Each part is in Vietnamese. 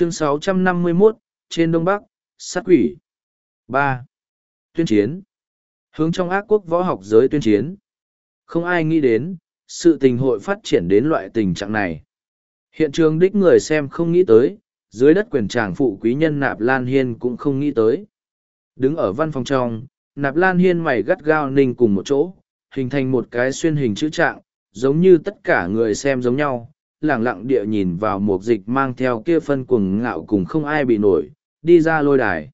chương 651, trên Đông Bắc, sát quỷ. ba Tuyên chiến. Hướng trong ác quốc võ học giới tuyên chiến. Không ai nghĩ đến, sự tình hội phát triển đến loại tình trạng này. Hiện trường đích người xem không nghĩ tới, dưới đất quyền tràng phụ quý nhân Nạp Lan Hiên cũng không nghĩ tới. Đứng ở văn phòng trong, Nạp Lan Hiên mày gắt gao ninh cùng một chỗ, hình thành một cái xuyên hình chữ trạng, giống như tất cả người xem giống nhau, lẳng lặng địa nhìn vào một dịch mang theo kia phân cuồng ngạo cùng không ai bị nổi, đi ra lôi đài.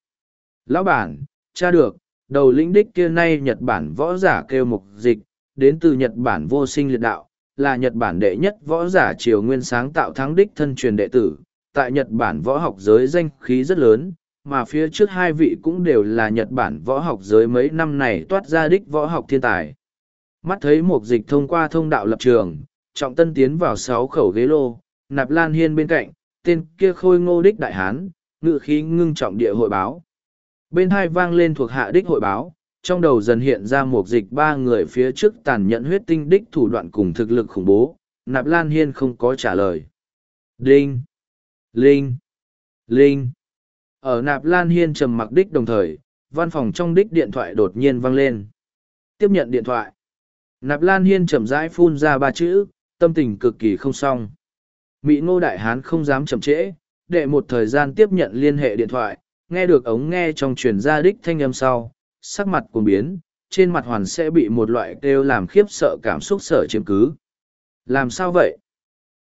Lão bản, cha được, đầu lĩnh đích kia nay Nhật Bản võ giả kêu mục dịch, đến từ Nhật Bản vô sinh liệt đạo, là Nhật Bản đệ nhất võ giả triều nguyên sáng tạo thắng đích thân truyền đệ tử, tại Nhật Bản võ học giới danh khí rất lớn, mà phía trước hai vị cũng đều là Nhật Bản võ học giới mấy năm này toát ra đích võ học thiên tài. Mắt thấy một dịch thông qua thông đạo lập trường, trọng tân tiến vào sáu khẩu ghế lô, nạp lan hiên bên cạnh, tên kia khôi ngô đích đại hán, ngự khí ngưng trọng địa hội báo. Bên hai vang lên thuộc hạ đích hội báo, trong đầu dần hiện ra một dịch ba người phía trước tàn nhẫn huyết tinh đích thủ đoạn cùng thực lực khủng bố, nạp lan hiên không có trả lời. Đinh! Linh! Linh! Ở nạp lan hiên trầm mặc đích đồng thời, văn phòng trong đích điện thoại đột nhiên vang lên. Tiếp nhận điện thoại. Nạp lan hiên chậm rãi phun ra ba chữ, tâm tình cực kỳ không xong. Mỹ ngô đại hán không dám chậm trễ, để một thời gian tiếp nhận liên hệ điện thoại, nghe được ống nghe trong truyền ra đích thanh âm sau, sắc mặt cuồng biến, trên mặt hoàn sẽ bị một loại kêu làm khiếp sợ cảm xúc sở chiếm cứ. Làm sao vậy?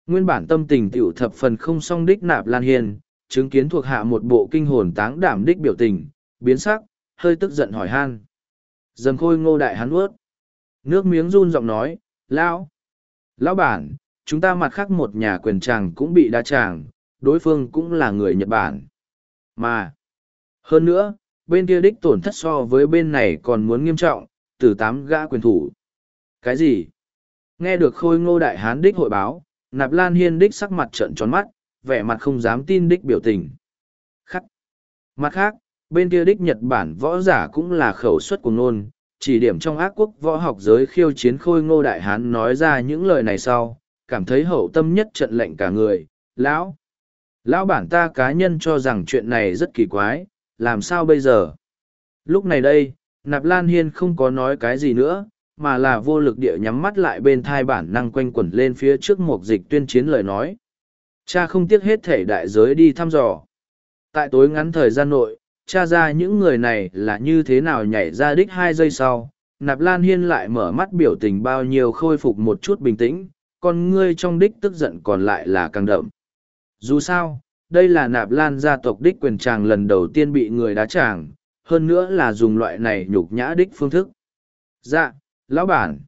Nguyên bản tâm tình tiểu thập phần không song đích nạp lan hiền, chứng kiến thuộc hạ một bộ kinh hồn táng đảm đích biểu tình, biến sắc, hơi tức giận hỏi han. Dầm khôi ngô đại hắn ướt. Nước miếng run giọng nói, lão, lão bản, chúng ta mặt khác một nhà quyền tràng cũng bị đa tràng, đối phương cũng là người Nhật Bản. Mà, hơn nữa, bên kia đích tổn thất so với bên này còn muốn nghiêm trọng, từ tám gã quyền thủ. Cái gì? Nghe được khôi ngô đại hán đích hội báo, nạp lan hiên đích sắc mặt trận tròn mắt, vẻ mặt không dám tin đích biểu tình. Khắc. Mặt khác, bên kia đích Nhật Bản võ giả cũng là khẩu suất của nôn, chỉ điểm trong ác quốc võ học giới khiêu chiến khôi ngô đại hán nói ra những lời này sau, cảm thấy hậu tâm nhất trận lệnh cả người. Lão! Lão bản ta cá nhân cho rằng chuyện này rất kỳ quái, làm sao bây giờ? Lúc này đây, Nạp Lan Hiên không có nói cái gì nữa, mà là vô lực địa nhắm mắt lại bên thai bản năng quanh quẩn lên phía trước một dịch tuyên chiến lời nói. Cha không tiếc hết thể đại giới đi thăm dò. Tại tối ngắn thời gian nội, cha ra những người này là như thế nào nhảy ra đích hai giây sau. Nạp Lan Hiên lại mở mắt biểu tình bao nhiêu khôi phục một chút bình tĩnh, còn ngươi trong đích tức giận còn lại là càng đậm. Dù sao, đây là nạp lan gia tộc đích quyền tràng lần đầu tiên bị người đá tràng, hơn nữa là dùng loại này nhục nhã đích phương thức. Dạ, lão bản,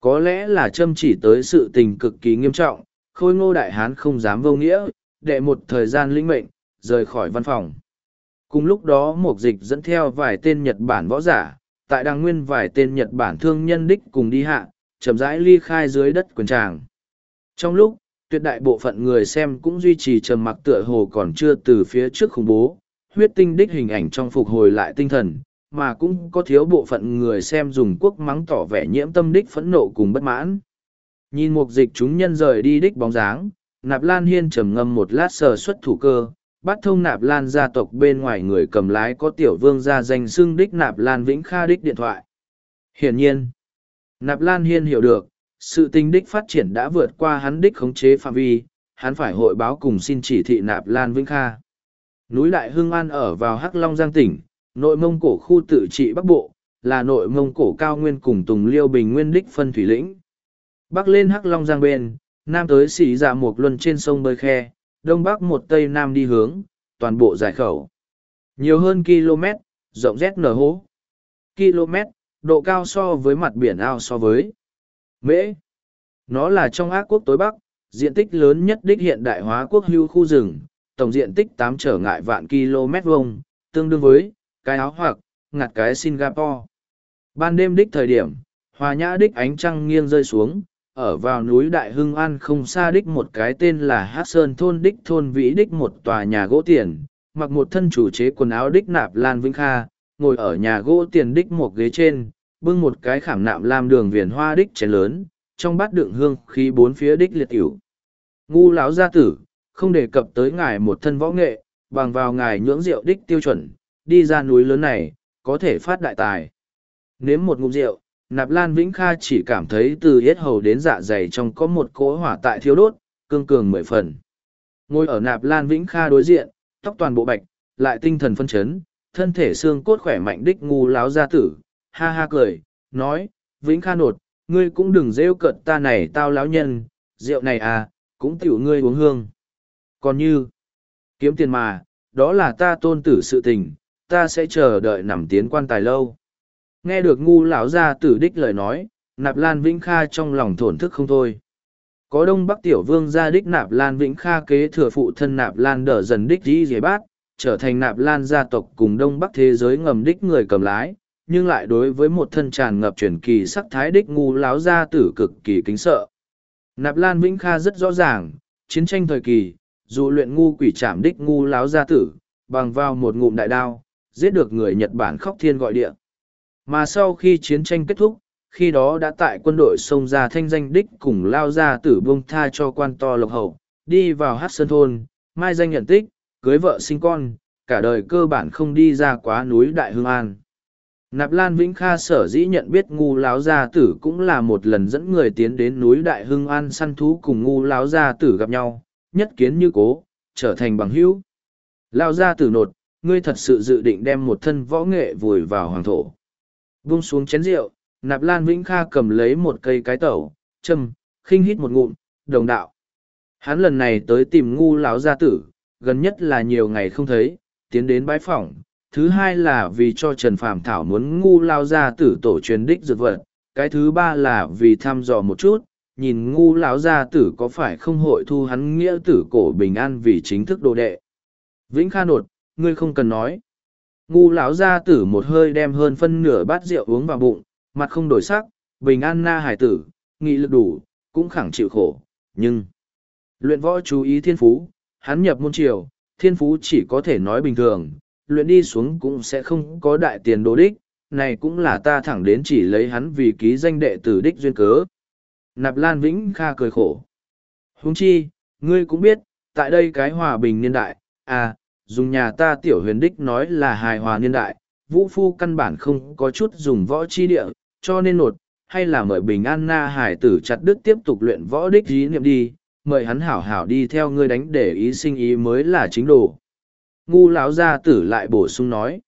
có lẽ là châm chỉ tới sự tình cực kỳ nghiêm trọng, khôi ngô đại hán không dám vô nghĩa, đệ một thời gian linh mệnh, rời khỏi văn phòng. Cùng lúc đó một dịch dẫn theo vài tên Nhật Bản võ giả, tại đàng nguyên vài tên Nhật Bản thương nhân đích cùng đi hạ, chậm rãi ly khai dưới đất quyền tràng. Trong lúc, tuyệt đại bộ phận người xem cũng duy trì trầm mặc tựa hồ còn chưa từ phía trước khủng bố, huyết tinh đích hình ảnh trong phục hồi lại tinh thần, mà cũng có thiếu bộ phận người xem dùng quốc mắng tỏ vẻ nhiễm tâm đích phẫn nộ cùng bất mãn. Nhìn một dịch chúng nhân rời đi đích bóng dáng, Nạp Lan Hiên trầm ngâm một lát sờ xuất thủ cơ, bắt thông Nạp Lan gia tộc bên ngoài người cầm lái có tiểu vương gia danh xưng đích Nạp Lan Vĩnh Kha đích điện thoại. Hiển nhiên, Nạp Lan Hiên hiểu được, sự tình đích phát triển đã vượt qua hắn đích khống chế phạm vi, hắn phải hội báo cùng xin chỉ thị Nạp Lan Vĩnh Kha. Núi Đại Hưng An ở vào Hắc Long Giang tỉnh, nội mông cổ khu tự trị Bắc Bộ, là nội mông cổ cao nguyên cùng Tùng Liêu Bình Nguyên đích phân thủy lĩnh. Bắc lên Hắc Long Giang bên, Nam tới xỉ dạ một luân trên sông bơi khe, Đông Bắc một Tây Nam đi hướng, toàn bộ giải khẩu. Nhiều hơn km, rộng rét nở hố. Km, độ cao so với mặt biển ao so với mễ nó là trong ác quốc tối bắc diện tích lớn nhất đích hiện đại hóa quốc hưu khu rừng tổng diện tích tám trở ngại vạn km vuông tương đương với cái áo hoặc ngặt cái singapore ban đêm đích thời điểm hòa nhã đích ánh trăng nghiêng rơi xuống ở vào núi đại hưng an không xa đích một cái tên là hát sơn thôn đích thôn vĩ đích một tòa nhà gỗ tiền mặc một thân chủ chế quần áo đích nạp lan vĩnh kha ngồi ở nhà gỗ tiền đích một ghế trên, bưng một cái khảm nạm làm đường viền hoa đích chén lớn, trong bát đựng hương khí bốn phía đích liệt tiểu. Ngu lão gia tử, không đề cập tới ngài một thân võ nghệ, bằng vào ngài nhưỡng rượu đích tiêu chuẩn, đi ra núi lớn này, có thể phát đại tài. Nếm một ngụm rượu, Nạp Lan Vĩnh Kha chỉ cảm thấy từ yết hầu đến dạ dày trong có một cỗ hỏa tại thiếu đốt, cương cường mười phần. Ngồi ở Nạp Lan Vĩnh Kha đối diện, tóc toàn bộ bạch, lại tinh thần phân chấn, thân thể xương cốt khỏe mạnh đích ngu láo gia tử, ha ha cười, nói, Vĩnh Kha nột, ngươi cũng đừng rêu cợt ta này tao láo nhân, rượu này à, cũng tiểu ngươi uống hương. Còn như, kiếm tiền mà, đó là ta tôn tử sự tình, ta sẽ chờ đợi nằm tiến quan tài lâu. Nghe được ngu lão gia tử đích lời nói, nạp lan vĩnh kha trong lòng thổn thức không thôi. Có đông bắc tiểu vương gia đích nạp lan vĩnh kha kế thừa phụ thân nạp lan đỡ dần đích dĩ dế bát, trở thành nạp lan gia tộc cùng đông bắc thế giới ngầm đích người cầm lái, nhưng lại đối với một thân tràn ngập truyền kỳ sắc thái đích ngu lão gia tử cực kỳ kính sợ. Nạp lan vĩnh kha rất rõ ràng, chiến tranh thời kỳ, dù luyện ngu quỷ trảm đích ngu lão gia tử, bằng vào một ngụm đại đao, giết được người Nhật Bản khóc thiên gọi địa. Mà sau khi chiến tranh kết thúc, khi đó đã tại quân đội xông ra thanh danh đích cùng lao ra tử bông tha cho quan to lộc hậu, đi vào hát sơn thôn, mai danh nhận tích, cưới vợ sinh con, cả đời cơ bản không đi ra quá núi Đại Hương An. Nạp Lan Vĩnh Kha sở dĩ nhận biết ngu láo gia tử cũng là một lần dẫn người tiến đến núi Đại Hưng An săn thú cùng ngu láo gia tử gặp nhau, nhất kiến như cố, trở thành bằng hữu. Lao gia tử nột, ngươi thật sự dự định đem một thân võ nghệ vùi vào hoàng thổ. Vung xuống chén rượu, Nạp Lan Vĩnh Kha cầm lấy một cây cái tẩu, châm, khinh hít một ngụm, đồng đạo. Hắn lần này tới tìm ngu lão gia tử, gần nhất là nhiều ngày không thấy, tiến đến bãi phỏng. Thứ hai là vì cho Trần Phạm Thảo muốn ngu lao gia tử tổ truyền đích dược vật. Cái thứ ba là vì thăm dò một chút, nhìn ngu lão gia tử có phải không hội thu hắn nghĩa tử cổ bình an vì chính thức đồ đệ. Vĩnh Kha nột, ngươi không cần nói. Ngu lão gia tử một hơi đem hơn phân nửa bát rượu uống vào bụng, mặt không đổi sắc, bình an na hải tử, nghị lực đủ, cũng khẳng chịu khổ, nhưng... Luyện võ chú ý thiên phú, hắn nhập môn triều, thiên phú chỉ có thể nói bình thường, luyện đi xuống cũng sẽ không có đại tiền đồ đích, này cũng là ta thẳng đến chỉ lấy hắn vì ký danh đệ tử đích duyên cớ. Nạp Lan Vĩnh Kha cười khổ. Huống chi, ngươi cũng biết, tại đây cái hòa bình niên đại, à, dùng nhà ta tiểu huyền đích nói là hài hòa niên đại, vũ phu căn bản không có chút dùng võ chi địa, cho nên nột, hay là mời bình an na hải tử chặt đức tiếp tục luyện võ đích ý niệm đi, mời hắn hảo hảo đi theo ngươi đánh để ý sinh ý mới là chính đồ. Ngu lão gia tử lại bổ sung nói.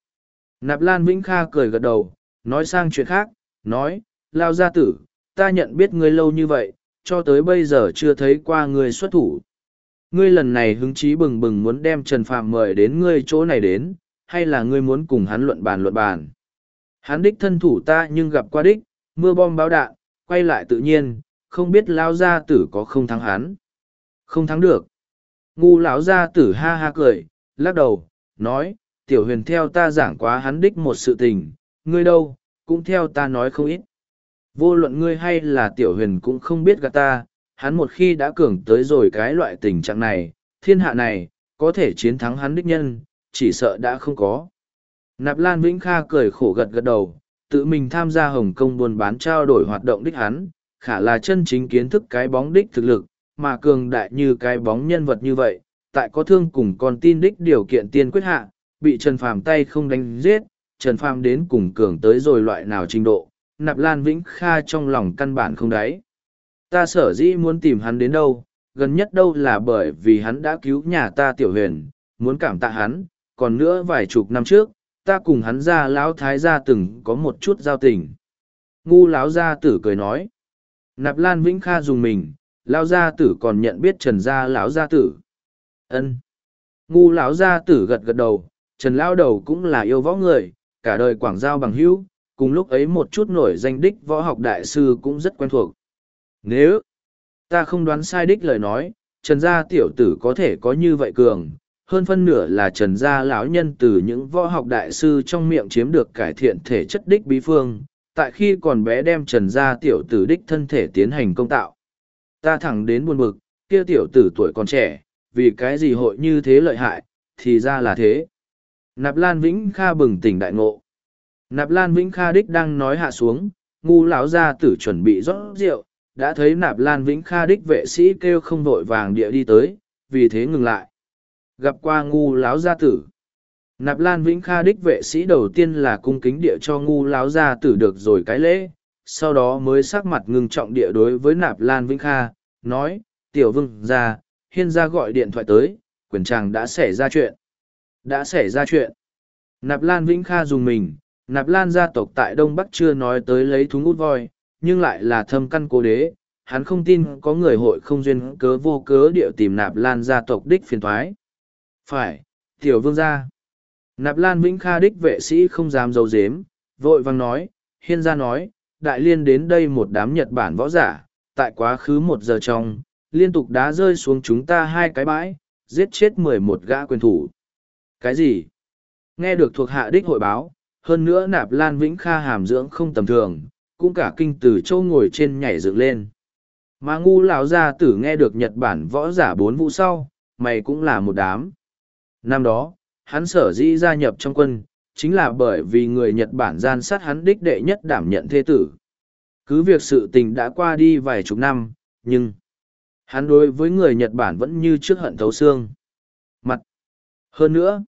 Nạp Lan Vĩnh Kha cười gật đầu, nói sang chuyện khác, nói, Lao gia tử, ta nhận biết ngươi lâu như vậy, cho tới bây giờ chưa thấy qua ngươi xuất thủ. Ngươi lần này hứng chí bừng bừng muốn đem Trần Phạm mời đến ngươi chỗ này đến, hay là ngươi muốn cùng hắn luận bàn luận bàn. Hắn đích thân thủ ta nhưng gặp qua đích, mưa bom báo đạn, quay lại tự nhiên, không biết lao gia tử có không thắng hắn. Không thắng được. Ngu lão gia tử ha ha cười, lắc đầu, nói, tiểu huyền theo ta giảng quá hắn đích một sự tình, ngươi đâu, cũng theo ta nói không ít. Vô luận ngươi hay là tiểu huyền cũng không biết gạt ta, hắn một khi đã cường tới rồi cái loại tình trạng này, thiên hạ này, có thể chiến thắng hắn đích nhân, chỉ sợ đã không có. Nạp Lan Vĩnh Kha cười khổ gật gật đầu, tự mình tham gia Hồng Kông buôn bán trao đổi hoạt động đích hắn, khả là chân chính kiến thức cái bóng đích thực lực, mà cường đại như cái bóng nhân vật như vậy, tại có thương cùng con tin đích điều kiện tiên quyết hạ, bị Trần Phàm tay không đánh giết, Trần Phàm đến cùng cường tới rồi loại nào trình độ, Nạp Lan Vĩnh Kha trong lòng căn bản không đáy. Ta sở dĩ muốn tìm hắn đến đâu, gần nhất đâu là bởi vì hắn đã cứu nhà ta tiểu huyền, muốn cảm tạ hắn, còn nữa vài chục năm trước, ta cùng hắn ra lão thái gia từng có một chút giao tình. Ngu lão gia tử cười nói. Nạp Lan Vĩnh Kha dùng mình, lão gia tử còn nhận biết Trần gia lão gia tử. Ân. Ngu lão gia tử gật gật đầu, Trần lão đầu cũng là yêu võ người, cả đời quảng giao bằng hữu, cùng lúc ấy một chút nổi danh đích võ học đại sư cũng rất quen thuộc. Nếu ta không đoán sai đích lời nói, Trần gia tiểu tử có thể có như vậy cường, hơn phân nửa là trần gia lão nhân từ những võ học đại sư trong miệng chiếm được cải thiện thể chất đích bí phương tại khi còn bé đem trần gia tiểu tử đích thân thể tiến hành công tạo. Ta thẳng đến buồn bực kia tiểu tử tuổi còn trẻ vì cái gì hội như thế lợi hại thì ra là thế. Nạp lan vĩnh kha bừng tỉnh đại ngộ. Nạp lan vĩnh kha đích đang nói hạ xuống ngu lão gia tử chuẩn bị rót rượu đã thấy nạp lan vĩnh kha đích vệ sĩ kêu không vội vàng địa đi tới vì thế ngừng lại. Gặp qua ngu láo gia tử. Nạp Lan Vĩnh Kha đích vệ sĩ đầu tiên là cung kính địa cho ngu láo gia tử được rồi cái lễ, sau đó mới sắc mặt ngừng trọng địa đối với Nạp Lan Vĩnh Kha, nói, tiểu vương gia, hiên gia gọi điện thoại tới, quyền chàng đã xảy ra chuyện. Đã xảy ra chuyện. Nạp Lan Vĩnh Kha dùng mình, Nạp Lan gia tộc tại Đông Bắc chưa nói tới lấy thúng út voi, nhưng lại là thâm căn cố đế, hắn không tin có người hội không duyên cớ vô cớ điệu tìm Nạp Lan gia tộc đích phiền thoái. Phải, tiểu vương gia. Nạp Lan Vĩnh Kha đích vệ sĩ không dám dấu dếm, vội vang nói, hiên gia nói, đại liên đến đây một đám Nhật Bản võ giả, tại quá khứ một giờ trong, liên tục đá rơi xuống chúng ta hai cái bãi, giết chết mười một gã quyền thủ. Cái gì? Nghe được thuộc hạ đích hội báo, hơn nữa nạp lan vĩnh kha hàm dưỡng không tầm thường, cũng cả kinh từ châu ngồi trên nhảy dựng lên. Mà ngu lão gia tử nghe được Nhật Bản võ giả bốn vụ sau, mày cũng là một đám. Năm đó, hắn sở dĩ gia nhập trong quân, chính là bởi vì người Nhật Bản gian sát hắn đích đệ nhất đảm nhận thế tử. Cứ việc sự tình đã qua đi vài chục năm, nhưng hắn đối với người Nhật Bản vẫn như trước hận thấu xương. Mặt. Hơn nữa,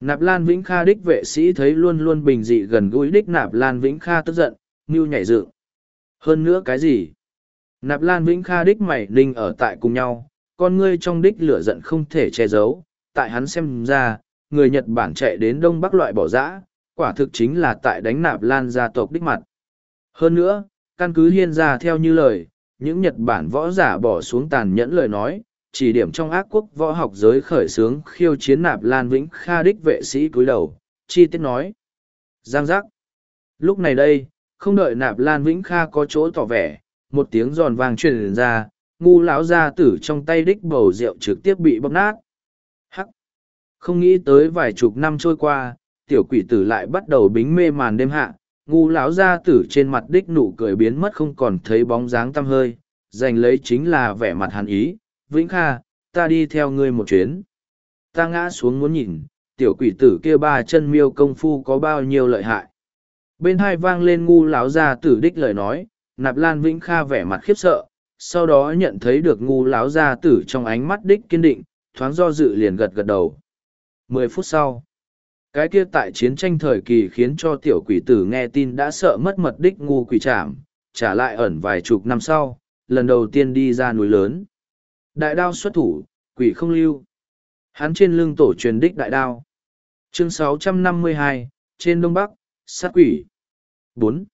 Nạp Lan Vĩnh Kha đích vệ sĩ thấy luôn luôn bình dị gần gũi đích Nạp Lan Vĩnh Kha tức giận, ngưu nhảy dựng. Hơn nữa cái gì? Nạp Lan Vĩnh Kha đích mày ninh ở tại cùng nhau, con ngươi trong đích lửa giận không thể che giấu. Tại hắn xem ra, người Nhật Bản chạy đến Đông Bắc loại bỏ dã, quả thực chính là tại đánh Nạp Lan gia tộc đích mặt. Hơn nữa, căn cứ hiên ra theo như lời, những Nhật Bản võ giả bỏ xuống tàn nhẫn lời nói, chỉ điểm trong ác quốc võ học giới khởi xướng khiêu chiến nạp lan vĩnh kha đích vệ sĩ cúi đầu chi tiết nói giang giác lúc này đây không đợi nạp lan vĩnh kha có chỗ tỏ vẻ một tiếng giòn vàng truyền ra ngu lão gia tử trong tay đích bầu rượu trực tiếp bị bóp nát hắc không nghĩ tới vài chục năm trôi qua tiểu quỷ tử lại bắt đầu bính mê màn đêm hạ ngu lão gia tử trên mặt đích nụ cười biến mất không còn thấy bóng dáng tăm hơi giành lấy chính là vẻ mặt hàn ý Vĩnh Kha, ta đi theo ngươi một chuyến. Ta ngã xuống muốn nhìn, tiểu quỷ tử kia ba chân miêu công phu có bao nhiêu lợi hại. Bên hai vang lên ngu láo ra tử đích lời nói, nạp lan Vĩnh Kha vẻ mặt khiếp sợ, sau đó nhận thấy được ngu láo ra tử trong ánh mắt đích kiên định, thoáng do dự liền gật gật đầu. Mười phút sau, cái kia tại chiến tranh thời kỳ khiến cho tiểu quỷ tử nghe tin đã sợ mất mật đích ngu quỷ trảm, trả lại ẩn vài chục năm sau, lần đầu tiên đi ra núi lớn. Đại đao xuất thủ, quỷ không lưu. Hắn trên lưng tổ truyền đích đại đao. Chương 652, trên Đông Bắc, sát quỷ bốn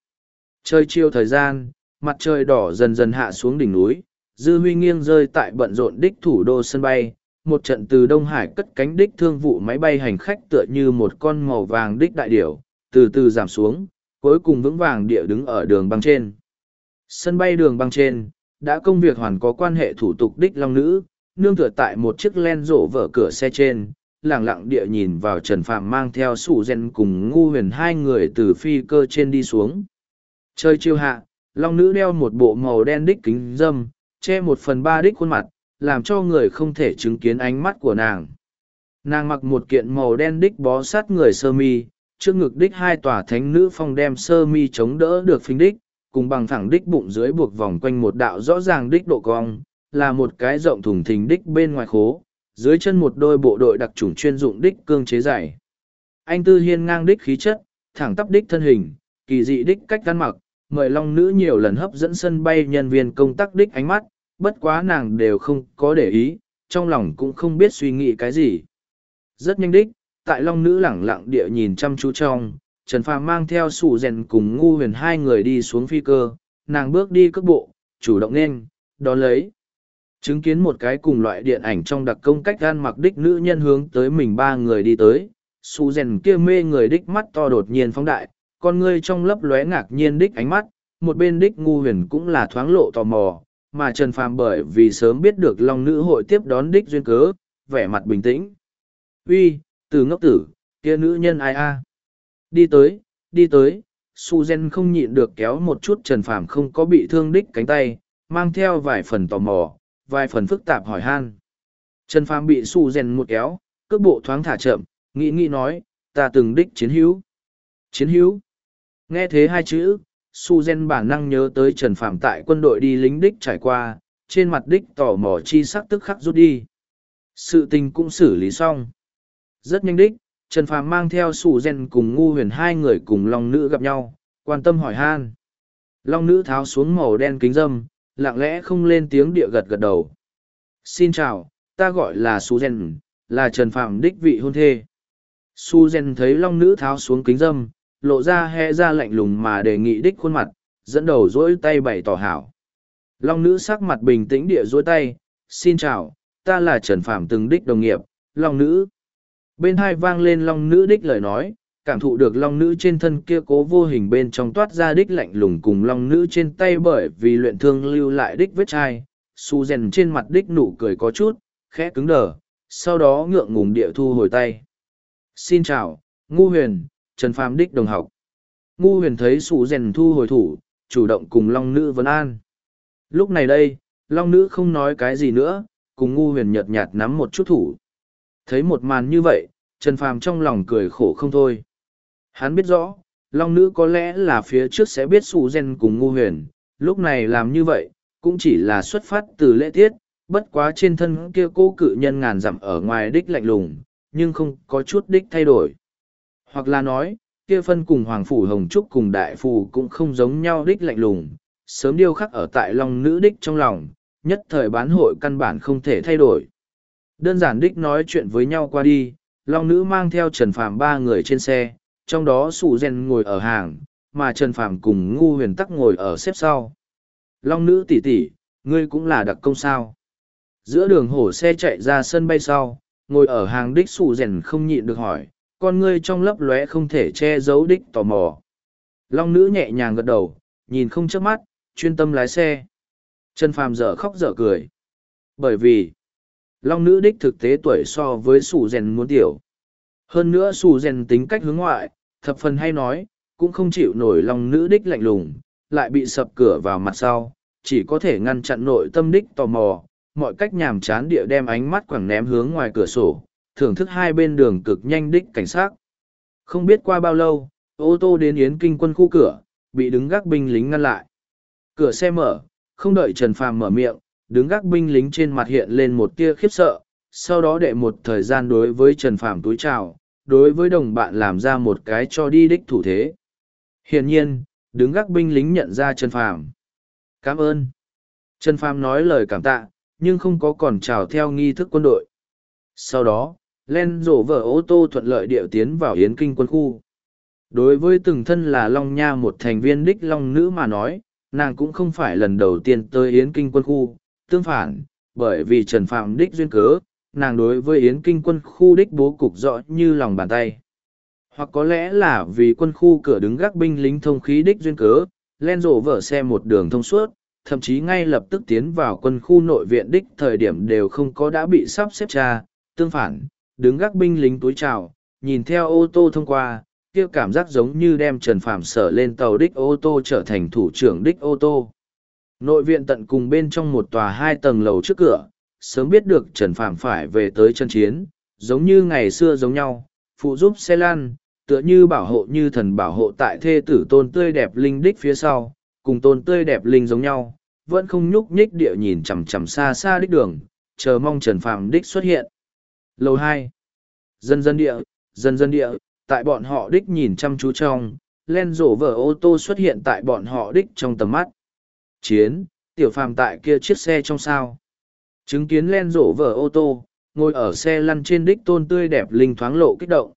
Trời chiều thời gian, mặt trời đỏ dần dần hạ xuống đỉnh núi, dư huy nghiêng rơi tại bận rộn đích thủ đô sân bay. Một trận từ Đông Hải cất cánh đích thương vụ máy bay hành khách tựa như một con màu vàng đích đại điểu, từ từ giảm xuống, cuối cùng vững vàng địa đứng ở đường băng trên. Sân bay đường băng trên, đã công việc hoàn có quan hệ thủ tục đích long nữ, nương tựa tại một chiếc len rổ vở cửa xe trên, lẳng lặng địa nhìn vào Trần Phạm mang theo sủ rèn cùng ngu huyền hai người từ phi cơ trên đi xuống. Trời chiêu hạ, long nữ đeo một bộ màu đen đích kính dâm, che một phần ba đích khuôn mặt, làm cho người không thể chứng kiến ánh mắt của nàng. Nàng mặc một kiện màu đen đích bó sát người sơ mi, trước ngực đích hai tòa thánh nữ phong đem sơ mi chống đỡ được phình đích, cùng bằng thẳng đích bụng dưới buộc vòng quanh một đạo rõ ràng đích độ cong, là một cái rộng thùng thình đích bên ngoài khố, dưới chân một đôi bộ đội đặc trùng chuyên dụng đích cương chế dày. Anh tư hiên ngang đích khí chất, thẳng tắp đích thân hình, kỳ dị đích cách gắn mặc, mời long nữ nhiều lần hấp dẫn sân bay nhân viên công tác đích ánh mắt, bất quá nàng đều không có để ý, trong lòng cũng không biết suy nghĩ cái gì. Rất nhanh đích, tại long nữ lẳng lặng địa nhìn chăm chú trong, Trần Phàm mang theo sủ rèn cùng ngu huyền hai người đi xuống phi cơ, nàng bước đi cước bộ, chủ động nên, đón lấy. Chứng kiến một cái cùng loại điện ảnh trong đặc công cách gan mặc đích nữ nhân hướng tới mình ba người đi tới, su rèn kia mê người đích mắt to đột nhiên phóng đại, con ngươi trong lấp lóe ngạc nhiên đích ánh mắt, một bên đích ngu huyền cũng là thoáng lộ tò mò, mà Trần Phàm bởi vì sớm biết được Long nữ hội tiếp đón đích duyên cớ, vẻ mặt bình tĩnh. Uy, từ ngốc tử, kia nữ nhân ai a? Đi tới, đi tới, su không nhịn được kéo một chút trần phàm không có bị thương đích cánh tay, mang theo vài phần tò mò, vài phần phức tạp hỏi han. Trần phàm bị su rèn một kéo, cước bộ thoáng thả chậm, nghĩ nghĩ nói, ta từng đích chiến hữu. Chiến hữu. Nghe thế hai chữ, su rèn bản năng nhớ tới trần phàm tại quân đội đi lính đích trải qua, trên mặt đích tỏ mỏ chi sắc tức khắc rút đi. Sự tình cũng xử lý xong. Rất nhanh đích, Trần Phàm mang theo su rèn cùng ngu huyền hai người cùng Long Nữ gặp nhau, quan tâm hỏi han. Long Nữ tháo xuống màu đen kính dâm, lặng lẽ không lên tiếng địa gật gật đầu. Xin chào, ta gọi là Su Gen, là Trần Phạm đích vị hôn thê. Su Gen thấy Long Nữ tháo xuống kính dâm, lộ ra hẹ ra lạnh lùng mà đề nghị đích khuôn mặt, dẫn đầu dỗi tay bày tỏ hảo. Long Nữ sắc mặt bình tĩnh địa dối tay, xin chào, ta là Trần Phạm từng đích đồng nghiệp, Long Nữ. Bên hai vang lên Long Nữ đích lời nói, cảm thụ được long nữ trên thân kia cố vô hình bên trong toát ra đích lạnh lùng cùng long nữ trên tay bởi vì luyện thương lưu lại đích vết chai, su rèn trên mặt đích nụ cười có chút, khẽ cứng đờ, sau đó ngượng ngùng địa thu hồi tay. Xin chào, ngu huyền, trần phàm đích đồng học. Ngu huyền thấy su rèn thu hồi thủ, chủ động cùng long nữ vấn an. Lúc này đây, long nữ không nói cái gì nữa, cùng ngu huyền nhợt nhạt nắm một chút thủ. Thấy một màn như vậy, trần phàm trong lòng cười khổ không thôi. Hắn biết rõ, Long Nữ có lẽ là phía trước sẽ biết Sù Gen cùng Ngu Huyền, lúc này làm như vậy, cũng chỉ là xuất phát từ lễ tiết, bất quá trên thân kia cô cự nhân ngàn dặm ở ngoài đích lạnh lùng, nhưng không có chút đích thay đổi. Hoặc là nói, kia phân cùng Hoàng Phủ Hồng Trúc cùng Đại Phù cũng không giống nhau đích lạnh lùng, sớm điêu khắc ở tại Long Nữ đích trong lòng, nhất thời bán hội căn bản không thể thay đổi. Đơn giản đích nói chuyện với nhau qua đi, Long Nữ mang theo Trần Phàm ba người trên xe, trong đó sủ gen ngồi ở hàng mà trần phàm cùng ngu huyền tắc ngồi ở xếp sau. Long nữ tỷ tỷ, ngươi cũng là đặc công sao? Giữa đường hổ xe chạy ra sân bay sau ngồi ở hàng đích sủ rèn không nhịn được hỏi con ngươi trong lấp lóe không thể che giấu đích tò mò. Long nữ nhẹ nhàng gật đầu nhìn không chớp mắt chuyên tâm lái xe. Trần phàm dở khóc dở cười. Bởi vì long nữ đích thực tế tuổi so với sủ rèn muốn tiểu. Hơn nữa sủ rèn tính cách hướng ngoại thập phần hay nói, cũng không chịu nổi lòng nữ đích lạnh lùng, lại bị sập cửa vào mặt sau, chỉ có thể ngăn chặn nội tâm đích tò mò, mọi cách nhàm chán địa đem ánh mắt quẳng ném hướng ngoài cửa sổ, thưởng thức hai bên đường cực nhanh đích cảnh sát. Không biết qua bao lâu, ô tô đến Yến Kinh quân khu cửa, bị đứng gác binh lính ngăn lại. Cửa xe mở, không đợi Trần Phàm mở miệng, đứng gác binh lính trên mặt hiện lên một tia khiếp sợ, sau đó đệ một thời gian đối với Trần Phàm túi chào, đối với đồng bạn làm ra một cái cho đi đích thủ thế. Hiển nhiên, đứng gác binh lính nhận ra Trần Phàm. Cảm ơn. Trần Phàm nói lời cảm tạ, nhưng không có còn chào theo nghi thức quân đội. Sau đó, Len rổ vở ô tô thuận lợi điệu tiến vào Yến Kinh quân khu. Đối với từng thân là Long Nha một thành viên đích Long Nữ mà nói, nàng cũng không phải lần đầu tiên tới Yến Kinh quân khu, tương phản, bởi vì Trần Phạm đích duyên cớ, nàng đối với yến kinh quân khu đích bố cục rõ như lòng bàn tay. Hoặc có lẽ là vì quân khu cửa đứng gác binh lính thông khí đích duyên cớ, len rộ vở xe một đường thông suốt, thậm chí ngay lập tức tiến vào quân khu nội viện đích thời điểm đều không có đã bị sắp xếp tra tương phản, đứng gác binh lính túi trào nhìn theo ô tô thông qua, kia cảm giác giống như đem trần phạm sở lên tàu đích ô tô trở thành thủ trưởng đích ô tô. Nội viện tận cùng bên trong một tòa hai tầng lầu trước cửa sớm biết được Trần Phạm phải về tới chân chiến, giống như ngày xưa giống nhau, phụ giúp xe lan, tựa như bảo hộ như thần bảo hộ tại thê tử tôn tươi đẹp linh đích phía sau, cùng tôn tươi đẹp linh giống nhau, vẫn không nhúc nhích địa nhìn chằm chằm xa xa đích đường, chờ mong Trần Phạm đích xuất hiện. Lầu hai Dân dân địa, dân dân địa, tại bọn họ đích nhìn chăm chú trong, len rổ vở ô tô xuất hiện tại bọn họ đích trong tầm mắt. Chiến, tiểu phàm tại kia chiếc xe trong sao. Chứng kiến len rổ vở ô tô, ngồi ở xe lăn trên đích tôn tươi đẹp linh thoáng lộ kích động.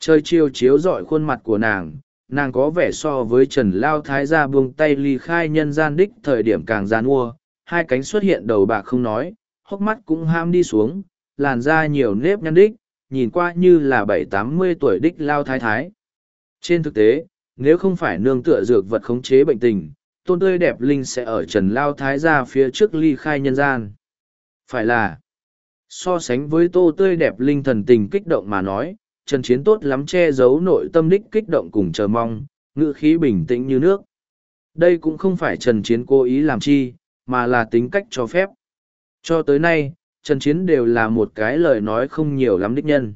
Trời chiều chiếu rọi khuôn mặt của nàng, nàng có vẻ so với Trần Lao Thái gia buông tay ly khai nhân gian đích thời điểm càng gian mua, hai cánh xuất hiện đầu bạc không nói, hốc mắt cũng ham đi xuống, làn da nhiều nếp nhăn đích, nhìn qua như là bảy tám mươi tuổi đích Lao Thái Thái. Trên thực tế, nếu không phải nương tựa dược vật khống chế bệnh tình, tôn tươi đẹp linh sẽ ở Trần Lao Thái gia phía trước ly khai nhân gian. Phải là, so sánh với tô tươi đẹp linh thần tình kích động mà nói, Trần Chiến tốt lắm che giấu nội tâm đích kích động cùng chờ mong, ngữ khí bình tĩnh như nước. Đây cũng không phải Trần Chiến cố ý làm chi, mà là tính cách cho phép. Cho tới nay, Trần Chiến đều là một cái lời nói không nhiều lắm đích nhân.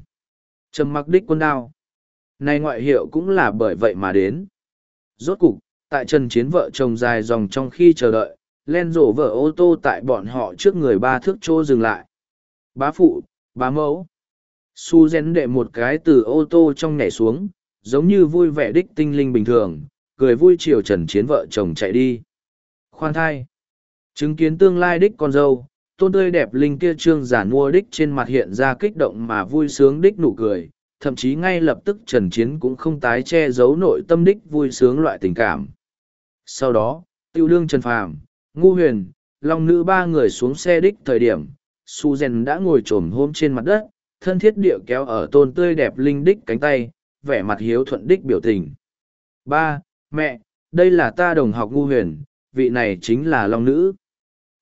Trầm mặc đích quân đao. Này ngoại hiệu cũng là bởi vậy mà đến. Rốt cục, tại Trần Chiến vợ chồng dài dòng trong khi chờ đợi, len rổ vở ô tô tại bọn họ trước người ba thước chỗ dừng lại Bá phụ, bá mẫu. Su rén đệ một cái từ ô tô trong nhảy xuống, giống như vui vẻ đích tinh linh bình thường, cười vui chiều trần chiến vợ chồng chạy đi. Khoan thai. Chứng kiến tương lai đích con dâu, tôn tươi đẹp linh kia trương giản mua đích trên mặt hiện ra kích động mà vui sướng đích nụ cười, thậm chí ngay lập tức trần chiến cũng không tái che giấu nội tâm đích vui sướng loại tình cảm. Sau đó, tiêu đương trần phàm, ngu huyền, long nữ ba người xuống xe đích thời điểm, su rèn đã ngồi trồm hôm trên mặt đất, thân thiết địa kéo ở tôn tươi đẹp linh đích cánh tay, vẻ mặt hiếu thuận đích biểu tình. Ba, mẹ, đây là ta đồng học ngu huyền, vị này chính là long nữ.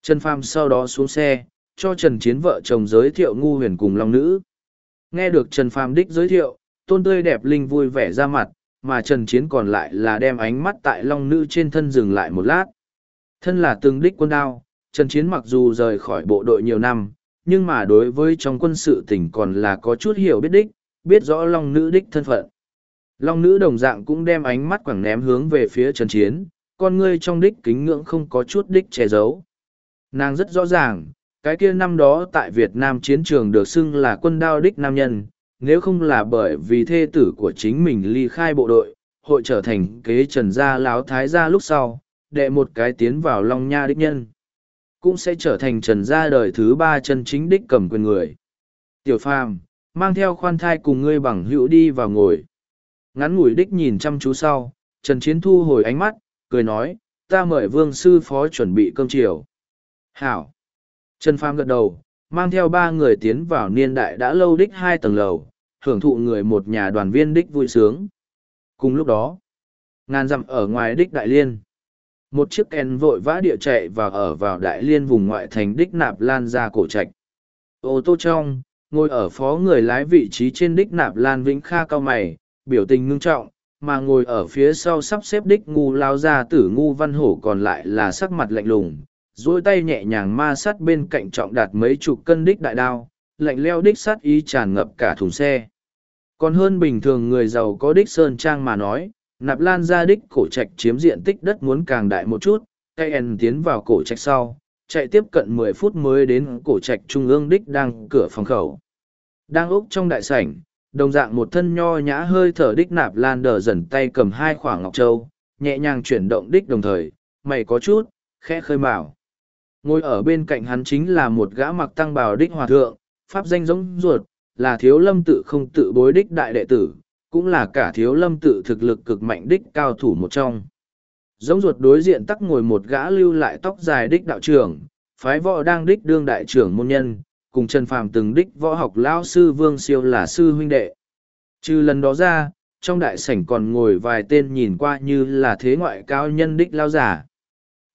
Trần Phàm sau đó xuống xe, cho Trần Chiến vợ chồng giới thiệu ngu huyền cùng long nữ. Nghe được Trần Phàm đích giới thiệu, tôn tươi đẹp linh vui vẻ ra mặt, mà Trần Chiến còn lại là đem ánh mắt tại long nữ trên thân dừng lại một lát. Thân là từng đích quân đao, Trần Chiến mặc dù rời khỏi bộ đội nhiều năm, nhưng mà đối với trong quân sự tỉnh còn là có chút hiểu biết đích, biết rõ long nữ đích thân phận. Long nữ đồng dạng cũng đem ánh mắt quẳng ném hướng về phía Trần Chiến, con ngươi trong đích kính ngưỡng không có chút đích che giấu. Nàng rất rõ ràng, cái kia năm đó tại Việt Nam chiến trường được xưng là quân đao đích nam nhân, nếu không là bởi vì thê tử của chính mình ly khai bộ đội, hội trở thành kế trần gia láo thái gia lúc sau, đệ một cái tiến vào Long Nha đích nhân. Cũng sẽ trở thành trần gia đời thứ ba chân chính đích cầm quyền người. Tiểu phàm, mang theo khoan thai cùng ngươi bằng hữu đi vào ngồi. Ngắn ngủi đích nhìn chăm chú sau, Trần Chiến thu hồi ánh mắt, cười nói, ta mời vương sư phó chuẩn bị cơm chiều. Hảo. Trần Phàm gật đầu, mang theo ba người tiến vào niên đại đã lâu đích hai tầng lầu, hưởng thụ người một nhà đoàn viên đích vui sướng. Cùng lúc đó, ngàn dặm ở ngoài đích đại liên. Một chiếc kèn vội vã địa chạy và ở vào đại liên vùng ngoại thành đích nạp lan ra cổ trạch. Ô tô trong, ngồi ở phó người lái vị trí trên đích nạp lan vĩnh kha cao mày, biểu tình ngưng trọng, mà ngồi ở phía sau sắp xếp đích ngu lao ra tử ngu văn hổ còn lại là sắc mặt lạnh lùng, duỗi tay nhẹ nhàng ma sát bên cạnh trọng đạt mấy chục cân đích đại đao, lạnh leo đích sát ý tràn ngập cả thùng xe. Còn hơn bình thường người giàu có đích sơn trang mà nói, nạp lan ra đích cổ trạch chiếm diện tích đất muốn càng đại một chút, cây ẩn tiến vào cổ trạch sau, chạy tiếp cận mười phút mới đến cổ trạch trung ương đích đang cửa phòng khẩu. Đang úc trong đại sảnh, đồng dạng một thân nho nhã hơi thở đích nạp lan đờ dần tay cầm hai khoảng ngọc châu, nhẹ nhàng chuyển động đích đồng thời, mày có chút, khẽ khơi mào ngồi ở bên cạnh hắn chính là một gã mặc tăng bào đích hòa thượng pháp danh giống ruột là thiếu lâm tự không tự bối đích đại đệ tử cũng là cả thiếu lâm tự thực lực cực mạnh đích cao thủ một trong. Giống ruột đối diện tắc ngồi một gã lưu lại tóc dài đích đạo trưởng, phái võ đang đích đương đại trưởng môn nhân, cùng trần phàm từng đích võ học lão sư vương siêu là sư huynh đệ. Trừ lần đó ra, trong đại sảnh còn ngồi vài tên nhìn qua như là thế ngoại cao nhân đích lao giả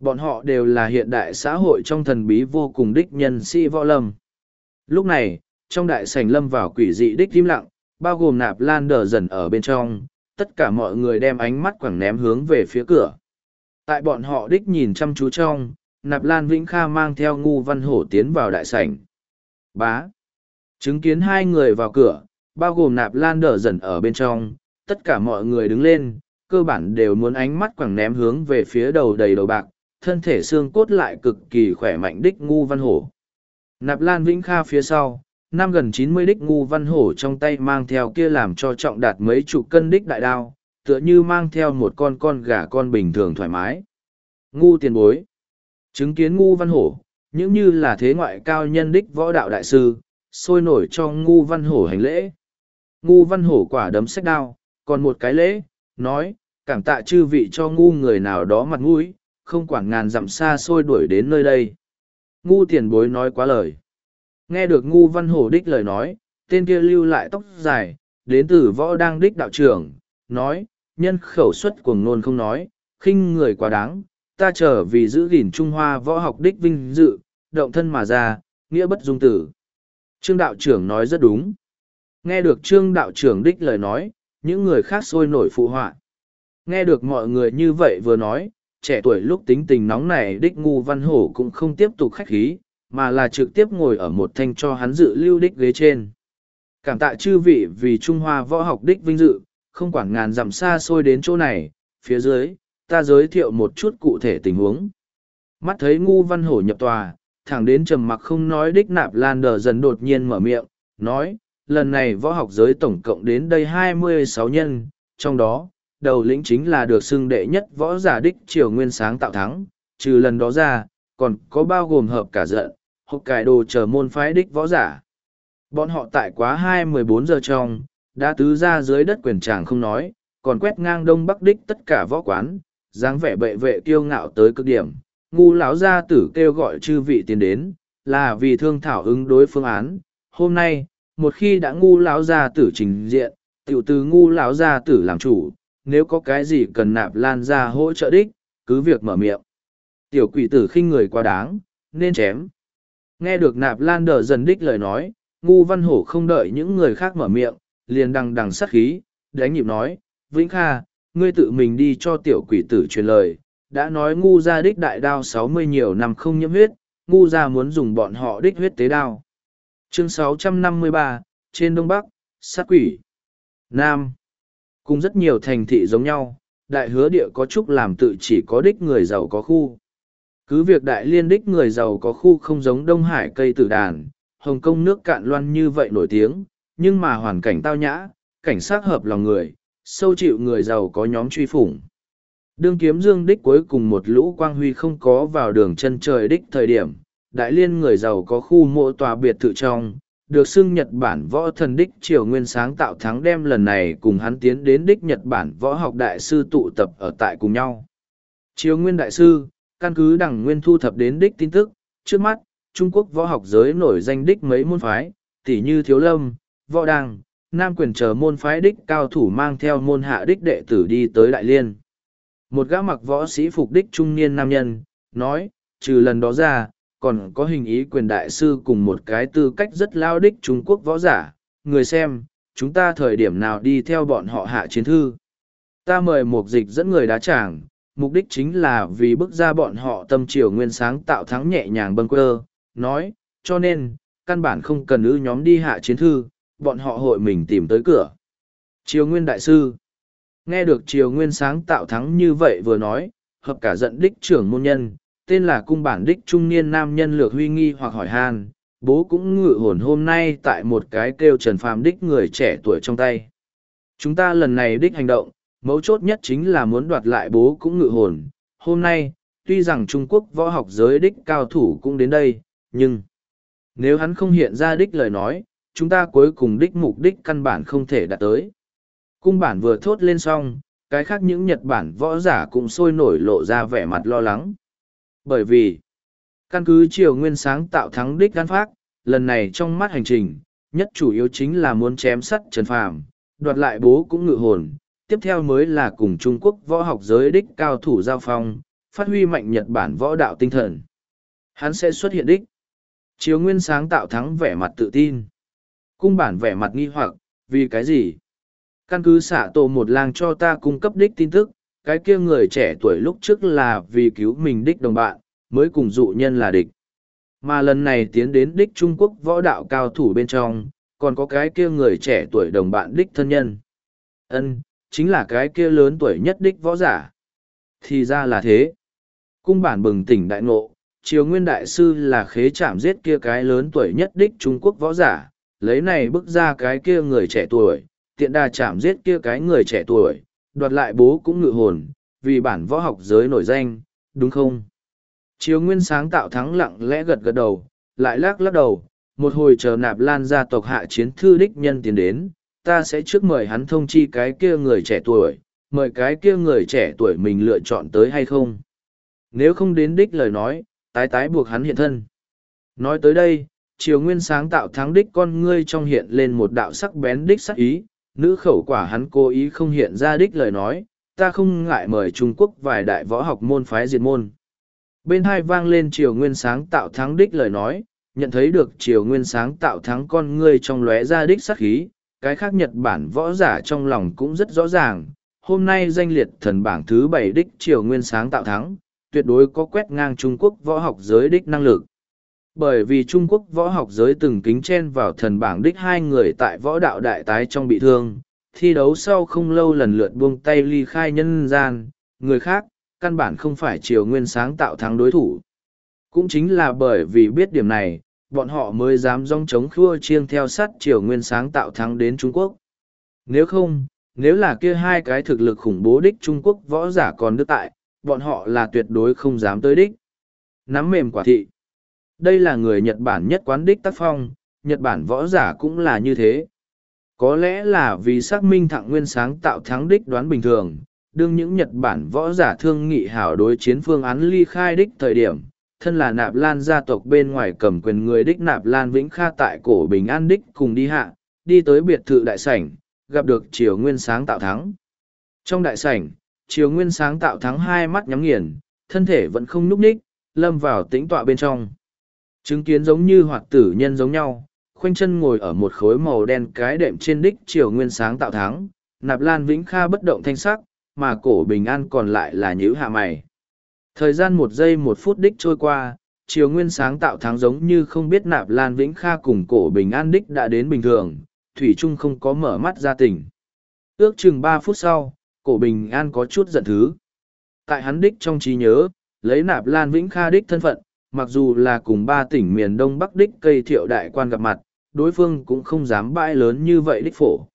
bọn họ đều là hiện đại xã hội trong thần bí vô cùng đích nhân sĩ võ lâm. Lúc này, trong đại sảnh lâm vào quỷ dị đích im lặng bao gồm nạp lan đờ dần ở bên trong tất cả mọi người đem ánh mắt quẳng ném hướng về phía cửa. Tại bọn họ đích nhìn chăm chú trong nạp lan vĩnh kha mang theo ngu văn hổ tiến vào đại sảnh. Bá. Chứng kiến hai người vào cửa bao gồm nạp lan đờ dần ở bên trong tất cả mọi người đứng lên cơ bản đều muốn ánh mắt quẳng ném hướng về phía đầu đầy đầu bạc thân thể xương cốt lại cực kỳ khỏe mạnh đích ngu văn hổ. Nạp Lan Vĩnh Kha phía sau, năm gần chín mươi đích ngu văn hổ trong tay mang theo kia làm cho trọng đạt mấy chục cân đích đại đao, tựa như mang theo một con con gà con bình thường thoải mái. Ngu tiền bối. Chứng kiến ngu văn hổ, những như là thế ngoại cao nhân đích võ đạo đại sư, sôi nổi cho ngu văn hổ hành lễ. Ngu văn hổ quả đấm sách đao, còn một cái lễ, nói, cảm tạ chư vị cho ngu người nào đó mặt mũi, không quản ngàn dặm xa xôi đuổi đến nơi đây. Ngu tiền bối nói quá lời. Nghe được ngu văn hổ đích lời nói, tên kia lưu lại tóc dài, đến từ võ đang đích đạo trưởng, nói, nhân khẩu suất cuồng nôn không nói, khinh người quá đáng, ta trở vì giữ gìn Trung Hoa võ học đích vinh dự, động thân mà ra, nghĩa bất dung tử. Trương đạo trưởng nói rất đúng. Nghe được trương đạo trưởng đích lời nói, những người khác sôi nổi phụ họa. Nghe được mọi người như vậy vừa nói, trẻ tuổi lúc tính tình nóng này đích ngu văn hổ cũng không tiếp tục khách khí, mà là trực tiếp ngồi ở một thanh cho hắn dự lưu đích ghế trên. Cảm tạ chư vị vì Trung Hoa võ học đích vinh dự, không quản ngàn dặm xa xôi đến chỗ này, phía dưới, ta giới thiệu một chút cụ thể tình huống. Mắt thấy ngu văn hổ nhập tòa, thẳng đến trầm mặc không nói đích nạp lan đờ dần đột nhiên mở miệng, nói, lần này võ học giới tổng cộng đến đây hai mươi sáu nhân, trong đó, đầu lĩnh chính là được xưng đệ nhất võ giả đích triều nguyên sáng tạo thắng, trừ lần đó ra, còn có bao gồm hợp cả giận, hộp cải đồ chờ môn phái đích võ giả. Bọn họ tại quá hai mười bốn giờ trong, đã tứ ra dưới đất quyền tràng không nói, còn quét ngang đông bắc đích tất cả võ quán, dáng vẻ bệ vệ kiêu ngạo tới cực điểm. Ngu lão gia tử kêu gọi chư vị tiến đến, là vì thương thảo ứng đối phương án. Hôm nay, một khi đã ngu lão gia tử trình diện, tiểu từ ngu lão gia tử làm chủ, nếu có cái gì cần nạp lan ra hỗ trợ đích, cứ việc mở miệng. Tiểu quỷ tử khinh người quá đáng, nên chém. Nghe được nạp lan đờ dần đích lời nói, ngu văn hổ không đợi những người khác mở miệng, liền đằng đằng sát khí, đánh nhịp nói, Vĩnh Kha, ngươi tự mình đi cho tiểu quỷ tử truyền lời, đã nói ngu ra đích đại đao sáu mươi nhiều năm không nhiễm huyết, ngu ra muốn dùng bọn họ đích huyết tế đao. Chương 653, trên Đông Bắc, sát quỷ. Nam. Cùng rất nhiều thành thị giống nhau, đại hứa địa có chúc làm tự chỉ có đích người giàu có khu. Cứ việc đại liên đích người giàu có khu không giống Đông Hải cây tử đàn, Hồng Kông nước cạn loan như vậy nổi tiếng, nhưng mà hoàn cảnh tao nhã, cảnh sát hợp lòng người, sâu chịu người giàu có nhóm truy phủng. Đương kiếm dương đích cuối cùng một lũ quang huy không có vào đường chân trời đích thời điểm, đại liên người giàu có khu mộ tòa biệt thự trong, được xưng Nhật Bản võ thần đích triều nguyên sáng tạo thắng đem lần này cùng hắn tiến đến đích Nhật Bản võ học đại sư tụ tập ở tại cùng nhau. Triều nguyên đại sư, căn cứ đằng nguyên thu thập đến đích tin tức, trước mắt, Trung Quốc võ học giới nổi danh đích mấy môn phái, tỷ như Thiếu Lâm, Võ Đăng, Nam quyền chờ môn phái đích cao thủ mang theo môn hạ đích đệ tử đi tới Đại Liên. Một gã mặc võ sĩ phục đích trung niên nam nhân, nói, trừ lần đó ra, còn có hình ý quyền đại sư cùng một cái tư cách rất lao đích Trung Quốc võ giả. Người xem, chúng ta thời điểm nào đi theo bọn họ hạ chiến thư. Ta mời một dịch dẫn người đá tràng, mục đích chính là vì bức ra bọn họ tâm triều nguyên sáng tạo thắng nhẹ nhàng bâng quơ, nói, cho nên, căn bản không cần ư nhóm đi hạ chiến thư, bọn họ hội mình tìm tới cửa. Triều Nguyên Đại Sư Nghe được Triều Nguyên sáng tạo thắng như vậy vừa nói, hợp cả giận đích trưởng môn nhân, tên là cung bản đích trung niên nam nhân lược huy nghi hoặc hỏi han, bố cũng ngự hồn hôm nay tại một cái kêu trần phàm đích người trẻ tuổi trong tay. Chúng ta lần này đích hành động, mấu chốt nhất chính là muốn đoạt lại bố cũng ngự hồn. Hôm nay, tuy rằng Trung Quốc võ học giới đích cao thủ cũng đến đây, nhưng nếu hắn không hiện ra đích lời nói, chúng ta cuối cùng đích mục đích căn bản không thể đạt tới. Cung bản vừa thốt lên xong, cái khác những Nhật Bản võ giả cũng sôi nổi lộ ra vẻ mặt lo lắng. Bởi vì, căn cứ triều nguyên sáng tạo thắng đích gan phát, lần này trong mắt hành trình, nhất chủ yếu chính là muốn chém sắt Trần Phàm, đoạt lại bố cũng ngự hồn, tiếp theo mới là cùng Trung Quốc võ học giới đích cao thủ giao phong, phát huy mạnh Nhật Bản võ đạo tinh thần. Hắn sẽ xuất hiện đích. Chiếu nguyên sáng tạo thắng vẻ mặt tự tin. Cung bản vẻ mặt nghi hoặc, vì cái gì? Căn cứ xạ tổ một lang cho ta cung cấp đích tin tức, cái kia người trẻ tuổi lúc trước là vì cứu mình đích đồng bạn, mới cùng dụ nhân là địch. Mà lần này tiến đến đích Trung Quốc võ đạo cao thủ bên trong, còn có cái kia người trẻ tuổi đồng bạn đích thân nhân. ân chính là cái kia lớn tuổi nhất đích võ giả. Thì ra là thế. Cung bản bừng tỉnh đại ngộ, triều nguyên đại sư là khế chạm giết kia cái lớn tuổi nhất đích Trung Quốc võ giả, lấy này bước ra cái kia người trẻ tuổi, tiện đà chạm giết kia cái người trẻ tuổi, đoạt lại bố cũng ngự hồn, vì bản võ học giới nổi danh, đúng không? Triều Nguyên sáng tạo thắng lặng lẽ gật gật đầu, lại lắc lắc đầu, một hồi chờ nạp lan gia tộc hạ chiến thư đích nhân tiến đến, ta sẽ trước mời hắn thông chi cái kia người trẻ tuổi, mời cái kia người trẻ tuổi mình lựa chọn tới hay không. Nếu không đến đích lời nói, tái tái buộc hắn hiện thân. Nói tới đây, triều nguyên sáng tạo thắng đích con ngươi trong hiện lên một đạo sắc bén đích sắc ý, nữ khẩu quả hắn cố ý không hiện ra đích lời nói, ta không ngại mời Trung Quốc vài đại võ học môn phái diệt môn. Bên hai vang lên triều nguyên sáng tạo thắng đích lời nói, nhận thấy được triều nguyên sáng tạo thắng con ngươi trong lóe ra đích sắc khí, cái khác Nhật Bản võ giả trong lòng cũng rất rõ ràng, hôm nay danh liệt thần bảng thứ bảy đích triều nguyên sáng tạo thắng, tuyệt đối có quét ngang Trung Quốc võ học giới đích năng lực. Bởi vì Trung Quốc võ học giới từng kính chen vào thần bảng đích hai người tại võ đạo đại tái trong bị thương, thi đấu sau không lâu lần lượt buông tay ly khai nhân gian, người khác, căn bản không phải triều nguyên sáng tạo thắng đối thủ. Cũng chính là bởi vì biết điểm này, bọn họ mới dám rong chống khua chiêng theo sát triều nguyên sáng tạo thắng đến Trung Quốc. Nếu không, nếu là kia hai cái thực lực khủng bố đích Trung Quốc võ giả còn đức tại, bọn họ là tuyệt đối không dám tới đích. Nắm mềm quả thị. Đây là người Nhật Bản nhất quán đích tác phong, Nhật Bản võ giả cũng là như thế. Có lẽ là vì xác minh thẳng nguyên sáng tạo thắng đích đoán bình thường, đương những Nhật Bản võ giả thương nghị hảo đối chiến phương án ly khai đích thời điểm, thân là nạp lan gia tộc bên ngoài cầm quyền người đích nạp lan vĩnh kha tại cổ bình an đích cùng đi hạ, đi tới biệt thự đại sảnh, gặp được triều nguyên sáng tạo thắng. Trong đại sảnh, triều nguyên sáng tạo thắng hai mắt nhắm nghiền, thân thể vẫn không nhúc ních, lâm vào tĩnh tọa bên trong. Chứng kiến giống như hoạt tử nhân giống nhau, khoanh chân ngồi ở một khối màu đen cái đệm trên đích triều nguyên sáng tạo thắng, nạp lan vĩnh kha bất động thanh sắc, mà cổ bình an còn lại là nhữ hạ mày. Thời gian một giây một phút đích trôi qua, chiều nguyên sáng tạo tháng giống như không biết nạp lan vĩnh kha cùng cổ bình an đích đã đến bình thường, thủy trung không có mở mắt ra tỉnh. Ước chừng ba phút sau, cổ bình an có chút giận thứ. Tại hắn đích trong trí nhớ, lấy nạp lan vĩnh kha đích thân phận, mặc dù là cùng ba tỉnh miền đông bắc đích cây thiệu đại quan gặp mặt, đối phương cũng không dám bãi lớn như vậy đích phổ.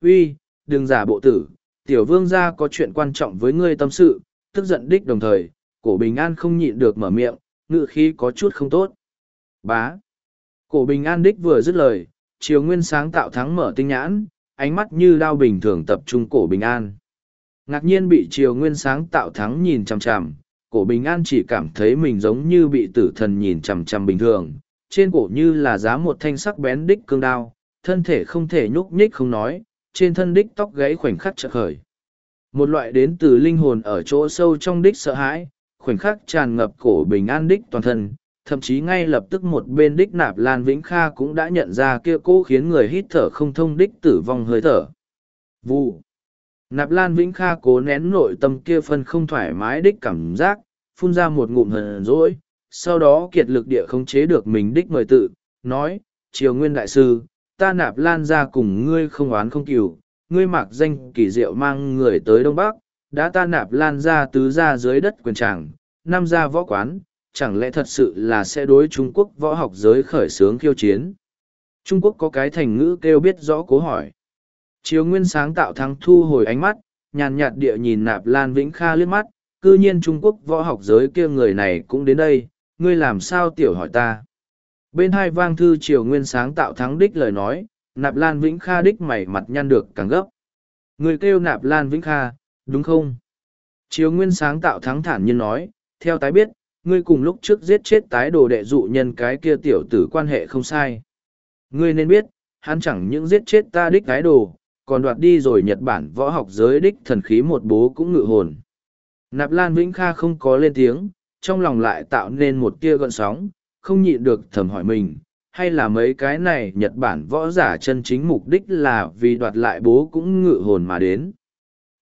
Uy, đừng giả bộ tử, tiểu vương gia có chuyện quan trọng với ngươi tâm sự, tức giận đích đồng thời, cổ bình an không nhịn được mở miệng, ngự khí có chút không tốt. Bá. Cổ bình an đích vừa dứt lời, chiều nguyên sáng tạo thắng mở tinh nhãn, ánh mắt như đao bình thường tập trung cổ bình an. Ngạc nhiên bị chiều nguyên sáng tạo thắng nhìn chằm chằm, cổ bình an chỉ cảm thấy mình giống như bị tử thần nhìn chằm chằm bình thường, trên cổ như là giá một thanh sắc bén đích cương đao, thân thể không thể nhúc nhích không nói, trên thân đích tóc gãy khoảnh khắc chợt khởi. Một loại đến từ linh hồn ở chỗ sâu trong đích sợ hãi, khoảnh khắc tràn ngập cổ bình an đích toàn thân, thậm chí ngay lập tức một bên đích nạp lan vĩnh kha cũng đã nhận ra kia cố khiến người hít thở không thông đích tử vong hơi thở. Vu nạp lan vĩnh kha cố nén nội tâm kia phân không thoải mái đích cảm giác phun ra một ngụm hờn rỗi sau đó kiệt lực địa khống chế được mình đích mời tự nói triều nguyên đại sư ta nạp lan ra cùng ngươi không oán không cừu ngươi mặc danh kỳ diệu mang người tới đông bắc đã ta nạp lan ra tứ ra dưới đất quyền tràng năm ra võ quán chẳng lẽ thật sự là sẽ đối Trung Quốc võ học giới khởi xướng khiêu chiến? Trung Quốc có cái thành ngữ kêu biết rõ cố hỏi. Chiếu nguyên sáng tạo thắng thu hồi ánh mắt, nhàn nhạt địa nhìn nạp Lan Vĩnh Kha liếc mắt, cư nhiên Trung Quốc võ học giới kia người này cũng đến đây, ngươi làm sao tiểu hỏi ta? Bên hai vang thư triều nguyên sáng tạo thắng đích lời nói, nạp Lan Vĩnh Kha đích mày mặt nhăn được càng gấp. Người kêu nạp Lan Vĩnh Kha, đúng không? Chiếu nguyên sáng tạo thắng thản nhiên nói, theo tái biết, ngươi cùng lúc trước giết chết tái đồ đệ dụ nhân cái kia tiểu tử quan hệ không sai. Ngươi nên biết, hắn chẳng những giết chết ta đích tái đồ, còn đoạt đi rồi Nhật Bản võ học giới đích thần khí một bố cũng ngự hồn. Nạp Lan Vĩnh Kha không có lên tiếng, trong lòng lại tạo nên một tia gợn sóng, không nhịn được thầm hỏi mình, hay là mấy cái này Nhật Bản võ giả chân chính mục đích là vì đoạt lại bố cũng ngự hồn mà đến.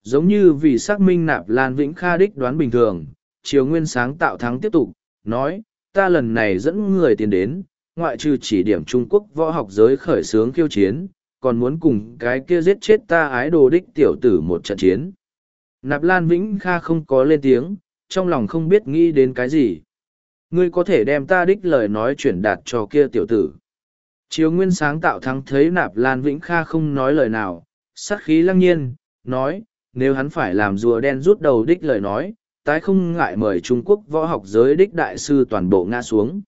Giống như vì xác minh Nạp Lan Vĩnh Kha đích đoán bình thường, triều nguyên sáng tạo thắng tiếp tục, nói, ta lần này dẫn người tiến đến, ngoại trừ chỉ điểm Trung Quốc võ học giới khởi xướng khiêu chiến, còn muốn cùng cái kia giết chết ta ái đồ đích tiểu tử một trận chiến. Nạp Lan Vĩnh Kha không có lên tiếng, trong lòng không biết nghĩ đến cái gì. Ngươi có thể đem ta đích lời nói chuyển đạt cho kia tiểu tử. Chiếu Nguyên sáng tạo thắng thấy Nạp Lan Vĩnh Kha không nói lời nào, sát khí lăng nhiên, nói, nếu hắn phải làm rùa đen rút đầu đích lời nói, tái không ngại mời Trung Quốc võ học giới đích đại sư toàn bộ ngã xuống.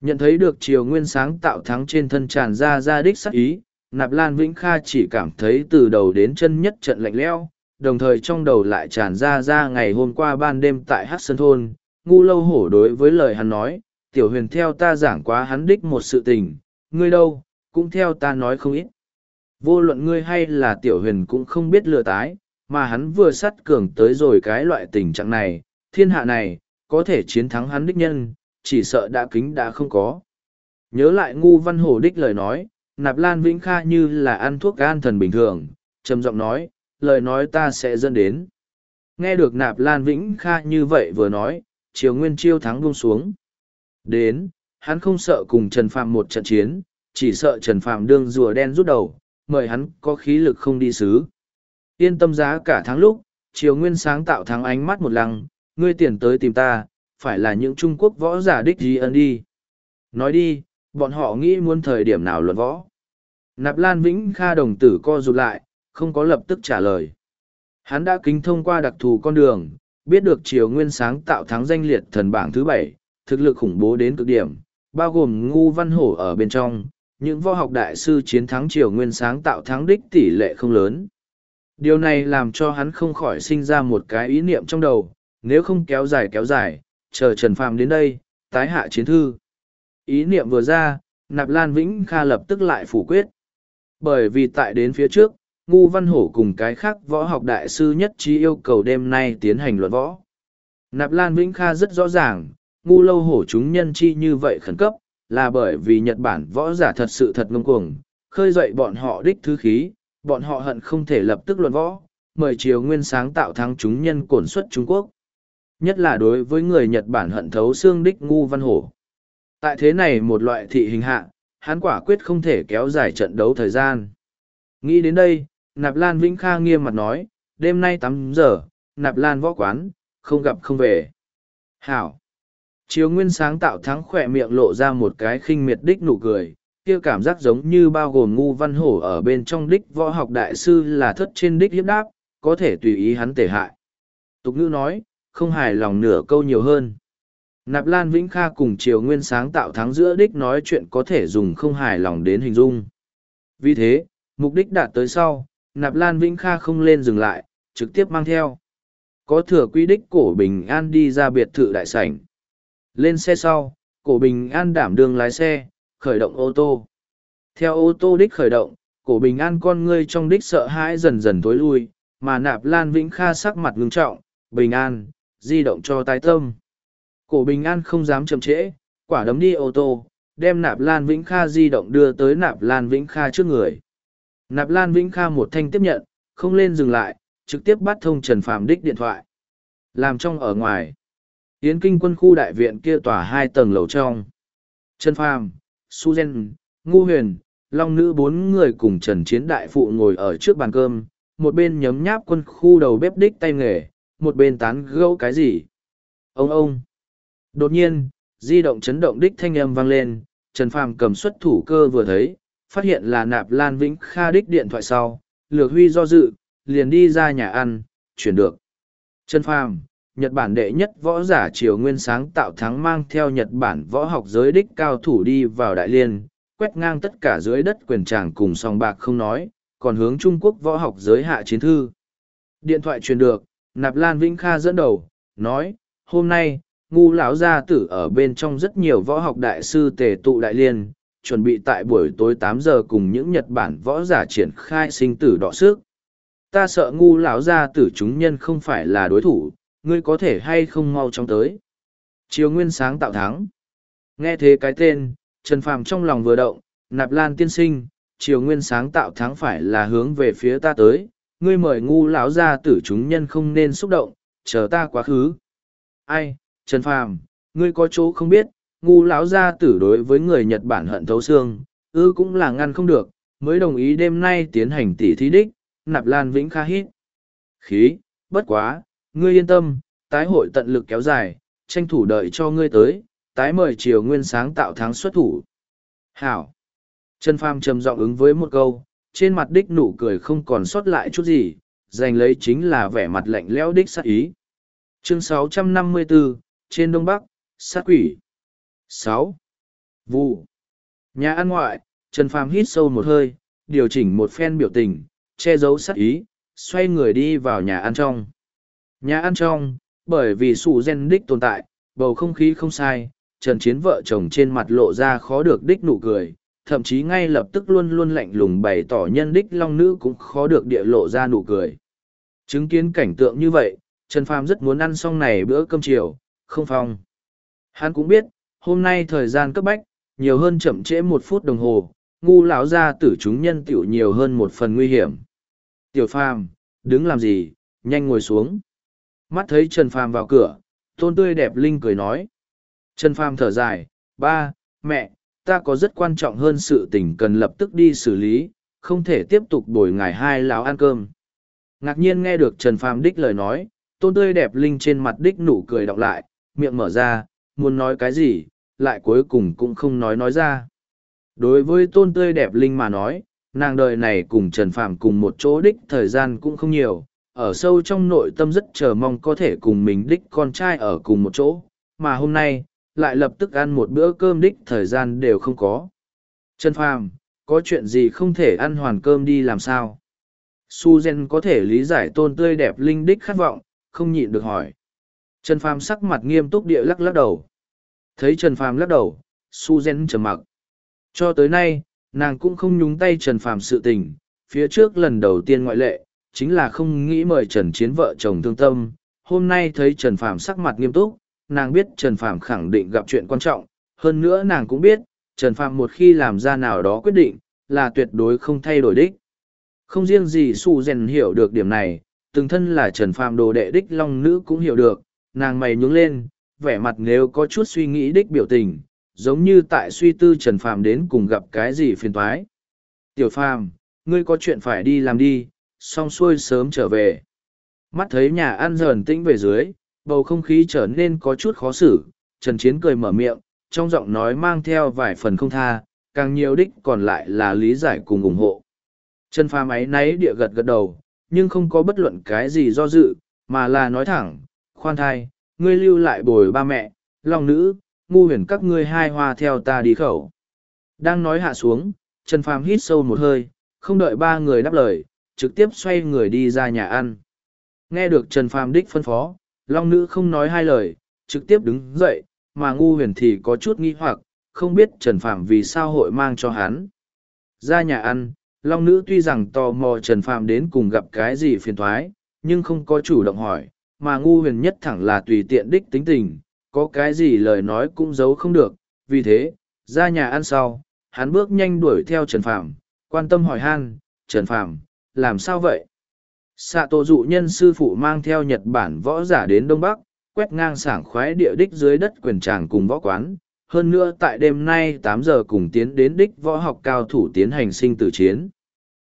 Nhận thấy được chiều nguyên sáng tạo thắng trên thân tràn ra ra đích sắc ý, Nạp Lan Vĩnh Kha chỉ cảm thấy từ đầu đến chân nhất trận lạnh leo, đồng thời trong đầu lại tràn ra ra ngày hôm qua ban đêm tại Hát Sơn Thôn, ngu lâu hổ đối với lời hắn nói, tiểu huyền theo ta giảng quá hắn đích một sự tình, ngươi đâu, cũng theo ta nói không ít. Vô luận ngươi hay là tiểu huyền cũng không biết lừa tái, mà hắn vừa sắt cường tới rồi cái loại tình trạng này, thiên hạ này, có thể chiến thắng hắn đích nhân, chỉ sợ đã kính đã không có. Nhớ lại ngu văn hổ đích lời nói, nạp lan vĩnh kha như là ăn thuốc gan thần bình thường, trầm giọng nói, lời nói ta sẽ dẫn đến. Nghe được nạp lan vĩnh kha như vậy vừa nói, chiều nguyên chiêu thắng buông xuống. Đến, hắn không sợ cùng Trần Phạm một trận chiến, chỉ sợ Trần Phạm đương rùa đen rút đầu, mời hắn có khí lực không đi xứ yên tâm giá cả tháng lúc, chiều nguyên sáng tạo tháng ánh mắt một lăng, ngươi tiền tới tìm ta, phải là những Trung Quốc võ giả đích gì ân đi. Nói đi, bọn họ nghĩ muốn thời điểm nào luận võ. Nạp Lan Vĩnh Kha đồng tử co rụt lại, không có lập tức trả lời. Hắn đã kính thông qua đặc thù con đường, biết được triều nguyên sáng tạo thắng danh liệt thần bảng thứ bảy, thực lực khủng bố đến cực điểm, bao gồm ngu văn hổ ở bên trong, những võ học đại sư chiến thắng triều nguyên sáng tạo thắng đích tỷ lệ không lớn. Điều này làm cho hắn không khỏi sinh ra một cái ý niệm trong đầu, nếu không kéo dài kéo dài, chờ Trần Phàm đến đây, tái hạ chiến thư. Ý niệm vừa ra, Nạp Lan Vĩnh Kha lập tức lại phủ quyết. Bởi vì tại đến phía trước, Ngu Văn Hổ cùng cái khác võ học đại sư nhất trí yêu cầu đêm nay tiến hành luận võ. Nạp Lan Vĩnh Kha rất rõ ràng, Ngu Lâu Hổ chúng nhân chi như vậy khẩn cấp, là bởi vì Nhật Bản võ giả thật sự thật ngông cuồng, khơi dậy bọn họ đích thứ khí, bọn họ hận không thể lập tức luận võ, mời triều nguyên sáng tạo thắng chúng nhân cổn xuất Trung Quốc. Nhất là đối với người Nhật Bản hận thấu xương đích Ngu Văn Hổ. Tại thế này một loại thị hình hạ, hắn quả quyết không thể kéo dài trận đấu thời gian. Nghĩ đến đây, Nạp Lan Vĩnh Kha nghiêm mặt nói, đêm nay tám giờ, Nạp Lan võ quán, không gặp không về. Hảo! Chiếu nguyên sáng tạo thắng khỏe miệng lộ ra một cái khinh miệt đích nụ cười, kia cảm giác giống như bao gồm ngu văn hổ ở bên trong đích võ học đại sư là thất trên đích hiếp đáp, có thể tùy ý hắn tể hại. Tục ngữ nói, không hài lòng nửa câu nhiều hơn. Nạp Lan Vĩnh Kha cùng Triều Nguyên sáng tạo thắng giữa đích nói chuyện có thể dùng không hài lòng đến hình dung. Vì thế, mục đích đạt tới sau, Nạp Lan Vĩnh Kha không lên dừng lại, trực tiếp mang theo. Có thừa quy đích cổ bình an đi ra biệt thự đại sảnh. Lên xe sau, cổ bình an đảm đường lái xe, khởi động ô tô. Theo ô tô đích khởi động, cổ bình an con ngươi trong đích sợ hãi dần dần tối lui, mà Nạp Lan Vĩnh Kha sắc mặt ngưng trọng, bình an, di động cho tái tâm. Cổ bình an không dám chậm trễ, quả đấm đi ô tô, đem nạp Lan Vĩnh Kha di động đưa tới nạp Lan Vĩnh Kha trước người. Nạp Lan Vĩnh Kha một thanh tiếp nhận, không lên dừng lại, trực tiếp bắt thông Trần phàm đích điện thoại. Làm trong ở ngoài. Yến kinh quân khu đại viện kia tỏa hai tầng lầu trong. Trần Phàm, Su Gen, Ngu Huyền, Long Nữ bốn người cùng Trần Chiến Đại Phụ ngồi ở trước bàn cơm, một bên nhấm nháp quân khu đầu bếp đích tay nghề, một bên tán gẫu cái gì. Ông ông. Đột nhiên, di động chấn động đích thanh âm vang lên, Trần Phàm cầm xuất thủ cơ vừa thấy, phát hiện là nạp Lan Vĩnh Kha đích điện thoại sau, lược huy do dự, liền đi ra nhà ăn, chuyển được. Trần Phàm, Nhật Bản đệ nhất võ giả triều nguyên sáng tạo thắng mang theo Nhật Bản võ học giới đích cao thủ đi vào Đại Liên, quét ngang tất cả dưới đất quyền tràng cùng song bạc không nói, còn hướng Trung Quốc võ học giới hạ chiến thư. Điện thoại truyền được, Nạp Lan Vĩnh Kha dẫn đầu, nói, hôm nay, ngu lão gia tử ở bên trong rất nhiều võ học đại sư tề tụ đại liên chuẩn bị tại buổi tối tám giờ cùng những nhật bản võ giả triển khai sinh tử đọ sức ta sợ ngu lão gia tử chúng nhân không phải là đối thủ ngươi có thể hay không mau chóng tới. Chiều nguyên sáng tạo thắng. Nghe thế cái tên trần phàm trong lòng vừa động nạp lan tiên sinh triều nguyên sáng tạo thắng phải là hướng về phía ta tới ngươi mời ngu lão gia tử chúng nhân không nên xúc động chờ ta quá khứ. Ai Trần Phàm, ngươi có chỗ không biết, ngu lão gia tử đối với người Nhật Bản hận thấu xương, ư cũng là ngăn không được, mới đồng ý đêm nay tiến hành tỷ thí đích, nạp lan vĩnh kha hít. Khí, bất quá, ngươi yên tâm, tái hội tận lực kéo dài, tranh thủ đợi cho ngươi tới, tái mời chiều nguyên sáng tạo thắng xuất thủ. Hảo. Trần Pham trầm giọng ứng với một câu, trên mặt đích nụ cười không còn sót lại chút gì, giành lấy chính là vẻ mặt lạnh lẽo đích sát ý. Chương 654, trên đông bắc sát quỷ sáu vụ nhà ăn ngoại trần phàm hít sâu một hơi điều chỉnh một phen biểu tình che giấu sát ý xoay người đi vào nhà ăn trong nhà ăn trong bởi vì sủ gen đích tồn tại bầu không khí không sai trần chiến vợ chồng trên mặt lộ ra khó được đích nụ cười thậm chí ngay lập tức luôn luôn lạnh lùng bày tỏ nhân đích long nữ cũng khó được địa lộ ra nụ cười chứng kiến cảnh tượng như vậy trần phàm rất muốn ăn xong này bữa cơm chiều không phong. Hắn cũng biết, hôm nay thời gian cấp bách, nhiều hơn chậm trễ một phút đồng hồ, ngu lão gia tử chúng nhân tiểu nhiều hơn một phần nguy hiểm. Tiểu Phàm, đứng làm gì, nhanh ngồi xuống. Mắt thấy Trần Phàm vào cửa, tôn tươi đẹp linh cười nói. Trần Phàm thở dài, ba, mẹ, ta có rất quan trọng hơn sự tình cần lập tức đi xử lý, không thể tiếp tục đổi ngài hai lão ăn cơm. Ngạc nhiên nghe được Trần Phàm đích lời nói, tôn tươi đẹp linh trên mặt đích nụ cười đọc lại, miệng mở ra, muốn nói cái gì, lại cuối cùng cũng không nói nói ra. Đối với tôn tươi đẹp linh mà nói, nàng đời này cùng Trần Phàm cùng một chỗ đích thời gian cũng không nhiều, ở sâu trong nội tâm rất chờ mong có thể cùng mình đích con trai ở cùng một chỗ, mà hôm nay, lại lập tức ăn một bữa cơm đích thời gian đều không có. Trần Phàm, có chuyện gì không thể ăn hoàn cơm đi làm sao? Suzen có thể lý giải tôn tươi đẹp linh đích khát vọng, không nhịn được hỏi. Trần Phàm sắc mặt nghiêm túc địa lắc lắc đầu. Thấy Trần Phàm lắc đầu, Suzen trầm mặc. Cho tới nay, nàng cũng không nhúng tay Trần Phàm sự tình, phía trước lần đầu tiên ngoại lệ, chính là không nghĩ mời Trần Chiến vợ chồng thương tâm. Hôm nay thấy Trần Phàm sắc mặt nghiêm túc, nàng biết Trần Phàm khẳng định gặp chuyện quan trọng, hơn nữa nàng cũng biết, Trần Phàm một khi làm ra nào đó quyết định, là tuyệt đối không thay đổi đích. Không riêng gì Su Gen hiểu được điểm này, từng thân là Trần Phàm đồ đệ đích long nữ cũng hiểu được, nàng mày nhướng lên, vẻ mặt nếu có chút suy nghĩ đích biểu tình, giống như tại suy tư Trần Phàm đến cùng gặp cái gì phiền toái. Tiểu Phàm, ngươi có chuyện phải đi làm đi, xong xuôi sớm trở về. Mắt thấy nhà ăn dần tĩnh về dưới, bầu không khí trở nên có chút khó xử, Trần Chiến cười mở miệng, trong giọng nói mang theo vài phần không tha, càng nhiều đích còn lại là lý giải cùng ủng hộ. Trần Pha máy náy địa gật gật đầu, nhưng không có bất luận cái gì do dự, mà là nói thẳng, khoan thai, ngươi lưu lại bồi ba mẹ, lòng nữ, ngu huyền các ngươi hai hoa theo ta đi khẩu. Đang nói hạ xuống, Trần Phàm hít sâu một hơi, không đợi ba người đáp lời, trực tiếp xoay người đi ra nhà ăn. Nghe được Trần Phàm đích phân phó, Long nữ không nói hai lời, trực tiếp đứng dậy, mà ngu huyền thì có chút nghi hoặc, không biết Trần Phàm vì sao hội mang cho hắn. Ra nhà ăn, Long nữ tuy rằng tò mò Trần Phàm đến cùng gặp cái gì phiền toái, nhưng không có chủ động hỏi, mà ngu huyền nhất thẳng là tùy tiện đích tính tình, có cái gì lời nói cũng giấu không được, vì thế, ra nhà ăn sau, hắn bước nhanh đuổi theo Trần Phàm, quan tâm hỏi han, Trần Phàm, làm sao vậy? Sạ tổ dụ nhân sư phụ mang theo Nhật Bản võ giả đến Đông Bắc, quét ngang sảng khoái địa đích dưới đất quyền tràng cùng võ quán. Hơn nữa tại đêm nay tám giờ cùng tiến đến đích võ học cao thủ tiến hành sinh tử chiến.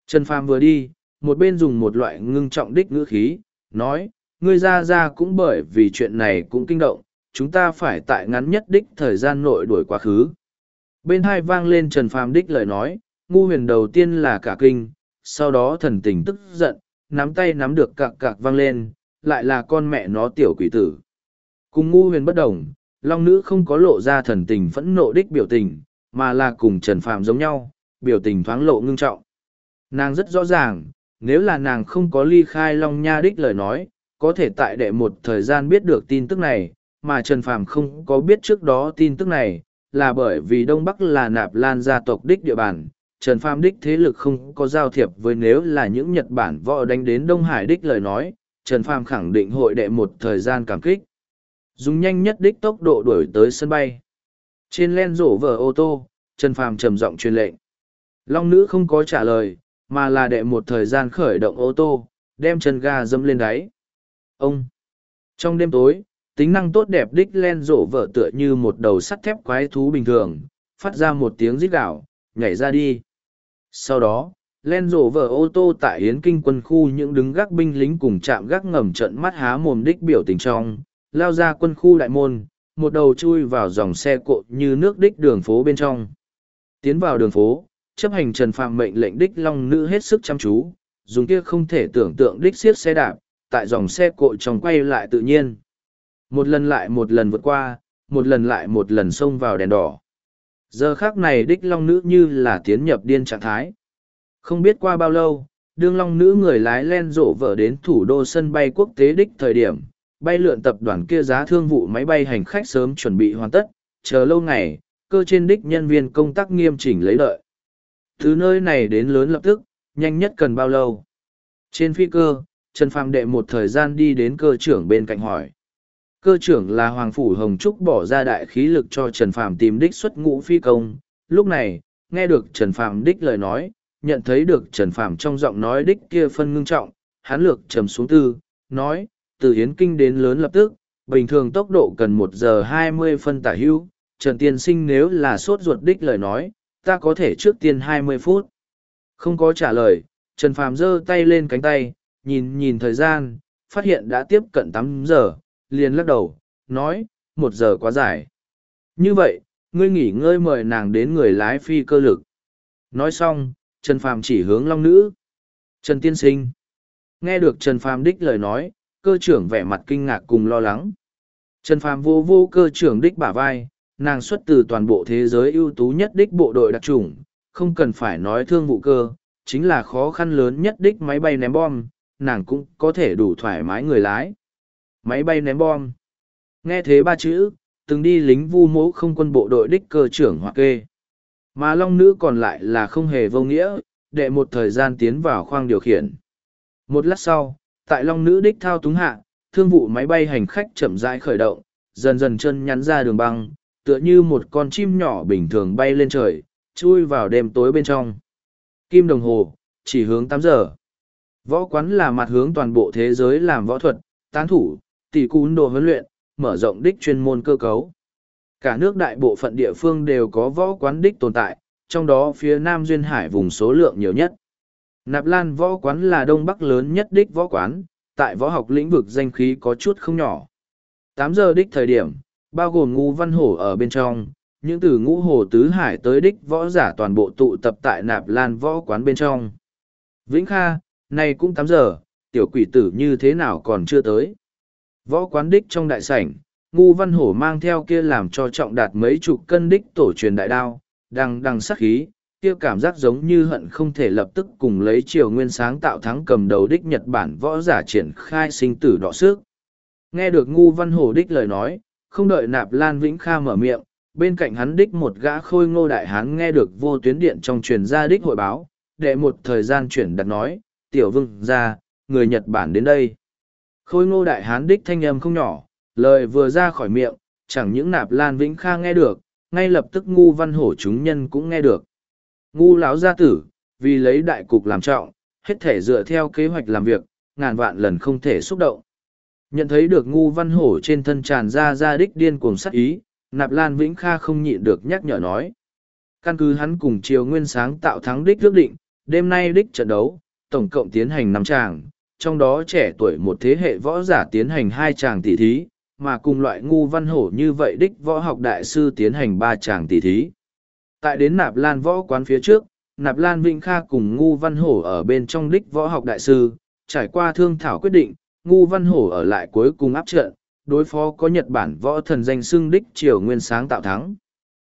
Trần Phàm vừa đi, một bên dùng một loại ngưng trọng đích ngữ khí, nói, ngươi ra ra cũng bởi vì chuyện này cũng kinh động, chúng ta phải tại ngắn nhất đích thời gian nội đuổi quá khứ. Bên hai vang lên Trần Phàm đích lời nói, ngu huyền đầu tiên là cả kinh, sau đó thần tình tức giận, nắm tay nắm được cạc cạc vang lên, lại là con mẹ nó tiểu quỷ tử. Cùng ngu huyền bất đồng, long nữ không có lộ ra thần tình phẫn nộ đích biểu tình, mà là cùng Trần Phạm giống nhau, biểu tình thoáng lộ ngưng trọng. Nàng rất rõ ràng, nếu là nàng không có ly khai long nha đích lời nói, có thể tại đệ một thời gian biết được tin tức này, mà Trần Phạm không có biết trước đó tin tức này, là bởi vì Đông Bắc là nạp lan gia tộc đích địa bàn, Trần Phàm đích thế lực không có giao thiệp với nếu là những Nhật Bản võ đánh đến Đông Hải đích lời nói, Trần Phàm khẳng định hội đệ một thời gian cảm kích. Dùng nhanh nhất đích tốc độ đuổi tới sân bay. Trên len rổ vở ô tô, Trần Phàm trầm giọng truyền lệnh. Long nữ không có trả lời, mà là đệ một thời gian khởi động ô tô, đem chân ga dâm lên đáy. Ông! Trong đêm tối, tính năng tốt đẹp đích len rổ vở tựa như một đầu sắt thép quái thú bình thường, phát ra một tiếng rít gạo, nhảy ra đi. Sau đó, len rổ vở ô tô tại Yến Kinh quân khu những đứng gác binh lính cùng chạm gác ngầm trận mắt há mồm đích biểu tình trong, lao ra quân khu đại môn, một đầu chui vào dòng xe cộ như nước đích đường phố bên trong. Tiến vào đường phố, chấp hành trần phạm mệnh lệnh đích long nữ hết sức chăm chú, dùng kia không thể tưởng tượng đích xiết xe đạp, tại dòng xe cộ trong quay lại tự nhiên. Một lần lại một lần vượt qua, một lần lại một lần xông vào đèn đỏ. Giờ khác này đích long nữ như là tiến nhập điên trạng thái. Không biết qua bao lâu, đương long nữ người lái len rộ vở đến thủ đô sân bay quốc tế đích thời điểm, bay lượn tập đoàn kia giá thương vụ máy bay hành khách sớm chuẩn bị hoàn tất, chờ lâu ngày, cơ trên đích nhân viên công tác nghiêm chỉnh lấy lợi Từ nơi này đến lớn lập tức, nhanh nhất cần bao lâu? Trên phi cơ, Trần Phàm đệ một thời gian đi đến cơ trưởng bên cạnh hỏi. Cơ trưởng là Hoàng Phủ Hồng Trúc bỏ ra đại khí lực cho Trần Phàm tìm đích xuất ngũ phi công. Lúc này, nghe được Trần Phàm đích lời nói, nhận thấy được Trần Phàm trong giọng nói đích kia phân ngưng trọng, hán lược trầm xuống tư, nói, từ Hiến Kinh đến lớn lập tức, bình thường tốc độ cần một giờ hai mươi phân tả hữu, Trần Tiên Sinh nếu là sốt ruột đích lời nói, ta có thể trước tiên hai mươi phút. Không có trả lời, Trần Phàm giơ tay lên cánh tay, nhìn nhìn thời gian, phát hiện đã tiếp cận tám giờ, liền lắc đầu, nói, một giờ quá dài. Như vậy, ngươi nghỉ ngơi mời nàng đến người lái phi cơ lực. Nói xong, Trần Phàm chỉ hướng long nữ. Trần Tiên Sinh. Nghe được Trần Phàm đích lời nói, cơ trưởng vẻ mặt kinh ngạc cùng lo lắng. Trần Phàm vô vô cơ trưởng đích bả vai, nàng xuất từ toàn bộ thế giới ưu tú nhất đích bộ đội đặc trùng, không cần phải nói thương vụ cơ, chính là khó khăn lớn nhất đích máy bay ném bom, nàng cũng có thể đủ thoải mái người lái. Máy bay ném bom. Nghe thế ba chữ, từng đi lính vu mẫu không quân bộ đội đích cơ trưởng hoặc kê. Mà long nữ còn lại là không hề vô nghĩa, để một thời gian tiến vào khoang điều khiển. Một lát sau, tại long nữ đích thao túng hạ, thương vụ máy bay hành khách chậm rãi khởi động, dần dần chân nhắn ra đường băng, tựa như một con chim nhỏ bình thường bay lên trời, chui vào đêm tối bên trong. Kim đồng hồ, chỉ hướng tám giờ. Võ quán là mặt hướng toàn bộ thế giới làm võ thuật, tán thủ, tỷ cún đồ huấn luyện, mở rộng đích chuyên môn cơ cấu. Cả nước đại bộ phận địa phương đều có võ quán đích tồn tại, trong đó phía Nam Duyên Hải vùng số lượng nhiều nhất. Nạp Lan võ quán là đông bắc lớn nhất đích võ quán, tại võ học lĩnh vực danh khí có chút không nhỏ. Tám giờ đích thời điểm, bao gồm ngũ văn hổ ở bên trong, những từ ngũ hồ tứ hải tới đích võ giả toàn bộ tụ tập tại Nạp Lan võ quán bên trong. Vĩnh Kha, nay cũng tám giờ, tiểu quỷ tử như thế nào còn chưa tới. Võ quán đích trong đại sảnh, ngu văn hổ mang theo kia làm cho trọng đạt mấy chục cân đích tổ truyền đại đao, đằng đằng sắc khí, kia cảm giác giống như hận không thể lập tức cùng lấy triều nguyên sáng tạo thắng cầm đầu đích Nhật Bản võ giả triển khai sinh tử đọ sức. Nghe được ngu văn hổ đích lời nói, không đợi nạp Lan Vĩnh Kha mở miệng, bên cạnh hắn đích một gã khôi ngô đại hán nghe được vô tuyến điện trong truyền gia đích hội báo, để một thời gian chuyển đặt nói, tiểu vương ra, người Nhật Bản đến đây. Khôi ngô đại hán đích thanh âm không nhỏ, lời vừa ra khỏi miệng, chẳng những nạp Lan Vĩnh Kha nghe được, ngay lập tức ngu văn hổ chúng nhân cũng nghe được. Ngu lão gia tử, vì lấy đại cục làm trọng, hết thể dựa theo kế hoạch làm việc, ngàn vạn lần không thể xúc động. Nhận thấy được ngu văn hổ trên thân tràn ra ra đích điên cuồng sắc ý, nạp lan vĩnh kha không nhịn được nhắc nhở nói. Căn cứ hắn cùng triều nguyên sáng tạo thắng đích ước định, đêm nay đích trận đấu, tổng cộng tiến hành năm tràng, trong đó trẻ tuổi một thế hệ võ giả tiến hành hai tràng tỷ thí, mà cùng loại ngu văn hổ như vậy đích võ học đại sư tiến hành ba tràng tỷ thí. Tại đến nạp lan võ quán phía trước, nạp lan vĩnh kha cùng ngu văn hổ ở bên trong đích võ học đại sư, trải qua thương thảo quyết định, ngu văn hổ ở lại cuối cùng áp trận, đối phó có Nhật Bản võ thần danh xưng đích triều nguyên sáng tạo thắng.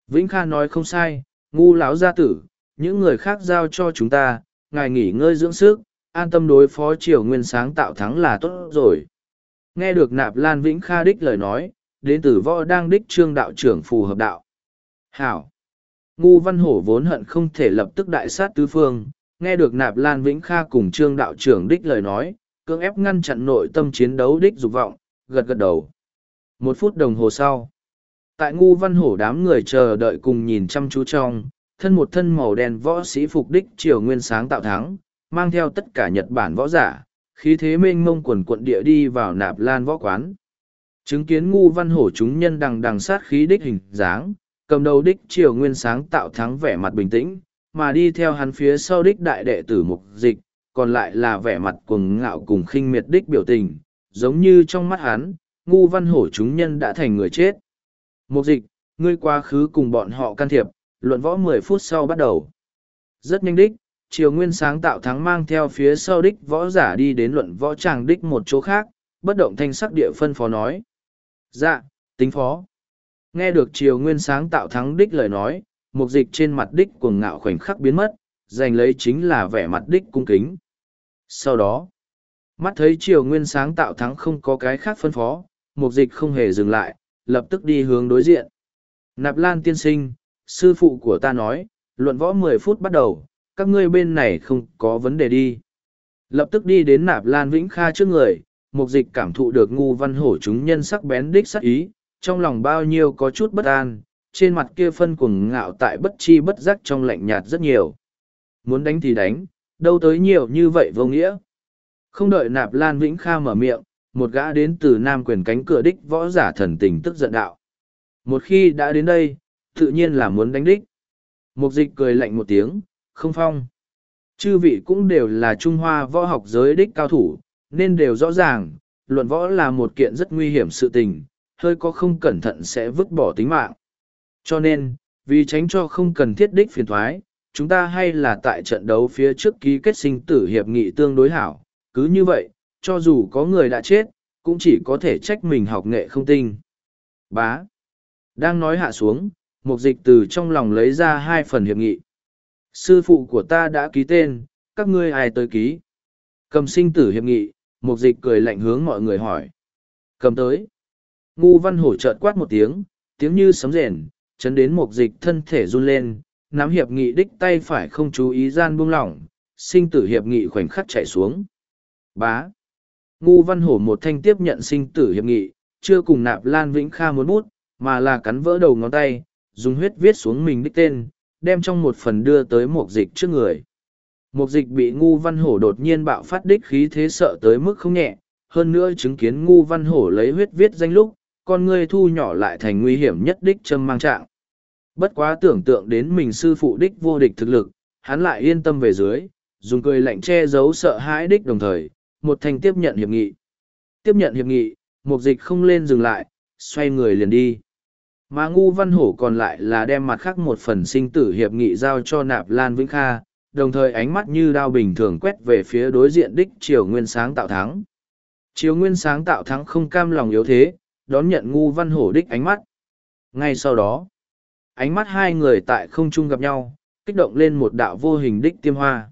Vĩnh Kha nói không sai, ngu lão gia tử, những người khác giao cho chúng ta, ngài nghỉ ngơi dưỡng sức, an tâm đối phó triều nguyên sáng tạo thắng là tốt rồi. Nghe được nạp lan Vĩnh Kha đích lời nói, đến từ võ đang đích trương đạo trưởng phù hợp đạo. Hảo! Ngu văn hổ vốn hận không thể lập tức đại sát tứ phương, nghe được nạp lan Vĩnh Kha cùng trương đạo trưởng đích lời nói, cưỡng ép ngăn chặn nội tâm chiến đấu đích dục vọng, gật gật đầu. Một phút đồng hồ sau, tại ngu văn hổ đám người chờ đợi cùng nhìn chăm chú trong, thân một thân màu đen võ sĩ phục đích triều nguyên sáng tạo thắng, mang theo tất cả Nhật Bản võ giả, khí thế mênh mông quần quận địa đi vào nạp lan võ quán. Chứng kiến ngu văn hổ chúng nhân đằng đằng sát khí đích hình dáng, cầm đầu đích triều nguyên sáng tạo thắng vẻ mặt bình tĩnh, mà đi theo hắn phía sau đích đại đệ tử mục dịch, còn lại là vẻ mặt cuồng ngạo cùng khinh miệt đích biểu tình, giống như trong mắt hắn, ngu văn hổ chúng nhân đã thành người chết. Mục dịch, ngươi quá khứ cùng bọn họ can thiệp, luận võ mười phút sau bắt đầu. Rất nhanh đích, triều nguyên sáng tạo thắng mang theo phía sau đích võ giả đi đến luận võ tràng đích một chỗ khác, bất động thanh sắc địa phân phó nói. Dạ, tính phó. Nghe được triều nguyên sáng tạo thắng đích lời nói, mục dịch trên mặt đích cuồng ngạo khoảnh khắc biến mất, giành lấy chính là vẻ mặt đích cung kính. Sau đó, mắt thấy triều nguyên sáng tạo thắng không có cái khác phân phó, mục dịch không hề dừng lại, lập tức đi hướng đối diện. Nạp Lan tiên sinh, sư phụ của ta nói, luận võ mười phút bắt đầu, các ngươi bên này không có vấn đề đi. Lập tức đi đến Nạp Lan Vĩnh Kha trước người, mục dịch cảm thụ được ngu văn hổ chúng nhân sắc bén đích sắc ý, trong lòng bao nhiêu có chút bất an, trên mặt kia phân cuồng ngạo tại bất chi bất giác trong lạnh nhạt rất nhiều. Muốn đánh thì đánh, đâu tới nhiều như vậy vô nghĩa. Không đợi nạp Lan Vĩnh Kha mở miệng, một gã đến từ nam quyền cánh cửa đích võ giả thần tình tức giận đạo. Một khi đã đến đây, tự nhiên là muốn đánh đích. Mục dịch cười lạnh một tiếng, không phong. Chư vị cũng đều là Trung Hoa võ học giới đích cao thủ, nên đều rõ ràng, luận võ là một kiện rất nguy hiểm sự tình, hơi có không cẩn thận sẽ vứt bỏ tính mạng. Cho nên, vì tránh cho không cần thiết đích phiền thoái, chúng ta hay là tại trận đấu phía trước ký kết sinh tử hiệp nghị tương đối hảo. Cứ như vậy, cho dù có người đã chết, cũng chỉ có thể trách mình học nghệ không tinh. Bá. Đang nói hạ xuống, một dịch từ trong lòng lấy ra hai phần hiệp nghị. Sư phụ của ta đã ký tên, các ngươi ai tới ký? Cầm sinh tử hiệp nghị, mục dịch cười lạnh hướng mọi người hỏi. Cầm tới. Ngu văn hổ chợt quát một tiếng, tiếng như sấm rền, chấn đến mục dịch thân thể run lên, nắm hiệp nghị đích tay phải không chú ý gian buông lỏng, sinh tử hiệp nghị khoảnh khắc chạy xuống. Bá. Ngu văn hổ một thanh tiếp nhận sinh tử hiệp nghị, chưa cùng nạp lan vĩnh kha muốn bút, mà là cắn vỡ đầu ngón tay, dùng huyết viết xuống mình đích tên, đem trong một phần đưa tới một dịch trước người. Một dịch bị ngu văn hổ đột nhiên bạo phát đích khí thế sợ tới mức không nhẹ, hơn nữa chứng kiến ngu văn hổ lấy huyết viết danh lúc, con ngươi thu nhỏ lại thành nguy hiểm nhất đích châm mang trạng. Bất quá tưởng tượng đến mình sư phụ đích vô địch thực lực, hắn lại yên tâm về dưới, dùng cười lạnh che giấu sợ hãi đích đồng thời, một thành tiếp nhận hiệp nghị. Tiếp nhận hiệp nghị, mục dịch không lên dừng lại, xoay người liền đi. Mà ngu văn hổ còn lại là đem mặt khác một phần sinh tử hiệp nghị giao cho nạp lan vĩnh kha, đồng thời ánh mắt như đao bình thường quét về phía đối diện đích triều nguyên sáng tạo thắng. Triều nguyên sáng tạo thắng không cam lòng yếu thế, đón nhận ngu văn hổ đích ánh mắt. Ngay sau đó, ánh mắt hai người tại không trung gặp nhau, kích động lên một đạo vô hình đích tiêm hoa.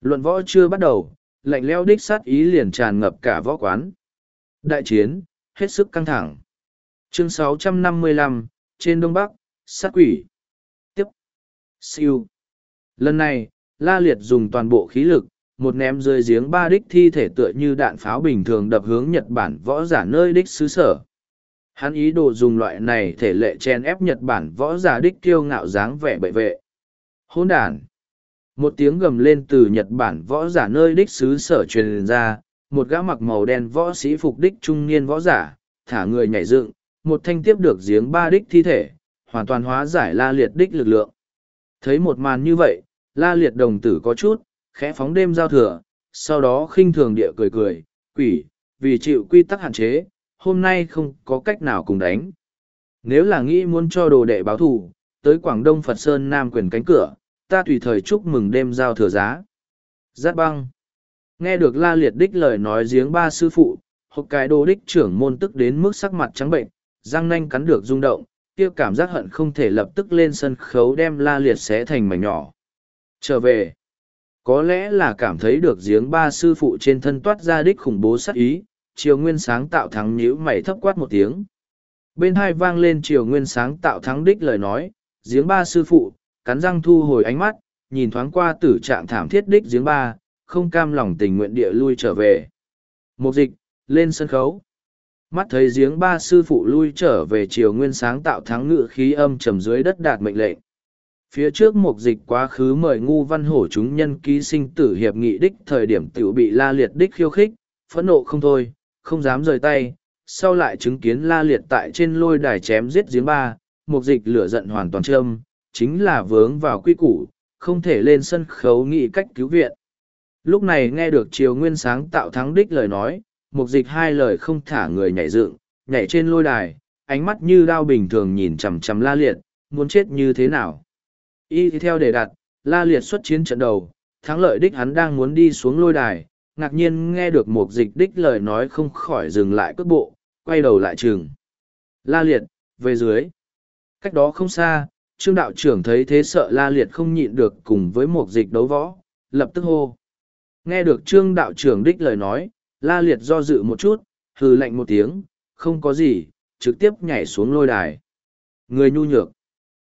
Luận võ chưa bắt đầu, lạnh leo đích sát ý liền tràn ngập cả võ quán. Đại chiến, hết sức căng thẳng. Chương 655, trên Đông Bắc, sát quỷ. Tiếp. Siêu. Lần này, La Liệt dùng toàn bộ khí lực, một ném rơi giếng ba đích thi thể tựa như đạn pháo bình thường đập hướng Nhật Bản võ giả nơi đích xứ sở. Hắn ý đồ dùng loại này thể lệ chen ép Nhật Bản võ giả đích kiêu ngạo dáng vẻ bệ vệ. Hôn đàn. Một tiếng gầm lên từ Nhật Bản võ giả nơi đích xứ sở truyền ra, một gã mặc màu đen võ sĩ phục đích trung niên võ giả, thả người nhảy dựng, một thanh tiếp được giếng ba đích thi thể, hoàn toàn hóa giải la liệt đích lực lượng. Thấy một màn như vậy, la liệt đồng tử có chút, khẽ phóng đêm giao thừa, sau đó khinh thường địa cười cười, quỷ, vì chịu quy tắc hạn chế, hôm nay không có cách nào cùng đánh. Nếu là nghĩ muốn cho đồ đệ báo thù, tới Quảng Đông Phật Sơn Nam quyền cánh cửa, ta tùy thời chúc mừng đêm giao thừa giá. Giát băng. Nghe được la liệt đích lời nói giếng ba sư phụ, hộp cái đồ đích trưởng môn tức đến mức sắc mặt trắng bệnh, răng nanh cắn được rung động, kia cảm giác hận không thể lập tức lên sân khấu đem la liệt xé thành mảnh nhỏ. Trở về, có lẽ là cảm thấy được giếng ba sư phụ trên thân toát ra đích khủng bố sắc ý, triều nguyên sáng tạo thắng nhữ mày thấp quát một tiếng. Bên hai vang lên triều nguyên sáng tạo thắng đích lời nói, giếng ba sư phụ, cắn răng thu hồi ánh mắt, nhìn thoáng qua tử trạng thảm thiết đích giếng ba, không cam lòng tình nguyện địa lui trở về. Một dịch, lên sân khấu. Mắt thấy giếng ba sư phụ lui trở về chiều nguyên sáng tạo thắng ngự khí âm trầm dưới đất đạt mệnh lệnh. Phía trước mục dịch quá khứ mời ngu văn hổ chúng nhân ký sinh tử hiệp nghị đích thời điểm tiểu bị la liệt đích khiêu khích, phẫn nộ không thôi, không dám rời tay, sau lại chứng kiến la liệt tại trên lôi đài chém giết giếng ba, mục dịch lửa giận hoàn toàn trơm chính là vướng vào quy củ, không thể lên sân khấu nghị cách cứu viện. Lúc này nghe được triều nguyên sáng tạo thắng đích lời nói, mục dịch hai lời không thả người nhảy dựng, nhảy trên lôi đài, ánh mắt như đao bình thường nhìn chằm chằm la liệt, muốn chết như thế nào. Y theo đề đặt, la liệt xuất chiến trận đầu, thắng lợi đích hắn đang muốn đi xuống lôi đài, ngạc nhiên nghe được mục dịch đích lời nói không khỏi dừng lại cước bộ, quay đầu lại trường. La liệt, về dưới. Cách đó không xa, trương đạo trưởng thấy thế sợ la liệt không nhịn được cùng với mục dịch đấu võ, lập tức hô. Nghe được trương đạo trưởng đích lời nói, la liệt do dự một chút, hừ lạnh một tiếng, không có gì, trực tiếp nhảy xuống lôi đài. Người nhu nhược.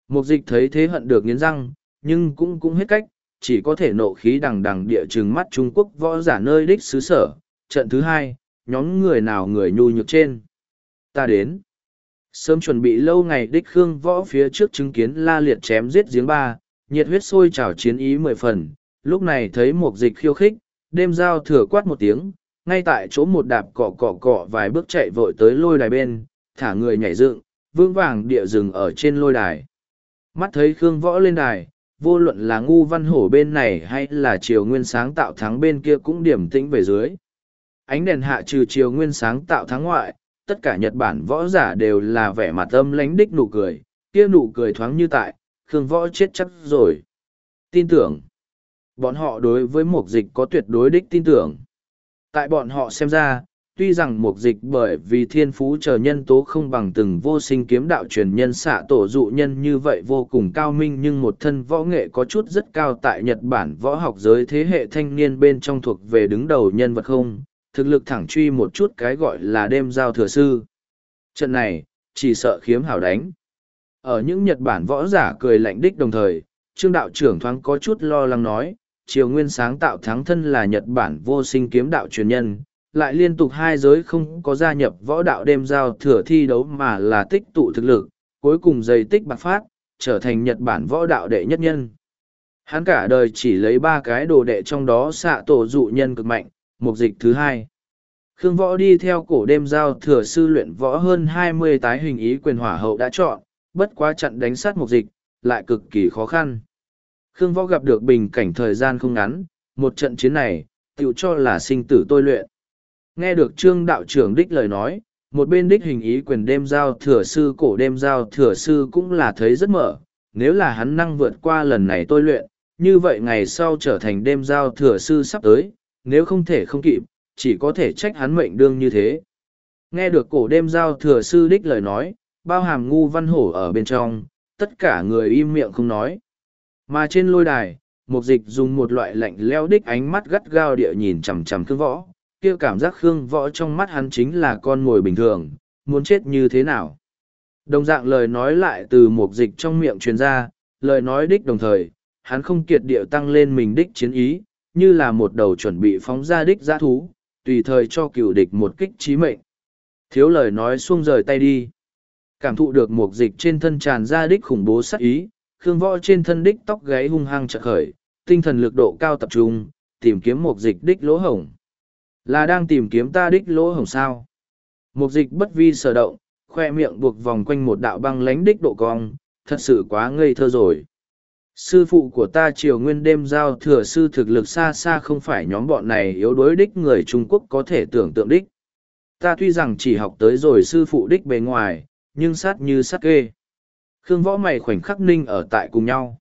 Mục dịch thấy thế hận được nghiến răng, nhưng cũng cũng hết cách, chỉ có thể nộ khí đằng đằng địa trừng mắt Trung Quốc võ giả nơi đích xứ sở. Trận thứ hai, nhóm người nào người nhu nhược trên. Ta đến. Sớm chuẩn bị lâu ngày đích Khương võ phía trước chứng kiến la liệt chém giết giếng ba, nhiệt huyết sôi trào chiến ý mười phần, lúc này thấy một dịch khiêu khích, đêm giao thừa quát một tiếng, ngay tại chỗ một đạp cọ cọ cọ vài bước chạy vội tới lôi đài bên, thả người nhảy dựng, vững vàng địa rừng ở trên lôi đài. Mắt thấy Khương Võ lên đài, vô luận là ngu văn hổ bên này hay là triều nguyên sáng tạo thắng bên kia cũng điểm tĩnh về dưới. Ánh đèn hạ trừ triều nguyên sáng tạo thắng ngoại, tất cả Nhật Bản võ giả đều là vẻ mặt âm lánh đích nụ cười, kia nụ cười thoáng như tại, Khương Võ chết chắc rồi. Tin tưởng. Bọn họ đối với mục dịch có tuyệt đối đích tin tưởng. Tại bọn họ xem ra, tuy rằng mục dịch bởi vì thiên phú chờ nhân tố không bằng từng vô sinh kiếm đạo truyền nhân xạ tổ dụ nhân như vậy vô cùng cao minh nhưng một thân võ nghệ có chút rất cao tại Nhật Bản võ học giới thế hệ thanh niên bên trong thuộc về đứng đầu nhân vật không, thực lực thẳng truy một chút cái gọi là đêm giao thừa sư. Trận này, chỉ sợ khiếm hảo đánh. Ở những Nhật Bản võ giả cười lạnh đích đồng thời, trương đạo trưởng thoáng có chút lo lắng nói, triều nguyên sáng tạo thắng thân là Nhật Bản vô sinh kiếm đạo truyền nhân, lại liên tục hai giới không có gia nhập võ đạo đêm giao thừa thi đấu mà là tích tụ thực lực, cuối cùng dày tích bạc phát, trở thành Nhật Bản võ đạo đệ nhất nhân. Hắn cả đời chỉ lấy ba cái đồ đệ trong đó xạ tổ dụ nhân cực mạnh, mục dịch thứ hai. Khương Võ đi theo cổ đêm giao thừa sư luyện võ hơn hai mươi tái hình ý quyền hỏa hậu đã chọn, bất quá trận đánh sát mục dịch, lại cực kỳ khó khăn. Khương Võ gặp được bình cảnh thời gian không ngắn, một trận chiến này, tự cho là sinh tử tôi luyện. Nghe được trương đạo trưởng đích lời nói, một bên đích hình ý quyền đêm giao thừa sư cổ đêm giao thừa sư cũng là thấy rất mở, nếu là hắn năng vượt qua lần này tôi luyện, như vậy ngày sau trở thành đêm giao thừa sư sắp tới, nếu không thể không kịp, chỉ có thể trách hắn mệnh đương như thế. Nghe được cổ đêm giao thừa sư đích lời nói, bao hàm ngu văn hổ ở bên trong, tất cả người im miệng không nói. Mà trên lôi đài, mục dịch dùng một loại lạnh leo đích ánh mắt gắt gao địa nhìn chằm chằm khương võ, kia cảm giác khương võ trong mắt hắn chính là con mồi bình thường, muốn chết như thế nào. Đồng dạng lời nói lại từ mục dịch trong miệng truyền ra, lời nói đích đồng thời, hắn không kiệt điệu tăng lên mình đích chiến ý, như là một đầu chuẩn bị phóng ra đích giã thú, tùy thời cho cựu địch một kích trí mệnh. Thiếu lời nói xuông rời tay đi. Cảm thụ được mục dịch trên thân tràn ra đích khủng bố sắc ý, Khương Võ trên thân đích tóc gáy hung hăng chợt khởi, tinh thần lực độ cao tập trung, tìm kiếm một dịch đích lỗ hổng. Là đang tìm kiếm ta đích lỗ hổng sao? Một dịch bất vi sở động, khoe miệng buộc vòng quanh một đạo băng lánh đích độ cong, thật sự quá ngây thơ rồi. Sư phụ của ta triều nguyên đêm giao thừa sư thực lực xa xa không phải nhóm bọn này yếu đối đích người Trung Quốc có thể tưởng tượng đích. Ta tuy rằng chỉ học tới rồi sư phụ đích bề ngoài, nhưng sát như sát kê. Khương võ mày khoảnh khắc ninh ở tại cùng nhau.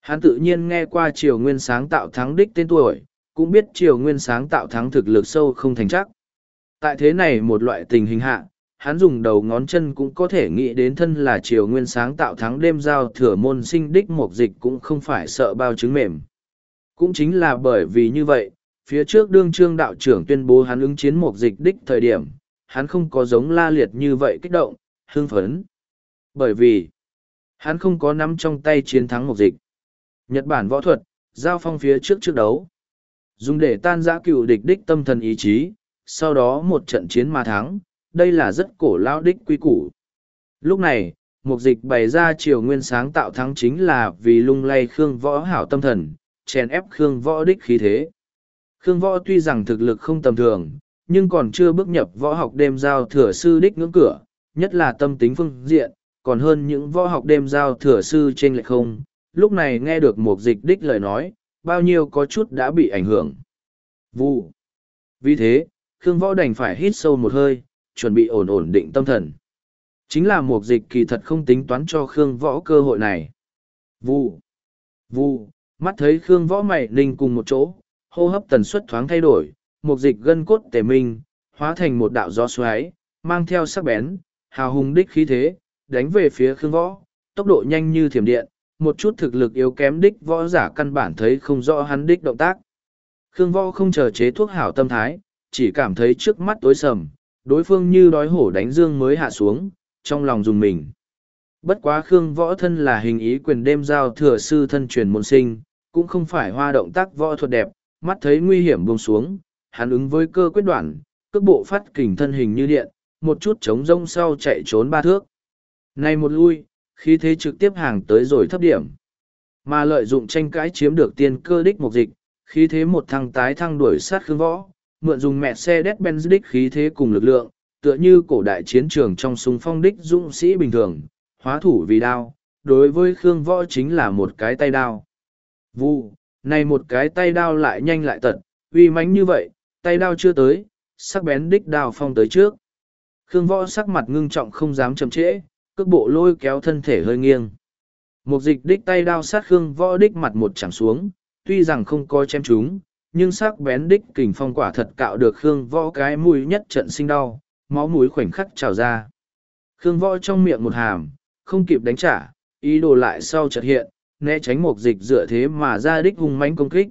Hắn tự nhiên nghe qua triều nguyên sáng tạo thắng đích tên tuổi, cũng biết triều nguyên sáng tạo thắng thực lực sâu không thành chắc. Tại thế này một loại tình hình hạ, hắn dùng đầu ngón chân cũng có thể nghĩ đến thân là triều nguyên sáng tạo thắng đêm giao thừa môn sinh đích mộc dịch cũng không phải sợ bao chứng mềm. Cũng chính là bởi vì như vậy, phía trước đương trương đạo trưởng tuyên bố hắn ứng chiến mộc dịch đích thời điểm, hắn không có giống la liệt như vậy kích động, hưng phấn. Bởi vì, hắn không có nắm trong tay chiến thắng mục dịch. Nhật Bản võ thuật, giao phong phía trước trước đấu. Dùng để tan giã cựu địch đích tâm thần ý chí, sau đó một trận chiến mà thắng, đây là rất cổ lao đích quy củ. Lúc này, mục dịch bày ra triều nguyên sáng tạo thắng chính là vì lung lay Khương Võ hảo tâm thần, chèn ép Khương Võ đích khí thế. Khương Võ tuy rằng thực lực không tầm thường, nhưng còn chưa bước nhập võ học đêm giao thừa sư đích ngưỡng cửa, nhất là tâm tính phương diện, còn hơn những võ học đêm giao thừa sư trên lệch không. Lúc này nghe được một dịch đích lời nói, bao nhiêu có chút đã bị ảnh hưởng. Vụ. Vì thế, Khương Võ đành phải hít sâu một hơi, chuẩn bị ổn ổn định tâm thần. Chính là một dịch kỳ thật không tính toán cho Khương Võ cơ hội này. Vu, vu, mắt thấy Khương Võ mày ninh cùng một chỗ, hô hấp tần suất thoáng thay đổi, một dịch gân cốt tề minh, hóa thành một đạo gió xoáy, mang theo sắc bén, hào hùng đích khí thế, đánh về phía Khương Võ, tốc độ nhanh như thiểm điện, một chút thực lực yếu kém đích võ giả căn bản thấy không rõ hắn đích động tác. Khương Võ không chờ chế thuốc hảo tâm thái, chỉ cảm thấy trước mắt tối sầm, đối phương như đói hổ đánh dương mới hạ xuống, trong lòng dùng mình. Bất quá Khương Võ Thân là hình ý quyền đêm giao thừa sư thân truyền môn sinh, cũng không phải hoa động tác võ thuật đẹp, mắt thấy nguy hiểm buông xuống, hắn ứng với cơ quyết đoạn, cước bộ phát kình thân hình như điện, một chút chống rông sau chạy trốn ba thước nay một lui, khí thế trực tiếp hàng tới rồi thấp điểm. Mà lợi dụng tranh cãi chiếm được tiên cơ đích mục dịch, khí thế một thăng tái thăng đuổi sát Khương Võ, mượn dùng mẹ xe đét benz đích khí thế cùng lực lượng tựa như cổ đại chiến trường trong súng phong đích dũng sĩ bình thường hóa thủ vì đao đối với khương võ chính là một cái tay đao vu này một cái tay đao lại nhanh lại tật uy mãnh như vậy tay đao chưa tới sắc bén đích đao phong tới trước Khương Võ sắc mặt ngưng trọng không dám chậm trễ, cước bộ lôi kéo thân thể hơi nghiêng. Một dịch đích tay đao sát Khương Võ đích mặt một chạm xuống, tuy rằng không có chém chúng, nhưng sắc bén đích kình phong quả thật cạo được Khương Võ cái mũi nhất trận sinh đau, máu mũi khoảnh khắc trào ra. Khương Võ trong miệng một hàm, không kịp đánh trả, ý đồ lại sau chợt hiện, né tránh một dịch dựa thế mà ra đích hung mãnh công kích.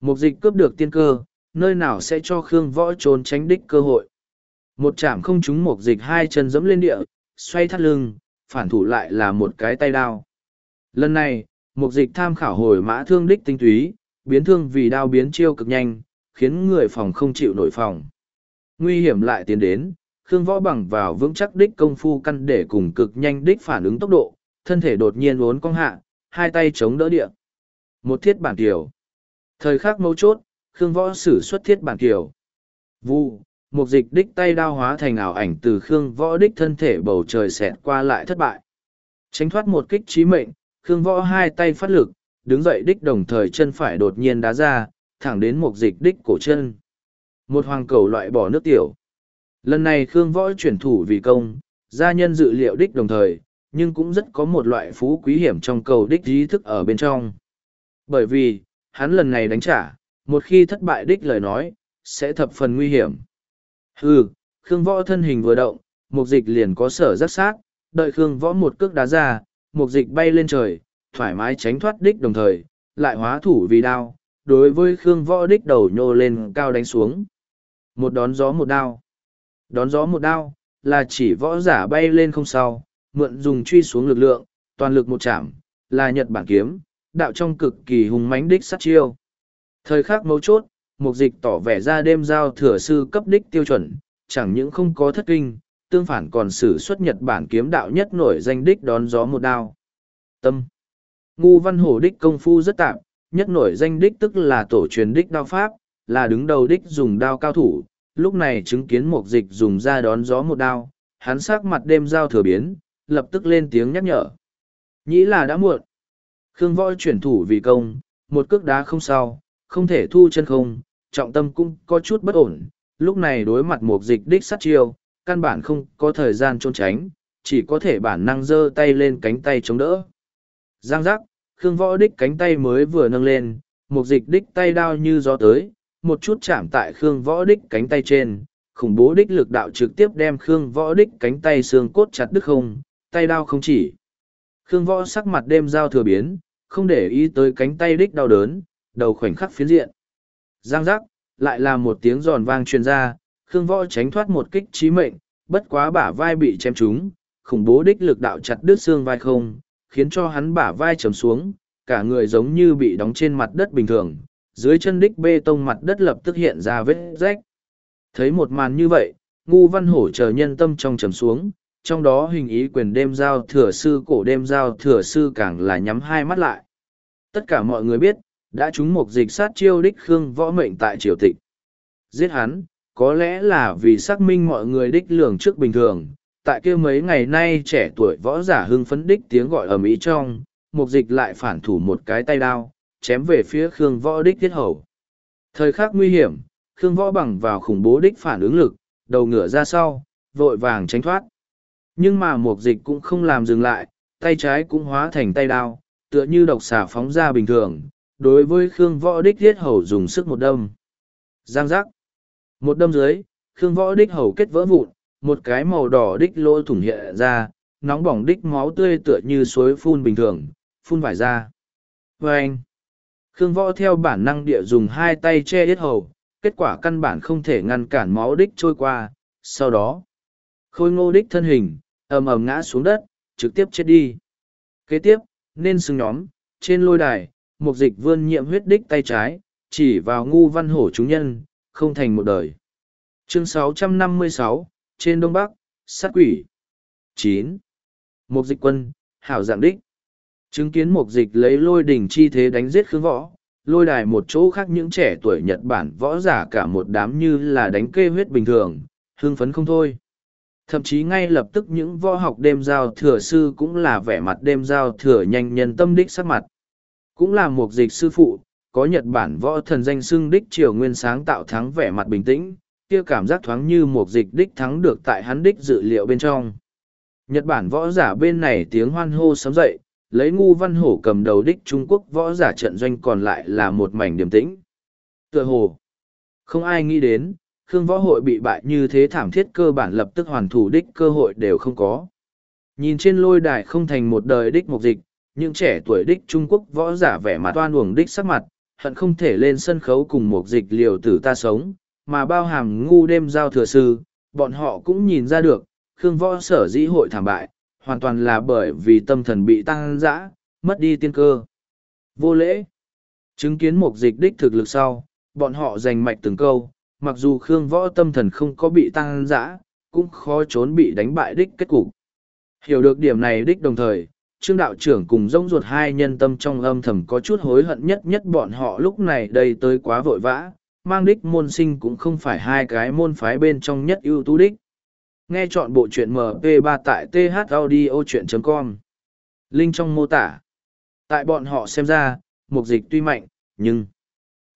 Một dịch cướp được tiên cơ, nơi nào sẽ cho Khương Võ trốn tránh đích cơ hội. Một chạm không trúng một dịch hai chân dẫm lên địa, xoay thắt lưng, phản thủ lại là một cái tay đao. Lần này, một dịch tham khảo hồi mã thương đích tinh túy, biến thương vì đao biến chiêu cực nhanh, khiến người phòng không chịu nổi phòng. Nguy hiểm lại tiến đến, Khương Võ bằng vào vững chắc đích công phu căn để cùng cực nhanh đích phản ứng tốc độ, thân thể đột nhiên uốn cong hạ, hai tay chống đỡ địa. Một thiết bản tiểu. Thời khắc mấu chốt, Khương Võ sử xuất thiết bản tiểu Vu, một dịch đích tay đao hóa thành ảo ảnh từ Khương Võ đích thân thể bầu trời xẹt qua lại thất bại. Tránh thoát một kích trí mệnh, Khương Võ hai tay phát lực, đứng dậy đích đồng thời chân phải đột nhiên đá ra, thẳng đến một dịch đích cổ chân. Một hoàng cầu loại bỏ nước tiểu. Lần này Khương Võ chuyển thủ vì công, gia nhân dự liệu đích đồng thời, nhưng cũng rất có một loại phú quý hiểm trong cầu đích ý thức ở bên trong. Bởi vì, hắn lần này đánh trả, một khi thất bại đích lời nói, sẽ thập phần nguy hiểm. Hừ, Khương Võ thân hình vừa động, một dịch liền có sở rất sát, đợi Khương Võ một cước đá ra, một dịch bay lên trời, thoải mái tránh thoát đích đồng thời, lại hóa thủ vì đao, đối với Khương Võ đích đầu nhô lên cao đánh xuống. Một đón gió một đao. Đón gió một đao, là chỉ võ giả bay lên không sau, mượn dùng truy xuống lực lượng, toàn lực một chạm, là Nhật Bản kiếm, đạo trong cực kỳ hùng mãnh đích sát chiêu. Thời khắc mấu chốt, mục dịch tỏ vẻ ra đêm giao thừa sư cấp đích tiêu chuẩn, chẳng những không có thất kinh, tương phản còn sử xuất Nhật Bản kiếm đạo nhất nổi danh đích đón gió một đao. Tâm Ngu văn hổ đích công phu rất tạm, nhất nổi danh đích tức là tổ truyền đích đao pháp, là đứng đầu đích dùng đao cao thủ, lúc này chứng kiến mục dịch dùng ra đón gió một đao, hắn sắc mặt đêm giao thừa biến, lập tức lên tiếng nhắc nhở. Nhĩ là đã muộn. Khương võ chuyển thủ vì công, một cước đá không sao, không thể thu chân không, trọng tâm cũng có chút bất ổn, lúc này đối mặt một dịch đích sát chiêu, căn bản không có thời gian trốn tránh, chỉ có thể bản năng giơ tay lên cánh tay chống đỡ. Giang giác, Khương võ đích cánh tay mới vừa nâng lên, một dịch đích tay đao như gió tới, một chút chạm tại Khương Võ Đích cánh tay trên, khủng bố đích lực đạo trực tiếp đem Khương Võ Đích cánh tay xương cốt chặt đứt không, tay đao không chỉ. Khương Võ sắc mặt đêm giao thừa biến, không để ý tới cánh tay đích đau đớn, đầu khoảnh khắc phiến diện. Giang giác, lại là một tiếng giòn vang truyền ra, Khương Võ tránh thoát một kích chí mệnh, bất quá bả vai bị chém trúng, khủng bố đích lực đạo chặt đứt xương vai không, khiến cho hắn bả vai trầm xuống, cả người giống như bị đóng trên mặt đất bình thường, dưới chân đích bê tông mặt đất lập tức hiện ra vết rách. Thấy một màn như vậy, ngu văn hổ chờ nhân tâm trong trầm xuống, trong đó hình ý quyền đêm giao thừa sư cổ đêm giao thừa sư càng là nhắm hai mắt lại. Tất cả mọi người biết, đã trúng một dịch sát chiêu đích khương võ mệnh tại triều tịch. Giết hắn, có lẽ là vì xác minh mọi người đích lường trước bình thường, tại kia mấy ngày nay trẻ tuổi võ giả hưng phấn đích tiếng gọi ở Mỹ trong, một dịch lại phản thủ một cái tay đao, chém về phía Khương Võ đích thiết hầu. Thời khắc nguy hiểm, Khương Võ bằng vào khủng bố đích phản ứng lực, đầu ngửa ra sau, vội vàng tránh thoát. Nhưng mà mục dịch cũng không làm dừng lại, tay trái cũng hóa thành tay đao, tựa như độc xà phóng ra bình thường, đối với Khương Võ đích thiết hầu dùng sức một đâm. Giang giác. Một đâm dưới, Khương Võ đích hầu kết vỡ vụn, một cái màu đỏ đích lỗ thủng hiện ra, nóng bỏng đích máu tươi tựa như suối phun bình thường, phun vải ra. vê anh, Khương Võ theo bản năng địa dùng hai tay che yết hầu, kết quả căn bản không thể ngăn cản máu đích trôi qua, sau đó, khôi ngô đích thân hình, ầm ầm ngã xuống đất, trực tiếp chết đi. Kế tiếp, nên xứng nhóm, trên lôi đài, Mục dịch vươn nhiệm huyết đích tay trái, chỉ vào ngu văn hổ chúng nhân, không thành một đời. Chương 656, trên Đông Bắc, sát quỷ. 9. Mục dịch quân, hảo dạng đích. Chứng kiến Mục dịch lấy lôi đỉnh chi thế đánh giết khương võ, lôi đài một chỗ khác những trẻ tuổi Nhật Bản võ giả cả một đám như là đánh kê huyết bình thường, hưng phấn không thôi. Thậm chí ngay lập tức những võ học đêm giao thừa sư cũng là vẻ mặt đêm giao thừa nhanh nhân tâm đích sắc mặt. Cũng là một dịch sư phụ, có Nhật Bản võ thần danh xưng đích triều nguyên sáng tạo thắng vẻ mặt bình tĩnh, kia cảm giác thoáng như một dịch đích thắng được tại hắn đích dự liệu bên trong. Nhật Bản võ giả bên này tiếng hoan hô sấm dậy, lấy ngu văn hổ cầm đầu đích Trung Quốc võ giả trận doanh còn lại là một mảnh điềm tĩnh. Tựa hồ, không ai nghĩ đến, Khương võ hội bị bại như thế thảm thiết cơ bản lập tức hoàn thủ đích cơ hội đều không có. Nhìn trên lôi đài không thành một đời đích mục dịch, những trẻ tuổi đích Trung Quốc võ giả vẻ mặt toan uổng đích sắc mặt, hận không thể lên sân khấu cùng một dịch liều tử ta sống, mà bao hàm ngu đêm giao thừa sư, bọn họ cũng nhìn ra được, Khương võ sở dĩ hội thảm bại, hoàn toàn là bởi vì tâm thần bị tăng dã, mất đi tiên cơ. Vô lễ. Chứng kiến một dịch đích thực lực sau, bọn họ giành mạch từng câu, mặc dù Khương võ tâm thần không có bị tăng dã, cũng khó trốn bị đánh bại đích kết cục. Hiểu được điểm này đích đồng thời, Trương đạo trưởng cùng rông ruột hai nhân tâm trong âm thầm có chút hối hận nhất nhất bọn họ lúc này đây tới quá vội vã, mang đích môn sinh cũng không phải hai cái môn phái bên trong nhất ưu tú đích. Nghe chọn bộ truyện MP3 tại thaudio.com. Link trong mô tả. Tại bọn họ xem ra, mục dịch tuy mạnh, nhưng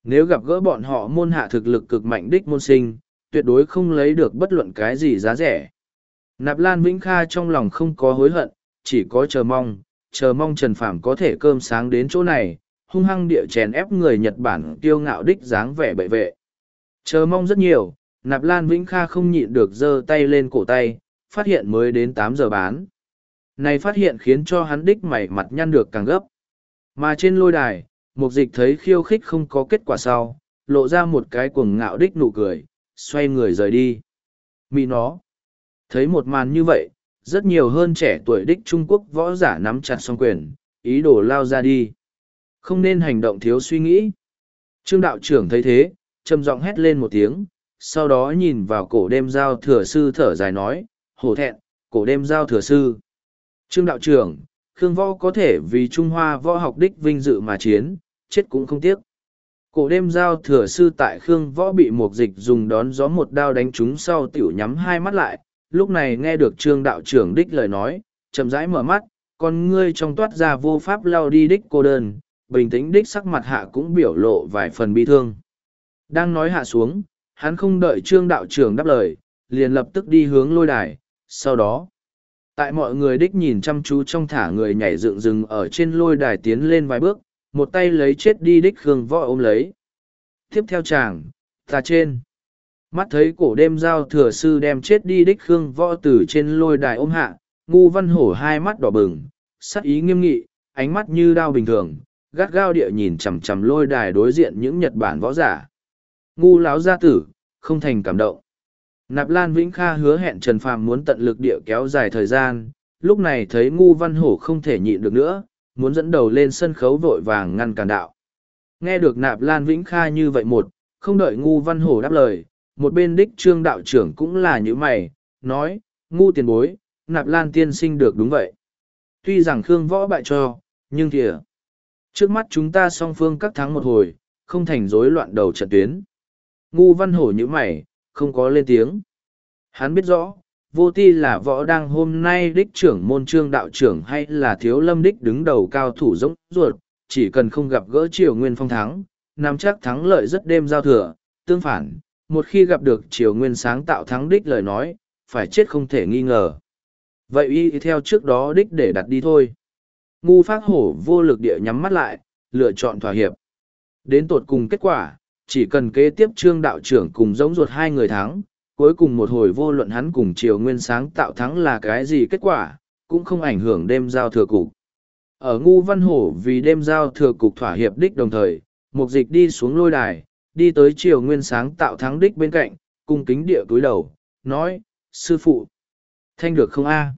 nếu gặp gỡ bọn họ môn hạ thực lực cực mạnh đích môn sinh, tuyệt đối không lấy được bất luận cái gì giá rẻ. Nạp Lan Vĩnh Kha trong lòng không có hối hận, chỉ có chờ mong, chờ mong Trần phàm có thể cơm sáng đến chỗ này, hung hăng địa chèn ép người Nhật Bản kiêu ngạo đích dáng vẻ bệ vệ. Chờ mong rất nhiều, Nạp Lan Vĩnh Kha không nhịn được giơ tay lên cổ tay, phát hiện mới đến tám giờ bán. Này phát hiện khiến cho hắn đích mày mặt nhăn được càng gấp. Mà trên lôi đài, mục dịch thấy khiêu khích không có kết quả sau, lộ ra một cái cuồng ngạo đích nụ cười, xoay người rời đi. Mị nó. Thấy một màn như vậy, rất nhiều hơn trẻ tuổi đích Trung Quốc võ giả nắm chặt song quyền, ý đồ lao ra đi. Không nên hành động thiếu suy nghĩ. Trương đạo trưởng thấy thế, trầm giọng hét lên một tiếng, sau đó nhìn vào cổ đêm giao thừa sư thở dài nói, hổ thẹn, cổ đêm giao thừa sư. Trương đạo trưởng, Khương Võ có thể vì Trung Hoa võ học đích vinh dự mà chiến, chết cũng không tiếc. Cổ đêm giao thừa sư tại Khương Võ bị một dịch dùng đón gió một đao đánh trúng sau tiểu nhắm hai mắt lại, lúc này nghe được trương đạo trưởng đích lời nói, chậm rãi mở mắt, con ngươi trong toát ra vô pháp lao đi đích cô đơn, bình tĩnh đích sắc mặt hạ cũng biểu lộ vài phần bi thương. Đang nói hạ xuống, hắn không đợi trương đạo trưởng đáp lời, liền lập tức đi hướng lôi đài, sau đó, tại mọi người đích nhìn chăm chú trong thả người nhảy dựng rừng ở trên lôi đài tiến lên vài bước, một tay lấy chết đi đích khương võ ôm lấy. Tiếp theo chàng, ta trên mắt thấy cổ đêm giao thừa sư đem chết đi đích khương võ tử trên lôi đài ôm hạ, ngu văn hổ hai mắt đỏ bừng, sắc ý nghiêm nghị, ánh mắt như đao bình thường, gắt gao địa nhìn chằm chằm lôi đài đối diện những nhật bản võ giả. Ngu láo gia tử, không thành cảm động. Nạp lan vĩnh kha hứa hẹn trần phàm muốn tận lực địa kéo dài thời gian, lúc này thấy ngu văn hổ không thể nhịn được nữa, muốn dẫn đầu lên sân khấu vội vàng ngăn cản đạo. Nghe được nạp lan vĩnh kha như vậy một, không đợi ngu văn hổ đáp lời một bên đích trương đạo trưởng cũng là như mày, nói, ngu tiền bối, nạp lan tiên sinh được đúng vậy. Tuy rằng Khương võ bại cho, nhưng thì trước mắt chúng ta song phương các thắng một hồi, không thành rối loạn đầu trận tuyến. Ngu văn hổ như mày, không có lên tiếng. Hắn biết rõ, vô ti là võ đang hôm nay đích trưởng môn trương đạo trưởng hay là thiếu lâm đích đứng đầu cao thủ giống ruột, chỉ cần không gặp gỡ triều nguyên phong thắng, nắm chắc thắng lợi rất đêm giao thừa, tương phản, một khi gặp được triều nguyên sáng tạo thắng đích lời nói, phải chết không thể nghi ngờ. Vậy y theo trước đó đích để đặt đi thôi. Ngu phát hổ vô lực địa nhắm mắt lại, lựa chọn thỏa hiệp. Đến tột cùng kết quả, chỉ cần kế tiếp trương đạo trưởng cùng giống ruột hai người thắng, cuối cùng một hồi vô luận hắn cùng triều nguyên sáng tạo thắng là cái gì kết quả, cũng không ảnh hưởng đêm giao thừa cục. Ở ngu văn hổ vì đêm giao thừa cục thỏa hiệp đích đồng thời, mục dịch đi xuống lôi đài, đi tới triều nguyên sáng tạo thắng đích bên cạnh, cung kính địa túi đầu, nói, sư phụ, thanh được không a?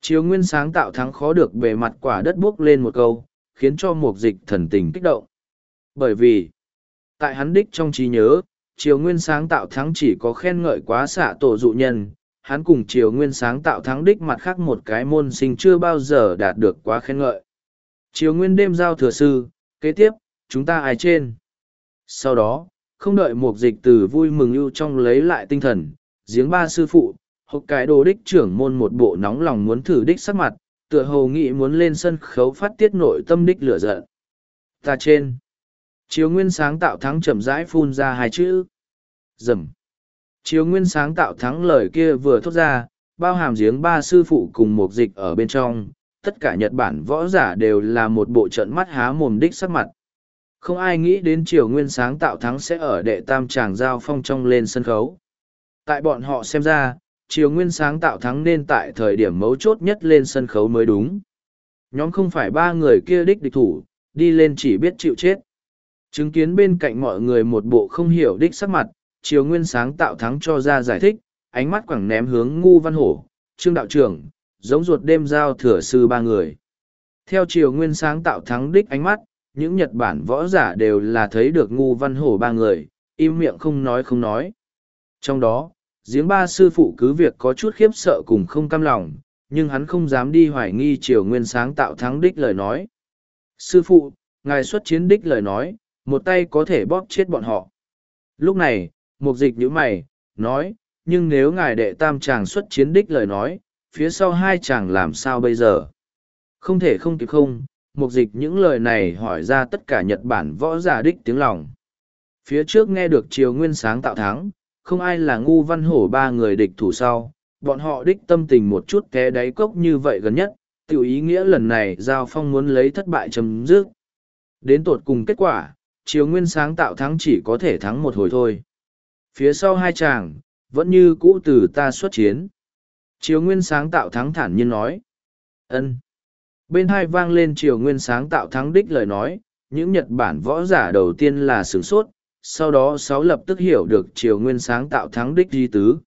Triều nguyên sáng tạo thắng khó được bề mặt quả đất buốc lên một câu, khiến cho một dịch thần tình kích động. Bởi vì, tại hắn đích trong trí nhớ, triều nguyên sáng tạo thắng chỉ có khen ngợi quá xạ tổ dụ nhân, hắn cùng triều nguyên sáng tạo thắng đích mặt khác một cái môn sinh chưa bao giờ đạt được quá khen ngợi. Triều nguyên đêm giao thừa sư, kế tiếp, chúng ta ai trên? Sau đó, không đợi mục dịch từ vui mừng ưu trong lấy lại tinh thần, giếng ba sư phụ, hộp cái đồ đích trưởng môn một bộ nóng lòng muốn thử đích sắc mặt, tựa hồ nghĩ muốn lên sân khấu phát tiết nội tâm đích lửa giận. Ta trên. Chiếu nguyên sáng tạo thắng chậm rãi phun ra hai chữ. Dầm. Chiếu Nguyên sáng tạo thắng lời kia vừa thốt ra, bao hàm giếng ba sư phụ cùng một dịch ở bên trong, tất cả Nhật Bản võ giả đều là một bộ trận mắt há mồm đích sắc mặt. Không ai nghĩ đến Triều Nguyên sáng tạo thắng sẽ ở đệ tam tràng giao phong trong lên sân khấu. Tại bọn họ xem ra, Triều Nguyên sáng tạo thắng nên tại thời điểm mấu chốt nhất lên sân khấu mới đúng. Nhóm không phải ba người kia đích địch thủ, đi lên chỉ biết chịu chết. Chứng kiến bên cạnh mọi người một bộ không hiểu đích sắc mặt, Triều Nguyên sáng tạo thắng cho ra giải thích, ánh mắt quẳng ném hướng ngu văn hổ, trương đạo trưởng, giống ruột đêm giao thừa sư ba người. Theo Triều Nguyên sáng tạo thắng đích ánh mắt, những Nhật Bản võ giả đều là thấy được ngu văn hổ ba người, im miệng không nói không nói. Trong đó, giếng ba sư phụ cứ việc có chút khiếp sợ cùng không cam lòng, nhưng hắn không dám đi hoài nghi Triều Nguyên sáng tạo thắng đích lời nói. Sư phụ, ngài xuất chiến đích lời nói, một tay có thể bóp chết bọn họ. Lúc này, mục dịch nhíu mày, nói, nhưng nếu ngài đệ tam chàng xuất chiến đích lời nói, phía sau hai chàng làm sao bây giờ? Không thể không kịp không, mục dịch những lời này hỏi ra tất cả Nhật Bản võ giả đích tiếng lòng. Phía trước nghe được triều nguyên sáng tạo thắng, không ai là ngu văn hổ ba người địch thủ sau, bọn họ đích tâm tình một chút té đáy cốc như vậy gần nhất, tiểu ý nghĩa lần này giao phong muốn lấy thất bại chấm dứt. Đến tột cùng kết quả, triều nguyên sáng tạo thắng chỉ có thể thắng một hồi thôi. Phía sau hai chàng, vẫn như cũ từ ta xuất chiến. Triều Nguyên sáng tạo thắng thản nhiên nói. ân Bên hai vang lên Triều Nguyên sáng tạo thắng đích lời nói, những Nhật Bản võ giả đầu tiên là sửng sốt, sau đó sáu lập tức hiểu được Triều Nguyên sáng tạo thắng đích di tứ.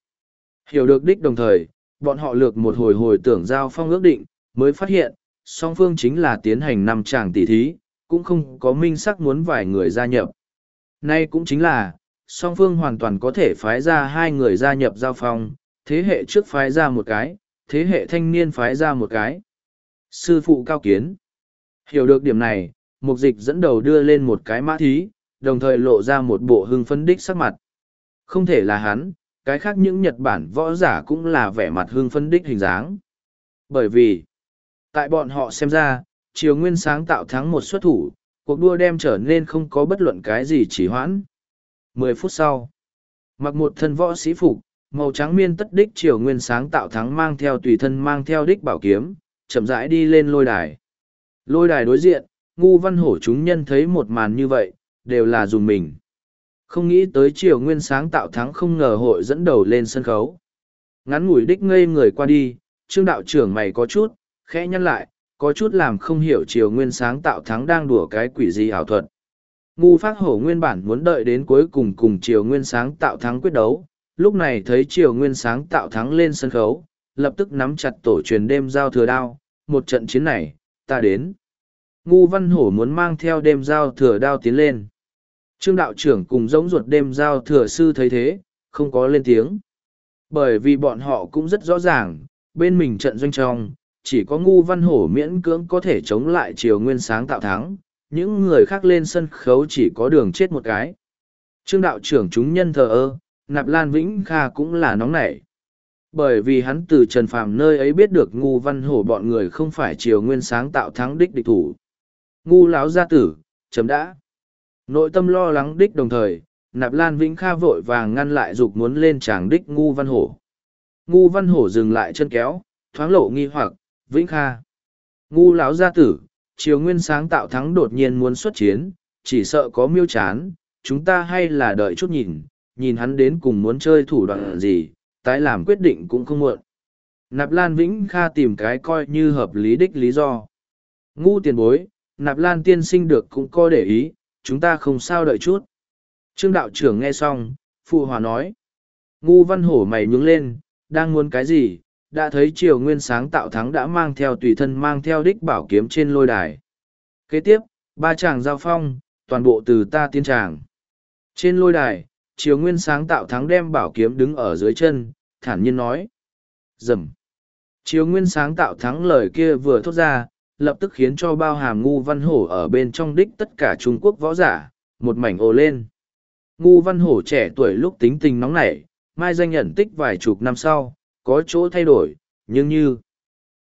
Hiểu được đích đồng thời, bọn họ lược một hồi hồi tưởng giao phong ước định, mới phát hiện, song phương chính là tiến hành năm tràng tỷ thí, cũng không có minh sắc muốn vài người gia nhập. Nay cũng chính là, song phương hoàn toàn có thể phái ra hai người gia nhập giao phong, thế hệ trước phái ra một cái, thế hệ thanh niên phái ra một cái. Sư phụ cao kiến. Hiểu được điểm này, mục dịch dẫn đầu đưa lên một cái mã thí, đồng thời lộ ra một bộ hưng phấn đích sắc mặt. Không thể là hắn, cái khác những Nhật Bản võ giả cũng là vẻ mặt hưng phấn đích hình dáng. Bởi vì, tại bọn họ xem ra, chiều Nguyên sáng tạo thắng một xuất thủ, cuộc đua đem trở nên không có bất luận cái gì chỉ hoãn mười phút sau mặc một thân võ sĩ phục màu trắng miên tất đích chiều nguyên sáng tạo thắng mang theo tùy thân mang theo đích bảo kiếm chậm rãi đi lên lôi đài. Lôi đài đối diện ngu văn hổ chúng nhân thấy một màn như vậy đều là dùng mình. Không nghĩ tới triều nguyên sáng tạo thắng không ngờ hội dẫn đầu lên sân khấu. Ngắn ngủi đích ngây người qua đi trương đạo trưởng mày có chút khẽ nhăn lại có chút làm không hiểu triều nguyên sáng tạo thắng đang đùa cái quỷ gì ảo thuật. Ngu phát hổ nguyên bản muốn đợi đến cuối cùng cùng Triều Nguyên sáng tạo thắng quyết đấu, lúc này thấy Triều Nguyên sáng tạo thắng lên sân khấu, lập tức nắm chặt tổ truyền đêm giao thừa đao, một trận chiến này, ta đến. Ngu văn hổ muốn mang theo đêm giao thừa đao tiến lên. Trương đạo trưởng cùng giống ruột đêm giao thừa sư thấy thế, không có lên tiếng. Bởi vì bọn họ cũng rất rõ ràng, bên mình trận doanh trong, chỉ có ngu văn hổ miễn cưỡng có thể chống lại triều nguyên sáng tạo thắng, những người khác lên sân khấu chỉ có đường chết một cái. Trương đạo trưởng chúng nhân thờ ơ, nạp lan vĩnh kha cũng là nóng nảy. Bởi vì hắn từ Trần Phàm nơi ấy biết được ngu văn hổ bọn người không phải triều nguyên sáng tạo thắng đích địch thủ. Ngu lão gia tử, chấm đã. Nội tâm lo lắng đích đồng thời, nạp lan vĩnh kha vội vàng ngăn lại dục muốn lên tràng đích ngu văn hổ. Ngu văn hổ dừng lại chân kéo, thoáng lộ nghi hoặc, vĩnh kha. Ngu lão gia tử, triều nguyên sáng tạo thắng đột nhiên muốn xuất chiến, chỉ sợ có miêu chán, chúng ta hay là đợi chút nhìn, nhìn hắn đến cùng muốn chơi thủ đoạn gì, tái làm quyết định cũng không muộn. Nạp Lan Vĩnh Kha tìm cái coi như hợp lý đích lý do. Ngu tiền bối, Nạp Lan tiên sinh được cũng coi để ý, chúng ta không sao đợi chút. Trương đạo trưởng nghe xong, phụ hòa nói. Ngu văn hổ mày nhướng lên, đang muốn cái gì, đã thấy triều nguyên sáng tạo thắng đã mang theo tùy thân mang theo đích bảo kiếm trên lôi đài. Kế tiếp, ba chàng giao phong, toàn bộ từ ta tiên tràng. Trên lôi đài, chiều nguyên sáng tạo thắng đem bảo kiếm đứng ở dưới chân, thản nhiên nói. Dầm. chiều nguyên sáng tạo thắng lời kia vừa thốt ra, lập tức khiến cho bao hàm ngu văn hổ ở bên trong đích tất cả Trung Quốc võ giả, một mảnh ồ lên. Ngu văn hổ trẻ tuổi lúc tính tình nóng nảy, mai danh nhận tích vài chục năm sau, có chỗ thay đổi, nhưng như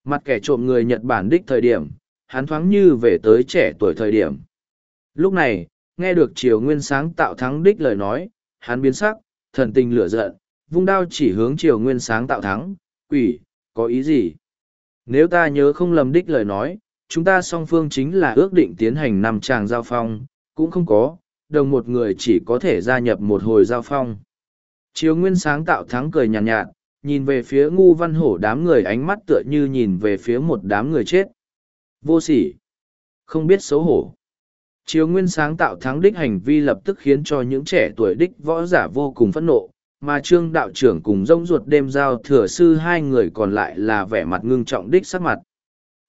mặt kẻ trộm người Nhật Bản đích thời điểm, hắn thoáng như về tới trẻ tuổi thời điểm. Lúc này, nghe được Triều Nguyên sáng tạo thắng đích lời nói, hắn biến sắc, thần tình lửa giận, vung đao chỉ hướng triều nguyên sáng tạo thắng, quỷ, có ý gì? Nếu ta nhớ không lầm đích lời nói, chúng ta song phương chính là ước định tiến hành năm tràng giao phong, cũng không có, đồng một người chỉ có thể gia nhập một hồi giao phong. Triều nguyên sáng tạo thắng cười nhàn nhạt, nhạt, nhìn về phía ngu văn hổ đám người ánh mắt tựa như nhìn về phía một đám người chết. Vô sỉ. Không biết xấu hổ. Chiếu nguyên sáng tạo thắng đích hành vi lập tức khiến cho những trẻ tuổi đích võ giả vô cùng phẫn nộ, mà trương đạo trưởng cùng rông ruột đêm giao thừa sư hai người còn lại là vẻ mặt ngưng trọng đích sắc mặt.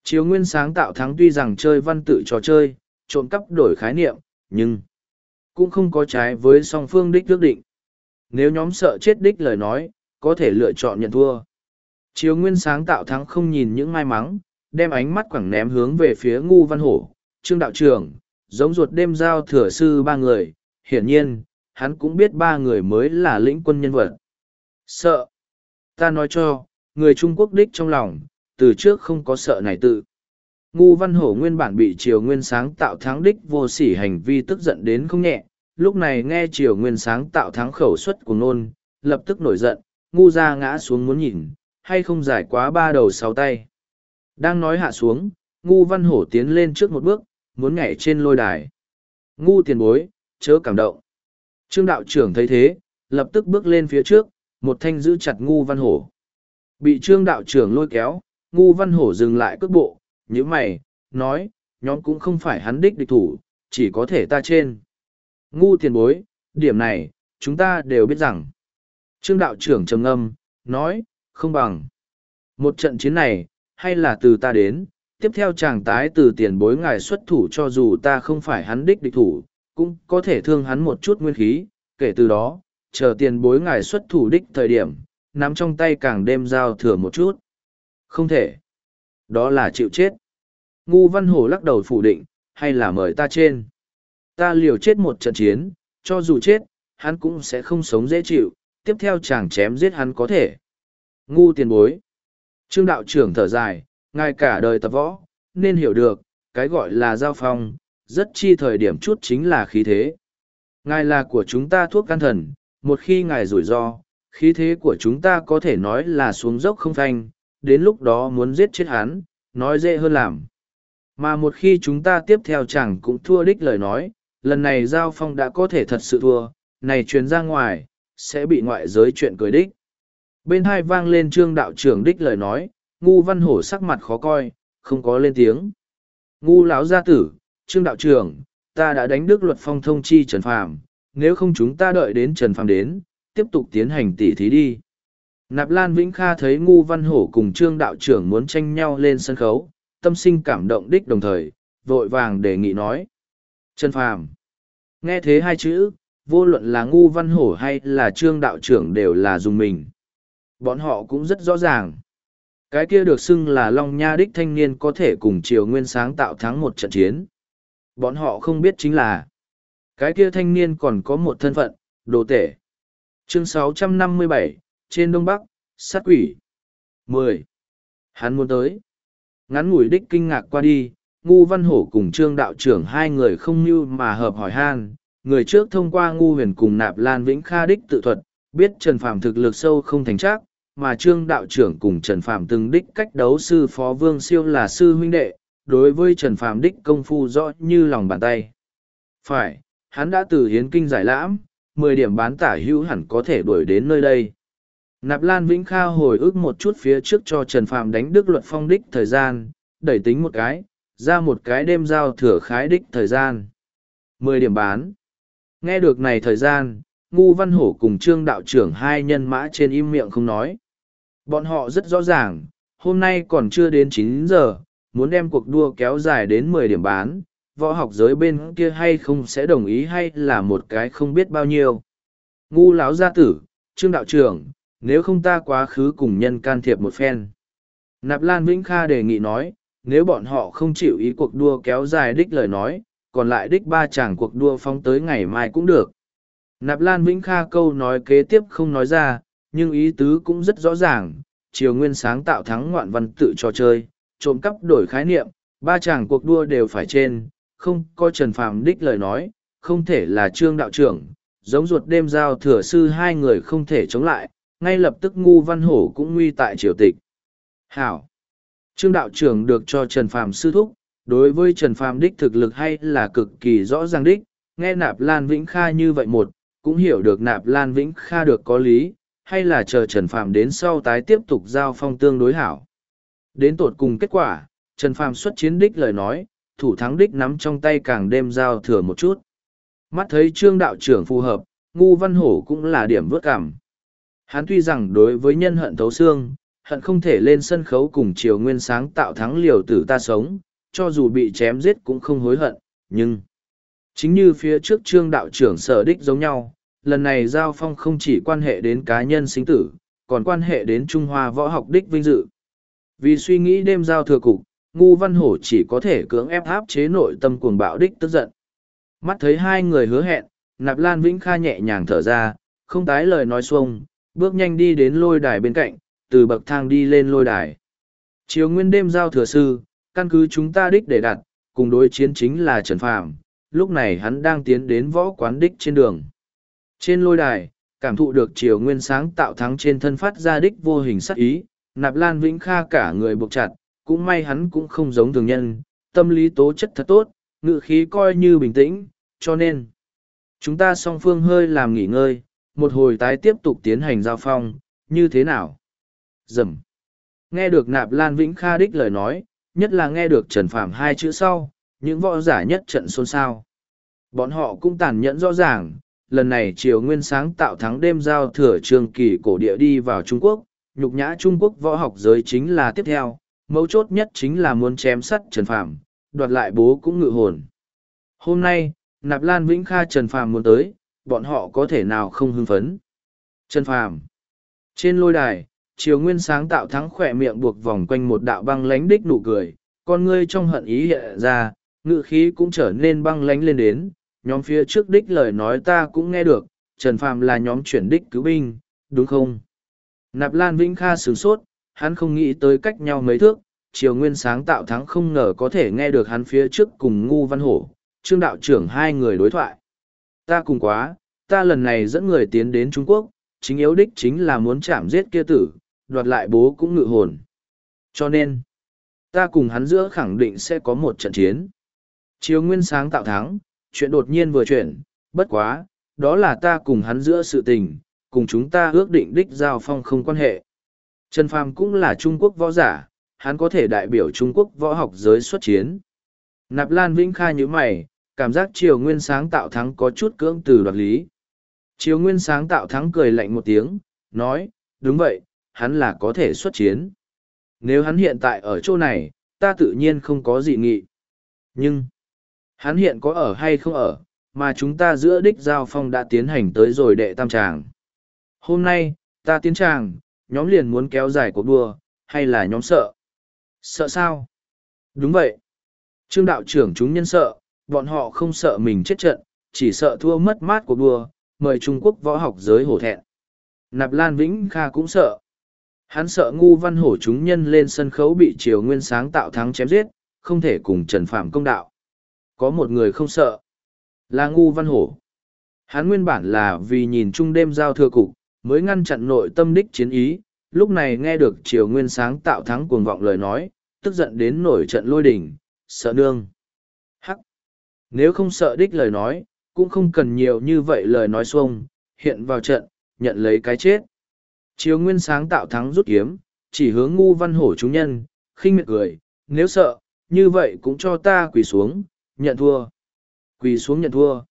Chiếu nguyên sáng tạo thắng tuy rằng chơi văn tự trò chơi, trộm cắp đổi khái niệm, nhưng cũng không có trái với song phương đích ước định. Nếu nhóm sợ chết đích lời nói, có thể lựa chọn nhận thua. Chiếu nguyên sáng tạo thắng không nhìn những may mắn, đem ánh mắt quẳng ném hướng về phía ngu văn hổ, trương đạo trưởng, giống ruột đêm giao thừa sư ba người, hiển nhiên, hắn cũng biết ba người mới là lĩnh quân nhân vật. Sợ. Ta nói cho, người Trung Quốc đích trong lòng, từ trước không có sợ này tự. Ngu văn hổ nguyên bản bị triều nguyên sáng tạo thắng đích vô sỉ hành vi tức giận đến không nhẹ, lúc này nghe triều nguyên sáng tạo thắng khẩu suất của nôn, lập tức nổi giận, ngu ra ngã xuống muốn nhìn, hay không giải quá ba đầu sáu tay. Đang nói hạ xuống, ngu văn hổ tiến lên trước một bước, muốn nhảy trên lôi đài. Ngu tiền bối, chớ cảm động. Trương đạo trưởng thấy thế, lập tức bước lên phía trước, một thanh giữ chặt ngu văn hổ. Bị trương đạo trưởng lôi kéo, ngu văn hổ dừng lại cước bộ, như mày, nói, nhóm cũng không phải hắn đích địch thủ, chỉ có thể ta trên. Ngu tiền bối, điểm này, chúng ta đều biết rằng. Trương đạo trưởng trầm ngâm, nói, không bằng. Một trận chiến này, hay là từ ta đến, tiếp theo chàng tái từ tiền bối ngài xuất thủ cho dù ta không phải hắn đích địch thủ, cũng có thể thương hắn một chút nguyên khí, kể từ đó, chờ tiền bối ngài xuất thủ đích thời điểm, nắm trong tay càng đêm giao thừa một chút. Không thể. Đó là chịu chết. Ngu văn hổ lắc đầu phủ định, hay là mời ta trên. Ta liều chết một trận chiến, cho dù chết, hắn cũng sẽ không sống dễ chịu, tiếp theo chàng chém giết hắn có thể. Ngu tiền bối. Trương đạo trưởng thở dài, ngài cả đời tập võ, nên hiểu được, cái gọi là giao phong, rất chi thời điểm chút chính là khí thế. Ngài là của chúng ta thuốc can thần, một khi ngài rủi ro, khí thế của chúng ta có thể nói là xuống dốc không thanh đến lúc đó muốn giết chết hắn, nói dễ hơn làm. Mà một khi chúng ta tiếp theo chẳng cũng thua đích lời nói, lần này giao phong đã có thể thật sự thua, này truyền ra ngoài, sẽ bị ngoại giới chuyện cười đích. Bên hai vang lên trương đạo trưởng đích lời nói, ngu văn hổ sắc mặt khó coi, không có lên tiếng. Ngu lão gia tử, trương đạo trưởng, ta đã đánh đức luật phong thông chi Trần Phàm, nếu không chúng ta đợi đến Trần Phàm đến, tiếp tục tiến hành tỉ thí đi. Nạp Lan Vĩnh Kha thấy ngu văn hổ cùng trương đạo trưởng muốn tranh nhau lên sân khấu, tâm sinh cảm động đích đồng thời, vội vàng đề nghị nói. Trần Phàm Nghe thế hai chữ, vô luận là ngu văn hổ hay là trương đạo trưởng đều là dùng mình. Bọn họ cũng rất rõ ràng. Cái kia được xưng là Long Nha Đích thanh niên có thể cùng Triều Nguyên sáng tạo thắng một trận chiến. Bọn họ không biết chính là, cái kia thanh niên còn có một thân phận, đồ tể. Chương 657, trên Đông Bắc, sát quỷ. 10. Hắn muốn tới. Ngắn ngủi đích kinh ngạc qua đi, Ngu Văn Hổ cùng Trương Đạo trưởng hai người không như mà hợp hỏi han. Người trước thông qua Ngu Huyền cùng Nạp Lan Vĩnh Kha đích tự thuật, biết Trần Phàm thực lực sâu không thành chắc, mà Trương Đạo trưởng cùng Trần Phàm từng đích cách đấu sư Phó Vương Siêu là sư huynh đệ, đối với Trần Phàm đích công phu rõ như lòng bàn tay. Phải, hắn đã từ hiến kinh giải lãm, mười điểm bán tả hữu hẳn có thể đuổi đến nơi đây. Nạp Lan Vĩnh Kha hồi ức một chút phía trước cho Trần Phàm đánh đức luật phong đích thời gian, đẩy tính một cái, ra một cái đêm giao thừa khái đích thời gian. mười điểm bán. Nghe được này thời gian, Ngu Văn Hổ cùng Trương Đạo trưởng hai nhân mã trên im miệng không nói. Bọn họ rất rõ ràng, hôm nay còn chưa đến chín giờ, muốn đem cuộc đua kéo dài đến mười điểm bán, võ học giới bên kia hay không sẽ đồng ý hay là một cái không biết bao nhiêu. Ngu lão gia tử, trương đạo trưởng, nếu không ta quá khứ cùng nhân can thiệp một phen. Nạp Lan Vĩnh Kha đề nghị nói, nếu bọn họ không chịu ý cuộc đua kéo dài đích lời nói, còn lại đích ba chàng cuộc đua phóng tới ngày mai cũng được. Nạp Lan Vĩnh Kha câu nói kế tiếp không nói ra, nhưng ý tứ cũng rất rõ ràng, triều nguyên sáng tạo thắng ngoạn văn tự trò chơi, trộm cắp đổi khái niệm, ba chàng cuộc đua đều phải trên, không có Trần Phạm đích lời nói, không thể là trương đạo trưởng, giống ruột đêm giao thừa sư hai người không thể chống lại, ngay lập tức ngu văn hổ cũng nguy tại triều tịch. Hảo! Trương đạo trưởng được cho Trần Phàm sư thúc, đối với Trần Phàm đích thực lực hay là cực kỳ rõ ràng đích, nghe Nạp Lan Vĩnh Kha như vậy một, cũng hiểu được Nạp Lan Vĩnh Kha được có lý, hay là chờ Trần Phàm đến sau tái tiếp tục giao phong tương đối hảo. Đến tột cùng kết quả, Trần Phàm xuất chiến đích lời nói, thủ thắng đích nắm trong tay càng đêm giao thừa một chút. Mắt thấy trương đạo trưởng phù hợp, ngu văn hổ cũng là điểm vớt cảm. Hắn tuy rằng đối với nhân hận thấu xương, hận không thể lên sân khấu cùng chiều nguyên sáng tạo thắng liều tử ta sống, cho dù bị chém giết cũng không hối hận, nhưng... Chính như phía trước trương đạo trưởng sở đích giống nhau, lần này giao phong không chỉ quan hệ đến cá nhân sinh tử, còn quan hệ đến Trung Hoa võ học đích vinh dự. Vì suy nghĩ đêm giao thừa cục, ngu văn hổ chỉ có thể cưỡng ép áp chế nội tâm cuồng bạo đích tức giận. Mắt thấy hai người hứa hẹn, nạp lan vĩnh kha nhẹ nhàng thở ra, không tái lời nói xuông, bước nhanh đi đến lôi đài bên cạnh, từ bậc thang đi lên lôi đài. Chiều nguyên đêm giao thừa sư, căn cứ chúng ta đích để đặt, cùng đối chiến chính là Trần Phàm. lúc này hắn đang tiến đến võ quán đích trên đường. Trên lôi đài, cảm thụ được chiều nguyên sáng tạo thắng trên thân phát ra đích vô hình sắc ý, nạp lan vĩnh kha cả người buộc chặt, cũng may hắn cũng không giống thường nhân, tâm lý tố chất thật tốt, ngự khí coi như bình tĩnh, cho nên chúng ta song phương hơi làm nghỉ ngơi, một hồi tái tiếp tục tiến hành giao phong, như thế nào? Dầm. Nghe được nạp lan vĩnh kha đích lời nói, nhất là nghe được trần phạm hai chữ sau, những võ giả nhất trận xôn xao. Bọn họ cũng tàn nhẫn rõ ràng, lần này triều nguyên sáng tạo thắng đêm giao thừa trường kỳ cổ địa đi vào Trung Quốc, nhục nhã Trung Quốc võ học giới chính là tiếp theo, mấu chốt nhất chính là muốn chém sắt Trần Phạm, đoạt lại bố cũng ngự hồn. Hôm nay, Nạp Lan Vĩnh Kha Trần Phạm muốn tới, bọn họ có thể nào không hưng phấn. Trần Phạm Trên lôi đài, Triều Nguyên sáng tạo thắng khỏe miệng buộc vòng quanh một đạo băng lánh đích nụ cười, con ngươi trong hận ý hiện ra, ngự khí cũng trở nên băng lánh lên đến, nhóm phía trước đích lời nói ta cũng nghe được, Trần phàm là nhóm chuyển đích cứu binh, đúng không? Nạp Lan Vĩnh Kha sửng sốt, hắn không nghĩ tới cách nhau mấy thước, Triều Nguyên sáng tạo thắng không ngờ có thể nghe được hắn phía trước cùng Ngu Văn Hổ, Trương Đạo trưởng hai người đối thoại. Ta cùng quá, ta lần này dẫn người tiến đến Trung Quốc, chính yếu đích chính là muốn chạm giết kia tử, đoạt lại bố cũng ngự hồn. Cho nên, ta cùng hắn giữa khẳng định sẽ có một trận chiến. Triều Nguyên sáng tạo thắng, chuyện đột nhiên vừa chuyển, bất quá, đó là ta cùng hắn giữa sự tình, cùng chúng ta ước định đích giao phong không quan hệ. Trần Phàm cũng là Trung Quốc võ giả, hắn có thể đại biểu Trung Quốc võ học giới xuất chiến. Nạp Lan Vĩnh Kha như mày, cảm giác Triều Nguyên sáng tạo thắng có chút cưỡng từ đoạt lý. Triều Nguyên sáng tạo thắng cười lạnh một tiếng, nói, đúng vậy, hắn là có thể xuất chiến. Nếu hắn hiện tại ở chỗ này, ta tự nhiên không có gì nghị. Nhưng, hắn hiện có ở hay không ở, mà chúng ta giữa đích giao phong đã tiến hành tới rồi đệ tam tràng. Hôm nay, ta tiến tràng, nhóm liền muốn kéo dài cuộc đua, hay là nhóm sợ? Sợ sao? Đúng vậy. Trương đạo trưởng chúng nhân sợ, bọn họ không sợ mình chết trận, chỉ sợ thua mất mát cuộc đua, mời Trung Quốc võ học giới hổ thẹn. Nạp Lan Vĩnh Kha cũng sợ. Hắn sợ ngu văn hổ chúng nhân lên sân khấu bị triều nguyên sáng tạo thắng chém giết, không thể cùng Trần Phạm công đạo. Có một người không sợ, là ngu văn hổ. Hắn nguyên bản là vì nhìn chung đêm giao thừa cục, mới ngăn chặn nội tâm đích chiến ý, lúc này nghe được triều nguyên sáng tạo thắng cuồng vọng lời nói, tức giận đến nổi trận lôi đỉnh, sợ nương. Hắc! Nếu không sợ đích lời nói, cũng không cần nhiều như vậy lời nói xuông, hiện vào trận, nhận lấy cái chết. Triều nguyên sáng tạo thắng rút kiếm, chỉ hướng ngu văn hổ chúng nhân, khinh miệt cười, nếu sợ, như vậy cũng cho ta quỳ xuống, nhận thua. Quỳ xuống nhận thua.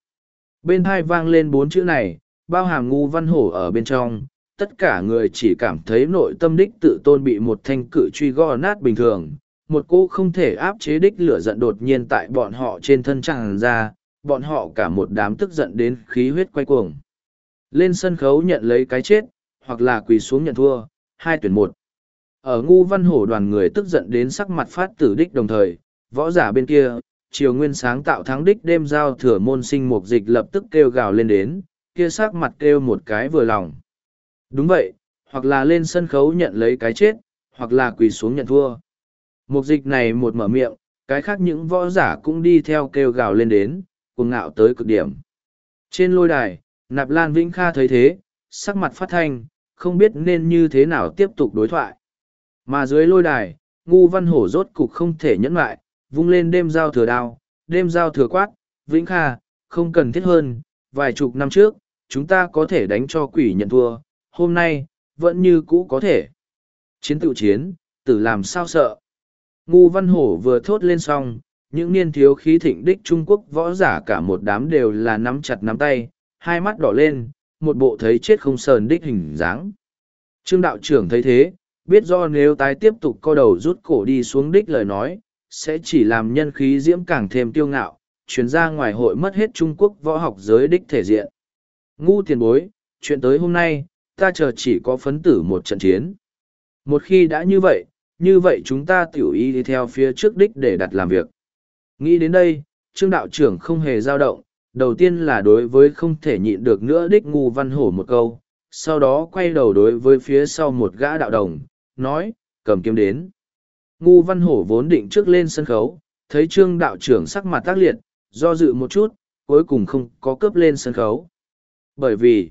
Bên hai vang lên bốn chữ này, bao hàm ngu văn hổ ở bên trong, tất cả người chỉ cảm thấy nội tâm đích tự tôn bị một thanh cự truy gò nát bình thường. Một cô không thể áp chế đích lửa giận đột nhiên tại bọn họ trên thân tràn ra, bọn họ cả một đám tức giận đến khí huyết quay cuồng. Lên sân khấu nhận lấy cái chết, hoặc là quỳ xuống nhận thua, hai tuyển một. Ở ngu văn hổ đoàn người tức giận đến sắc mặt phát tử đích đồng thời, võ giả bên kia, chiều nguyên sáng tạo thắng đích đêm giao thừa môn sinh mục dịch lập tức kêu gào lên đến, kia sắc mặt kêu một cái vừa lòng. Đúng vậy, hoặc là lên sân khấu nhận lấy cái chết, hoặc là quỳ xuống nhận thua. Mục dịch này một mở miệng, cái khác những võ giả cũng đi theo kêu gào lên đến, cuồng ngạo tới cực điểm. Trên lôi đài, Nạp Lan Vĩnh Kha thấy thế, sắc mặt phát thanh, không biết nên như thế nào tiếp tục đối thoại. Mà dưới lôi đài, ngu văn hổ rốt cục không thể nhẫn lại, vung lên đêm giao thừa đao, đêm giao thừa quát, vĩnh kha, không cần thiết hơn, vài chục năm trước, chúng ta có thể đánh cho quỷ nhận thua, hôm nay, vẫn như cũ có thể. Chiến tự chiến, tử làm sao sợ. Ngu văn hổ vừa thốt lên xong, những niên thiếu khí thịnh đích Trung Quốc võ giả cả một đám đều là nắm chặt nắm tay, hai mắt đỏ lên, một bộ thấy chết không sờn đích hình dáng. Trương đạo trưởng thấy thế, biết do nếu tái tiếp tục co đầu rút cổ đi xuống đích lời nói, sẽ chỉ làm nhân khí diễm càng thêm tiêu ngạo, chuyến ra ngoài hội mất hết Trung Quốc võ học giới đích thể diện. Ngu tiền bối, chuyện tới hôm nay, ta chờ chỉ có phấn tử một trận chiến. Một khi đã như vậy, như vậy chúng ta tiểu y đi theo phía trước đích để đặt làm việc. Nghĩ đến đây, trương đạo trưởng không hề dao động, đầu tiên là đối với không thể nhịn được nữa đích ngu văn hổ một câu, sau đó quay đầu đối với phía sau một gã đạo đồng, nói, cầm kiếm đến. Ngu văn hổ vốn định trước lên sân khấu, thấy trương đạo trưởng sắc mặt tác liệt, do dự một chút, cuối cùng không có cướp lên sân khấu. Bởi vì,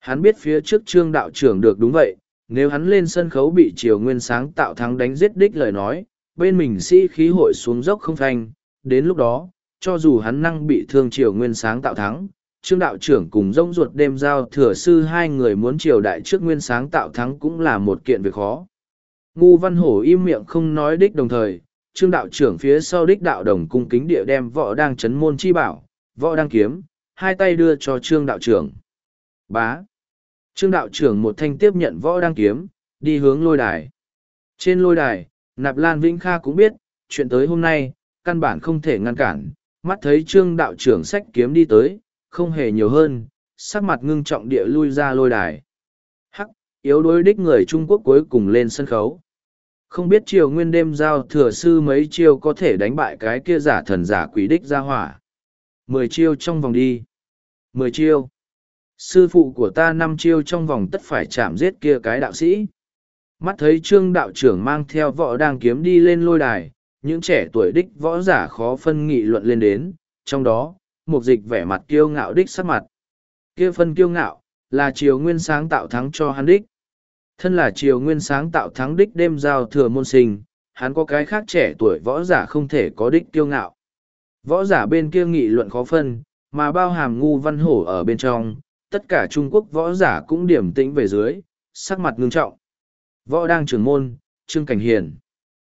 hắn biết phía trước trương đạo trưởng được đúng vậy, nếu hắn lên sân khấu bị triều nguyên sáng tạo thắng đánh giết đích lời nói, bên mình sĩ khí hội xuống dốc không thanh, đến lúc đó, cho dù hắn năng bị thương triều nguyên sáng tạo thắng, trương đạo trưởng cùng rông ruột đêm giao thừa sư hai người muốn triều đại trước nguyên sáng tạo thắng cũng là một kiện việc khó. Ngu văn hổ im miệng không nói đích đồng thời, trương đạo trưởng phía sau đích đạo đồng cung kính địa đem võ đang chấn môn chi bảo, võ đang kiếm, hai tay đưa cho trương đạo trưởng. Bá. Trương đạo trưởng một thanh tiếp nhận võ đang kiếm, đi hướng lôi đài. Trên lôi đài, Nạp Lan Vĩnh Kha cũng biết, chuyện tới hôm nay, căn bản không thể ngăn cản, mắt thấy trương đạo trưởng sách kiếm đi tới, không hề nhiều hơn, sắc mặt ngưng trọng địa lui ra lôi đài. Hắc, yếu đối đích người Trung Quốc cuối cùng lên sân khấu. Không biết chiều nguyên đêm giao thừa sư mấy chiêu có thể đánh bại cái kia giả thần giả quỷ đích ra hỏa. Mười chiêu trong vòng đi. Mười chiêu. Sư phụ của ta năm chiêu trong vòng tất phải chạm giết kia cái đạo sĩ. Mắt thấy trương đạo trưởng mang theo võ đang kiếm đi lên lôi đài, những trẻ tuổi đích võ giả khó phân nghị luận lên đến, trong đó, một dịch vẻ mặt kiêu ngạo đích sắc mặt. Kia phân kiêu ngạo, là triều nguyên sáng tạo thắng cho hắn đích. Thân là triều nguyên sáng tạo thắng đích đêm giao thừa môn sinh, hắn có cái khác trẻ tuổi võ giả không thể có đích kiêu ngạo. Võ giả bên kia nghị luận khó phân, mà bao hàm ngu văn hổ ở bên trong, tất cả Trung Quốc võ giả cũng điểm tĩnh về dưới, sắc mặt ngưng trọng. Võ đang trưởng môn, Trương Cảnh Hiền.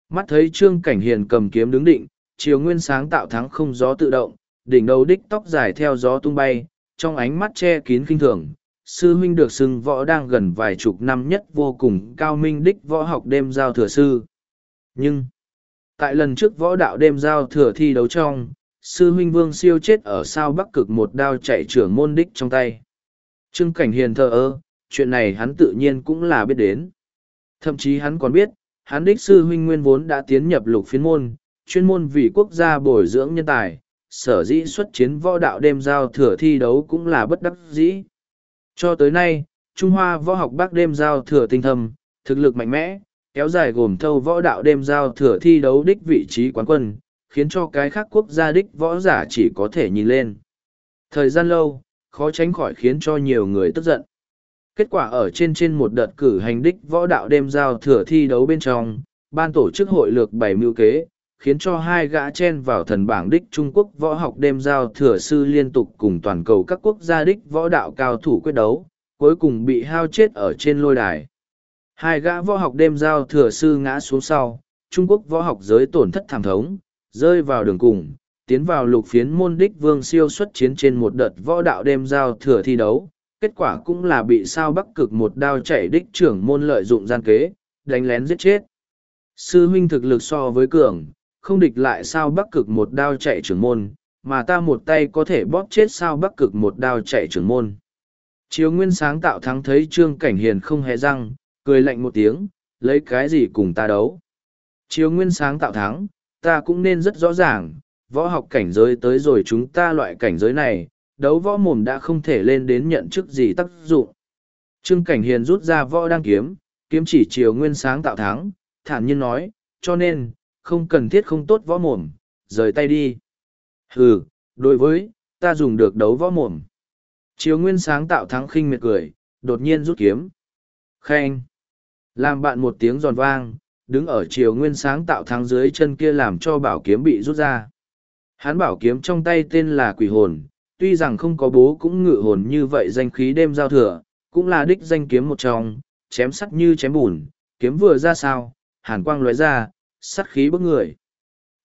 Mắt thấy Trương Cảnh Hiền cầm kiếm đứng định, chiều nguyên sáng tạo thắng không gió tự động, đỉnh đầu đích tóc dài theo gió tung bay, trong ánh mắt che kín kinh thường. Sư huynh được xưng võ đang gần vài chục năm nhất vô cùng cao minh đích võ học đêm giao thừa sư. Nhưng, tại lần trước võ đạo đêm giao thừa thi đấu trong, sư huynh vương siêu chết ở sao bắc cực một đao chạy trưởng môn đích trong tay. Trương Cảnh Hiền thờ ơ, chuyện này hắn tự nhiên cũng là biết đến. Thậm chí hắn còn biết, hắn đích sư huynh nguyên vốn đã tiến nhập lục phiến môn, chuyên môn vì quốc gia bồi dưỡng nhân tài, sở dĩ xuất chiến võ đạo đêm giao thừa thi đấu cũng là bất đắc dĩ. Cho tới nay, Trung Hoa võ học bác đêm giao thừa tinh thâm, thực lực mạnh mẽ, kéo dài gồm thâu võ đạo đêm giao thừa thi đấu đích vị trí quán quân, khiến cho cái khác quốc gia đích võ giả chỉ có thể nhìn lên. Thời gian lâu, khó tránh khỏi khiến cho nhiều người tức giận. Kết quả ở trên trên một đợt cử hành đích võ đạo đêm giao thừa thi đấu bên trong, ban tổ chức hội lược bảy mưu kế, khiến cho hai gã chen vào thần bảng đích Trung Quốc võ học đêm giao thừa sư liên tục cùng toàn cầu các quốc gia đích võ đạo cao thủ quyết đấu, cuối cùng bị hao chết ở trên lôi đài. Hai gã võ học đêm giao thừa sư ngã xuống sau, Trung Quốc võ học giới tổn thất thảm thống, rơi vào đường cùng, tiến vào lục phiến môn đích vương siêu xuất chiến trên một đợt võ đạo đêm giao thừa thi đấu, kết quả cũng là bị sao bắc cực một đao chảy đích trưởng môn lợi dụng gian kế, đánh lén giết chết. Sư huynh thực lực so với cường, không địch lại sao bắc cực một đao chạy trưởng môn, mà ta một tay có thể bóp chết sao bắc cực một đao chạy trưởng môn. Chiếu nguyên sáng tạo thắng thấy trương cảnh hiền không hề răng, cười lạnh một tiếng, lấy cái gì cùng ta đấu. Chiếu nguyên sáng tạo thắng, ta cũng nên rất rõ ràng, võ học cảnh giới tới rồi chúng ta loại cảnh giới này, đấu võ mồm đã không thể lên đến nhận chức gì tác dụng. Trương Cảnh Hiền rút ra võ đang kiếm, kiếm chỉ chiều nguyên sáng tạo thắng, thản nhiên nói, cho nên, không cần thiết không tốt võ mồm, rời tay đi. Hừ, đối với, ta dùng được đấu võ mồm. Chiều nguyên sáng tạo thắng khinh miệt cười, đột nhiên rút kiếm. Khen. Làm bạn một tiếng giòn vang, đứng ở chiều nguyên sáng tạo thắng dưới chân kia làm cho bảo kiếm bị rút ra. Hắn bảo kiếm trong tay tên là quỷ hồn, tuy rằng không có bố cũng ngự hồn như vậy danh khí đêm giao thừa, cũng là đích danh kiếm một trong, chém sắt như chém bùn, kiếm vừa ra sao, hàn quang lóe ra, sắt khí bức người.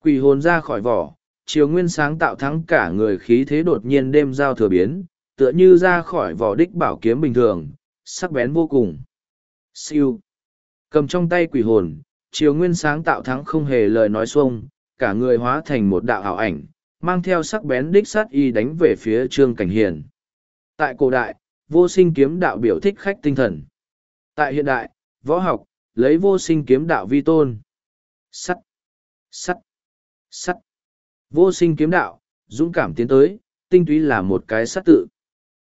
Quỷ hồn ra khỏi vỏ, chiều nguyên sáng tạo thắng cả người khí thế đột nhiên đêm giao thừa biến, tựa như ra khỏi vỏ đích bảo kiếm bình thường, sắc bén vô cùng. Siêu. Cầm trong tay quỷ hồn, chiều nguyên sáng tạo thắng không hề lời nói xuông, cả người hóa thành một đạo ảo ảnh, mang theo sắc bén đích sát y đánh về phía trương cảnh hiền. Tại cổ đại, vô sinh kiếm đạo biểu thích khách tinh thần. Tại hiện đại, võ học, lấy vô sinh kiếm đạo vi tôn. Sắt, sắt, sắt. Vô sinh kiếm đạo, dũng cảm tiến tới, tinh túy là một cái sắt tự.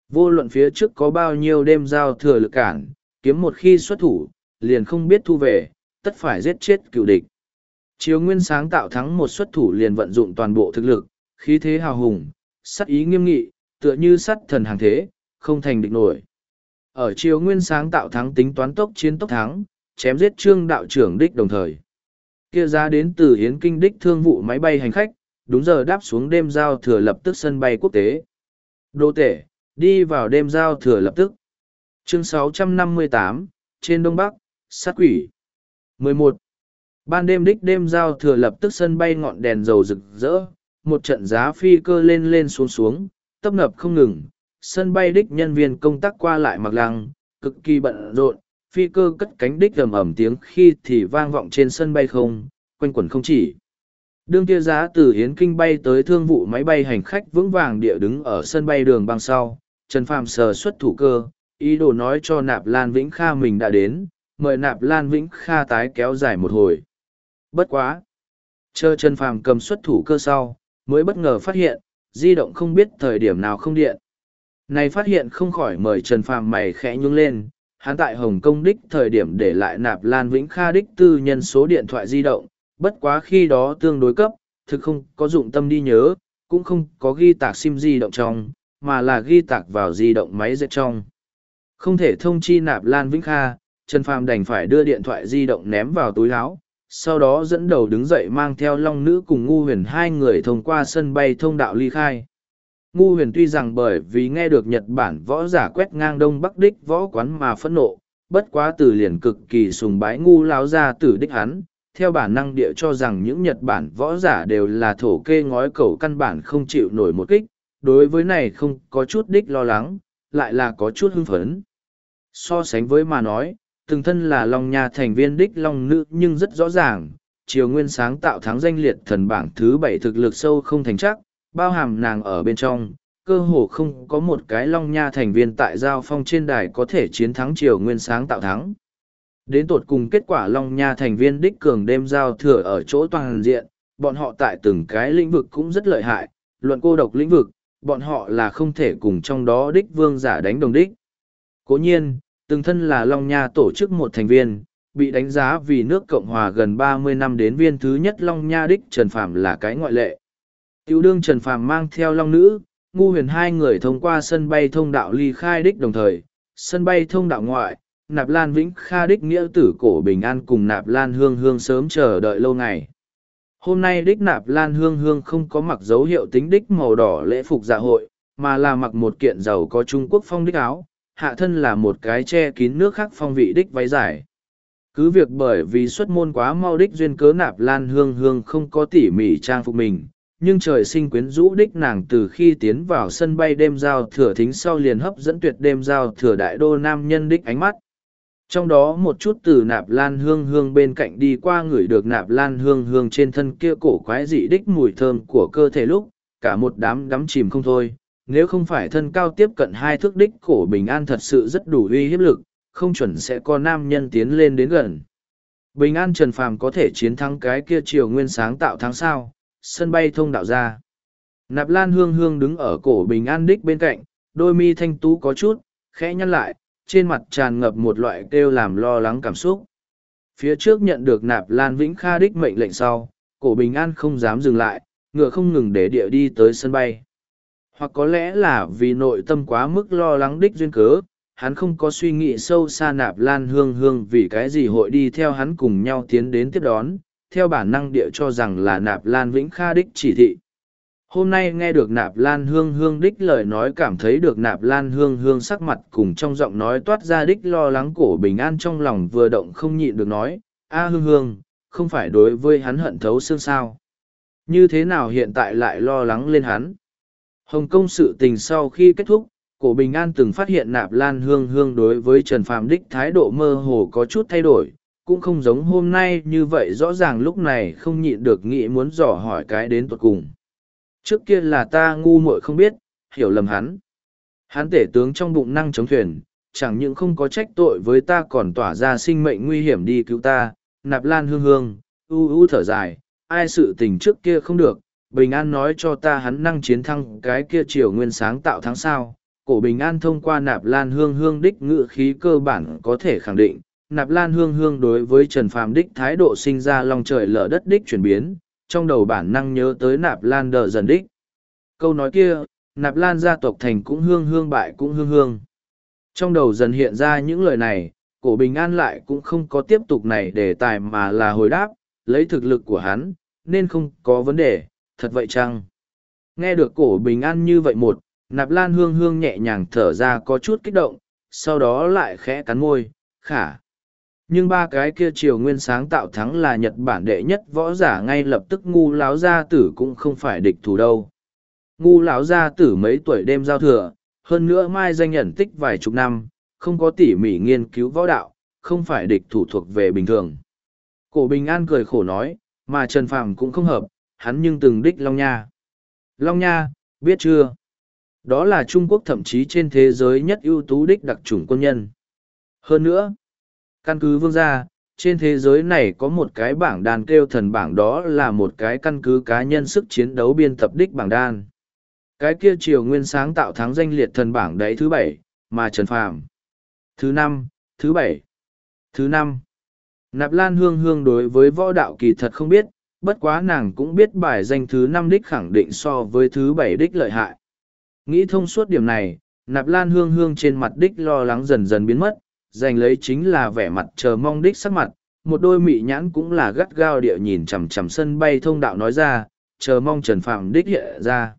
Vô luận phía trước có bao nhiêu đêm giao thừa lực cản, kiếm một khi xuất thủ, liền không biết thu về, tất phải giết chết cựu địch. Chiếu nguyên sáng tạo thắng một xuất thủ liền vận dụng toàn bộ thực lực, khí thế hào hùng, sắt ý nghiêm nghị, tựa như sắt thần hàng thế, không thành địch nổi. Ở chiều nguyên sáng tạo thắng tính toán tốc chiến tốc thắng, chém giết trương đạo trưởng đích đồng thời. Kia ra đến từ Hiến Kinh đích thương vụ máy bay hành khách, đúng giờ đáp xuống đêm giao thừa lập tức sân bay quốc tế. Đô tể, đi vào đêm giao thừa lập tức. Chương 658, trên Đông Bắc, sát quỷ. 11. Ban đêm đích đêm giao thừa lập tức sân bay ngọn đèn dầu rực rỡ, một trận giá phi cơ lên lên xuống xuống, tấp nập không ngừng. Sân bay đích nhân viên công tác qua lại mặc lăng, cực kỳ bận rộn, phi cơ cất cánh đích ầm ầm tiếng khi thì vang vọng trên sân bay không, quanh quẩn không chỉ. Đương kia giá từ Hiến Kinh bay tới thương vụ máy bay hành khách vững vàng địa đứng ở sân bay đường băng sau, Trần Phàm sờ xuất thủ cơ, ý đồ nói cho Nạp Lan Vĩnh Kha mình đã đến, mời Nạp Lan Vĩnh Kha tái kéo dài một hồi. Bất quá! Chờ Trần Phàm cầm xuất thủ cơ sau, mới bất ngờ phát hiện, di động không biết thời điểm nào không điện. Này phát hiện không khỏi mời Trần Phàm mày khẽ nhướng lên, hắn tại Hồng Kông đích thời điểm để lại nạp Lan Vĩnh Kha đích tư nhân số điện thoại di động, bất quá khi đó tương đối cấp, thực không có dụng tâm đi nhớ, cũng không có ghi tạc sim di động trong, mà là ghi tạc vào di động máy dệt trong. Không thể thông chi nạp Lan Vĩnh Kha, Trần Phàm đành phải đưa điện thoại di động ném vào túi áo, sau đó dẫn đầu đứng dậy mang theo long nữ cùng ngu huyền hai người thông qua sân bay thông đạo ly khai ngu huyền tuy rằng bởi vì nghe được nhật bản võ giả quét ngang đông bắc đích võ quán mà phẫn nộ, bất quá từ liền cực kỳ sùng bái ngu Láo ra từ đích hắn, theo bản năng địa cho rằng những nhật bản võ giả đều là thổ kê ngói cầu căn bản không chịu nổi một kích, đối với này không có chút đích lo lắng, lại là có chút hưng phấn. So sánh với mà nói, từng thân là long nha thành viên đích long nữ nhưng rất rõ ràng, triều nguyên sáng tạo thắng danh liệt thần bảng thứ bảy thực lực sâu không thành chắc bao hàm nàng ở bên trong, cơ hồ không có một cái long nha thành viên tại giao phong trên đài có thể chiến thắng triều nguyên sáng tạo thắng. Đến tột cùng kết quả long nha thành viên đích cường đêm giao thừa ở chỗ toàn diện, bọn họ tại từng cái lĩnh vực cũng rất lợi hại, luận cô độc lĩnh vực, bọn họ là không thể cùng trong đó đích vương giả đánh đồng đích. Cố nhiên, từng thân là long nha tổ chức một thành viên, bị đánh giá vì nước cộng hòa gần ba mươi năm đến viên thứ nhất long nha đích trần phạm là cái ngoại lệ. Tiểu đương Trần Phàm mang theo long nữ, ngu huyền hai người thông qua sân bay thông đạo ly khai đích đồng thời, sân bay thông đạo ngoại, nạp lan vĩnh kha đích nghĩa tử cổ bình an cùng nạp lan hương hương sớm chờ đợi lâu ngày. Hôm nay đích nạp lan hương hương không có mặc dấu hiệu tính đích màu đỏ lễ phục dạ hội, mà là mặc một kiện giàu có Trung Quốc phong đích áo, hạ thân là một cái che kín nước khác phong vị đích váy dài. Cứ việc bởi vì xuất môn quá mau đích duyên cớ nạp lan hương hương không có tỉ mỉ trang phục mình, nhưng trời sinh quyến rũ đích nàng từ khi tiến vào sân bay đêm giao thừa thính sau liền hấp dẫn tuyệt đêm giao thừa đại đô nam nhân đích ánh mắt. Trong đó một chút từ nạp lan hương hương bên cạnh đi qua người được nạp lan hương hương trên thân kia cổ quái dị đích mùi thơm của cơ thể lúc, cả một đám đắm chìm không thôi. Nếu không phải thân cao tiếp cận hai thước đích cổ bình an thật sự rất đủ uy hiếp lực, không chuẩn sẽ có nam nhân tiến lên đến gần. Bình an trần phàm có thể chiến thắng cái kia triều nguyên sáng tạo tháng sao sân bay thông đạo ra. Nạp Lan Hương Hương đứng ở cổ bình an đích bên cạnh, đôi mi thanh tú có chút, khẽ nhăn lại, trên mặt tràn ngập một loại kêu làm lo lắng cảm xúc. Phía trước nhận được Nạp Lan Vĩnh Kha đích mệnh lệnh sau, cổ bình an không dám dừng lại, ngựa không ngừng để địa đi tới sân bay. Hoặc có lẽ là vì nội tâm quá mức lo lắng đích duyên cớ, hắn không có suy nghĩ sâu xa nạp lan hương hương vì cái gì hội đi theo hắn cùng nhau tiến đến tiếp đón, theo bản năng địa cho rằng là nạp lan vĩnh kha đích chỉ thị. Hôm nay nghe được nạp lan hương hương đích lời nói cảm thấy được nạp lan hương hương sắc mặt cùng trong giọng nói toát ra đích lo lắng cổ bình an trong lòng vừa động không nhịn được nói, a hương hương, không phải đối với hắn hận thấu xương sao. Như thế nào hiện tại lại lo lắng lên hắn? Hồng Kông sự tình sau khi kết thúc, cổ bình an từng phát hiện nạp lan hương hương đối với Trần Phạm Đích thái độ mơ hồ có chút thay đổi, cũng không giống hôm nay như vậy rõ ràng lúc này không nhịn được nghĩ muốn dò hỏi cái đến tuột cùng. Trước kia là ta ngu muội không biết, hiểu lầm hắn. Hắn tể tướng trong bụng năng chống thuyền, chẳng những không có trách tội với ta còn tỏa ra sinh mệnh nguy hiểm đi cứu ta, nạp lan hương hương, u u thở dài, ai sự tình trước kia không được, bình an nói cho ta hắn năng chiến thắng cái kia triều nguyên sáng tạo thắng sao, cổ bình an thông qua nạp lan hương hương đích ngự khí cơ bản có thể khẳng định nạp lan hương hương đối với trần phàm đích thái độ sinh ra lòng trời lở đất đích chuyển biến trong đầu bản năng nhớ tới nạp lan đờ dần đích. Câu nói kia, nạp lan gia tộc thành cũng hương hương bại cũng hương hương. Trong đầu dần hiện ra những lời này, cổ bình an lại cũng không có tiếp tục này để tài mà là hồi đáp, lấy thực lực của hắn, nên không có vấn đề, thật vậy chăng? Nghe được cổ bình an như vậy một, nạp lan hương hương nhẹ nhàng thở ra có chút kích động, sau đó lại khẽ cắn môi, khả nhưng ba cái kia triều nguyên sáng tạo thắng là nhật bản đệ nhất võ giả ngay lập tức ngu láo gia tử cũng không phải địch thủ đâu. Ngu láo gia tử mấy tuổi đêm giao thừa, hơn nữa mai danh nhận tích vài chục năm, không có tỉ mỉ nghiên cứu võ đạo, không phải địch thủ thuộc về bình thường. Cổ bình an cười khổ nói, mà trần phàm cũng không hợp, hắn nhưng từng đích long nha. Long nha, biết chưa? Đó là trung quốc thậm chí trên thế giới nhất ưu tú đích đặc trùng quân nhân. Hơn nữa Căn cứ vương gia, trên thế giới này có một cái bảng đàn kêu thần bảng đó là một cái căn cứ cá nhân sức chiến đấu biên tập đích bảng đan. Cái kia triều nguyên sáng tạo thắng danh liệt thần bảng đấy thứ bảy, mà Trần Phàm. Thứ năm, thứ bảy, thứ năm. Nạp Lan Hương Hương đối với võ đạo kỳ thật không biết, bất quá nàng cũng biết bài danh thứ năm đích khẳng định so với thứ bảy đích lợi hại. Nghĩ thông suốt điểm này, Nạp Lan Hương Hương trên mặt đích lo lắng dần dần biến mất, giành lấy chính là vẻ mặt chờ mong đích sắc mặt, một đôi mị nhãn cũng là gắt gao địa nhìn chằm chằm sân bay thông đạo nói ra, chờ mong Trần Phạm đích hiện ra.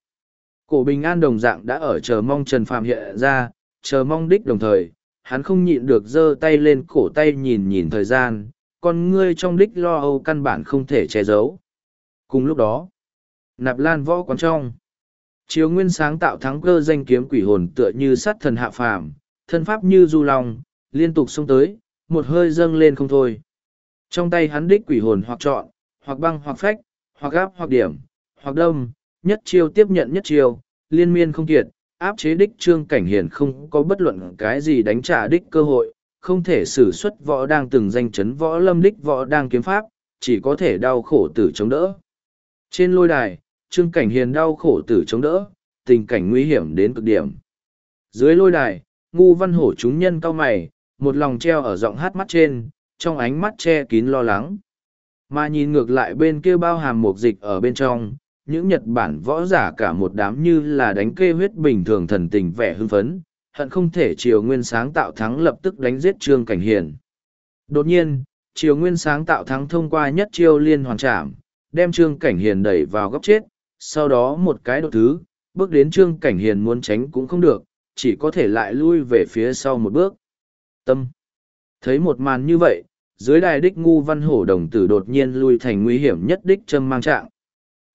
Cổ bình an đồng dạng đã ở chờ mong Trần Phạm hiện ra, chờ mong đích đồng thời, hắn không nhịn được giơ tay lên cổ tay nhìn nhìn thời gian, con ngươi trong đích lo âu căn bản không thể che giấu. Cùng lúc đó, nạp lan võ quán trong. Chiếu nguyên sáng tạo thắng cơ danh kiếm quỷ hồn tựa như sát thần hạ phàm, thân pháp như du long, liên tục xông tới, một hơi dâng lên không thôi. Trong tay hắn đích quỷ hồn hoặc trọn, hoặc băng hoặc phách, hoặc áp hoặc điểm, hoặc đông, nhất chiêu tiếp nhận nhất chiêu, liên miên không kiệt, áp chế đích trương cảnh hiền không có bất luận cái gì đánh trả đích cơ hội, không thể xử xuất võ đang từng danh chấn võ lâm đích võ đang kiếm pháp, chỉ có thể đau khổ tử chống đỡ. Trên lôi đài, trương cảnh hiền đau khổ tử chống đỡ, tình cảnh nguy hiểm đến cực điểm. Dưới lôi đài, ngu văn hổ chúng nhân cao mày, một lòng treo ở giọng hát mắt trên, trong ánh mắt che kín lo lắng. Mà nhìn ngược lại bên kia bao hàm một dịch ở bên trong, những Nhật Bản võ giả cả một đám như là đánh kê huyết bình thường thần tình vẻ hưng phấn, hận không thể Triều Nguyên sáng tạo thắng lập tức đánh giết Trương Cảnh Hiền. Đột nhiên, Triều Nguyên sáng tạo thắng thông qua nhất chiêu liên hoàn trảm, đem Trương Cảnh Hiền đẩy vào góc chết, sau đó một cái đột thứ, bước đến Trương Cảnh Hiền muốn tránh cũng không được, chỉ có thể lại lui về phía sau một bước. Tâm. Thấy một màn như vậy, dưới đài đích ngu văn hổ đồng tử đột nhiên lui thành nguy hiểm nhất đích châm mang trạng.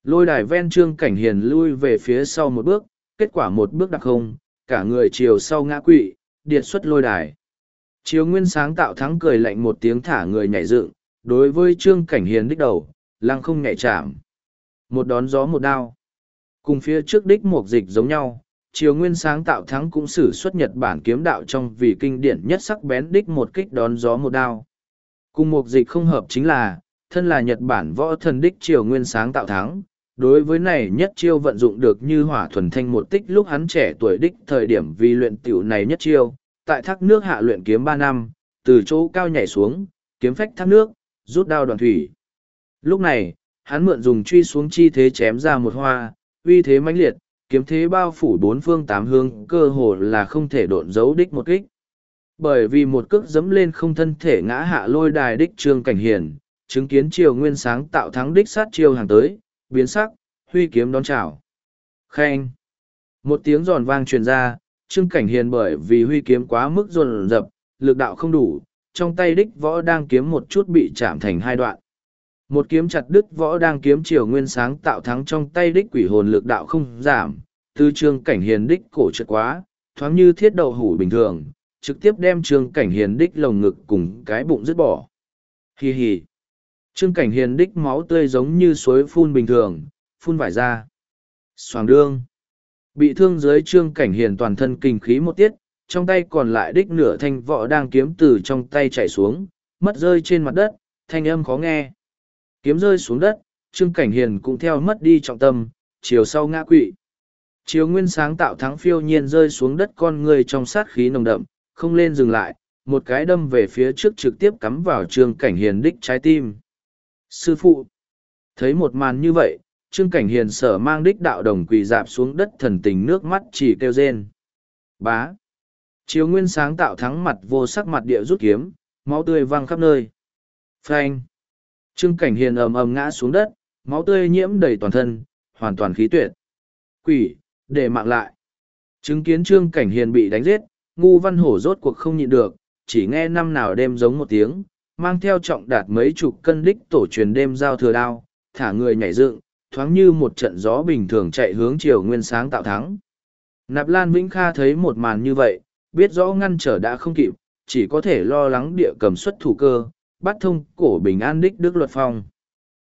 Lôi đài ven trương cảnh hiền lui về phía sau một bước, kết quả một bước đặc không, cả người chiều sau ngã quỵ, điệt xuất lôi đài. Chiều nguyên sáng tạo thắng cười lạnh một tiếng thả người nhảy dựng, đối với trương cảnh hiền đích đầu, lăng không nhảy chạm. Một đón gió một đao. Cùng phía trước đích một dịch giống nhau, triều nguyên sáng tạo thắng cũng xử xuất nhật bản kiếm đạo trong vì kinh điển nhất sắc bén đích một kích đón gió một đao. Cùng một dịch không hợp chính là, thân là nhật bản võ thần đích triều nguyên sáng tạo thắng, đối với này nhất chiêu vận dụng được như hỏa thuần thanh một tích lúc hắn trẻ tuổi đích thời điểm vì luyện tiểu này nhất chiêu, tại thác nước hạ luyện kiếm ba năm, từ chỗ cao nhảy xuống, kiếm phách thác nước, rút đao đoàn thủy. Lúc này, hắn mượn dùng truy xuống chi thế chém ra một hoa, uy thế mãnh liệt kiếm thế bao phủ bốn phương tám hướng cơ hồ là không thể độn giấu đích một kích. Bởi vì một cước dẫm lên không thân thể ngã hạ lôi đài đích trương cảnh hiền, chứng kiến triều nguyên sáng tạo thắng đích sát chiêu hàng tới, biến sắc, huy kiếm đón chào. Khen! Một tiếng giòn vang truyền ra, trương cảnh hiền bởi vì huy kiếm quá mức dồn dập, lực đạo không đủ, trong tay đích võ đang kiếm một chút bị chạm thành hai đoạn. Một kiếm chặt đứt võ đang kiếm triều nguyên sáng tạo thắng trong tay đích quỷ hồn lực đạo không giảm, tư trương cảnh hiền đích cổ trượt quá, thoáng như thiết đậu hủ bình thường, trực tiếp đem trương cảnh hiền đích lồng ngực cùng cái bụng dứt bỏ. hì hì. Trương cảnh hiền đích máu tươi giống như suối phun bình thường, phun vải ra. xoàng đương. Bị thương dưới trương cảnh hiền toàn thân kinh khí một tiết, trong tay còn lại đích nửa thanh võ đang kiếm từ trong tay chảy xuống, mất rơi trên mặt đất, thanh âm khó nghe. Kiếm rơi xuống đất, trương cảnh hiền cũng theo mất đi trọng tâm, chiều sau ngã quỵ. Chiều nguyên sáng tạo thắng phiêu nhiên rơi xuống đất con người trong sát khí nồng đậm, không lên dừng lại, một cái đâm về phía trước trực tiếp cắm vào trương cảnh hiền đích trái tim. Sư phụ, thấy một màn như vậy, trương cảnh hiền sở mang đích đạo đồng quỳ dạp xuống đất thần tình nước mắt chỉ kêu rên. Bá. Chiều nguyên sáng tạo thắng mặt vô sắc mặt địa rút kiếm, máu tươi văng khắp nơi. Phanh. Trương cảnh hiền ầm ầm ngã xuống đất, máu tươi nhiễm đầy toàn thân, hoàn toàn khí tuyệt. Quỷ, để mạng lại. Chứng kiến trương cảnh hiền bị đánh giết, ngu văn hổ rốt cuộc không nhịn được, chỉ nghe năm nào đêm giống một tiếng, mang theo trọng đạt mấy chục cân đích tổ truyền đêm giao thừa đao, thả người nhảy dựng, thoáng như một trận gió bình thường chạy hướng chiều nguyên sáng tạo thắng. Nạp Lan Vĩnh Kha thấy một màn như vậy, biết rõ ngăn trở đã không kịp, chỉ có thể lo lắng địa cầm xuất thủ cơ, bắt thông cổ bình an đích đức luật phong.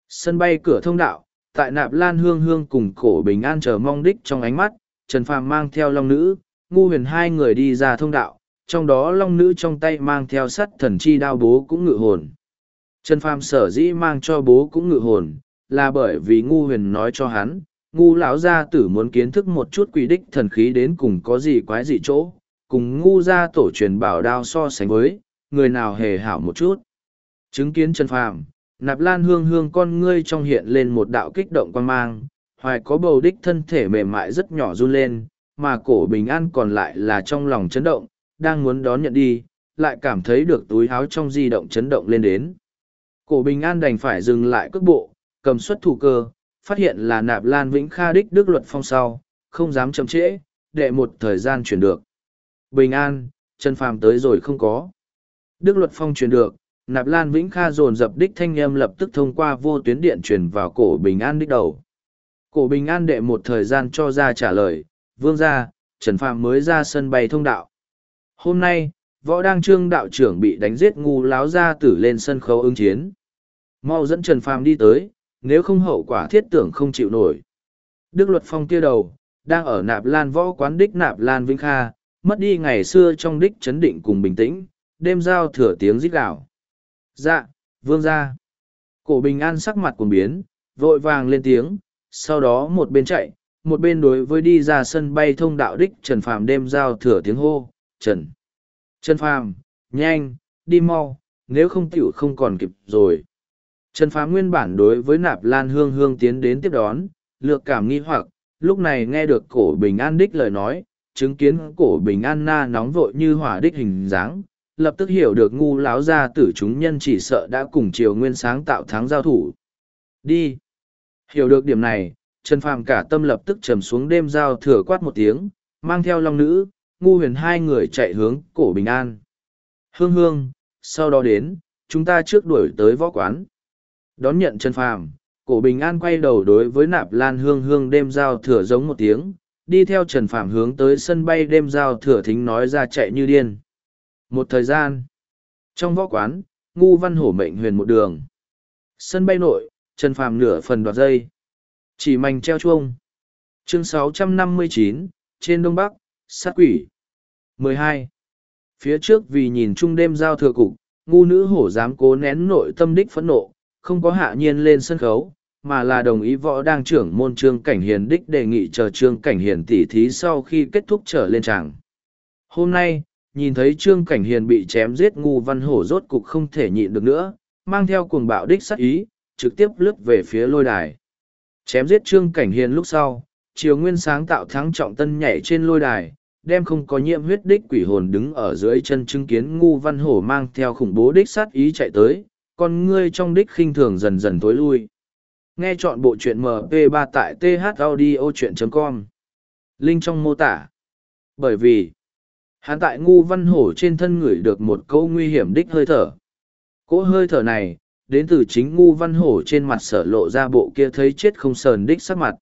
Sân bay cửa thông đạo, tại Nạp Lan Hương Hương cùng cổ bình an chờ mong đích trong ánh mắt, Trần Phàm mang theo long nữ, ngu huyền hai người đi ra thông đạo, trong đó long nữ trong tay mang theo sắt thần chi đao bố cũng ngự hồn. Trần Phàm sở dĩ mang cho bố cũng ngự hồn, là bởi vì ngu huyền nói cho hắn, ngu lão gia tử muốn kiến thức một chút quỷ đích thần khí đến cùng có gì quái gì chỗ, cùng ngu gia tổ truyền bảo đao so sánh với, người nào hề hảo một chút. Chứng kiến Trần Phàm, nạp lan hương hương con ngươi trong hiện lên một đạo kích động quan mang, hoài có bầu đích thân thể mềm mại rất nhỏ run lên, mà cổ bình an còn lại là trong lòng chấn động, đang muốn đón nhận đi, lại cảm thấy được túi áo trong di động chấn động lên đến. Cổ bình an đành phải dừng lại cước bộ, cầm xuất thủ cơ, phát hiện là nạp lan vĩnh kha đích đức luật phong sau, không dám chậm trễ, để một thời gian chuyển được. Bình an, Trần phàm tới rồi không có. Đức luật phong chuyển được, nạp lan vĩnh kha dồn dập đích thanh âm lập tức thông qua vô tuyến điện truyền vào cổ bình an đích đầu. Cổ bình an đệ một thời gian cho ra trả lời, vương gia, Trần phạm mới ra sân bay thông đạo. Hôm nay, võ đăng trương đạo trưởng bị đánh giết ngu láo ra tử lên sân khấu ứng chiến. Mau dẫn Trần phạm đi tới, nếu không hậu quả thiết tưởng không chịu nổi. Đức luật phong kia đầu, đang ở nạp lan võ quán đích nạp lan Vĩnh kha, mất đi ngày xưa trong đích chấn định cùng bình tĩnh, đêm giao thừa tiếng rít gạo. Dạ, vương gia. Cổ bình an sắc mặt cuồng biến, vội vàng lên tiếng, sau đó một bên chạy, một bên đối với đi ra sân bay thông đạo đích Trần Phàm đêm giao thừa tiếng hô, Trần. Trần Phàm, nhanh, đi mau, nếu không tiểu không còn kịp rồi. Trần Phàm nguyên bản đối với nạp lan hương hương tiến đến tiếp đón, lược cảm nghi hoặc, lúc này nghe được cổ bình an đích lời nói, chứng kiến cổ bình an na nóng vội như hỏa đích hình dáng, lập tức hiểu được ngu láo ra tử chúng nhân chỉ sợ đã cùng triều nguyên sáng tạo thắng giao thủ. Đi! Hiểu được điểm này, Trần Phàm cả tâm lập tức trầm xuống đêm giao thừa quát một tiếng, mang theo long nữ, ngu huyền hai người chạy hướng cổ bình an. Hương hương, sau đó đến, chúng ta trước đuổi tới võ quán. Đón nhận Trần Phàm, cổ bình an quay đầu đối với nạp lan hương hương đêm giao thừa giống một tiếng, đi theo Trần Phàm hướng tới sân bay đêm giao thừa thính nói ra chạy như điên. Một thời gian, trong võ quán, ngu văn hổ mệnh huyền một đường. Sân bay nội, Trần Phàm nửa phần đoạt dây. Chỉ mảnh treo chuông. Chương 659, trên Đông Bắc, sát quỷ. 12. Phía trước vì nhìn chung đêm giao thừa cục, ngu nữ hổ dám cố nén nội tâm đích phẫn nộ, không có hạ nhiên lên sân khấu, mà là đồng ý võ đang trưởng môn trương cảnh hiền đích đề nghị chờ trương cảnh hiền tỉ thí sau khi kết thúc trở lên tràng. Hôm nay, nhìn thấy trương cảnh hiền bị chém giết ngu văn hổ rốt cục không thể nhịn được nữa, mang theo cuồng bạo đích sắc ý, trực tiếp lướt về phía lôi đài. Chém giết trương cảnh hiền lúc sau, triều nguyên sáng tạo thắng trọng tân nhảy trên lôi đài, đem không có nhiễm huyết đích quỷ hồn đứng ở dưới chân chứng kiến ngu văn hổ mang theo khủng bố đích sát ý chạy tới, con ngươi trong đích khinh thường dần dần tối lui. Nghe chọn bộ truyện MP3 tại thaudio.com. Linh trong mô tả. Bởi vì, hắn tại ngu văn hổ trên thân ngửi được một câu nguy hiểm đích hơi thở. Cỗ hơi thở này, đến từ chính ngu văn hổ trên mặt sở lộ ra bộ kia thấy chết không sờn đích sắc mặt.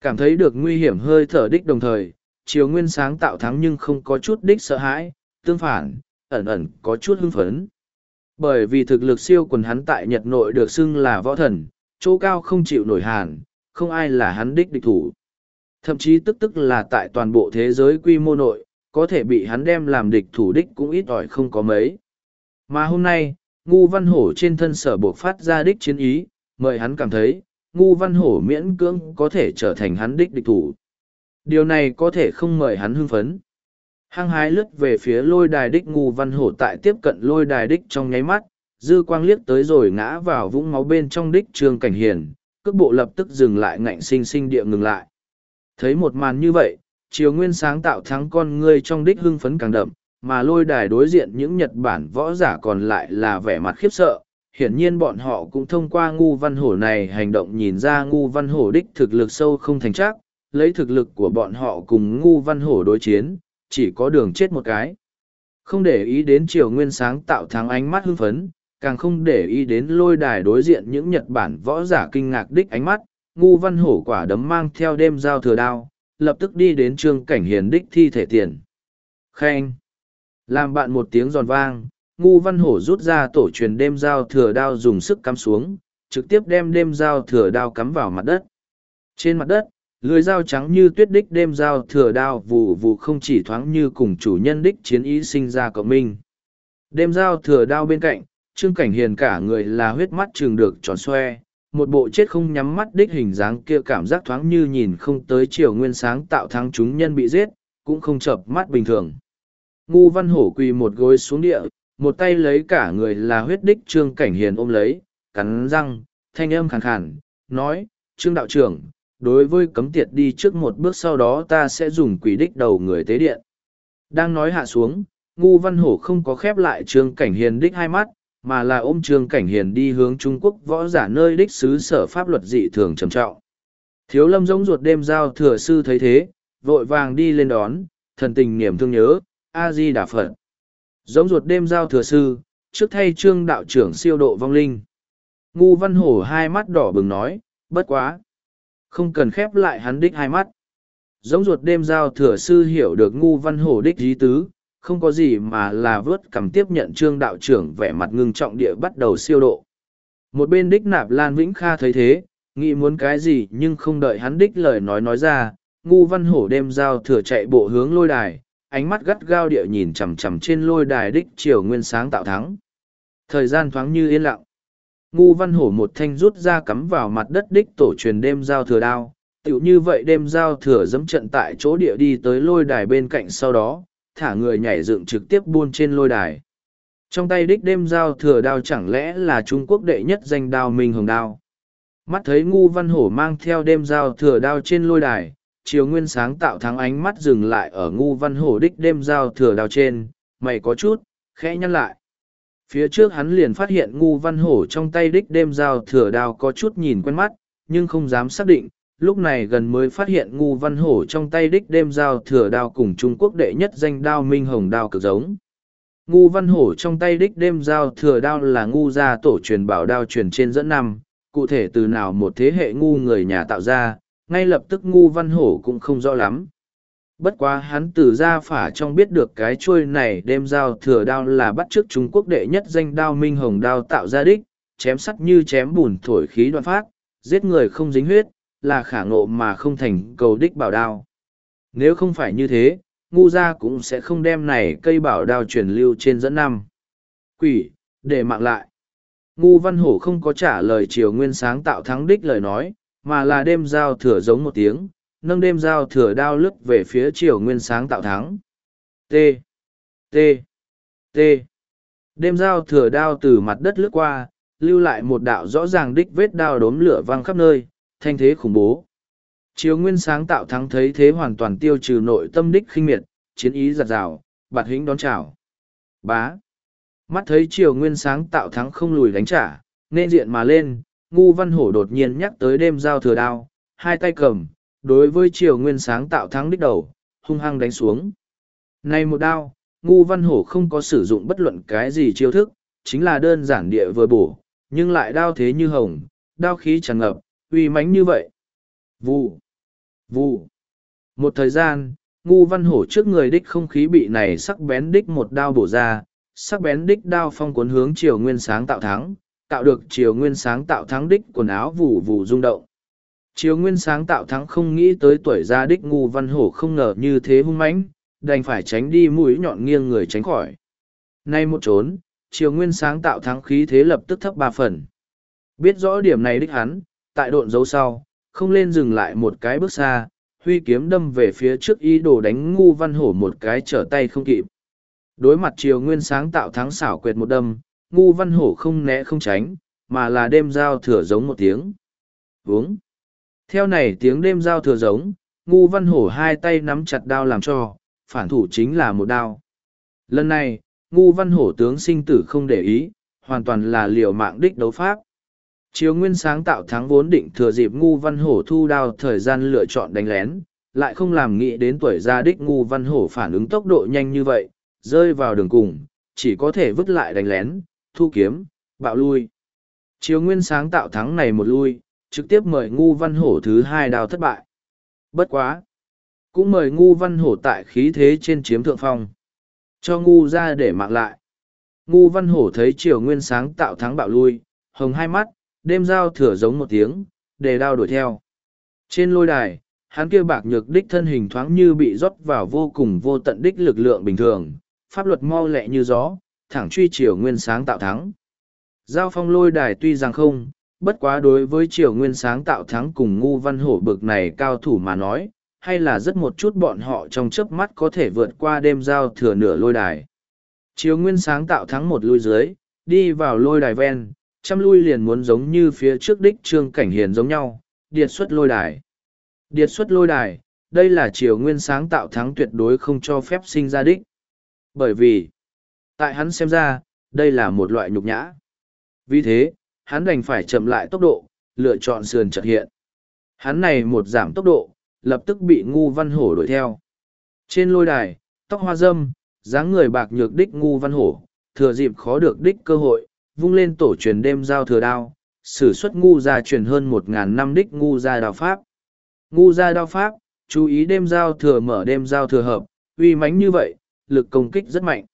Cảm thấy được nguy hiểm hơi thở đích đồng thời, chiều nguyên sáng tạo thắng nhưng không có chút đích sợ hãi, tương phản, ẩn ẩn có chút hưng phấn. Bởi vì thực lực siêu quần hắn tại Nhật nội được xưng là võ thần, chỗ cao không chịu nổi hàn, không ai là hắn đích địch thủ. Thậm chí tức tức là tại toàn bộ thế giới quy mô nội, có thể bị hắn đem làm địch thủ đích cũng ít ỏi không có mấy. Mà hôm nay, ngu văn hổ trên thân sở buộc phát ra đích chiến ý, mời hắn cảm thấy, ngu văn hổ miễn cưỡng có thể trở thành hắn đích địch thủ. Điều này có thể không mời hắn hưng phấn. Hăng hái lướt về phía lôi đài đích ngu văn hổ tại tiếp cận lôi đài đích trong nháy mắt, dư quang liếc tới rồi ngã vào vũng máu bên trong đích trương cảnh hiền, cước bộ lập tức dừng lại ngạnh sinh sinh địa ngừng lại. Thấy một màn như vậy, chiều nguyên sáng tạo thắng con ngươi trong đích hưng phấn càng đậm, mà lôi đài đối diện những Nhật Bản võ giả còn lại là vẻ mặt khiếp sợ. Hiển nhiên bọn họ cũng thông qua ngu văn hổ này hành động nhìn ra ngu văn hổ đích thực lực sâu không thành chắc, lấy thực lực của bọn họ cùng ngu văn hổ đối chiến, chỉ có đường chết một cái. Không để ý đến triều nguyên sáng tạo thắng ánh mắt hưng phấn, càng không để ý đến lôi đài đối diện những Nhật Bản võ giả kinh ngạc đích ánh mắt, ngu văn hổ quả đấm mang theo đêm dao thừa đao, lập tức đi đến trương cảnh hiền đích thi thể tiền. Khen! Làm bạn một tiếng giòn vang, ngu văn hổ rút ra tổ truyền đêm dao thừa đao dùng sức cắm xuống, trực tiếp đem đêm dao thừa đao cắm vào mặt đất. Trên mặt đất, lưới dao trắng như tuyết đích đêm dao thừa đao vù vù không chỉ thoáng như cùng chủ nhân đích chiến ý sinh ra cộng minh. Đêm dao thừa đao bên cạnh, trương cảnh hiền cả người là huyết mắt trường được tròn xoe, một bộ chết không nhắm mắt đích hình dáng kia cảm giác thoáng như nhìn không tới chiều nguyên sáng tạo thắng chúng nhân bị giết, cũng không chợp mắt bình thường. Ngu văn hổ quỳ một gối xuống địa, một tay lấy cả người là huyết đích trương cảnh hiền ôm lấy, cắn răng, thanh âm khàn khàn, nói, trương đạo trưởng, đối với cấm tiệt đi trước một bước sau đó ta sẽ dùng quỷ đích đầu người tế điện. Đang nói hạ xuống, ngu văn hổ không có khép lại trương cảnh hiền đích hai mắt, mà là ôm trương cảnh hiền đi hướng Trung Quốc võ giả nơi đích xứ sở pháp luật dị thường trầm trọng. Thiếu lâm giống ruột đêm giao thừa sư thấy thế, vội vàng đi lên đón, thần tình niềm thương nhớ, A-di Đà Phật. Giống ruột đêm giao thừa sư, trước thay trương đạo trưởng siêu độ vong linh. Ngu văn hổ hai mắt đỏ bừng nói, bất quá. Không cần khép lại hắn đích hai mắt. Giống ruột đêm giao thừa sư hiểu được ngu văn hổ đích dí tứ, không có gì mà là vớt cầm tiếp nhận trương đạo trưởng vẻ mặt ngưng trọng địa bắt đầu siêu độ. Một bên đích nạp Lan Vĩnh Kha thấy thế, nghĩ muốn cái gì nhưng không đợi hắn đích lời nói nói ra, ngu văn hổ đêm giao thừa chạy bộ hướng lôi đài, ánh mắt gắt gao địa nhìn chằm chằm trên lôi đài đích chiều nguyên sáng tạo thắng. Thời gian thoáng như yên lặng. Ngu văn hổ một thanh rút ra cắm vào mặt đất đích tổ truyền đêm giao thừa đao. Tiểu như vậy đêm giao thừa dẫm trận tại chỗ địa đi tới lôi đài bên cạnh sau đó, thả người nhảy dựng trực tiếp buôn trên lôi đài. Trong tay đích đêm giao thừa đao chẳng lẽ là Trung Quốc đệ nhất danh đao Minh Hồng Đao. Mắt thấy ngu văn hổ mang theo đêm giao thừa đao trên lôi đài, chiều nguyên sáng tạo thắng ánh mắt dừng lại ở ngu văn hổ đích đêm giao thừa đao trên, mày có chút, khẽ nhăn lại. Phía trước hắn liền phát hiện ngu văn hổ trong tay đích đêm giao thừa đao có chút nhìn quen mắt, nhưng không dám xác định, lúc này gần mới phát hiện ngu văn hổ trong tay đích đêm giao thừa đao cùng Trung Quốc đệ nhất danh đao minh hồng đao cực giống. Ngu văn hổ trong tay đích đêm giao thừa đao là ngu gia tổ truyền bảo đao truyền trên dẫn năm, cụ thể từ nào một thế hệ ngu người nhà tạo ra, ngay lập tức ngu văn hổ cũng không rõ lắm. Bất quá hắn từ gia phả trong biết được cái chuôi này đêm giao thừa đao là bắt chước Trung Quốc đệ nhất danh đao minh hồng đao tạo ra đích, chém sắt như chém bùn thổi khí đoạn phát, giết người không dính huyết, là khả ngộ mà không thành cầu đích bảo đao. Nếu không phải như thế, ngu gia cũng sẽ không đem này cây bảo đao truyền lưu trên dẫn năm. Quỷ, để mạng lại. Ngu văn hổ không có trả lời chiều nguyên sáng tạo thắng đích lời nói, mà là đêm giao thừa giống một tiếng, nâng đêm giao thừa đao lướt về phía chiều nguyên sáng tạo thắng. T. T. T. Đêm giao thừa đao từ mặt đất lướt qua, lưu lại một đạo rõ ràng đích vết đao đốm lửa văng khắp nơi, thanh thế khủng bố. Chiều nguyên sáng tạo thắng thấy thế hoàn toàn tiêu trừ nội tâm đích khinh miệt, chiến ý giặt rào, bạt hính đón chào. Bá. Mắt thấy triều nguyên sáng tạo thắng không lùi đánh trả, nên diện mà lên, ngu văn hổ đột nhiên nhắc tới đêm giao thừa đao, hai tay cầm, đối với triều nguyên sáng tạo thắng đích đầu, hung hăng đánh xuống. Này một đao, ngu văn hổ không có sử dụng bất luận cái gì chiêu thức, chính là đơn giản địa vừa bổ, nhưng lại đao thế như hồng, đao khí tràn ngập, uy mãnh như vậy. vù, vù. Một thời gian, ngu văn hổ trước người đích không khí bị này sắc bén đích một đao bổ ra, sắc bén đích đao phong cuốn hướng chiều nguyên sáng tạo thắng, tạo được chiều nguyên sáng tạo thắng đích quần áo vù vù rung động. Chiều nguyên sáng tạo thắng không nghĩ tới tuổi gia đích ngu văn hổ không ngờ như thế hung mãnh, đành phải tránh đi mũi nhọn nghiêng người tránh khỏi. Nay một trốn, chiều nguyên sáng tạo thắng khí thế lập tức thấp ba phần. Biết rõ điểm này đích hắn, tại độn dấu sau, không lên dừng lại một cái bước xa, huy kiếm đâm về phía trước ý đồ đánh ngu văn hổ một cái trở tay không kịp. Đối mặt chiều nguyên sáng tạo thắng xảo quyệt một đâm, ngu văn hổ không né không tránh, mà là đêm giao thừa giống một tiếng. Vướng. Theo này tiếng đêm giao thừa giống, ngu văn hổ hai tay nắm chặt đao làm cho, phản thủ chính là một đao. Lần này, ngu văn hổ tướng sinh tử không để ý, hoàn toàn là liều mạng đích đấu pháp. Chiếu nguyên sáng tạo thắng vốn định thừa dịp ngu văn hổ thu đao thời gian lựa chọn đánh lén, lại không làm nghĩ đến tuổi gia đích ngu văn hổ phản ứng tốc độ nhanh như vậy, rơi vào đường cùng, chỉ có thể vứt lại đánh lén, thu kiếm, bạo lui. Chiếu nguyên sáng tạo thắng này một lui, trực tiếp mời ngu văn hổ thứ hai đao thất bại. Bất quá! Cũng mời ngu văn hổ tại khí thế trên chiếm thượng phong. Cho ngu ra để mạng lại. Ngu văn hổ thấy triều nguyên sáng tạo thắng bạo lui, hồng hai mắt, đêm giao thừa giống một tiếng, đề đao đuổi theo. Trên lôi đài, hắn kia bạc nhược đích thân hình thoáng như bị rót vào vô cùng vô tận đích lực lượng bình thường, pháp luật mau lẹ như gió, thẳng truy chiều nguyên sáng tạo thắng. Giao phong lôi đài tuy rằng không, bất quá đối với triều nguyên sáng tạo thắng cùng ngu văn hổ bực này cao thủ mà nói, hay là rất một chút bọn họ trong chớp mắt có thể vượt qua đêm giao thừa nửa lôi đài. Triều nguyên sáng tạo thắng một lui dưới, đi vào lôi đài ven, chăm lui liền muốn giống như phía trước đích trương cảnh hiền giống nhau, điệt xuất lôi đài. Điệt xuất lôi đài, đây là triều nguyên sáng tạo thắng tuyệt đối không cho phép sinh ra đích. Bởi vì, tại hắn xem ra, đây là một loại nhục nhã. Vì thế, hắn đành phải chậm lại tốc độ, lựa chọn sườn trật hiện. Hắn này một giảm tốc độ, lập tức bị ngu văn hổ đuổi theo. Trên lôi đài, tóc hoa dâm, dáng người bạc nhược đích ngu văn hổ, thừa dịp khó được đích cơ hội, vung lên tổ truyền đêm giao thừa đao, sử xuất ngu ra truyền hơn một ngàn năm đích ngu ra đao pháp. Ngu ra đao pháp, chú ý đêm giao thừa mở đêm giao thừa hợp, uy mãnh như vậy, lực công kích rất mạnh.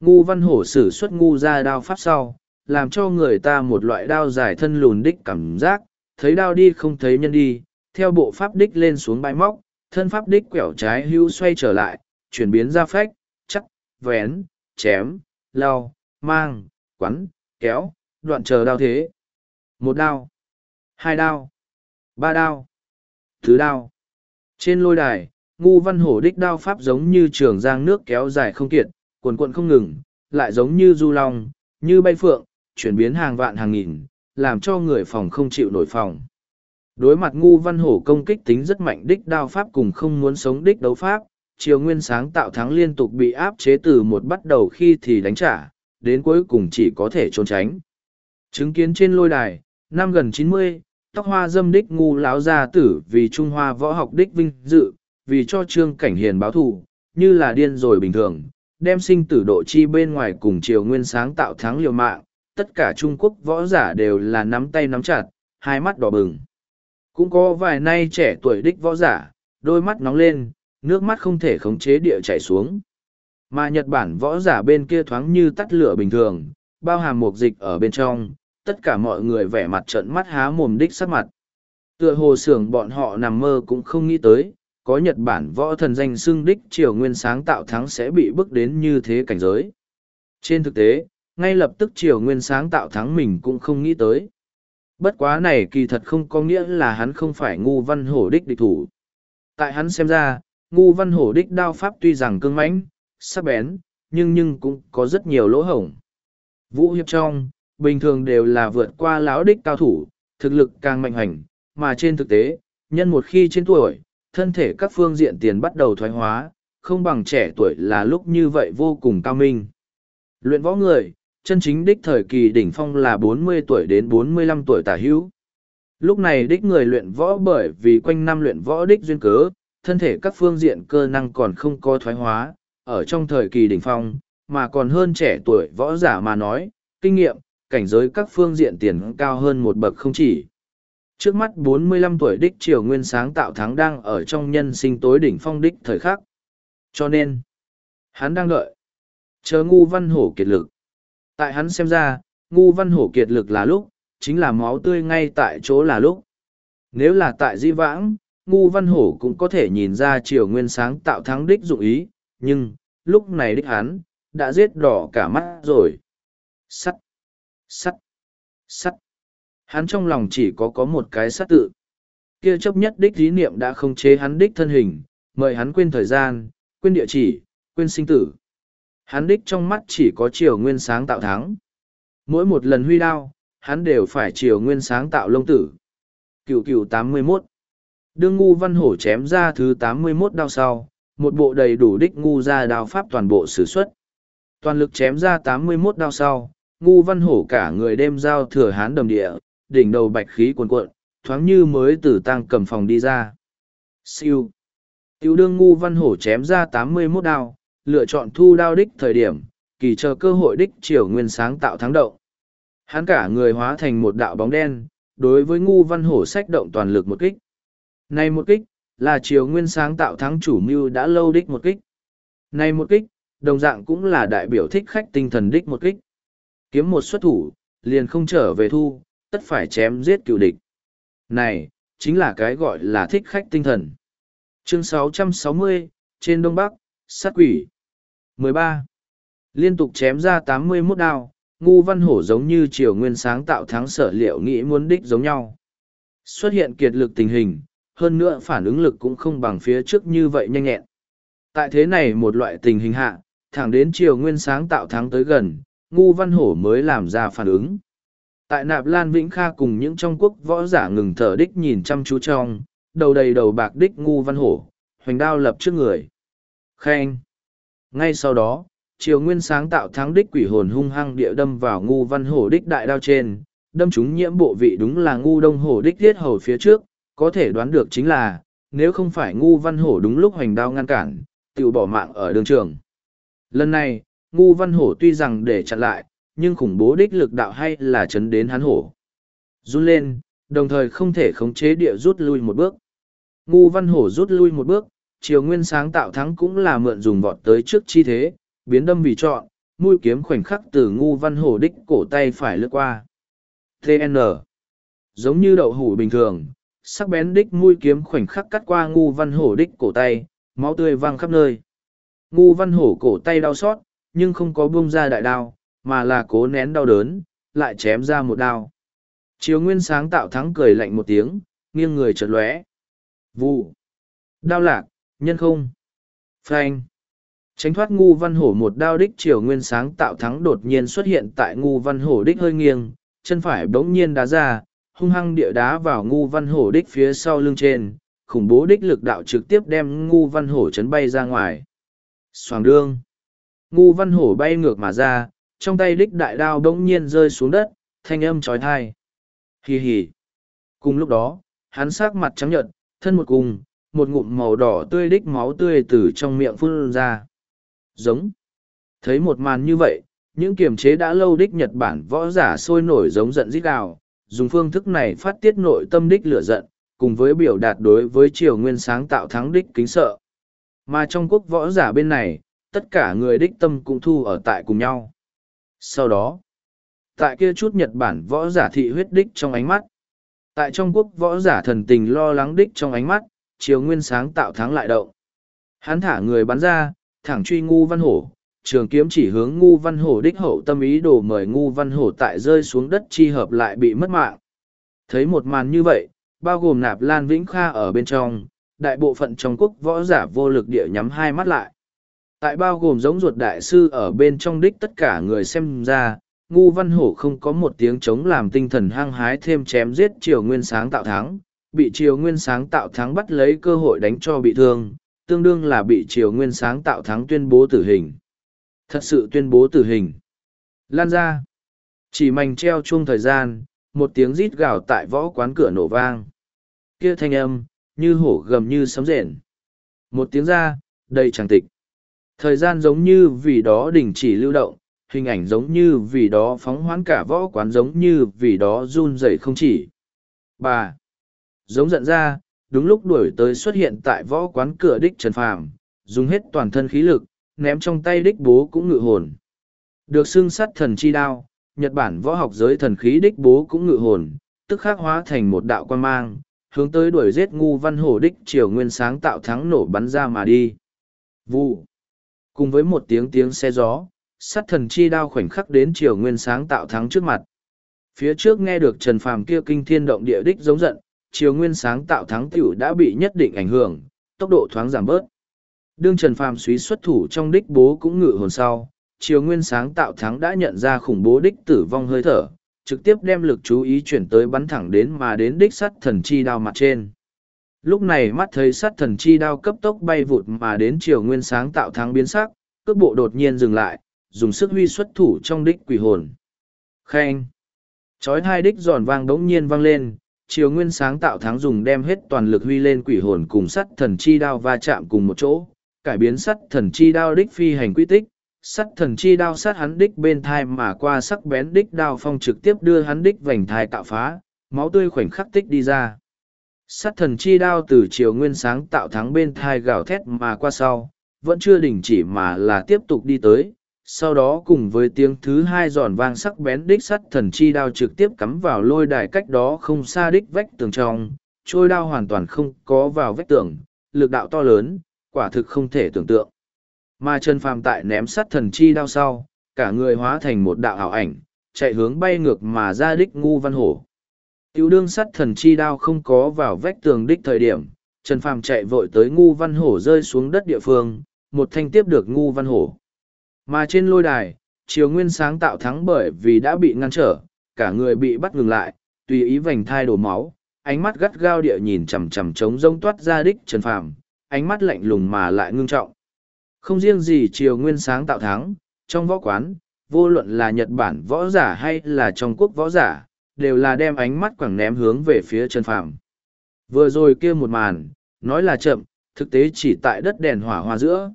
Ngu văn hổ sử xuất ngu ra đao pháp sau, làm cho người ta một loại đao dài thân lùn đích cảm giác, thấy đao đi không thấy nhân đi, theo bộ pháp đích lên xuống bãi móc, thân pháp đích quẹo trái hưu xoay trở lại, chuyển biến ra phách, chắc, vén, chém, lao mang, quắn, kéo, đoạn chờ đao thế. Một đao, hai đao, ba đao, thứ đao. Trên lôi đài, ngu văn hổ đích đao pháp giống như trường giang nước kéo dài không kiệt, cuồn cuộn không ngừng, lại giống như du long, như bay phượng, chuyển biến hàng vạn hàng nghìn, làm cho người phòng không chịu nổi phòng. Đối mặt ngu văn hổ công kích tính rất mạnh đích đao pháp cùng không muốn sống đích đấu pháp, chiều nguyên sáng tạo thắng liên tục bị áp chế từ một bắt đầu khi thì đánh trả, đến cuối cùng chỉ có thể trốn tránh. Chứng kiến trên lôi đài, năm gần chín mươi, tóc hoa dâm đích ngu lão gia tử vì Trung Hoa võ học đích vinh dự, vì cho trương cảnh hiền báo thù, như là điên rồi bình thường, đem sinh tử độ chi bên ngoài cùng triều nguyên sáng tạo thắng liều mạng, tất cả Trung Quốc võ giả đều là nắm tay nắm chặt, hai mắt đỏ bừng. Cũng có vài nay trẻ tuổi đích võ giả, đôi mắt nóng lên, nước mắt không thể khống chế địa chảy xuống. Mà Nhật Bản võ giả bên kia thoáng như tắt lửa bình thường, bao hàm một dịch ở bên trong, tất cả mọi người vẻ mặt trợn mắt há mồm đích sắc mặt. Tựa hồ sưởng bọn họ nằm mơ cũng không nghĩ tới, có Nhật Bản võ thần danh xưng đích triều nguyên sáng tạo thắng sẽ bị bước đến như thế cảnh giới. Trên thực tế, ngay lập tức triều nguyên sáng tạo thắng mình cũng không nghĩ tới. Bất quá này kỳ thật không có nghĩa là hắn không phải ngu văn hổ đích địch thủ. Tại hắn xem ra, ngu văn hổ đích đao pháp tuy rằng cương mãnh, sắc bén, nhưng nhưng cũng có rất nhiều lỗ hổng. Vũ hiệp trong, bình thường đều là vượt qua lão đích cao thủ, thực lực càng mạnh hành, mà trên thực tế, nhân một khi trên tuổi, thân thể các phương diện tiền bắt đầu thoái hóa, không bằng trẻ tuổi là lúc như vậy vô cùng cao minh. Luyện võ người, chân chính đích thời kỳ đỉnh phong là 40 tuổi đến 45 tuổi tả hữu. Lúc này đích người luyện võ bởi vì quanh năm luyện võ đích duyên cớ, thân thể các phương diện cơ năng còn không có thoái hóa, ở trong thời kỳ đỉnh phong, mà còn hơn trẻ tuổi võ giả mà nói, kinh nghiệm, cảnh giới các phương diện tiền cao hơn một bậc không chỉ. Trước mắt 45 tuổi đích triều nguyên sáng tạo thắng đang ở trong nhân sinh tối đỉnh phong đích thời khắc. Cho nên, hắn đang đợi. Chờ ngu văn hổ kiệt lực. Tại hắn xem ra, ngu văn hổ kiệt lực là lúc, chính là máu tươi ngay tại chỗ là lúc. Nếu là tại di vãng, ngu văn hổ cũng có thể nhìn ra triều nguyên sáng tạo thắng đích dụng ý, nhưng, lúc này đích hắn, đã giết đỏ cả mắt rồi. Sắt, sắt, sắt. Hắn trong lòng chỉ có có một cái sắt tự. Kia chấp nhất đích thí niệm đã không chế hắn đích thân hình, mời hắn quên thời gian, quên địa chỉ, quên sinh tử. Hắn đích trong mắt chỉ có chiều nguyên sáng tạo thắng. Mỗi một lần huy đao, hắn đều phải chiều nguyên sáng tạo lông tử. Cựu cựu tám mươi mốt Đương ngu văn hổ chém ra thứ tám mươi mốt đao sau, một bộ đầy đủ đích ngu ra đao pháp toàn bộ sử xuất. Toàn lực chém ra tám mươi 81 đao sau, ngu văn hổ cả người đem dao thừa hán đầm địa, đỉnh đầu bạch khí cuồn cuộn, thoáng như mới từ tăng cầm phòng đi ra. Siêu. Tiểu đương ngu văn hổ chém ra tám mươi 81 đao, lựa chọn thu đao đích thời điểm, kỳ chờ cơ hội đích triều nguyên sáng tạo thắng động. Hắn cả người hóa thành một đạo bóng đen, đối với ngu văn hổ sách động toàn lực một kích. Này một kích, là triều nguyên sáng tạo thắng chủ mưu đã lâu đích một kích. Này một kích, đồng dạng cũng là đại biểu thích khách tinh thần đích một kích. Kiếm một xuất thủ, liền không trở về thu, tất phải chém giết cựu địch. Này, chính là cái gọi là thích khách tinh thần. Chương 660, trên Đông Bắc, sát quỷ. 13. Liên tục chém ra 81 đao, ngu văn hổ giống như triều nguyên sáng tạo thắng sở liệu nghĩ muốn đích giống nhau. Xuất hiện kiệt lực tình hình, hơn nữa phản ứng lực cũng không bằng phía trước như vậy nhanh nhẹn. Tại thế này một loại tình hình hạ, thẳng đến triều nguyên sáng tạo thắng tới gần, ngu văn hổ mới làm ra phản ứng. Tại nạp Lan Vĩnh Kha cùng những trong quốc võ giả ngừng thở đích nhìn chăm chú trong, đầu đầy đầu bạc đích ngu văn hổ, hoành đao lập trước người. Khen! Ngay sau đó, triều nguyên sáng tạo thắng đích quỷ hồn hung hăng địa đâm vào ngu văn hổ đích đại đao trên, đâm chúng nhiễm bộ vị đúng là ngu đông hổ đích thiết hầu phía trước, có thể đoán được chính là, nếu không phải ngu văn hổ đúng lúc hoành đao ngăn cản, tự bỏ mạng ở đường trường. Lần này, ngu văn hổ tuy rằng để chặn lại, nhưng khủng bố đích lực đạo hay là chấn đến hắn hổ. Run lên, đồng thời không thể khống chế địa rút lui một bước. Ngu văn hổ rút lui một bước, chiều nguyên sáng tạo thắng cũng là mượn dùng vọt tới trước chi thế, biến đâm vì chọn, mũi kiếm khoảnh khắc từ ngu văn hổ đích cổ tay phải lướt qua. TN Giống như đậu hủ bình thường, sắc bén đích mũi kiếm khoảnh khắc cắt qua ngu văn hổ đích cổ tay, máu tươi văng khắp nơi. Ngu văn hổ cổ tay đau xót, nhưng không có buông ra đại đao, mà là cố nén đau đớn, lại chém ra một đao. Chiếu nguyên sáng tạo thắng cười lạnh một tiếng, nghiêng người chợt lóe. Vụ. Đao lạc, nhân không. Phanh. Tránh thoát ngu văn hổ một đao đích chiều nguyên sáng tạo thắng đột nhiên xuất hiện tại ngu văn hổ đích hơi nghiêng, chân phải bỗng nhiên đá ra, hung hăng địa đá vào ngu văn hổ đích phía sau lưng trên, khủng bố đích lực đạo trực tiếp đem ngu văn hổ chấn bay ra ngoài. Xoàng đương. Ngu văn hổ bay ngược mà ra, trong tay đích đại đao bỗng nhiên rơi xuống đất, thanh âm trói thai. Hì hì. Cùng lúc đó, hắn sắc mặt trắng nhợt, thân một cùng, một ngụm màu đỏ tươi đích máu tươi từ trong miệng phun ra. Giống. Thấy một màn như vậy, những kiềm chế đã lâu đích Nhật Bản võ giả sôi nổi giống giận rít gào, dùng phương thức này phát tiết nội tâm đích lửa giận, cùng với biểu đạt đối với triều nguyên sáng tạo thắng đích kính sợ. Mà trong quốc võ giả bên này, tất cả người đích tâm cũng thu ở tại cùng nhau. Sau đó, tại kia chút Nhật Bản võ giả thị huyết đích trong ánh mắt, tại trong quốc võ giả thần tình lo lắng đích trong ánh mắt, triều nguyên sáng tạo thắng lại động. Hắn thả người bắn ra, thẳng truy ngu văn hổ, trường kiếm chỉ hướng ngu văn hổ đích hậu tâm ý đồ mời ngu văn hổ tại rơi xuống đất chi hợp lại bị mất mạng. Thấy một màn như vậy, bao gồm nạp lan vĩnh kha ở bên trong, đại bộ phận trong quốc võ giả vô lực địa nhắm hai mắt lại. Tại bao gồm giống ruột đại sư ở bên trong đích tất cả người xem ra, ngu văn hổ không có một tiếng chống làm tinh thần hăng hái thêm chém giết triều nguyên sáng tạo thắng, bị triều nguyên sáng tạo thắng bắt lấy cơ hội đánh cho bị thương, tương đương là bị triều nguyên sáng tạo thắng tuyên bố tử hình. Thật sự tuyên bố tử hình. Lan ra. Chỉ mảnh treo chuông thời gian, một tiếng rít gào tại võ quán cửa nổ vang. Kia thanh âm, như hổ gầm như sấm rền. Một tiếng ra, đầy tràng tịch. Thời gian giống như vì đó đình chỉ lưu động, hình ảnh giống như vì đó phóng hoán cả võ quán giống như vì đó run rẩy không chỉ. Bà! Giống giận ra, đúng lúc đuổi tới xuất hiện tại võ quán cửa đích Trần Phàm, dùng hết toàn thân khí lực, ném trong tay đích bố cũng ngự hồn. Được xưng sắt thần chi đao, Nhật Bản võ học giới thần khí đích bố cũng ngự hồn, tức khắc hóa thành một đạo quan mang, hướng tới đuổi giết ngu văn hổ đích triều nguyên sáng tạo thắng nổ bắn ra mà đi. Vụ. Cùng với một tiếng tiếng xe gió, sắt thần chi đao khoảnh khắc đến triều nguyên sáng tạo thắng trước mặt. Phía trước nghe được Trần Phàm kia kinh thiên động địa đích giống giận, triều nguyên sáng tạo thắng tiểu đã bị nhất định ảnh hưởng, tốc độ thoáng giảm bớt. Đương Trần Phàm suý xuất thủ trong đích bố cũng ngự hồn sau, triều nguyên sáng tạo thắng đã nhận ra khủng bố đích tử vong hơi thở, trực tiếp đem lực chú ý chuyển tới bắn thẳng đến mà đến đích sắt thần chi đao mặt trên. Lúc này mắt thấy sắt thần chi đao cấp tốc bay vụt mà đến triều nguyên sáng tạo thắng biến sắc, cước bộ đột nhiên dừng lại, dùng sức huy xuất thủ trong đích quỷ hồn. Khen! Chói hai đích giòn vang đống nhiên vang lên, triều nguyên sáng tạo thắng dùng đem hết toàn lực huy lên quỷ hồn cùng sắt thần chi đao va chạm cùng một chỗ, cải biến sắt thần chi đao đích phi hành quy tích, sắt thần chi đao sát hắn đích bên thai mà qua sắc bén đích đao phong trực tiếp đưa hắn đích vành thai tạo phá, máu tươi khoảnh khắc tích đi ra. Sắt thần chi đao từ chiều nguyên sáng tạo thắng bên thai gào thét mà qua sau, vẫn chưa đình chỉ mà là tiếp tục đi tới. Sau đó cùng với tiếng thứ hai giòn vang sắc bén đích sắt thần chi đao trực tiếp cắm vào lôi đài cách đó không xa đích vách tường trong, trôi đao hoàn toàn không có vào vách tường, lực đạo to lớn, quả thực không thể tưởng tượng. Mà Trần Phàm tại ném sắt thần chi đao sau, cả người hóa thành một đạo ảo ảnh, chạy hướng bay ngược mà ra đích ngu văn hổ. Tiểu đương sắt thần chi đao không có vào vách tường đích thời điểm, Trần Phàm chạy vội tới ngu văn hổ rơi xuống đất địa phương, một thanh tiếp được ngu văn hổ. Mà trên lôi đài, chiều Nguyên sáng tạo thắng bởi vì đã bị ngăn trở, cả người bị bắt ngừng lại, tùy ý vành thai đổ máu, ánh mắt gắt gao địa nhìn chằm chằm trống rông toát ra đích Trần Phàm, ánh mắt lạnh lùng mà lại ngưng trọng. Không riêng gì triều nguyên sáng tạo thắng, trong võ quán, vô luận là Nhật Bản võ giả hay là trong quốc võ giả, đều là đem ánh mắt quẳng ném hướng về phía Trần Phàm. Vừa rồi kia một màn, nói là chậm, thực tế chỉ tại đất đèn hỏa hoa giữa.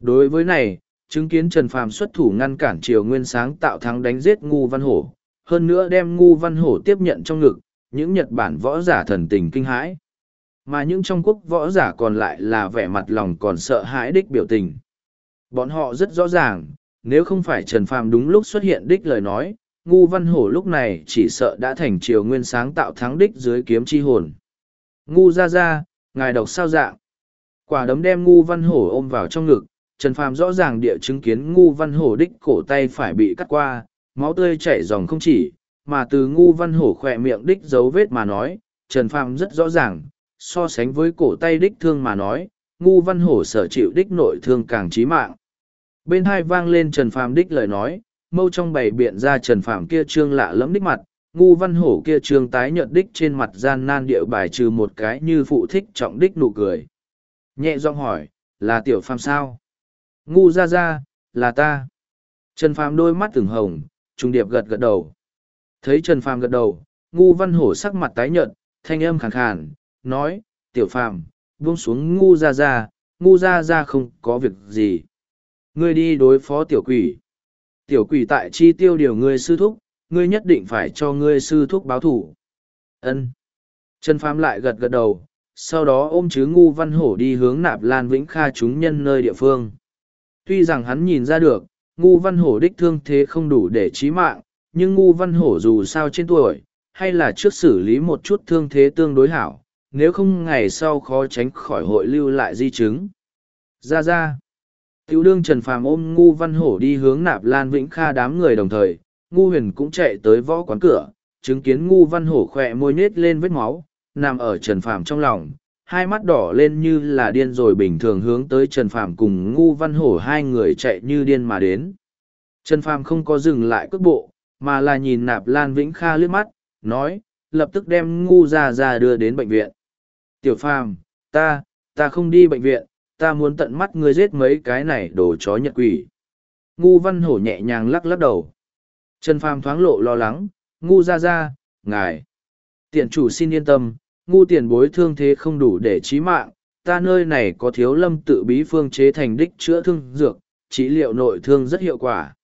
Đối với này, chứng kiến Trần Phàm xuất thủ ngăn cản triều nguyên sáng tạo thắng đánh giết ngu văn hổ, hơn nữa đem ngu văn hổ tiếp nhận trong ngực, những Nhật Bản võ giả thần tình kinh hãi mà những trong quốc võ giả còn lại là vẻ mặt lòng còn sợ hãi đích biểu tình. Bọn họ rất rõ ràng, nếu không phải Trần Phàm đúng lúc xuất hiện đích lời nói, Ngu Văn Hổ lúc này chỉ sợ đã thành triều nguyên sáng tạo thắng đích dưới kiếm chi hồn. Ngu ra ra, ngài đọc sao dạng. Quả đấm đem Ngu Văn Hổ ôm vào trong ngực, Trần Phàm rõ ràng địa chứng kiến Ngu Văn Hổ đích cổ tay phải bị cắt qua, máu tươi chảy dòng không chỉ, mà từ Ngu Văn Hổ khỏe miệng đích dấu vết mà nói, Trần Phàm rất rõ ràng, so sánh với cổ tay đích thương mà nói, ngu văn hổ sở chịu đích nội thương càng trí mạng. Bên hai vang lên Trần Phàm đích lời nói, mâu trong bày biện ra Trần Phàm kia trương lạ lẫm đích mặt, ngu văn hổ kia trương tái nhợt đích trên mặt gian nan điệu bài trừ một cái như phụ thích trọng đích nụ cười. Nhẹ giọng hỏi, là tiểu phàm sao? Ngu ra ra, là ta. Trần Phàm đôi mắt từng hồng, trung điệp gật gật đầu. Thấy Trần Phàm gật đầu, ngu văn hổ sắc mặt tái nhợt, thanh âm khàn khàn, nói, tiểu phàm, buông xuống ngu ra ra, ngu ra ra không có việc gì. Ngươi đi đối phó tiểu quỷ. Tiểu quỷ tại chi tiêu điều ngươi sư thúc, ngươi nhất định phải cho ngươi sư thúc báo thủ. Ân. Trần Phàm lại gật gật đầu, sau đó ôm chứ ngu văn hổ đi hướng nạp lan vĩnh kha chúng nhân nơi địa phương. Tuy rằng hắn nhìn ra được, ngu văn hổ đích thương thế không đủ để chí mạng, nhưng ngu văn hổ dù sao trên tuổi, hay là trước xử lý một chút thương thế tương đối hảo, nếu không ngày sau khó tránh khỏi hội lưu lại di chứng. Ra ra. Tiểu đương Trần Phàm ôm Ngu Văn Hổ đi hướng nạp Lan Vĩnh Kha đám người đồng thời, Ngu Huyền cũng chạy tới võ quán cửa, chứng kiến Ngu Văn Hổ khỏe môi nết lên vết máu, nằm ở Trần Phàm trong lòng, hai mắt đỏ lên như là điên rồi bình thường hướng tới Trần Phàm cùng Ngu Văn Hổ hai người chạy như điên mà đến. Trần Phàm không có dừng lại cước bộ, mà là nhìn nạp Lan Vĩnh Kha liếc mắt, nói, lập tức đem Ngu ra ra đưa đến bệnh viện. Tiểu phàm, ta, ta không đi bệnh viện, ta muốn tận mắt ngươi giết mấy cái này đồ chó nhật quỷ. Ngu văn hổ nhẹ nhàng lắc lắc đầu. Trần Phàm thoáng lộ lo lắng, ngu ra ra, ngài. Tiện chủ xin yên tâm, ngu tiền bối thương thế không đủ để chí mạng, ta nơi này có thiếu lâm tự bí phương chế thành đích chữa thương dược, trị liệu nội thương rất hiệu quả.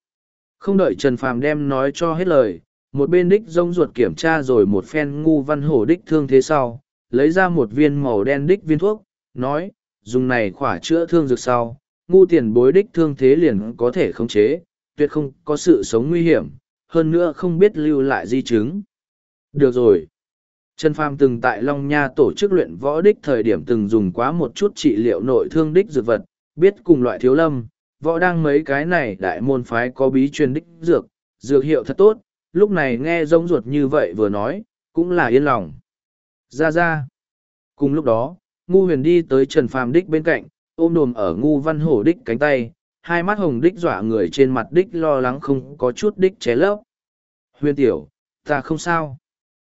Không đợi Trần Phàm đem nói cho hết lời, một bên đích rông ruột kiểm tra rồi một phen ngu văn hổ đích thương thế sau, lấy ra một viên màu đen đích viên thuốc, nói, dùng này khỏa chữa thương dược sau, ngu tiền bối đích thương thế liền có thể khống chế, tuyệt không có sự sống nguy hiểm, hơn nữa không biết lưu lại di chứng. Được rồi. Trần Phàm từng tại Long Nha tổ chức luyện võ đích thời điểm từng dùng quá một chút trị liệu nội thương đích dược vật, biết cùng loại thiếu lâm, võ đang mấy cái này đại môn phái có bí truyền đích dược, dược hiệu thật tốt, lúc này nghe giống ruột như vậy vừa nói, cũng là yên lòng. Ra ra. Cùng lúc đó, ngu huyền đi tới Trần Phàm đích bên cạnh, ôm đồm ở ngu văn hổ đích cánh tay, hai mắt hồng đích dọa người trên mặt đích lo lắng không có chút đích ché lấp. Huyền tiểu, ta không sao.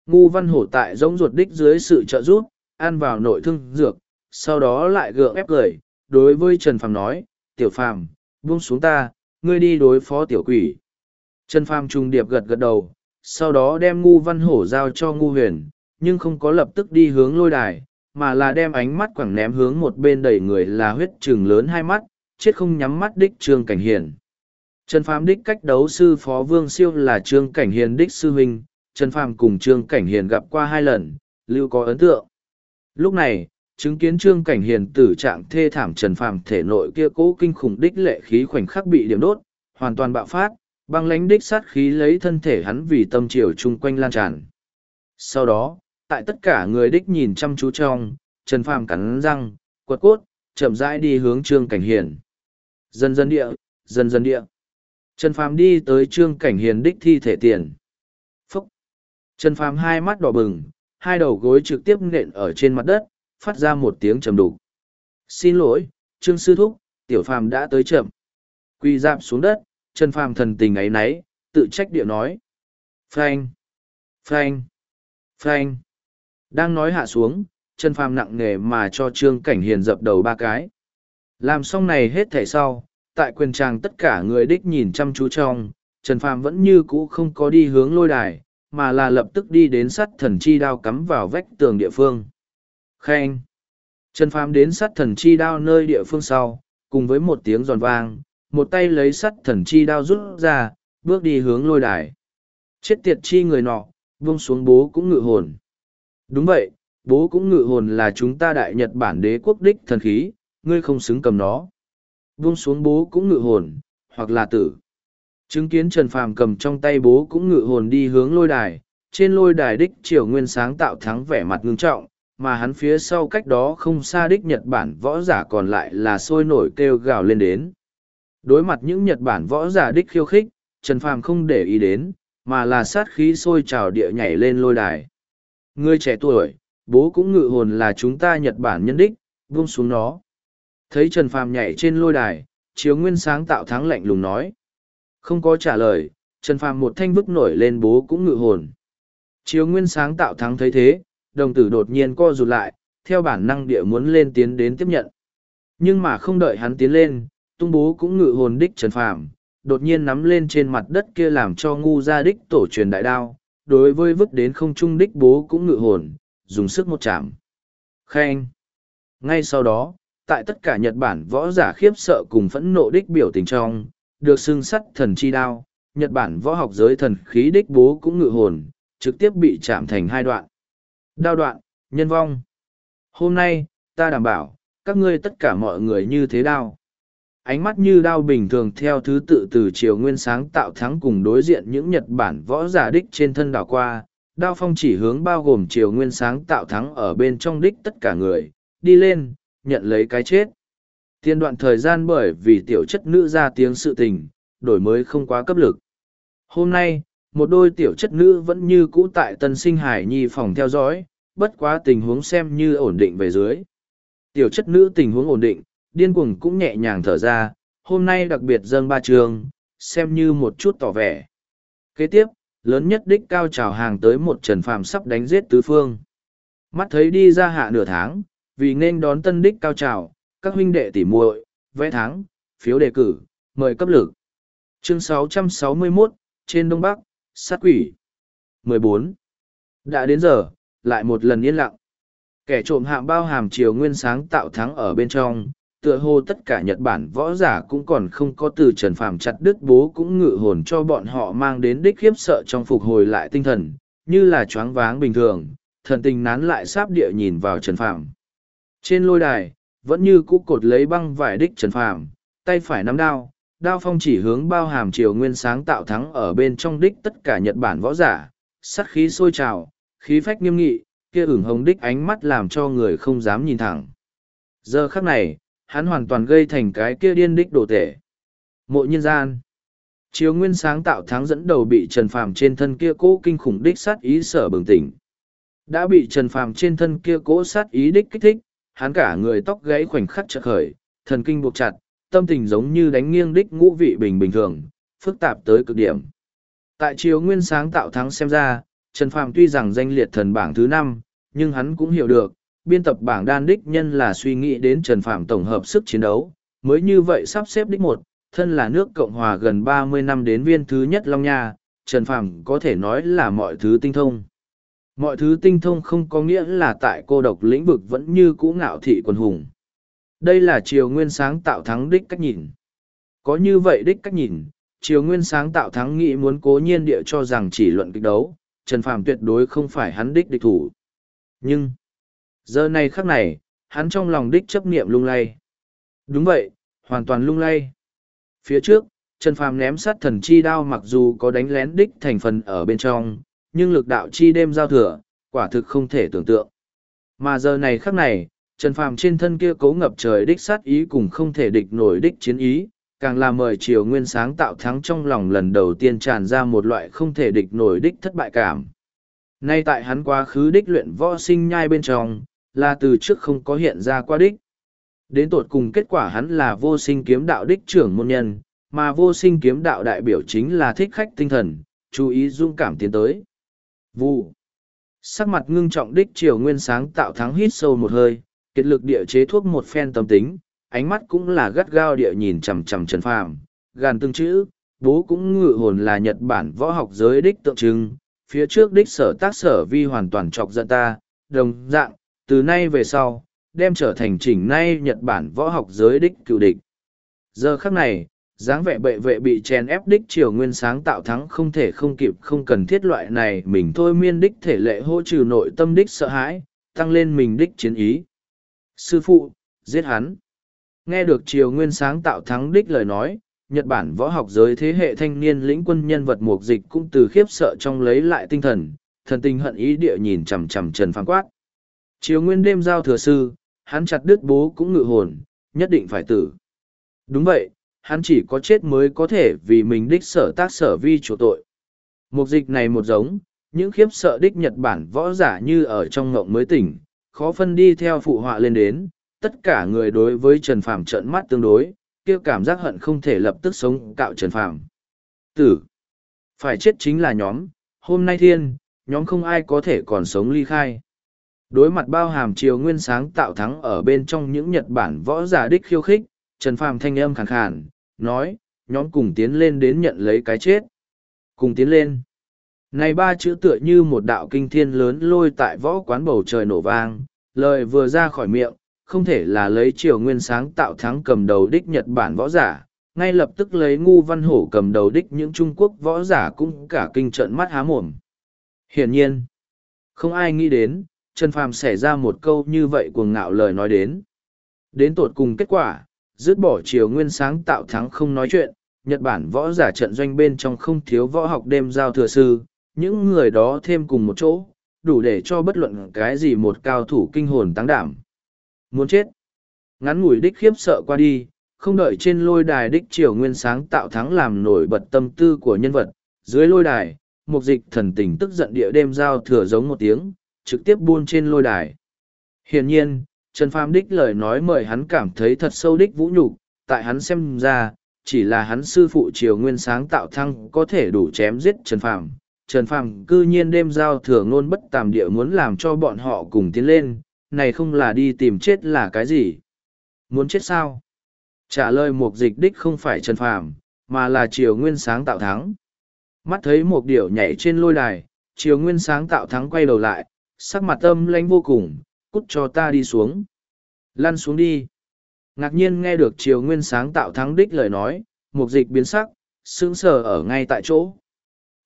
Ngu văn hổ tại giống ruột đích dưới sự trợ giúp, ăn vào nội thương dược, sau đó lại gượng ép cười, đối với Trần Phàm nói, tiểu phàm, buông xuống ta, ngươi đi đối phó tiểu quỷ. Trần Phàm trung điệp gật gật đầu, sau đó đem ngu văn hổ giao cho ngu huyền, nhưng không có lập tức đi hướng lôi đài, mà là đem ánh mắt quẳng ném hướng một bên đầy người là huyết trừng lớn hai mắt, chết không nhắm mắt đích Trương Cảnh Hiền. Trần Phàm đích cách đấu sư Phó Vương Siêu là Trương Cảnh Hiền đích sư huynh, Trần Phàm cùng Trương Cảnh Hiền gặp qua hai lần, lưu có ấn tượng. Lúc này, chứng kiến Trương Cảnh Hiền tử trạng thê thảm Trần Phàm thể nội kia cố kinh khủng đích lệ khí khoảnh khắc bị điểm đốt, hoàn toàn bạo phát, băng lãnh đích sát khí lấy thân thể hắn vì tâm triều chung quanh lan tràn. Sau đó, tại tất cả người đích nhìn chăm chú trong, Trần Phàm cắn răng, quật cốt, chậm rãi đi hướng Trương Cảnh Hiền. Dần dần địa, dần dần địa. Trần Phàm đi tới Trương Cảnh Hiền đích thi thể tiền. Phúc! Trần Phàm hai mắt đỏ bừng, hai đầu gối trực tiếp nện ở trên mặt đất, phát ra một tiếng trầm đục. Xin lỗi, Trương Sư Thúc, Tiểu Phàm đã tới chậm. Quỳ dạp xuống đất, Trần Phàm thần tình ấy nấy, tự trách địa nói. Phanh! Phanh! Phanh! Đang nói hạ xuống, Trần Phàm nặng nề mà cho Trương Cảnh Hiền dập đầu ba cái. Làm xong này hết thảy sau, tại quyền tràng tất cả người đích nhìn chăm chú trong, Trần Phàm vẫn như cũ không có đi hướng lôi đài, mà là lập tức đi đến sắt thần chi đao cắm vào vách tường địa phương. Khen! Trần Phàm đến sắt thần chi đao nơi địa phương sau, cùng với một tiếng giòn vang, một tay lấy sắt thần chi đao rút ra, bước đi hướng lôi đài. Chết tiệt chi người nọ, vung xuống bố cũng ngự hồn. Đúng vậy, bố cũng ngự hồn là chúng ta đại Nhật Bản đế quốc đích thần khí, ngươi không xứng cầm nó. Buông xuống bố cũng ngự hồn, hoặc là tử. Chứng kiến Trần Phàm cầm trong tay bố cũng ngự hồn đi hướng lôi đài, trên lôi đài đích triều nguyên sáng tạo thắng vẻ mặt ngưng trọng, mà hắn phía sau cách đó không xa đích Nhật Bản võ giả còn lại là sôi nổi kêu gào lên đến. Đối mặt những Nhật Bản võ giả đích khiêu khích, Trần Phàm không để ý đến, mà là sát khí sôi trào địa nhảy lên lôi đài. Ngươi trẻ tuổi, bố cũng ngự hồn là chúng ta Nhật Bản nhân đích, vung xuống nó. Thấy Trần Phàm nhảy trên lôi đài, Chiếu Nguyên sáng tạo thắng lạnh lùng nói. Không có trả lời, Trần Phàm một thanh bức nổi lên bố cũng ngự hồn. Chiếu Nguyên sáng tạo thắng thấy thế, đồng tử đột nhiên co rụt lại, theo bản năng địa muốn lên tiến đến tiếp nhận. Nhưng mà không đợi hắn tiến lên, tung bố cũng ngự hồn đích Trần Phàm, đột nhiên nắm lên trên mặt đất kia làm cho ngu ra đích tổ truyền đại đao, đối với vứt đến không trung đích bố cũng ngự hồn, dùng sức một chạm. Khen! Ngay sau đó, tại tất cả Nhật Bản võ giả khiếp sợ cùng phẫn nộ đích biểu tình trong, được xưng sắt thần chi đao, Nhật Bản võ học giới thần khí đích bố cũng ngự hồn, trực tiếp bị chạm thành hai đoạn. Đao đoạn, nhân vong. Hôm nay, ta đảm bảo, các ngươi tất cả mọi người như thế đao. Ánh mắt như đao bình thường theo thứ tự từ chiều nguyên sáng tạo thắng cùng đối diện những Nhật Bản võ giả đích trên thân đảo qua, đao phong chỉ hướng bao gồm chiều nguyên sáng tạo thắng ở bên trong đích tất cả người, đi lên, nhận lấy cái chết. Tiên đoạn thời gian bởi vì tiểu chất nữ ra tiếng sự tình, đổi mới không quá cấp lực. Hôm nay, một đôi tiểu chất nữ vẫn như cũ tại tân sinh hải nhi phòng theo dõi, bất quá tình huống xem như ổn định về dưới. Tiểu chất nữ tình huống ổn định, điên cuồng cũng nhẹ nhàng thở ra, hôm nay đặc biệt dâng ba trường, xem như một chút tỏ vẻ. Kế tiếp, lớn nhất đích cao trào hàng tới một trần phàm sắp đánh giết tứ phương. Mắt thấy đi ra hạ nửa tháng, vì nên đón tân đích cao trào, các huynh đệ tỉ muội, vẽ thắng, phiếu đề cử, mời cấp lực. Chương 661, trên Đông Bắc, sát quỷ. 14. Đã đến giờ, lại một lần yên lặng. Kẻ trộm hạng bao hàm chiều nguyên sáng tạo thắng ở bên trong, tựa hồ tất cả Nhật Bản võ giả cũng còn không có từ Trần Phàm chặt đứt bố cũng ngự hồn cho bọn họ mang đến đích khiếp sợ trong phục hồi lại tinh thần, như là choáng váng bình thường, thần tình nán lại sáp địa nhìn vào Trần Phàm. Trên lôi đài, vẫn như cũ cột lấy băng vải đích Trần Phàm, tay phải nắm đao, đao phong chỉ hướng bao hàm chiều nguyên sáng tạo thắng ở bên trong đích tất cả Nhật Bản võ giả, sắt khí sôi trào, khí phách nghiêm nghị, kia ửng hồng đích ánh mắt làm cho người không dám nhìn thẳng. Giờ khắc này, hắn hoàn toàn gây thành cái kia điên đích đồ tể. Mộ nhân gian. Chiếu nguyên sáng tạo thắng dẫn đầu bị Trần Phàm trên thân kia cố kinh khủng đích sát ý sở bừng tỉnh. Đã bị Trần Phàm trên thân kia cố sát ý đích kích thích, hắn cả người tóc gãy khoảnh khắc chợt khởi, thần kinh buộc chặt, tâm tình giống như đánh nghiêng đích ngũ vị bình bình thường, phức tạp tới cực điểm. Tại chiếu nguyên sáng tạo thắng xem ra, Trần Phàm tuy rằng danh liệt thần bảng thứ năm, nhưng hắn cũng hiểu được, biên tập bảng đan đích nhân là suy nghĩ đến Trần phạm tổng hợp sức chiến đấu, mới như vậy sắp xếp đích một, thân là nước Cộng hòa gần ba mươi năm đến viên thứ nhất Long Nha, Trần phạm có thể nói là mọi thứ tinh thông. Mọi thứ tinh thông không có nghĩa là tại cô độc lĩnh vực vẫn như cũ ngạo thị quần hùng. Đây là triều nguyên sáng tạo thắng đích cách nhìn. Có như vậy đích cách nhìn, triều nguyên sáng tạo thắng nghĩ muốn cố nhiên địa cho rằng chỉ luận kịch đấu, Trần phạm tuyệt đối không phải hắn đích địch thủ. Nhưng, giờ này khắc này, hắn trong lòng đích chấp niệm lung lay. Đúng vậy, hoàn toàn lung lay. Phía trước, Trần Phàm ném sát thần chi đao mặc dù có đánh lén đích thành phần ở bên trong, nhưng lực đạo chi đêm giao thừa, quả thực không thể tưởng tượng. Mà giờ này khắc này, Trần Phàm trên thân kia cố ngập trời đích sát ý cùng không thể địch nổi đích chiến ý, càng là mời triều nguyên sáng tạo thắng trong lòng lần đầu tiên tràn ra một loại không thể địch nổi đích thất bại cảm. Nay tại hắn quá khứ đích luyện võ sinh nhai bên trong, là từ trước không có hiện ra qua đích. Đến tột cùng kết quả hắn là vô sinh kiếm đạo đích trưởng môn nhân, mà vô sinh kiếm đạo đại biểu chính là thích khách tinh thần, chú ý dung cảm tiến tới. Vụ. Sắc mặt ngưng trọng đích triều nguyên sáng tạo thắng hít sâu một hơi, kết lực địa chế thuốc một phen tâm tính, ánh mắt cũng là gắt gao địa nhìn chằm chằm Trần Phàm, gàn tương chữ, bố cũng ngự hồn là Nhật Bản võ học giới đích tượng trưng, phía trước đích sở tác sở vi hoàn toàn chọc giận ta, đồng dạng, từ nay về sau, đem trở thành chỉnh nay Nhật Bản võ học giới đích cựu địch. Giờ khắc này, dáng vẻ bệ vệ bị chèn ép đích triều nguyên sáng tạo thắng không thể không kịp không cần thiết loại này mình thôi miên đích thể lệ hỗ trừ nội tâm đích sợ hãi, tăng lên mình đích chiến ý. Sư phụ, giết hắn. Nghe được triều nguyên sáng tạo thắng đích lời nói, Nhật Bản võ học giới thế hệ thanh niên lĩnh quân nhân vật mục dịch cũng từ khiếp sợ trong lấy lại tinh thần, thần tình hận ý địa nhìn chằm chằm Trần Phán quát. Chiều nguyên đêm giao thừa sư, hắn chặt đứt bố cũng ngự hồn, nhất định phải tử. Đúng vậy, hắn chỉ có chết mới có thể vì mình đích sở tác sở vi chủ tội. Mục dịch này một giống, những khiếp sợ đích Nhật Bản võ giả như ở trong ngộng mới tỉnh, khó phân đi theo phụ họa lên đến, tất cả người đối với Trần Phàm trợn mắt tương đối, kia cảm giác hận không thể lập tức sống cạo Trần Phàm. Tử. Phải chết chính là nhóm, hôm nay thiên, nhóm không ai có thể còn sống ly khai. Đối mặt bao hàm chiều nguyên sáng tạo thắng ở bên trong những Nhật Bản võ giả đích khiêu khích, Trần Phàm thanh âm khàn khàn, nói, nhóm cùng tiến lên đến nhận lấy cái chết. Cùng tiến lên. Này ba chữ tựa như một đạo kinh thiên lớn lôi tại võ quán bầu trời nổ vang, lời vừa ra khỏi miệng, không thể là lấy triều nguyên sáng tạo thắng cầm đầu đích Nhật Bản võ giả, ngay lập tức lấy ngu văn hổ cầm đầu đích những Trung Quốc võ giả cũng cả kinh trận mắt há mồm. Hiển nhiên, không ai nghĩ đến, Trần Phàm xảy ra một câu như vậy cuồng ngạo lời nói đến. Đến tột cùng kết quả, dứt bỏ triều nguyên sáng tạo thắng không nói chuyện, Nhật Bản võ giả trận doanh bên trong không thiếu võ học đêm giao thừa sư, những người đó thêm cùng một chỗ, đủ để cho bất luận cái gì một cao thủ kinh hồn tăng đảm. Muốn chết. Ngắn ngủi đích khiếp sợ qua đi, không đợi trên lôi đài đích triều nguyên sáng tạo thắng làm nổi bật tâm tư của nhân vật. Dưới lôi đài, một dịch thần tình tức giận địa đêm giao thừa giống một tiếng, trực tiếp buôn trên lôi đài. Hiển nhiên, Trần Phàm đích lời nói mời hắn cảm thấy thật sâu đích vũ nhục, tại hắn xem ra, chỉ là hắn sư phụ triều nguyên sáng tạo thăng có thể đủ chém giết Trần Phàm. Trần Phàm cư nhiên đêm giao thừa ngôn bất tàm địa muốn làm cho bọn họ cùng tiến lên, này không là đi tìm chết là cái gì. Muốn chết sao? Trả lời một dịch đích không phải Trần Phàm, mà là Triều Nguyên sáng tạo thắng. Mắt thấy một điệu nhảy trên lôi đài, Triều Nguyên sáng tạo thắng quay đầu lại, sắc mặt âm lanh vô cùng, cút cho ta đi xuống. Lăn xuống đi. Ngạc nhiên nghe được Triều Nguyên sáng tạo thắng đích lời nói, mục dịch biến sắc, sững sờ ở ngay tại chỗ.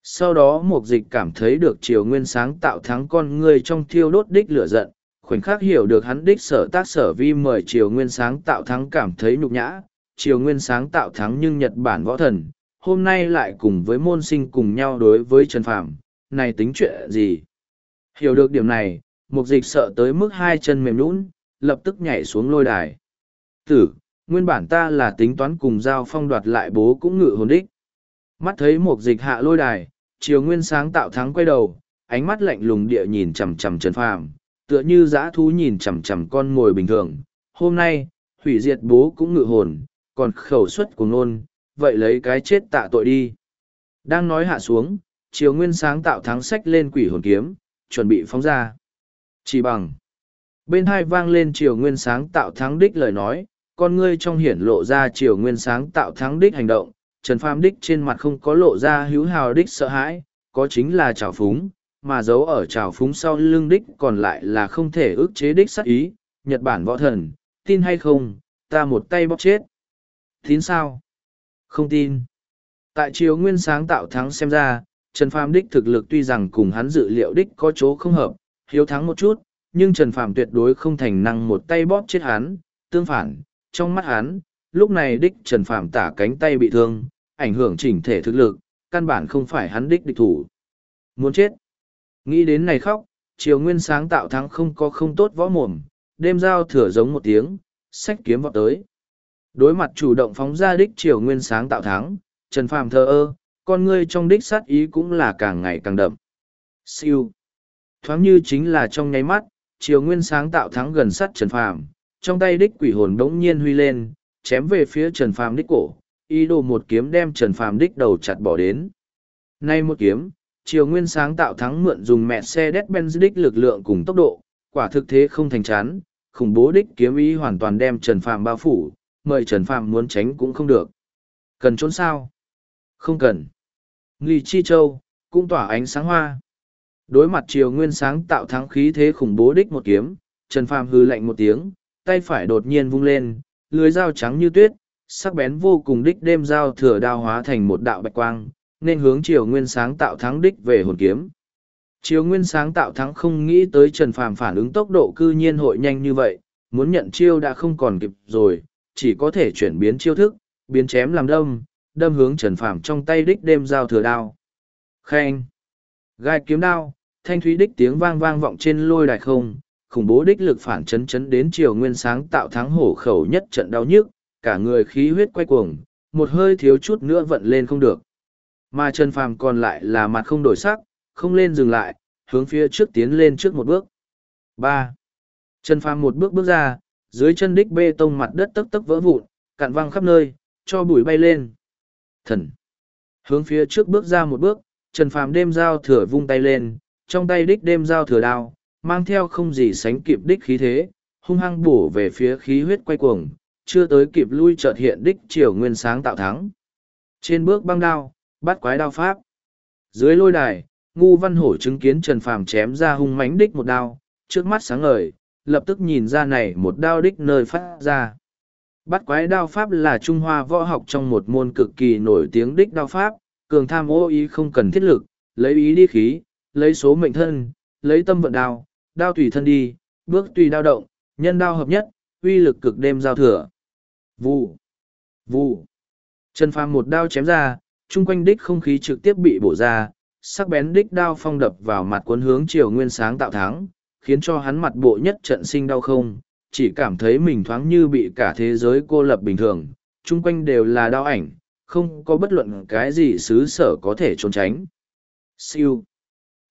Sau đó mục dịch cảm thấy được Triều Nguyên sáng tạo thắng con người trong thiêu đốt đích lửa giận, khoảnh khắc hiểu được hắn đích sở tác sở vi mời triều nguyên sáng tạo thắng cảm thấy nhục nhã triều nguyên sáng tạo thắng nhưng nhật bản võ thần hôm nay lại cùng với môn sinh cùng nhau đối với trần phạm này tính chuyện gì hiểu được điểm này mục dịch sợ tới mức hai chân mềm lún lập tức nhảy xuống lôi đài tử nguyên bản ta là tính toán cùng giao phong đoạt lại bố cũng ngự hồn đích mắt thấy mục dịch hạ lôi đài chiều nguyên sáng tạo thắng quay đầu ánh mắt lạnh lùng địa nhìn chằm chằm trần phàm tựa như dã thú nhìn chằm chằm con mồi bình thường. Hôm nay, hủy diệt bố cũng ngự hồn, còn khẩu suất của nôn, vậy lấy cái chết tạ tội đi. Đang nói hạ xuống, chiều nguyên sáng tạo thắng sách lên quỷ hồn kiếm, chuẩn bị phóng ra. Chỉ bằng. Bên hai vang lên chiều nguyên sáng tạo thắng đích lời nói, con ngươi trong hiển lộ ra chiều nguyên sáng tạo thắng đích hành động, Trần Phàm đích trên mặt không có lộ ra hữu hào đích sợ hãi, có chính là trào phúng, mà giấu ở trào phúng sau lưng đích còn lại là không thể ức chế đích sắc ý, Nhật Bản võ thần, tin hay không, ta một tay bóc chết. Tín sao? Không tin. Tại chiều nguyên sáng tạo thắng xem ra, Trần Phàm đích thực lực tuy rằng cùng hắn dự liệu đích có chỗ không hợp, hiếu thắng một chút, nhưng Trần Phàm tuyệt đối không thành năng một tay bóp chết hắn, tương phản, trong mắt hắn, lúc này đích Trần Phàm tả cánh tay bị thương, ảnh hưởng chỉnh thể thực lực, căn bản không phải hắn đích địch thủ. Muốn chết. Nghĩ đến này khóc, triều nguyên sáng tạo thắng không có không tốt võ mồm, đêm giao thừa giống một tiếng, sách kiếm vọt tới. Đối mặt chủ động phóng ra đích triều nguyên sáng tạo thắng, Trần Phàm thờ ơ, con ngươi trong đích sát ý cũng là càng ngày càng đậm. Siêu. Thoáng như chính là trong nháy mắt, triều nguyên sáng tạo thắng gần sát Trần Phàm, trong tay đích quỷ hồn đống nhiên huy lên, chém về phía Trần Phàm đích cổ, ý đồ một kiếm đem Trần Phàm đích đầu chặt bỏ đến. Nay một kiếm, triều nguyên sáng tạo thắng mượn dùng mẹ xe Mercedes-Benz đích lực lượng cùng tốc độ, quả thực thế không thành chán, khủng bố đích kiếm ý hoàn toàn đem Trần Phàm bao phủ, mời Trần Phàm muốn tránh cũng không được. Cần trốn sao? Không cần. Nghi Chi Châu, cũng tỏa ánh sáng hoa. Đối mặt chiều nguyên sáng tạo thắng khí thế khủng bố đích một kiếm, Trần Phàm hư lạnh một tiếng, tay phải đột nhiên vung lên, lưới dao trắng như tuyết, sắc bén vô cùng đích đêm dao thừa đao hóa thành một đạo bạch quang, nên hướng chiều nguyên sáng tạo thắng đích về hồn kiếm. chiều nguyên sáng tạo thắng không nghĩ tới Trần Phàm phản ứng tốc độ cư nhiên hội nhanh như vậy, muốn nhận chiêu đã không còn kịp rồi, chỉ có thể chuyển biến chiêu thức, biến chém làm đâm, đâm hướng Trần Phàm trong tay đích đêm giao thừa đao. Khen! Gai kiếm đao, thanh thúy đích tiếng vang vang vọng trên lôi đài không, khủng bố đích lực phản chấn chấn đến chiều nguyên sáng tạo thắng hổ khẩu nhất trận đau nhức, cả người khí huyết quay cuồng, một hơi thiếu chút nữa vận lên không được. Mà Trần Phàm còn lại là mặt không đổi sắc, không lên dừng lại, hướng phía trước tiến lên trước một bước. ba Trần Phàm một bước bước ra, dưới chân đích bê tông mặt đất tấp tấp vỡ vụn, cạn văng khắp nơi, cho bụi bay lên. Thần. Hướng phía trước bước ra một bước, Trần Phàm đêm dao thừa vung tay lên, trong tay đích đêm dao thừa đao, mang theo không gì sánh kịp đích khí thế, hung hăng bổ về phía khí huyết quay cuồng, chưa tới kịp lui chợt hiện đích triều nguyên sáng tạo thắng. Trên bước băng đao, bắt quái đao pháp. Dưới lôi đài, ngu văn hổ chứng kiến Trần Phàm chém ra hung mãnh đích một đao, trước mắt sáng ngời, lập tức nhìn ra này một đao đích nơi phát ra. Bắt quái đao pháp là Trung Hoa võ học trong một môn cực kỳ nổi tiếng đích đao pháp, cường tham ô ý không cần thiết lực, lấy ý đi khí, lấy số mệnh thân, lấy tâm vận đao, đao tùy thân đi, bước tùy đao động, nhân đao hợp nhất, uy lực cực đêm giao thừa. Vụ, vụ. Trần Phàm một đao chém ra, chung quanh đích không khí trực tiếp bị bổ ra, sắc bén đích đao phong đập vào mặt cuốn hướng chiều nguyên sáng tạo thắng, khiến cho hắn mặt bộ nhất trận sinh đau không, chỉ cảm thấy mình thoáng như bị cả thế giới cô lập bình thường, chung quanh đều là đao ảnh, không có bất luận cái gì xứ sở có thể trốn tránh. Siêu.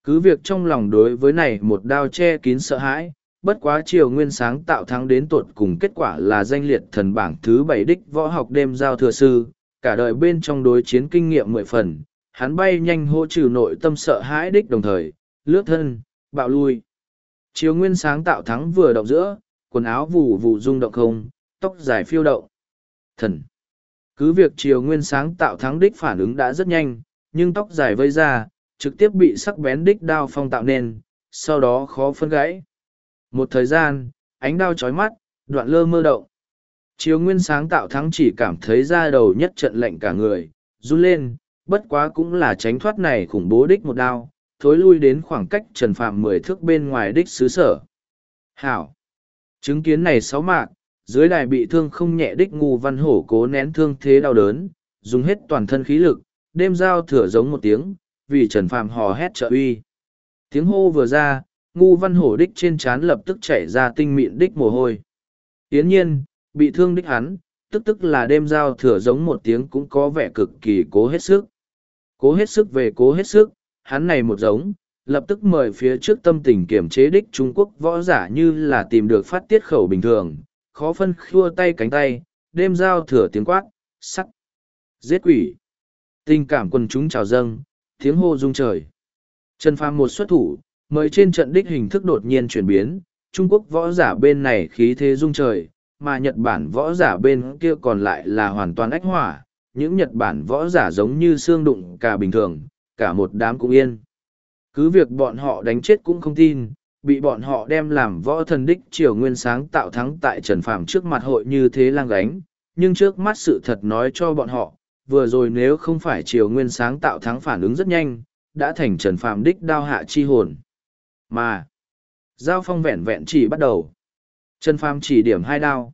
Cứ việc trong lòng đối với này một đao che kín sợ hãi, bất quá chiều nguyên sáng tạo thắng đến tuột cùng kết quả là danh liệt thần bảng thứ bảy đích võ học đêm giao thừa sư, cả đời bên trong đối chiến kinh nghiệm mười phần, hắn bay nhanh hỗ trừ nội tâm sợ hãi đích đồng thời, lướt thân, bạo lui. Chiều nguyên sáng tạo thắng vừa động giữa, quần áo vù vù rung động không, tóc dài phiêu động. Thần! Cứ việc triều nguyên sáng tạo thắng đích phản ứng đã rất nhanh, nhưng tóc dài vây ra, trực tiếp bị sắc bén đích đao phong tạo nên, sau đó khó phân gãy. Một thời gian, ánh đao chói mắt, đoạn lơ mơ động. Triều nguyên sáng tạo thắng chỉ cảm thấy ra đầu nhất trận lệnh cả người, run lên, bất quá cũng là tránh thoát này khủng bố đích một đao, thối lui đến khoảng cách trần phạm mười thước bên ngoài đích xứ sở. Hảo! Chứng kiến này sáu mạc, dưới đài bị thương không nhẹ đích ngu văn hổ cố nén thương thế đau đớn, dùng hết toàn thân khí lực, đêm giao thừa giống một tiếng, vì trần phạm hò hét trợ uy. Tiếng hô vừa ra, ngu văn hổ đích trên trán lập tức chảy ra tinh mịn đích mồ hôi. Yến nhiên, bị thương đích hắn, tức tức là đêm giao thừa giống một tiếng cũng có vẻ cực kỳ cố hết sức. Cố hết sức về cố hết sức, hắn này một giống, lập tức mời phía trước tâm tình kiểm chế đích Trung Quốc võ giả như là tìm được phát tiết khẩu bình thường, khó phân khua tay cánh tay, đêm giao thừa tiếng quát, sắt giết quỷ. Tình cảm quần chúng trào dâng, tiếng hô rung trời. Trần Phàm một xuất thủ, mời trên trận đích hình thức đột nhiên chuyển biến, Trung Quốc võ giả bên này khí thế rung trời, mà Nhật Bản võ giả bên kia còn lại là hoàn toàn ách hỏa, những Nhật Bản võ giả giống như xương đụng cả bình thường, cả một đám cũng yên. Cứ việc bọn họ đánh chết cũng không tin, bị bọn họ đem làm võ thần đích triều nguyên sáng tạo thắng tại Trần Phàm trước mặt hội như thế lang gánh, nhưng trước mắt sự thật nói cho bọn họ, vừa rồi nếu không phải triều nguyên sáng tạo thắng phản ứng rất nhanh, đã thành Trần Phàm đích đao hạ chi hồn. Mà, giao phong vẹn vẹn chỉ bắt đầu. Trần Phàm chỉ điểm hai đao.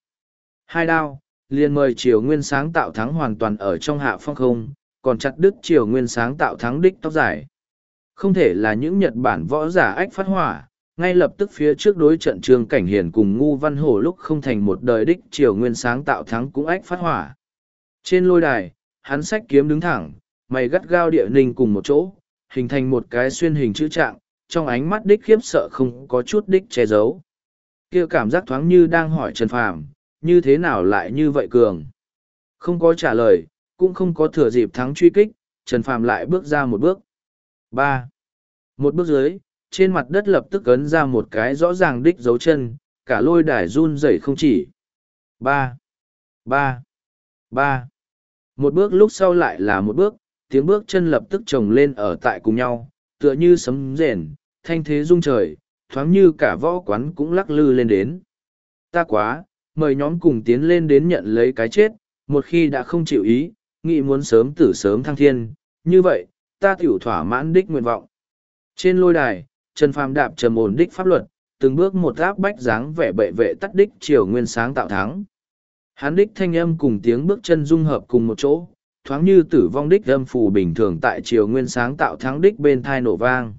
Hai đao, liền mời triều nguyên sáng tạo thắng hoàn toàn ở trong hạ phong không, còn chặt đứt triều nguyên sáng tạo thắng đích tóc dài. Không thể là những Nhật Bản võ giả ách phát hỏa, ngay lập tức phía trước đối trận trương cảnh hiền cùng ngu văn hổ lúc không thành một đời đích triều nguyên sáng tạo thắng cũng ách phát hỏa. Trên lôi đài, hắn sách kiếm đứng thẳng, mày gắt gao địa ninh cùng một chỗ, hình thành một cái xuyên hình chữ trạng, trong ánh mắt đích khiếp sợ không có chút đích che giấu. kia cảm giác thoáng như đang hỏi Trần Phàm, như thế nào lại như vậy cường? Không có trả lời, cũng không có thừa dịp thắng truy kích, Trần Phàm lại bước ra một bước ba Một bước dưới, trên mặt đất lập tức ấn ra một cái rõ ràng đích dấu chân, cả lôi đài run rẩy không chỉ. ba ba ba Một bước lúc sau lại là một bước, tiếng bước chân lập tức chồng lên ở tại cùng nhau, tựa như sấm rền, thanh thế rung trời, thoáng như cả võ quán cũng lắc lư lên đến. Ta quá, mời nhóm cùng tiến lên đến nhận lấy cái chết, một khi đã không chịu ý, nghĩ muốn sớm tử sớm thăng thiên, như vậy, ta tiểu thỏa mãn đích nguyện vọng. Trên lôi đài, Trần Phàm đạp trầm ổn đích pháp luật, từng bước một áp bách dáng vẻ bệ vệ tắt đích triều nguyên sáng tạo thắng. Hán đích thanh âm cùng tiếng bước chân dung hợp cùng một chỗ, thoáng như tử vong đích âm phù bình thường tại triều nguyên sáng tạo thắng đích bên thai nổ vang.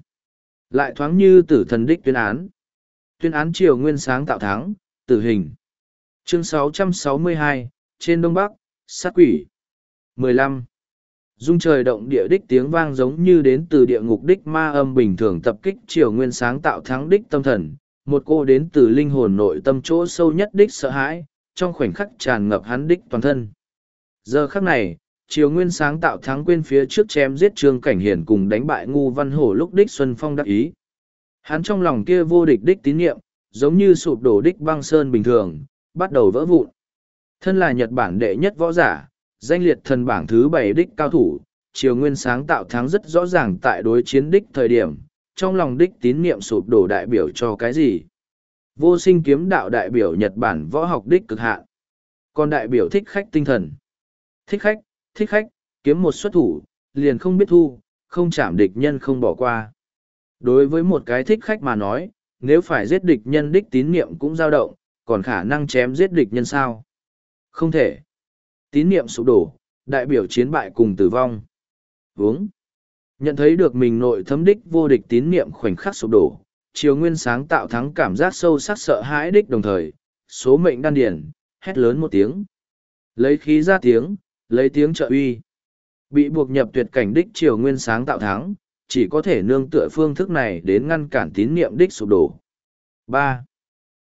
Lại thoáng như tử thần đích tuyên án. Tuyên án triều nguyên sáng tạo thắng, tử hình. Chương 662, trên Đông Bắc, sát quỷ. 15. Dung trời động địa đích tiếng vang giống như đến từ địa ngục đích ma âm bình thường tập kích triều nguyên sáng tạo thắng đích tâm thần, một cô đến từ linh hồn nội tâm chỗ sâu nhất đích sợ hãi, trong khoảnh khắc tràn ngập hắn đích toàn thân. Giờ khắc này, triều nguyên sáng tạo thắng quên phía trước chém giết trương cảnh hiển cùng đánh bại ngu văn hổ lúc đích xuân phong đắc ý. Hắn trong lòng kia vô địch đích tín nhiệm, giống như sụp đổ đích băng sơn bình thường, bắt đầu vỡ vụn. Thân là Nhật Bản đệ nhất võ giả, danh liệt thần bảng thứ bảy đích cao thủ, triều nguyên sáng tạo thắng rất rõ ràng tại đối chiến đích thời điểm, trong lòng đích tín niệm sụp đổ đại biểu cho cái gì. Vô sinh kiếm đạo đại biểu Nhật Bản võ học đích cực hạn. Còn đại biểu thích khách tinh thần. Thích khách, thích khách, kiếm một xuất thủ, liền không biết thu, không chạm địch nhân không bỏ qua. Đối với một cái thích khách mà nói, nếu phải giết địch nhân đích tín niệm cũng dao động, còn khả năng chém giết địch nhân sao? Không thể. Tín niệm sụp đổ, đại biểu chiến bại cùng tử vong. Vướng. Nhận thấy được mình nội thấm đích vô địch tín niệm khoảnh khắc sụp đổ, chiều nguyên sáng tạo thắng cảm giác sâu sắc sợ hãi đích đồng thời, số mệnh đan điển, hét lớn một tiếng. Lấy khí ra tiếng, lấy tiếng trợ uy. Bị buộc nhập tuyệt cảnh đích triều nguyên sáng tạo thắng, chỉ có thể nương tựa phương thức này đến ngăn cản tín niệm đích sụp đổ. ba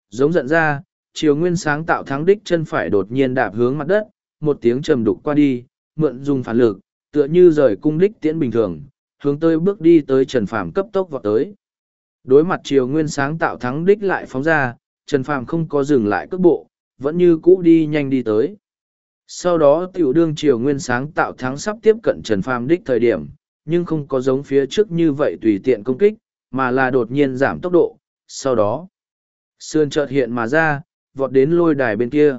Giống giận ra, triều nguyên sáng tạo thắng đích chân phải đột nhiên đạp hướng mặt đất, một tiếng trầm đục qua đi, mượn dùng phản lực, tựa như rời cung đích tiễn bình thường, hướng tới bước đi tới Trần Phàm cấp tốc vọt tới. Đối mặt triều nguyên sáng tạo thắng đích lại phóng ra, Trần Phàm không có dừng lại cước bộ, vẫn như cũ đi nhanh đi tới. Sau đó tiểu đương triều nguyên sáng tạo thắng sắp tiếp cận Trần Phàm đích thời điểm, nhưng không có giống phía trước như vậy tùy tiện công kích, mà là đột nhiên giảm tốc độ. Sau đó, sườn chợt hiện mà ra, vọt đến lôi đài bên kia.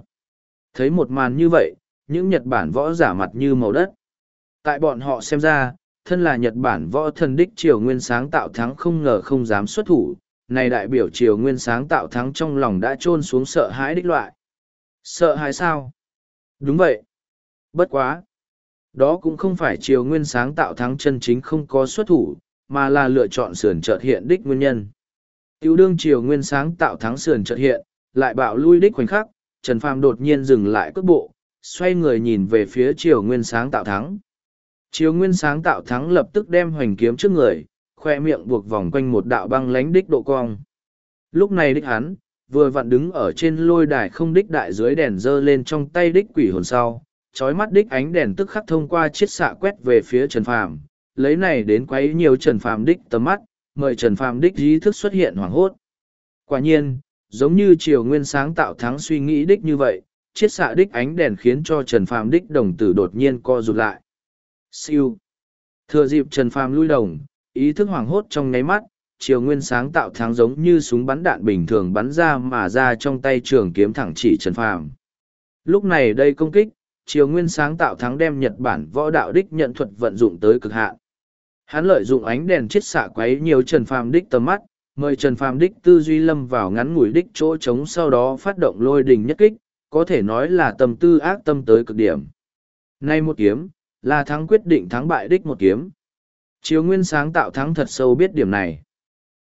Thấy một màn như vậy, những Nhật Bản võ giả mặt như màu đất. Tại bọn họ xem ra, thân là Nhật Bản võ thần đích triều nguyên sáng tạo thắng không ngờ không dám xuất thủ, này đại biểu triều nguyên sáng tạo thắng trong lòng đã trôn xuống sợ hãi đích loại. Sợ hãi sao? Đúng vậy. Bất quá. Đó cũng không phải triều nguyên sáng tạo thắng chân chính không có xuất thủ, mà là lựa chọn sườn chợt hiện đích nguyên nhân. Tiểu đương triều nguyên sáng tạo thắng sườn chợt hiện, lại bạo lui đích khoảnh khắc, Trần Phàm đột nhiên dừng lại cước bộ, xoay người nhìn về phía triều nguyên sáng tạo thắng. Triều nguyên sáng tạo thắng lập tức đem hoành kiếm trước người, khoe miệng buộc vòng quanh một đạo băng lánh đích độ cong. Lúc này đích hắn, vừa vặn đứng ở trên lôi đài không đích đại dưới đèn dơ lên trong tay đích quỷ hồn sau, trói mắt đích ánh đèn tức khắc thông qua chiết xạ quét về phía Trần Phàm, lấy này đến quấy nhiều Trần Phàm đích tầm mắt, mời Trần Phàm đích ý thức xuất hiện hoảng hốt. Quả nhiên, giống như triều nguyên sáng tạo thắng suy nghĩ đích như vậy, chiết xạ đích ánh đèn khiến cho Trần Phàm đích đồng tử đột nhiên co rụt lại. Siêu. Thừa dịp Trần Phàm lui đồng, ý thức hoảng hốt trong nháy mắt, triều nguyên sáng tạo thắng giống như súng bắn đạn bình thường bắn ra mà ra trong tay trường kiếm thẳng chỉ Trần Phàm. Lúc này đây công kích, triều nguyên sáng tạo thắng đem Nhật Bản võ đạo đích nhận thuật vận dụng tới cực hạn. Hắn lợi dụng ánh đèn chiết xạ quấy nhiều Trần Phàm đích tầm mắt, mời Trần Phàm đích tư duy lâm vào ngắn ngủi đích chỗ trống sau đó phát động lôi đình nhất kích, có thể nói là tâm tư ác tâm tới cực điểm. Nay một kiếm, là thắng quyết định thắng bại đích một kiếm. Chiếu nguyên sáng tạo thắng thật sâu biết điểm này.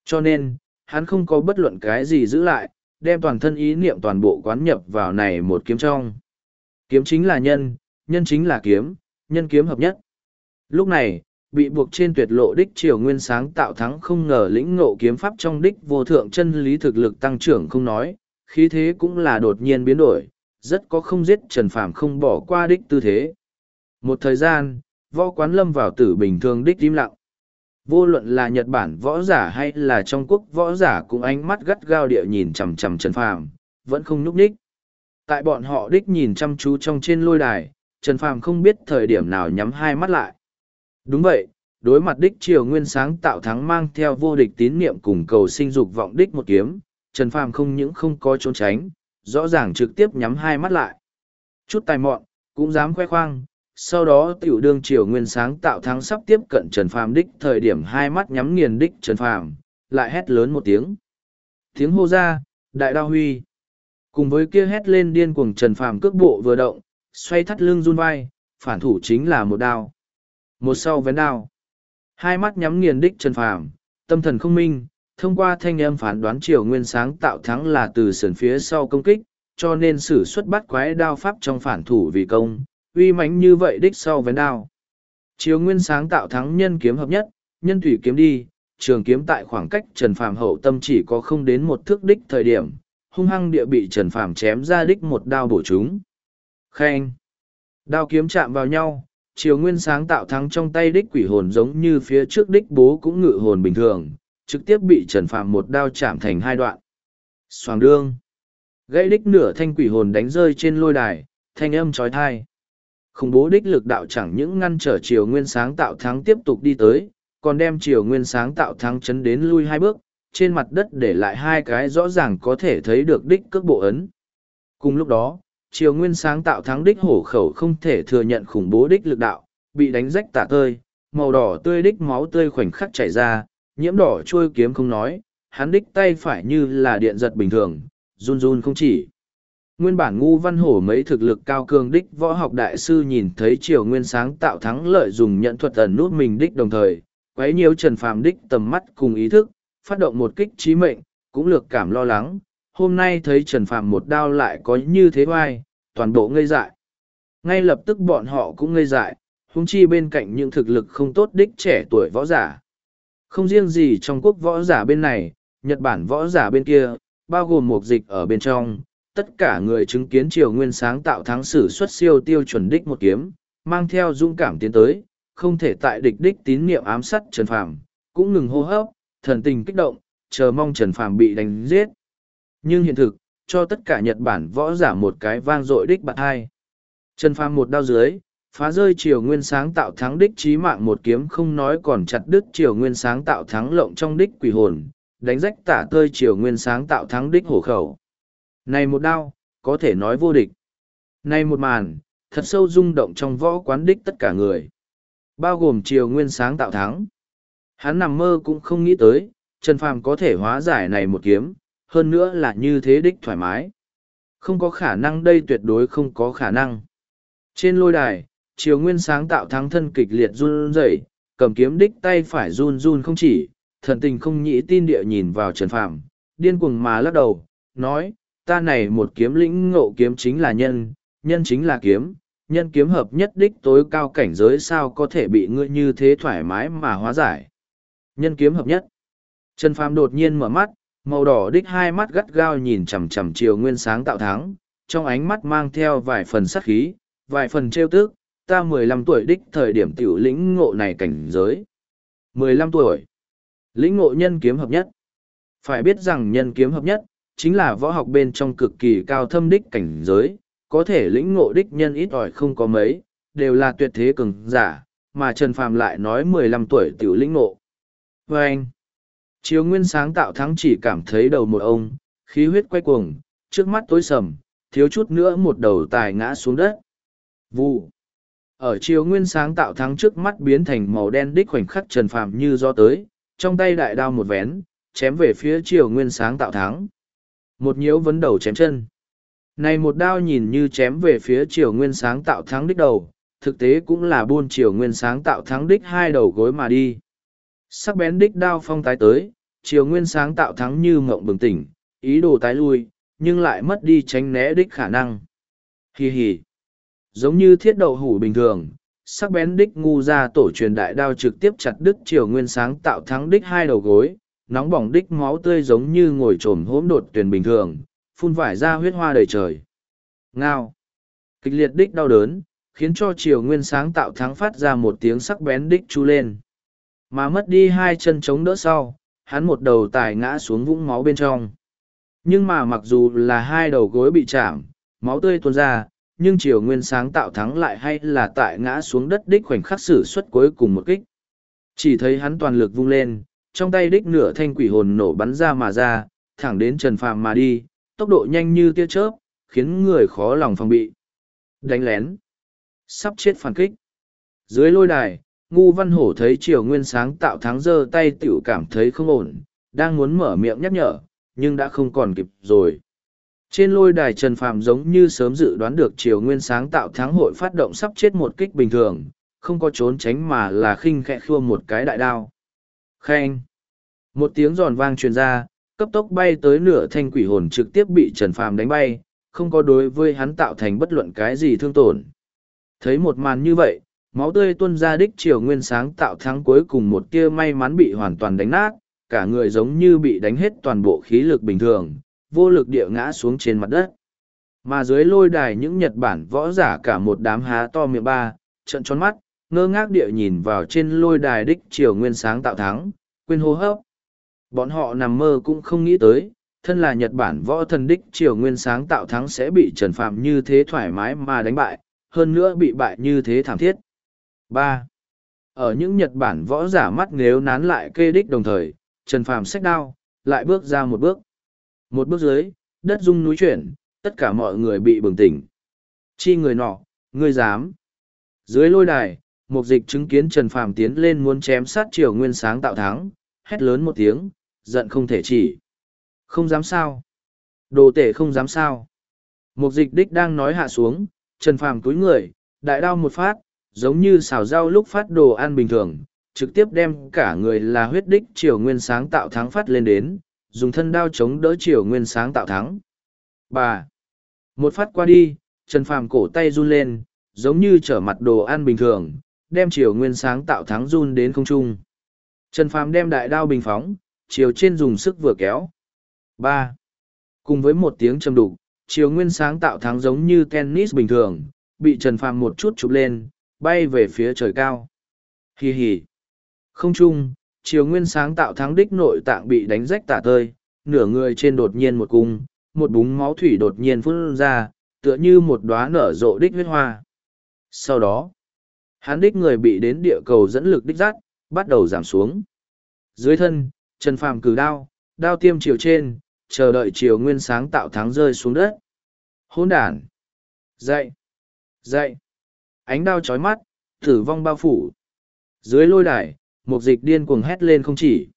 Cho nên, hắn không có bất luận cái gì giữ lại, đem toàn thân ý niệm toàn bộ quán nhập vào này một kiếm trong. Kiếm chính là nhân, nhân chính là kiếm, nhân kiếm hợp nhất. Lúc này, bị buộc trên tuyệt lộ đích triều nguyên sáng tạo thắng không ngờ lĩnh ngộ kiếm pháp trong đích vô thượng chân lý thực lực tăng trưởng không nói, khí thế cũng là đột nhiên biến đổi, rất có không giết Trần Phàm không bỏ qua đích tư thế. Một thời gian, võ quán lâm vào tử bình thường đích im lặng. Vô luận là Nhật Bản võ giả hay là trong quốc võ giả cũng ánh mắt gắt gao địa nhìn chằm chằm Trần Phàm, vẫn không nhúc đích. Tại bọn họ đích nhìn chăm chú trong trên lôi đài, Trần Phàm không biết thời điểm nào nhắm hai mắt lại. Đúng vậy, đối mặt đích triều nguyên sáng tạo thắng mang theo vô địch tín niệm cùng cầu sinh dục vọng đích một kiếm, Trần Phàm không những không có trốn tránh, rõ ràng trực tiếp nhắm hai mắt lại. Chút tài mọn, cũng dám khoe khoang, sau đó tiểu đương triều nguyên sáng tạo thắng sắp tiếp cận Trần Phàm đích thời điểm hai mắt nhắm nghiền đích Trần Phàm, lại hét lớn một tiếng. Tiếng hô ra, đại đao huy. Cùng với kia hét lên điên cuồng Trần Phàm cước bộ vừa động, xoay thắt lưng run vai, phản thủ chính là một đao. Một sau vén đao. Hai mắt nhắm nghiền đích Trần Phàm, tâm thần không minh, thông qua thanh âm phán đoán triều nguyên sáng tạo thắng là từ sườn phía sau công kích, cho nên sử xuất bắt quái đao pháp trong phản thủ vì công, uy mãnh như vậy đích sau vén đao. Triều nguyên sáng tạo thắng nhân kiếm hợp nhất, nhân thủy kiếm đi, trường kiếm tại khoảng cách Trần Phàm hậu tâm chỉ có không đến một thước đích thời điểm, hung hăng địa bị Trần Phàm chém ra đích một đao bổ chúng. Khen! Đao kiếm chạm vào nhau, triều nguyên sáng tạo thắng trong tay đích quỷ hồn giống như phía trước đích bố cũng ngự hồn bình thường, trực tiếp bị Trần Phàm một đao chạm thành hai đoạn. Soàng đương! Gãy đích nửa thanh quỷ hồn đánh rơi trên lôi đài, thanh âm trói thai khủng bố đích lực đạo chẳng những ngăn trở triều nguyên sáng tạo thắng tiếp tục đi tới còn đem triều nguyên sáng tạo thắng chấn đến lui hai bước trên mặt đất để lại hai cái rõ ràng có thể thấy được đích cước bộ ấn cùng lúc đó triều nguyên sáng tạo thắng đích hổ khẩu không thể thừa nhận khủng bố đích lực đạo bị đánh rách tả tơi màu đỏ tươi đích máu tươi khoảnh khắc chảy ra nhiễm đỏ trôi kiếm không nói hắn đích tay phải như là điện giật bình thường run run không chỉ Nguyên bản ngu văn hổ mấy thực lực cao cường đích võ học đại sư nhìn thấy triều nguyên sáng tạo thắng lợi dùng nhận thuật ẩn nút mình đích đồng thời, quấy nhiều trần phàm đích tầm mắt cùng ý thức, phát động một kích trí mệnh, cũng lược cảm lo lắng, hôm nay thấy trần phàm một đao lại có như thế oai, toàn bộ ngây dại. Ngay lập tức bọn họ cũng ngây dại, huống chi bên cạnh những thực lực không tốt đích trẻ tuổi võ giả. Không riêng gì trong quốc võ giả bên này, Nhật Bản võ giả bên kia, bao gồm một dịch ở bên trong, tất cả người chứng kiến triều nguyên sáng tạo thắng sử xuất siêu tiêu chuẩn đích một kiếm, mang theo dũng cảm tiến tới, không thể tại địch đích tín niệm ám sát Trần Phàm, cũng ngừng hô hấp, thần tình kích động, chờ mong Trần Phàm bị đánh giết. Nhưng hiện thực, cho tất cả Nhật Bản võ giả một cái vang dội đích bạc hai. Trần Phàm một đao dưới, phá rơi triều nguyên sáng tạo thắng đích trí mạng một kiếm không nói còn chặt đứt triều nguyên sáng tạo thắng lộng trong đích quỷ hồn, đánh rách tả tơi triều nguyên sáng tạo thắng đích hổ khẩu. Này một đao, có thể nói vô địch. Này một màn, thật sâu rung động trong võ quán đích tất cả người. Bao gồm triều nguyên sáng tạo thắng. Hắn nằm mơ cũng không nghĩ tới, Trần Phàm có thể hóa giải này một kiếm, hơn nữa là như thế đích thoải mái. Không có khả năng đây tuyệt đối không có khả năng. Trên lôi đài, triều nguyên sáng tạo thắng thân kịch liệt run rẩy, cầm kiếm đích tay phải run run không chỉ, thần tình không nhĩ tin địa nhìn vào Trần Phàm, điên cuồng mà lắc đầu, nói, ta này một kiếm lĩnh ngộ kiếm chính là nhân, nhân chính là kiếm, nhân kiếm hợp nhất đích tối cao cảnh giới sao có thể bị ngươi như thế thoải mái mà hóa giải. Nhân kiếm hợp nhất. Trần Phàm đột nhiên mở mắt, màu đỏ đích hai mắt gắt gao nhìn chằm chằm chiều nguyên sáng tạo thắng, trong ánh mắt mang theo vài phần sắc khí, vài phần trêu tức, ta mười lăm tuổi đích thời điểm tiểu lĩnh ngộ này cảnh giới. mười lăm tuổi. Lĩnh ngộ nhân kiếm hợp nhất. Phải biết rằng nhân kiếm hợp nhất, chính là võ học bên trong cực kỳ cao thâm đích cảnh giới, có thể lĩnh ngộ đích nhân ít ỏi không có mấy, đều là tuyệt thế cường giả, mà Trần Phàm lại nói mười lăm tuổi tiểu lĩnh ngộ. Và anh, Chiếu nguyên sáng tạo thắng chỉ cảm thấy đầu một ông, khí huyết quay cuồng, trước mắt tối sầm, thiếu chút nữa một đầu tài ngã xuống đất. Vụ. Ở chiều nguyên sáng tạo thắng trước mắt biến thành màu đen đích khoảnh khắc trần phàm như do tới, trong tay đại đao một vén, chém về phía chiều nguyên sáng tạo thắng. Một nhiễu vấn đầu chém chân. Này một đao nhìn như chém về phía chiều nguyên sáng tạo thắng đích đầu, thực tế cũng là buôn chiều nguyên sáng tạo thắng đích hai đầu gối mà đi. Sắc bén đích đao phong tái tới, chiều nguyên sáng tạo thắng như mộng bừng tỉnh, ý đồ tái lui, nhưng lại mất đi tránh né đích khả năng. Hì hì. Giống như thiết đậu hủ bình thường, sắc bén đích ngu ra tổ truyền đại đao trực tiếp chặt đứt triều nguyên sáng tạo thắng đích hai đầu gối, nóng bỏng đích máu tươi giống như ngồi trồm hỗn đột tuyền bình thường, phun vải ra huyết hoa đầy trời. Ngao. Kịch liệt đích đau đớn, khiến cho triều nguyên sáng tạo thắng phát ra một tiếng sắc bén đích chu lên. Mà mất đi hai chân chống đỡ sau, hắn một đầu tài ngã xuống vũng máu bên trong. Nhưng mà mặc dù là hai đầu gối bị chạm, máu tươi tuôn ra, nhưng triều nguyên sáng tạo thắng lại hay là tại ngã xuống đất đích khoảnh khắc xử suất cuối cùng một kích. Chỉ thấy hắn toàn lực vung lên, trong tay đích nửa thanh quỷ hồn nổ bắn ra mà ra, thẳng đến Trần Phàm mà đi, tốc độ nhanh như tia chớp, khiến người khó lòng phòng bị. Đánh lén. Sắp chết phản kích. Dưới lôi đài, ngu văn hổ thấy triều nguyên sáng tạo thắng giơ tay tiểu cảm thấy không ổn đang muốn mở miệng nhắc nhở nhưng đã không còn kịp rồi trên lôi đài trần phàm giống như sớm dự đoán được triều nguyên sáng tạo thắng hội phát động sắp chết một kích bình thường, không có trốn tránh mà là khinh khẽ khua một cái đại đao. Khen. Một tiếng giòn vang truyền ra, cấp tốc bay tới nửa thanh quỷ hồn trực tiếp bị trần phàm đánh bay, không có đối với hắn tạo thành bất luận cái gì thương tổn. Thấy một màn như vậy, máu tươi tuôn ra đích triều nguyên sáng tạo thắng cuối cùng một tia may mắn bị hoàn toàn đánh nát, cả người giống như bị đánh hết toàn bộ khí lực bình thường vô lực địa ngã xuống trên mặt đất. Mà dưới lôi đài những nhật bản võ giả cả một đám há to miệng ba trận tròn mắt, ngơ ngác địa nhìn vào trên lôi đài đích triều nguyên sáng tạo thắng, quên hô hấp. Bọn họ nằm mơ cũng không nghĩ tới, thân là nhật bản võ thần đích triều nguyên sáng tạo thắng sẽ bị trần phạm như thế thoải mái mà đánh bại, hơn nữa bị bại như thế thảm thiết. Ba. Ở những nhật bản võ giả mắt nếu nán lại kê đích đồng thời, trần phàm xách đao, lại bước ra một bước một bước dưới đất rung núi chuyển tất cả mọi người bị bừng tỉnh. Chi người nọ ngươi dám. Dưới lôi đài một dịch chứng kiến trần phàm tiến lên muốn chém sát triều nguyên sáng tạo thắng hét lớn một tiếng giận không thể chỉ. Không dám sao. Đồ tể không dám sao. Một dịch đích đang nói hạ xuống trần phàm túi người đại đao một phát giống như xào rau lúc phát đồ ăn bình thường, trực tiếp đem cả người là huyết đích triều nguyên sáng tạo thắng phát lên đến, dùng thân đao chống đỡ triều nguyên sáng tạo thắng. Bà! Một phát qua đi, Trần Phàm cổ tay run lên, giống như trở mặt đồ ăn bình thường, đem triều nguyên sáng tạo thắng run đến không trung. Trần Phàm đem đại đao bình phóng, chiều trên dùng sức vừa kéo. ba Cùng với một tiếng trầm đục, chiều nguyên sáng tạo thắng giống như tennis bình thường, bị Trần Phàm một chút chụp lên, bay về phía trời cao. Hì hì. Không trung chiều nguyên sáng tạo thắng đích nội tạng bị đánh rách tả tơi, nửa người trên đột nhiên một cung, một búng máu thủy đột nhiên phun ra, tựa như một đóa nở rộ đích huyết hoa. Sau đó, hắn đích người bị đến địa cầu dẫn lực đích dắt, bắt đầu giảm xuống. Dưới thân, Trần Phàm cử đao, đao tiêm chiều trên, chờ đợi chiều nguyên sáng tạo thắng rơi xuống đất. Hôn đàn! Dậy! Dậy! Ánh đao chói mắt, tử vong bao phủ. Dưới lôi đài, một dịch điên cuồng hét lên không chỉ.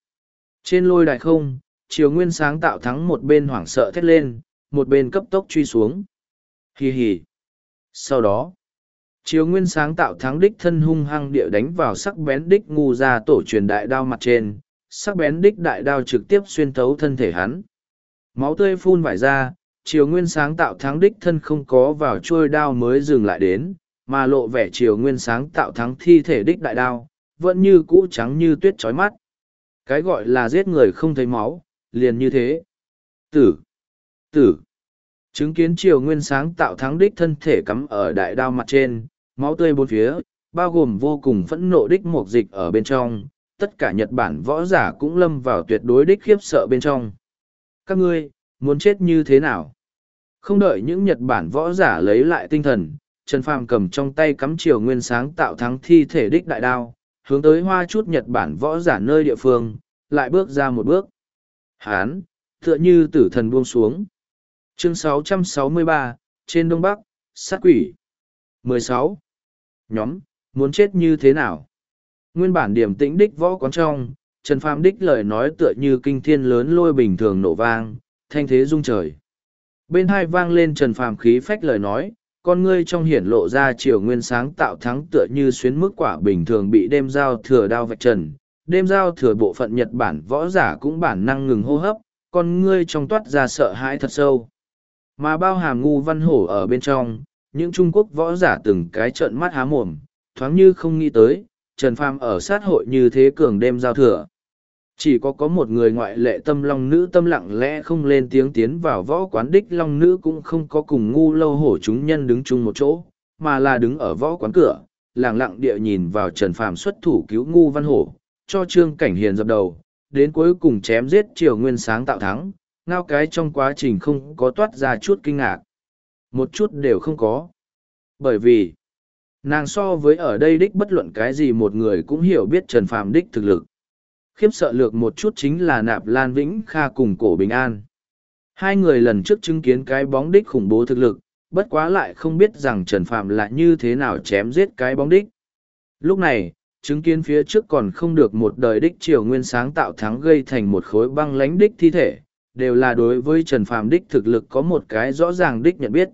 Trên lôi đại không, chiều nguyên sáng tạo thắng một bên hoảng sợ thét lên, một bên cấp tốc truy xuống. Hì hì. Sau đó, chiều nguyên sáng tạo thắng đích thân hung hăng địa đánh vào sắc bén đích ngu ra tổ truyền đại đao mặt trên, sắc bén đích đại đao trực tiếp xuyên thấu thân thể hắn. Máu tươi phun vải ra, chiều nguyên sáng tạo thắng đích thân không có vào trôi đao mới dừng lại đến, mà lộ vẻ chiều nguyên sáng tạo thắng thi thể đích đại đao, vẫn như cũ trắng như tuyết trói mắt. Cái gọi là giết người không thấy máu, liền như thế. Tử! Tử! Chứng kiến chiều nguyên sáng tạo thắng đích thân thể cắm ở đại đao mặt trên, máu tươi bốn phía, bao gồm vô cùng phẫn nộ đích mục dịch ở bên trong, tất cả Nhật Bản võ giả cũng lâm vào tuyệt đối đích khiếp sợ bên trong. Các ngươi, muốn chết như thế nào? Không đợi những Nhật Bản võ giả lấy lại tinh thần, Trần Phàm cầm trong tay cắm chiều nguyên sáng tạo thắng thi thể đích đại đao, hướng tới hoa chút Nhật Bản võ giả nơi địa phương, lại bước ra một bước. Hán, tựa như tử thần buông xuống. Chương 663, trên Đông Bắc, sát quỷ. 16. Nhóm, muốn chết như thế nào? Nguyên bản điểm tĩnh đích võ quán trong, Trần Phàm đích lời nói tựa như kinh thiên lớn lôi bình thường nổ vang, thanh thế rung trời. Bên hai vang lên Trần Phàm khí phách lời nói, con ngươi trong hiển lộ ra chiều nguyên sáng tạo thắng tựa như xuyến mức quả bình thường bị đêm giao thừa đao vạch trần. Đêm giao thừa bộ phận Nhật Bản võ giả cũng bản năng ngừng hô hấp, con ngươi trong toát ra sợ hãi thật sâu. Mà bao hàm ngu văn hổ ở bên trong, những Trung Quốc võ giả từng cái trợn mắt há mồm, thoáng như không nghĩ tới, Trần Phàm ở sát hội như thế cường đêm giao thừa. Chỉ có có một người ngoại lệ tâm long nữ tâm lặng lẽ không lên tiếng tiến vào võ quán đích long nữ cũng không có cùng ngu lâu hổ chúng nhân đứng chung một chỗ, mà là đứng ở võ quán cửa, lặng lặng địa nhìn vào Trần Phàm xuất thủ cứu ngu văn hổ, cho trương cảnh hiền dập đầu, đến cuối cùng chém giết triều nguyên sáng tạo thắng, ngao cái trong quá trình không có toát ra chút kinh ngạc. Một chút đều không có. Bởi vì, nàng so với ở đây đích bất luận cái gì một người cũng hiểu biết Trần Phàm đích thực lực. Khiếp sợ lược một chút chính là nạp Lan Vĩnh Kha cùng cổ Bình An. Hai người lần trước chứng kiến cái bóng đích khủng bố thực lực, bất quá lại không biết rằng Trần Phạm là như thế nào chém giết cái bóng đích. Lúc này, chứng kiến phía trước còn không được một đời đích triều nguyên sáng tạo thắng gây thành một khối băng lánh đích thi thể, đều là đối với Trần Phạm đích thực lực có một cái rõ ràng đích nhận biết.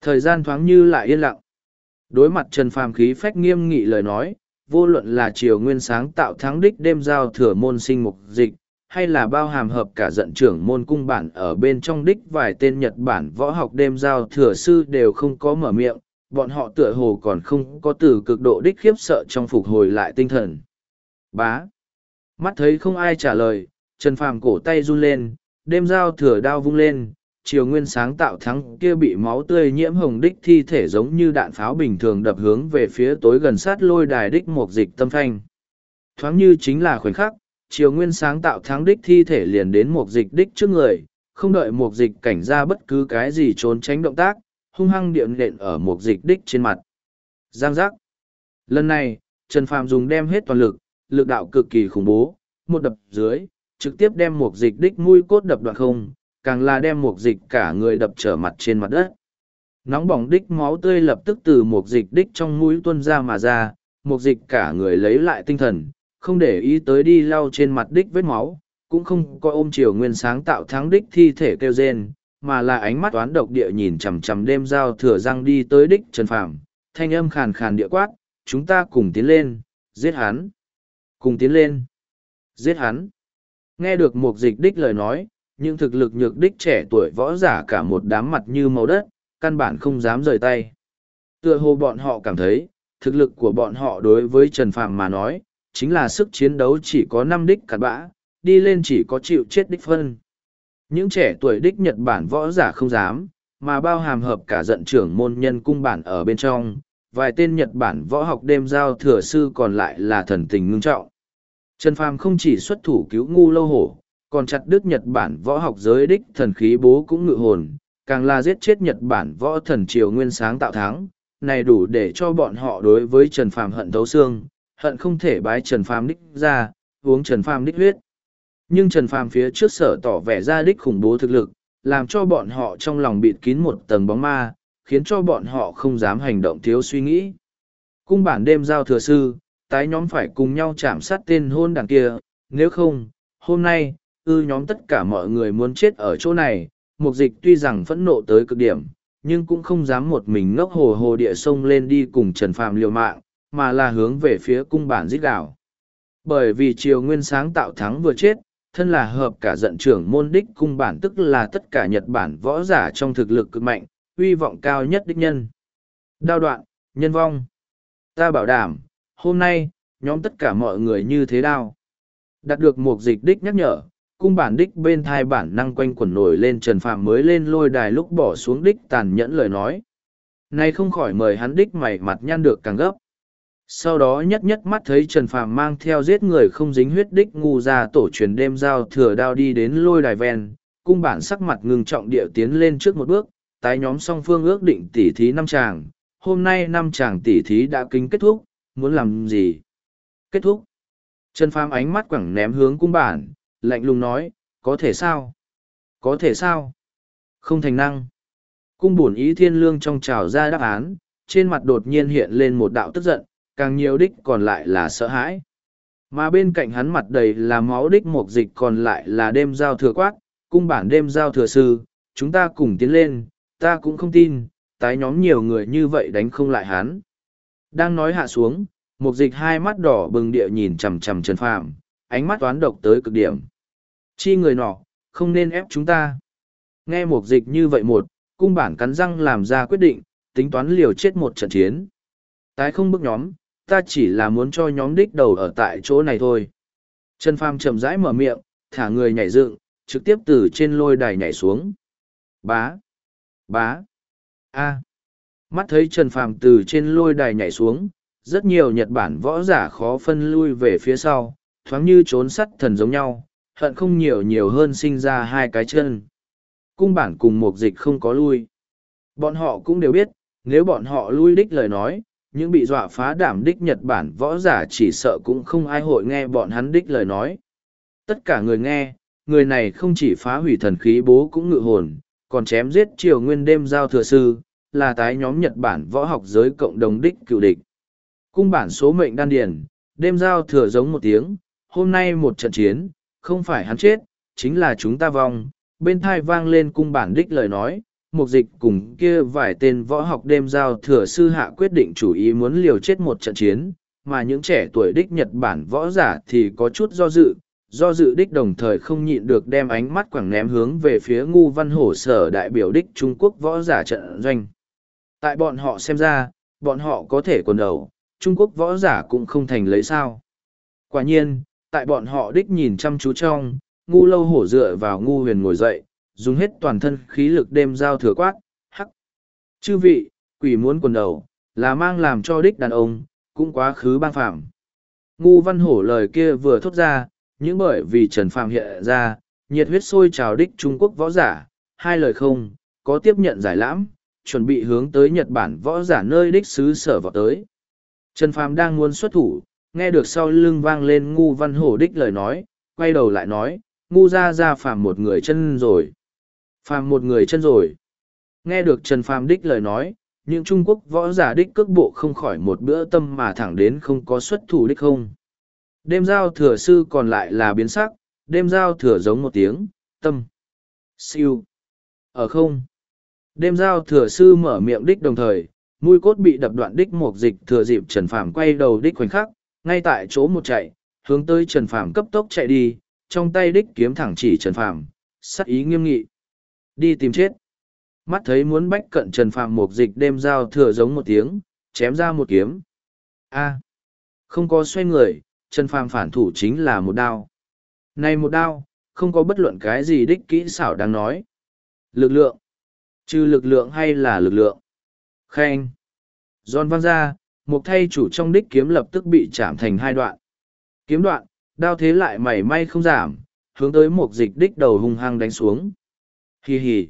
Thời gian thoáng như lại yên lặng. Đối mặt Trần Phạm khí phách nghiêm nghị lời nói, vô luận là triều nguyên sáng tạo thắng đích đêm giao thừa môn sinh mục dịch, hay là bao hàm hợp cả giận trưởng môn cung bản ở bên trong đích vài tên Nhật Bản võ học đêm giao thừa sư đều không có mở miệng, bọn họ tựa hồ còn không có từ cực độ đích khiếp sợ trong phục hồi lại tinh thần. Bá. Mắt thấy không ai trả lời, Trần Phàm cổ tay run lên, đêm giao thừa đao vung lên, chiều nguyên sáng tạo thắng kia bị máu tươi nhiễm hồng đích thi thể giống như đạn pháo bình thường đập hướng về phía tối gần sát lôi đài đích một dịch tâm phanh. Thoáng như chính là khoảnh khắc, chiều nguyên sáng tạo thắng đích thi thể liền đến một dịch đích trước người, không đợi một dịch cảnh ra bất cứ cái gì trốn tránh động tác, hung hăng điện nện ở một dịch đích trên mặt. Giang giác. Lần này, Trần Phàm dùng đem hết toàn lực, lực đạo cực kỳ khủng bố, một đập dưới, trực tiếp đem một dịch đích mũi cốt đập đoạn không, càng là đem mục dịch cả người đập trở mặt trên mặt đất. Nóng bỏng đích máu tươi lập tức từ mục dịch đích trong mũi tuôn ra mà ra, mục dịch cả người lấy lại tinh thần, không để ý tới đi lau trên mặt đích vết máu, cũng không coi ôm chiều nguyên sáng tạo thắng đích thi thể kêu rên, mà là ánh mắt toán độc địa nhìn chằm chằm đêm giao thừa răng đi tới đích Trần Phàm, thanh âm khàn khàn địa quát, chúng ta cùng tiến lên, giết hắn. Cùng tiến lên, giết hắn. Nghe được mục dịch đích lời nói, những thực lực nhược đích trẻ tuổi võ giả cả một đám mặt như màu đất, căn bản không dám rời tay. Tựa hồ bọn họ cảm thấy, thực lực của bọn họ đối với Trần Phạm mà nói, chính là sức chiến đấu chỉ có năm đích cặn bã, đi lên chỉ có chịu chết đích phân. Những trẻ tuổi đích Nhật Bản võ giả không dám, mà bao hàm hợp cả giận trưởng môn nhân cung bản ở bên trong, vài tên Nhật Bản võ học đêm giao thừa sư còn lại là thần tình ngưng trọng. Trần Phàm không chỉ xuất thủ cứu ngu lâu hổ, còn chặt đứt Nhật Bản võ học giới đích thần khí bố cũng ngự hồn, càng là giết chết Nhật Bản võ thần triều nguyên sáng tạo thắng, này đủ để cho bọn họ đối với Trần Phàm hận thấu xương, hận không thể bái Trần Phàm đích ra, uống Trần Phàm đích huyết. Nhưng Trần Phàm phía trước sở tỏ vẻ ra đích khủng bố thực lực, làm cho bọn họ trong lòng bịt kín một tầng bóng ma, khiến cho bọn họ không dám hành động thiếu suy nghĩ. Cung bản đêm giao thừa sư, tái nhóm phải cùng nhau chạm sát tên hôn đằng kia, nếu không, hôm nay, ư nhóm tất cả mọi người muốn chết ở chỗ này, mục dịch tuy rằng phẫn nộ tới cực điểm, nhưng cũng không dám một mình ngốc hồ hồ địa sông lên đi cùng Trần Phàm liều mạng, mà là hướng về phía cung bản giết đảo. Bởi vì triều nguyên sáng tạo thắng vừa chết, thân là hợp cả giận trưởng môn đích cung bản tức là tất cả Nhật Bản võ giả trong thực lực cực mạnh, uy vọng cao nhất đích nhân. Đao đoạn, nhân vong. Ta bảo đảm, hôm nay, nhóm tất cả mọi người như thế đao. Đạt được một dịch đích nhắc nhở, cung bản đích bên thai bản năng quanh quẩn nổi lên trần phạm mới lên lôi đài lúc bỏ xuống đích tàn nhẫn lời nói. Nay không khỏi mời hắn đích mày mặt nhăn được càng gấp. Sau đó nhất nhất mắt thấy Trần Phàm mang theo giết người không dính huyết đích ngu ra tổ truyền đêm giao thừa đao đi đến lôi đài ven, cung bản sắc mặt ngừng trọng địa tiến lên trước một bước, tái nhóm song phương ước định tỉ thí năm chàng, hôm nay năm chàng tỉ thí đã kính kết thúc, muốn làm gì? Kết thúc. Trần Phàm ánh mắt quẳng ném hướng cung bản, lạnh lùng nói, có thể sao? Có thể sao? Không thành năng. Cung bổn ý thiên lương trong trào ra đáp án, trên mặt đột nhiên hiện lên một đạo tức giận, càng nhiều đích còn lại là sợ hãi. Mà bên cạnh hắn mặt đầy là máu đích một dịch còn lại là đêm giao thừa quát, cung bản đêm giao thừa sư, chúng ta cùng tiến lên, ta cũng không tin, tái nhóm nhiều người như vậy đánh không lại hắn. Đang nói hạ xuống, một dịch hai mắt đỏ bừng địa nhìn chằm chằm Trần Phàm, ánh mắt toán độc tới cực điểm. Chi người nọ, không nên ép chúng ta. Nghe một dịch như vậy một, cung bản cắn răng làm ra quyết định, tính toán liều chết một trận chiến. Tái không bước nhóm, ta chỉ là muốn cho nhóm đích đầu ở tại chỗ này thôi. Trần Phàm chậm rãi mở miệng, thả người nhảy dựng, trực tiếp từ trên lôi đài nhảy xuống. Bá, bá, a. Mắt thấy Trần Phàm từ trên lôi đài nhảy xuống, rất nhiều Nhật Bản võ giả khó phân lui về phía sau, thoáng như trốn sắt thần giống nhau, hận không nhiều nhiều hơn sinh ra hai cái chân. Cung bản cùng một dịch không có lui. Bọn họ cũng đều biết, nếu bọn họ lui đích lời nói, những bị dọa phá đảm đích Nhật Bản võ giả chỉ sợ cũng không ai hội nghe bọn hắn đích lời nói. Tất cả người nghe, người này không chỉ phá hủy thần khí bố cũng ngự hồn, còn chém giết triều nguyên đêm giao thừa sư, là tái nhóm Nhật Bản võ học giới cộng đồng đích cựu địch. Cung bản số mệnh đan điển, đêm giao thừa giống một tiếng, hôm nay một trận chiến, không phải hắn chết, chính là chúng ta vong. Bên thai vang lên cung bản đích lời nói, mục dịch cùng kia vài tên võ học đêm giao thừa sư hạ quyết định chủ ý muốn liều chết một trận chiến, mà những trẻ tuổi đích Nhật Bản võ giả thì có chút do dự, do dự đích đồng thời không nhịn được đem ánh mắt quẳng ném hướng về phía ngu văn hổ sở đại biểu đích Trung Quốc võ giả trận doanh. Tại bọn họ xem ra, bọn họ có thể quần đầu, Trung Quốc võ giả cũng không thành lấy sao. Quả nhiên, tại bọn họ đích nhìn chăm chú trong, ngu lâu hổ dựa vào ngu huyền ngồi dậy, dùng hết toàn thân khí lực đêm giao thừa quát, hắc. Chư vị, quỷ muốn quần đầu, là mang làm cho đích đàn ông, cũng quá khứ bang phạm. Ngu văn hổ lời kia vừa thốt ra, những bởi vì Trần Phạm hiện ra, nhiệt huyết sôi trào đích Trung Quốc võ giả, hai lời không, có tiếp nhận giải lãm, chuẩn bị hướng tới Nhật Bản võ giả nơi đích xứ sở vào tới. Trần Phàm đang muốn xuất thủ, nghe được sau lưng vang lên ngu văn hổ đích lời nói, quay đầu lại nói, ngu ra ra phàm một người chân rồi. Phàm một người chân rồi. Nghe được Trần Phàm đích lời nói, những Trung Quốc võ giả đích cước bộ không khỏi một bữa tâm mà thẳng đến không có xuất thủ đích không. Đêm giao thừa sư còn lại là biến sắc, đêm giao thừa giống một tiếng, tâm. Siêu. Ở không. Đêm giao thừa sư mở miệng đích đồng thời, mũi cốt bị đập đoạn đích một dịch thừa dịp Trần Phàm quay đầu đích khoảnh khắc, ngay tại chỗ một chạy, hướng tới Trần Phàm cấp tốc chạy đi, trong tay đích kiếm thẳng chỉ Trần Phàm, sắc ý nghiêm nghị. Đi tìm chết. Mắt thấy muốn bách cận Trần Phàm một dịch đêm giao thừa giống một tiếng, chém ra một kiếm. A. Không có xoay người, Trần Phàm phản thủ chính là một đao. Này một đao, không có bất luận cái gì đích kỹ xảo đang nói. Lực lượng. Trừ lực lượng hay là lực lượng. Khen. Giòn văng ra, một thay chủ trong đích kiếm lập tức bị chạm thành hai đoạn. Kiếm đoạn, đao thế lại mảy may không giảm, hướng tới một dịch đích đầu hung hăng đánh xuống. Hì hì.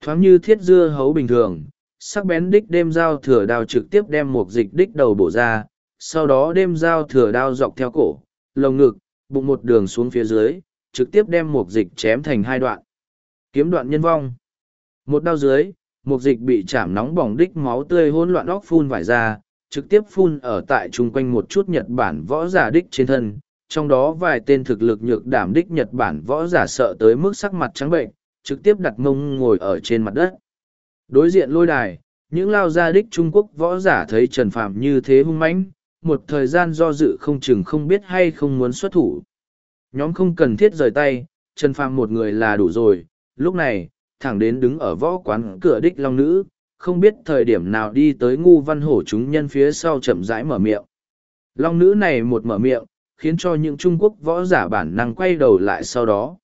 Thoáng như thiết dưa hấu bình thường, sắc bén đích đêm dao thừa đao trực tiếp đem một dịch đích đầu bổ ra, sau đó đêm dao thừa đao dọc theo cổ, lồng ngực, bụng một đường xuống phía dưới, trực tiếp đem một dịch chém thành hai đoạn. Kiếm đoạn nhân vong. Một đao dưới, một dịch bị chạm nóng bỏng đích máu tươi hỗn loạn óc phun vải ra, trực tiếp phun ở tại chung quanh một chút Nhật Bản võ giả đích trên thân, trong đó vài tên thực lực nhược đảm đích Nhật Bản võ giả sợ tới mức sắc mặt trắng bệnh, trực tiếp đặt mông ngồi ở trên mặt đất. Đối diện lôi đài, những lao gia đích Trung Quốc võ giả thấy Trần Phạm như thế hung mãnh, một thời gian do dự không chừng không biết hay không muốn xuất thủ. Nhóm không cần thiết rời tay, Trần Phạm một người là đủ rồi, lúc này, thẳng đến đứng ở võ quán cửa đích long nữ, không biết thời điểm nào đi tới ngu văn hổ chúng nhân phía sau chậm rãi mở miệng. Long nữ này một mở miệng, khiến cho những Trung Quốc võ giả bản năng quay đầu lại sau đó.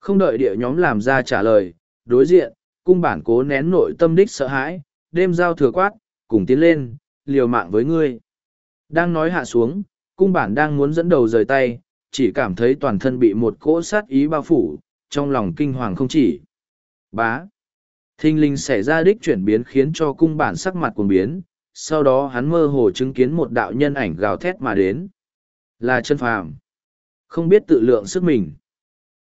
Không đợi địa nhóm làm ra trả lời, đối diện, cung bản cố nén nội tâm đích sợ hãi, đêm giao thừa quát, cùng tiến lên, liều mạng với ngươi. Đang nói hạ xuống, cung bản đang muốn dẫn đầu rời tay, chỉ cảm thấy toàn thân bị một cỗ sát ý bao phủ, trong lòng kinh hoàng không chỉ. Bá. Thinh linh xảy ra đích chuyển biến khiến cho cung bản sắc mặt cuồng biến, sau đó hắn mơ hồ chứng kiến một đạo nhân ảnh gào thét mà đến. Là chân phàm. Không biết tự lượng sức mình.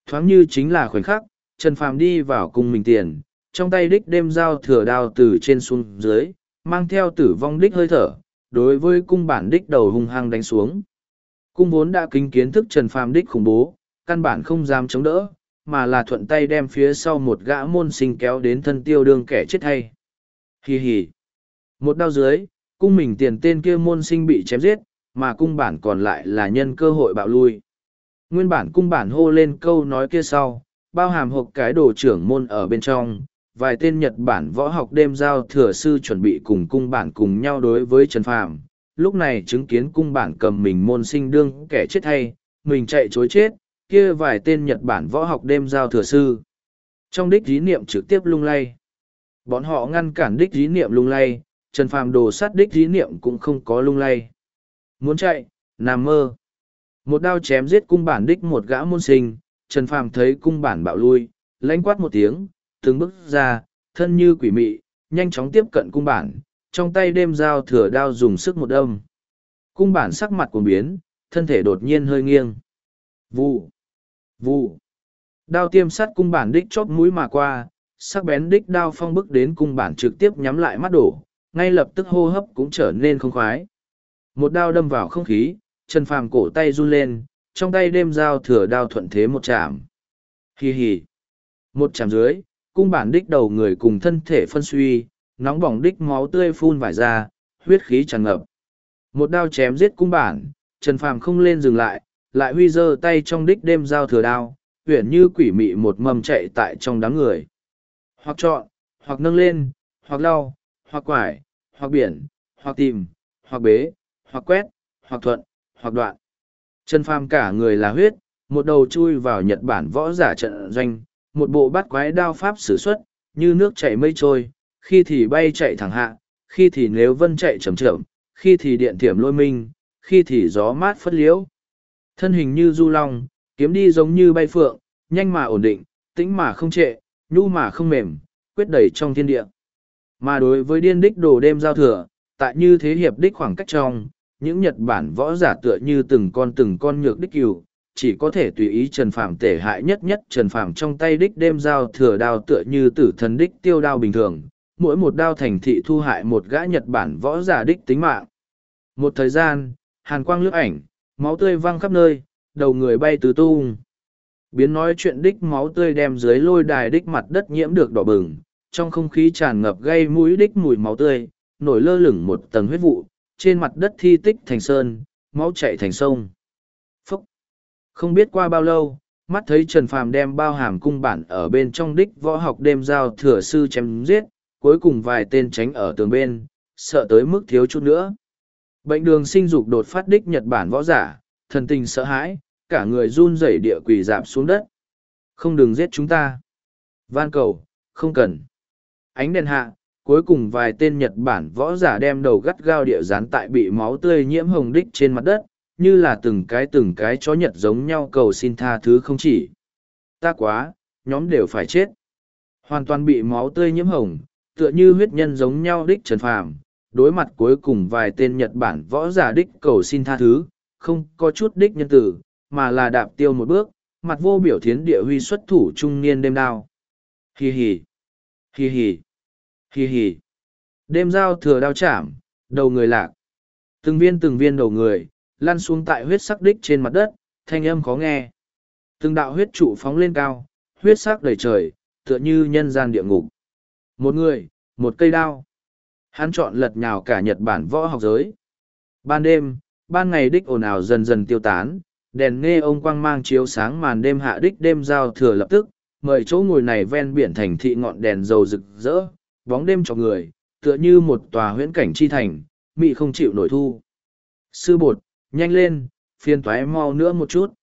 Thoáng như chính là khoảnh khắc, Trần Phàm đi vào cung mình tiền, trong tay đích đêm dao thừa đao từ trên xuống dưới, mang theo tử vong đích hơi thở, đối với cung bản đích đầu hung hăng đánh xuống. Cung vốn đã kính kiến thức Trần Phàm đích khủng bố, căn bản không dám chống đỡ, mà là thuận tay đem phía sau một gã môn sinh kéo đến thân tiêu đương kẻ chết hay. Hì hì. Một đao dưới, cung mình tiền tên kia môn sinh bị chém giết, mà cung bản còn lại là nhân cơ hội bạo lui. Nguyên bản cung bản hô lên câu nói kia sau, bao hàm hộp cái đồ trưởng môn ở bên trong, vài tên Nhật Bản võ học đêm giao thừa sư chuẩn bị cùng cung bản cùng nhau đối với Trần Phàm. Lúc này chứng kiến cung bản cầm mình môn sinh đương kẻ chết hay, mình chạy chối chết, kia vài tên Nhật Bản võ học đêm giao thừa sư. Trong đích dí niệm trực tiếp lung lay. Bọn họ ngăn cản đích dí niệm lung lay, Trần Phàm đồ sát đích dí niệm cũng không có lung lay. Muốn chạy, nằm mơ. Một đao chém giết cung bản đích một gã môn sinh, Trần Phàm thấy cung bản bạo lui, lãnh quát một tiếng, từng bước ra, thân như quỷ mị, nhanh chóng tiếp cận cung bản, trong tay đêm dao thừa đao dùng sức một đâm. Cung bản sắc mặt cuồng biến, thân thể đột nhiên hơi nghiêng. Vụ, vụ. Đao tiêm sắt cung bản đích chóp mũi mà qua, sắc bén đích đao phong bức đến cung bản trực tiếp nhắm lại mắt đổ, ngay lập tức hô hấp cũng trở nên không khoái. Một đao đâm vào không khí, Trần Phàm cổ tay run lên, trong tay đêm dao thừa đao thuận thế một chạm. Hì hì. Một chạm dưới, cung bản đích đầu người cùng thân thể phân suy, nóng bỏng đích máu tươi phun vải ra, huyết khí tràn ngập. Một đao chém giết cung bản, Trần Phàm không lên dừng lại, lại huy giơ tay trong đích đêm giao thừa đao, uyển như quỷ mị một mầm chạy tại trong đám người. Hoặc chọn, hoặc nâng lên, hoặc lau, hoặc quải, hoặc biển, hoặc tìm, hoặc bế, hoặc quét, hoặc thuận, hoặc đoạn. Trần Phàm cả người là huyết, một đầu chui vào Nhật Bản võ giả trận doanh, một bộ bát quái đao pháp sử xuất, như nước chảy mây trôi, khi thì bay chạy thẳng hạ, khi thì nếu vân chạy chậm chậm, khi thì điện thiểm lôi minh, khi thì gió mát phất liễu. Thân hình như du long, kiếm đi giống như bay phượng, nhanh mà ổn định, tĩnh mà không trệ, nhu mà không mềm, quyết đẩy trong thiên địa. Mà đối với điên đích đồ đêm giao thừa, tại như thế hiệp đích khoảng cách trong, những Nhật Bản võ giả tựa như từng con từng con nhược đích cừu, chỉ có thể tùy ý Trần Phàm tể hại nhất nhất Trần Phàm trong tay đích đêm giao thừa đao tựa như tử thần đích tiêu đao bình thường, mỗi một đao thành thị thu hại một gã Nhật Bản võ giả đích tính mạng. Một thời gian, hàn quang lướt ảnh, máu tươi văng khắp nơi, đầu người bay tứ tung. Biến nói chuyện đích máu tươi đem dưới lôi đài đích mặt đất nhiễm được đỏ bừng, trong không khí tràn ngập gây mũi đích mùi máu tươi, nổi lơ lửng một tầng huyết vụ, trên mặt đất thi tích thành sơn, máu chạy thành sông. Phúc! Không biết qua bao lâu, mắt thấy Trần Phàm đem bao hàm cung bản ở bên trong đích võ học đêm giao thừa sư chém giết, cuối cùng vài tên tránh ở tường bên, sợ tới mức thiếu chút nữa. Bệnh đường sinh dục đột phát đích Nhật Bản võ giả, thần tình sợ hãi, cả người run rẩy địa quỳ dạp xuống đất. Không đừng giết chúng ta. Van cầu, không cần. Ánh đèn hạ, cuối cùng vài tên Nhật Bản võ giả đem đầu gắt gao địa dán tại bị máu tươi nhiễm hồng đích trên mặt đất, như là từng cái từng cái chó Nhật giống nhau cầu xin tha thứ không chỉ. Ta quá, nhóm đều phải chết. Hoàn toàn bị máu tươi nhiễm hồng, tựa như huyết nhân giống nhau đích trần phàm. Đối mặt cuối cùng vài tên Nhật Bản võ giả đích cầu xin tha thứ, không có chút đích nhân tử, mà là đạp tiêu một bước, mặt vô biểu thiến địa huy xuất thủ trung niên đêm đao. Hì hì, hì hì, hì hì. Đêm dao thừa đao chạm, đầu người lạc. Từng viên từng viên đầu người, lăn xuống tại huyết sắc đích trên mặt đất, thanh âm khó nghe. Từng đạo huyết trụ phóng lên cao, huyết sắc đầy trời, tựa như nhân gian địa ngục. Một người, một cây đao. Hắn chọn lật nhào cả Nhật Bản võ học giới. Ban đêm, ban ngày đích ồn ào dần dần tiêu tán, đèn nghe ông quang mang chiếu sáng màn đêm hạ đích đêm giao thừa lập tức, mời chỗ ngồi này ven biển thành thị ngọn đèn dầu rực rỡ, bóng đêm cho người, tựa như một tòa huyễn cảnh chi thành, mị không chịu nổi thu. Sư bột, nhanh lên, phiên toái mau nữa một chút.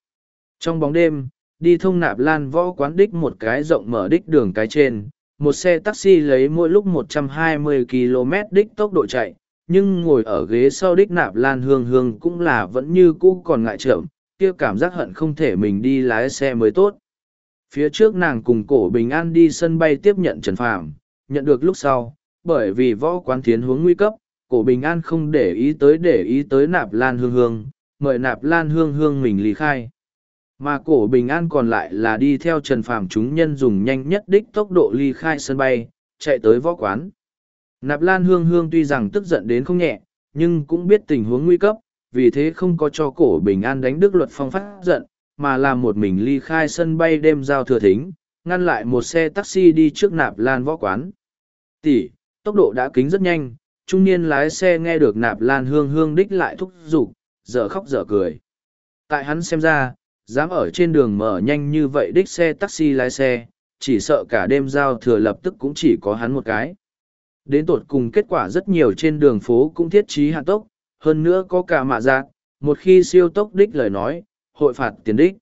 Trong bóng đêm, đi thông nạp lan võ quán đích một cái rộng mở đích đường cái trên, một xe taxi lấy mỗi lúc 120 km đích tốc độ chạy, nhưng ngồi ở ghế sau đích nạp lan hương hương cũng là vẫn như cũ còn ngại chậm, kia cảm giác hận không thể mình đi lái xe mới tốt. Phía trước nàng cùng cổ bình an đi sân bay tiếp nhận Trần Phàm, nhận được lúc sau, bởi vì võ quán thiến hướng nguy cấp, cổ bình an không để ý tới để ý tới nạp lan hương hương, mời nạp lan hương hương mình lý khai. Mà cổ bình an còn lại là đi theo Trần Phàm chúng nhân dùng nhanh nhất đích tốc độ ly khai sân bay, chạy tới võ quán. Nạp lan hương hương tuy rằng tức giận đến không nhẹ, nhưng cũng biết tình huống nguy cấp, vì thế không có cho cổ bình an đánh đức luật phong phát giận, mà làm một mình ly khai sân bay đêm giao thừa thính, ngăn lại một xe taxi đi trước nạp lan võ quán. Tỷ, tốc độ đã kính rất nhanh, trung niên lái xe nghe được nạp lan hương hương đích lại thúc giục, dở khóc dở cười. Tại hắn xem ra, dám ở trên đường mở nhanh như vậy đích xe taxi lái xe, chỉ sợ cả đêm giao thừa lập tức cũng chỉ có hắn một cái. Đến tột cùng kết quả rất nhiều trên đường phố cũng thiết trí hạn tốc, hơn nữa có cả mạ giác, một khi siêu tốc đích lời nói, hội phạt tiền đích.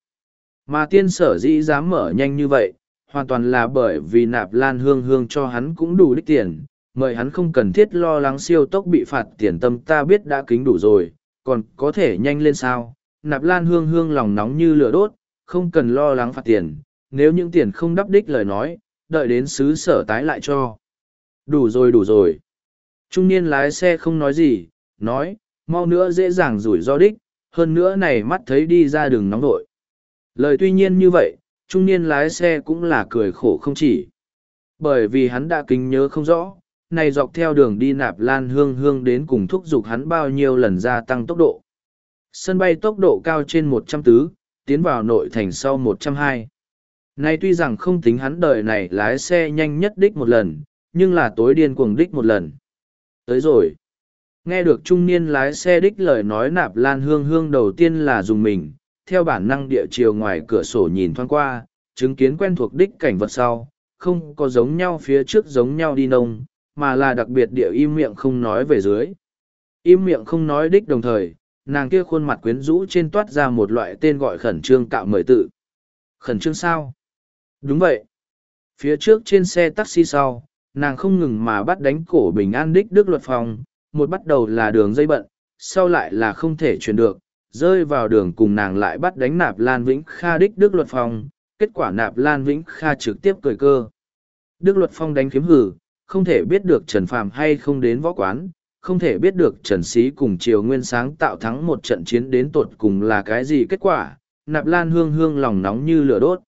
Mà tiên sở dĩ dám mở nhanh như vậy, hoàn toàn là bởi vì nạp lan hương hương cho hắn cũng đủ đích tiền, mời hắn không cần thiết lo lắng siêu tốc bị phạt tiền tâm ta biết đã kính đủ rồi, còn có thể nhanh lên sao. Nạp lan hương hương lòng nóng như lửa đốt, không cần lo lắng phạt tiền, nếu những tiền không đắp đích lời nói, đợi đến xứ sở tái lại cho. Đủ rồi đủ rồi. Trung niên lái xe không nói gì, nói, mau nữa dễ dàng rủi ro đích, hơn nữa này mắt thấy đi ra đường nóng nội. Lời tuy nhiên như vậy, trung niên lái xe cũng là cười khổ không chỉ. Bởi vì hắn đã kinh nhớ không rõ, này dọc theo đường đi nạp lan hương hương đến cùng thúc giục hắn bao nhiêu lần gia tăng tốc độ. Sân bay tốc độ cao trên một trăm tứ, tiến vào nội thành sau một trăm hai. Nay tuy rằng không tính hắn đời này lái xe nhanh nhất đích một lần, nhưng là tối điên cuồng đích một lần. Tới rồi. Nghe được trung niên lái xe đích lời nói nạp lan hương hương đầu tiên là dùng mình, theo bản năng địa chiều ngoài cửa sổ nhìn thoáng qua, chứng kiến quen thuộc đích cảnh vật sau, không có giống nhau phía trước giống nhau đi nông, mà là đặc biệt địa im miệng không nói về dưới. Im miệng không nói đích đồng thời, nàng kia khuôn mặt quyến rũ trên toát ra một loại tên gọi khẩn trương cạo mời tự. Khẩn trương sao? Đúng vậy. Phía trước trên xe taxi sau, nàng không ngừng mà bắt đánh cổ bình an đích đức luật phòng, một bắt đầu là đường dây bận, sau lại là không thể chuyển được, rơi vào đường cùng nàng lại bắt đánh nạp Lan Vĩnh Kha đích Đức Luật Phong, kết quả nạp Lan Vĩnh Kha trực tiếp cười cơ. Đức Luật Phong đánh kiếm hử, không thể biết được Trần Phàm hay không đến võ quán, không thể biết được Trần Sĩ cùng Triều Nguyên sáng tạo thắng một trận chiến đến tột cùng là cái gì kết quả, nạp Lan hương hương lòng nóng như lửa đốt.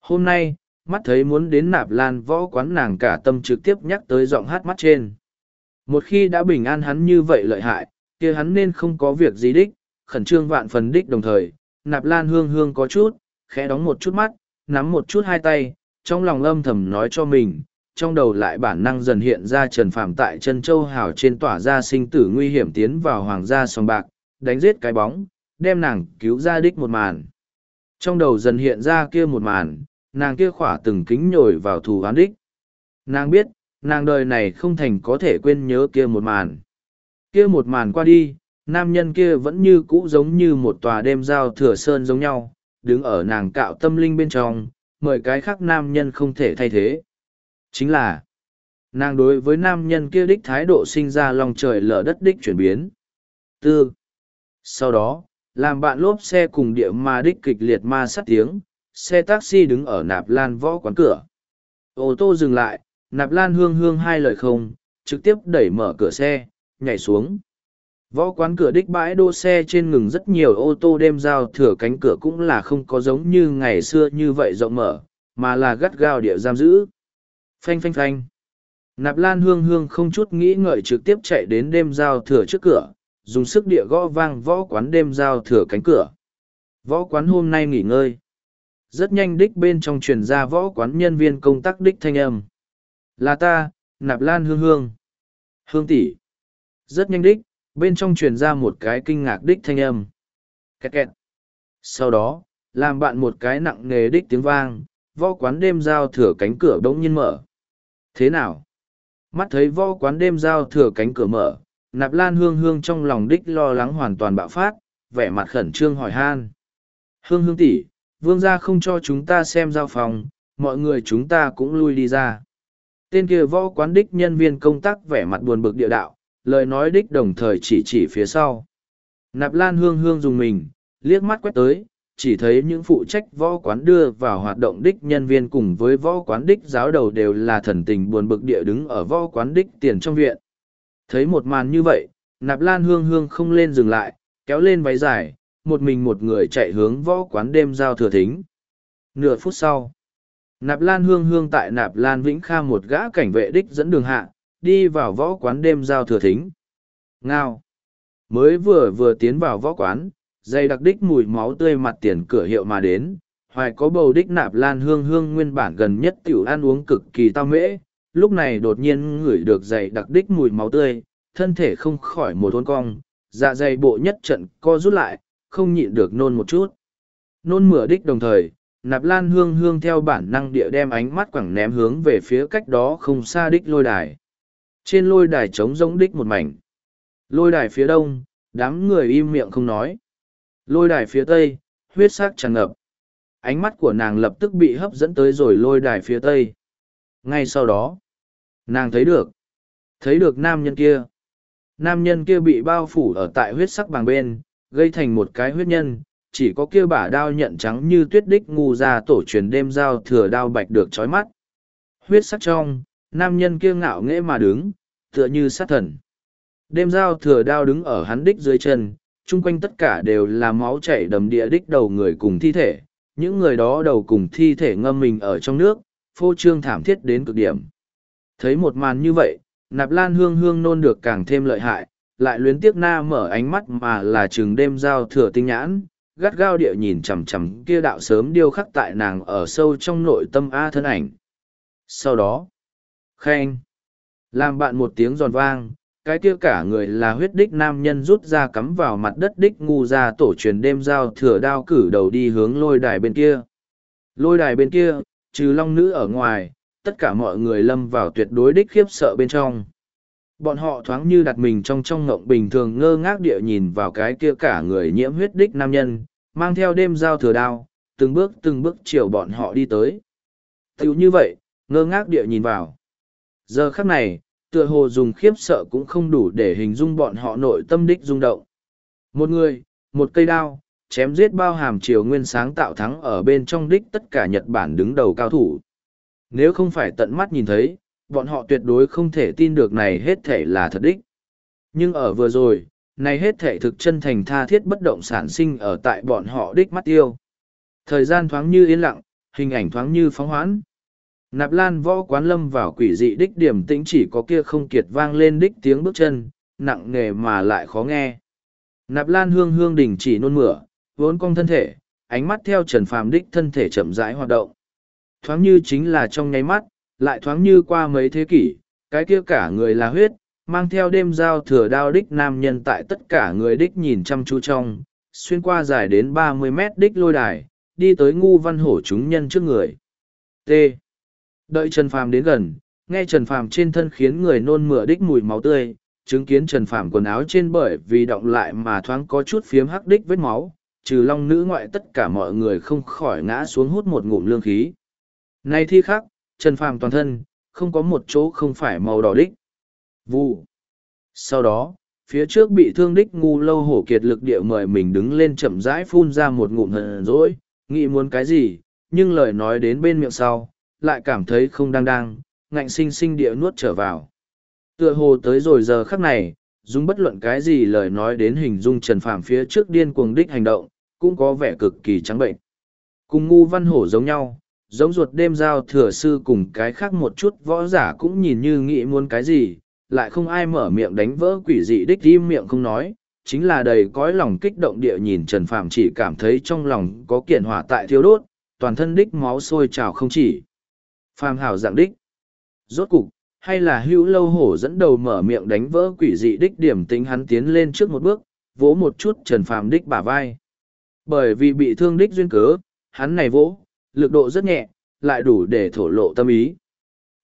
Hôm nay, mắt thấy muốn đến nạp Lan võ quán nàng cả tâm trực tiếp nhắc tới giọng hát mắt trên. Một khi đã bình an hắn như vậy lợi hại, kia hắn nên không có việc gì đích, khẩn trương vạn phần đích đồng thời, nạp lan hương hương có chút, khẽ đóng một chút mắt, nắm một chút hai tay, trong lòng âm thầm nói cho mình, trong đầu lại bản năng dần hiện ra trần phạm tại chân châu hào trên tỏa ra sinh tử nguy hiểm tiến vào hoàng gia sòng bạc, đánh giết cái bóng, đem nàng cứu ra đích một màn. Trong đầu dần hiện ra kia một màn, nàng kia khỏa từng kính nhồi vào thù oán đích. Nàng biết, nàng đời này không thành có thể quên nhớ kia một màn. Kia một màn qua đi, nam nhân kia vẫn như cũ giống như một tòa đêm giao thừa sơn giống nhau, đứng ở nàng cạo tâm linh bên trong, mời cái khác nam nhân không thể thay thế. Chính là, nàng đối với nam nhân kia đích thái độ sinh ra lòng trời lở đất đích chuyển biến. Tư. Sau đó, làm bạn lốp xe cùng địa ma đích kịch liệt ma sát tiếng, xe taxi đứng ở nạp lan võ quán cửa. Ô tô dừng lại, nạp lan hương hương hai lời không, trực tiếp đẩy mở cửa xe, nhảy xuống. Võ quán cửa đích bãi đỗ xe trên ngừng rất nhiều ô tô đêm giao thừa cánh cửa cũng là không có giống như ngày xưa như vậy rộng mở, mà là gắt gao địa giam giữ. Phanh phanh phanh. Nạp lan hương hương không chút nghĩ ngợi trực tiếp chạy đến đêm giao thừa trước cửa, dùng sức địa gõ vang võ quán đêm giao thừa cánh cửa. Võ quán hôm nay nghỉ ngơi. Rất nhanh đích bên trong truyền ra võ quán nhân viên công tác đích thanh âm. Là ta, nạp lan hương hương. Hương tỷ. Rất nhanh đích, bên trong truyền ra một cái kinh ngạc đích thanh âm. Kẹt kẹt. Sau đó, làm bạn một cái nặng nề đích tiếng vang, võ quán đêm giao thừa cánh cửa đống nhiên mở. Thế nào? Mắt thấy võ quán đêm giao thừa cánh cửa mở, nạp lan hương hương trong lòng đích lo lắng hoàn toàn bạo phát, vẻ mặt khẩn trương hỏi han. Hương hương tỷ, vương gia không cho chúng ta xem giao phòng, mọi người chúng ta cũng lui đi ra. Tên kia võ quán đích nhân viên công tác vẻ mặt buồn bực địa đạo, lời nói đích đồng thời chỉ chỉ phía sau. Nạp lan hương hương dùng mình, liếc mắt quét tới, chỉ thấy những phụ trách võ quán đưa vào hoạt động đích nhân viên cùng với võ quán đích giáo đầu đều là thần tình buồn bực địa đứng ở võ quán đích tiền trong viện. Thấy một màn như vậy, nạp lan hương hương không lên dừng lại, kéo lên váy dài, một mình một người chạy hướng võ quán đêm giao thừa thính. Nửa phút sau, nạp lan hương hương tại nạp lan vĩnh kha một gã cảnh vệ đích dẫn đường hạ, đi vào võ quán đêm giao thừa thính. Ngao! Mới vừa vừa tiến vào võ quán, dây đặc đích mùi máu tươi mặt tiền cửa hiệu mà đến, hoài có bầu đích nạp lan hương hương nguyên bản gần nhất tiểu ăn uống cực kỳ tao mễ, lúc này đột nhiên ngửi được dày đặc đích mùi máu tươi, thân thể không khỏi một hôn cong, dạ dày bộ nhất trận co rút lại, không nhịn được nôn một chút. Nôn mửa đích đồng thời, nạp lan hương hương theo bản năng địa đem ánh mắt quẳng ném hướng về phía cách đó không xa đích lôi đài. Trên lôi đài trống rỗng đích một mảnh. Lôi đài phía đông, đám người im miệng không nói. Lôi đài phía tây, huyết sắc tràn ngập. Ánh mắt của nàng lập tức bị hấp dẫn tới rồi lôi đài phía tây. Ngay sau đó, nàng thấy được. Thấy được nam nhân kia. Nam nhân kia bị bao phủ ở tại huyết sắc bằng bên, gây thành một cái huyết nhân, chỉ có kia bả đao nhận trắng như tuyết đích ngu ra tổ truyền đêm giao thừa đao bạch được trói mắt. Huyết sắc trong, nam nhân kia ngạo nghễ mà đứng, tựa như sát thần. Đêm giao thừa đao đứng ở hắn đích dưới chân, chung quanh tất cả đều là máu chảy đầm địa đích đầu người cùng thi thể, những người đó đầu cùng thi thể ngâm mình ở trong nước, phô trương thảm thiết đến cực điểm. Thấy một màn như vậy, nạp lan hương hương nôn được càng thêm lợi hại, lại luyến tiếc na mở ánh mắt mà là chừng đêm giao thừa tinh nhãn, gắt gao địa nhìn chằm chằm kia đạo sớm điêu khắc tại nàng ở sâu trong nội tâm A thân ảnh. Sau đó, khen, làm bạn một tiếng giòn vang, cái kia cả người là huyết đích nam nhân rút ra cắm vào mặt đất đích ngu ra tổ truyền đêm giao thừa đao cử đầu đi hướng lôi đài bên kia. Lôi đài bên kia, trừ long nữ ở ngoài, tất cả mọi người lâm vào tuyệt đối đích khiếp sợ bên trong. Bọn họ thoáng như đặt mình trong trong ngộng bình thường ngơ ngác địa nhìn vào cái kia cả người nhiễm huyết đích nam nhân, mang theo đêm giao thừa đao, từng bước từng bước chiều bọn họ đi tới. Tiểu như vậy, ngơ ngác địa nhìn vào. Giờ khắc này, tựa hồ dùng khiếp sợ cũng không đủ để hình dung bọn họ nội tâm đích rung động. Một người, một cây đao, chém giết bao hàm chiều nguyên sáng tạo thắng ở bên trong đích tất cả Nhật Bản đứng đầu cao thủ. Nếu không phải tận mắt nhìn thấy, bọn họ tuyệt đối không thể tin được này hết thể là thật đích. Nhưng ở vừa rồi, này hết thể thực chân thành tha thiết bất động sản sinh ở tại bọn họ đích mắt tiêu. Thời gian thoáng như yên lặng, hình ảnh thoáng như phóng hoãn. Nạp lan võ quán lâm vào quỷ dị đích điểm tĩnh chỉ có kia không kiệt vang lên đích tiếng bước chân, nặng nề mà lại khó nghe. Nạp lan hương hương đình chỉ nôn mửa, vốn cong thân thể, ánh mắt theo trần phàm đích thân thể chậm rãi hoạt động. Thoáng như chính là trong nháy mắt, lại thoáng như qua mấy thế kỷ, cái kia cả người là huyết, mang theo đêm giao thừa đao đích nam nhân tại tất cả người đích nhìn chăm chú trong, xuyên qua dài đến ba mươi mét đích lôi đài, đi tới ngu văn hổ chúng nhân trước người. T. Đợi Trần Phàm đến gần, nghe Trần Phàm trên thân khiến người nôn mửa đích mùi máu tươi, chứng kiến Trần Phàm quần áo trên bởi vì động lại mà thoáng có chút phiếm hắc đích vết máu, trừ long nữ ngoại tất cả mọi người không khỏi ngã xuống hút một ngụm lương khí. Nay thi khắc, Trần Phàm toàn thân, không có một chỗ không phải màu đỏ đích. Vụ. Sau đó, phía trước bị thương đích ngu lâu hổ kiệt lực địa mời mình đứng lên chậm rãi phun ra một ngụm hờn rỗi, nghĩ muốn cái gì, nhưng lời nói đến bên miệng sau, lại cảm thấy không đang đang, ngạnh sinh sinh địa nuốt trở vào. Tựa hồ tới rồi giờ khắc này, dùng bất luận cái gì lời nói đến hình dung Trần Phàm phía trước điên cuồng đích hành động, cũng có vẻ cực kỳ trắng bệnh. Cùng ngu văn hổ giống nhau, giống ruột đêm giao thừa sư cùng cái khác một chút võ giả cũng nhìn như nghĩ muốn cái gì, lại không ai mở miệng đánh vỡ quỷ dị đích im miệng không nói, chính là đầy cõi lòng kích động địa nhìn Trần Phàm chỉ cảm thấy trong lòng có kiện hỏa tại thiếu đốt, toàn thân đích máu sôi trào không chỉ. Phàm hảo dạng đích. Rốt cục, hay là hữu lâu hổ dẫn đầu mở miệng đánh vỡ quỷ dị đích điểm tính hắn tiến lên trước một bước, vỗ một chút Trần Phàm đích bả vai. Bởi vì bị thương đích duyên cớ, hắn này vỗ, lực độ rất nhẹ, lại đủ để thổ lộ tâm ý.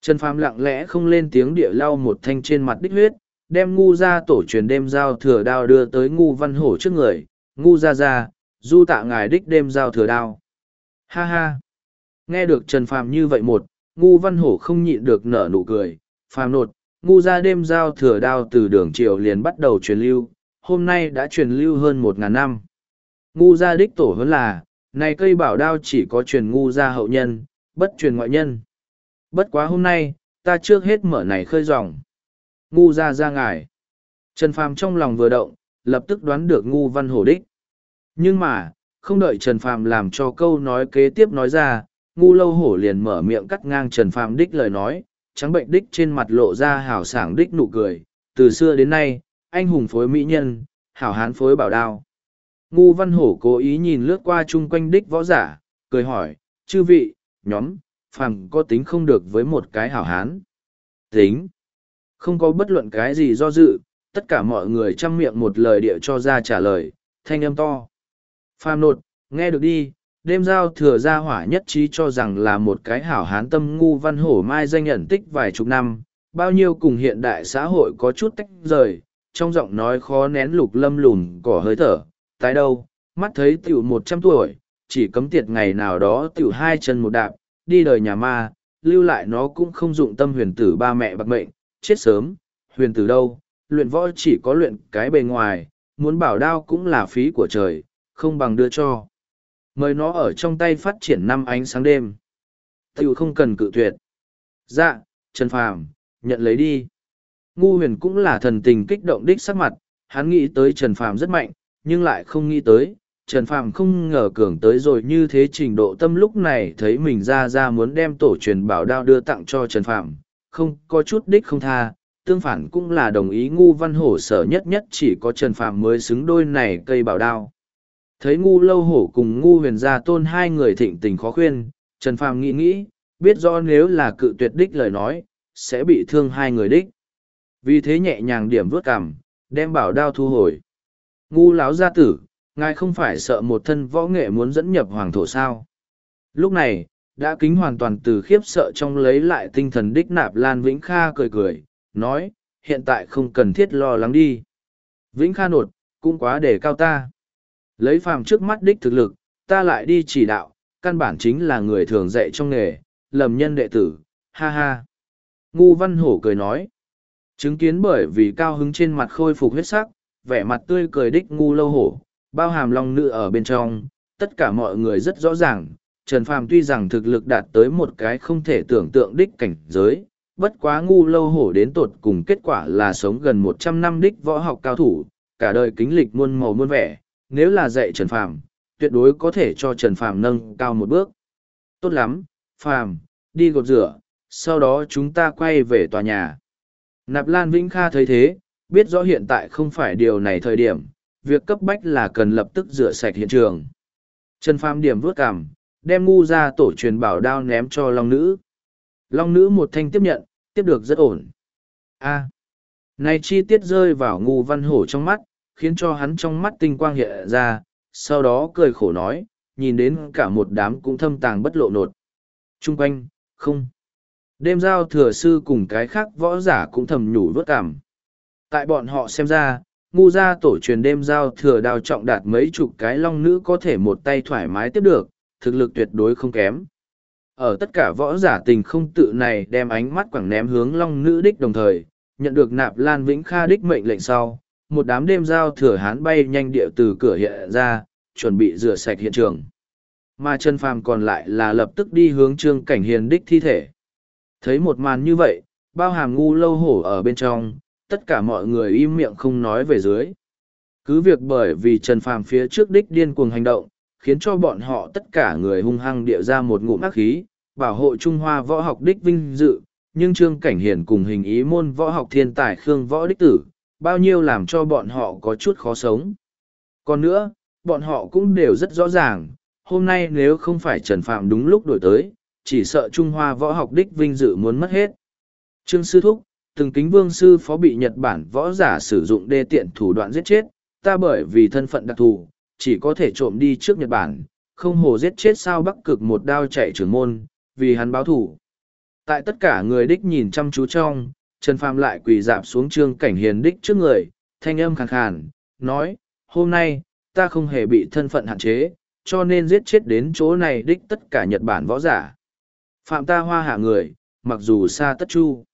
Trần Phàm lặng lẽ không lên tiếng địa lau một thanh trên mặt đích huyết, đem ngu ra tổ truyền đêm giao thừa đao đưa tới ngu văn hổ trước người, ngu ra ra, du tạ ngài đích đêm giao thừa đao. Ha ha! Nghe được Trần Phàm như vậy một, ngu văn hổ không nhịn được nở nụ cười, phàm nột, ngu ra đêm giao thừa đao từ đường triều liền bắt đầu truyền lưu, hôm nay đã truyền lưu hơn một ngàn năm. Ngu ra đích tổ hơn là, này cây bảo đao chỉ có truyền ngu ra hậu nhân, bất truyền ngoại nhân. Bất quá hôm nay, ta trước hết mở này khơi dòng. Ngu ra ra ngài. Trần Phàm trong lòng vừa động, lập tức đoán được ngu văn hổ đích. Nhưng mà, không đợi Trần Phàm làm cho câu nói kế tiếp nói ra, ngu lâu hổ liền mở miệng cắt ngang Trần Phàm đích lời nói, trắng bệnh đích trên mặt lộ ra hào sảng đích nụ cười. Từ xưa đến nay, anh hùng phối mỹ nhân, hảo hán phối bảo đao. Ngu văn hổ cố ý nhìn lướt qua chung quanh đích võ giả, cười hỏi, chư vị, nhóm, phàm có tính không được với một cái hảo hán. Tính. Không có bất luận cái gì do dự, tất cả mọi người chăm miệng một lời địa cho ra trả lời, thanh âm to. Phàm nột, nghe được đi, đêm giao thừa ra hỏa nhất trí cho rằng là một cái hảo hán tâm ngu văn hổ mai danh nhận tích vài chục năm, bao nhiêu cùng hiện đại xã hội có chút tách rời, trong giọng nói khó nén lục lâm lùn cỏ hơi thở, tái đâu, mắt thấy tiểu một trăm tuổi, chỉ cấm tiệt ngày nào đó tiểu hai chân một đạp, đi đời nhà ma, lưu lại nó cũng không dụng tâm huyền tử ba mẹ bạc mệnh, chết sớm, huyền tử đâu, luyện võ chỉ có luyện cái bề ngoài, muốn bảo đao cũng là phí của trời, không bằng đưa cho. Mời nó ở trong tay phát triển năm ánh sáng đêm. Tiểu không cần cự tuyệt. Dạ, Trần Phàm, nhận lấy đi. Ngu huyền cũng là thần tình kích động đích sắc mặt, hắn nghĩ tới Trần Phàm rất mạnh, nhưng lại không nghĩ tới, Trần Phàm không ngờ cường tới rồi như thế trình độ tâm lúc này thấy mình ra ra muốn đem tổ truyền bảo đao đưa tặng cho Trần Phàm, không có chút đích không tha, tương phản cũng là đồng ý ngu văn hổ sở nhất nhất chỉ có Trần Phàm mới xứng đôi này cây bảo đao. Thấy ngu lâu hổ cùng ngu huyền gia tôn hai người thịnh tình khó khuyên, Trần Phàm nghĩ nghĩ, biết rõ nếu là cự tuyệt đích lời nói, sẽ bị thương hai người đích. Vì thế nhẹ nhàng điểm vớt cằm, đem bảo đao thu hồi. Ngu láo gia tử, ngài không phải sợ một thân võ nghệ muốn dẫn nhập hoàng thổ sao. Lúc này, đã kính hoàn toàn từ khiếp sợ trong lấy lại tinh thần đích nạp lan vĩnh kha cười cười nói hiện tại không cần thiết lo lắng đi vĩnh kha nột cũng quá để cao ta lấy phàm trước mắt đích thực lực ta lại đi chỉ đạo căn bản chính là người thường dạy trong nghề lầm nhân đệ tử ha ha. Ngu văn hổ cười nói chứng kiến bởi vì cao hứng trên mặt khôi phục huyết sắc vẻ mặt tươi cười đích ngu lâu hổ bao hàm long nữ ở bên trong tất cả mọi người rất rõ ràng Trần Phàm tuy rằng thực lực đạt tới một cái không thể tưởng tượng đích cảnh giới, bất quá ngu lâu hổ đến tột cùng kết quả là sống gần một trăm năm đích võ học cao thủ, cả đời kính lịch muôn màu muôn vẻ, nếu là dạy Trần Phàm, tuyệt đối có thể cho Trần Phàm nâng cao một bước. Tốt lắm, Phàm, đi gột rửa, sau đó chúng ta quay về tòa nhà. Nạp Lan Vĩnh Kha thấy thế, biết rõ hiện tại không phải điều này thời điểm, việc cấp bách là cần lập tức rửa sạch hiện trường. Trần Phàm điểm vuốt cằm, đem ngu ra tổ truyền bảo đao ném cho long nữ. Long nữ một thanh tiếp nhận, tiếp được rất ổn. A. này chi tiết rơi vào ngu văn hổ trong mắt, khiến cho hắn trong mắt tinh quang hiện ra, sau đó cười khổ nói, nhìn đến cả một đám cũng thâm tàng bất lộ nột. Trung quanh, không. Đêm giao thừa sư cùng cái khác võ giả cũng thầm nhủ vớt cảm. Tại bọn họ xem ra, ngu gia tổ truyền đêm giao thừa đào trọng đạt mấy chục cái long nữ có thể một tay thoải mái tiếp được, thực lực tuyệt đối không kém. Ở tất cả võ giả tình không tự này đem ánh mắt quẳng ném hướng long nữ đích đồng thời, nhận được nạp lan vĩnh kha đích mệnh lệnh sau, một đám đêm giao thừa hán bay nhanh địa từ cửa hiện ra, chuẩn bị rửa sạch hiện trường. Mà Trần Phàm còn lại là lập tức đi hướng trương cảnh hiền đích thi thể. Thấy một màn như vậy, bao hàm ngu lâu hổ ở bên trong, tất cả mọi người im miệng không nói về dưới. Cứ việc bởi vì Trần Phàm phía trước đích điên cuồng hành động, khiến cho bọn họ tất cả người hung hăng địa ra một ngụm ác khí, bảo hộ Trung Hoa võ học đích vinh dự, nhưng Trương Cảnh Hiền cùng hình ý môn võ học thiên tài Khương Võ Đích Tử, bao nhiêu làm cho bọn họ có chút khó sống. Còn nữa, bọn họ cũng đều rất rõ ràng, hôm nay nếu không phải Trần Phạm đúng lúc đổi tới, chỉ sợ Trung Hoa võ học đích vinh dự muốn mất hết. Trương Sư Thúc, từng kính vương sư phó bị Nhật Bản võ giả sử dụng đê tiện thủ đoạn giết chết, ta bởi vì thân phận đặc thù, chỉ có thể trộm đi trước Nhật Bản, không hồ giết chết sao bắc cực một đao chạy trưởng môn, vì hắn báo thủ. Tại tất cả người đích nhìn chăm chú trong, Trần Phàm lại quỳ dạp xuống trương cảnh hiền đích trước người, thanh âm khàn khàn, nói, hôm nay, ta không hề bị thân phận hạn chế, cho nên giết chết đến chỗ này đích tất cả Nhật Bản võ giả. Phạm ta hoa hạ người, mặc dù xa tất chu.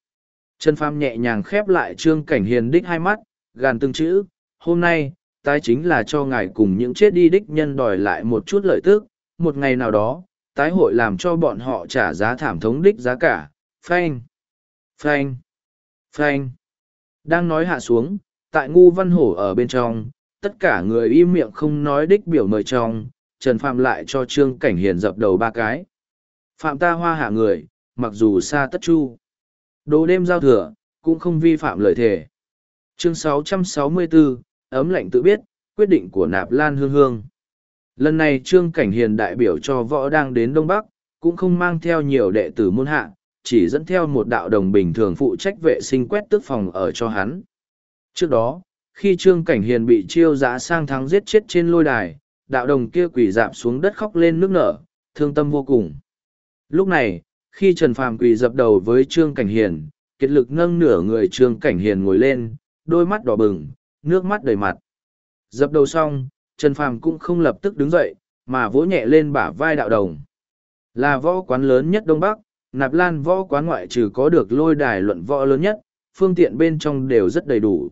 Trần Phàm nhẹ nhàng khép lại trương cảnh hiền đích hai mắt, gàn từng chữ, hôm nay, tái chính là cho ngài cùng những chết đi đích nhân đòi lại một chút lợi tức, một ngày nào đó, tái hội làm cho bọn họ trả giá thảm thống đích giá cả, phanh, phanh, phanh. Đang nói hạ xuống, tại ngu văn hổ ở bên trong, tất cả người im miệng không nói đích biểu mời trong, Trần Phạm lại cho Trương Cảnh Hiền dập đầu ba cái. Phạm ta hoa hạ người, mặc dù xa tất chu. Đồ đêm giao thừa, cũng không vi phạm lời thề. Chương 664, ấm lạnh tự biết, quyết định của nạp lan hương hương. Lần này Trương Cảnh Hiền đại biểu cho võ đang đến Đông Bắc, cũng không mang theo nhiều đệ tử môn hạ, chỉ dẫn theo một đạo đồng bình thường phụ trách vệ sinh quét tước phòng ở cho hắn. Trước đó, khi Trương Cảnh Hiền bị chiêu giã sang thắng giết chết trên lôi đài, đạo đồng kia quỳ dạp xuống đất khóc lên nước nở, thương tâm vô cùng. Lúc này, khi Trần Phàm quỳ dập đầu với Trương Cảnh Hiền, kiệt lực nâng nửa người Trương Cảnh Hiền ngồi lên, đôi mắt đỏ bừng, nước mắt đầy mặt. Dập đầu xong, Trần Phàm cũng không lập tức đứng dậy, mà vỗ nhẹ lên bả vai đạo đồng. Là võ quán lớn nhất Đông Bắc, Nạp Lan võ quán ngoại trừ có được lôi đài luận võ lớn nhất, phương tiện bên trong đều rất đầy đủ.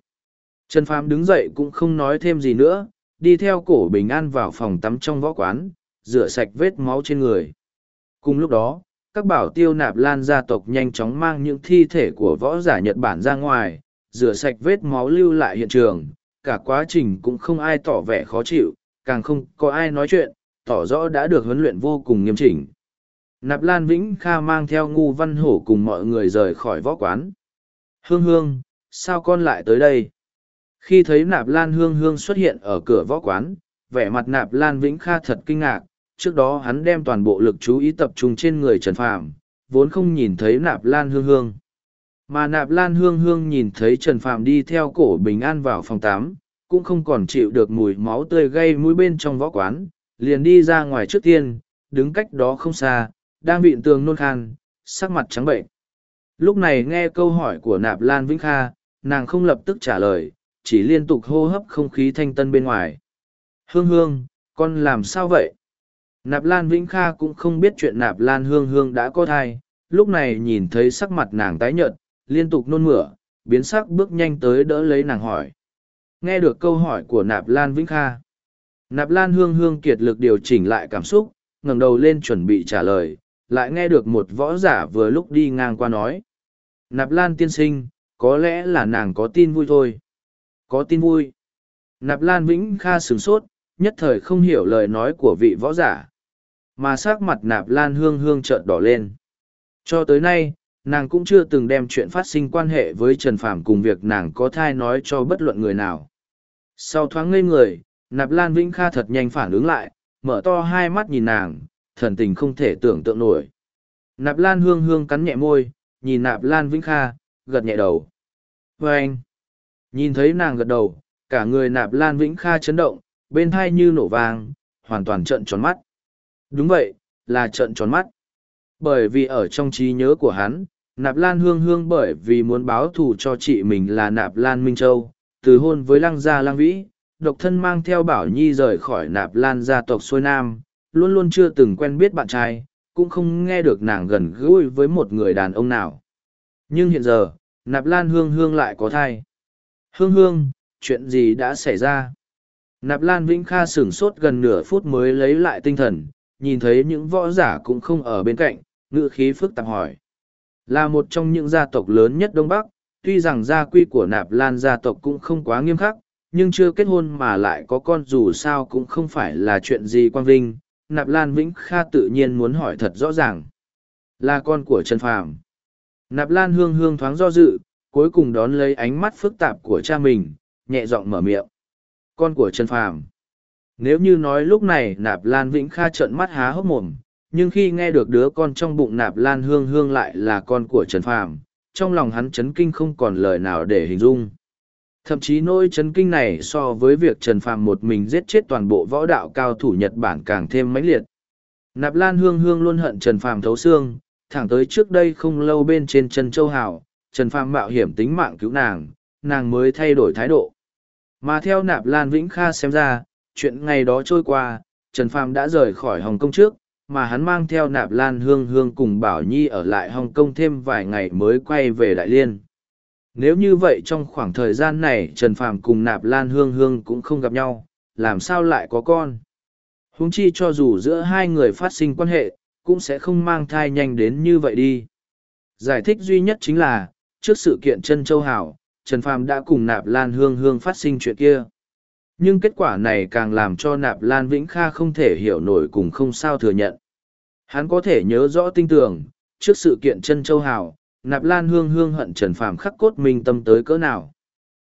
Trần Phàm đứng dậy cũng không nói thêm gì nữa, đi theo cổ bình an vào phòng tắm trong võ quán, rửa sạch vết máu trên người. Cùng lúc đó, các bảo tiêu nạp lan gia tộc nhanh chóng mang những thi thể của võ giả Nhật Bản ra ngoài, rửa sạch vết máu lưu lại hiện trường, cả quá trình cũng không ai tỏ vẻ khó chịu, càng không có ai nói chuyện, tỏ rõ đã được huấn luyện vô cùng nghiêm chỉnh. Nạp Lan Vĩnh Kha mang theo ngu văn hổ cùng mọi người rời khỏi võ quán. Hương hương, sao con lại tới đây? Khi thấy Nạp Lan hương hương xuất hiện ở cửa võ quán, vẻ mặt Nạp Lan Vĩnh Kha thật kinh ngạc, trước đó hắn đem toàn bộ lực chú ý tập trung trên người Trần Phàm, vốn không nhìn thấy Nạp Lan hương hương. Mà nạp lan hương hương nhìn thấy Trần Phạm đi theo cổ bình an vào phòng tám, cũng không còn chịu được mùi máu tươi gây mũi bên trong võ quán, liền đi ra ngoài trước tiên, đứng cách đó không xa, đang vịn tường nôn khan, sắc mặt trắng bệnh. Lúc này nghe câu hỏi của nạp lan vĩnh kha, nàng không lập tức trả lời, chỉ liên tục hô hấp không khí thanh tân bên ngoài. Hương hương, con làm sao vậy? Nạp lan vĩnh kha cũng không biết chuyện nạp lan hương hương đã có thai, lúc này nhìn thấy sắc mặt nàng tái nhợt, liên tục nôn mửa, biến sắc bước nhanh tới đỡ lấy nàng hỏi. Nghe được câu hỏi của Nạp Lan Vĩnh Kha. Nạp Lan Hương Hương kiệt lực điều chỉnh lại cảm xúc, ngẩng đầu lên chuẩn bị trả lời, lại nghe được một võ giả vừa lúc đi ngang qua nói. Nạp Lan tiên sinh, có lẽ là nàng có tin vui thôi. Có tin vui. Nạp Lan Vĩnh Kha sửng sốt, nhất thời không hiểu lời nói của vị võ giả. Mà sắc mặt Nạp Lan Hương Hương chợt đỏ lên. Cho tới nay, nàng cũng chưa từng đem chuyện phát sinh quan hệ với trần phàm cùng việc nàng có thai nói cho bất luận người nào sau thoáng ngây người nạp lan vĩnh kha thật nhanh phản ứng lại mở to hai mắt nhìn nàng thần tình không thể tưởng tượng nổi. Nạp lan hương hương cắn nhẹ môi nhìn nạp lan vĩnh kha gật nhẹ đầu. Và anh nhìn thấy nàng gật đầu cả người nạp lan vĩnh kha chấn động bên thai như nổ vàng, hoàn toàn trợn tròn mắt. Đúng vậy là trợn tròn mắt. Bởi vì ở trong trí nhớ của hắn Nạp Lan Hương Hương bởi vì muốn báo thù cho chị mình là Nạp Lan Minh Châu, từ hôn với Lăng Gia Lăng Vĩ, độc thân mang theo Bảo Nhi rời khỏi Nạp Lan gia tộc xuôi Nam, luôn luôn chưa từng quen biết bạn trai, cũng không nghe được nàng gần gũi với một người đàn ông nào. Nhưng hiện giờ, Nạp Lan Hương Hương lại có thai. Hương Hương, chuyện gì đã xảy ra? Nạp Lan Vĩnh Kha sửng sốt gần nửa phút mới lấy lại tinh thần, nhìn thấy những võ giả cũng không ở bên cạnh, ngữ khí phức tạp hỏi. Là một trong những gia tộc lớn nhất Đông Bắc, tuy rằng gia quy của nạp lan gia tộc cũng không quá nghiêm khắc, nhưng chưa kết hôn mà lại có con dù sao cũng không phải là chuyện gì quang vinh. Nạp Lan Vĩnh Kha tự nhiên muốn hỏi thật rõ ràng. Là con của Trần Phàm. Nạp Lan Hương Hương thoáng do dự, cuối cùng đón lấy ánh mắt phức tạp của cha mình, nhẹ giọng mở miệng. Con của Trần Phàm. Nếu như nói lúc này Nạp Lan Vĩnh Kha trợn mắt há hốc mồm, nhưng khi nghe được đứa con trong bụng Nạp Lan Hương Hương lại là con của Trần Phàm, trong lòng hắn chấn kinh không còn lời nào để hình dung. Thậm chí nỗi chấn kinh này so với việc Trần Phàm một mình giết chết toàn bộ võ đạo cao thủ Nhật Bản càng thêm mãnh liệt. Nạp Lan Hương Hương luôn hận Trần Phàm thấu xương, thẳng tới trước đây không lâu bên trên chân châu Hảo, Trần Phàm mạo hiểm tính mạng cứu nàng, nàng mới thay đổi thái độ. Mà theo Nạp Lan Vĩnh Kha xem ra, chuyện ngày đó trôi qua, Trần Phàm đã rời khỏi Hồng Kông trước, mà hắn mang theo Nạp Lan Hương Hương cùng Bảo Nhi ở lại Hồng Kông thêm vài ngày mới quay về Đại Liên. Nếu như vậy trong khoảng thời gian này Trần Phàm cùng Nạp Lan Hương Hương cũng không gặp nhau, làm sao lại có con? Huống chi cho dù giữa hai người phát sinh quan hệ, cũng sẽ không mang thai nhanh đến như vậy đi. Giải thích duy nhất chính là, trước sự kiện chân châu hảo, Trần Phàm đã cùng Nạp Lan Hương Hương phát sinh chuyện kia. Nhưng kết quả này càng làm cho Nạp Lan Vĩnh Kha không thể hiểu nổi cùng không sao thừa nhận. Hắn có thể nhớ rõ tinh tường, trước sự kiện chân châu hảo, Nạp Lan Hương Hương hận Trần Phàm khắc cốt minh tâm tới cỡ nào.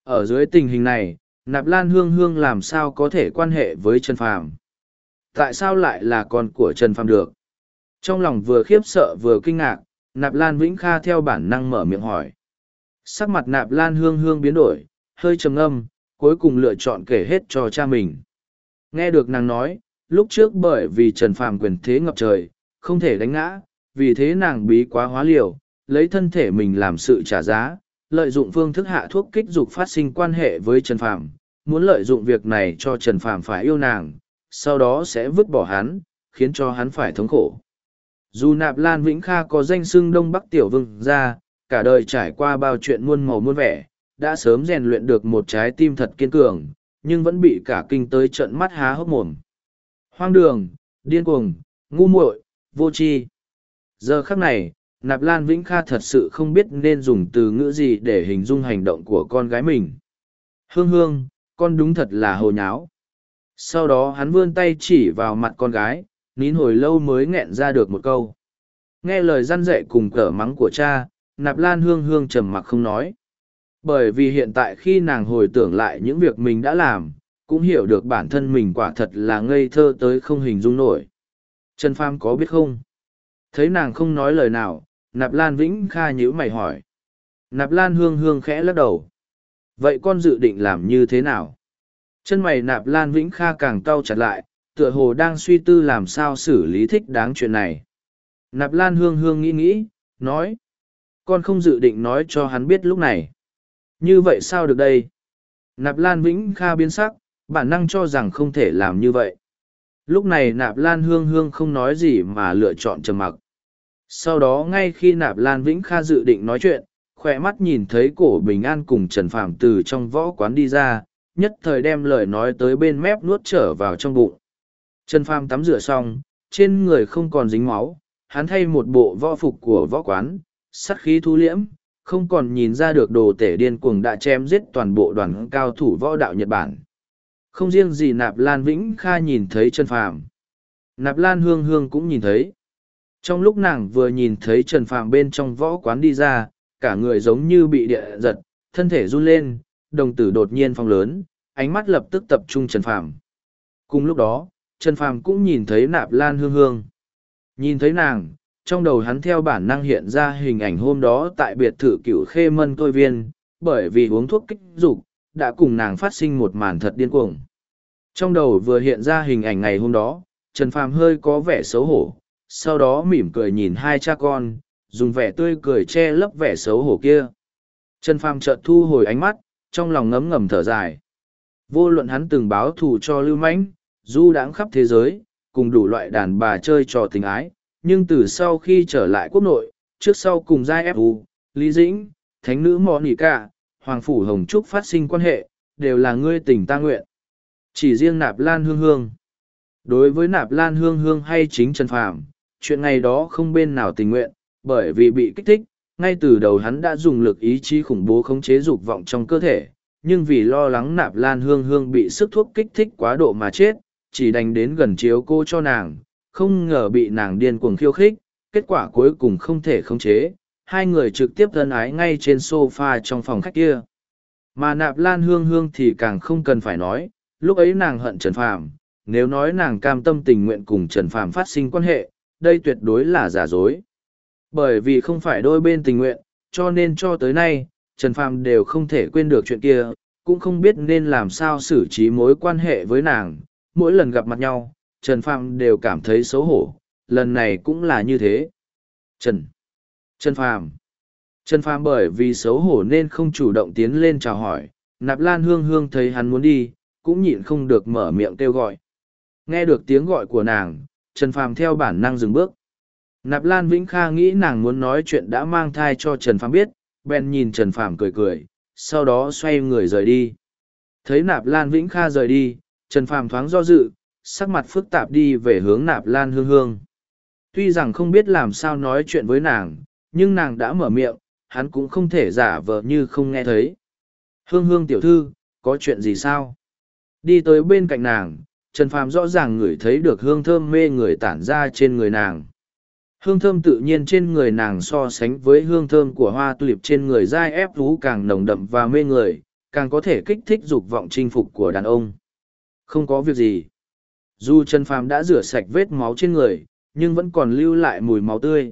Ở dưới tình hình này, Nạp Lan Hương Hương làm sao có thể quan hệ với Trần Phàm? Tại sao lại là con của Trần Phàm được? Trong lòng vừa khiếp sợ vừa kinh ngạc, Nạp Lan Vĩnh Kha theo bản năng mở miệng hỏi. Sắc mặt Nạp Lan Hương Hương biến đổi, hơi trầm âm, cuối cùng lựa chọn kể hết cho cha mình. Nghe được nàng nói, lúc trước bởi vì Trần Phàm quyền thế ngập trời, không thể đánh ngã, vì thế nàng bí quá hóa liều, lấy thân thể mình làm sự trả giá, lợi dụng phương thức hạ thuốc kích dục phát sinh quan hệ với Trần Phàm, muốn lợi dụng việc này cho Trần Phàm phải yêu nàng, sau đó sẽ vứt bỏ hắn, khiến cho hắn phải thống khổ. Dù Nạp Lan Vĩnh Kha có danh xưng Đông Bắc Tiểu Vương ra, cả đời trải qua bao chuyện muôn màu muôn vẻ, đã sớm rèn luyện được một trái tim thật kiên cường, nhưng vẫn bị cả kinh tới trận mắt há hốc mồm. Hoang đường, điên cuồng, ngu muội, vô tri. Giờ khắc này, Nạp Lan Vĩnh Kha thật sự không biết nên dùng từ ngữ gì để hình dung hành động của con gái mình. Hương hương, con đúng thật là hồ nháo. Sau đó hắn vươn tay chỉ vào mặt con gái, nín hồi lâu mới nghẹn ra được một câu. Nghe lời răn dạy cùng cở mắng của cha, Nạp Lan Hương Hương trầm mặc không nói. Bởi vì hiện tại khi nàng hồi tưởng lại những việc mình đã làm, cũng hiểu được bản thân mình quả thật là ngây thơ tới không hình dung nổi. Trần Pham có biết không? Thấy nàng không nói lời nào, Nạp Lan Vĩnh Kha nhữ mày hỏi. Nạp Lan Hương Hương khẽ lắc đầu. Vậy con dự định làm như thế nào? Chân mày Nạp Lan Vĩnh Kha càng cau chặt lại, tựa hồ đang suy tư làm sao xử lý thích đáng chuyện này. Nạp Lan Hương Hương nghĩ nghĩ, nói. Con không dự định nói cho hắn biết lúc này. Như vậy sao được đây? Nạp Lan Vĩnh Kha biến sắc, bản năng cho rằng không thể làm như vậy. Lúc này Nạp Lan Hương Hương không nói gì mà lựa chọn trầm mặc. Sau đó ngay khi Nạp Lan Vĩnh Kha dự định nói chuyện, khoe mắt nhìn thấy cổ bình an cùng Trần Phàm từ trong võ quán đi ra, nhất thời đem lời nói tới bên mép nuốt trở vào trong bụng. Trần Phàm tắm rửa xong, trên người không còn dính máu, hắn thay một bộ võ phục của võ quán, sắt khí thu liễm, không còn nhìn ra được đồ tể điên cuồng đã chém giết toàn bộ đoàn cao thủ võ đạo Nhật Bản. Không riêng gì Nạp Lan Vĩnh Kha nhìn thấy Trần Phàm, Nạp Lan Hương Hương cũng nhìn thấy. Trong lúc nàng vừa nhìn thấy Trần Phàm bên trong võ quán đi ra, cả người giống như bị địa giật, thân thể run lên, đồng tử đột nhiên phong lớn, ánh mắt lập tức tập trung Trần Phàm. Cùng lúc đó, Trần Phàm cũng nhìn thấy nạp lan hương hương. Nhìn thấy nàng, trong đầu hắn theo bản năng hiện ra hình ảnh hôm đó tại biệt thự cửu khê mân tôi viên, bởi vì uống thuốc kích dục đã cùng nàng phát sinh một màn thật điên cuồng. Trong đầu vừa hiện ra hình ảnh ngày hôm đó, Trần Phàm hơi có vẻ xấu hổ, sau đó mỉm cười nhìn hai cha con, dùng vẻ tươi cười che lấp vẻ xấu hổ kia. Trần Phàm chợt thu hồi ánh mắt, trong lòng ngấm ngầm thở dài. Vô luận hắn từng báo thù cho Lưu Mãnh, du đãng khắp thế giới, cùng đủ loại đàn bà chơi trò tình ái, nhưng từ sau khi trở lại quốc nội, trước sau cùng giai ép u, Lý Dĩnh, Thánh nữ Mò Nỉ Cả, Hoàng Phủ Hồng Trúc phát sinh quan hệ, đều là ngươi tình ta nguyện. Chỉ riêng nạp lan hương hương. Đối với nạp lan hương hương hay chính Trần Phàm, chuyện ngày đó không bên nào tình nguyện, bởi vì bị kích thích, ngay từ đầu hắn đã dùng lực ý chí khủng bố khống chế dục vọng trong cơ thể, nhưng vì lo lắng nạp lan hương hương bị sức thuốc kích thích quá độ mà chết, chỉ đành đến gần chiếu cô cho nàng, không ngờ bị nàng điên cuồng khiêu khích, kết quả cuối cùng không thể khống chế, hai người trực tiếp thân ái ngay trên sofa trong phòng khách kia. Mà nạp lan hương hương thì càng không cần phải nói, lúc ấy nàng hận Trần Phàm, nếu nói nàng cam tâm tình nguyện cùng Trần Phàm phát sinh quan hệ, đây tuyệt đối là giả dối. Bởi vì không phải đôi bên tình nguyện, cho nên cho tới nay, Trần Phàm đều không thể quên được chuyện kia, cũng không biết nên làm sao xử trí mối quan hệ với nàng. Mỗi lần gặp mặt nhau, Trần Phàm đều cảm thấy xấu hổ, lần này cũng là như thế. Trần. Trần Phàm. Trần Phàm bởi vì xấu hổ nên không chủ động tiến lên chào hỏi, Nạp Lan Hương Hương thấy hắn muốn đi, cũng nhịn không được mở miệng kêu gọi. Nghe được tiếng gọi của nàng, Trần Phàm theo bản năng dừng bước. Nạp Lan Vĩnh Kha nghĩ nàng muốn nói chuyện đã mang thai cho Trần Phàm biết, bèn nhìn Trần Phàm cười cười, sau đó xoay người rời đi. Thấy Nạp Lan Vĩnh Kha rời đi, Trần Phàm thoáng do dự, sắc mặt phức tạp đi về hướng Nạp Lan Hương Hương. Tuy rằng không biết làm sao nói chuyện với nàng, nhưng nàng đã mở miệng, hắn cũng không thể giả vờ như không nghe thấy. Hương Hương tiểu thư, có chuyện gì sao? Đi tới bên cạnh nàng, Trần Phàm rõ ràng ngửi thấy được hương thơm mê người tản ra trên người nàng. Hương thơm tự nhiên trên người nàng so sánh với hương thơm của hoa tulip trên người dai ép vú càng nồng đậm và mê người, càng có thể kích thích dục vọng chinh phục của đàn ông. Không có việc gì. Dù Trần Phàm đã rửa sạch vết máu trên người, nhưng vẫn còn lưu lại mùi máu tươi.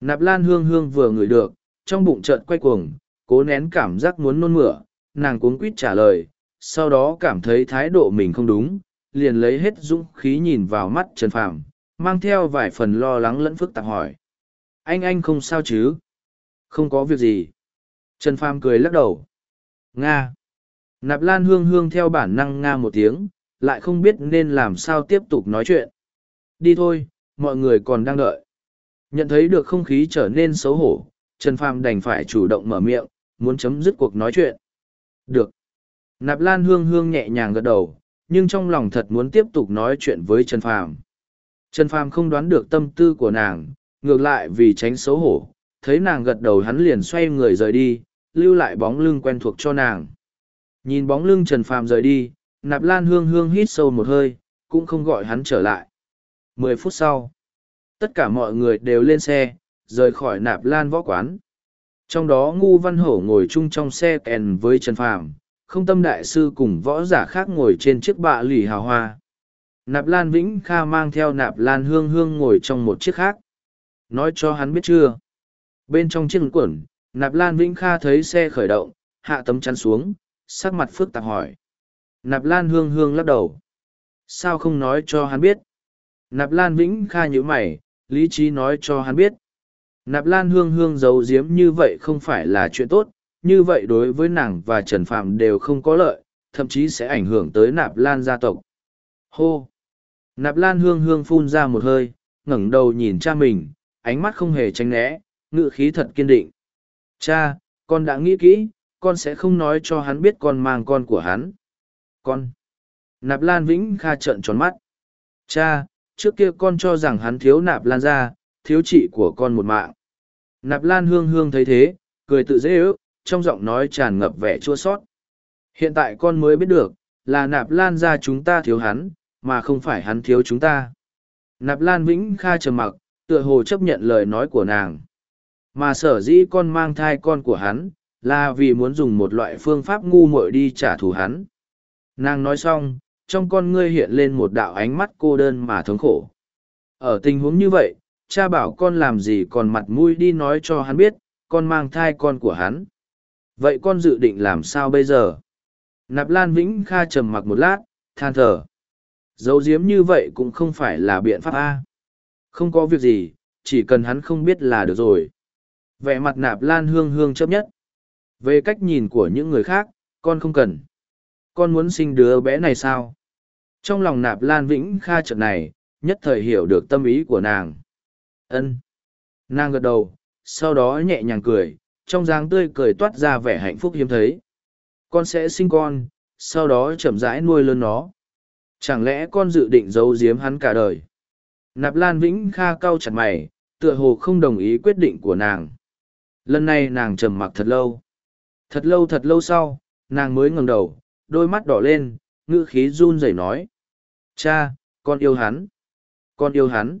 Nạp lan hương hương vừa ngửi được, trong bụng chợt quay cuồng, cố nén cảm giác muốn nôn mửa, nàng cuống quýt trả lời, sau đó cảm thấy thái độ mình không đúng, liền lấy hết dũng khí nhìn vào mắt Trần Phàm, mang theo vài phần lo lắng lẫn phức tạp hỏi. Anh anh không sao chứ? Không có việc gì. Trần Phàm cười lắc đầu. Nga. Nạp Lan Hương Hương theo bản năng Nga một tiếng, lại không biết nên làm sao tiếp tục nói chuyện. Đi thôi, mọi người còn đang đợi. Nhận thấy được không khí trở nên xấu hổ, Trần Phàm đành phải chủ động mở miệng, muốn chấm dứt cuộc nói chuyện. Được. Nạp Lan Hương Hương nhẹ nhàng gật đầu, nhưng trong lòng thật muốn tiếp tục nói chuyện với Trần Phàm. Trần Phàm không đoán được tâm tư của nàng, ngược lại vì tránh xấu hổ, thấy nàng gật đầu hắn liền xoay người rời đi, lưu lại bóng lưng quen thuộc cho nàng. Nhìn bóng lưng Trần Phàm rời đi, Nạp Lan Hương Hương hít sâu một hơi, cũng không gọi hắn trở lại. Mười phút sau, tất cả mọi người đều lên xe, rời khỏi Nạp Lan võ quán. Trong đó Ngu Văn Hổ ngồi chung trong xe kèn với Trần Phàm, không tâm đại sư cùng võ giả khác ngồi trên chiếc bạ lì hào hoa. Nạp Lan Vĩnh Kha mang theo Nạp Lan Hương Hương ngồi trong một chiếc khác. Nói cho hắn biết chưa? Bên trong chiếc quẩn, Nạp Lan Vĩnh Kha thấy xe khởi động, hạ tấm chắn xuống, sắc mặt phức tạp hỏi. Nạp Lan Hương Hương lắc đầu. Sao không nói cho hắn biết? Nạp Lan Vĩnh Kha nhíu mày, lý trí nói cho hắn biết. Nạp Lan Hương Hương giấu giếm như vậy không phải là chuyện tốt, như vậy đối với nàng và Trần Phạm đều không có lợi, thậm chí sẽ ảnh hưởng tới Nạp Lan gia tộc. Hô! Nạp Lan Hương Hương phun ra một hơi, ngẩng đầu nhìn cha mình, ánh mắt không hề tránh né, ngự khí thật kiên định. Cha, con đã nghĩ kỹ, con sẽ không nói cho hắn biết con mang con của hắn. Con! Nạp Lan Vĩnh Kha trợn tròn mắt. Cha, trước kia con cho rằng hắn thiếu Nạp Lan ra, thiếu chị của con một mạng. Nạp Lan Hương Hương thấy thế, cười tự dễ ước, trong giọng nói tràn ngập vẻ chua sót. Hiện tại con mới biết được, là Nạp Lan ra chúng ta thiếu hắn, mà không phải hắn thiếu chúng ta. Nạp Lan Vĩnh Kha trầm mặc, tựa hồ chấp nhận lời nói của nàng. Mà sở dĩ con mang thai con của hắn, là vì muốn dùng một loại phương pháp ngu muội đi trả thù hắn. Nàng nói xong, trong con ngươi hiện lên một đạo ánh mắt cô đơn mà thống khổ. Ở tình huống như vậy, cha bảo con làm gì còn mặt mũi đi nói cho hắn biết, con mang thai con của hắn. Vậy con dự định làm sao bây giờ? Nạp Lan Vĩnh Kha trầm mặc một lát, than thở. Giấu giếm như vậy cũng không phải là biện pháp A. Không có việc gì, chỉ cần hắn không biết là được rồi. Vẻ mặt Nạp Lan hương hương chấp nhất. Về cách nhìn của những người khác, con không cần. Con muốn sinh đứa bé này sao? Trong lòng Nạp Lan Vĩnh Kha trận này, nhất thời hiểu được tâm ý của nàng ân nàng gật đầu sau đó nhẹ nhàng cười trong dáng tươi cười toát ra vẻ hạnh phúc hiếm thấy con sẽ sinh con sau đó chậm rãi nuôi lớn nó Chẳng lẽ con dự định giấu giếm hắn cả đời? Nạp Lan Vĩnh Kha cau chặt mày, tựa hồ không đồng ý quyết định của nàng. Lần này nàng trầm mặc thật lâu. Thật lâu thật lâu sau, nàng mới ngẩng đầu, đôi mắt đỏ lên, ngữ khí run rẩy nói. Cha, con yêu hắn. Con yêu hắn.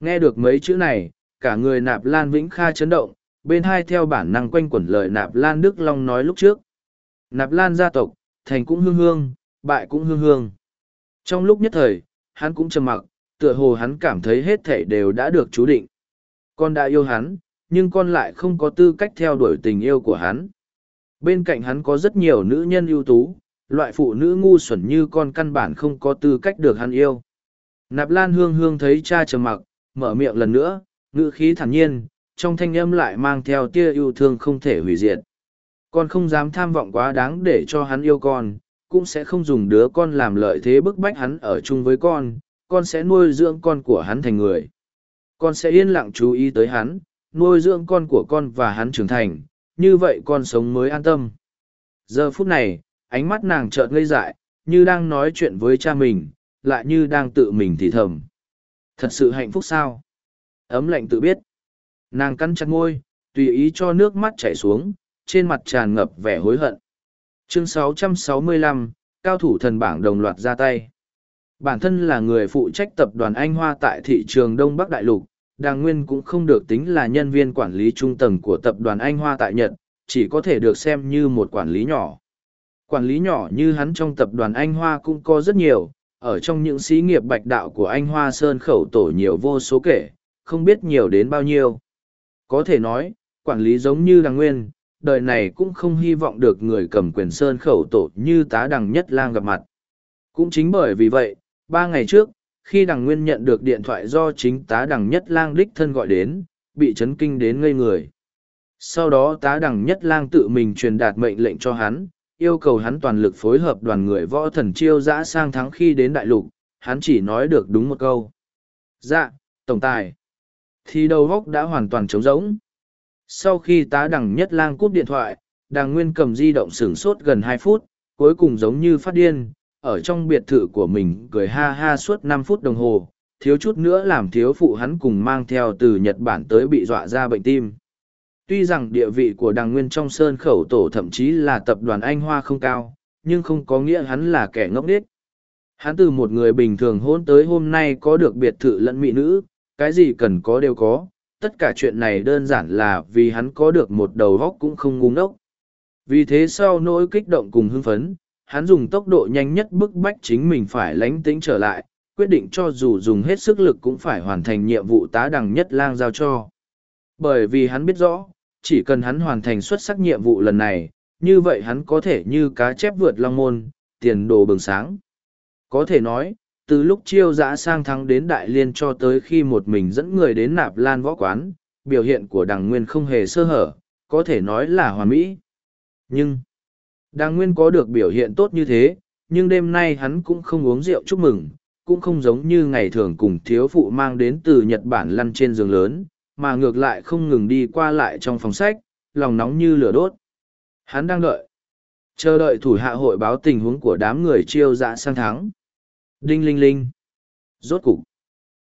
Nghe được mấy chữ này, cả người nạp lan vĩnh kha chấn động, bên hai theo bản năng quanh quẩn lời nạp lan đức long nói lúc trước. Nạp lan gia tộc, thành cũng hương hương, bại cũng hương hương. Trong lúc nhất thời, hắn cũng trầm mặc, tựa hồ hắn cảm thấy hết thể đều đã được chú định. Con đã yêu hắn, nhưng con lại không có tư cách theo đuổi tình yêu của hắn. Bên cạnh hắn có rất nhiều nữ nhân ưu tú, loại phụ nữ ngu xuẩn như con căn bản không có tư cách được hắn yêu. Nạp Lan Hương Hương thấy cha trầm mặc, mở miệng lần nữa, ngữ khí thản nhiên, trong thanh âm lại mang theo tia yêu thương không thể hủy diệt. Con không dám tham vọng quá đáng để cho hắn yêu con, cũng sẽ không dùng đứa con làm lợi thế bức bách hắn ở chung với con, con sẽ nuôi dưỡng con của hắn thành người. Con sẽ yên lặng chú ý tới hắn, nuôi dưỡng con của con và hắn trưởng thành, như vậy con sống mới an tâm. Giờ phút này, ánh mắt nàng chợt ngây dại, như đang nói chuyện với cha mình, lại như đang tự mình thì thầm. Thật sự hạnh phúc sao? Ấm lạnh tự biết. Nàng cắn chặt ngôi, tùy ý cho nước mắt chảy xuống, trên mặt tràn ngập vẻ hối hận. Chương 665, Cao thủ thần bảng đồng loạt ra tay. Bản thân là người phụ trách tập đoàn Anh Hoa tại thị trường Đông Bắc Đại Lục, Đàng Nguyên cũng không được tính là nhân viên quản lý trung tầng của tập đoàn Anh Hoa tại Nhật, chỉ có thể được xem như một quản lý nhỏ. Quản lý nhỏ như hắn trong tập đoàn Anh Hoa cũng có rất nhiều, ở trong những xí nghiệp bạch đạo của Anh Hoa Sơn khẩu tổ nhiều vô số kể, không biết nhiều đến bao nhiêu. Có thể nói, quản lý giống như đằng Nguyên, đời này cũng không hy vọng được người cầm quyền Sơn khẩu tổ như tá đằng nhất lang gặp mặt. Cũng chính bởi vì vậy, ba ngày trước, khi đằng nguyên nhận được điện thoại do chính tá đằng nhất lang đích thân gọi đến bị chấn kinh đến ngây người. Sau đó tá đằng nhất lang tự mình truyền đạt mệnh lệnh cho hắn yêu cầu hắn toàn lực phối hợp đoàn người võ thần chiêu giã sang thắng khi đến đại lục hắn chỉ nói được đúng một câu. Dạ tổng tài thì đầu góc đã hoàn toàn trống rỗng sau khi tá đằng nhất lang cúp điện thoại đàng nguyên cầm di động sửng sốt gần hai phút cuối cùng giống như phát điên ở trong biệt thự của mình cười ha ha suốt năm phút đồng hồ, thiếu chút nữa làm thiếu phụ hắn cùng mang theo từ Nhật Bản tới bị dọa ra bệnh tim. Tuy rằng địa vị của đàng nguyên trong sơn khẩu tổ thậm chí là tập đoàn Anh Hoa không cao, nhưng không có nghĩa hắn là kẻ ngốc nghếch. Hắn từ một người bình thường hôn tới hôm nay có được biệt thự lẫn mỹ nữ, cái gì cần có đều có, tất cả chuyện này đơn giản là vì hắn có được một đầu góc cũng không ngu ngốc. Vì thế sau nỗi kích động cùng hưng phấn, hắn dùng tốc độ nhanh nhất bức bách chính mình phải lánh tĩnh trở lại, quyết định cho dù dùng hết sức lực cũng phải hoàn thành nhiệm vụ tá đằng nhất lang giao cho. Bởi vì hắn biết rõ, chỉ cần hắn hoàn thành xuất sắc nhiệm vụ lần này, như vậy hắn có thể như cá chép vượt long môn, tiền đồ bừng sáng. Có thể nói, từ lúc chiêu giã sang thắng đến đại liên cho tới khi một mình dẫn người đến nạp lan võ quán, biểu hiện của đằng nguyên không hề sơ hở, có thể nói là hoàn mỹ. Nhưng, Đàng Nguyên có được biểu hiện tốt như thế, nhưng đêm nay hắn cũng không uống rượu chúc mừng, cũng không giống như ngày thường cùng thiếu phụ mang đến từ Nhật Bản lăn trên giường lớn, mà ngược lại không ngừng đi qua lại trong phòng sách, lòng nóng như lửa đốt. Hắn đang đợi. Chờ đợi thủ hạ hội báo tình huống của đám người chiêu dạ sang thắng. Đinh linh linh. Rốt cục.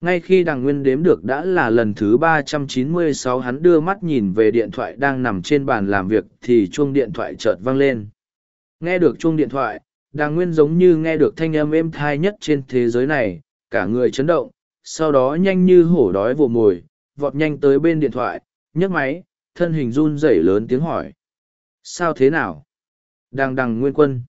Ngay khi đằng nguyên đếm được đã là lần thứ ba trăm chín mươi sáu hắn đưa mắt nhìn về điện thoại đang nằm trên bàn làm việc thì chuông điện thoại chợt vang lên. Nghe được chuông điện thoại, đàng nguyên giống như nghe được thanh âm êm thai nhất trên thế giới này, cả người chấn động, sau đó nhanh như hổ đói vồ mồi, vọt nhanh tới bên điện thoại, nhấc máy, thân hình run rẩy lớn tiếng hỏi. Sao thế nào? Đàng đằng nguyên quân.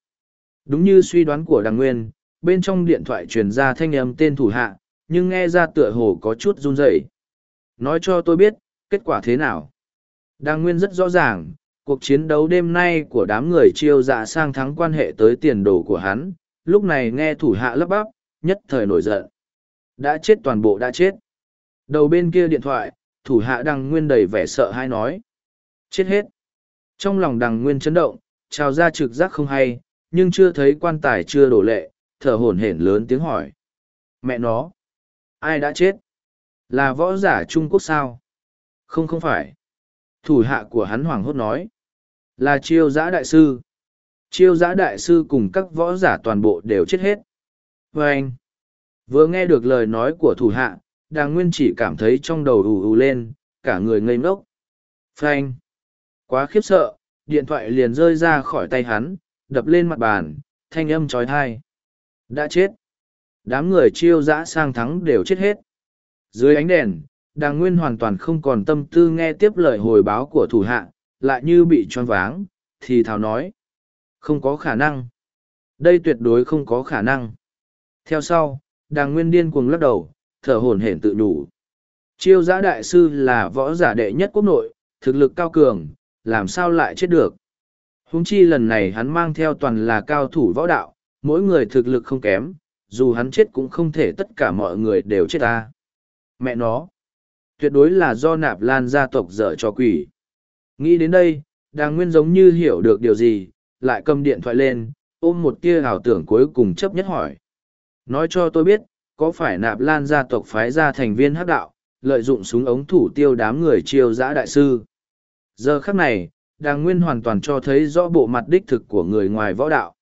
Đúng như suy đoán của đàng nguyên, bên trong điện thoại truyền ra thanh âm tên thủ hạ, nhưng nghe ra tựa hồ có chút run rẩy. Nói cho tôi biết, kết quả thế nào? Đang nguyên rất rõ ràng, cuộc chiến đấu đêm nay của đám người chiêu dạ sang thắng quan hệ tới tiền đồ của hắn lúc này nghe thủ hạ lấp bắp nhất thời nổi giận đã chết toàn bộ đã chết đầu bên kia điện thoại thủ hạ đằng nguyên đầy vẻ sợ hay nói chết hết trong lòng đằng nguyên chấn động trào ra trực giác không hay nhưng chưa thấy quan tài chưa đổ lệ thở hổn hển lớn tiếng hỏi. Mẹ nó ai đã chết? Là võ giả trung quốc sao? Không không phải. Thủ hạ của hắn hoảng hốt nói. Là chiêu giã đại sư. Chiêu giã đại sư cùng các võ giả toàn bộ đều chết hết. Và anh, vừa nghe được lời nói của thủ hạ, đàng nguyên chỉ cảm thấy trong đầu ù ù lên, cả người ngây ngốc. Frank, Quá khiếp sợ, điện thoại liền rơi ra khỏi tay hắn, đập lên mặt bàn, thanh âm trói thai. Đã chết. Đám người chiêu dã sang thắng đều chết hết. Dưới ánh đèn, đàng nguyên hoàn toàn không còn tâm tư nghe tiếp lời hồi báo của thủ hạ, lại như bị choáng váng, thì thảo nói. Không có khả năng. Đây tuyệt đối không có khả năng. Theo sau, đàng nguyên điên cuồng lắc đầu, thở hổn hển tự nhủ. Chiêu giã đại sư là võ giả đệ nhất quốc nội, thực lực cao cường, làm sao lại chết được. Húng chi lần này hắn mang theo toàn là cao thủ võ đạo, mỗi người thực lực không kém, dù hắn chết cũng không thể tất cả mọi người đều chết ta. Mẹ nó, tuyệt đối là do nạp lan gia tộc dở cho quỷ. Nghĩ đến đây, đàng nguyên giống như hiểu được điều gì, lại cầm điện thoại lên, ôm một tia ảo tưởng cuối cùng chấp nhất hỏi. Nói cho tôi biết, có phải nạp lan gia tộc phái ra thành viên hắc đạo, lợi dụng súng ống thủ tiêu đám người chiêu giã đại sư. Giờ khắc này, đàng nguyên hoàn toàn cho thấy rõ bộ mặt đích thực của người ngoài võ đạo.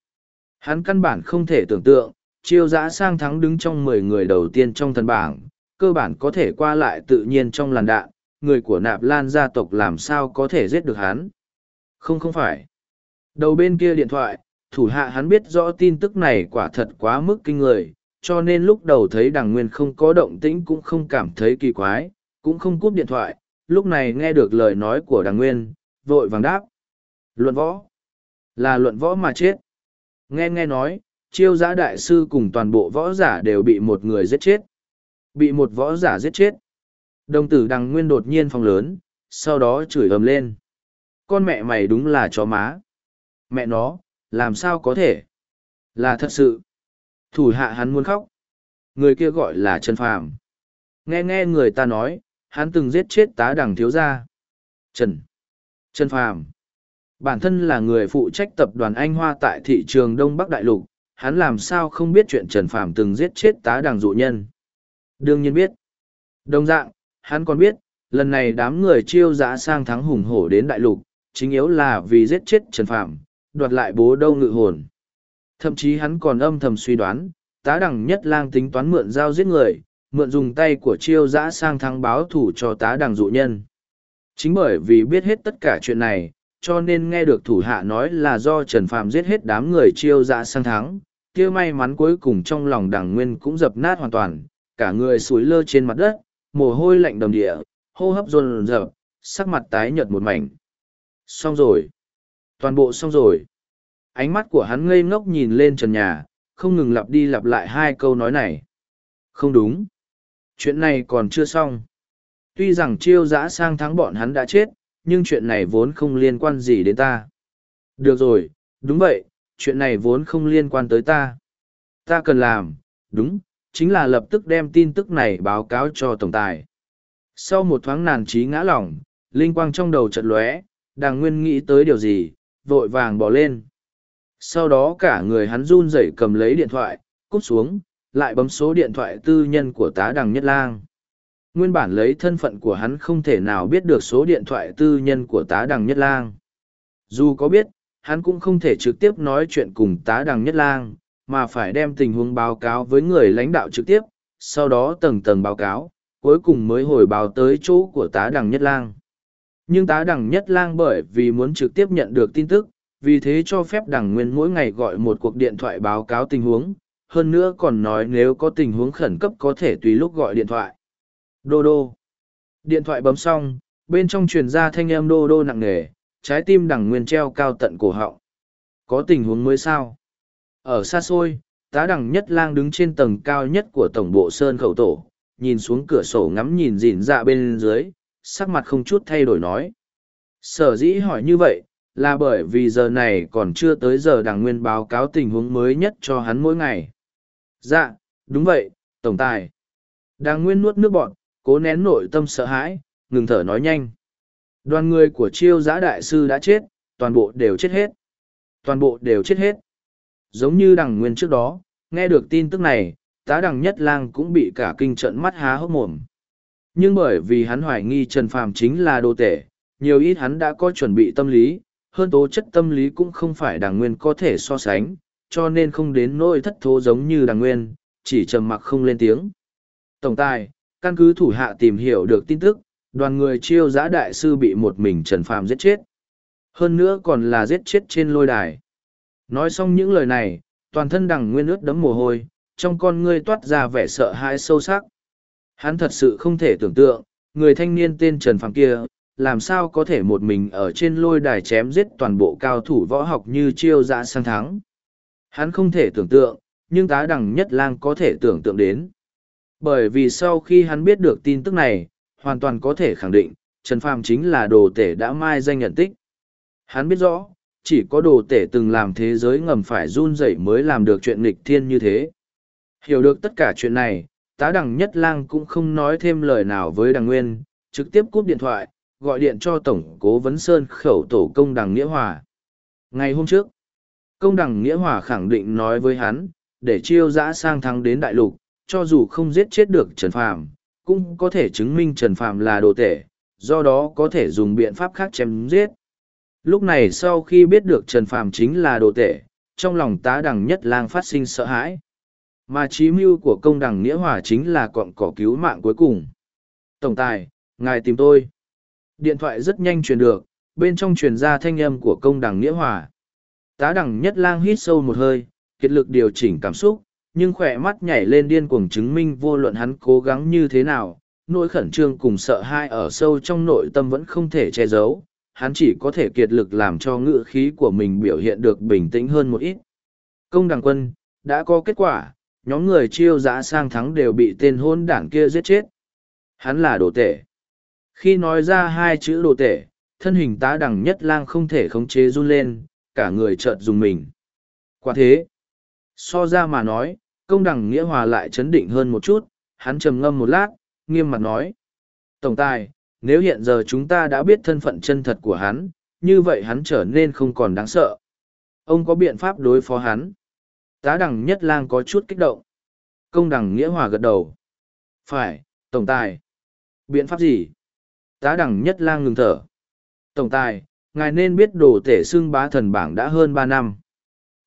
Hắn căn bản không thể tưởng tượng, chiêu giã sang thắng đứng trong mười người đầu tiên trong thần bảng, cơ bản có thể qua lại tự nhiên trong làn đạn, người của nạp lan gia tộc làm sao có thể giết được hắn. Không không phải. Đầu bên kia điện thoại, thủ hạ hắn biết rõ tin tức này quả thật quá mức kinh người, cho nên lúc đầu thấy đằng nguyên không có động tĩnh cũng không cảm thấy kỳ quái, cũng không cúp điện thoại, lúc này nghe được lời nói của đằng nguyên, vội vàng đáp. Luận võ. Là luận võ mà chết. Nghe nghe nói, chiêu giã đại sư cùng toàn bộ võ giả đều bị một người giết chết. Bị một võ giả giết chết. Đồng tử đằng nguyên đột nhiên phong lớn, sau đó chửi ầm lên. Con mẹ mày đúng là chó má. Mẹ nó, làm sao có thể? Là thật sự. Thủ hạ hắn muốn khóc. Người kia gọi là Trần Phàm. Nghe nghe người ta nói, hắn từng giết chết tá đằng thiếu gia. Trần. Trần Phàm. Bản thân là người phụ trách tập đoàn Anh Hoa tại thị trường Đông Bắc Đại Lục, hắn làm sao không biết chuyện Trần Phàm từng giết chết tá đảng dụ nhân. Đương nhiên biết. Đồng dạng, hắn còn biết, lần này đám người chiêu giã sang thắng hùng hổ đến Đại Lục, chính yếu là vì giết chết Trần Phàm đoạt lại bố đâu ngự hồn. Thậm chí hắn còn âm thầm suy đoán, tá đẳng nhất lang tính toán mượn dao giết người, mượn dùng tay của chiêu giã sang thắng báo thủ cho tá đẳng dụ nhân. Chính bởi vì biết hết tất cả chuyện này, cho nên nghe được thủ hạ nói là do Trần Phạm giết hết đám người chiêu dạ sang thắng, kia may mắn cuối cùng trong lòng đảng nguyên cũng dập nát hoàn toàn, cả người suối lơ trên mặt đất, mồ hôi lạnh đầm địa, hô hấp run rợp, sắc mặt tái nhợt một mảnh. Xong rồi. Toàn bộ xong rồi ánh mắt của hắn ngây ngốc nhìn lên trần nhà không ngừng lặp đi lặp lại hai câu nói này không đúng chuyện này còn chưa xong tuy rằng chiêu dã sang thắng bọn hắn đã chết nhưng chuyện này vốn không liên quan gì đến ta. Được rồi đúng vậy chuyện này vốn không liên quan tới ta. Ta cần làm đúng chính là lập tức đem tin tức này báo cáo cho tổng tài. Sau một thoáng nản trí ngã lỏng linh quang trong đầu chợt lóe đàng nguyên nghĩ tới điều gì vội vàng bỏ lên. Sau đó cả người hắn run rẩy cầm lấy điện thoại, cút xuống, lại bấm số điện thoại tư nhân của tá đằng nhất lang. Nguyên bản lấy thân phận của hắn không thể nào biết được số điện thoại tư nhân của tá đằng nhất lang. Dù có biết, hắn cũng không thể trực tiếp nói chuyện cùng tá đằng nhất lang, mà phải đem tình huống báo cáo với người lãnh đạo trực tiếp, sau đó tầng tầng báo cáo, cuối cùng mới hồi báo tới chỗ của tá đằng nhất lang. Nhưng tá đằng nhất lang bởi vì muốn trực tiếp nhận được tin tức, vì thế cho phép Đằng nguyên mỗi ngày gọi một cuộc điện thoại báo cáo tình huống hơn nữa còn nói nếu có tình huống khẩn cấp có thể tùy lúc gọi điện thoại đô đô. Điện thoại bấm xong, bên trong truyền ra thanh âm đô đô nặng nề, trái tim đằng nguyên treo cao tận cổ họng. Có tình huống mới sao? Ở xa xôi, tá đằng nhất lang đứng trên tầng cao nhất của tổng bộ sơn khẩu tổ, nhìn xuống cửa sổ ngắm nhìn dịn dạ bên dưới, sắc mặt không chút thay đổi nói. Sở dĩ hỏi như vậy, là bởi vì giờ này còn chưa tới giờ đảng nguyên báo cáo tình huống mới nhất cho hắn mỗi ngày. Dạ đúng vậy, tổng tài. Đằng nguyên nuốt nước bọn cố nén nội tâm sợ hãi ngừng thở nói nhanh. Đoàn người của chiêu giã đại sư đã chết toàn bộ đều chết hết. Toàn bộ đều chết hết. Giống như đằng nguyên trước đó nghe được tin tức này tá đằng nhất lang cũng bị cả kinh trận mắt há hốc mồm. Nhưng bởi vì hắn hoài nghi trần phàm chính là đồ tể nhiều ít hắn đã có chuẩn bị tâm lý hơn tố chất tâm lý cũng không phải đằng nguyên có thể so sánh, cho nên không đến nỗi thất thố giống như đằng nguyên, chỉ trầm mặc không lên tiếng. Tổng tài, căn cứ thủ hạ tìm hiểu được tin tức, đoàn người chiêu giã đại sư bị một mình Trần Phàm giết chết. Hơn nữa còn là giết chết trên lôi đài. Nói xong những lời này, toàn thân đằng nguyên ướt đấm mồ hôi, trong con ngươi toát ra vẻ sợ hãi sâu sắc. Hắn thật sự không thể tưởng tượng, người thanh niên tên Trần Phàm kia, làm sao có thể một mình ở trên lôi đài chém giết toàn bộ cao thủ võ học như chiêu giã sang thắng. Hắn không thể tưởng tượng, nhưng tá đẳng nhất lang có thể tưởng tượng đến. Bởi vì sau khi hắn biết được tin tức này, hoàn toàn có thể khẳng định, Trần Phàm chính là đồ tể đã mai danh nhận tích. Hắn biết rõ, chỉ có đồ tể từng làm thế giới ngầm phải run rẩy mới làm được chuyện nghịch thiên như thế. Hiểu được tất cả chuyện này, tá đằng nhất lang cũng không nói thêm lời nào với đằng nguyên, trực tiếp cúp điện thoại, gọi điện cho Tổng cố vấn Sơn khẩu tổ công đằng Nghĩa Hòa. Ngày hôm trước, công đằng Nghĩa Hòa khẳng định nói với hắn, để chiêu dã sang thắng đến đại lục, cho dù không giết chết được Trần Phàm, cũng có thể chứng minh Trần Phàm là đồ tể, do đó có thể dùng biện pháp khác chém giết. Lúc này sau khi biết được Trần Phàm chính là đồ tể, trong lòng tá đằng nhất lang phát sinh sợ hãi. Mà chí mưu của công đằng Nghĩa Hòa chính là cọng cỏ cứu mạng cuối cùng. Tổng tài, ngài tìm tôi. Điện thoại rất nhanh truyền được, bên trong truyền ra thanh âm của công đằng Nghĩa Hòa. Tá đằng nhất lang hít sâu một hơi, kiệt lực điều chỉnh cảm xúc, nhưng khỏe mắt nhảy lên điên cuồng chứng minh vô luận hắn cố gắng như thế nào, nỗi khẩn trương cùng sợ hãi ở sâu trong nội tâm vẫn không thể che giấu, hắn chỉ có thể kiệt lực làm cho ngữ khí của mình biểu hiện được bình tĩnh hơn một ít. Công đảng quân, đã có kết quả, nhóm người chiêu giã sang thắng đều bị tên hôn đảng kia giết chết. Hắn là đồ tể. Khi nói ra hai chữ đồ tể, thân hình tá đẳng nhất lang không thể khống chế run lên, cả người chợt dùng mình. Quả thế, so ra mà nói, công đằng nghĩa hòa lại chấn định hơn một chút, hắn trầm ngâm một lát, nghiêm mặt nói. Tổng tài, nếu hiện giờ chúng ta đã biết thân phận chân thật của hắn, như vậy hắn trở nên không còn đáng sợ. Ông có biện pháp đối phó hắn. Tá đằng nhất lang có chút kích động. Công đằng nghĩa hòa gật đầu. Phải, tổng tài. Biện pháp gì? Tá đằng nhất lang ngừng thở. Tổng tài, ngài nên biết đồ tể xưng bá thần bảng đã hơn ba năm.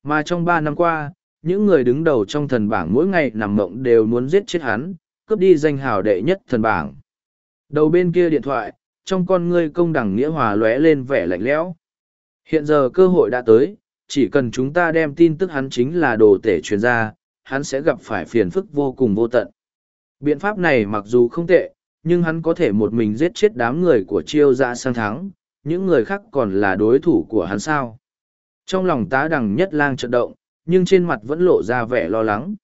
Mà trong ba năm qua, những người đứng đầu trong thần bảng mỗi ngày nằm mộng đều muốn giết chết hắn, cướp đi danh hào đệ nhất thần bảng. Đầu bên kia điện thoại, trong con ngươi công đẳng nghĩa hòa lóe lên vẻ lạnh lẽo. Hiện giờ cơ hội đã tới, chỉ cần chúng ta đem tin tức hắn chính là đồ tể truyền ra, hắn sẽ gặp phải phiền phức vô cùng vô tận. Biện pháp này mặc dù không tệ, nhưng hắn có thể một mình giết chết đám người của chiêu dạ sang thắng, những người khác còn là đối thủ của hắn sao. Trong lòng tá đằng nhất lang trận động, nhưng trên mặt vẫn lộ ra vẻ lo lắng.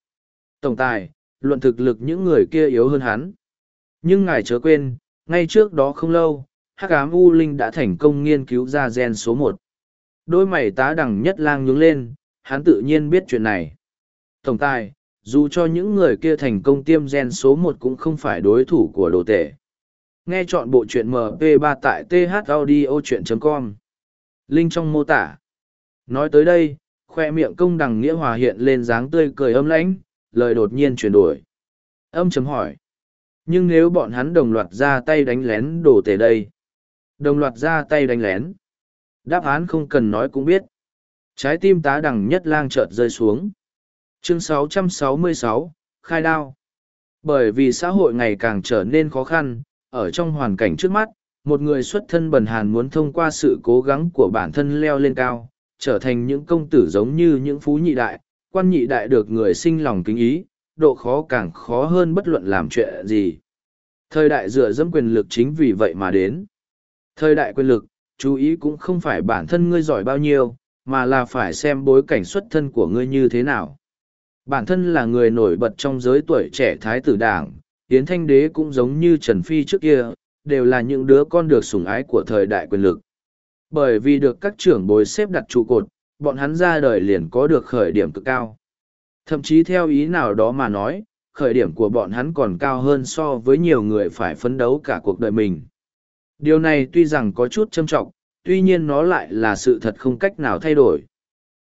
Tổng tài, luận thực lực những người kia yếu hơn hắn. Nhưng ngài chớ quên, ngay trước đó không lâu, Hắc ám U Linh đã thành công nghiên cứu ra gen số một. Đôi mày tá đằng nhất lang nhướng lên, hắn tự nhiên biết chuyện này. Tổng tài, dù cho những người kia thành công tiêm gen số một cũng không phải đối thủ của đồ tể. Nghe chọn bộ truyện MP3 tại thaudio.com. Linh trong mô tả. Nói tới đây, khoe miệng công đằng nghĩa hòa hiện lên dáng tươi cười âm lãnh, lời đột nhiên chuyển đổi. Âm chấm hỏi. Nhưng nếu bọn hắn đồng loạt ra tay đánh lén đồ tể đây? Đồng loạt ra tay đánh lén. Đáp án không cần nói cũng biết. Trái tim tá đằng nhất lang chợt rơi xuống. Chương 666, Khai đao. Bởi vì xã hội ngày càng trở nên khó khăn, ở trong hoàn cảnh trước mắt, một người xuất thân bần hàn muốn thông qua sự cố gắng của bản thân leo lên cao, trở thành những công tử giống như những phú nhị đại, quan nhị đại được người sinh lòng kính ý, độ khó càng khó hơn bất luận làm chuyện gì. Thời đại dựa dẫm quyền lực chính vì vậy mà đến. Thời đại quyền lực, chú ý cũng không phải bản thân ngươi giỏi bao nhiêu, mà là phải xem bối cảnh xuất thân của ngươi như thế nào. Bản thân là người nổi bật trong giới tuổi trẻ thái tử đảng, Yến Thanh Đế cũng giống như Trần Phi trước kia, đều là những đứa con được sủng ái của thời đại quyền lực. Bởi vì được các trưởng bối xếp đặt trụ cột, bọn hắn ra đời liền có được khởi điểm cực cao. Thậm chí theo ý nào đó mà nói, khởi điểm của bọn hắn còn cao hơn so với nhiều người phải phấn đấu cả cuộc đời mình. Điều này tuy rằng có chút châm trọng, tuy nhiên nó lại là sự thật không cách nào thay đổi.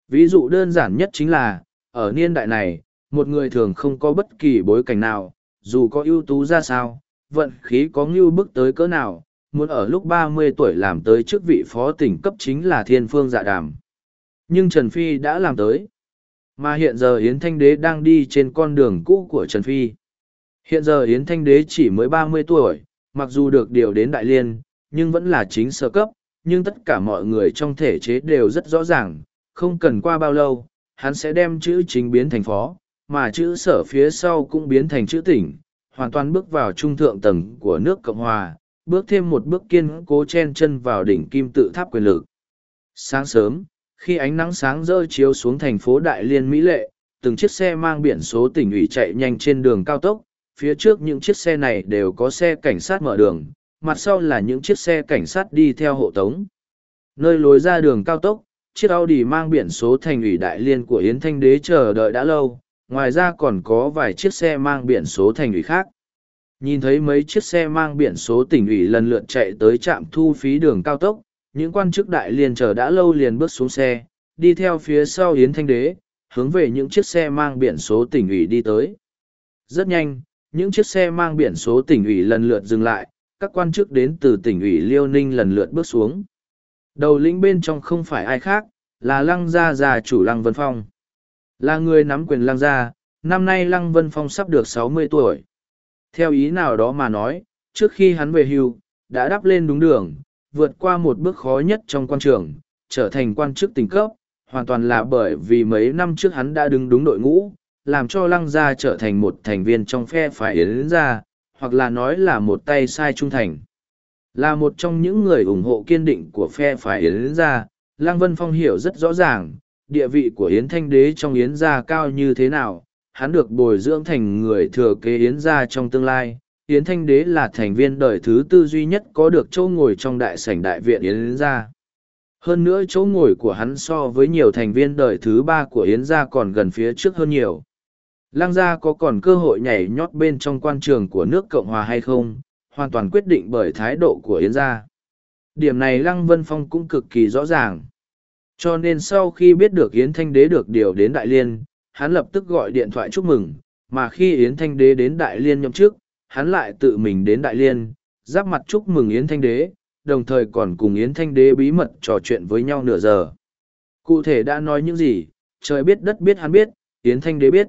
Ví dụ đơn giản nhất chính là, ở niên đại này, một người thường không có bất kỳ bối cảnh nào, dù có ưu tú ra sao, vận khí có ngưu bức tới cỡ nào, muốn ở lúc ba mươi tuổi làm tới chức vị phó tỉnh cấp chính là thiên phương dạ đàm. Nhưng Trần Phi đã làm tới. Mà hiện giờ Yến Thanh Đế đang đi trên con đường cũ của Trần Phi. Hiện giờ Yến Thanh Đế chỉ mới ba mươi tuổi, mặc dù được điều đến Đại Liên, nhưng vẫn là chính sơ cấp, nhưng tất cả mọi người trong thể chế đều rất rõ ràng, không cần qua bao lâu, hắn sẽ đem chữ chính biến thành phó, mà chữ sở phía sau cũng biến thành chữ tỉnh, hoàn toàn bước vào trung thượng tầng của nước Cộng Hòa, bước thêm một bước kiên cố chen chân vào đỉnh kim tự tháp quyền lực. Sáng sớm, khi ánh nắng sáng rơi chiếu xuống thành phố Đại Liên Mỹ Lệ, từng chiếc xe mang biển số tỉnh ủy chạy nhanh trên đường cao tốc, phía trước những chiếc xe này đều có xe cảnh sát mở đường, mặt sau là những chiếc xe cảnh sát đi theo hộ tống. Nơi lối ra đường cao tốc, chiếc Audi mang biển số thành ủy Đại Liên của Yến Thanh Đế chờ đợi đã lâu, ngoài ra còn có vài chiếc xe mang biển số thành ủy khác. Nhìn thấy mấy chiếc xe mang biển số tỉnh ủy lần lượt chạy tới trạm thu phí đường cao tốc, những quan chức đại liên chờ đã lâu liền bước xuống xe, đi theo phía sau Yến Thanh Đế, hướng về những chiếc xe mang biển số tỉnh ủy đi tới. Rất nhanh, những chiếc xe mang biển số tỉnh ủy lần lượt dừng lại, các quan chức đến từ tỉnh ủy Liêu Ninh lần lượt bước xuống. Đầu lĩnh bên trong không phải ai khác, là Lăng Gia Già chủ Lăng Vân Phong. Là người nắm quyền Lăng Gia, năm nay Lăng Vân Phong sắp được sáu mươi tuổi. Theo ý nào đó mà nói, trước khi hắn về hưu, đã đắp lên đúng đường, vượt qua một bước khó nhất trong quan trường, trở thành quan chức tỉnh cấp, hoàn toàn là bởi vì mấy năm trước hắn đã đứng đúng đội ngũ, làm cho lăng gia trở thành một thành viên trong phe phải yến gia, hoặc là nói là một tay sai trung thành. Là một trong những người ủng hộ kiên định của phe phải yến gia, Lăng Vân Phong hiểu rất rõ ràng, địa vị của Yến Thanh Đế trong Yến gia cao như thế nào, hắn được bồi dưỡng thành người thừa kế Yến gia trong tương lai. Yến Thanh Đế là thành viên đời thứ tư duy nhất có được chỗ ngồi trong đại sảnh đại viện Yến gia. Hơn nữa chỗ ngồi của hắn so với nhiều thành viên đời thứ ba của Yến gia còn gần phía trước hơn nhiều. Lăng gia có còn cơ hội nhảy nhót bên trong quan trường của nước Cộng Hòa hay không, hoàn toàn quyết định bởi thái độ của Yến gia. Điểm này Lăng Vân Phong cũng cực kỳ rõ ràng. Cho nên sau khi biết được Yến Thanh Đế được điều đến Đại Liên, hắn lập tức gọi điện thoại chúc mừng, mà khi Yến Thanh Đế đến Đại Liên nhậm chức, hắn lại tự mình đến Đại Liên, giáp mặt chúc mừng Yến Thanh Đế, đồng thời còn cùng Yến Thanh Đế bí mật trò chuyện với nhau nửa giờ. Cụ thể đã nói những gì, trời biết đất biết hắn biết, Yến Thanh Đế biết.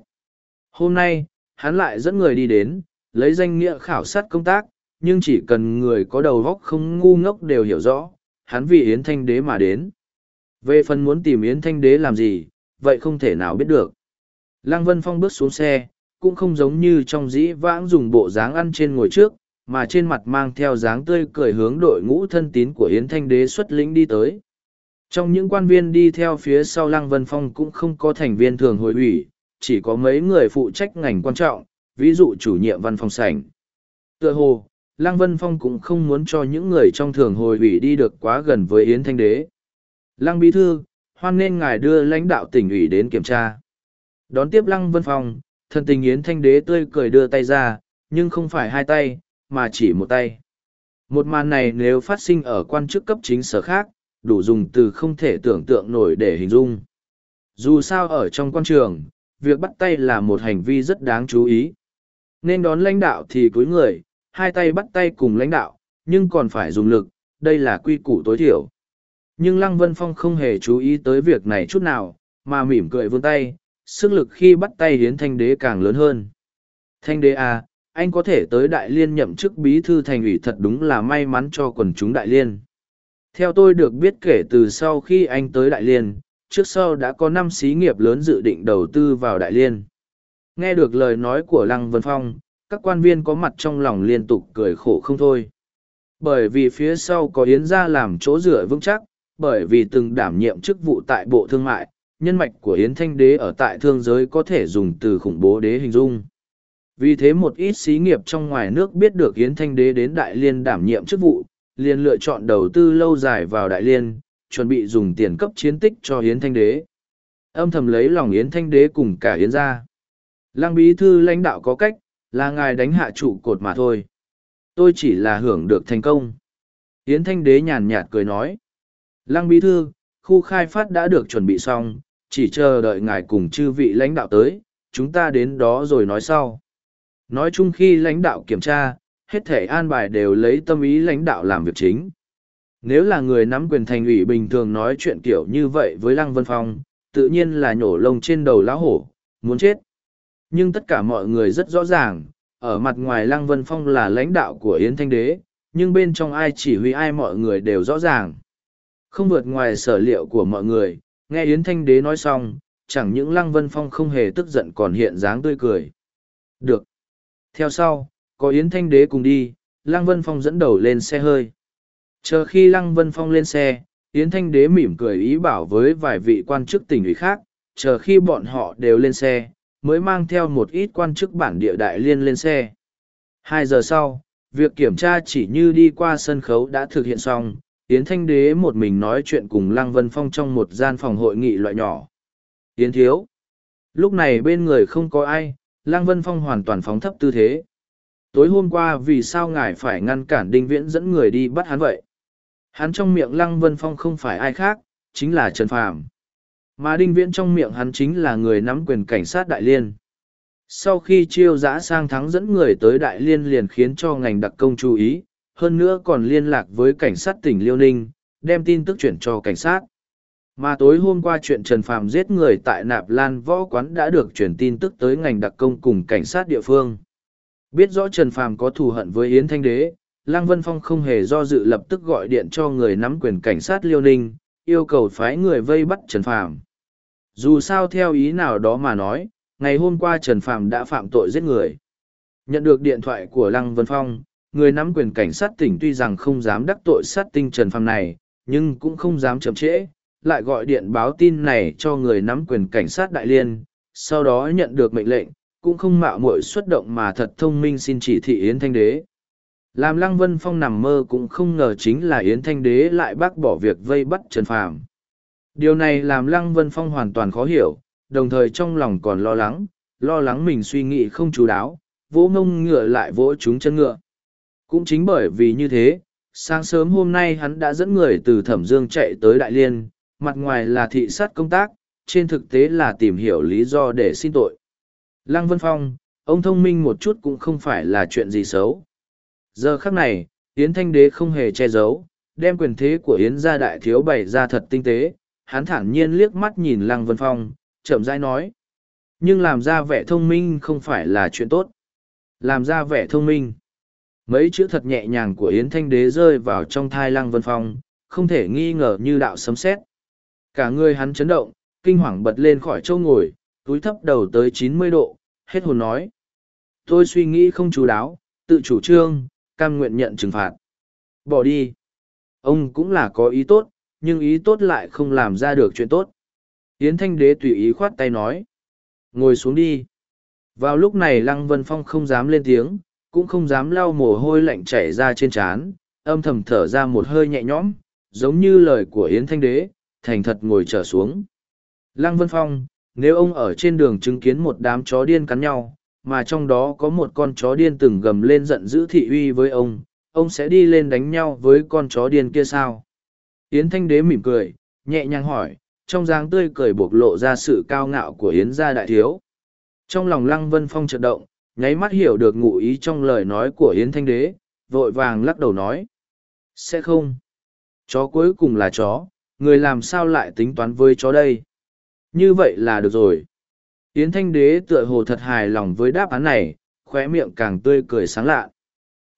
Hôm nay, hắn lại dẫn người đi đến, lấy danh nghĩa khảo sát công tác, nhưng chỉ cần người có đầu óc không ngu ngốc đều hiểu rõ, hắn vì Yến Thanh Đế mà đến. Về phần muốn tìm Yến Thanh Đế làm gì, vậy không thể nào biết được. Lăng Vân Phong bước xuống xe, cũng không giống như trong dĩ vãng dùng bộ dáng ăn trên ngồi trước, mà trên mặt mang theo dáng tươi cười hướng đội ngũ thân tín của Yến Thanh Đế xuất lĩnh đi tới. Trong những quan viên đi theo phía sau Lăng Vân Phong cũng không có thành viên thường hội ủy, chỉ có mấy người phụ trách ngành quan trọng, ví dụ chủ nhiệm văn phòng sảnh. Tựa hồ, Lăng Vân Phong cũng không muốn cho những người trong thường hội ủy đi được quá gần với Yến Thanh Đế. Lăng Bí Thư, hoan nên ngài đưa lãnh đạo tỉnh ủy đến kiểm tra. Đón tiếp Lăng Vân Phong, thần tình Yến Thanh Đế tươi cười đưa tay ra, nhưng không phải hai tay, mà chỉ một tay. Một màn này nếu phát sinh ở quan chức cấp chính sở khác, đủ dùng từ không thể tưởng tượng nổi để hình dung. Dù sao ở trong quan trường, việc bắt tay là một hành vi rất đáng chú ý. Nên đón lãnh đạo thì cúi người, hai tay bắt tay cùng lãnh đạo, nhưng còn phải dùng lực, đây là quy củ tối thiểu. Nhưng Lăng Vân Phong không hề chú ý tới việc này chút nào, mà mỉm cười vươn tay, sức lực khi bắt tay hiến thanh đế càng lớn hơn. Thanh đế à, anh có thể tới Đại Liên nhậm chức bí thư thành ủy thật đúng là may mắn cho quần chúng Đại Liên. Theo tôi được biết kể từ sau khi anh tới Đại Liên, trước sau đã có năm xí nghiệp lớn dự định đầu tư vào Đại Liên. Nghe được lời nói của Lăng Vân Phong, các quan viên có mặt trong lòng liên tục cười khổ không thôi. Bởi vì phía sau có Yến gia làm chỗ dựa vững chắc, bởi vì từng đảm nhiệm chức vụ tại Bộ Thương mại, nhân mạch của Yến Thanh Đế ở tại thương giới có thể dùng từ khủng bố đế hình dung. Vì thế một ít xí nghiệp trong ngoài nước biết được Yến Thanh Đế đến Đại Liên đảm nhiệm chức vụ, liền lựa chọn đầu tư lâu dài vào Đại Liên, chuẩn bị dùng tiền cấp chiến tích cho Yến Thanh Đế. Âm thầm lấy lòng Yến Thanh Đế cùng cả Yến gia. Lăng bí thư lãnh đạo có cách, là ngài đánh hạ trụ cột mà thôi. Tôi chỉ là hưởng được thành công. Yến Thanh Đế nhàn nhạt cười nói. Lăng bí thư, khu khai phát đã được chuẩn bị xong, chỉ chờ đợi ngài cùng chư vị lãnh đạo tới, chúng ta đến đó rồi nói sau. Nói chung khi lãnh đạo kiểm tra, hết thể an bài đều lấy tâm ý lãnh đạo làm việc chính. Nếu là người nắm quyền thành ủy bình thường nói chuyện kiểu như vậy với Lăng Vân Phong, tự nhiên là nhổ lông trên đầu lão hổ, muốn chết. Nhưng tất cả mọi người rất rõ ràng, ở mặt ngoài Lăng Vân Phong là lãnh đạo của Yến Thanh Đế, nhưng bên trong ai chỉ huy ai mọi người đều rõ ràng. Không vượt ngoài sở liệu của mọi người, nghe Yến Thanh Đế nói xong, chẳng những Lăng Vân Phong không hề tức giận còn hiện dáng tươi cười. Được. Theo sau, có Yến Thanh Đế cùng đi, Lăng Vân Phong dẫn đầu lên xe hơi. Chờ khi Lăng Vân Phong lên xe, Yến Thanh Đế mỉm cười ý bảo với vài vị quan chức tỉnh ủy khác, chờ khi bọn họ đều lên xe, mới mang theo một ít quan chức bản địa đại liên lên xe. Hai giờ sau, việc kiểm tra chỉ như đi qua sân khấu đã thực hiện xong, Yến Thanh Đế một mình nói chuyện cùng Lăng Vân Phong trong một gian phòng hội nghị loại nhỏ. Yến Thiếu. Lúc này bên người không có ai, Lăng Vân Phong hoàn toàn phóng thấp tư thế. Tối hôm qua vì sao ngài phải ngăn cản Đinh Viễn dẫn người đi bắt hắn vậy? Hắn trong miệng Lăng Vân Phong không phải ai khác, chính là Trần Phàm. Mà Đinh Viễn trong miệng hắn chính là người nắm quyền cảnh sát Đại Liên. Sau khi chiêu giã sang thắng dẫn người tới Đại Liên liền khiến cho ngành đặc công chú ý, hơn nữa còn liên lạc với cảnh sát tỉnh Liêu Ninh, đem tin tức chuyển cho cảnh sát. Mà tối hôm qua chuyện Trần Phàm giết người tại Nạp Lan Võ Quán đã được chuyển tin tức tới ngành đặc công cùng cảnh sát địa phương. Biết rõ Trần Phàm có thù hận với Yến Thanh Đế, Lăng Vân Phong không hề do dự lập tức gọi điện cho người nắm quyền cảnh sát Liêu Ninh, yêu cầu phái người vây bắt Trần Phàm. Dù sao theo ý nào đó mà nói, ngày hôm qua Trần Phàm đã phạm tội giết người. Nhận được điện thoại của Lăng Vân Phong, người nắm quyền cảnh sát tỉnh tuy rằng không dám đắc tội sát tinh Trần Phàm này, nhưng cũng không dám chậm trễ, lại gọi điện báo tin này cho người nắm quyền cảnh sát Đại Liên, sau đó nhận được mệnh lệnh, cũng không mạo muội xuất động mà thật thông minh xin chỉ thị Yến Thanh Đế. Làm Lăng Vân Phong nằm mơ cũng không ngờ chính là Yến Thanh Đế lại bác bỏ việc vây bắt Trần Phàm. Điều này làm Lăng Vân Phong hoàn toàn khó hiểu, đồng thời trong lòng còn lo lắng, lo lắng mình suy nghĩ không chú đáo, vỗ ngông ngựa lại vỗ chúng chân ngựa. Cũng chính bởi vì như thế, sáng sớm hôm nay hắn đã dẫn người từ Thẩm Dương chạy tới Đại Liên, mặt ngoài là thị sát công tác, trên thực tế là tìm hiểu lý do để xin tội. Lăng Vân Phong, ông thông minh một chút cũng không phải là chuyện gì xấu. Giờ khắc này, Yến Thanh Đế không hề che giấu, đem quyền thế của Yến gia đại thiếu bày ra thật tinh tế, hắn thản nhiên liếc mắt nhìn Lăng Vân Phong, chậm rãi nói. Nhưng làm ra vẻ thông minh không phải là chuyện tốt. Làm ra vẻ thông minh. Mấy chữ thật nhẹ nhàng của Yến Thanh Đế rơi vào trong thai Lăng Vân Phong, không thể nghi ngờ như đạo sấm sét. Cả người hắn chấn động, kinh hoàng bật lên khỏi chỗ ngồi, túi thấp đầu tới chín mươi độ, hết hồn nói. Tôi suy nghĩ không chú đáo, tự chủ trương, cam nguyện nhận trừng phạt. Bỏ đi. Ông cũng là có ý tốt, nhưng ý tốt lại không làm ra được chuyện tốt. Yến Thanh Đế tùy ý khoát tay nói. Ngồi xuống đi. Vào lúc này Lăng Vân Phong không dám lên tiếng, cũng không dám lau mồ hôi lạnh chảy ra trên trán, âm thầm thở ra một hơi nhẹ nhõm, giống như lời của Yến Thanh Đế, thành thật ngồi trở xuống. Lăng Vân Phong, nếu ông ở trên đường chứng kiến một đám chó điên cắn nhau, mà trong đó có một con chó điên từng gầm lên giận dữ thị uy với ông, ông sẽ đi lên đánh nhau với con chó điên kia sao? Yến Thanh Đế mỉm cười, nhẹ nhàng hỏi, trong dáng tươi cười bộc lộ ra sự cao ngạo của Yến gia đại thiếu. Trong lòng Lăng Vân Phong chợt động, nháy mắt hiểu được ngụ ý trong lời nói của Yến Thanh Đế, vội vàng lắc đầu nói. Sẽ không. Chó cuối cùng là chó, người làm sao lại tính toán với chó đây? Như vậy là được rồi. Yến Thanh Đế tựa hồ thật hài lòng với đáp án này, khóe miệng càng tươi cười sáng lạ.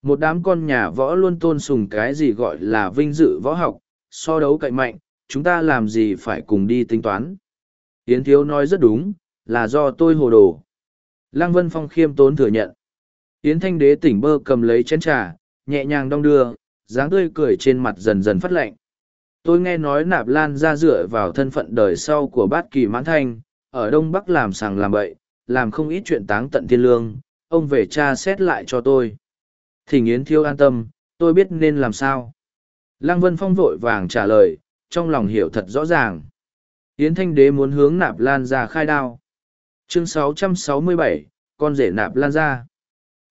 Một đám con nhà võ luôn tôn sùng cái gì gọi là vinh dự võ học, so đấu cạnh mạnh, chúng ta làm gì phải cùng đi tính toán. Yến Thiếu nói rất đúng, là do tôi hồ đồ. Lăng Vân Phong khiêm tốn thừa nhận. Yến Thanh Đế tỉnh bơ cầm lấy chén trà, nhẹ nhàng đong đưa, dáng tươi cười trên mặt dần dần phát lạnh. Tôi nghe nói nạp lan ra dựa vào thân phận đời sau của bát kỳ mãn thanh, ở Đông Bắc làm sàng làm bậy, làm không ít chuyện táng tận thiên lương, ông về cha xét lại cho tôi. Thỉnh Yến Thiêu an tâm, tôi biết nên làm sao. Lăng Vân Phong vội vàng trả lời, trong lòng hiểu thật rõ ràng. Yến Thanh Đế muốn hướng nạp lan ra khai đao. Chương 667, con rể nạp lan ra.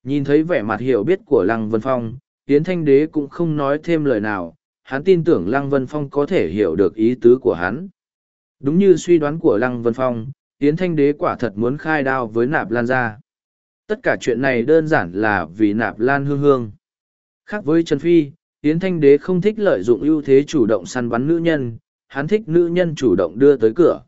Nhìn thấy vẻ mặt hiểu biết của Lăng Vân Phong, tiến Thanh Đế cũng không nói thêm lời nào, hắn tin tưởng Lăng Vân Phong có thể hiểu được ý tứ của hắn. Đúng như suy đoán của Lăng Vân Phong, tiến Thanh Đế quả thật muốn khai đao với nạp lan ra. Tất cả chuyện này đơn giản là vì nạp lan hương hương. Khác với Trần Phi, tiến Thanh Đế không thích lợi dụng ưu thế chủ động săn bắn nữ nhân, hắn thích nữ nhân chủ động đưa tới cửa.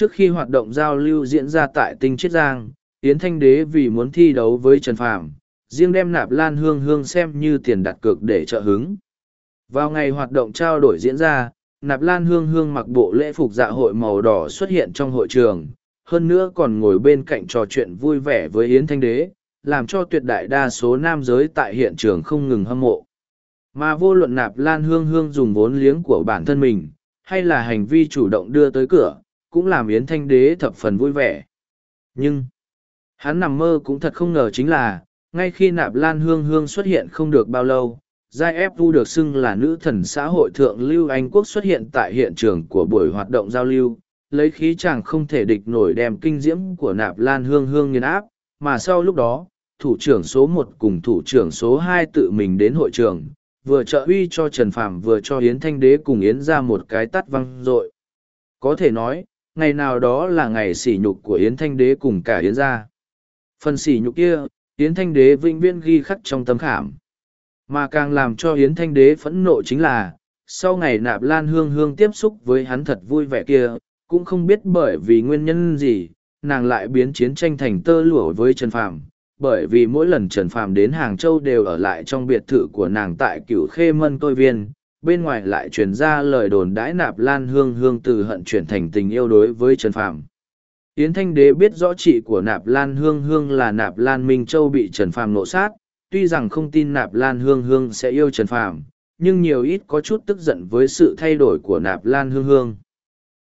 Trước khi hoạt động giao lưu diễn ra tại tinh Chiết Giang, Yến Thanh Đế vì muốn thi đấu với Trần Phàm, riêng đem nạp lan hương hương xem như tiền đặt cược để trợ hứng. Vào ngày hoạt động trao đổi diễn ra, nạp lan hương hương mặc bộ lễ phục dạ hội màu đỏ xuất hiện trong hội trường, hơn nữa còn ngồi bên cạnh trò chuyện vui vẻ với Yến Thanh Đế, làm cho tuyệt đại đa số nam giới tại hiện trường không ngừng hâm mộ. Mà vô luận nạp lan hương hương dùng vốn liếng của bản thân mình, hay là hành vi chủ động đưa tới cửa, cũng làm Yến Thanh Đế thập phần vui vẻ. Nhưng, hắn nằm mơ cũng thật không ngờ chính là, ngay khi nạp lan hương hương xuất hiện không được bao lâu, Giai Ép Vu được xưng là nữ thần xã hội thượng lưu Anh Quốc xuất hiện tại hiện trường của buổi hoạt động giao lưu, lấy khí chàng không thể địch nổi đem kinh diễm của nạp lan hương hương nghiền áp, mà sau lúc đó, thủ trưởng số một cùng thủ trưởng số hai tự mình đến hội trường, vừa trợ uy cho Trần Phàm vừa cho Yến Thanh Đế cùng Yến ra một cái tắt văng rội. Có thể nói, ngày nào đó là ngày sỉ nhục của Yến Thanh Đế cùng cả Yến gia. Phần sỉ nhục kia, Yến Thanh Đế vĩnh viễn ghi khắc trong tấm khảm. Mà càng làm cho Yến Thanh Đế phẫn nộ chính là, sau ngày nạp lan hương hương tiếp xúc với hắn thật vui vẻ kia, cũng không biết bởi vì nguyên nhân gì, nàng lại biến chiến tranh thành tơ lụa với Trần Phàm. Bởi vì mỗi lần Trần Phàm đến Hàng Châu đều ở lại trong biệt thự của nàng tại cửu khê mân tôi viên, bên ngoài lại truyền ra lời đồn đãi nạp lan hương hương từ hận chuyển thành tình yêu đối với Trần Phàm. Yến Thanh Đế biết rõ chị của nạp lan hương hương là nạp lan Minh Châu bị Trần Phàm nộ sát, tuy rằng không tin nạp lan hương hương sẽ yêu Trần Phàm, nhưng nhiều ít có chút tức giận với sự thay đổi của nạp lan hương hương.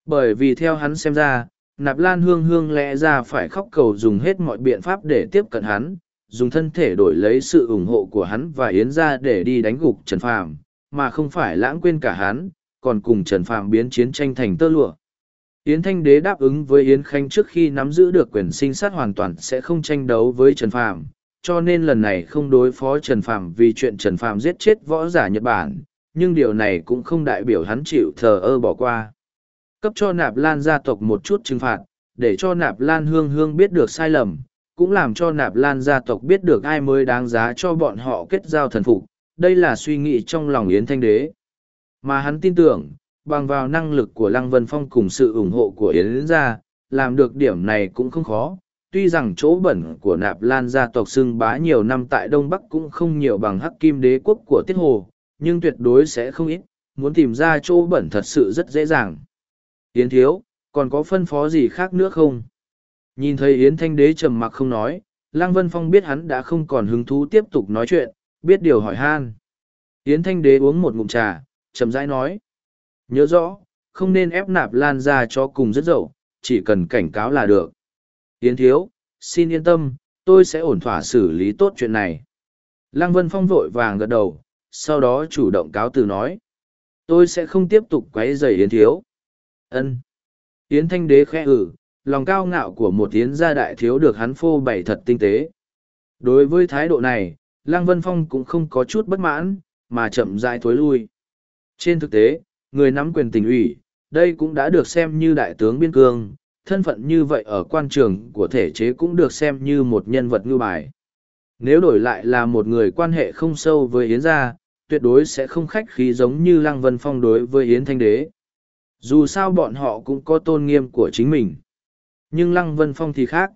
Bởi vì theo hắn xem ra, nạp lan hương hương lẽ ra phải khóc cầu dùng hết mọi biện pháp để tiếp cận hắn, dùng thân thể đổi lấy sự ủng hộ của hắn và Yến ra để đi đánh gục Trần Phàm, mà không phải lãng quên cả hắn, còn cùng Trần Phàm biến chiến tranh thành tơ lụa. Yến Thanh Đế đáp ứng với Yến Khanh trước khi nắm giữ được quyền sinh sát hoàn toàn sẽ không tranh đấu với Trần Phàm, cho nên lần này không đối phó Trần Phàm vì chuyện Trần Phàm giết chết võ giả Nhật Bản, nhưng điều này cũng không đại biểu hắn chịu thờ ơ bỏ qua. Cấp cho Nạp Lan gia tộc một chút trừng phạt, để cho Nạp Lan Hương Hương biết được sai lầm, cũng làm cho Nạp Lan gia tộc biết được ai mới đáng giá cho bọn họ kết giao thần phục. Đây là suy nghĩ trong lòng Yến Thanh Đế. Mà hắn tin tưởng, bằng vào năng lực của Lăng Vân Phong cùng sự ủng hộ của Yến gia, làm được điểm này cũng không khó. Tuy rằng chỗ bẩn của nạp lan gia tộc xưng bá nhiều năm tại đông bắc cũng không nhiều bằng hắc kim đế quốc của tiết hồ nhưng tuyệt đối sẽ không ít muốn tìm ra chỗ bẩn thật sự rất dễ dàng. Yến thiếu còn có phân phó gì khác nữa không? Nhìn thấy yến thanh đế trầm mặc không nói lăng vân phong biết hắn đã không còn hứng thú tiếp tục nói chuyện biết điều hỏi han yến thanh đế uống một ngụm trà chậm rãi nói nhớ rõ không nên ép nạp lan ra cho cùng rất dậu chỉ cần cảnh cáo là được Yến thiếu, xin yên tâm, tôi sẽ ổn thỏa xử lý tốt chuyện này. Lăng Vân Phong vội vàng gật đầu, sau đó chủ động cáo từ nói. Tôi sẽ không tiếp tục quấy rầy Yến thiếu. Ân. Yến Thanh Đế khẽ ử, lòng cao ngạo của một Yến gia đại thiếu được hắn phô bày thật tinh tế. Đối với thái độ này, Lăng Vân Phong cũng không có chút bất mãn, mà chậm rãi thối lui. Trên thực tế, người nắm quyền tình ủy, đây cũng đã được xem như đại tướng biên cương, thân phận như vậy ở quan trường của thể chế cũng được xem như một nhân vật ngư bài. Nếu đổi lại là một người quan hệ không sâu với Yến gia, tuyệt đối sẽ không khách khí giống như Lăng Vân Phong đối với Yến Thanh Đế. Dù sao bọn họ cũng có tôn nghiêm của chính mình. Nhưng Lăng Vân Phong thì khác.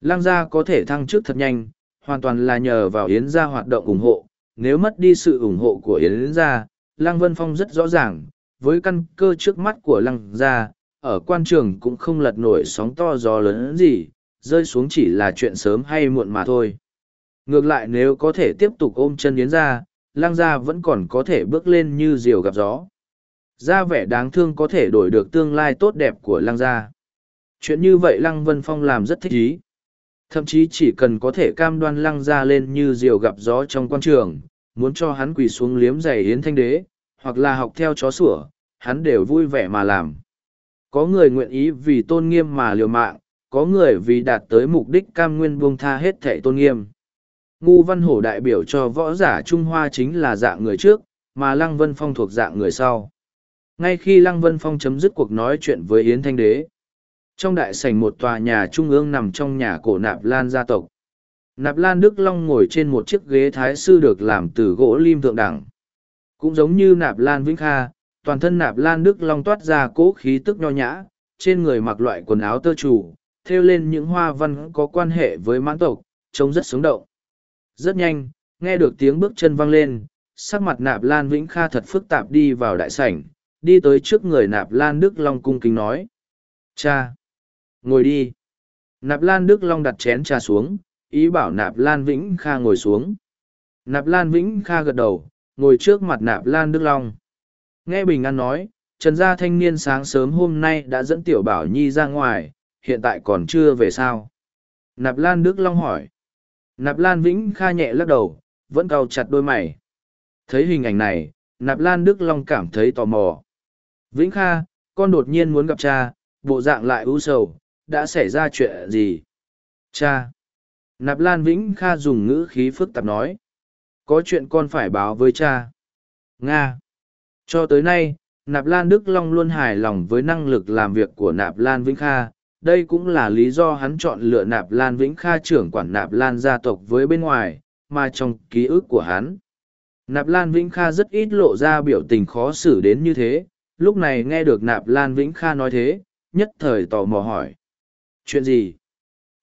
Lăng gia có thể thăng chức thật nhanh, hoàn toàn là nhờ vào Yến gia hoạt động ủng hộ. Nếu mất đi sự ủng hộ của Yến gia, Lăng Vân Phong rất rõ ràng, với căn cơ trước mắt của Lăng gia, ở quan trường cũng không lật nổi sóng to gió lớn gì, rơi xuống chỉ là chuyện sớm hay muộn mà thôi. Ngược lại nếu có thể tiếp tục ôm chân yến Gia, lang gia vẫn còn có thể bước lên như diều gặp gió. Ra vẻ đáng thương có thể đổi được tương lai tốt đẹp của lang gia. Chuyện như vậy lăng vân phong làm rất thích ý. Thậm chí chỉ cần có thể cam đoan lăng ra lên như diều gặp gió trong quan trường, muốn cho hắn quỳ xuống liếm giày yến thanh đế, hoặc là học theo chó sủa, hắn đều vui vẻ mà làm. Có người nguyện ý vì tôn nghiêm mà liều mạng, có người vì đạt tới mục đích cam nguyên buông tha hết thệ tôn nghiêm. Ngu Văn Hổ đại biểu cho võ giả Trung Hoa chính là dạng người trước, mà Lăng Vân Phong thuộc dạng người sau. Ngay khi Lăng Vân Phong chấm dứt cuộc nói chuyện với Yến Thanh Đế, trong đại sảnh một tòa nhà trung ương nằm trong nhà cổ Nạp Lan gia tộc. Nạp Lan Đức Long ngồi trên một chiếc ghế thái sư được làm từ gỗ lim thượng đẳng. Cũng giống như Nạp Lan Vĩnh Kha, toàn thân nạp lan đức long toát ra cỗ khí tức nho nhã, trên người mặc loại quần áo tơ trù, thêu lên những hoa văn có quan hệ với mãn tộc, trông rất sống động. Rất nhanh, nghe được tiếng bước chân vang lên, sắc mặt nạp lan vĩnh kha thật phức tạp đi vào đại sảnh, đi tới trước người nạp lan đức long cung kính nói. Cha! Ngồi đi! Nạp lan đức long đặt chén trà xuống, ý bảo nạp lan vĩnh kha ngồi xuống. Nạp lan vĩnh kha gật đầu, ngồi trước mặt nạp lan đức long. Nghe Bình An nói, Trần gia thanh niên sáng sớm hôm nay đã dẫn Tiểu Bảo Nhi ra ngoài, hiện tại còn chưa về sao? Nạp Lan Đức Long hỏi. Nạp Lan Vĩnh Kha nhẹ lắc đầu, vẫn cau chặt đôi mày. Thấy hình ảnh này, Nạp Lan Đức Long cảm thấy tò mò. Vĩnh Kha, con đột nhiên muốn gặp cha, bộ dạng lại u sầu, đã xảy ra chuyện gì? Cha! Nạp Lan Vĩnh Kha dùng ngữ khí phức tạp nói. Có chuyện con phải báo với cha. Nga! Cho tới nay, Nạp Lan Đức Long luôn hài lòng với năng lực làm việc của Nạp Lan Vĩnh Kha. Đây cũng là lý do hắn chọn lựa Nạp Lan Vĩnh Kha trưởng quản Nạp Lan gia tộc với bên ngoài, mà trong ký ức của hắn. Nạp Lan Vĩnh Kha rất ít lộ ra biểu tình khó xử đến như thế, lúc này nghe được Nạp Lan Vĩnh Kha nói thế, nhất thời tò mò hỏi. Chuyện gì?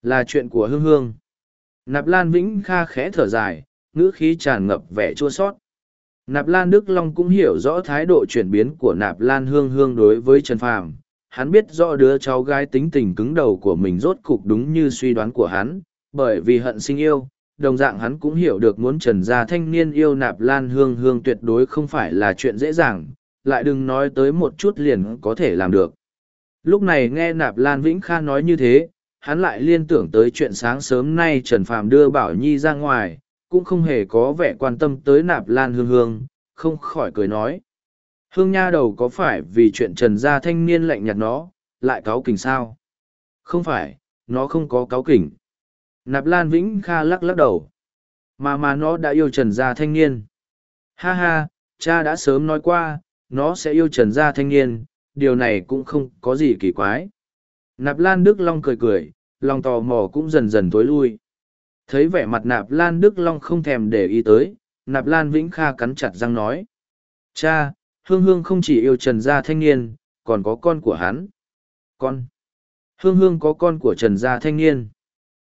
Là chuyện của Hương Hương. Nạp Lan Vĩnh Kha khẽ thở dài, ngữ khí tràn ngập vẻ chua sót. Nạp Lan Đức Long cũng hiểu rõ thái độ chuyển biến của Nạp Lan Hương Hương đối với Trần Phàm. Hắn biết rõ đứa cháu gái tính tình cứng đầu của mình rốt cục đúng như suy đoán của hắn, bởi vì hận sinh yêu, đồng dạng hắn cũng hiểu được muốn Trần gia thanh niên yêu Nạp Lan Hương Hương tuyệt đối không phải là chuyện dễ dàng, lại đừng nói tới một chút liền có thể làm được. Lúc này nghe Nạp Lan Vĩnh Kha nói như thế, hắn lại liên tưởng tới chuyện sáng sớm nay Trần Phàm đưa Bảo Nhi ra ngoài, cũng không hề có vẻ quan tâm tới nạp lan hương hương, không khỏi cười nói. Hương nha đầu có phải vì chuyện trần gia thanh niên lạnh nhạt nó, lại cáo kỉnh sao? Không phải, nó không có cáo kỉnh. Nạp lan vĩnh kha lắc lắc đầu. Mà mà nó đã yêu trần gia thanh niên. Ha ha, cha đã sớm nói qua, nó sẽ yêu trần gia thanh niên, điều này cũng không có gì kỳ quái. Nạp lan đức long cười cười, lòng tò mò cũng dần dần tối lui. Thấy vẻ mặt nạp lan Đức Long không thèm để ý tới, nạp lan Vĩnh Kha cắn chặt răng nói. Cha, Hương Hương không chỉ yêu Trần Gia Thanh Niên, còn có con của hắn. Con. Hương Hương có con của Trần Gia Thanh Niên.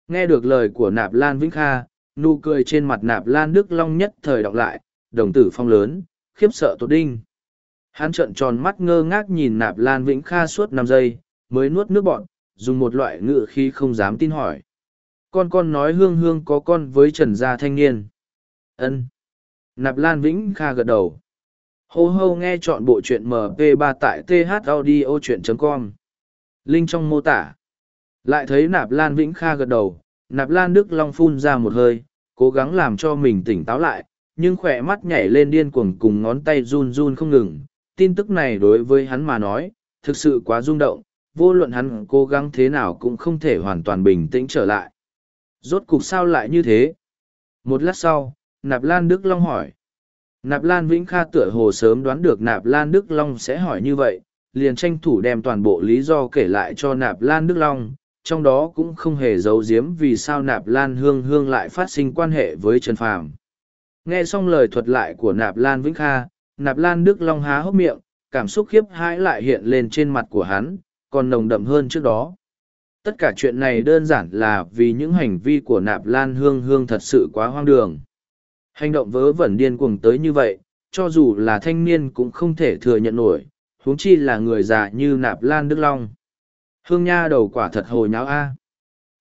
Nghe được lời của nạp lan Vĩnh Kha, nụ cười trên mặt nạp lan Đức Long nhất thời đọc lại, đồng tử phong lớn, khiếp sợ tột đinh. Hắn trợn tròn mắt ngơ ngác nhìn nạp lan Vĩnh Kha suốt năm giây, mới nuốt nước bọn, dùng một loại ngự khi không dám tin hỏi. Con con nói hương hương có con với trần gia thanh niên. Ân. Nạp lan vĩnh kha gật đầu. Hô hô nghe chọn bộ truyện mp 3 tại th audio chuyện com. Linh trong mô tả. Lại thấy nạp lan vĩnh kha gật đầu nạp lan đức long phun ra một hơi cố gắng làm cho mình tỉnh táo lại nhưng khỏe mắt nhảy lên điên cuồng cùng ngón tay run run không ngừng tin tức này đối với hắn mà nói thực sự quá rung động vô luận hắn cố gắng thế nào cũng không thể hoàn toàn bình tĩnh trở lại Rốt cục sao lại như thế? Một lát sau, Nạp Lan Đức Long hỏi. Nạp Lan Vĩnh Kha tựa hồ sớm đoán được Nạp Lan Đức Long sẽ hỏi như vậy, liền tranh thủ đem toàn bộ lý do kể lại cho Nạp Lan Đức Long, trong đó cũng không hề giấu giếm vì sao Nạp Lan Hương Hương lại phát sinh quan hệ với Trần Phàm. Nghe xong lời thuật lại của Nạp Lan Vĩnh Kha, Nạp Lan Đức Long há hốc miệng, cảm xúc khiếp hãi lại hiện lên trên mặt của hắn, còn nồng đậm hơn trước đó. Tất cả chuyện này đơn giản là vì những hành vi của nạp lan hương hương thật sự quá hoang đường. Hành động vớ vẩn điên cuồng tới như vậy cho dù là thanh niên cũng không thể thừa nhận nổi huống chi là người già như nạp lan đức long. Hương nha đầu quả thật hồi nháo a.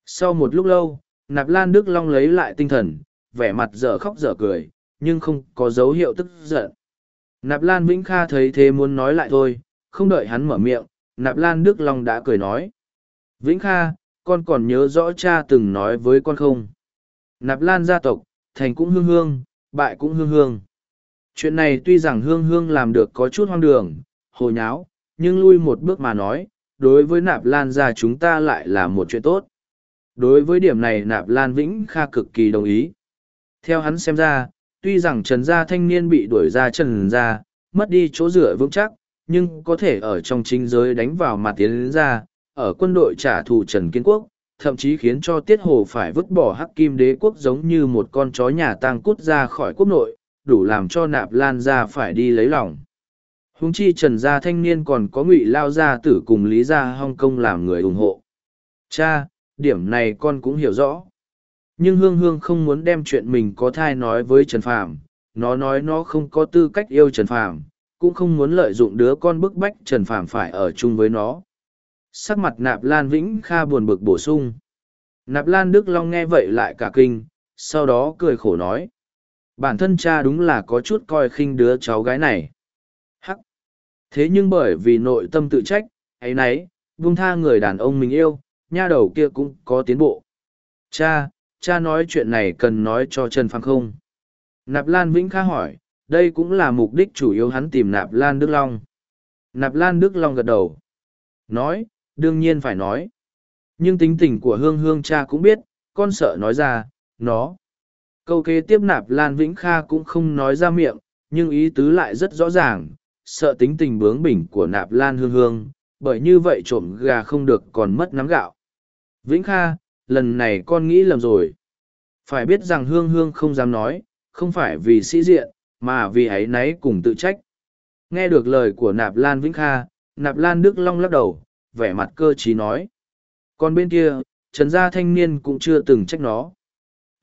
Sau một lúc lâu nạp lan đức long lấy lại tinh thần vẻ mặt dở khóc dở cười nhưng không có dấu hiệu tức giận nạp lan vĩnh kha thấy thế muốn nói lại thôi không đợi hắn mở miệng nạp lan đức long đã cười nói Vĩnh Kha, con còn nhớ rõ cha từng nói với con không? Nạp Lan gia tộc, thành cũng hương hương, bại cũng hương hương. Chuyện này tuy rằng hương hương làm được có chút hoang đường, hồ nháo, nhưng lui một bước mà nói, đối với Nạp Lan gia chúng ta lại là một chuyện tốt. Đối với điểm này Nạp Lan Vĩnh Kha cực kỳ đồng ý. Theo hắn xem ra, tuy rằng Trần gia thanh niên bị đuổi ra Trần gia, mất đi chỗ dựa vững chắc, nhưng có thể ở trong chính giới đánh vào mặt tiến ra, ở quân đội trả thù Trần Kiến Quốc, thậm chí khiến cho Tiết Hồ phải vứt bỏ Hắc Kim Đế Quốc giống như một con chó nhà tang cút ra khỏi quốc nội, đủ làm cho Nạp Lan gia phải đi lấy lòng. Huống chi Trần gia thanh niên còn có Ngụy Lao gia tử cùng Lý gia Hong kông làm người ủng hộ. Cha, điểm này con cũng hiểu rõ. Nhưng Hương Hương không muốn đem chuyện mình có thai nói với Trần Phàm, nó nói nó không có tư cách yêu Trần Phàm, cũng không muốn lợi dụng đứa con bức bách Trần Phàm phải ở chung với nó. Sắc mặt Nạp Lan Vĩnh Kha buồn bực bổ sung. Nạp Lan Đức Long nghe vậy lại cả kinh, sau đó cười khổ nói. Bản thân cha đúng là có chút coi khinh đứa cháu gái này. Hắc! Thế nhưng bởi vì nội tâm tự trách, ấy y vung tha người đàn ông mình yêu, nha đầu kia cũng có tiến bộ. Cha, cha nói chuyện này cần nói cho Trần Phàm không? Nạp Lan Vĩnh Kha hỏi, đây cũng là mục đích chủ yếu hắn tìm Nạp Lan Đức Long. Nạp Lan Đức Long gật đầu. Nói, đương nhiên phải nói. Nhưng tính tình của Hương Hương cha cũng biết, con sợ nói ra, nó. Câu kế tiếp Nạp Lan Vĩnh Kha cũng không nói ra miệng, nhưng ý tứ lại rất rõ ràng, sợ tính tình bướng bỉnh của Nạp Lan Hương Hương, bởi như vậy trộm gà không được còn mất nắm gạo. Vĩnh Kha, lần này con nghĩ lầm rồi. Phải biết rằng Hương Hương không dám nói, không phải vì sĩ diện, mà vì ấy nấy cùng tự trách. Nghe được lời của Nạp Lan Vĩnh Kha, Nạp Lan Đức Long lắc đầu, vẻ mặt cơ trí nói. Còn bên kia, Trần Gia Thanh Niên cũng chưa từng trách nó.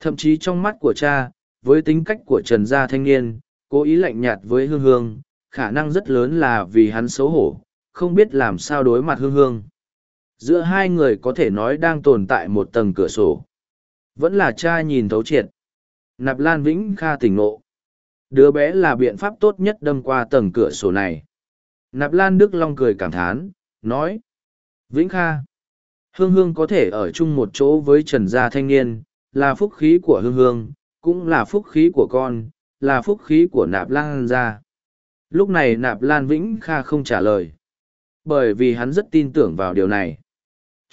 Thậm chí trong mắt của cha, với tính cách của Trần Gia Thanh Niên, cố ý lạnh nhạt với Hương Hương, khả năng rất lớn là vì hắn xấu hổ, không biết làm sao đối mặt Hương Hương. Giữa hai người có thể nói đang tồn tại một tầng cửa sổ. Vẫn là cha nhìn thấu triệt. Nạp Lan Vĩnh Kha tỉnh ngộ. Đứa bé là biện pháp tốt nhất đâm qua tầng cửa sổ này. Nạp Lan Đức Long cười cảm thán, nói. Vĩnh Kha. Hương Hương có thể ở chung một chỗ với Trần Gia Thanh Niên, là phúc khí của Hương Hương, cũng là phúc khí của con, là phúc khí của Nạp Lan Gia. Lúc này Nạp Lan Vĩnh Kha không trả lời. Bởi vì hắn rất tin tưởng vào điều này.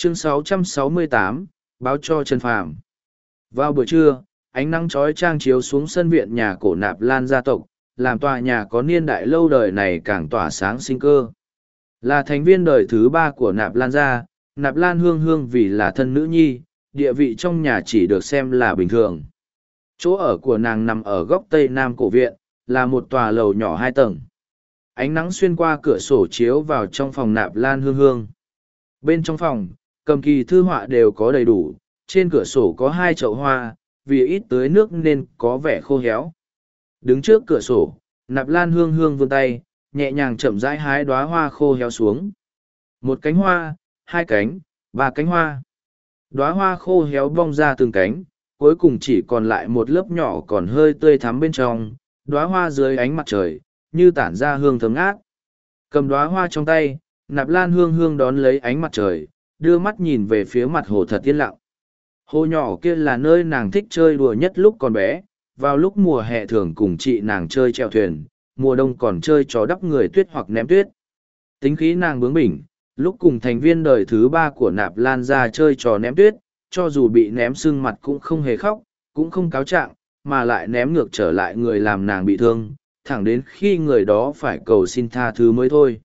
Chương 668, báo cho Trần Phàm. Vào buổi trưa, ánh nắng chói trang chiếu xuống sân viện nhà cổ nạp lan gia tộc làm tòa nhà có niên đại lâu đời này càng tỏa sáng sinh cơ. Là thành viên đời thứ ba của nạp lan gia nạp lan hương hương vì là thân nữ nhi địa vị trong nhà chỉ được xem là bình thường. Chỗ ở của nàng nằm ở góc tây nam cổ viện là một tòa lầu nhỏ hai tầng. Ánh nắng xuyên qua cửa sổ chiếu vào trong phòng nạp lan hương hương. Bên trong phòng cầm kỳ thư họa đều có đầy đủ trên cửa sổ có hai chậu hoa vì ít tưới nước nên có vẻ khô héo. Đứng trước cửa sổ, nạp lan hương hương vươn tay, nhẹ nhàng chậm rãi hái đóa hoa khô héo xuống. Một cánh hoa, hai cánh, ba cánh hoa. Đóa hoa khô héo bong ra từng cánh, cuối cùng chỉ còn lại một lớp nhỏ còn hơi tươi thắm bên trong, đóa hoa dưới ánh mặt trời, như tản ra hương thơm ngát. Cầm đóa hoa trong tay, nạp lan hương hương đón lấy ánh mặt trời, đưa mắt nhìn về phía mặt hồ thật yên lặng. Hồ nhỏ kia là nơi nàng thích chơi đùa nhất lúc còn bé, vào lúc mùa hè thường cùng chị nàng chơi treo thuyền, mùa đông còn chơi trò đắp người tuyết hoặc ném tuyết. Tính khí nàng bướng bỉnh, lúc cùng thành viên đời thứ ba của nạp lan ra chơi trò ném tuyết, cho dù bị ném sưng mặt cũng không hề khóc, cũng không cáo trạng, mà lại ném ngược trở lại người làm nàng bị thương, thẳng đến khi người đó phải cầu xin tha thứ mới thôi.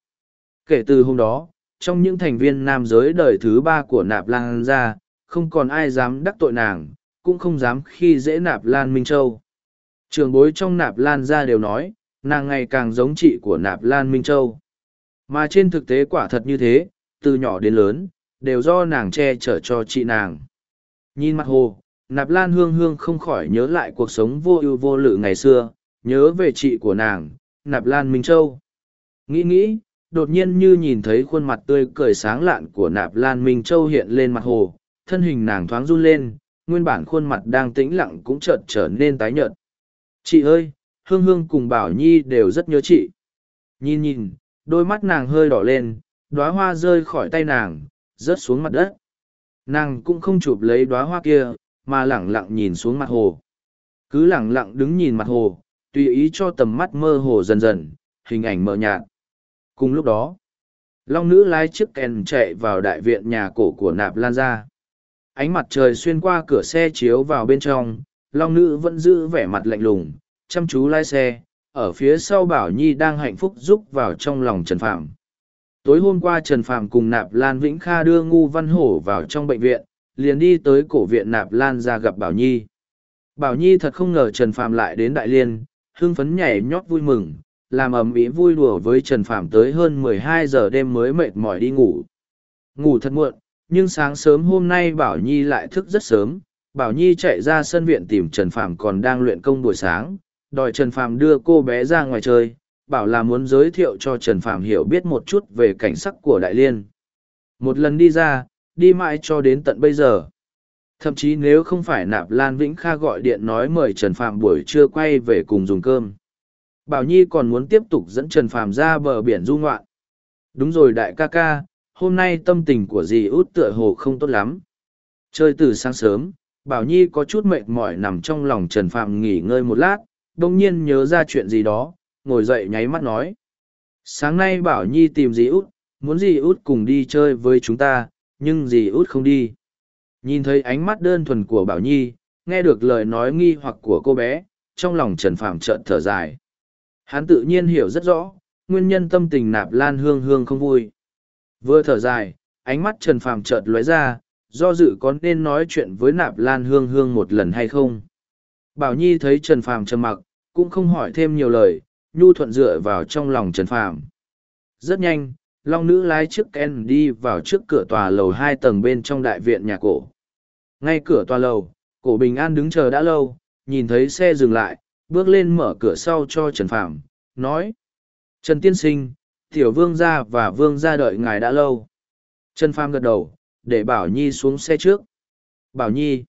Kể từ hôm đó, trong những thành viên nam giới đời thứ ba của nạp lan ra, không còn ai dám đắc tội nàng, cũng không dám khi dễ nạp Lan Minh Châu. Trường bối trong nạp Lan ra đều nói, nàng ngày càng giống chị của nạp Lan Minh Châu. Mà trên thực tế quả thật như thế, từ nhỏ đến lớn, đều do nàng che chở cho chị nàng. Nhìn mặt hồ, nạp Lan Hương Hương không khỏi nhớ lại cuộc sống vô ưu vô lự ngày xưa, nhớ về chị của nàng, nạp Lan Minh Châu. Nghĩ nghĩ, đột nhiên như nhìn thấy khuôn mặt tươi cười sáng lạn của nạp Lan Minh Châu hiện lên mặt hồ, thân hình nàng thoáng run lên, nguyên bản khuôn mặt đang tĩnh lặng cũng chợt trở nên tái nhợt. Chị ơi, Hương Hương cùng Bảo Nhi đều rất nhớ chị. Nhìn nhìn, đôi mắt nàng hơi đỏ lên, đóa hoa rơi khỏi tay nàng, rớt xuống mặt đất. Nàng cũng không chụp lấy đóa hoa kia, mà lẳng lặng nhìn xuống mặt hồ. Cứ lẳng lặng đứng nhìn mặt hồ, tùy ý cho tầm mắt mơ hồ dần dần, hình ảnh mờ nhạt. Cùng lúc đó, Long nữ lái chiếc kèn chạy vào đại viện nhà cổ của Nạp Lan gia. Ánh mặt trời xuyên qua cửa xe chiếu vào bên trong long nữ vẫn giữ vẻ mặt lạnh lùng chăm chú lái xe ở phía sau bảo nhi đang hạnh phúc rúc vào trong lòng trần phạm tối hôm qua trần phạm cùng nạp lan vĩnh kha đưa ngu văn hổ vào trong bệnh viện liền đi tới cổ viện nạp lan ra gặp bảo nhi. Bảo nhi thật không ngờ trần phạm lại đến đại liên hưng phấn nhảy nhót vui mừng làm ầm ĩ vui đùa với Trần Phạm tới hơn 12 giờ đêm mới mệt mỏi đi ngủ. Ngủ thật muộn, nhưng sáng sớm hôm nay Bảo Nhi lại thức rất sớm. Bảo Nhi chạy ra sân viện tìm Trần Phạm còn đang luyện công buổi sáng, đòi Trần Phạm đưa cô bé ra ngoài chơi, bảo là muốn giới thiệu cho Trần Phạm hiểu biết một chút về cảnh sắc của Đại Liên. Một lần đi ra, đi mãi cho đến tận bây giờ. Thậm chí nếu không phải Nạp Lan Vĩnh Kha gọi điện nói mời Trần Phạm buổi trưa quay về cùng dùng cơm. Bảo Nhi còn muốn tiếp tục dẫn Trần Phạm ra bờ biển du ngoạn. Đúng rồi đại ca ca, hôm nay tâm tình của dì út tựa hồ không tốt lắm. Chơi từ sáng sớm, Bảo Nhi có chút mệt mỏi nằm trong lòng Trần Phạm nghỉ ngơi một lát, đồng nhiên nhớ ra chuyện gì đó, ngồi dậy nháy mắt nói. Sáng nay Bảo Nhi tìm dì út, muốn dì út cùng đi chơi với chúng ta, nhưng dì út không đi. Nhìn thấy ánh mắt đơn thuần của Bảo Nhi, nghe được lời nói nghi hoặc của cô bé, trong lòng Trần Phạm chợt thở dài. Hắn tự nhiên hiểu rất rõ, nguyên nhân tâm tình nạp lan hương hương không vui. Vừa thở dài, ánh mắt Trần Phàm chợt lóe ra, do dự có nên nói chuyện với nạp lan hương hương một lần hay không. Bảo Nhi thấy Trần Phàm trầm mặc, cũng không hỏi thêm nhiều lời, nhu thuận dựa vào trong lòng Trần Phàm. Rất nhanh, Long nữ lái chiếc Ken đi vào trước cửa tòa lầu hai tầng bên trong đại viện nhà cổ. Ngay cửa tòa lầu, cổ Bình An đứng chờ đã lâu, nhìn thấy xe dừng lại, bước lên mở cửa sau cho Trần Phàm, nói. Trần Tiên Sinh, Tiểu Vương gia và Vương gia đợi ngài đã lâu. Trần Phàm gật đầu, để Bảo Nhi xuống xe trước. Bảo Nhi,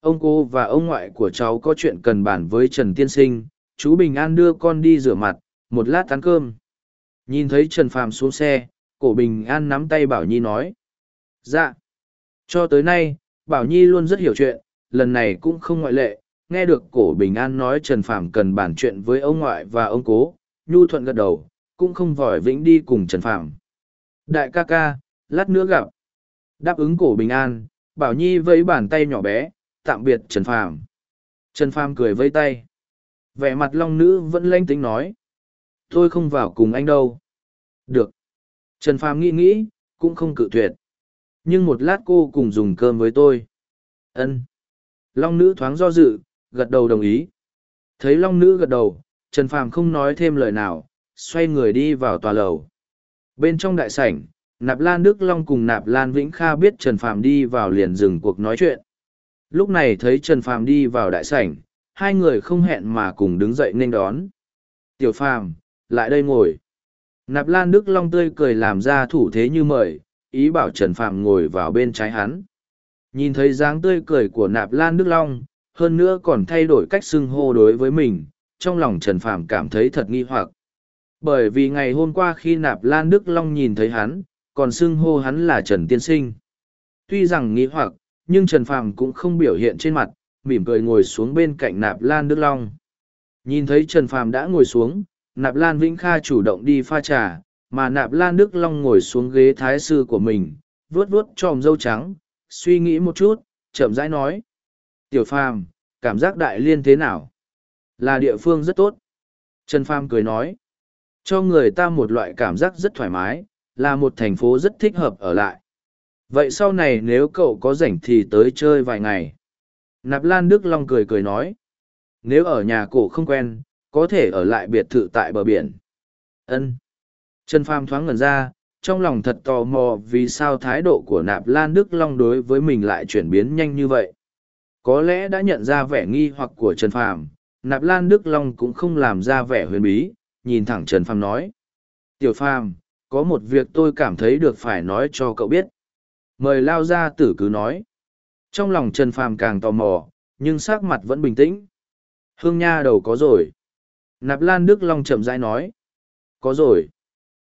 ông cô và ông ngoại của cháu có chuyện cần bàn với Trần Tiên Sinh, chú Bình An đưa con đi rửa mặt, một lát ăn cơm. Nhìn thấy Trần Phàm xuống xe, cổ Bình An nắm tay Bảo Nhi nói. Dạ. Cho tới nay, Bảo Nhi luôn rất hiểu chuyện, lần này cũng không ngoại lệ, nghe được cổ bình an nói trần phàm cần bàn chuyện với ông ngoại và ông cố, nhu thuận gật đầu, cũng không vòi vĩnh đi cùng trần phàm. Đại ca ca, lát nữa gặp. Đáp ứng cổ bình an, bảo nhi vẫy bàn tay nhỏ bé, tạm biệt trần phàm. Trần phàm cười vây tay. Vẻ mặt long nữ vẫn lanh tính nói. Tôi không vào cùng anh đâu. Được. Trần phàm nghĩ nghĩ, cũng không cự tuyệt. Nhưng một lát cô cùng dùng cơm với tôi. Ân. Long nữ thoáng do dự gật đầu đồng ý. Thấy long nữ gật đầu, Trần Phàm không nói thêm lời nào, xoay người đi vào tòa lầu. Bên trong đại sảnh, Nạp Lan Đức Long cùng Nạp Lan Vĩnh Kha biết Trần Phàm đi vào liền dừng cuộc nói chuyện. Lúc này thấy Trần Phàm đi vào đại sảnh, hai người không hẹn mà cùng đứng dậy nên đón. Tiểu Phàm, lại đây ngồi. Nạp Lan Đức Long tươi cười làm ra thủ thế như mời, ý bảo Trần Phàm ngồi vào bên trái hắn. Nhìn thấy dáng tươi cười của Nạp Lan Đức Long, hơn nữa còn thay đổi cách xưng hô đối với mình, trong lòng Trần Phàm cảm thấy thật nghi hoặc. Bởi vì ngày hôm qua khi Nạp Lan Đức Long nhìn thấy hắn, còn xưng hô hắn là Trần Tiên Sinh. Tuy rằng nghi hoặc, nhưng Trần Phàm cũng không biểu hiện trên mặt, mỉm cười ngồi xuống bên cạnh Nạp Lan Đức Long. Nhìn thấy Trần Phàm đã ngồi xuống, Nạp Lan Vĩnh Kha chủ động đi pha trà, mà Nạp Lan Đức Long ngồi xuống ghế thái sư của mình, vuốt vuốt tròm dâu trắng, suy nghĩ một chút, chậm rãi nói. Tiểu Phàm, cảm giác đại liên thế nào? Là địa phương rất tốt. Trần Phàm cười nói. Cho người ta một loại cảm giác rất thoải mái, là một thành phố rất thích hợp ở lại. Vậy sau này nếu cậu có rảnh thì tới chơi vài ngày. Nạp Lan Đức Long cười cười nói. Nếu ở nhà cổ không quen, có thể ở lại biệt thự tại bờ biển. Ân. Trần Phàm thoáng ngẩn ra, trong lòng thật tò mò vì sao thái độ của Nạp Lan Đức Long đối với mình lại chuyển biến nhanh như vậy. Có lẽ đã nhận ra vẻ nghi hoặc của Trần Phàm, Nạp Lan Đức Long cũng không làm ra vẻ huyền bí, nhìn thẳng Trần Phàm nói. Tiểu Phàm, có một việc tôi cảm thấy được phải nói cho cậu biết. Mời Lao ra tử cứ nói. Trong lòng Trần Phàm càng tò mò, nhưng sắc mặt vẫn bình tĩnh. Hương Nha đầu có rồi. Nạp Lan Đức Long chậm rãi nói. Có rồi.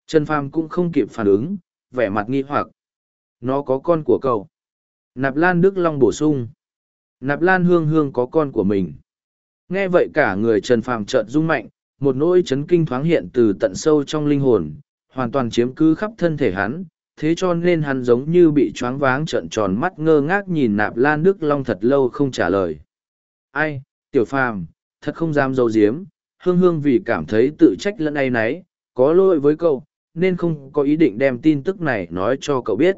Trần Phàm cũng không kịp phản ứng, vẻ mặt nghi hoặc. Nó có con của cậu. Nạp Lan Đức Long bổ sung. Nạp Lan Hương Hương có con của mình. Nghe vậy cả người Trần Phàm chợt rung mạnh, một nỗi chấn kinh thoáng hiện từ tận sâu trong linh hồn, hoàn toàn chiếm cứ khắp thân thể hắn, thế cho nên hắn giống như bị choáng váng trợn tròn mắt ngơ ngác nhìn Nạp Lan Đức Long thật lâu không trả lời. Ai, Tiểu Phàm, thật không dám dâu diếm, Hương Hương vì cảm thấy tự trách lẫn ai nấy, có lỗi với cậu, nên không có ý định đem tin tức này nói cho cậu biết.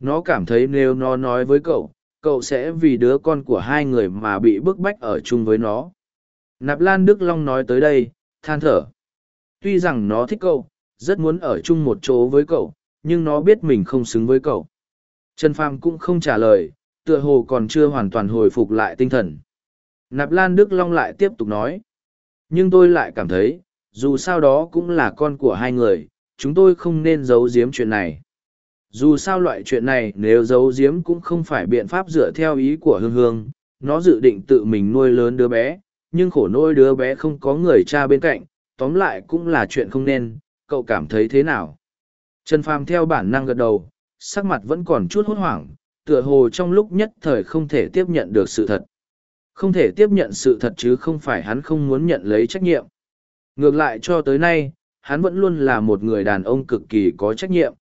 Nó cảm thấy nếu nó nói với cậu, cậu sẽ vì đứa con của hai người mà bị bức bách ở chung với nó nạp lan đức long nói tới đây than thở tuy rằng nó thích cậu, rất muốn ở chung một chỗ với cậu, nhưng nó biết mình không xứng với cậu. Trần Phàm cũng không trả lời, tựa hồ còn chưa hoàn toàn hồi phục lại tinh thần. Nạp Lan Đức Long lại tiếp tục nói. Nhưng tôi lại cảm thấy, dù sao đó cũng là con của hai người, chúng tôi không nên giấu giếm chuyện này. Dù sao loại chuyện này nếu giấu giếm cũng không phải biện pháp dựa theo ý của Hương Hương, nó dự định tự mình nuôi lớn đứa bé, nhưng khổ nuôi đứa bé không có người cha bên cạnh, tóm lại cũng là chuyện không nên, cậu cảm thấy thế nào? Trần Phàm theo bản năng gật đầu, sắc mặt vẫn còn chút hốt hoảng, tựa hồ trong lúc nhất thời không thể tiếp nhận được sự thật. Không thể tiếp nhận sự thật chứ không phải hắn không muốn nhận lấy trách nhiệm. Ngược lại cho tới nay, hắn vẫn luôn là một người đàn ông cực kỳ có trách nhiệm.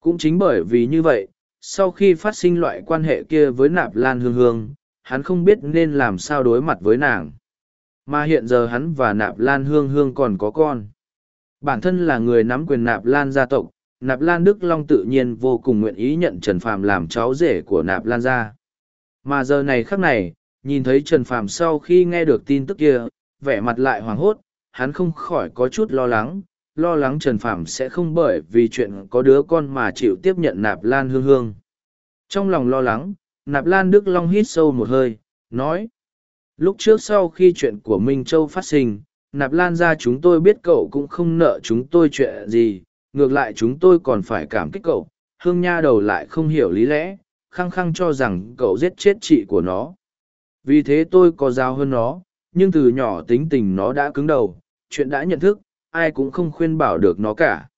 Cũng chính bởi vì như vậy, sau khi phát sinh loại quan hệ kia với nạp lan hương hương, hắn không biết nên làm sao đối mặt với nàng. Mà hiện giờ hắn và nạp lan hương hương còn có con. Bản thân là người nắm quyền nạp lan gia tộc, nạp lan Đức Long tự nhiên vô cùng nguyện ý nhận Trần Phàm làm cháu rể của nạp lan gia. Mà giờ này khắc này, nhìn thấy Trần Phàm sau khi nghe được tin tức kia, vẻ mặt lại hoảng hốt, hắn không khỏi có chút lo lắng, lo lắng Trần phạm sẽ không bởi vì chuyện có đứa con mà chịu tiếp nhận nạp lan hương hương. Trong lòng lo lắng, nạp lan Đức Long hít sâu một hơi, nói. Lúc trước sau khi chuyện của Minh Châu phát sinh, nạp lan ra chúng tôi biết cậu cũng không nợ chúng tôi chuyện gì, ngược lại chúng tôi còn phải cảm kích cậu. Hương nha đầu lại không hiểu lý lẽ, khăng khăng cho rằng cậu giết chết chị của nó. Vì thế tôi có giao hơn nó, nhưng từ nhỏ tính tình nó đã cứng đầu, chuyện đã nhận thức, ai cũng không khuyên bảo được nó cả.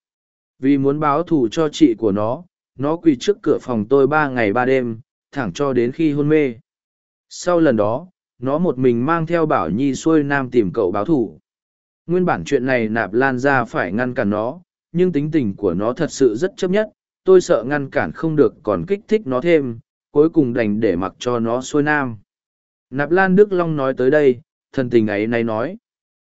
Vì muốn báo thù cho chị của nó, nó quỳ trước cửa phòng tôi ba ngày ba đêm, thẳng cho đến khi hôn mê. Sau lần đó, nó một mình mang theo Bảo Nhi xuôi nam tìm cậu báo thù. Nguyên bản chuyện này nạp lan ra phải ngăn cản nó, nhưng tính tình của nó thật sự rất chấp nhất, tôi sợ ngăn cản không được còn kích thích nó thêm, cuối cùng đành để mặc cho nó xuôi nam. Nạp Lan Đức Long nói tới đây, thần tình ấy này nói.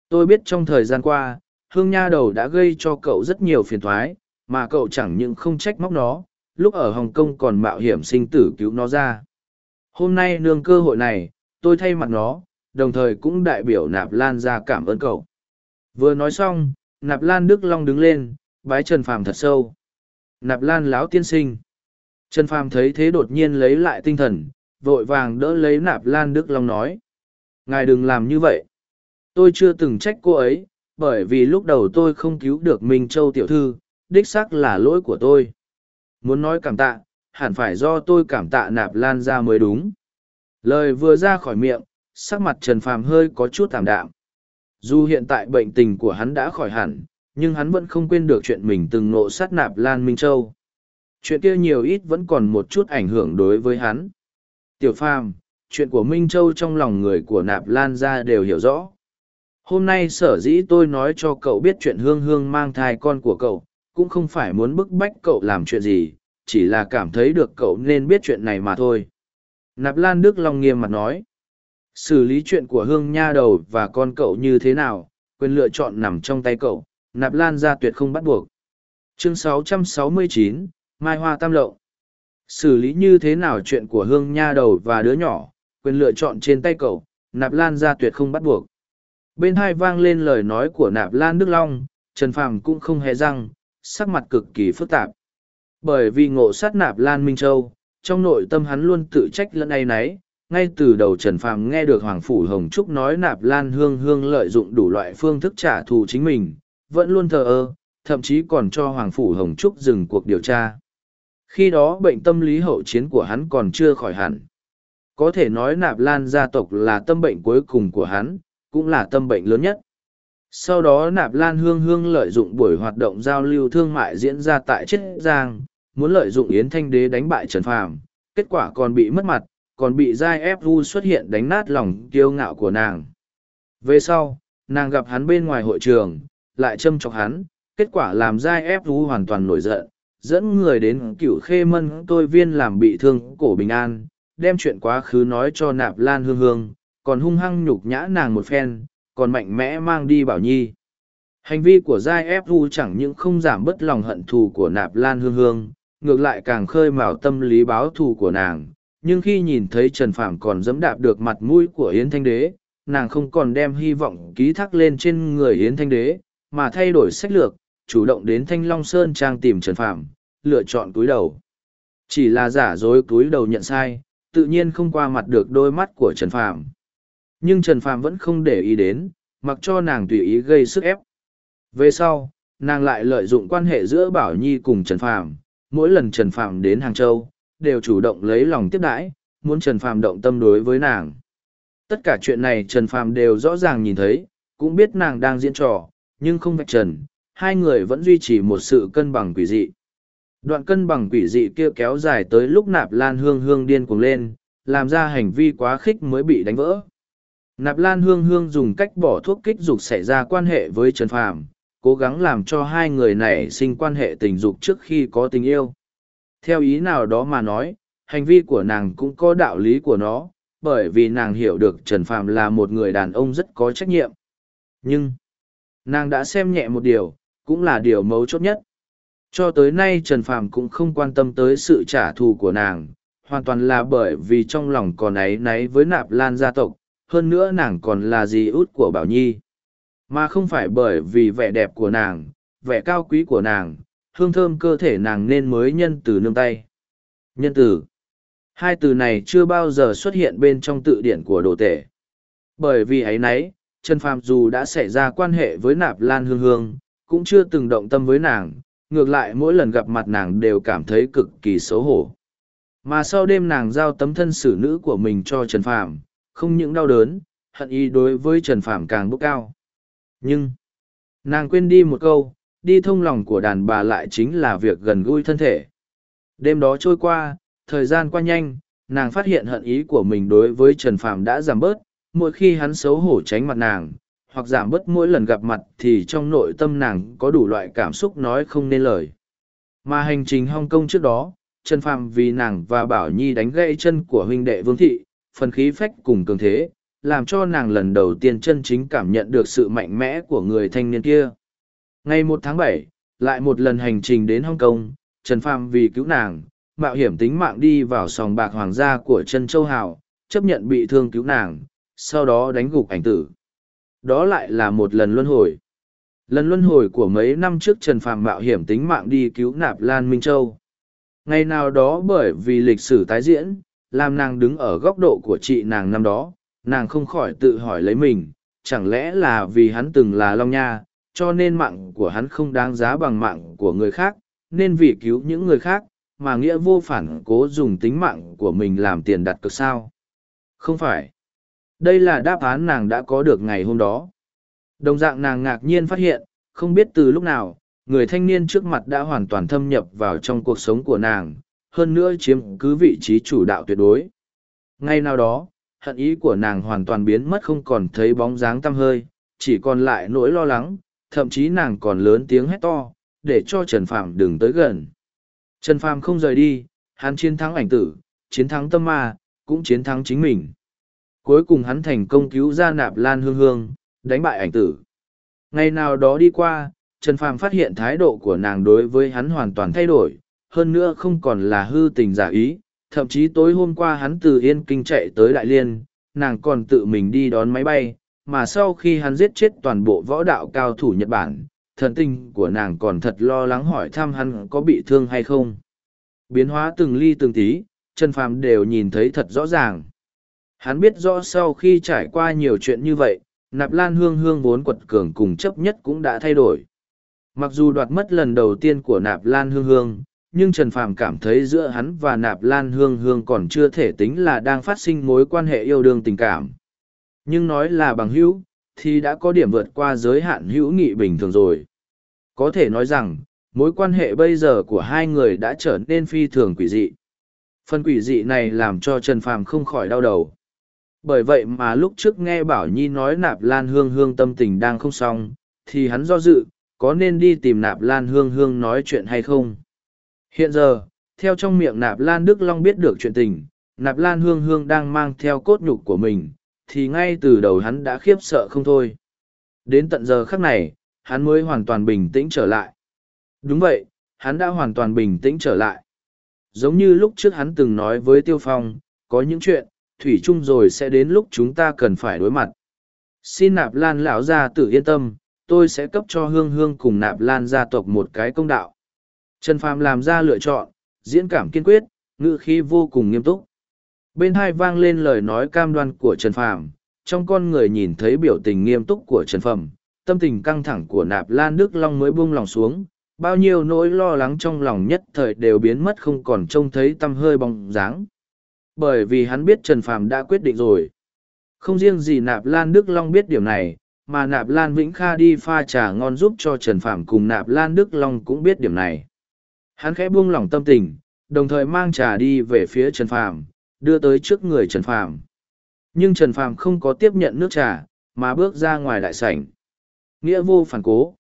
Tôi biết trong thời gian qua, hương nha đầu đã gây cho cậu rất nhiều phiền thoái, mà cậu chẳng những không trách móc nó, lúc ở Hồng Kông còn mạo hiểm sinh tử cứu nó ra. Hôm nay nương cơ hội này, tôi thay mặt nó, đồng thời cũng đại biểu Nạp Lan ra cảm ơn cậu. Vừa nói xong, Nạp Lan Đức Long đứng lên, bái Trần Phàm thật sâu. Nạp Lan láo tiên sinh. Trần Phàm thấy thế đột nhiên lấy lại tinh thần, vội vàng đỡ lấy Nạp Lan Đức Long nói. Ngài đừng làm như vậy. Tôi chưa từng trách cô ấy, bởi vì lúc đầu tôi không cứu được Minh Châu tiểu thư, đích xác là lỗi của tôi. Muốn nói cảm tạ, hẳn phải do tôi cảm tạ Nạp Lan ra mới đúng. Lời vừa ra khỏi miệng, sắc mặt Trần Phàm hơi có chút tạm đạm. Dù hiện tại bệnh tình của hắn đã khỏi hẳn, nhưng hắn vẫn không quên được chuyện mình từng nộ sát nạp Lan Minh Châu. Chuyện kia nhiều ít vẫn còn một chút ảnh hưởng đối với hắn. Tiểu Phàm, chuyện của Minh Châu trong lòng người của nạp Lan ra đều hiểu rõ. Hôm nay sở dĩ tôi nói cho cậu biết chuyện hương hương mang thai con của cậu, cũng không phải muốn bức bách cậu làm chuyện gì, chỉ là cảm thấy được cậu nên biết chuyện này mà thôi. Nạp Lan Đức Long nghiêm mặt nói. Xử lý chuyện của hương nha đầu và con cậu như thế nào, quyền lựa chọn nằm trong tay cậu, Nạp Lan ra tuyệt không bắt buộc. Chương 669, Mai Hoa Tam Lậu. Xử lý như thế nào chuyện của hương nha đầu và đứa nhỏ, quyền lựa chọn trên tay cậu, Nạp Lan ra tuyệt không bắt buộc. Bên hai vang lên lời nói của Nạp Lan Đức Long, Trần Phàm cũng không hề răng, sắc mặt cực kỳ phức tạp. Bởi vì ngộ sát Nạp Lan Minh Châu, trong nội tâm hắn luôn tự trách lẫn ai nấy, ngay từ đầu Trần Phàm nghe được Hoàng Phủ Hồng Trúc nói Nạp Lan Hương Hương lợi dụng đủ loại phương thức trả thù chính mình, vẫn luôn thờ ơ, thậm chí còn cho Hoàng Phủ Hồng Trúc dừng cuộc điều tra. Khi đó bệnh tâm lý hậu chiến của hắn còn chưa khỏi hẳn. Có thể nói Nạp Lan gia tộc là tâm bệnh cuối cùng của hắn, cũng là tâm bệnh lớn nhất. Sau đó Nạp Lan Hương Hương lợi dụng buổi hoạt động giao lưu thương mại diễn ra tại Chiết Giang, muốn lợi dụng Yến Thanh Đế đánh bại Trần Phàm, kết quả còn bị mất mặt, còn bị Giai Ép Vu xuất hiện đánh nát lòng kiêu ngạo của nàng. Về sau, nàng gặp hắn bên ngoài hội trường, lại châm chọc hắn, kết quả làm Giai Ép Vu hoàn toàn nổi giận, dẫn người đến cửu khê mân tôi viên làm bị thương cổ bình an, đem chuyện quá khứ nói cho Nạp Lan Hương Hương, còn hung hăng nhục nhã nàng một phen, còn mạnh mẽ mang đi Bảo Nhi. Hành vi của Giai Ép Vu chẳng những không giảm bất lòng hận thù của Nạp Lan Hương Hương, ngược lại càng khơi mào tâm lý báo thù của nàng. Nhưng khi nhìn thấy Trần Phạm còn dẫm đạp được mặt mũi của Yến Thanh Đế, nàng không còn đem hy vọng ký thác lên trên người Yến Thanh Đế, mà thay đổi sách lược, chủ động đến Thanh Long Sơn Trang tìm Trần Phạm, lựa chọn túi đầu. Chỉ là giả dối túi đầu nhận sai, tự nhiên không qua mặt được đôi mắt của Trần Phạm. Nhưng Trần Phàm vẫn không để ý đến, mặc cho nàng tùy ý gây sức ép. Về sau, nàng lại lợi dụng quan hệ giữa Bảo Nhi cùng Trần Phàm, mỗi lần Trần Phàm đến Hàng Châu, đều chủ động lấy lòng tiếp đãi, muốn Trần Phàm động tâm đối với nàng. Tất cả chuyện này Trần Phàm đều rõ ràng nhìn thấy, cũng biết nàng đang diễn trò, nhưng không vạch trần, hai người vẫn duy trì một sự cân bằng quỷ dị. Đoạn cân bằng quỷ dị kia kéo dài tới lúc nạp lan hương hương điên cuồng lên, làm ra hành vi quá khích mới bị đánh vỡ. Nạp lan hương hương dùng cách bỏ thuốc kích dục xảy ra quan hệ với Trần Phàm, cố gắng làm cho hai người này sinh quan hệ tình dục trước khi có tình yêu. Theo ý nào đó mà nói, hành vi của nàng cũng có đạo lý của nó, bởi vì nàng hiểu được Trần Phàm là một người đàn ông rất có trách nhiệm. Nhưng, nàng đã xem nhẹ một điều, cũng là điều mấu chốt nhất. Cho tới nay Trần Phàm cũng không quan tâm tới sự trả thù của nàng, hoàn toàn là bởi vì trong lòng còn ấy náy với nạp lan gia tộc, hơn nữa nàng còn là dì út của Bảo Nhi. Mà không phải bởi vì vẻ đẹp của nàng, vẻ cao quý của nàng, hương thơm cơ thể nàng nên mới nhân từ nương tay. Nhân từ. Hai từ này chưa bao giờ xuất hiện bên trong tự điển của đồ tể. Bởi vì ấy nấy, Trần Phàm dù đã xảy ra quan hệ với nạp lan hương hương, cũng chưa từng động tâm với nàng, ngược lại mỗi lần gặp mặt nàng đều cảm thấy cực kỳ xấu hổ. Mà sau đêm nàng giao tấm thân xử nữ của mình cho Trần Phàm, không những đau đớn, hận ý đối với Trần Phàm càng bốc cao. Nhưng, nàng quên đi một câu, đi thông lòng của đàn bà lại chính là việc gần gũi thân thể. Đêm đó trôi qua, thời gian qua nhanh, nàng phát hiện hận ý của mình đối với Trần Phàm đã giảm bớt, mỗi khi hắn xấu hổ tránh mặt nàng, hoặc giảm bớt mỗi lần gặp mặt thì trong nội tâm nàng có đủ loại cảm xúc nói không nên lời. Mà hành trình Hong Kong trước đó, Trần Phàm vì nàng và Bảo Nhi đánh gãy chân của huynh đệ Vương Thị, phần khí phách cùng cường thế, làm cho nàng lần đầu tiên chân chính cảm nhận được sự mạnh mẽ của người thanh niên kia. Ngày một tháng bảy, lại một lần hành trình đến Hong Kong, Trần Phàm vì cứu nàng, mạo hiểm tính mạng đi vào sòng bạc hoàng gia của Trân Châu Hào, chấp nhận bị thương cứu nàng, sau đó đánh gục ảnh tử. Đó lại là một lần luân hồi. Lần luân hồi của mấy năm trước Trần Phàm mạo hiểm tính mạng đi cứu nạp Lan Minh Châu. Ngày nào đó bởi vì lịch sử tái diễn, làm nàng đứng ở góc độ của chị nàng năm đó, nàng không khỏi tự hỏi lấy mình, chẳng lẽ là vì hắn từng là Long Nha, cho nên mạng của hắn không đáng giá bằng mạng của người khác, nên vì cứu những người khác, mà nghĩa vô phản cố dùng tính mạng của mình làm tiền đặt cược sao. Không phải. Đây là đáp án nàng đã có được ngày hôm đó. Đồng dạng nàng ngạc nhiên phát hiện, không biết từ lúc nào, người thanh niên trước mặt đã hoàn toàn thâm nhập vào trong cuộc sống của nàng, hơn nữa chiếm cứ vị trí chủ đạo tuyệt đối. Ngay nào đó, hận ý của nàng hoàn toàn biến mất không còn thấy bóng dáng tăm hơi, chỉ còn lại nỗi lo lắng, thậm chí nàng còn lớn tiếng hét to, để cho Trần Phàm đừng tới gần. Trần Phàm không rời đi, hắn chiến thắng ảnh tử, chiến thắng tâm ma, cũng chiến thắng chính mình. Cuối cùng hắn thành công cứu ra nạp lan hương hương, đánh bại ảnh tử. Ngày nào đó đi qua, Trần Phàm phát hiện thái độ của nàng đối với hắn hoàn toàn thay đổi, hơn nữa không còn là hư tình giả ý, thậm chí tối hôm qua hắn từ Yên Kinh chạy tới Đại Liên, nàng còn tự mình đi đón máy bay, mà sau khi hắn giết chết toàn bộ võ đạo cao thủ Nhật Bản, thần tình của nàng còn thật lo lắng hỏi thăm hắn có bị thương hay không. Biến hóa từng ly từng tí, Trần Phàm đều nhìn thấy thật rõ ràng. Hắn biết rõ sau khi trải qua nhiều chuyện như vậy, nạp lan hương hương vốn quật cường cùng chấp nhất cũng đã thay đổi. Mặc dù đoạt mất lần đầu tiên của nạp lan hương hương, nhưng Trần Phàm cảm thấy giữa hắn và nạp lan hương hương còn chưa thể tính là đang phát sinh mối quan hệ yêu đương tình cảm. Nhưng nói là bằng hữu, thì đã có điểm vượt qua giới hạn hữu nghị bình thường rồi. Có thể nói rằng, mối quan hệ bây giờ của hai người đã trở nên phi thường quỷ dị. Phần quỷ dị này làm cho Trần Phàm không khỏi đau đầu. Bởi vậy mà lúc trước nghe Bảo Nhi nói nạp lan hương hương tâm tình đang không xong, thì hắn do dự, có nên đi tìm nạp lan hương hương nói chuyện hay không. Hiện giờ, theo trong miệng nạp lan Đức Long biết được chuyện tình, nạp lan hương hương đang mang theo cốt nhục của mình, thì ngay từ đầu hắn đã khiếp sợ không thôi. Đến tận giờ khắc này, hắn mới hoàn toàn bình tĩnh trở lại. Đúng vậy, hắn đã hoàn toàn bình tĩnh trở lại. Giống như lúc trước hắn từng nói với Tiêu Phong, có những chuyện, thủy chung rồi sẽ đến lúc chúng ta cần phải đối mặt xin nạp lan lão gia tự yên tâm tôi sẽ cấp cho hương hương cùng nạp lan gia tộc một cái công đạo. Trần Phàm làm ra lựa chọn, diễn cảm kiên quyết, ngữ khí vô cùng nghiêm túc. Bên hai vang lên lời nói cam đoan của Trần Phàm, trong con người nhìn thấy biểu tình nghiêm túc của Trần Phàm, tâm tình căng thẳng của nạp lan Đức Long mới buông lòng xuống, bao nhiêu nỗi lo lắng trong lòng nhất thời đều biến mất không còn trông thấy tâm hơi bóng dáng. Bởi vì hắn biết Trần Phàm đã quyết định rồi. Không riêng gì nạp lan Đức Long biết điểm này, mà nạp lan Vĩnh Kha đi pha trà ngon giúp cho Trần Phàm cùng nạp lan Đức Long cũng biết điểm này. Hắn khẽ buông lỏng tâm tình, đồng thời mang trà đi về phía Trần Phàm, đưa tới trước người Trần Phàm. Nhưng Trần Phàm không có tiếp nhận nước trà, mà bước ra ngoài đại sảnh. Nghĩa vô phản cố.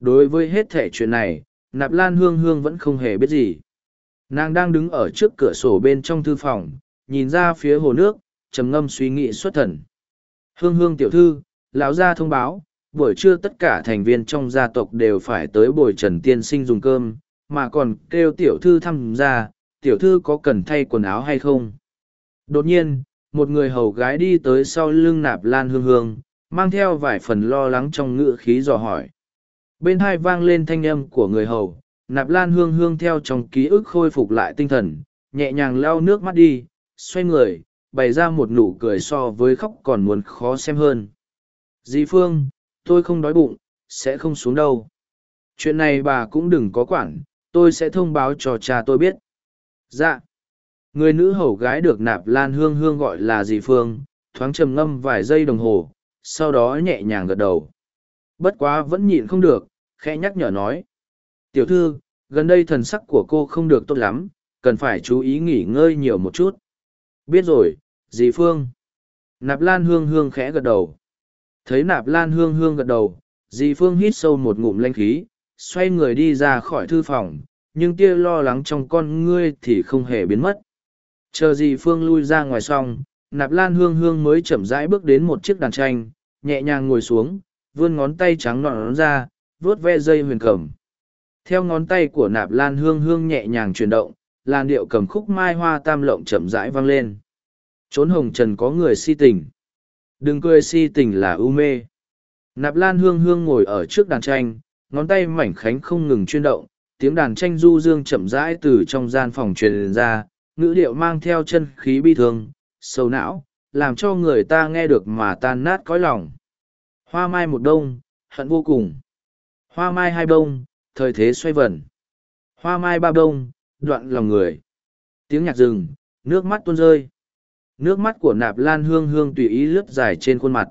Đối với hết thể chuyện này, Nạp Lan Hương Hương vẫn không hề biết gì. Nàng đang đứng ở trước cửa sổ bên trong thư phòng, nhìn ra phía hồ nước, trầm ngâm suy nghĩ xuất thần. Hương Hương tiểu thư, lão gia thông báo, buổi trưa tất cả thành viên trong gia tộc đều phải tới bồi Trần Tiên Sinh dùng cơm, mà còn kêu tiểu thư thăm ra, tiểu thư có cần thay quần áo hay không? Đột nhiên, một người hầu gái đi tới sau lưng nạp lan hương hương, mang theo vài phần lo lắng trong ngữ khí dò hỏi. Bên hai vang lên thanh âm của người hầu, nạp lan hương hương theo trong ký ức khôi phục lại tinh thần, nhẹ nhàng lau nước mắt đi, xoay người, bày ra một nụ cười so với khóc còn muốn khó xem hơn. Dì Phương, tôi không đói bụng, sẽ không xuống đâu. Chuyện này bà cũng đừng có quản, tôi sẽ thông báo cho cha tôi biết. Dạ. Người nữ hầu gái được nạp lan hương hương gọi là dì Phương, thoáng trầm ngâm vài giây đồng hồ, sau đó nhẹ nhàng gật đầu. Bất quá vẫn nhịn không được, khẽ nhắc nhở nói. Tiểu thư, gần đây thần sắc của cô không được tốt lắm, cần phải chú ý nghỉ ngơi nhiều một chút. Biết rồi, dì Phương. Nạp lan hương hương khẽ gật đầu. Thấy nạp lan hương hương gật đầu, dì Phương hít sâu một ngụm lanh khí, xoay người đi ra khỏi thư phòng, nhưng tia lo lắng trong con ngươi thì không hề biến mất. Chờ dì Phương lui ra ngoài xong, nạp lan hương hương mới chậm rãi bước đến một chiếc đàn tranh, nhẹ nhàng ngồi xuống, vươn ngón tay trắng nõn ra, vuốt ve dây huyền cầm. Theo ngón tay của nạp lan hương hương nhẹ nhàng chuyển động, làn điệu cầm khúc mai hoa tam lộng chậm rãi vang lên. Trốn hồng trần có người si tình. Đừng cười si tình là ưu mê. Nạp lan hương hương ngồi ở trước đàn tranh, ngón tay mảnh khánh không ngừng chuyên động, tiếng đàn tranh du dương chậm rãi từ trong gian phòng truyền ra, ngữ điệu mang theo chân khí bi thương, sâu não, làm cho người ta nghe được mà tan nát cõi lòng. Hoa mai một đông, hận vô cùng. Hoa mai hai đông, thời thế xoay vần. Hoa mai ba đông, đoạn lòng người. Tiếng nhạc rừng, nước mắt tuôn rơi. Nước mắt của nạp lan hương hương tùy ý lướt dài trên khuôn mặt.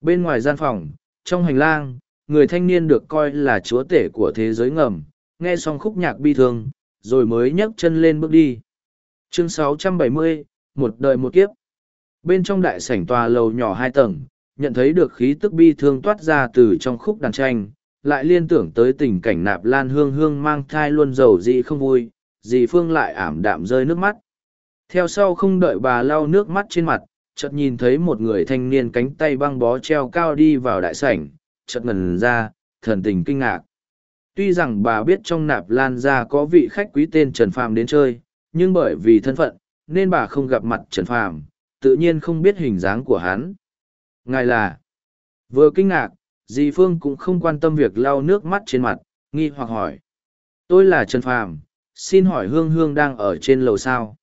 Bên ngoài gian phòng, trong hành lang, người thanh niên được coi là chúa tể của thế giới ngầm, nghe xong khúc nhạc bi thương, rồi mới nhấc chân lên bước đi. Chương 670, một đời một kiếp. Bên trong đại sảnh tòa lầu nhỏ hai tầng, nhận thấy được khí tức bi thương toát ra từ trong khúc đàn tranh, lại liên tưởng tới tình cảnh nạp lan hương hương mang thai luôn dầu dị không vui, dì phương lại ảm đạm rơi nước mắt. Theo sau không đợi bà lau nước mắt trên mặt, chợt nhìn thấy một người thanh niên cánh tay băng bó treo cao đi vào đại sảnh, chợt ngần ra, thần tình kinh ngạc. Tuy rằng bà biết trong nạp lan ra có vị khách quý tên Trần Phàm đến chơi, nhưng bởi vì thân phận, nên bà không gặp mặt Trần Phàm, tự nhiên không biết hình dáng của hắn. Ngài là, vừa kinh ngạc, dì Phương cũng không quan tâm việc lau nước mắt trên mặt, nghi hoặc hỏi. Tôi là Trần Phàm, xin hỏi Hương Hương đang ở trên lầu sao?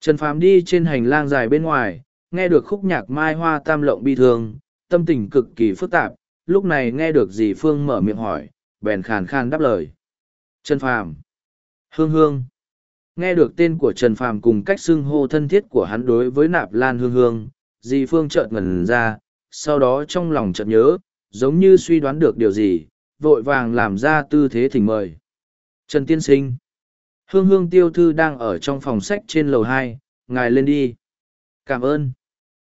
Trần Phàm đi trên hành lang dài bên ngoài, nghe được khúc nhạc mai hoa tam lộng bi thương, tâm tình cực kỳ phức tạp, lúc này nghe được dì Phương mở miệng hỏi, bèn khàn khàn đáp lời. Trần Phàm, Hương Hương. Nghe được tên của Trần Phàm cùng cách xưng hô thân thiết của hắn đối với nạp lan hương hương, dì Phương chợt ngẩn ra, sau đó trong lòng chợt nhớ, giống như suy đoán được điều gì, vội vàng làm ra tư thế thỉnh mời. Trần Tiên Sinh Hương hương tiêu thư đang ở trong phòng sách trên lầu hai, ngài lên đi. Cảm ơn.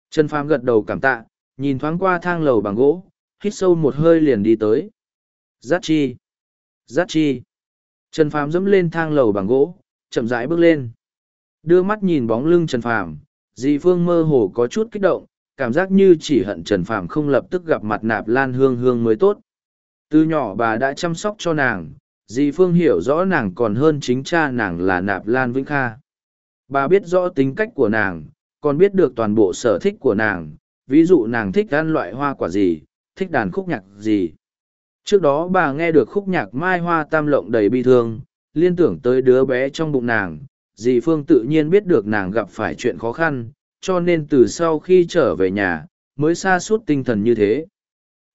Trần Phàm gật đầu cảm tạ, nhìn thoáng qua thang lầu bằng gỗ, hít sâu một hơi liền đi tới. Giác chi. Giác chi. Trần Phàm dẫm lên thang lầu bằng gỗ, chậm rãi bước lên. Đưa mắt nhìn bóng lưng Trần Phàm, dì Phương mơ hồ có chút kích động, cảm giác như chỉ hận Trần Phàm không lập tức gặp mặt nạp lan hương hương mới tốt. Từ nhỏ bà đã chăm sóc cho nàng, dì Phương hiểu rõ nàng còn hơn chính cha nàng là nạp lan Vĩnh Kha. Bà biết rõ tính cách của nàng, còn biết được toàn bộ sở thích của nàng, ví dụ nàng thích ăn loại hoa quả gì, thích đàn khúc nhạc gì. Trước đó bà nghe được khúc nhạc Mai Hoa Tam Lộng đầy bi thương, liên tưởng tới đứa bé trong bụng nàng, dì Phương tự nhiên biết được nàng gặp phải chuyện khó khăn, cho nên từ sau khi trở về nhà, mới xa suốt tinh thần như thế.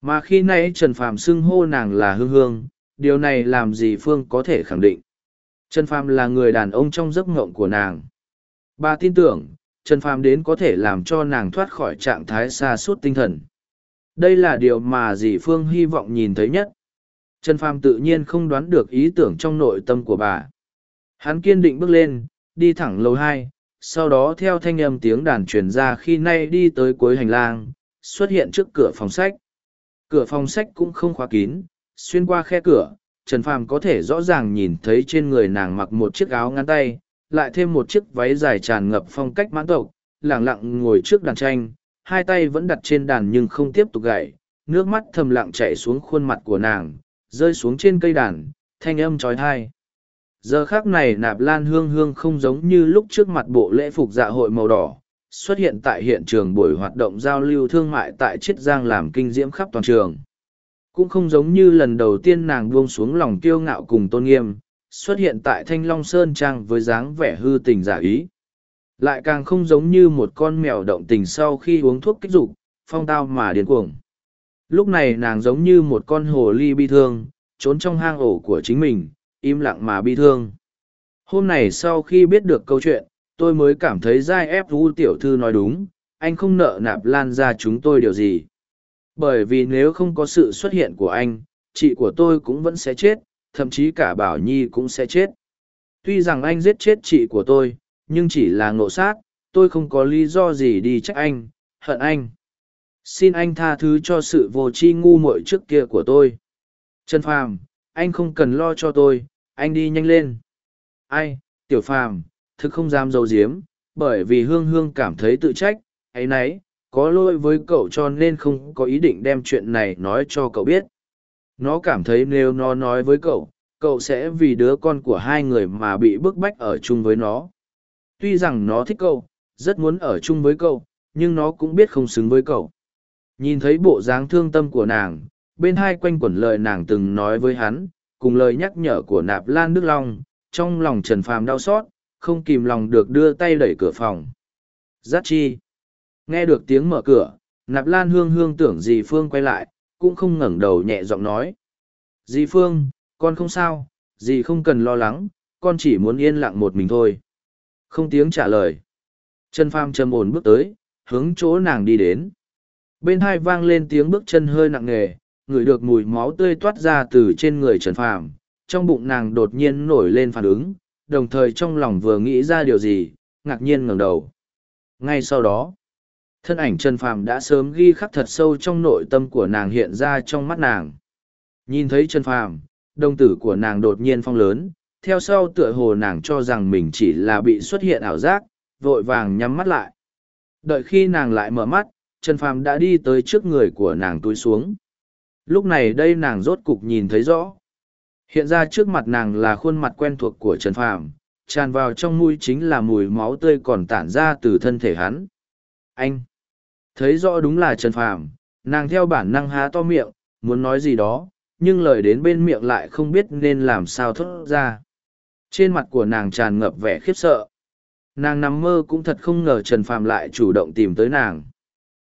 Mà khi nãy Trần Phàm xưng hô nàng là Hương Hương, điều này làm dì Phương có thể khẳng định. Trần Phàm là người đàn ông trong giấc ngộng của nàng. Bà tin tưởng, Trần Phàm đến có thể làm cho nàng thoát khỏi trạng thái xa suốt tinh thần. Đây là điều mà dì Phương hy vọng nhìn thấy nhất. Trần Phàm tự nhiên không đoán được ý tưởng trong nội tâm của bà. Hắn kiên định bước lên, đi thẳng lầu hai, sau đó theo thanh âm tiếng đàn truyền ra khi nay đi tới cuối hành lang, xuất hiện trước cửa phòng sách. Cửa phòng sách cũng không khóa kín, xuyên qua khe cửa, Trần Phàm có thể rõ ràng nhìn thấy trên người nàng mặc một chiếc áo ngắn tay, lại thêm một chiếc váy dài tràn ngập phong cách mãn tộc, lẳng lặng ngồi trước đàn tranh, hai tay vẫn đặt trên đàn nhưng không tiếp tục gảy, nước mắt thầm lặng chảy xuống khuôn mặt của nàng, rơi xuống trên cây đàn, thanh âm trói thai. Giờ khác này nạp lan hương hương không giống như lúc trước mặt bộ lễ phục dạ hội màu đỏ, xuất hiện tại hiện trường buổi hoạt động giao lưu thương mại tại Chiết Giang làm kinh diễm khắp toàn trường. Cũng không giống như lần đầu tiên nàng buông xuống lòng kiêu ngạo cùng tôn nghiêm, xuất hiện tại Thanh Long Sơn Trang với dáng vẻ hư tình giả ý. Lại càng không giống như một con mèo động tình sau khi uống thuốc kích dục, phong tao mà điên cuồng. Lúc này nàng giống như một con hồ ly bi thương, trốn trong hang ổ của chính mình, im lặng mà bi thương. Hôm này sau khi biết được câu chuyện, tôi mới cảm thấy giai ép vu tiểu thư nói đúng, anh không nợ nạp lan ra chúng tôi điều gì. Bởi vì nếu không có sự xuất hiện của anh, chị của tôi cũng vẫn sẽ chết, thậm chí cả Bảo Nhi cũng sẽ chết. Tuy rằng anh giết chết chị của tôi, nhưng chỉ là ngộ sát, tôi không có lý do gì đi trách anh, hận anh. Xin anh tha thứ cho sự vô tri ngu muội trước kia của tôi. Trần Phàm, anh không cần lo cho tôi, anh đi nhanh lên. Ai, Tiểu Phàm, thực không dám dầu diếm, bởi vì Hương Hương cảm thấy tự trách, ấy nấy, có lỗi với cậu cho nên không có ý định đem chuyện này nói cho cậu biết nó cảm thấy nếu nó nói với cậu cậu sẽ vì đứa con của hai người mà bị bức bách ở chung với nó tuy rằng nó thích cậu rất muốn ở chung với cậu nhưng nó cũng biết không xứng với cậu nhìn thấy bộ dáng thương tâm của nàng bên hai quanh quẩn lời nàng từng nói với hắn cùng lời nhắc nhở của nạp lan nước long trong lòng trần phàm đau xót không kìm lòng được đưa tay đẩy cửa phòng giác chi nghe được tiếng mở cửa nạp lan hương hương tưởng dì phương quay lại cũng không ngẩng đầu nhẹ giọng nói. Dì Phương, con không sao, dì không cần lo lắng, con chỉ muốn yên lặng một mình thôi. Không tiếng trả lời. Trần Pham trầm ổn bước tới, hướng chỗ nàng đi đến. Bên hai vang lên tiếng bước chân hơi nặng nề, ngửi được mùi máu tươi toát ra từ trên người Trần Phàm. Trong bụng nàng đột nhiên nổi lên phản ứng, đồng thời trong lòng vừa nghĩ ra điều gì, ngạc nhiên ngẩng đầu. Ngay sau đó, thân ảnh trần phàm đã sớm ghi khắc thật sâu trong nội tâm của nàng hiện ra trong mắt nàng nhìn thấy trần phàm đồng tử của nàng đột nhiên phong lớn theo sau tựa hồ nàng cho rằng mình chỉ là bị xuất hiện ảo giác, vội vàng nhắm mắt lại. Đợi khi nàng lại mở mắt, trần phàm đã đi tới trước người của nàng túi xuống. Lúc này đây nàng rốt cục nhìn thấy rõ. Hiện ra trước mặt nàng là khuôn mặt quen thuộc của trần phàm, tràn vào trong mũi chính là mùi máu tươi còn tản ra từ thân thể hắn. Anh! Thấy rõ đúng là trần phàm, nàng theo bản năng há to miệng, muốn nói gì đó, nhưng lời đến bên miệng lại không biết nên làm sao thốt ra trên mặt của nàng tràn ngập vẻ khiếp sợ. Nàng nằm mơ cũng thật không ngờ trần phàm lại chủ động tìm tới nàng.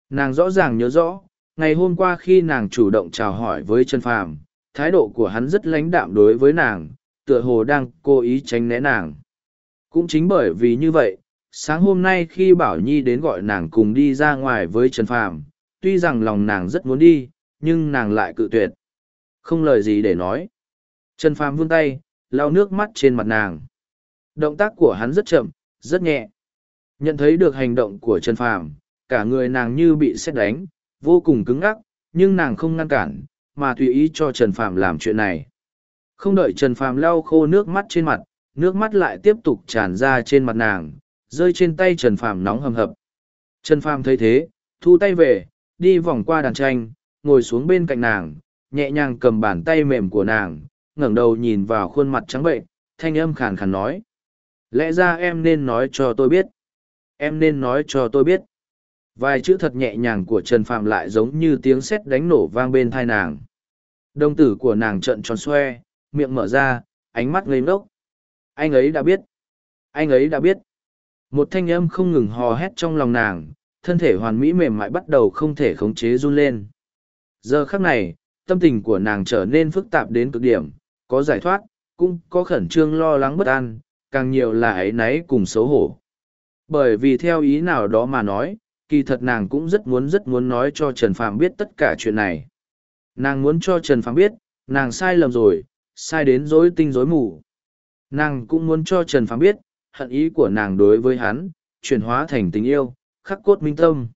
Nàng rõ ràng nhớ rõ, ngày hôm qua khi nàng chủ động chào hỏi với trần phàm, thái độ của hắn rất lãnh đạm đối với nàng, tựa hồ đang cố ý tránh né nàng. Cũng chính bởi vì như vậy, sáng hôm nay khi bảo nhi đến gọi nàng cùng đi ra ngoài với trần phàm, tuy rằng lòng nàng rất muốn đi, nhưng nàng lại cự tuyệt. Không lời gì để nói. Trần phàm vươn tay lau nước mắt trên mặt nàng. Động tác của hắn rất chậm rất nhẹ. Nhận thấy được hành động của trần phàm cả người nàng như bị sét đánh vô cùng cứng ngắc nhưng nàng không ngăn cản mà tùy ý cho trần phàm làm chuyện này. Không đợi trần phàm lau khô nước mắt trên mặt nước mắt lại tiếp tục tràn ra trên mặt nàng rơi trên tay Trần Phàm nóng hầm hập. Trần Phàm thấy thế, thu tay về, đi vòng qua đàn tranh, ngồi xuống bên cạnh nàng, nhẹ nhàng cầm bàn tay mềm của nàng, ngẩng đầu nhìn vào khuôn mặt trắng bệnh, thanh âm khàn khàn nói. Lẽ ra em nên nói cho tôi biết. Em nên nói cho tôi biết. Vài chữ thật nhẹ nhàng của Trần Phạm lại giống như tiếng sét đánh nổ vang bên thai nàng. Đồng tử của nàng trợn tròn xoe, miệng mở ra, ánh mắt ngây ngốc. Anh ấy đã biết. Anh ấy đã biết. Một thanh âm không ngừng hò hét trong lòng nàng, thân thể hoàn mỹ mềm mại bắt đầu không thể khống chế run lên. Giờ khắc này, tâm tình của nàng trở nên phức tạp đến cực điểm, có giải thoát, cũng có khẩn trương lo lắng bất an, càng nhiều là ấy náy cùng xấu hổ. Bởi vì theo ý nào đó mà nói, kỳ thật nàng cũng rất muốn rất muốn nói cho Trần Phàm biết tất cả chuyện này. Nàng muốn cho Trần Phàm biết, nàng sai lầm rồi, sai đến rối tinh rối mù. Nàng cũng muốn cho Trần Phàm biết, hận ý của nàng đối với hắn, chuyển hóa thành tình yêu, khắc cốt minh tâm.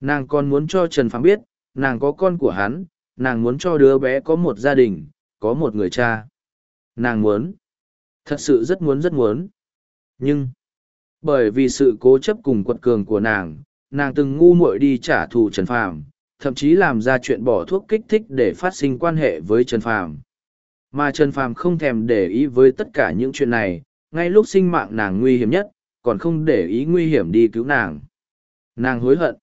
Nàng còn muốn cho Trần Phàm biết, nàng có con của hắn, nàng muốn cho đứa bé có một gia đình, có một người cha. Nàng muốn, thật sự rất muốn rất muốn. Nhưng, bởi vì sự cố chấp cùng quật cường của nàng, nàng từng ngu muội đi trả thù Trần Phàm, thậm chí làm ra chuyện bỏ thuốc kích thích để phát sinh quan hệ với Trần Phàm. Mà Trần Phàm không thèm để ý với tất cả những chuyện này, ngay lúc sinh mạng nàng nguy hiểm nhất, còn không để ý nguy hiểm đi cứu nàng. Nàng hối hận.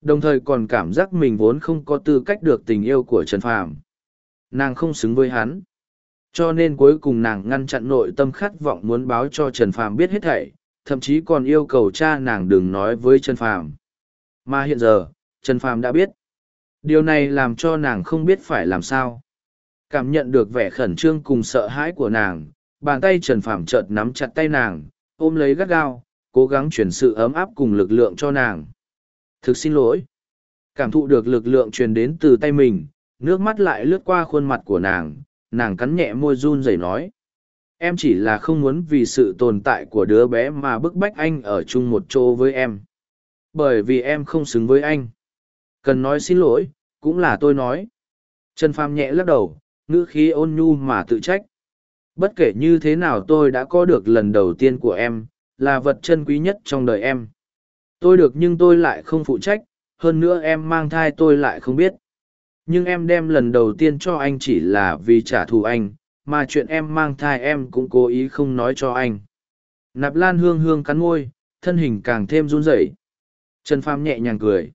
Đồng thời còn cảm giác mình vốn không có tư cách được tình yêu của Trần Phàm. Nàng không xứng với hắn. Cho nên cuối cùng nàng ngăn chặn nội tâm khát vọng muốn báo cho Trần Phàm biết hết thảy, thậm chí còn yêu cầu cha nàng đừng nói với Trần Phàm. Mà hiện giờ, Trần Phàm đã biết. Điều này làm cho nàng không biết phải làm sao. Cảm nhận được vẻ khẩn trương cùng sợ hãi của nàng, bàn tay Trần Phàm chợt nắm chặt tay nàng, ôm lấy gắt gao, cố gắng chuyển sự ấm áp cùng lực lượng cho nàng. Thực xin lỗi. Cảm thụ được lực lượng truyền đến từ tay mình, nước mắt lại lướt qua khuôn mặt của nàng, nàng cắn nhẹ môi run rẩy nói. Em chỉ là không muốn vì sự tồn tại của đứa bé mà bức bách anh ở chung một chỗ với em. Bởi vì em không xứng với anh. Cần nói xin lỗi, cũng là tôi nói. Trần Phàm nhẹ lắc đầu, ngữ khí ôn nhu mà tự trách. Bất kể như thế nào tôi đã có được lần đầu tiên của em, là vật chân quý nhất trong đời em. Tôi được nhưng tôi lại không phụ trách, hơn nữa em mang thai tôi lại không biết. Nhưng em đem lần đầu tiên cho anh chỉ là vì trả thù anh, mà chuyện em mang thai em cũng cố ý không nói cho anh. Nạp lan hương hương cắn môi, thân hình càng thêm run rẩy. Trần pham nhẹ nhàng cười.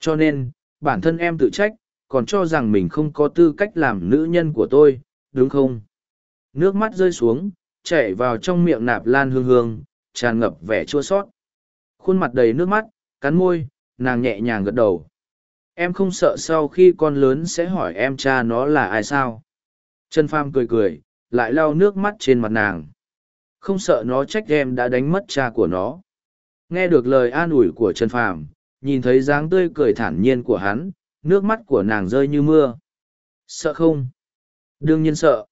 Cho nên, bản thân em tự trách, còn cho rằng mình không có tư cách làm nữ nhân của tôi, đúng không? Nước mắt rơi xuống, chảy vào trong miệng nạp lan hương hương, tràn ngập vẻ chua sót. Khuôn mặt đầy nước mắt, cắn môi, nàng nhẹ nhàng gật đầu. Em không sợ sau khi con lớn sẽ hỏi em cha nó là ai sao? Trần Pham cười cười, lại lau nước mắt trên mặt nàng. Không sợ nó trách em đã đánh mất cha của nó. Nghe được lời an ủi của Trần Phàm, nhìn thấy dáng tươi cười thản nhiên của hắn, nước mắt của nàng rơi như mưa. Sợ không? Đương nhiên sợ.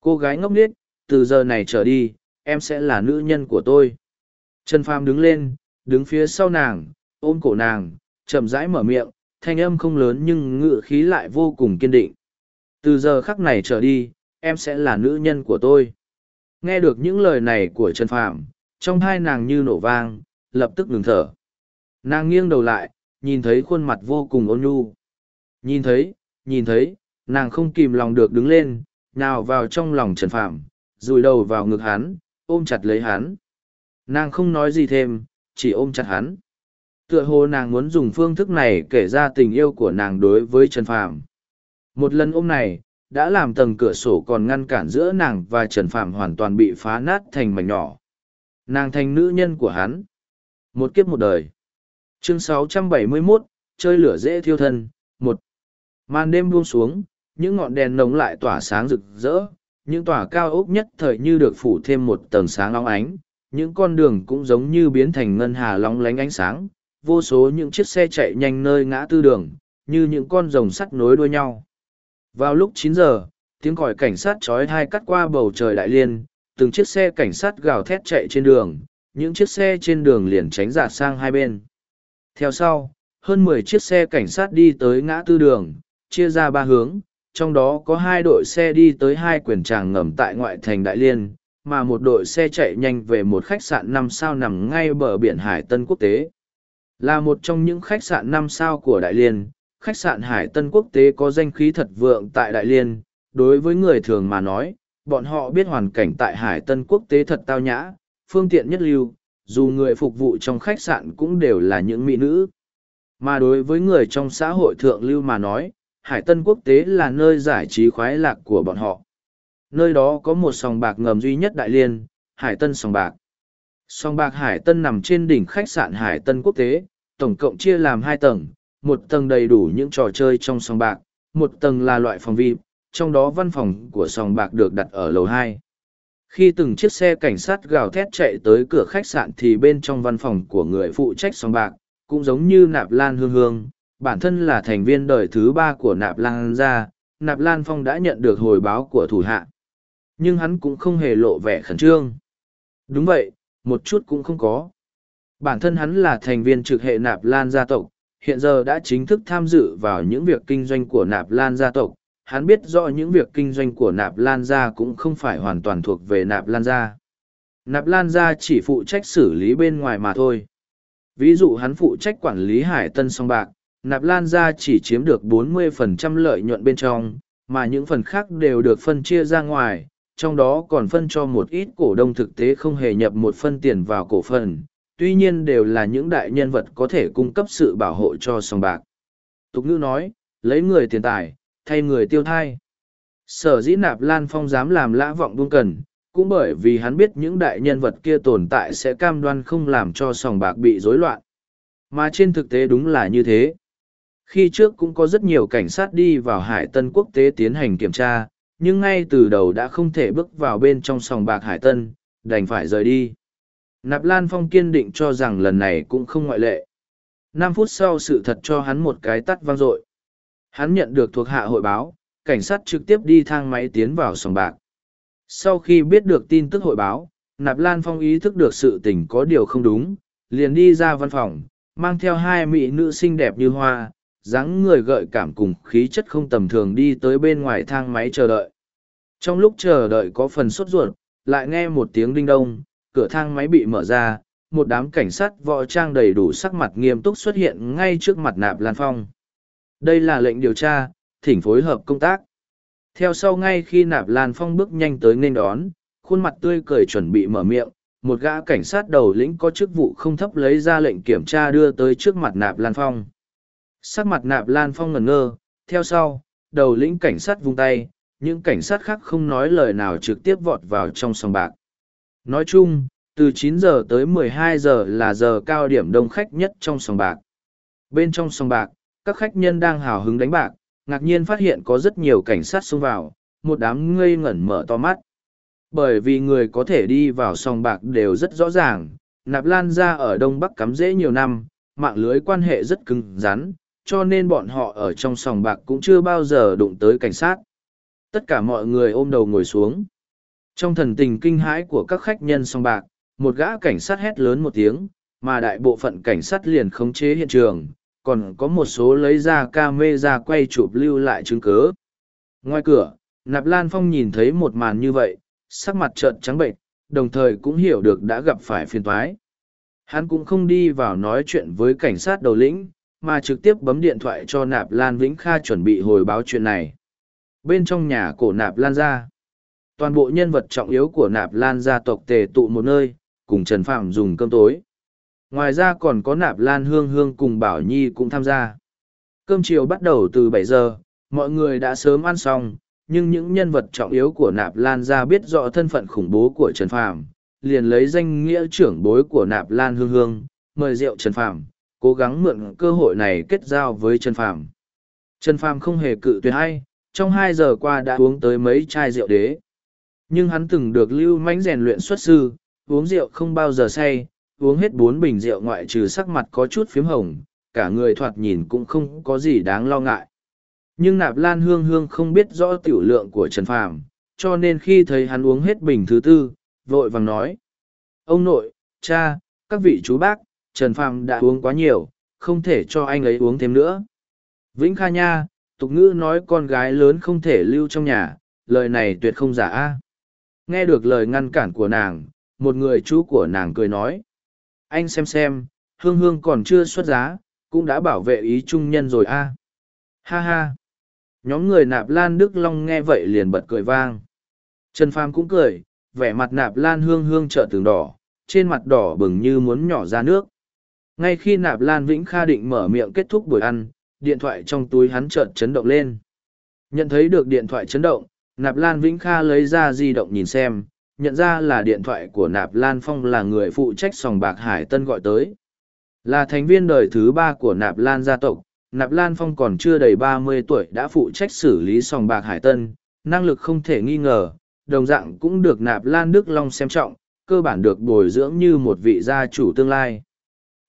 Cô gái ngốc nghếch, từ giờ này trở đi, em sẽ là nữ nhân của tôi. Trần Phàm đứng lên, đứng phía sau nàng, ôm cổ nàng, chậm rãi mở miệng, thanh âm không lớn nhưng ngự khí lại vô cùng kiên định. Từ giờ khắc này trở đi, em sẽ là nữ nhân của tôi. Nghe được những lời này của Trần Phạm, trong hai nàng như nổ vang, lập tức ngừng thở. Nàng nghiêng đầu lại, nhìn thấy khuôn mặt vô cùng ôn nhu. Nhìn thấy, nhìn thấy, nàng không kìm lòng được đứng lên, nào vào trong lòng Trần Phạm, rùi đầu vào ngực hắn, ôm chặt lấy hắn. Nàng không nói gì thêm, chỉ ôm chặt hắn. Tựa hồ nàng muốn dùng phương thức này kể ra tình yêu của nàng đối với Trần Phạm. Một lần ôm này, đã làm tầng cửa sổ còn ngăn cản giữa nàng và Trần Phạm hoàn toàn bị phá nát thành mảnh nhỏ. Nàng thành nữ nhân của hắn. Một kiếp một đời. Chương 671, chơi lửa dễ thiêu thân, một Màn đêm buông xuống, những ngọn đèn nồng lại tỏa sáng rực rỡ, những tòa cao ốc nhất thời như được phủ thêm một tầng sáng long ánh, những con đường cũng giống như biến thành ngân hà lóng lánh ánh sáng, vô số những chiếc xe chạy nhanh nơi ngã tư đường, như những con rồng sắt nối đuôi nhau. Vào lúc 9 giờ, tiếng còi cảnh sát trói thai cắt qua bầu trời đại liên, từng chiếc xe cảnh sát gào thét chạy trên đường, những chiếc xe trên đường liền tránh giả sang hai bên. Theo sau, hơn mười chiếc xe cảnh sát đi tới ngã tư đường, chia ra ba hướng, trong đó có hai đội xe đi tới hai quyền tràng ngầm tại ngoại thành Đại Liên, mà một đội xe chạy nhanh về một khách sạn năm sao nằm ngay bờ biển Hải Tân Quốc tế. Là một trong những khách sạn năm sao của Đại Liên, khách sạn Hải Tân Quốc tế có danh khí thật vượng tại Đại Liên, đối với người thường mà nói, bọn họ biết hoàn cảnh tại Hải Tân Quốc tế thật tao nhã, phương tiện nhất lưu, dù người phục vụ trong khách sạn cũng đều là những mỹ nữ. Mà đối với người trong xã hội thượng lưu mà nói, Hải Tân Quốc tế là nơi giải trí khoái lạc của bọn họ. Nơi đó có một sòng bạc ngầm duy nhất Đại Liên, Hải Tân Sòng Bạc. Song bạc Hải Tân nằm trên đỉnh khách sạn Hải Tân Quốc tế, tổng cộng chia làm hai tầng, một tầng đầy đủ những trò chơi trong song bạc, một tầng là loại phòng VIP, trong đó văn phòng của sòng bạc được đặt ở lầu hai. Khi từng chiếc xe cảnh sát gào thét chạy tới cửa khách sạn thì bên trong văn phòng của người phụ trách sòng bạc, cũng giống như Nạp Lan Hương Hương, bản thân là thành viên đời thứ ba của Nạp Lan gia, Nạp Lan Phong đã nhận được hồi báo của thủ hạ. Nhưng hắn cũng không hề lộ vẻ khẩn trương. Đúng vậy, một chút cũng không có. Bản thân hắn là thành viên trực hệ Nạp Lan gia tộc, hiện giờ đã chính thức tham dự vào những việc kinh doanh của Nạp Lan gia tộc. Hắn biết rõ những việc kinh doanh của Nạp Lan gia cũng không phải hoàn toàn thuộc về Nạp Lan gia. Nạp Lan gia chỉ phụ trách xử lý bên ngoài mà thôi. Ví dụ hắn phụ trách quản lý hải tân song bạc, Nạp Lan gia chỉ chiếm được 40% lợi nhuận bên trong, mà những phần khác đều được phân chia ra ngoài, trong đó còn phân cho một ít cổ đông thực tế không hề nhập một phân tiền vào cổ phần, tuy nhiên đều là những đại nhân vật có thể cung cấp sự bảo hộ cho sòng bạc. Tục ngữ nói, lấy người tiền tài, thay người tiêu thai. Sở dĩ nạp Lan Phong dám làm lã vọng buông cần, cũng bởi vì hắn biết những đại nhân vật kia tồn tại sẽ cam đoan không làm cho sòng bạc bị rối loạn. Mà trên thực tế đúng là như thế. Khi trước cũng có rất nhiều cảnh sát đi vào Hải Tân Quốc tế tiến hành kiểm tra, nhưng ngay từ đầu đã không thể bước vào bên trong sòng bạc Hải Tân, đành phải rời đi. Nạp Lan Phong kiên định cho rằng lần này cũng không ngoại lệ. Năm phút sau sự thật cho hắn một cái tắt vang dội. Hắn nhận được thuộc hạ hội báo, cảnh sát trực tiếp đi thang máy tiến vào sòng bạc. Sau khi biết được tin tức hội báo, Nạp Lan Phong ý thức được sự tình có điều không đúng, liền đi ra văn phòng, mang theo hai mỹ nữ xinh đẹp như hoa, dáng người gợi cảm cùng khí chất không tầm thường đi tới bên ngoài thang máy chờ đợi. Trong lúc chờ đợi có phần sốt ruột, lại nghe một tiếng đinh đông, cửa thang máy bị mở ra, một đám cảnh sát võ trang đầy đủ sắc mặt nghiêm túc xuất hiện ngay trước mặt nạp Lan Phong. Đây là lệnh điều tra, thỉnh phối hợp công tác. Theo sau ngay khi nạp Lan Phong bước nhanh tới nên đón, khuôn mặt tươi cười chuẩn bị mở miệng, một gã cảnh sát đầu lĩnh có chức vụ không thấp lấy ra lệnh kiểm tra đưa tới trước mặt nạp Lan Phong sắc mặt nạp lan phong ngẩn ngơ, theo sau, đầu lĩnh cảnh sát vung tay, những cảnh sát khác không nói lời nào trực tiếp vọt vào trong sòng bạc. Nói chung, từ 9 giờ tới 12 giờ là giờ cao điểm đông khách nhất trong sòng bạc. Bên trong sòng bạc, các khách nhân đang hào hứng đánh bạc, ngạc nhiên phát hiện có rất nhiều cảnh sát xông vào, một đám ngây ngẩn mở to mắt. Bởi vì người có thể đi vào sòng bạc đều rất rõ ràng, nạp lan ra ở đông bắc cắm rễ nhiều năm, mạng lưới quan hệ rất cứng rắn cho nên bọn họ ở trong sòng bạc cũng chưa bao giờ đụng tới cảnh sát. Tất cả mọi người ôm đầu ngồi xuống. Trong thần tình kinh hãi của các khách nhân sòng bạc, một gã cảnh sát hét lớn một tiếng, mà đại bộ phận cảnh sát liền khống chế hiện trường, còn có một số lấy ra camera quay chụp lưu lại chứng cứ. Ngoài cửa, Nạp Lan Phong nhìn thấy một màn như vậy, sắc mặt trợn trắng bệnh, đồng thời cũng hiểu được đã gặp phải phiền toái. Hắn cũng không đi vào nói chuyện với cảnh sát đầu lĩnh, mà trực tiếp bấm điện thoại cho nạp lan vĩnh kha chuẩn bị hồi báo chuyện này. Bên trong nhà cổ nạp lan gia toàn bộ nhân vật trọng yếu của nạp lan gia tộc tề tụ một nơi, cùng trần phạm dùng cơm tối. Ngoài ra còn có nạp lan hương hương cùng bảo nhi cũng tham gia. Cơm chiều bắt đầu từ bảy giờ, mọi người đã sớm ăn xong, nhưng những nhân vật trọng yếu của nạp lan gia biết rõ thân phận khủng bố của trần phạm, liền lấy danh nghĩa trưởng bối của nạp lan hương hương, mời rượu trần phạm cố gắng mượn cơ hội này kết giao với Trần Phàm. Trần Phàm không hề cự tuyệt hay, trong hai giờ qua đã uống tới mấy chai rượu đế. Nhưng hắn từng được lưu mãnh rèn luyện xuất sư, uống rượu không bao giờ say, uống hết bốn bình rượu ngoại trừ sắc mặt có chút phím hồng, cả người thoạt nhìn cũng không có gì đáng lo ngại. Nhưng nạp lan hương hương không biết rõ tiểu lượng của Trần Phàm, cho nên khi thấy hắn uống hết bình thứ tư, vội vàng nói. Ông nội, cha, các vị chú bác, Trần Phàm đã uống quá nhiều, không thể cho anh ấy uống thêm nữa. Vĩnh Kha Nha, tục ngữ nói con gái lớn không thể lưu trong nhà, lời này tuyệt không giả a. Nghe được lời ngăn cản của nàng, một người chú của nàng cười nói. Anh xem xem, hương hương còn chưa xuất giá, cũng đã bảo vệ ý trung nhân rồi a. Ha ha. Nhóm người nạp lan Đức Long nghe vậy liền bật cười vang. Trần Phàm cũng cười, vẻ mặt nạp lan hương hương trợ tường đỏ, trên mặt đỏ bừng như muốn nhỏ ra nước. Ngay khi nạp Lan Vĩnh Kha định mở miệng kết thúc buổi ăn, điện thoại trong túi hắn chợt chấn động lên. Nhận thấy được điện thoại chấn động, Nạp Lan Vĩnh Kha lấy ra di động nhìn xem, nhận ra là điện thoại của Nạp Lan Phong là người phụ trách sòng bạc Hải Tân gọi tới. Là thành viên đời thứ ba của Nạp Lan gia tộc, Nạp Lan Phong còn chưa đầy ba mươi tuổi đã phụ trách xử lý sòng bạc Hải Tân, năng lực không thể nghi ngờ, đồng dạng cũng được Nạp Lan Đức Long xem trọng, cơ bản được bồi dưỡng như một vị gia chủ tương lai.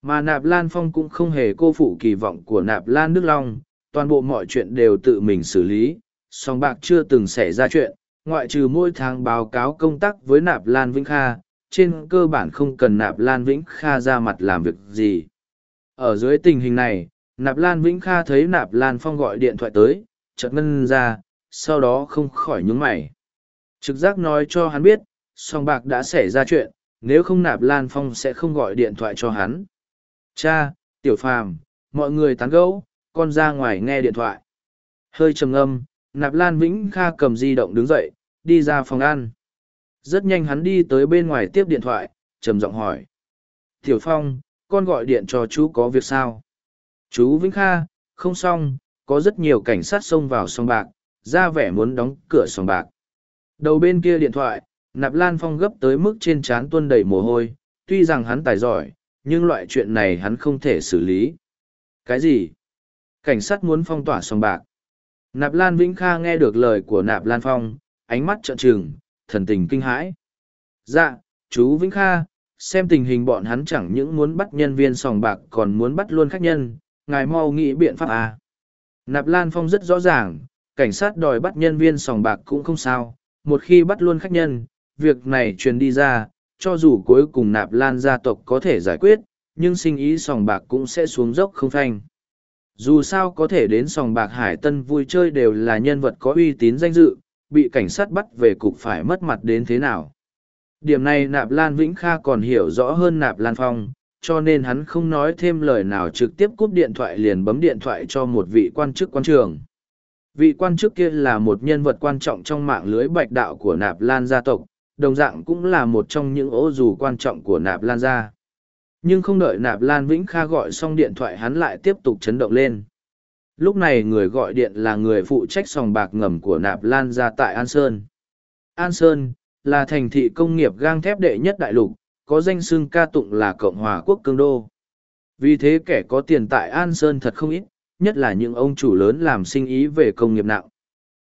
Mà Nạp Lan Phong cũng không hề cô phụ kỳ vọng của Nạp Lan Đức Long, toàn bộ mọi chuyện đều tự mình xử lý, song bạc chưa từng xảy ra chuyện, ngoại trừ mỗi tháng báo cáo công tác với Nạp Lan Vĩnh Kha, trên cơ bản không cần Nạp Lan Vĩnh Kha ra mặt làm việc gì. Ở dưới tình hình này, Nạp Lan Vĩnh Kha thấy Nạp Lan Phong gọi điện thoại tới, chợt ngân ra, sau đó không khỏi nhướng mày. Trực giác nói cho hắn biết, song bạc đã xảy ra chuyện, nếu không Nạp Lan Phong sẽ không gọi điện thoại cho hắn. Cha, Tiểu Phàm, mọi người tán gẫu, con ra ngoài nghe điện thoại. Hơi trầm âm, Nạp Lan Vĩnh Kha cầm di động đứng dậy, đi ra phòng ăn. Rất nhanh hắn đi tới bên ngoài tiếp điện thoại, trầm giọng hỏi. Tiểu Phong, con gọi điện cho chú có việc sao? Chú Vĩnh Kha, không xong, có rất nhiều cảnh sát xông vào sòng bạc, ra vẻ muốn đóng cửa sòng bạc. Đầu bên kia điện thoại, Nạp Lan Phong gấp tới mức trên trán tuôn đầy mồ hôi, tuy rằng hắn tài giỏi, nhưng loại chuyện này hắn không thể xử lý. Cái gì? Cảnh sát muốn phong tỏa sòng bạc. Nạp Lan Vĩnh Kha nghe được lời của Nạp Lan Phong, ánh mắt trợn trừng, thần tình kinh hãi. Dạ, chú Vĩnh Kha, xem tình hình bọn hắn chẳng những muốn bắt nhân viên sòng bạc còn muốn bắt luôn khách nhân, ngài mau nghĩ biện pháp à. Nạp Lan Phong rất rõ ràng, cảnh sát đòi bắt nhân viên sòng bạc cũng không sao, một khi bắt luôn khách nhân, việc này truyền đi ra, cho dù cuối cùng Nạp Lan gia tộc có thể giải quyết, nhưng sinh ý sòng bạc cũng sẽ xuống dốc không phanh. Dù sao có thể đến sòng bạc Hải Tân vui chơi đều là nhân vật có uy tín danh dự, bị cảnh sát bắt về cục phải mất mặt đến thế nào. Điểm này Nạp Lan Vĩnh Kha còn hiểu rõ hơn Nạp Lan Phong, cho nên hắn không nói thêm lời nào trực tiếp cúp điện thoại liền bấm điện thoại cho một vị quan chức quan trường. Vị quan chức kia là một nhân vật quan trọng trong mạng lưới bạch đạo của Nạp Lan gia tộc, đồng dạng cũng là một trong những ô dù quan trọng của Nạp Lan gia. Nhưng không đợi Nạp Lan Vĩnh Kha gọi xong điện thoại hắn lại tiếp tục chấn động lên. Lúc này người gọi điện là người phụ trách sòng bạc ngầm của Nạp Lan gia tại An Sơn. An Sơn, là thành thị công nghiệp gang thép đệ nhất đại lục, có danh xưng ca tụng là Cộng hòa quốc cương đô. Vì thế kẻ có tiền tại An Sơn thật không ít, nhất là những ông chủ lớn làm sinh ý về công nghiệp nặng.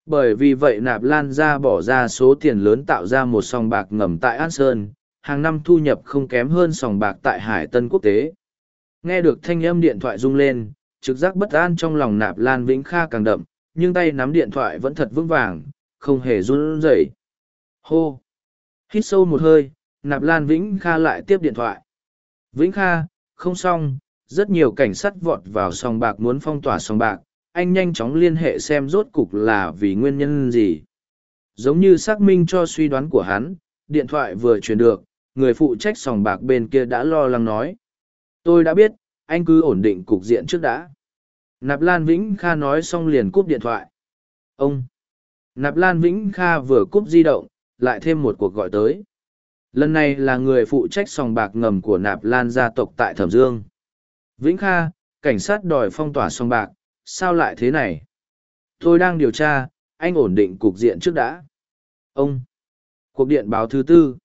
Bởi vì vậy Nạp Lan ra bỏ ra số tiền lớn tạo ra một sòng bạc ngầm tại An Sơn, hàng năm thu nhập không kém hơn sòng bạc tại Hải Tân Quốc tế. Nghe được thanh âm điện thoại rung lên, trực giác bất an trong lòng Nạp Lan Vĩnh Kha càng đậm, nhưng tay nắm điện thoại vẫn thật vững vàng, không hề run rẩy. Hô! Hít sâu một hơi, Nạp Lan Vĩnh Kha lại tiếp điện thoại. Vĩnh Kha, không xong, rất nhiều cảnh sát vọt vào sòng bạc muốn phong tỏa sòng bạc, anh nhanh chóng liên hệ xem rốt cục là vì nguyên nhân gì. Giống như xác minh cho suy đoán của hắn, điện thoại vừa truyền được, người phụ trách sòng bạc bên kia đã lo lắng nói. Tôi đã biết, anh cứ ổn định cục diện trước đã. Nạp Lan Vĩnh Kha nói xong liền cúp điện thoại. Ông! Nạp Lan Vĩnh Kha vừa cúp di động, lại thêm một cuộc gọi tới. Lần này là người phụ trách sòng bạc ngầm của Nạp Lan gia tộc tại Thẩm Dương. Vĩnh Kha, cảnh sát đòi phong tỏa sòng bạc, sao lại thế này? Tôi đang điều tra, anh ổn định cục diện trước đã. Ông! Cuộc điện báo thứ tư.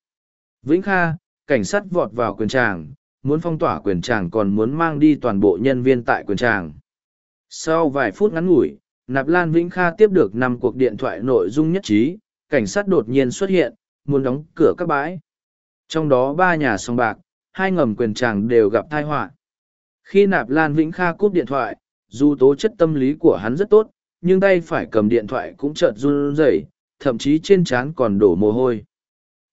Vĩnh Kha, cảnh sát vọt vào quyền tràng, muốn phong tỏa quyền tràng còn muốn mang đi toàn bộ nhân viên tại quyền tràng. Sau vài phút ngắn ngủi, Nạp Lan Vĩnh Kha tiếp được năm cuộc điện thoại nội dung nhất trí, cảnh sát đột nhiên xuất hiện, muốn đóng cửa các bãi. Trong đó ba nhà song bạc, hai ngầm quyền tràng đều gặp tai họa. Khi Nạp Lan Vĩnh Kha cúp điện thoại, dù tố chất tâm lý của hắn rất tốt, nhưng tay phải cầm điện thoại cũng chợt run rẩy, thậm chí trên trán còn đổ mồ hôi.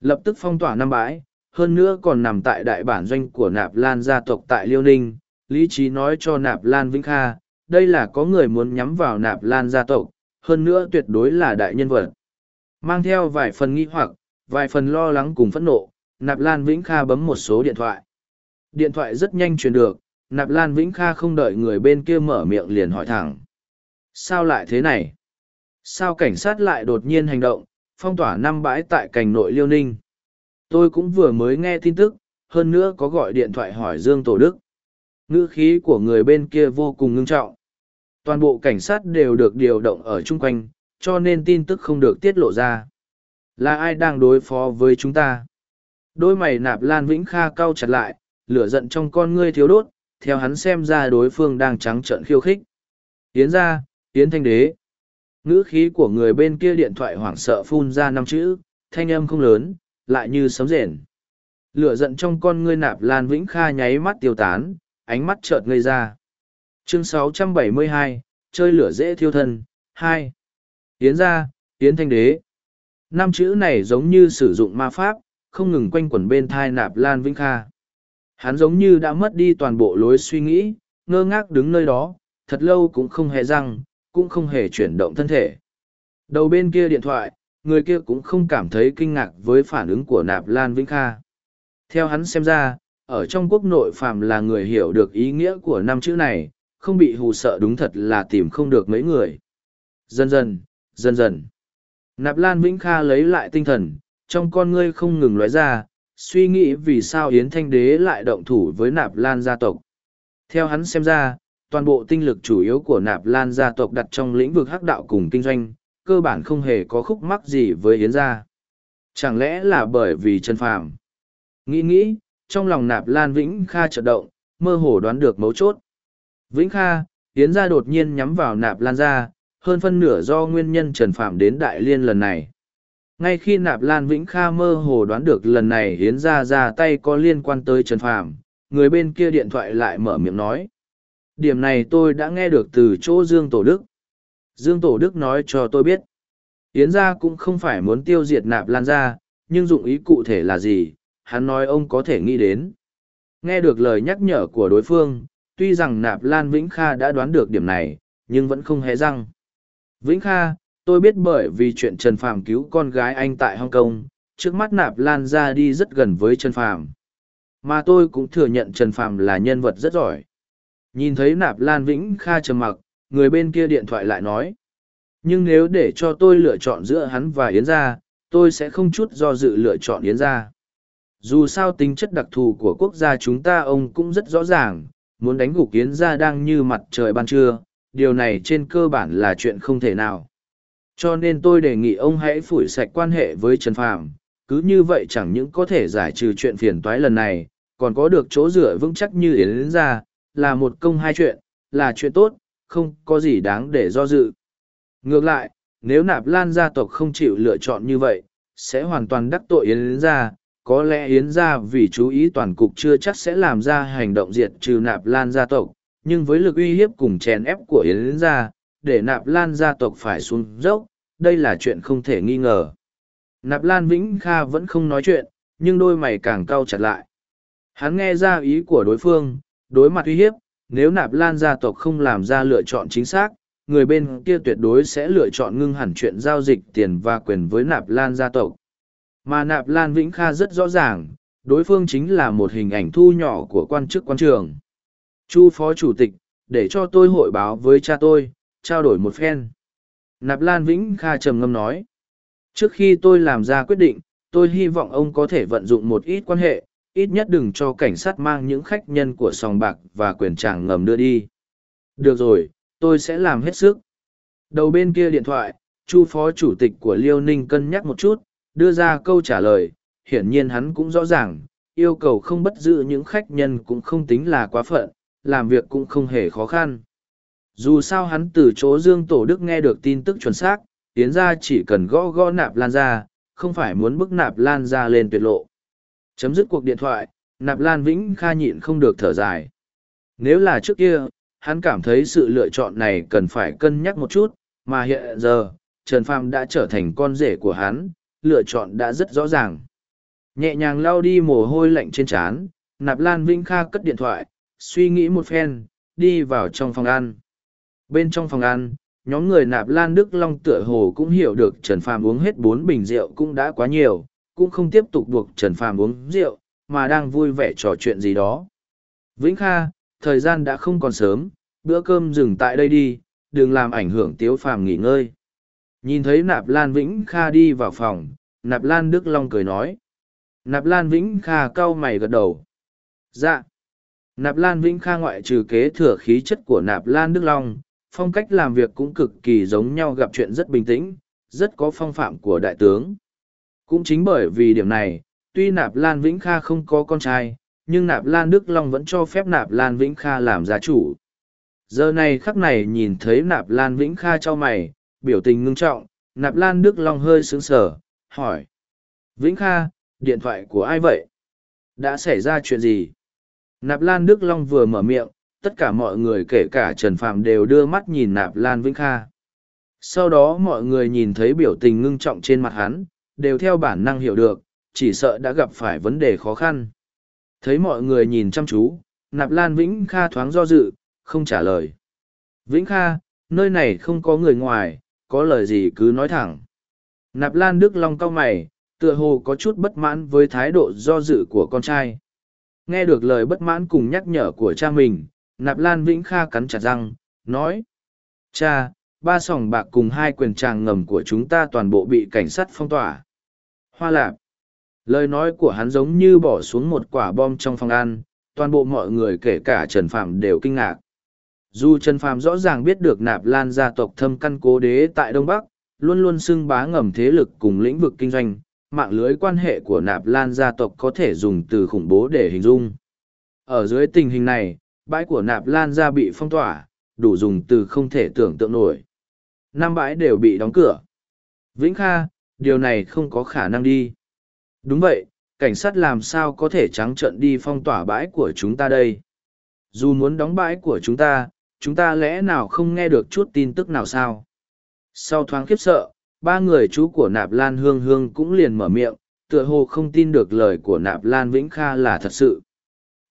Lập tức phong tỏa năm bãi, hơn nữa còn nằm tại đại bản doanh của Nạp Lan gia tộc tại Liêu Ninh, lý trí nói cho Nạp Lan Vĩnh Kha, đây là có người muốn nhắm vào Nạp Lan gia tộc, hơn nữa tuyệt đối là đại nhân vật. Mang theo vài phần nghi hoặc, vài phần lo lắng cùng phẫn nộ, Nạp Lan Vĩnh Kha bấm một số điện thoại. Điện thoại rất nhanh truyền được, Nạp Lan Vĩnh Kha không đợi người bên kia mở miệng liền hỏi thẳng. Sao lại thế này? Sao cảnh sát lại đột nhiên hành động, phong tỏa năm bãi tại cành nội Liêu Ninh? Tôi cũng vừa mới nghe tin tức, hơn nữa có gọi điện thoại hỏi Dương Tổ Đức. Ngữ khí của người bên kia vô cùng ngưng trọng. Toàn bộ cảnh sát đều được điều động ở chung quanh, cho nên tin tức không được tiết lộ ra. Là ai đang đối phó với chúng ta? Đôi mày nạp Lan Vĩnh Kha cau chặt lại, lửa giận trong con ngươi thiếu đốt, theo hắn xem ra đối phương đang trắng trợn khiêu khích. Tiến ra, Tiến thanh đế. Ngữ khí của người bên kia điện thoại hoảng sợ phun ra năm chữ, thanh âm không lớn, lại như sấm rền. Lửa giận trong con ngươi nạp Lan Vĩnh Kha nháy mắt tiêu tán, ánh mắt chợt ngây ra. Chương 672, chơi lửa dễ thiêu thân, 2. Tiến ra, Tiến thanh đế. Năm chữ này giống như sử dụng ma pháp, không ngừng quanh quẩn bên thai nạp Lan Vĩnh Kha. Hắn giống như đã mất đi toàn bộ lối suy nghĩ, ngơ ngác đứng nơi đó, thật lâu cũng không hề răng, cũng không hề chuyển động thân thể. Đầu bên kia điện thoại, người kia cũng không cảm thấy kinh ngạc với phản ứng của nạp Lan Vĩnh Kha. Theo hắn xem ra, ở trong quốc nội phàm là người hiểu được ý nghĩa của năm chữ này, không bị hù sợ đúng thật là tìm không được mấy người. Dần dần, dần dần. Nạp Lan Vĩnh Kha lấy lại tinh thần, trong con ngươi không ngừng lóe ra, suy nghĩ vì sao Yến Thanh Đế lại động thủ với Nạp Lan gia tộc. Theo hắn xem ra, toàn bộ tinh lực chủ yếu của Nạp Lan gia tộc đặt trong lĩnh vực hắc đạo cùng kinh doanh, cơ bản không hề có khúc mắc gì với Yến gia. Chẳng lẽ là bởi vì chân phàm? Nghĩ nghĩ, trong lòng Nạp Lan Vĩnh Kha chợt động, mơ hồ đoán được mấu chốt. Vĩnh Kha, Yến gia đột nhiên nhắm vào Nạp Lan gia, hơn phân nửa do nguyên nhân Trần Phạm đến Đại Liên lần này. Ngay khi Nạp Lan Vĩnh Kha mơ hồ đoán được lần này hiến ra ra tay có liên quan tới Trần Phạm, người bên kia điện thoại lại mở miệng nói. Điểm này tôi đã nghe được từ chỗ Dương Tổ Đức. Dương Tổ Đức nói cho tôi biết. Hiến Gia cũng không phải muốn tiêu diệt Nạp Lan Gia, nhưng dụng ý cụ thể là gì, hắn nói ông có thể nghĩ đến. Nghe được lời nhắc nhở của đối phương, tuy rằng Nạp Lan Vĩnh Kha đã đoán được điểm này, nhưng vẫn không hé răng. Vĩnh Kha, tôi biết bởi vì chuyện Trần Phàm cứu con gái anh tại Hong Kong, trước mắt Nạp Lan ra đi rất gần với Trần Phàm. Mà tôi cũng thừa nhận Trần Phàm là nhân vật rất giỏi. Nhìn thấy Nạp Lan Vĩnh Kha trầm mặc, người bên kia điện thoại lại nói. Nhưng nếu để cho tôi lựa chọn giữa hắn và Yến gia, tôi sẽ không chút do dự lựa chọn Yến gia. Dù sao tính chất đặc thù của quốc gia chúng ta ông cũng rất rõ ràng, muốn đánh gục Yến gia đang như mặt trời ban trưa, điều này trên cơ bản là chuyện không thể nào. Cho nên tôi đề nghị ông hãy phủi sạch quan hệ với Trần Phàm, cứ như vậy chẳng những có thể giải trừ chuyện phiền toái lần này, còn có được chỗ dựa vững chắc như Yến ra, là một công hai chuyện, là chuyện tốt, không có gì đáng để do dự. Ngược lại, nếu nạp lan gia tộc không chịu lựa chọn như vậy, sẽ hoàn toàn đắc tội Yến ra, có lẽ Yến ra vì chú ý toàn cục chưa chắc sẽ làm ra hành động diệt trừ nạp lan gia tộc, nhưng với lực uy hiếp cùng chèn ép của Yến gia, để nạp lan gia tộc phải xuống dốc, đây là chuyện không thể nghi ngờ. Nạp lan Vĩnh Kha vẫn không nói chuyện, nhưng đôi mày càng cau chặt lại. Hắn nghe ra ý của đối phương, đối mặt uy hiếp, nếu nạp lan gia tộc không làm ra lựa chọn chính xác, người bên kia tuyệt đối sẽ lựa chọn ngưng hẳn chuyện giao dịch tiền và quyền với nạp lan gia tộc. Mà nạp lan Vĩnh Kha rất rõ ràng, đối phương chính là một hình ảnh thu nhỏ của quan chức quan trường. Chu phó chủ tịch, để cho tôi hội báo với cha tôi, trao đổi một phen. Nạp Lan Vĩnh Kha trầm ngâm nói. Trước khi tôi làm ra quyết định, tôi hy vọng ông có thể vận dụng một ít quan hệ, ít nhất đừng cho cảnh sát mang những khách nhân của sòng bạc và quyền tràng ngầm đưa đi. Được rồi, tôi sẽ làm hết sức. Đầu bên kia điện thoại, Chu phó chủ tịch của Liêu Ninh cân nhắc một chút, đưa ra câu trả lời, hiển nhiên hắn cũng rõ ràng, yêu cầu không bắt giữ những khách nhân cũng không tính là quá phận, làm việc cũng không hề khó khăn. Dù sao hắn từ chỗ Dương Tổ Đức nghe được tin tức chuẩn xác, tiến ra chỉ cần gõ gõ nạp lan ra, không phải muốn bức nạp lan ra lên tuyệt lộ. Chấm dứt cuộc điện thoại, nạp lan vĩnh kha nhịn không được thở dài. Nếu là trước kia, hắn cảm thấy sự lựa chọn này cần phải cân nhắc một chút, mà hiện giờ, Trần Phàm đã trở thành con rể của hắn, lựa chọn đã rất rõ ràng. Nhẹ nhàng lau đi mồ hôi lạnh trên trán, nạp lan vĩnh kha cất điện thoại, suy nghĩ một phen, đi vào trong phòng ăn. Bên trong phòng ăn, nhóm người nạp Lan Đức Long tựa hồ cũng hiểu được Trần Phàm uống hết bốn bình rượu cũng đã quá nhiều, cũng không tiếp tục buộc Trần Phàm uống rượu, mà đang vui vẻ trò chuyện gì đó. Vĩnh Kha, thời gian đã không còn sớm, bữa cơm dừng tại đây đi, đừng làm ảnh hưởng Tiếu Phàm nghỉ ngơi. Nhìn thấy Nạp Lan Vĩnh Kha đi vào phòng, Nạp Lan Đức Long cười nói. Nạp Lan Vĩnh Kha cau mày gật đầu. Dạ. Nạp Lan Vĩnh Kha ngoại trừ kế thừa khí chất của Nạp Lan Đức Long, phong cách làm việc cũng cực kỳ giống nhau gặp chuyện rất bình tĩnh, rất có phong phạm của đại tướng. Cũng chính bởi vì điểm này, tuy Nạp Lan Vĩnh Kha không có con trai, nhưng Nạp Lan Đức Long vẫn cho phép Nạp Lan Vĩnh Kha làm gia chủ. Giờ này khắc này nhìn thấy Nạp Lan Vĩnh Kha cho mày, biểu tình ngưng trọng, Nạp Lan Đức Long hơi sững sờ, hỏi. Vĩnh Kha, điện thoại của ai vậy? Đã xảy ra chuyện gì? Nạp Lan Đức Long vừa mở miệng, tất cả mọi người kể cả Trần Phạm đều đưa mắt nhìn Nạp Lan Vĩnh Kha. Sau đó mọi người nhìn thấy biểu tình ngưng trọng trên mặt hắn, đều theo bản năng hiểu được, chỉ sợ đã gặp phải vấn đề khó khăn. Thấy mọi người nhìn chăm chú, Nạp Lan Vĩnh Kha thoáng do dự, không trả lời. Vĩnh Kha, nơi này không có người ngoài, có lời gì cứ nói thẳng. Nạp Lan Đức Long cau mày, tựa hồ có chút bất mãn với thái độ do dự của con trai. Nghe được lời bất mãn cùng nhắc nhở của cha mình, Nạp Lan Vĩnh Kha cắn chặt răng, nói. Cha, ba sòng bạc cùng hai quyền tràng ngầm của chúng ta toàn bộ bị cảnh sát phong tỏa. Hoa lạp. Lời nói của hắn giống như bỏ xuống một quả bom trong phòng ăn, toàn bộ mọi người kể cả Trần Phạm đều kinh ngạc. Dù Trần Phạm rõ ràng biết được nạp lan gia tộc thâm căn cố đế tại Đông Bắc, luôn luôn xưng bá ngầm thế lực cùng lĩnh vực kinh doanh, mạng lưới quan hệ của nạp lan gia tộc có thể dùng từ khủng bố để hình dung. Ở dưới tình hình này, bãi của nạp lan gia bị phong tỏa, đủ dùng từ không thể tưởng tượng nổi. Năm bãi đều bị đóng cửa. Vĩnh Kha, điều này không có khả năng đi. Đúng vậy, cảnh sát làm sao có thể trắng trợn đi phong tỏa bãi của chúng ta đây? Dù muốn đóng bãi của chúng ta, chúng ta lẽ nào không nghe được chút tin tức nào sao? Sau thoáng khiếp sợ, ba người chú của Nạp Lan Hương Hương cũng liền mở miệng, tựa hồ không tin được lời của Nạp Lan Vĩnh Kha là thật sự.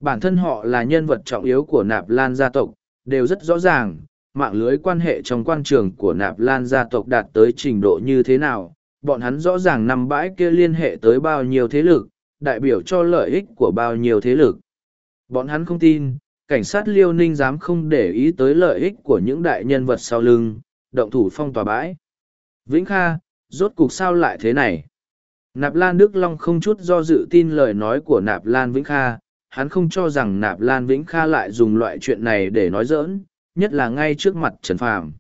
Bản thân họ là nhân vật trọng yếu của Nạp Lan gia tộc, đều rất rõ ràng, mạng lưới quan hệ trong quan trường của Nạp Lan gia tộc đạt tới trình độ như thế nào, bọn hắn rõ ràng nằm bãi kia liên hệ tới bao nhiêu thế lực, đại biểu cho lợi ích của bao nhiêu thế lực. Bọn hắn không tin, cảnh sát liêu ninh dám không để ý tới lợi ích của những đại nhân vật sau lưng, động thủ phong tỏa bãi. Vĩnh Kha, rốt cuộc sao lại thế này? Nạp Lan Đức Long không chút do dự tin lời nói của Nạp Lan Vĩnh Kha, hắn không cho rằng Nạp Lan Vĩnh Kha lại dùng loại chuyện này để nói dỡn nhất là ngay trước mặt Trần Phàm.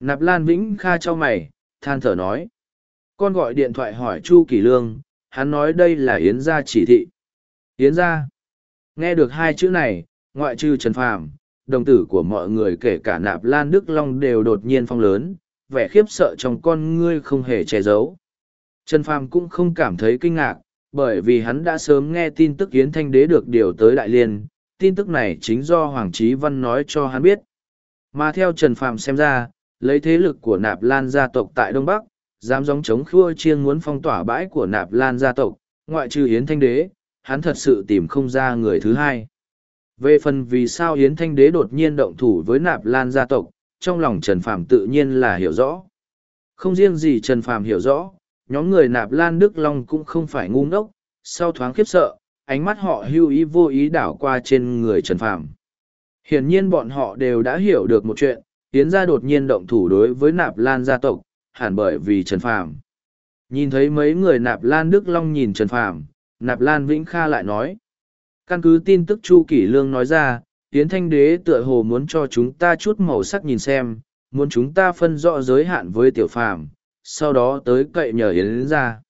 Nạp Lan Vĩnh Kha cho mày, than thở nói con gọi điện thoại hỏi chu kỳ lương hắn nói đây là yến gia chỉ thị. Yến gia? Nghe được hai chữ này ngoại trừ trần phàm đồng tử của mọi người kể cả nạp lan đức long đều đột nhiên phong lớn vẻ khiếp sợ trong con ngươi không hề che giấu. Trần phàm cũng không cảm thấy kinh ngạc bởi vì hắn đã sớm nghe tin tức yến thanh đế được điều tới đại liên tin tức này chính do hoàng trí văn nói cho hắn biết mà theo trần phàm xem ra lấy thế lực của nạp lan gia tộc tại đông bắc dám giống chống khua chiêng muốn phong tỏa bãi của nạp lan gia tộc, ngoại trừ Yến Thanh Đế, hắn thật sự tìm không ra người thứ hai. Về phần vì sao Yến Thanh Đế đột nhiên động thủ với nạp lan gia tộc, trong lòng Trần Phạm tự nhiên là hiểu rõ. Không riêng gì Trần Phạm hiểu rõ, nhóm người nạp lan Đức Long cũng không phải ngu ngốc, sau thoáng khiếp sợ, ánh mắt họ hưu ý vô ý đảo qua trên người Trần Phạm. Hiển nhiên bọn họ đều đã hiểu được một chuyện, tiến gia đột nhiên động thủ đối với nạp lan gia tộc, hẳn bởi vì Trần Phàm. Nhìn thấy mấy người nạp Lan Đức Long nhìn Trần Phàm, nạp Lan Vĩnh Kha lại nói. Căn cứ tin tức Chu Kỷ Lương nói ra, Tiến Thanh Đế tựa hồ muốn cho chúng ta chút màu sắc nhìn xem, muốn chúng ta phân rõ giới hạn với tiểu phàm, sau đó tới cậy nhờ Yến ra.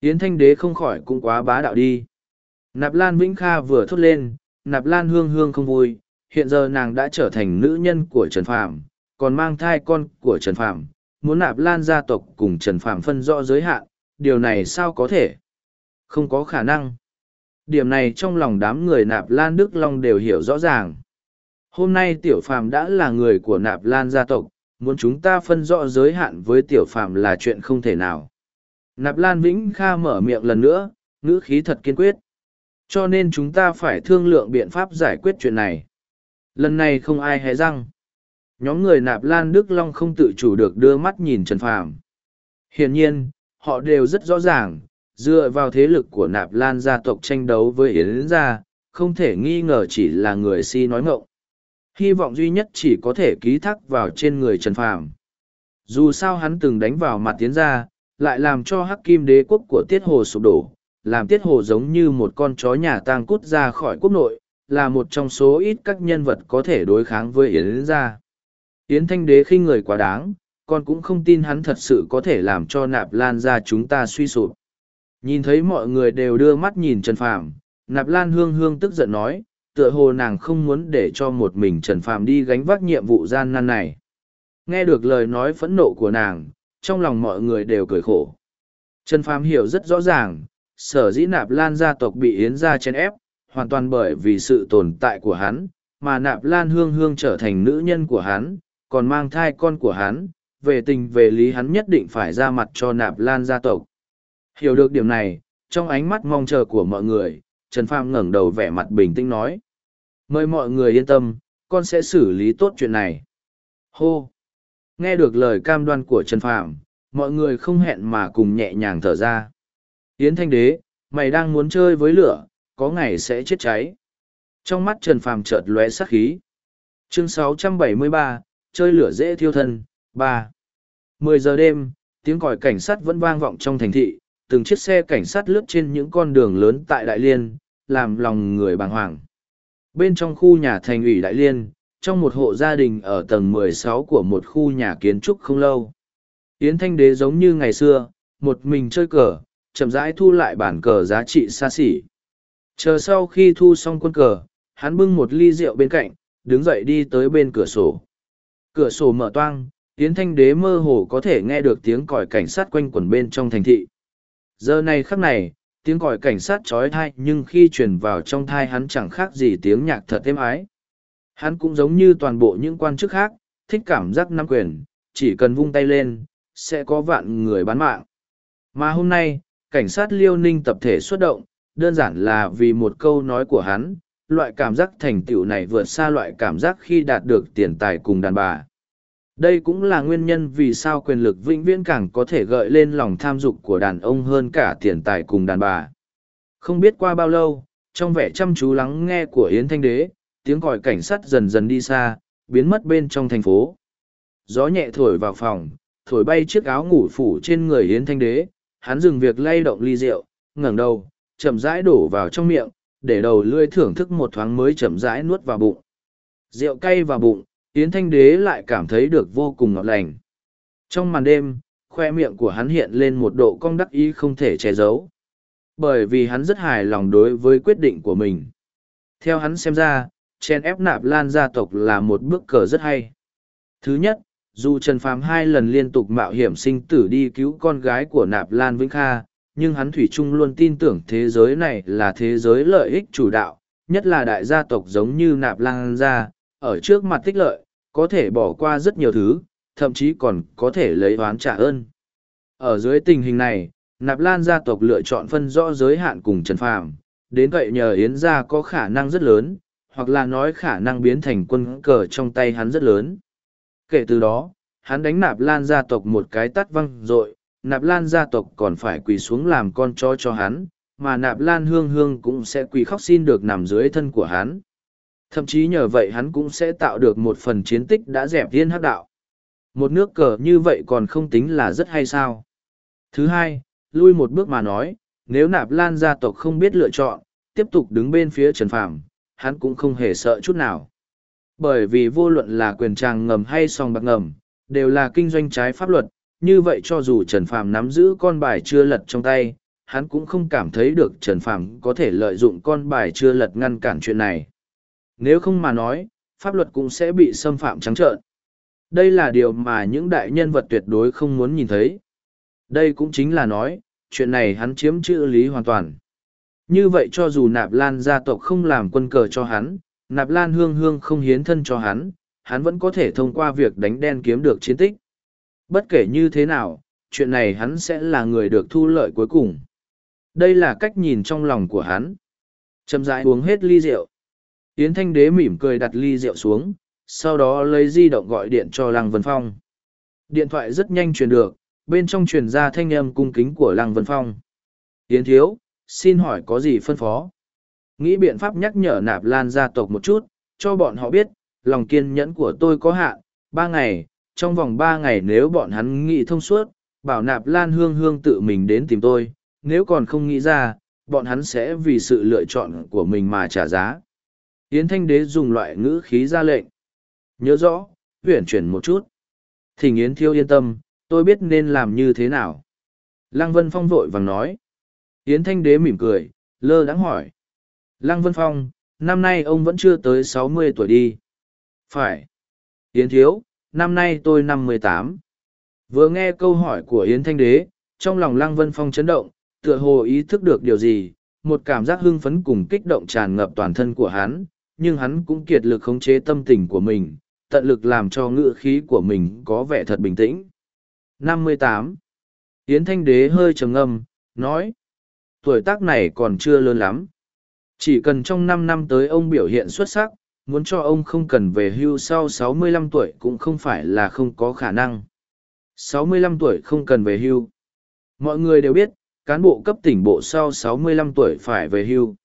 Yến Thanh Đế không khỏi cũng quá bá đạo đi. Nạp Lan Vĩnh Kha vừa thốt lên, Nạp Lan Hương Hương không vui, hiện giờ nàng đã trở thành nữ nhân của Trần Phàm, còn mang thai con của Trần Phàm, muốn nạp lan gia tộc cùng Trần Phạm phân rõ giới hạn, điều này sao có thể? Không có khả năng. Điểm này trong lòng đám người nạp lan Đức Long đều hiểu rõ ràng. Hôm nay tiểu phàm đã là người của nạp lan gia tộc, muốn chúng ta phân rõ giới hạn với tiểu phàm là chuyện không thể nào. Nạp lan Vĩnh Kha mở miệng lần nữa, ngữ khí thật kiên quyết. Cho nên chúng ta phải thương lượng biện pháp giải quyết chuyện này. Lần này không ai hé răng nhóm người nạp lan đức long không tự chủ được đưa mắt nhìn trần phàm hiển nhiên họ đều rất rõ ràng dựa vào thế lực của nạp lan gia tộc tranh đấu với yến gia không thể nghi ngờ chỉ là người si nói ngọng hy vọng duy nhất chỉ có thể ký thác vào trên người trần phàm dù sao hắn từng đánh vào mặt tiến gia lại làm cho hắc kim đế quốc của tiết hồ sụp đổ làm tiết hồ giống như một con chó nhà tang cút ra khỏi quốc nội là một trong số ít các nhân vật có thể đối kháng với yến gia Yến Thanh Đế khinh người quá đáng, con cũng không tin hắn thật sự có thể làm cho nạp lan ra chúng ta suy sụp. Nhìn thấy mọi người đều đưa mắt nhìn Trần Phàm, nạp lan hương hương tức giận nói, tựa hồ nàng không muốn để cho một mình Trần Phàm đi gánh vác nhiệm vụ gian nan này. Nghe được lời nói phẫn nộ của nàng, trong lòng mọi người đều cười khổ. Trần Phàm hiểu rất rõ ràng, sở dĩ nạp lan gia tộc bị yến gia chen ép, hoàn toàn bởi vì sự tồn tại của hắn, mà nạp lan hương hương trở thành nữ nhân của hắn, còn mang thai con của hắn, về tình về lý hắn nhất định phải ra mặt cho nạp lan gia tộc. Hiểu được điểm này, trong ánh mắt mong chờ của mọi người, Trần Phàm ngẩng đầu vẻ mặt bình tĩnh nói. Mời mọi người yên tâm, con sẽ xử lý tốt chuyện này. Hô! Nghe được lời cam đoan của Trần Phàm, mọi người không hẹn mà cùng nhẹ nhàng thở ra. Yến Thanh Đế, mày đang muốn chơi với lửa, có ngày sẽ chết cháy. Trong mắt Trần Phàm chợt lóe sắc khí. Chương 673, chơi lửa dễ thiêu thân, ba. Mười giờ đêm, tiếng còi cảnh sát vẫn vang vọng trong thành thị, từng chiếc xe cảnh sát lướt trên những con đường lớn tại Đại Liên, làm lòng người bàng hoàng. Bên trong khu nhà thành ủy Đại Liên, trong một hộ gia đình ở tầng 16 của một khu nhà kiến trúc không lâu. Yến Thanh Đế giống như ngày xưa, một mình chơi cờ, chậm rãi thu lại bản cờ giá trị xa xỉ. Chờ sau khi thu xong quân cờ, hắn bưng một ly rượu bên cạnh, đứng dậy đi tới bên cửa sổ. Cửa sổ mở toang, Yến Thanh Đế mơ hồ có thể nghe được tiếng còi cảnh sát quanh quẩn bên trong thành thị. Giờ này khắc này, tiếng còi cảnh sát trói thai nhưng khi truyền vào trong thai hắn chẳng khác gì tiếng nhạc thật êm ái. Hắn cũng giống như toàn bộ những quan chức khác, thích cảm giác nắm quyền, chỉ cần vung tay lên, sẽ có vạn người bán mạng. Mà hôm nay, cảnh sát liêu ninh tập thể xuất động, đơn giản là vì một câu nói của hắn, loại cảm giác thành tựu này vượt xa loại cảm giác khi đạt được tiền tài cùng đàn bà. Đây cũng là nguyên nhân vì sao quyền lực vĩnh viễn càng có thể gợi lên lòng tham dục của đàn ông hơn cả tiền tài cùng đàn bà. Không biết qua bao lâu, trong vẻ chăm chú lắng nghe của Yến Thanh Đế, tiếng còi cảnh sát dần dần đi xa, biến mất bên trong thành phố. Gió nhẹ thổi vào phòng, thổi bay chiếc áo ngủ phủ trên người Yến Thanh Đế, hắn dừng việc lay động ly rượu, ngẩng đầu, chậm rãi đổ vào trong miệng, để đầu lưỡi thưởng thức một thoáng mới chậm rãi nuốt vào bụng. Rượu cay vào bụng, Yến Thanh Đế lại cảm thấy được vô cùng ngọt lành. Trong màn đêm, khoe miệng của hắn hiện lên một độ cong đắc ý không thể che giấu. Bởi vì hắn rất hài lòng đối với quyết định của mình. Theo hắn xem ra, chen ép nạp lan gia tộc là một bước cờ rất hay. Thứ nhất, dù Trần Phàm hai lần liên tục mạo hiểm sinh tử đi cứu con gái của nạp lan Vĩnh Kha, nhưng hắn Thủy Trung luôn tin tưởng thế giới này là thế giới lợi ích chủ đạo, nhất là đại gia tộc giống như nạp lan gia, ở trước mặt tích lợi, có thể bỏ qua rất nhiều thứ, thậm chí còn có thể lấy oán trả ơn. Ở dưới tình hình này, nạp lan gia tộc lựa chọn phân rõ giới hạn cùng Trần Phàm, đến vậy nhờ Yến gia có khả năng rất lớn, hoặc là nói khả năng biến thành quân cờ trong tay hắn rất lớn. Kể từ đó, hắn đánh nạp lan gia tộc một cái tắt văng rồi, nạp lan gia tộc còn phải quỳ xuống làm con chó cho hắn, mà nạp lan hương hương cũng sẽ quỳ khóc xin được nằm dưới thân của hắn. Thậm chí nhờ vậy hắn cũng sẽ tạo được một phần chiến tích đã dẹp thiên hắc đạo. Một nước cờ như vậy còn không tính là rất hay sao. Thứ hai, lui một bước mà nói, nếu nạp lan gia tộc không biết lựa chọn, tiếp tục đứng bên phía Trần Phàm, hắn cũng không hề sợ chút nào. Bởi vì vô luận là quyền tràng ngầm hay song bạc ngầm, đều là kinh doanh trái pháp luật, như vậy cho dù Trần Phàm nắm giữ con bài chưa lật trong tay, hắn cũng không cảm thấy được Trần Phàm có thể lợi dụng con bài chưa lật ngăn cản chuyện này. Nếu không mà nói, pháp luật cũng sẽ bị xâm phạm trắng trợn. Đây là điều mà những đại nhân vật tuyệt đối không muốn nhìn thấy. Đây cũng chính là nói, chuyện này hắn chiếm chữ lý hoàn toàn. Như vậy cho dù nạp lan gia tộc không làm quân cờ cho hắn, nạp lan hương hương không hiến thân cho hắn, hắn vẫn có thể thông qua việc đánh đen kiếm được chiến tích. Bất kể như thế nào, chuyện này hắn sẽ là người được thu lợi cuối cùng. Đây là cách nhìn trong lòng của hắn. Chậm rãi uống hết ly rượu. Yến Thanh Đế mỉm cười đặt ly rượu xuống, sau đó lấy di động gọi điện cho Lăng Vân Phong. Điện thoại rất nhanh truyền được, bên trong truyền ra thanh âm cung kính của Lăng Vân Phong. Yến Thiếu, xin hỏi có gì phân phó? Nghĩ biện pháp nhắc nhở nạp lan gia tộc một chút, cho bọn họ biết, lòng kiên nhẫn của tôi có hạn, ba ngày, trong vòng ba ngày nếu bọn hắn nghĩ thông suốt, bảo nạp lan hương hương tự mình đến tìm tôi, nếu còn không nghĩ ra, bọn hắn sẽ vì sự lựa chọn của mình mà trả giá. Yến Thanh Đế dùng loại ngữ khí ra lệnh. Nhớ rõ, huyển chuyển một chút. Thỉnh Yến Thiêu yên tâm, tôi biết nên làm như thế nào. Lăng Vân Phong vội vàng nói. Yến Thanh Đế mỉm cười, lơ đáng hỏi. Lăng Vân Phong, năm nay ông vẫn chưa tới sáu mươi tuổi đi. Phải. Yến Thiếu, năm nay tôi năm mươi tám. Vừa nghe câu hỏi của Yến Thanh Đế, trong lòng Lăng Vân Phong chấn động, tựa hồ ý thức được điều gì, một cảm giác hưng phấn cùng kích động tràn ngập toàn thân của hắn, nhưng hắn cũng kiệt lực khống chế tâm tình của mình, tận lực làm cho ngựa khí của mình có vẻ thật bình tĩnh. năm mươi tám Yến Thanh Đế hơi trầm ngâm, nói, tuổi tác này còn chưa lớn lắm. Chỉ cần trong năm năm tới ông biểu hiện xuất sắc, muốn cho ông không cần về hưu sau 65 tuổi cũng không phải là không có khả năng. 65 tuổi không cần về hưu. Mọi người đều biết, cán bộ cấp tỉnh bộ sau 65 tuổi phải về hưu.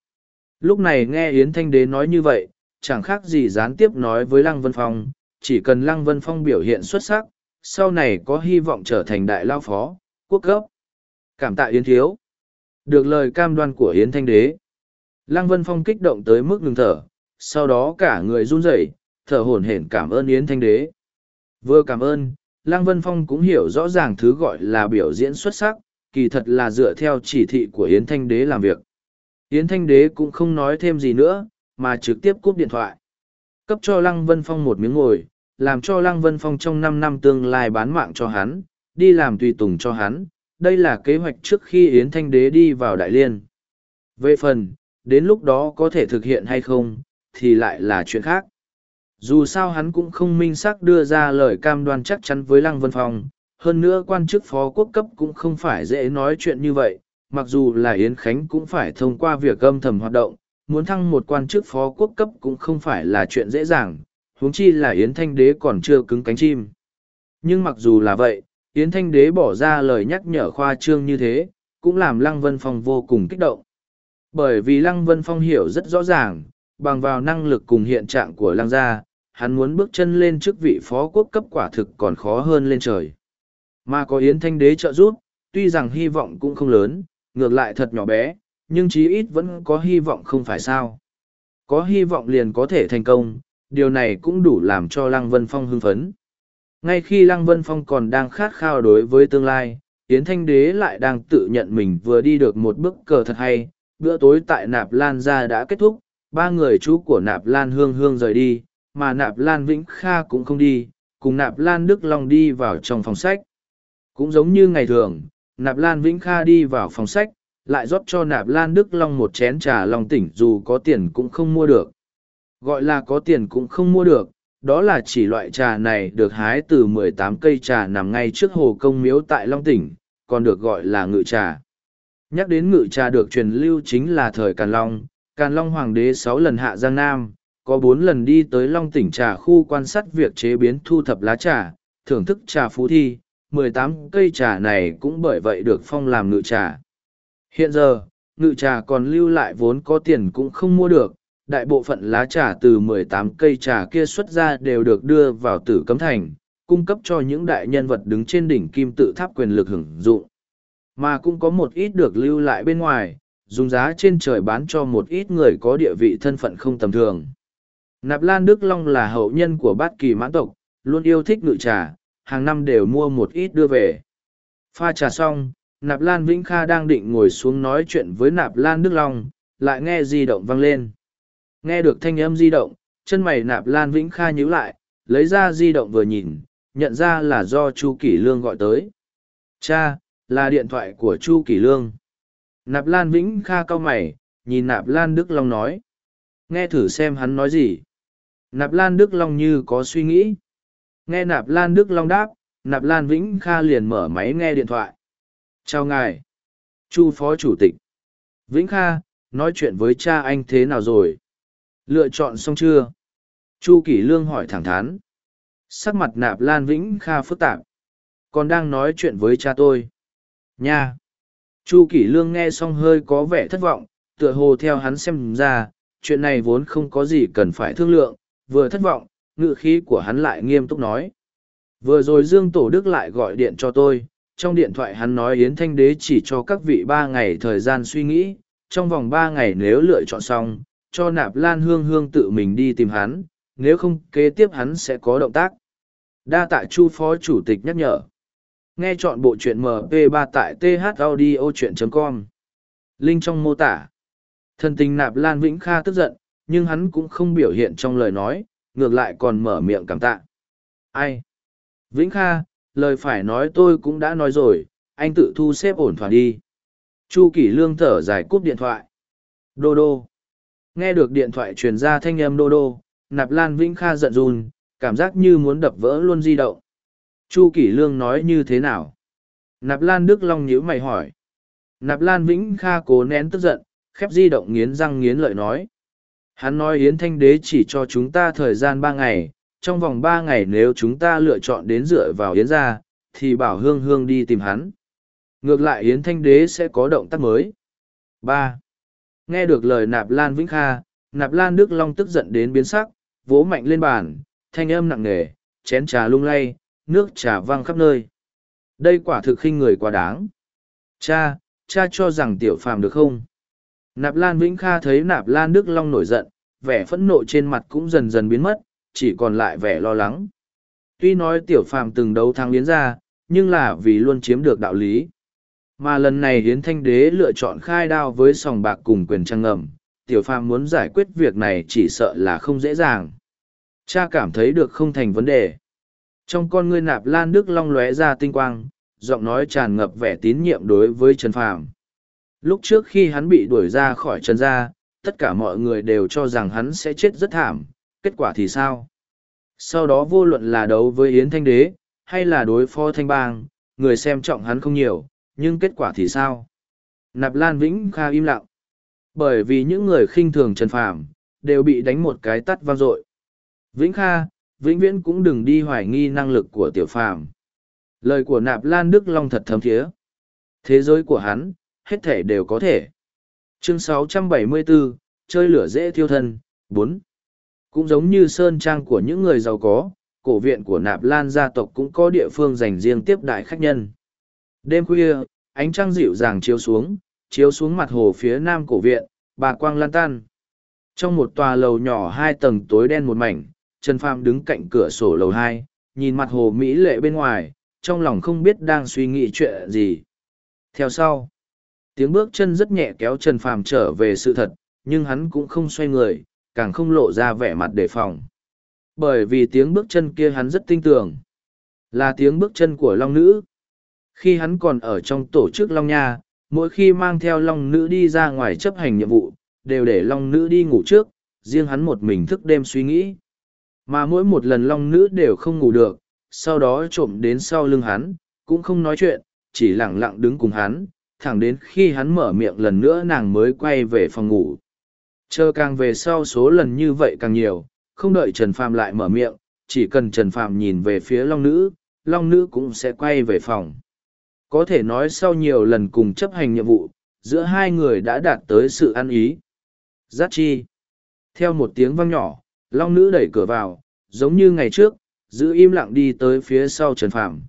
Lúc này nghe Yến Thanh Đế nói như vậy, chẳng khác gì gián tiếp nói với Lăng Vân Phong, chỉ cần Lăng Vân Phong biểu hiện xuất sắc, sau này có hy vọng trở thành đại lao phó, quốc cấp. Cảm tạ Yến Thiếu. Được lời cam đoan của Yến Thanh Đế. Lăng Vân Phong kích động tới mức ngừng thở, sau đó cả người run rẩy, thở hổn hển cảm ơn Yến Thanh Đế. Vừa cảm ơn, Lăng Vân Phong cũng hiểu rõ ràng thứ gọi là biểu diễn xuất sắc, kỳ thật là dựa theo chỉ thị của Yến Thanh Đế làm việc. Yến Thanh Đế cũng không nói thêm gì nữa, mà trực tiếp cúp điện thoại. Cấp cho Lăng Vân Phong một miếng ngồi, làm cho Lăng Vân Phong trong năm năm tương lai bán mạng cho hắn, đi làm tùy tùng cho hắn. Đây là kế hoạch trước khi Yến Thanh Đế đi vào Đại Liên. Về phần, đến lúc đó có thể thực hiện hay không, thì lại là chuyện khác. Dù sao hắn cũng không minh xác đưa ra lời cam đoan chắc chắn với Lăng Vân Phong, hơn nữa quan chức phó quốc cấp cũng không phải dễ nói chuyện như vậy, mặc dù là Yến Khánh cũng phải thông qua việc âm thầm hoạt động, muốn thăng một quan chức phó quốc cấp cũng không phải là chuyện dễ dàng, huống chi là Yến Thanh Đế còn chưa cứng cánh chim. Nhưng mặc dù là vậy, Yến Thanh Đế bỏ ra lời nhắc nhở khoa trương như thế, cũng làm Lăng Vân Phong vô cùng kích động. Bởi vì Lăng Vân Phong hiểu rất rõ ràng, bằng vào năng lực cùng hiện trạng của Lăng gia, hắn muốn bước chân lên chức vị phó quốc cấp quả thực còn khó hơn lên trời. Mà có Yến Thanh Đế trợ giúp, tuy rằng hy vọng cũng không lớn, ngược lại thật nhỏ bé, nhưng chí ít vẫn có hy vọng không phải sao. Có hy vọng liền có thể thành công, điều này cũng đủ làm cho Lăng Vân Phong hưng phấn. Ngay khi Lăng Vân Phong còn đang khát khao đối với tương lai, Yến Thanh Đế lại đang tự nhận mình vừa đi được một bước cờ thật hay, bữa tối tại Nạp Lan gia đã kết thúc, ba người chú của Nạp Lan Hương Hương rời đi, mà Nạp Lan Vĩnh Kha cũng không đi, cùng Nạp Lan Đức Long đi vào trong phòng sách. Cũng giống như ngày thường, Nạp Lan Vĩnh Kha đi vào phòng sách, lại rót cho Nạp Lan Đức Long một chén trà lòng tỉnh dù có tiền cũng không mua được. Gọi là có tiền cũng không mua được, đó là chỉ loại trà này được hái từ mười tám cây trà nằm ngay trước hồ công miếu tại Long Tỉnh, còn được gọi là ngự trà. Nhắc đến ngự trà được truyền lưu chính là thời Càn Long, Càn Long Hoàng đế sáu lần hạ Giang Nam, có bốn lần đi tới Long Tỉnh trà khu quan sát việc chế biến thu thập lá trà, thưởng thức trà phú thi, mười tám cây trà này cũng bởi vậy được phong làm ngự trà. Hiện giờ, ngự trà còn lưu lại vốn có tiền cũng không mua được, đại bộ phận lá trà từ mười tám cây trà kia xuất ra đều được đưa vào tử cấm thành, cung cấp cho những đại nhân vật đứng trên đỉnh kim tự tháp quyền lực hưởng dụng. Mà cũng có một ít được lưu lại bên ngoài, dùng giá trên trời bán cho một ít người có địa vị thân phận không tầm thường. Nạp Lan Đức Long là hậu nhân của bát kỳ mãn tộc, luôn yêu thích ngự trà, hàng năm đều mua một ít đưa về. Pha trà xong, Nạp Lan Vĩnh Kha đang định ngồi xuống nói chuyện với Nạp Lan Đức Long, lại nghe di động vang lên. Nghe được thanh âm di động, chân mày Nạp Lan Vĩnh Kha nhíu lại, lấy ra di động vừa nhìn, nhận ra là do Chu Kỷ Lương gọi tới. Cha, là điện thoại của Chu Kỷ Lương. Nạp Lan Vĩnh Kha cau mày, nhìn Nạp Lan Đức Long nói. Nghe thử xem hắn nói gì. Nạp Lan Đức Long như có suy nghĩ. Nghe Nạp Lan Đức Long đáp, Nạp Lan Vĩnh Kha liền mở máy nghe điện thoại. Chào ngài. Chu Phó Chủ tịch. Vĩnh Kha, nói chuyện với cha anh thế nào rồi? Lựa chọn xong chưa? Chu Kỷ Lương hỏi thẳng thắn. Sắc mặt Nạp Lan Vĩnh Kha phức tạp. Còn đang nói chuyện với cha tôi. Nha! Chu Kỷ Lương nghe xong hơi có vẻ thất vọng, tựa hồ theo hắn xem ra, chuyện này vốn không có gì cần phải thương lượng, vừa thất vọng, ngự khí của hắn lại nghiêm túc nói. Vừa rồi Dương Tổ Đức lại gọi điện cho tôi, trong điện thoại hắn nói Yến Thanh Đế chỉ cho các vị ba ngày thời gian suy nghĩ, trong vòng ba ngày nếu lựa chọn xong, cho nạp lan hương hương tự mình đi tìm hắn, nếu không kế tiếp hắn sẽ có động tác. Đa tạ Chu Phó Chủ tịch nhắc nhở. Nghe chọn bộ truyện MP3 tại thaudio.com. Linh trong mô tả. Thần tình nạp Lan Vĩnh Kha tức giận, nhưng hắn cũng không biểu hiện trong lời nói, ngược lại còn mở miệng cảm tạ. Ai? Vĩnh Kha, lời phải nói tôi cũng đã nói rồi, anh tự thu xếp ổn thỏa đi. Chu Kỷ Lương thở dài cúp điện thoại. Đô đô. Nghe được điện thoại truyền ra thanh âm đô đô, Nạp Lan Vĩnh Kha giận run, cảm giác như muốn đập vỡ luôn di động. Chu Kỷ Lương nói như thế nào? Nạp Lan Đức Long nhíu mày hỏi. Nạp Lan Vĩnh Kha cố nén tức giận, khép di động nghiến răng nghiến lợi nói. Hắn nói Yến Thanh Đế chỉ cho chúng ta thời gian ba ngày, trong vòng ba ngày nếu chúng ta lựa chọn đến dựa vào Yến ra, thì bảo Hương Hương đi tìm hắn. Ngược lại Yến Thanh Đế sẽ có động tác mới. ba Nghe được lời Nạp Lan Vĩnh Kha, Nạp Lan Đức Long tức giận đến biến sắc, vỗ mạnh lên bàn, thanh âm nặng nề, chén trà lung lay, nước trà văng khắp nơi. Đây quả thực khinh người quá đáng. Cha, cha cho rằng tiểu phàm được không? Nạp Lan Vĩnh Kha thấy Nạp Lan Đức Long nổi giận, vẻ phẫn nộ trên mặt cũng dần dần biến mất, chỉ còn lại vẻ lo lắng. Tuy nói tiểu phàm từng đấu thắng Yến ra, nhưng là vì luôn chiếm được đạo lý. Mà lần này Hiến Thanh Đế lựa chọn khai đao với sòng bạc cùng quyền trang ngầm, tiểu phàm muốn giải quyết việc này chỉ sợ là không dễ dàng. Cha cảm thấy được không thành vấn đề. Trong con ngươi nạp lan đức long lóe ra tinh quang, giọng nói tràn ngập vẻ tín nhiệm đối với Trần Phàm. Lúc trước khi hắn bị đuổi ra khỏi Trần gia, tất cả mọi người đều cho rằng hắn sẽ chết rất thảm, kết quả thì sao? Sau đó vô luận là đấu với Yến Thanh Đế, hay là đối phó Thanh Bang, người xem trọng hắn không nhiều, nhưng kết quả thì sao? Nạp Lan Vĩnh Kha im lặng. Bởi vì những người khinh thường Trần Phàm đều bị đánh một cái tắt vang dội. Vĩnh Kha, vĩnh viễn cũng đừng đi hoài nghi năng lực của tiểu phàm. Lời của Nạp Lan Đức Long thật thấm thiế. Thế giới của hắn, hết thể đều có thể. Chương 674, chơi lửa dễ thiêu thân, 4. Cũng giống như sơn trang của những người giàu có, cổ viện của Nạp Lan gia tộc cũng có địa phương dành riêng tiếp đại khách nhân. Đêm khuya, ánh trăng dịu dàng chiếu xuống, chiếu xuống mặt hồ phía nam cổ viện, bà quang lan tan. Trong một tòa lầu nhỏ hai tầng tối đen một mảnh, Trần Phàm đứng cạnh cửa sổ lầu hai, nhìn mặt hồ Mỹ lệ bên ngoài, trong lòng không biết đang suy nghĩ chuyện gì. Theo sau, tiếng bước chân rất nhẹ kéo Trần Phàm trở về sự thật, nhưng hắn cũng không xoay người, càng không lộ ra vẻ mặt đề phòng. Bởi vì tiếng bước chân kia hắn rất tin tưởng, là tiếng bước chân của Long Nữ. Khi hắn còn ở trong tổ chức Long Nha, mỗi khi mang theo Long Nữ đi ra ngoài chấp hành nhiệm vụ, đều để Long Nữ đi ngủ trước, riêng hắn một mình thức đêm suy nghĩ. Mà mỗi một lần Long Nữ đều không ngủ được, sau đó trộm đến sau lưng hắn, cũng không nói chuyện, chỉ lặng lặng đứng cùng hắn, thẳng đến khi hắn mở miệng lần nữa nàng mới quay về phòng ngủ. Chờ càng về sau số lần như vậy càng nhiều, không đợi Trần Phàm lại mở miệng, chỉ cần Trần Phàm nhìn về phía Long Nữ, Long Nữ cũng sẽ quay về phòng. Có thể nói sau nhiều lần cùng chấp hành nhiệm vụ, giữa hai người đã đạt tới sự ăn ý. Giác chi. Theo một tiếng vang nhỏ, Long Nữ đẩy cửa vào, giống như ngày trước, giữ im lặng đi tới phía sau Trần Phàm.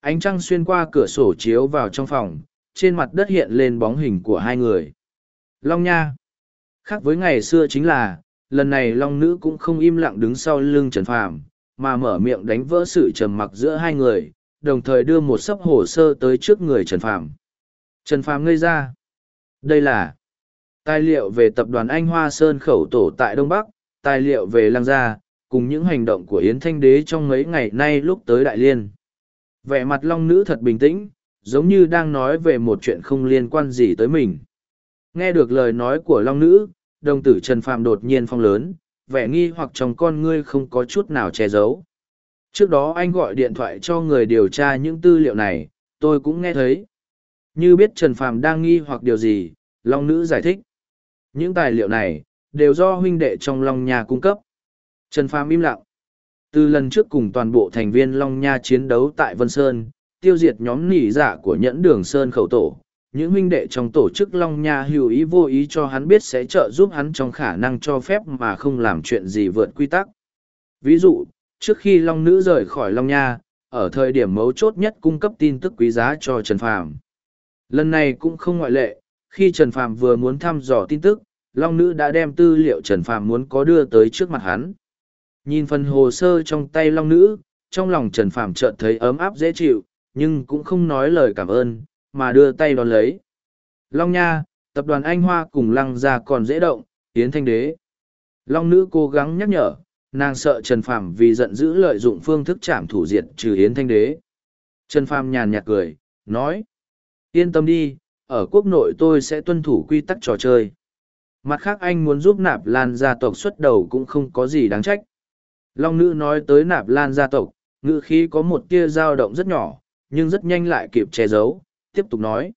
Ánh trăng xuyên qua cửa sổ chiếu vào trong phòng, trên mặt đất hiện lên bóng hình của hai người. Long Nha. Khác với ngày xưa chính là, lần này Long Nữ cũng không im lặng đứng sau lưng Trần Phàm, mà mở miệng đánh vỡ sự trầm mặc giữa hai người, đồng thời đưa một sấp hồ sơ tới trước người Trần Phàm. Trần Phàm ngây ra. Đây là tài liệu về tập đoàn Anh Hoa Sơn khẩu tổ tại Đông Bắc, tài liệu về Lăng Gia, cùng những hành động của Yến Thanh Đế trong mấy ngày nay lúc tới Đại Liên. Vẻ mặt Long Nữ thật bình tĩnh, giống như đang nói về một chuyện không liên quan gì tới mình. Nghe được lời nói của Long Nữ, đồng tử Trần Phạm đột nhiên phong lớn, vẻ nghi hoặc trong con ngươi không có chút nào che giấu. Trước đó anh gọi điện thoại cho người điều tra những tư liệu này, tôi cũng nghe thấy. Như biết Trần Phạm đang nghi hoặc điều gì, Long Nữ giải thích. Những tài liệu này, đều do huynh đệ trong Long Nha cung cấp. Trần Phàm im lặng. Từ lần trước cùng toàn bộ thành viên Long Nha chiến đấu tại Vân Sơn, tiêu diệt nhóm nỉ dạ của nhẫn đường Sơn khẩu tổ, những huynh đệ trong tổ chức Long Nha hữu ý vô ý cho hắn biết sẽ trợ giúp hắn trong khả năng cho phép mà không làm chuyện gì vượt quy tắc. Ví dụ, trước khi Long Nữ rời khỏi Long Nha, ở thời điểm mấu chốt nhất cung cấp tin tức quý giá cho Trần Phàm. Lần này cũng không ngoại lệ, khi Trần Phàm vừa muốn thăm dò tin tức, Long Nữ đã đem tư liệu Trần Phàm muốn có đưa tới trước mặt hắn. Nhìn phần hồ sơ trong tay Long Nữ, trong lòng Trần Phàm chợt thấy ấm áp dễ chịu, nhưng cũng không nói lời cảm ơn, mà đưa tay đón lấy. Long Nha, tập đoàn Anh Hoa cùng lăng ra còn dễ động, Yến Thanh Đế. Long Nữ cố gắng nhắc nhở, nàng sợ Trần Phàm vì giận dữ lợi dụng phương thức chạm thủ diệt trừ Yến Thanh Đế. Trần Phàm nhàn nhạt cười, nói. Yên tâm đi, ở quốc nội tôi sẽ tuân thủ quy tắc trò chơi. Mặt khác anh muốn giúp nạp lan gia tộc xuất đầu cũng không có gì đáng trách. Long nữ nói tới nạp lan gia tộc, ngữ khí có một tia dao động rất nhỏ, nhưng rất nhanh lại kịp che giấu, tiếp tục nói.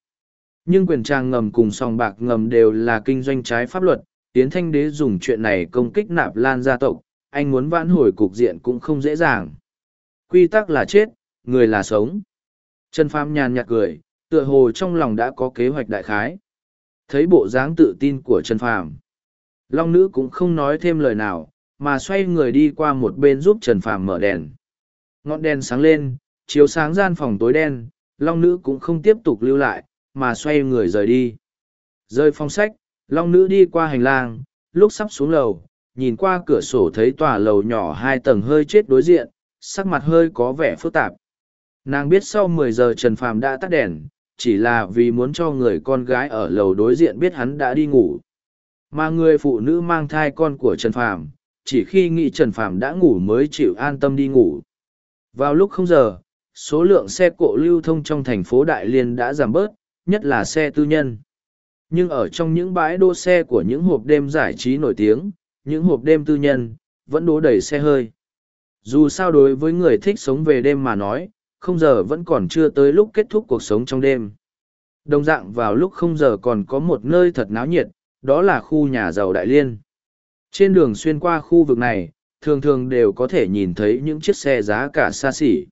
Nhưng quyền trang ngầm cùng sòng bạc ngầm đều là kinh doanh trái pháp luật, Tiến Thanh Đế dùng chuyện này công kích nạp lan gia tộc, anh muốn vãn hồi cục diện cũng không dễ dàng. Quy tắc là chết, người là sống. Trần Phàm nhàn nhạt cười, tựa hồ trong lòng đã có kế hoạch đại khái. Thấy bộ dáng tự tin của Trần Phàm, Long nữ cũng không nói thêm lời nào, mà xoay người đi qua một bên giúp Trần Phàm mở đèn. Ngọn đèn sáng lên, chiếu sáng gian phòng tối đen, Long nữ cũng không tiếp tục lưu lại, mà xoay người rời đi. Rơi phong sách, Long nữ đi qua hành lang, lúc sắp xuống lầu, nhìn qua cửa sổ thấy tòa lầu nhỏ hai tầng hơi chết đối diện, sắc mặt hơi có vẻ phức tạp. Nàng biết sau mười giờ Trần Phàm đã tắt đèn, chỉ là vì muốn cho người con gái ở lầu đối diện biết hắn đã đi ngủ. Mà người phụ nữ mang thai con của Trần Phàm, chỉ khi nghĩ Trần Phàm đã ngủ mới chịu an tâm đi ngủ. Vào lúc không giờ, số lượng xe cộ lưu thông trong thành phố Đại Liên đã giảm bớt, nhất là xe tư nhân. Nhưng ở trong những bãi đỗ xe của những hộp đêm giải trí nổi tiếng, những hộp đêm tư nhân, vẫn đỗ đầy xe hơi. Dù sao đối với người thích sống về đêm mà nói, không giờ vẫn còn chưa tới lúc kết thúc cuộc sống trong đêm. Đồng dạng vào lúc không giờ còn có một nơi thật náo nhiệt, đó là khu nhà giàu Đại Liên. Trên đường xuyên qua khu vực này, thường thường đều có thể nhìn thấy những chiếc xe giá cả xa xỉ.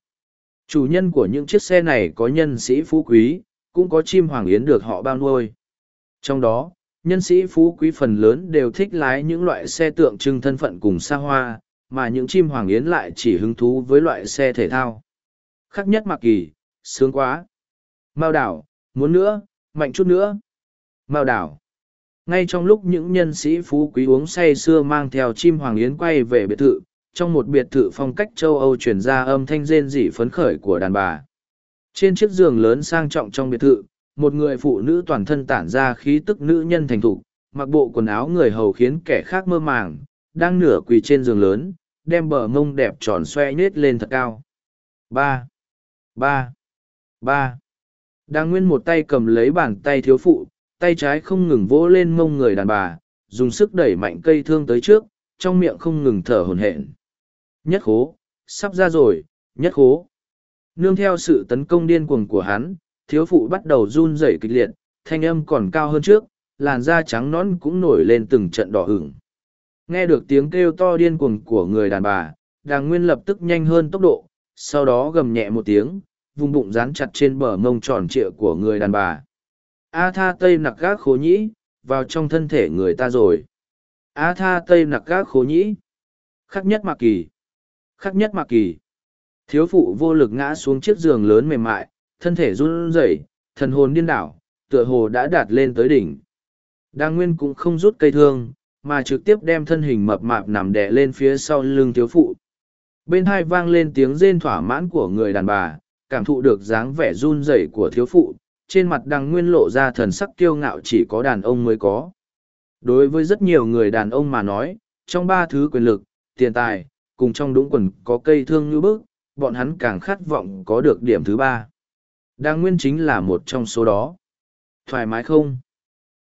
Chủ nhân của những chiếc xe này có nhân sĩ phú quý, cũng có chim hoàng yến được họ bao nuôi. Trong đó, nhân sĩ phú quý phần lớn đều thích lái những loại xe tượng trưng thân phận cùng xa hoa, mà những chim hoàng yến lại chỉ hứng thú với loại xe thể thao. Khắc nhất mặc kỳ, sướng quá. Mao đảo, muốn nữa, mạnh chút nữa. Mao đảo. Ngay trong lúc những nhân sĩ phú quý uống say xưa mang theo chim hoàng yến quay về biệt thự, trong một biệt thự phong cách châu Âu truyền ra âm thanh rên rỉ phấn khởi của đàn bà. Trên chiếc giường lớn sang trọng trong biệt thự, một người phụ nữ toàn thân tản ra khí tức nữ nhân thành thục, mặc bộ quần áo người hầu khiến kẻ khác mơ màng, đang nửa quỳ trên giường lớn, đem bờ mông đẹp tròn xoe nhết lên thật cao. ba ba ba Đang nguyên một tay cầm lấy bàn tay thiếu phụ, tay trái không ngừng vỗ lên mông người đàn bà, dùng sức đẩy mạnh cây thương tới trước, trong miệng không ngừng thở hổn hển. Nhất khố, sắp ra rồi, nhất khố. Nương theo sự tấn công điên cuồng của hắn, thiếu phụ bắt đầu run rẩy kịch liệt, thanh âm còn cao hơn trước, làn da trắng nõn cũng nổi lên từng trận đỏ hửng. Nghe được tiếng kêu to điên cuồng của người đàn bà, đàng nguyên lập tức nhanh hơn tốc độ, sau đó gầm nhẹ một tiếng, vùng bụng dán chặt trên bờ mông tròn trịa của người đàn bà. A tha tây nặc gác khố nhĩ, vào trong thân thể người ta rồi. A tha tây nặc gác khố nhĩ. Khắc nhất mạc kỳ. Khắc nhất mạc kỳ. Thiếu phụ vô lực ngã xuống chiếc giường lớn mềm mại, thân thể run rẩy, thần hồn điên đảo, tựa hồ đã đạt lên tới đỉnh. Đàng Nguyên cũng không rút cây thương, mà trực tiếp đem thân hình mập mạp nằm đè lên phía sau lưng thiếu phụ. Bên hai vang lên tiếng rên thỏa mãn của người đàn bà, cảm thụ được dáng vẻ run rẩy của thiếu phụ, trên mặt đằng nguyên lộ ra thần sắc kiêu ngạo chỉ có đàn ông mới có. Đối với rất nhiều người đàn ông mà nói, trong ba thứ quyền lực, tiền tài, cùng trong đũng quần có cây thương như bức, bọn hắn càng khát vọng có được điểm thứ ba. Đàng nguyên chính là một trong số đó. Thoải mái không?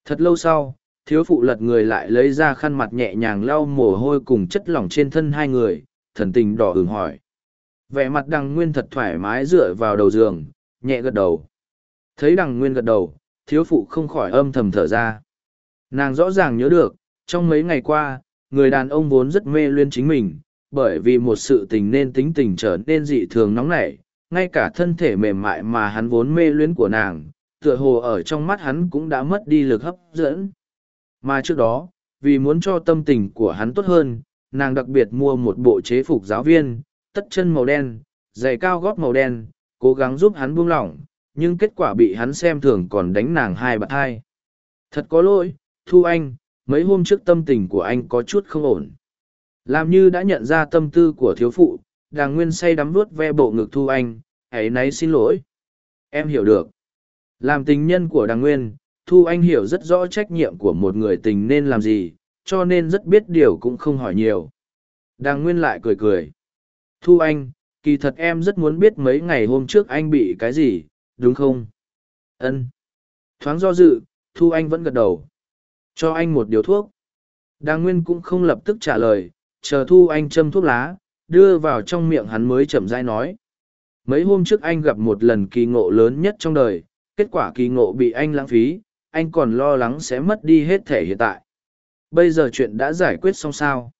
Thật lâu sau, thiếu phụ lật người lại lấy ra khăn mặt nhẹ nhàng lau mồ hôi cùng chất lỏng trên thân hai người, thần tình đỏ ửng hỏi. Vẻ mặt đằng nguyên thật thoải mái dựa vào đầu giường, nhẹ gật đầu. Thấy đằng nguyên gật đầu, thiếu phụ không khỏi âm thầm thở ra. Nàng rõ ràng nhớ được, trong mấy ngày qua, người đàn ông vốn rất mê luyên chính mình, bởi vì một sự tình nên tính tình trở nên dị thường nóng nảy, ngay cả thân thể mềm mại mà hắn vốn mê luyến của nàng, tựa hồ ở trong mắt hắn cũng đã mất đi lực hấp dẫn. Mà trước đó, vì muốn cho tâm tình của hắn tốt hơn, nàng đặc biệt mua một bộ chế phục giáo viên, tất chân màu đen, giày cao gót màu đen, cố gắng giúp hắn buông lỏng, nhưng kết quả bị hắn xem thường còn đánh nàng hai bạc hai. Thật có lỗi, Thu Anh, mấy hôm trước tâm tình của anh có chút không ổn. Làm như đã nhận ra tâm tư của thiếu phụ, đàng nguyên say đắm vuốt ve bộ ngực thu anh hãy náy xin lỗi. Em hiểu được. Làm tình nhân của đàng nguyên thu anh hiểu rất rõ trách nhiệm của một người tình nên làm gì cho nên rất biết điều cũng không hỏi nhiều. Đàng nguyên lại cười cười. Thu anh kỳ thật em rất muốn biết mấy ngày hôm trước anh bị cái gì đúng không? Ân. Thoáng do dự thu anh vẫn gật đầu. Cho anh một điều thuốc. Đàng nguyên cũng không lập tức trả lời chờ thu anh châm thuốc lá, đưa vào trong miệng hắn mới chậm rãi nói. Mấy hôm trước anh gặp một lần kỳ ngộ lớn nhất trong đời, kết quả kỳ ngộ bị anh lãng phí, anh còn lo lắng sẽ mất đi hết thể hiện tại. Bây giờ chuyện đã giải quyết xong sao?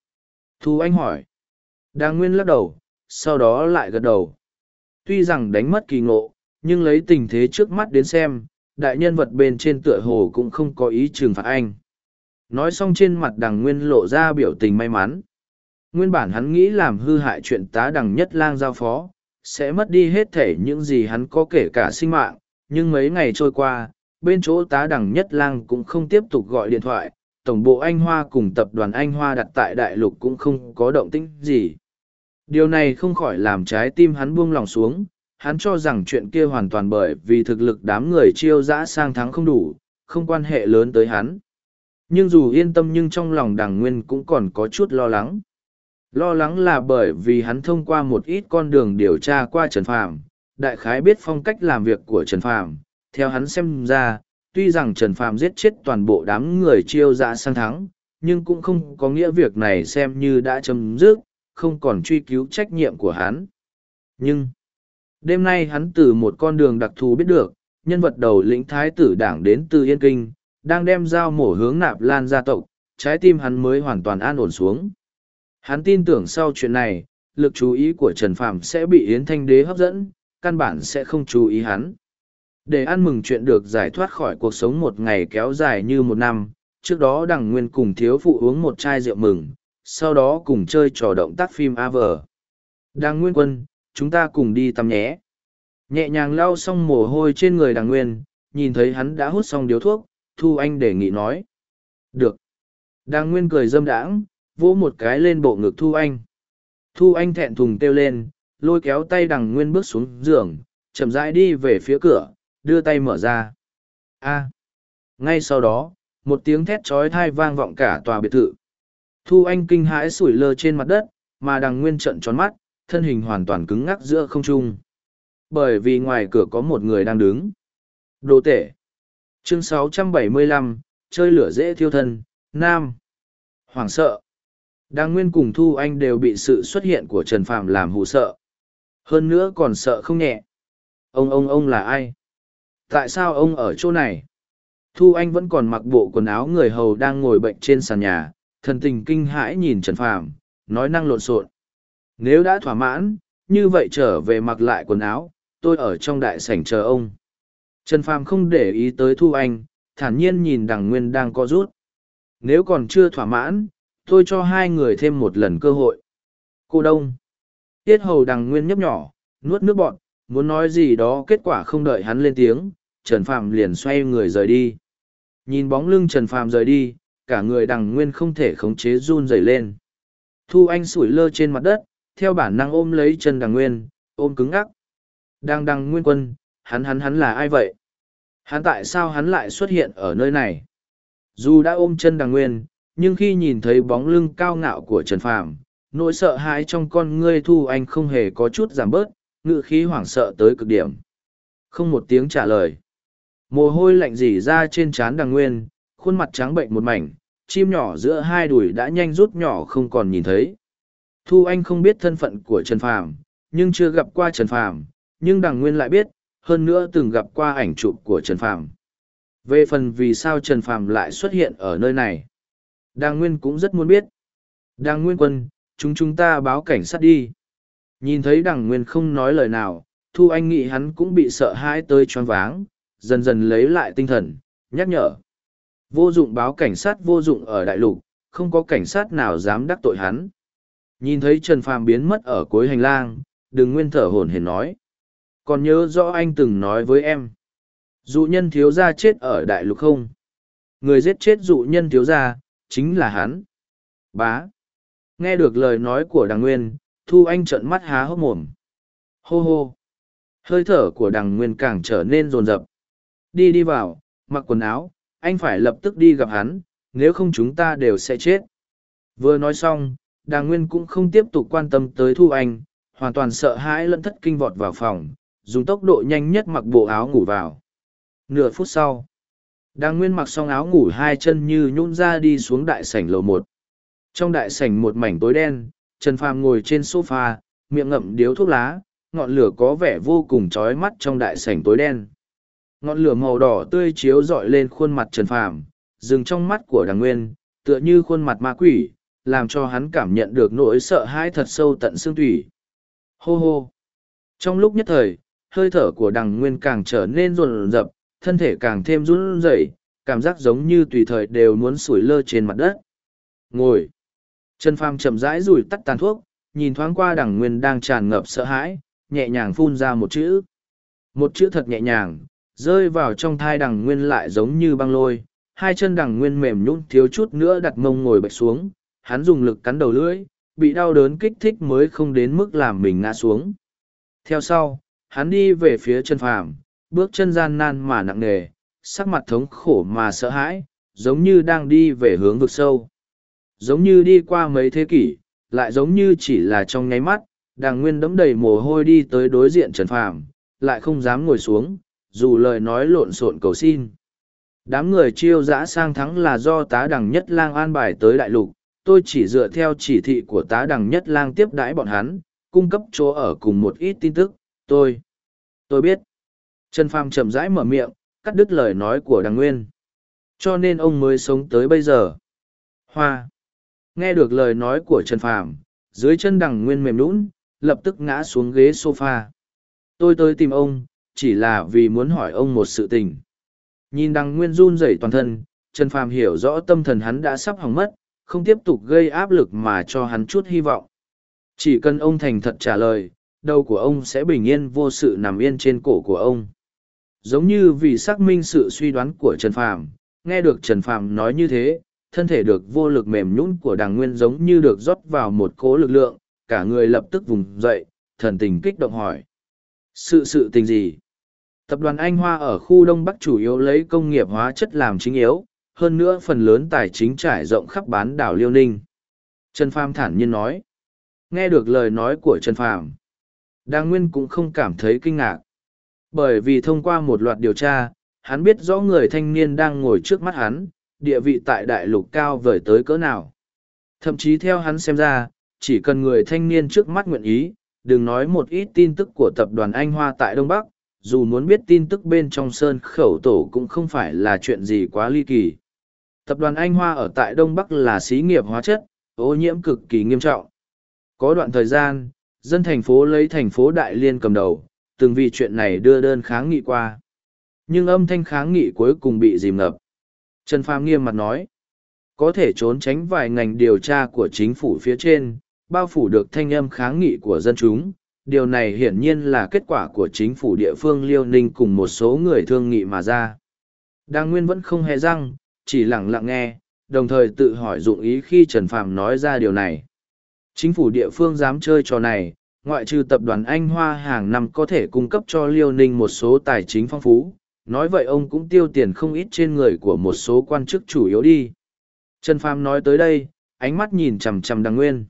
Thu anh hỏi. Đa nguyên lắc đầu, sau đó lại gật đầu. Tuy rằng đánh mất kỳ ngộ, nhưng lấy tình thế trước mắt đến xem, đại nhân vật bên trên tựa hồ cũng không có ý trừng phạt anh. Nói xong trên mặt đằng nguyên lộ ra biểu tình may mắn nguyên bản hắn nghĩ làm hư hại chuyện tá đằng nhất lang giao phó, sẽ mất đi hết thể những gì hắn có kể cả sinh mạng. Nhưng mấy ngày trôi qua, bên chỗ tá đằng nhất lang cũng không tiếp tục gọi điện thoại, tổng bộ anh hoa cùng tập đoàn anh hoa đặt tại đại lục cũng không có động tĩnh gì. Điều này không khỏi làm trái tim hắn buông lòng xuống. Hắn cho rằng chuyện kia hoàn toàn bởi vì thực lực đám người chiêu dã sang thắng không đủ, không quan hệ lớn tới hắn. Nhưng dù yên tâm nhưng trong lòng đằng nguyên cũng còn có chút lo lắng lo lắng là bởi vì hắn thông qua một ít con đường điều tra qua trần phàm, đại khái biết phong cách làm việc của trần phàm. Theo hắn xem ra, tuy rằng trần phàm giết chết toàn bộ đám người chiêu dã sang thắng, nhưng cũng không có nghĩa việc này xem như đã chấm dứt, không còn truy cứu trách nhiệm của hắn. Nhưng, đêm nay hắn từ một con đường đặc thù biết được, nhân vật đầu lĩnh thái tử đảng đến từ yên kinh, đang đem dao mổ hướng nạp lan gia tộc, trái tim hắn mới hoàn toàn an ổn xuống hắn tin tưởng sau chuyện này, lực chú ý của trần phàm sẽ bị yến thanh đế hấp dẫn, căn bản sẽ không chú ý hắn. Để ăn mừng chuyện được giải thoát khỏi cuộc sống một ngày kéo dài như một năm, trước đó đằng nguyên cùng thiếu phụ uống một chai rượu mừng, sau đó cùng chơi trò động tác phim av đằng nguyên quân, chúng ta cùng đi tắm nhé. Nhẹ nhàng lau xong mồ hôi trên người đằng nguyên, nhìn thấy hắn đã hút xong điếu thuốc, thu anh đề nghị nói. Được. Đằng nguyên cười dâm đãng vỗ một cái lên bộ ngực thu anh. Thu anh thẹn thùng kêu lên lôi kéo tay đằng nguyên bước xuống giường chậm rãi đi về phía cửa đưa tay mở ra. A. Ngay sau đó một tiếng thét trói thai vang vọng cả tòa biệt thự. Thu anh kinh hãi sủi lơ trên mặt đất mà đằng nguyên trận tròn mắt thân hình hoàn toàn cứng ngắc giữa không trung. Bởi vì ngoài cửa có một người đang đứng. Đồ tể. Chương 675, chơi lửa dễ thiêu thân nam. Hoảng sợ đang nguyên cùng thu anh đều bị sự xuất hiện của trần phạm làm hù sợ. Hơn nữa còn sợ không nhẹ. Ông ông ông là ai? Tại sao ông ở chỗ này? Thu anh vẫn còn mặc bộ quần áo người hầu đang ngồi bệnh trên sàn nhà, thần tình kinh hãi nhìn trần phàm, nói năng lộn xộn. Nếu đã thỏa mãn, như vậy trở về mặc lại quần áo, tôi ở trong đại sảnh chờ ông. Trần phàm không để ý tới thu anh, thản nhiên nhìn đằng nguyên đang co rút. Nếu còn chưa thỏa mãn tôi cho hai người thêm một lần cơ hội. Cô đông. Tiết hầu đằng nguyên nhấp nhỏ, nuốt nước bọn muốn nói gì đó kết quả không đợi hắn lên tiếng, trần Phạm liền xoay người rời đi. Nhìn bóng lưng trần Phạm rời đi, cả người đằng nguyên không thể khống chế run rẩy lên. Thu anh sủi lơ trên mặt đất, theo bản năng ôm lấy chân đằng nguyên, ôm cứng ngắc. Đang đằng nguyên quân, hắn hắn hắn là ai vậy? Hắn tại sao hắn lại xuất hiện ở nơi này? Dù đã ôm chân đằng nguyên nhưng khi nhìn thấy bóng lưng cao ngạo của trần phàm, nỗi sợ hãi trong con ngươi thu anh không hề có chút giảm bớt, ngự khí hoảng sợ tới cực điểm. Không một tiếng trả lời. Mồ hôi lạnh rỉ ra trên trán đằng nguyên, khuôn mặt trắng bệnh một mảnh, chim nhỏ giữa hai đùi đã nhanh rút nhỏ không còn nhìn thấy. Thu anh không biết thân phận của trần phàm, nhưng chưa gặp qua trần phàm, nhưng đằng nguyên lại biết, hơn nữa từng gặp qua ảnh chụp của trần phàm. Về phần vì sao trần phàm lại xuất hiện ở nơi này? Đàng nguyên cũng rất muốn biết. Đàng nguyên quân, chúng chúng ta báo cảnh sát đi. Nhìn thấy Đàng nguyên không nói lời nào, thu anh nghĩ hắn cũng bị sợ hãi tới choáng váng, dần dần lấy lại tinh thần, nhắc nhở. Vô dụng báo cảnh sát vô dụng ở đại lục, không có cảnh sát nào dám đắc tội hắn. Nhìn thấy trần phàm biến mất ở cuối hành lang, đừng nguyên thở hổn hển nói. Còn nhớ rõ anh từng nói với em, dụ nhân thiếu gia chết ở đại lục không? Người giết chết dụ nhân thiếu gia chính là hắn. Bá. Nghe được lời nói của Đằng nguyên, thu anh trợn mắt há hốc mồm. Hô hô. Hơi thở của đằng nguyên càng trở nên rồn rập. Đi đi vào, mặc quần áo, anh phải lập tức đi gặp hắn, nếu không chúng ta đều sẽ chết. Vừa nói xong đàng nguyên cũng không tiếp tục quan tâm tới thu anh, hoàn toàn sợ hãi lẫn thất kinh vọt vào phòng, dùng tốc độ nhanh nhất mặc bộ áo ngủ vào. Nửa phút sau đàng nguyên mặc xong áo ngủ hai chân như nhún ra đi xuống đại sảnh lầu một. Trong đại sảnh một mảnh tối đen trần phàm ngồi trên sofa, miệng ngậm điếu thuốc lá ngọn lửa có vẻ vô cùng trói mắt trong đại sảnh tối đen. Ngọn lửa màu đỏ tươi chiếu rọi lên khuôn mặt trần phàm dừng trong mắt của đàng nguyên tựa như khuôn mặt ma quỷ làm cho hắn cảm nhận được nỗi sợ hãi thật sâu tận xương thủy hô hô. Trong lúc nhất thời hơi thở của Đàng nguyên càng trở nên rồn rập thân thể càng thêm run rẩy, cảm giác giống như tùy thời đều muốn sủi lơ trên mặt đất. Ngồi. Trần phàm chậm rãi rủi tắt tàn thuốc, nhìn thoáng qua đằng nguyên đang tràn ngập sợ hãi, nhẹ nhàng phun ra một chữ. Một chữ thật nhẹ nhàng, rơi vào trong thai đằng nguyên lại giống như băng lôi, hai chân đằng nguyên mềm nhũn thiếu chút nữa đặt mông ngồi bạch xuống, hắn dùng lực cắn đầu lưỡi, bị đau đớn kích thích mới không đến mức làm mình ngã xuống. Theo sau, hắn đi về phía chân phàm bước chân gian nan mà nặng nề, sắc mặt thống khổ mà sợ hãi, giống như đang đi về hướng vực sâu. Giống như đi qua mấy thế kỷ, lại giống như chỉ là trong nháy mắt, đàng nguyên đẫm đầy mồ hôi đi tới đối diện trần phàm, lại không dám ngồi xuống, dù lời nói lộn xộn cầu xin. Đám người chiêu dã sang thắng là do tá đằng nhất lang an bài tới đại lục, tôi chỉ dựa theo chỉ thị của tá đằng nhất lang tiếp đãi bọn hắn, cung cấp chỗ ở cùng một ít tin tức, tôi tôi biết trần phàm chậm rãi mở miệng cắt đứt lời nói của đằng nguyên. Cho nên ông mới sống tới bây giờ. Hoa. Nghe được lời nói của trần phàm dưới chân đằng nguyên mềm nũng, lập tức ngã xuống ghế sofa. Tôi tới tìm ông chỉ là vì muốn hỏi ông một sự tình. Nhìn đằng nguyên run rẩy toàn thân trần phàm hiểu rõ tâm thần hắn đã sắp hỏng mất không tiếp tục gây áp lực mà cho hắn chút hy vọng. Chỉ cần ông thành thật trả lời đầu của ông sẽ bình yên vô sự nằm yên trên cổ của ông giống như vì xác minh sự suy đoán của trần phàm. Nghe được trần phàm nói như thế, thân thể được vô lực mềm nhũn của đàng nguyên giống như được rót vào một cố lực lượng, cả người lập tức vùng dậy, thần tình kích động hỏi, sự sự tình gì? Tập đoàn anh hoa ở khu đông bắc chủ yếu lấy công nghiệp hóa chất làm chính yếu, hơn nữa phần lớn tài chính trải rộng khắp bán đảo liêu ninh. Trần phàm thản nhiên nói. Nghe được lời nói của trần phàm đàng nguyên cũng không cảm thấy kinh ngạc bởi vì thông qua một loạt điều tra, hắn biết rõ người thanh niên đang ngồi trước mắt hắn, địa vị tại đại lục cao vời tới cỡ nào. Thậm chí theo hắn xem ra, chỉ cần người thanh niên trước mắt nguyện ý, đừng nói một ít tin tức của tập đoàn anh hoa tại đông bắc, dù muốn biết tin tức bên trong sơn khẩu tổ cũng không phải là chuyện gì quá ly kỳ. Tập đoàn anh hoa ở tại đông bắc là xí nghiệp hóa chất, ô nhiễm cực kỳ nghiêm trọng. Có đoạn thời gian, dân thành phố lấy thành phố đại liên cầm đầu từng vì chuyện này đưa đơn kháng nghị qua. Nhưng âm thanh kháng nghị cuối cùng bị dìm ngập. Trần phàm nghiêm mặt nói, có thể trốn tránh vài ngành điều tra của chính phủ phía trên, bao phủ được thanh âm kháng nghị của dân chúng, điều này hiển nhiên là kết quả của chính phủ địa phương liêu ninh cùng một số người thương nghị mà ra. Đàng nguyên vẫn không hề răng, chỉ lặng lặng nghe, đồng thời tự hỏi dụng ý khi trần phàm nói ra điều này. Chính phủ địa phương dám chơi trò này ngoại trừ tập đoàn anh hoa hàng năm có thể cung cấp cho liêu ninh một số tài chính phong phú, nói vậy ông cũng tiêu tiền không ít trên người của một số quan chức chủ yếu đi. Trần phàm nói tới đây, ánh mắt nhìn chằm chằm đằng nguyên.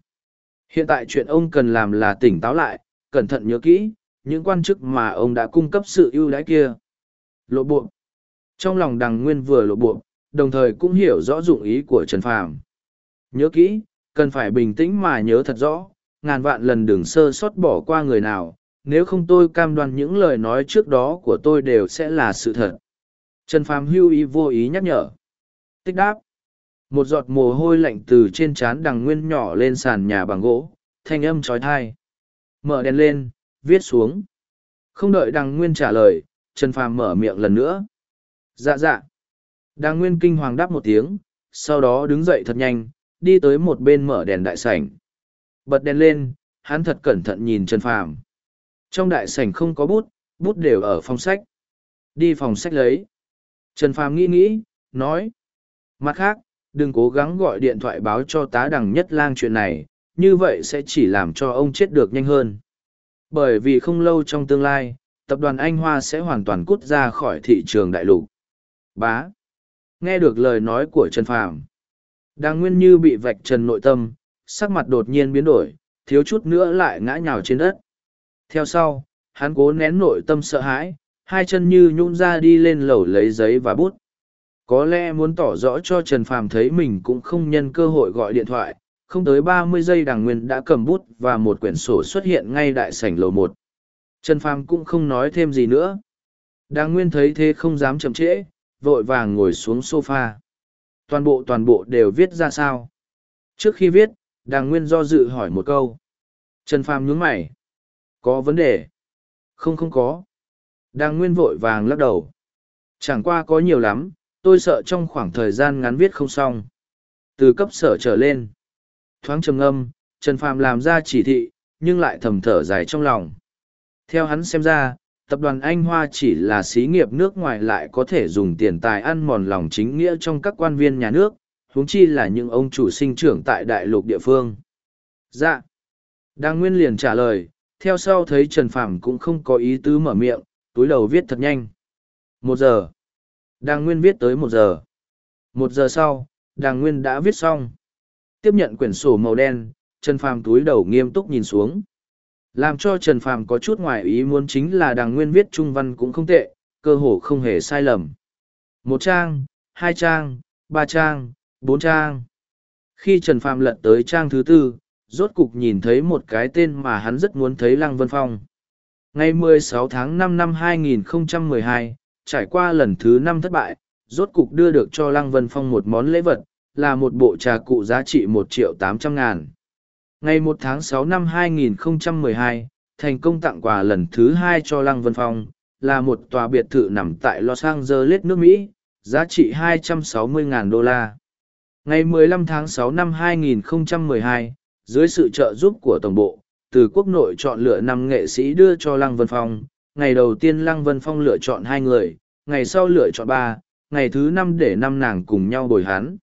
Hiện tại chuyện ông cần làm là tỉnh táo lại, cẩn thận nhớ kỹ, những quan chức mà ông đã cung cấp sự ưu đãi kia. Lộ bộ. Trong lòng đằng nguyên vừa lộ bộ, đồng thời cũng hiểu rõ dụng ý của trần phàm. Nhớ kỹ, cần phải bình tĩnh mà nhớ thật rõ ngàn vạn lần đừng sơ sót bỏ qua người nào, nếu không tôi cam đoan những lời nói trước đó của tôi đều sẽ là sự thật. Trần phàm hưu ý vô ý nhắc nhở. Tích đáp. Một giọt mồ hôi lạnh từ trên trán đằng nguyên nhỏ lên sàn nhà bằng gỗ, thanh âm trói thai. Mở đèn lên, viết xuống. Không đợi đằng nguyên trả lời, trần phàm mở miệng lần nữa. Dạ dạ. Đằng nguyên kinh hoàng đáp một tiếng, sau đó đứng dậy thật nhanh, đi tới một bên mở đèn đại sảnh bật đèn lên hắn thật cẩn thận nhìn trần phàm trong đại sảnh không có bút bút đều ở phòng sách đi phòng sách lấy trần phàm nghĩ nghĩ nói mặt khác đừng cố gắng gọi điện thoại báo cho tá đằng nhất lang chuyện này như vậy sẽ chỉ làm cho ông chết được nhanh hơn. Bởi vì không lâu trong tương lai, tập đoàn Anh Hoa sẽ hoàn toàn cút ra khỏi thị trường đại lục. Bá. Nghe được lời nói của Trần Phàm, đang nguyên như bị vạch trần nội tâm, sắc mặt đột nhiên biến đổi, thiếu chút nữa lại ngã nhào trên đất. Theo sau, hắn cố nén nội tâm sợ hãi, hai chân như nhún ra đi lên lầu lấy giấy và bút. Có lẽ muốn tỏ rõ cho Trần Phàm thấy mình cũng không nhân cơ hội gọi điện thoại, không tới ba mươi giây đàng nguyên đã cầm bút và một quyển sổ xuất hiện ngay đại sảnh lầu một. Trần Phàm cũng không nói thêm gì nữa. Đàng nguyên thấy thế không dám chậm trễ, vội vàng ngồi xuống sofa. Toàn bộ toàn bộ đều viết ra sao? Trước khi viết, đàng nguyên do dự hỏi một câu. Trần Phàm nhướng mày. Có vấn đề? Không không có. Đàng nguyên vội vàng lắc đầu. Chẳng qua có nhiều lắm, tôi sợ trong khoảng thời gian ngắn viết không xong. Từ cấp sở trở lên. Thoáng trầm ngâm, Trần Phàm làm ra chỉ thị, nhưng lại thầm thở dài trong lòng. Theo hắn xem ra, tập đoàn Anh Hoa chỉ là xí nghiệp nước ngoài lại có thể dùng tiền tài ăn mòn lòng chính nghĩa trong các quan viên nhà nước, huống chi là những ông chủ sinh trưởng tại đại lục địa phương. Dạ. Đang Nguyên liền trả lời, theo sau thấy Trần Phàm cũng không có ý tứ mở miệng, túi đầu viết thật nhanh. Một giờ. Đang Nguyên viết tới một giờ. Một giờ sau, Đàng Nguyên đã viết xong. Tiếp nhận quyển sổ màu đen, Trần Phàm túi đầu nghiêm túc nhìn xuống. Làm cho Trần Phàm có chút ngoài ý muốn chính là Đàng Nguyên viết trung văn cũng không tệ, cơ hồ không hề sai lầm. Một trang, hai trang, ba trang, bốn trang. Khi Trần Phàm lật tới trang thứ tư, rốt cục nhìn thấy một cái tên mà hắn rất muốn thấy Lăng Vân Phong. Ngày 16 tháng 5 năm 2012, trải qua lần thứ năm thất bại, rốt cục đưa được cho Lăng Vân Phong một món lễ vật, là một bộ trà cụ giá trị một triệu tám trăm ngàn. Ngày 1 tháng 6 năm 2012, thành công tặng quà lần thứ hai cho Lăng Vân Phong, là một tòa biệt thự nằm tại Los Angeles nước Mỹ, giá trị 260.000 đô la. Ngày 15 tháng 6 năm 2012, dưới sự trợ giúp của Tổng bộ, từ quốc nội chọn lựa năm nghệ sĩ đưa cho Lăng Vân Phong. Ngày đầu tiên Lăng Vân Phong lựa chọn hai người, ngày sau lựa chọn ba, ngày thứ năm để năm nàng cùng nhau bồi hắn.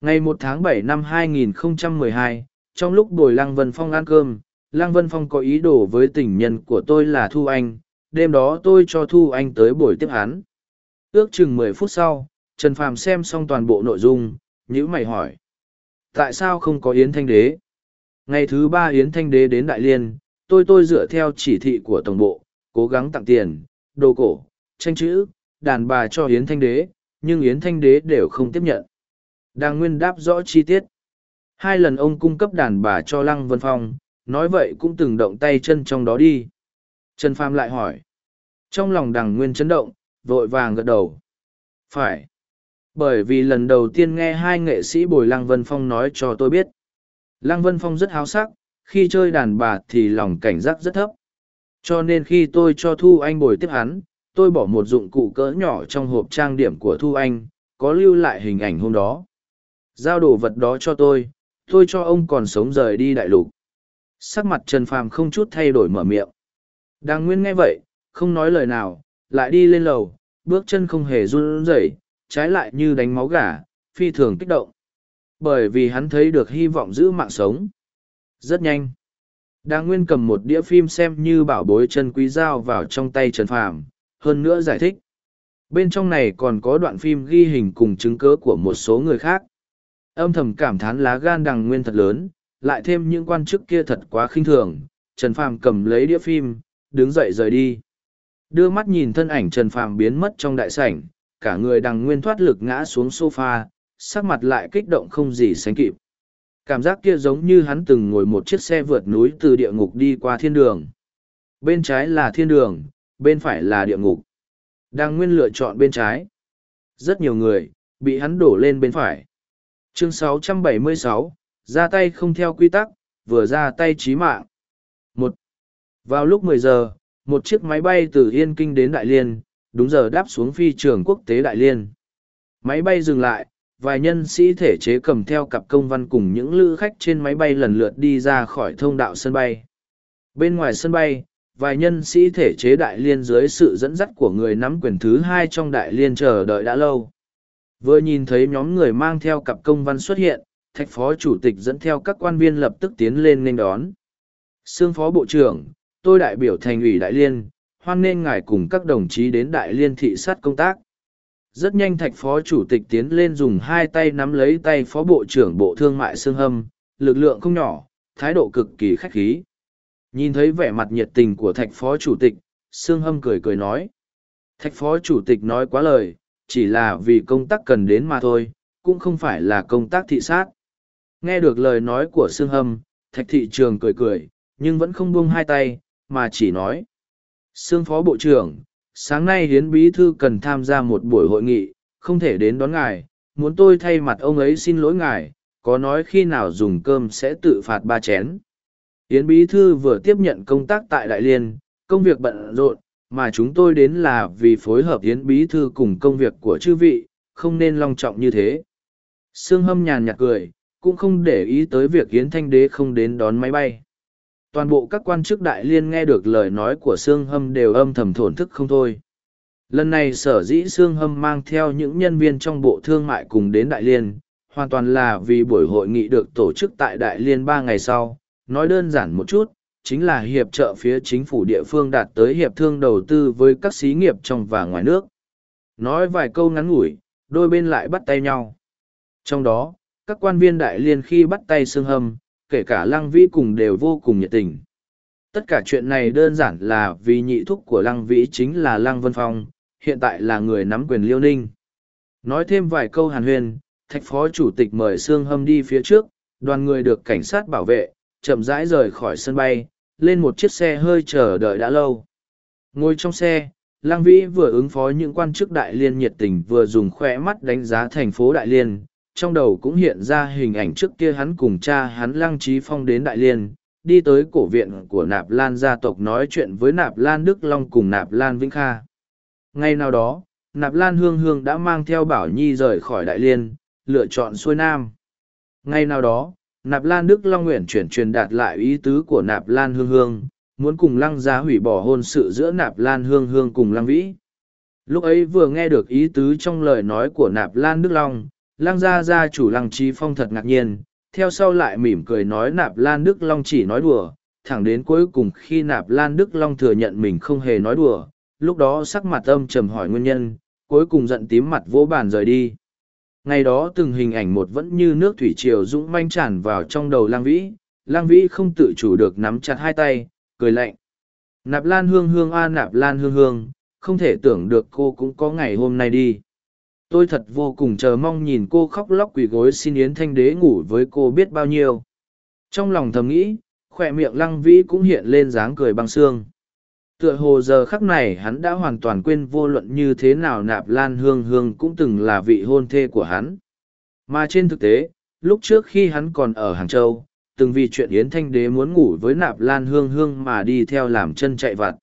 Ngày 1 tháng 7 năm 2012, trong lúc bồi Lăng Vân Phong ăn cơm, Lăng Vân Phong có ý đồ với tình nhân của tôi là Thu Anh, đêm đó tôi cho Thu Anh tới buổi tiếp hắn. Ước chừng mười phút sau, Trần Phàm xem xong toàn bộ nội dung, nhữ mày hỏi. Tại sao không có Yến Thanh Đế? Ngày thứ ba Yến Thanh Đế đến Đại Liên, tôi tôi dựa theo chỉ thị của Tổng bộ, cố gắng tặng tiền, đồ cổ, tranh chữ, đàn bà cho Yến Thanh Đế, nhưng Yến Thanh Đế đều không tiếp nhận. đàng nguyên đáp rõ chi tiết. Hai lần ông cung cấp đàn bà cho Lăng Vân Phong, nói vậy cũng từng động tay chân trong đó đi. Trần Pham lại hỏi. Trong lòng đàng nguyên chấn động, vội vàng gật đầu. Phải. Bởi vì lần đầu tiên nghe hai nghệ sĩ bồi Lăng Vân Phong nói cho tôi biết. Lăng Vân Phong rất háo sắc, khi chơi đàn bà thì lòng cảnh giác rất thấp. Cho nên khi tôi cho Thu Anh bồi tiếp hắn, tôi bỏ một dụng cụ cỡ nhỏ trong hộp trang điểm của Thu Anh, có lưu lại hình ảnh hôm đó. Giao đồ vật đó cho tôi, tôi cho ông còn sống rời đi đại lục. Sắc mặt Trần Phàm không chút thay đổi mở miệng. Đang Nguyên nghe vậy, không nói lời nào, lại đi lên lầu, bước chân không hề run rẩy, trái lại như đánh máu gà, phi thường kích động. Bởi vì hắn thấy được hy vọng giữ mạng sống. Rất nhanh. Đang Nguyên cầm một đĩa phim xem như bảo bối chân quý dao vào trong tay Trần Phàm, hơn nữa giải thích. Bên trong này còn có đoạn phim ghi hình cùng chứng cứ của một số người khác. Âm thầm cảm thán lá gan đằng nguyên thật lớn, lại thêm những quan chức kia thật quá khinh thường, Trần Phàm cầm lấy đĩa phim, đứng dậy rời đi. Đưa mắt nhìn thân ảnh Trần Phàm biến mất trong đại sảnh, cả người đằng nguyên thoát lực ngã xuống sofa, sắc mặt lại kích động không gì sánh kịp. Cảm giác kia giống như hắn từng ngồi một chiếc xe vượt núi từ địa ngục đi qua thiên đường. Bên trái là thiên đường, bên phải là địa ngục. Đang nguyên lựa chọn bên trái. Rất nhiều người, bị hắn đổ lên bên phải. Chương 676, ra tay không theo quy tắc, vừa ra tay chí mạng. Một. Vào lúc 10 giờ, một chiếc máy bay từ Yên Kinh đến Đại Liên, đúng giờ đáp xuống phi trường quốc tế Đại Liên. Máy bay dừng lại, vài nhân sĩ thể chế cầm theo cặp công văn cùng những lữ khách trên máy bay lần lượt đi ra khỏi thông đạo sân bay. Bên ngoài sân bay, vài nhân sĩ thể chế Đại Liên dưới sự dẫn dắt của người nắm quyền thứ hai trong Đại Liên chờ đợi đã lâu. Vừa nhìn thấy nhóm người mang theo cặp công văn xuất hiện, thạch phó chủ tịch dẫn theo các quan viên lập tức tiến lên nên đón. Sương phó bộ trưởng, tôi đại biểu thành ủy Đại Liên, hoan nên ngài cùng các đồng chí đến Đại Liên thị sát công tác. Rất nhanh thạch phó chủ tịch tiến lên dùng hai tay nắm lấy tay phó bộ trưởng bộ thương mại Sương Hâm, lực lượng không nhỏ, thái độ cực kỳ khách khí. Nhìn thấy vẻ mặt nhiệt tình của thạch phó chủ tịch, Sương Hâm cười cười nói. Thạch phó chủ tịch nói quá lời, chỉ là vì công tác cần đến mà thôi, cũng không phải là công tác thị sát. Nghe được lời nói của Sương Hâm, thạch thị trường cười cười, nhưng vẫn không buông hai tay, mà chỉ nói. Sương phó bộ trưởng, sáng nay hiến bí thư cần tham gia một buổi hội nghị, không thể đến đón ngài, muốn tôi thay mặt ông ấy xin lỗi ngài, có nói khi nào dùng cơm sẽ tự phạt ba chén. Yến Bí Thư vừa tiếp nhận công tác tại Đại Liên, công việc bận rộn, mà chúng tôi đến là vì phối hợp Yến Bí Thư cùng công việc của chư vị, không nên long trọng như thế. Sương Hâm nhàn nhạt cười, cũng không để ý tới việc Yến Thanh Đế không đến đón máy bay. Toàn bộ các quan chức Đại Liên nghe được lời nói của Sương Hâm đều âm thầm thổn thức không thôi. Lần này sở dĩ Sương Hâm mang theo những nhân viên trong bộ thương mại cùng đến Đại Liên, hoàn toàn là vì buổi hội nghị được tổ chức tại Đại Liên ba ngày sau, nói đơn giản một chút, chính là hiệp trợ phía chính phủ địa phương đạt tới hiệp thương đầu tư với các xí nghiệp trong và ngoài nước. Nói vài câu ngắn ngủi, đôi bên lại bắt tay nhau. Trong đó, các quan viên đại liên khi bắt tay xương hâm, kể cả lăng vĩ cùng đều vô cùng nhiệt tình. Tất cả chuyện này đơn giản là vì nhị thúc của lăng vĩ chính là lăng vân phong, hiện tại là người nắm quyền liêu ninh. Nói thêm vài câu hàn huyền, thạch phó chủ tịch mời Sương hâm đi phía trước, đoàn người được cảnh sát bảo vệ, chậm rãi rời khỏi sân bay, lên một chiếc xe hơi chờ đợi đã lâu. Ngồi trong xe, Lang Vĩ vừa ứng phó những quan chức Đại Liên nhiệt tình vừa dùng khỏe mắt đánh giá thành phố Đại Liên, trong đầu cũng hiện ra hình ảnh trước kia hắn cùng cha hắn Lăng Trí Phong đến Đại Liên, đi tới cổ viện của Nạp Lan gia tộc nói chuyện với Nạp Lan Đức Long cùng Nạp Lan Vĩnh Kha. Ngay nào đó, Nạp Lan Hương Hương đã mang theo Bảo Nhi rời khỏi Đại Liên, lựa chọn xuôi Nam. Ngay nào đó, Nạp Lan Đức Long nguyện chuyển truyền đạt lại ý tứ của Nạp Lan Hương Hương, muốn cùng Lăng Gia hủy bỏ hôn sự giữa Nạp Lan Hương Hương cùng Lăng Vĩ. Lúc ấy vừa nghe được ý tứ trong lời nói của Nạp Lan Đức Long, Lăng Gia gia chủ Lăng Trí Phong thật ngạc nhiên, theo sau lại mỉm cười nói Nạp Lan Đức Long chỉ nói đùa, thẳng đến cuối cùng khi Nạp Lan Đức Long thừa nhận mình không hề nói đùa, lúc đó sắc mặt âm trầm hỏi nguyên nhân, cuối cùng giận tím mặt vỗ bàn rời đi. Ngày đó từng hình ảnh một vẫn như nước thủy triều dũng manh tràn vào trong đầu lang vĩ, lang vĩ không tự chủ được nắm chặt hai tay, cười lạnh. Nạp lan hương hương a nạp lan hương hương, không thể tưởng được cô cũng có ngày hôm nay đi. Tôi thật vô cùng chờ mong nhìn cô khóc lóc quỳ gối xin Yến Thanh Đế ngủ với cô biết bao nhiêu. Trong lòng thầm nghĩ, khoe miệng lăng vĩ cũng hiện lên dáng cười băng xương. Tựa hồ giờ khắc này hắn đã hoàn toàn quên vô luận như thế nào nạp lan hương hương cũng từng là vị hôn thê của hắn. Mà trên thực tế lúc trước khi hắn còn ở hàng châu từng vì chuyện yến thanh đế muốn ngủ với nạp lan hương hương mà đi theo làm chân chạy vặt.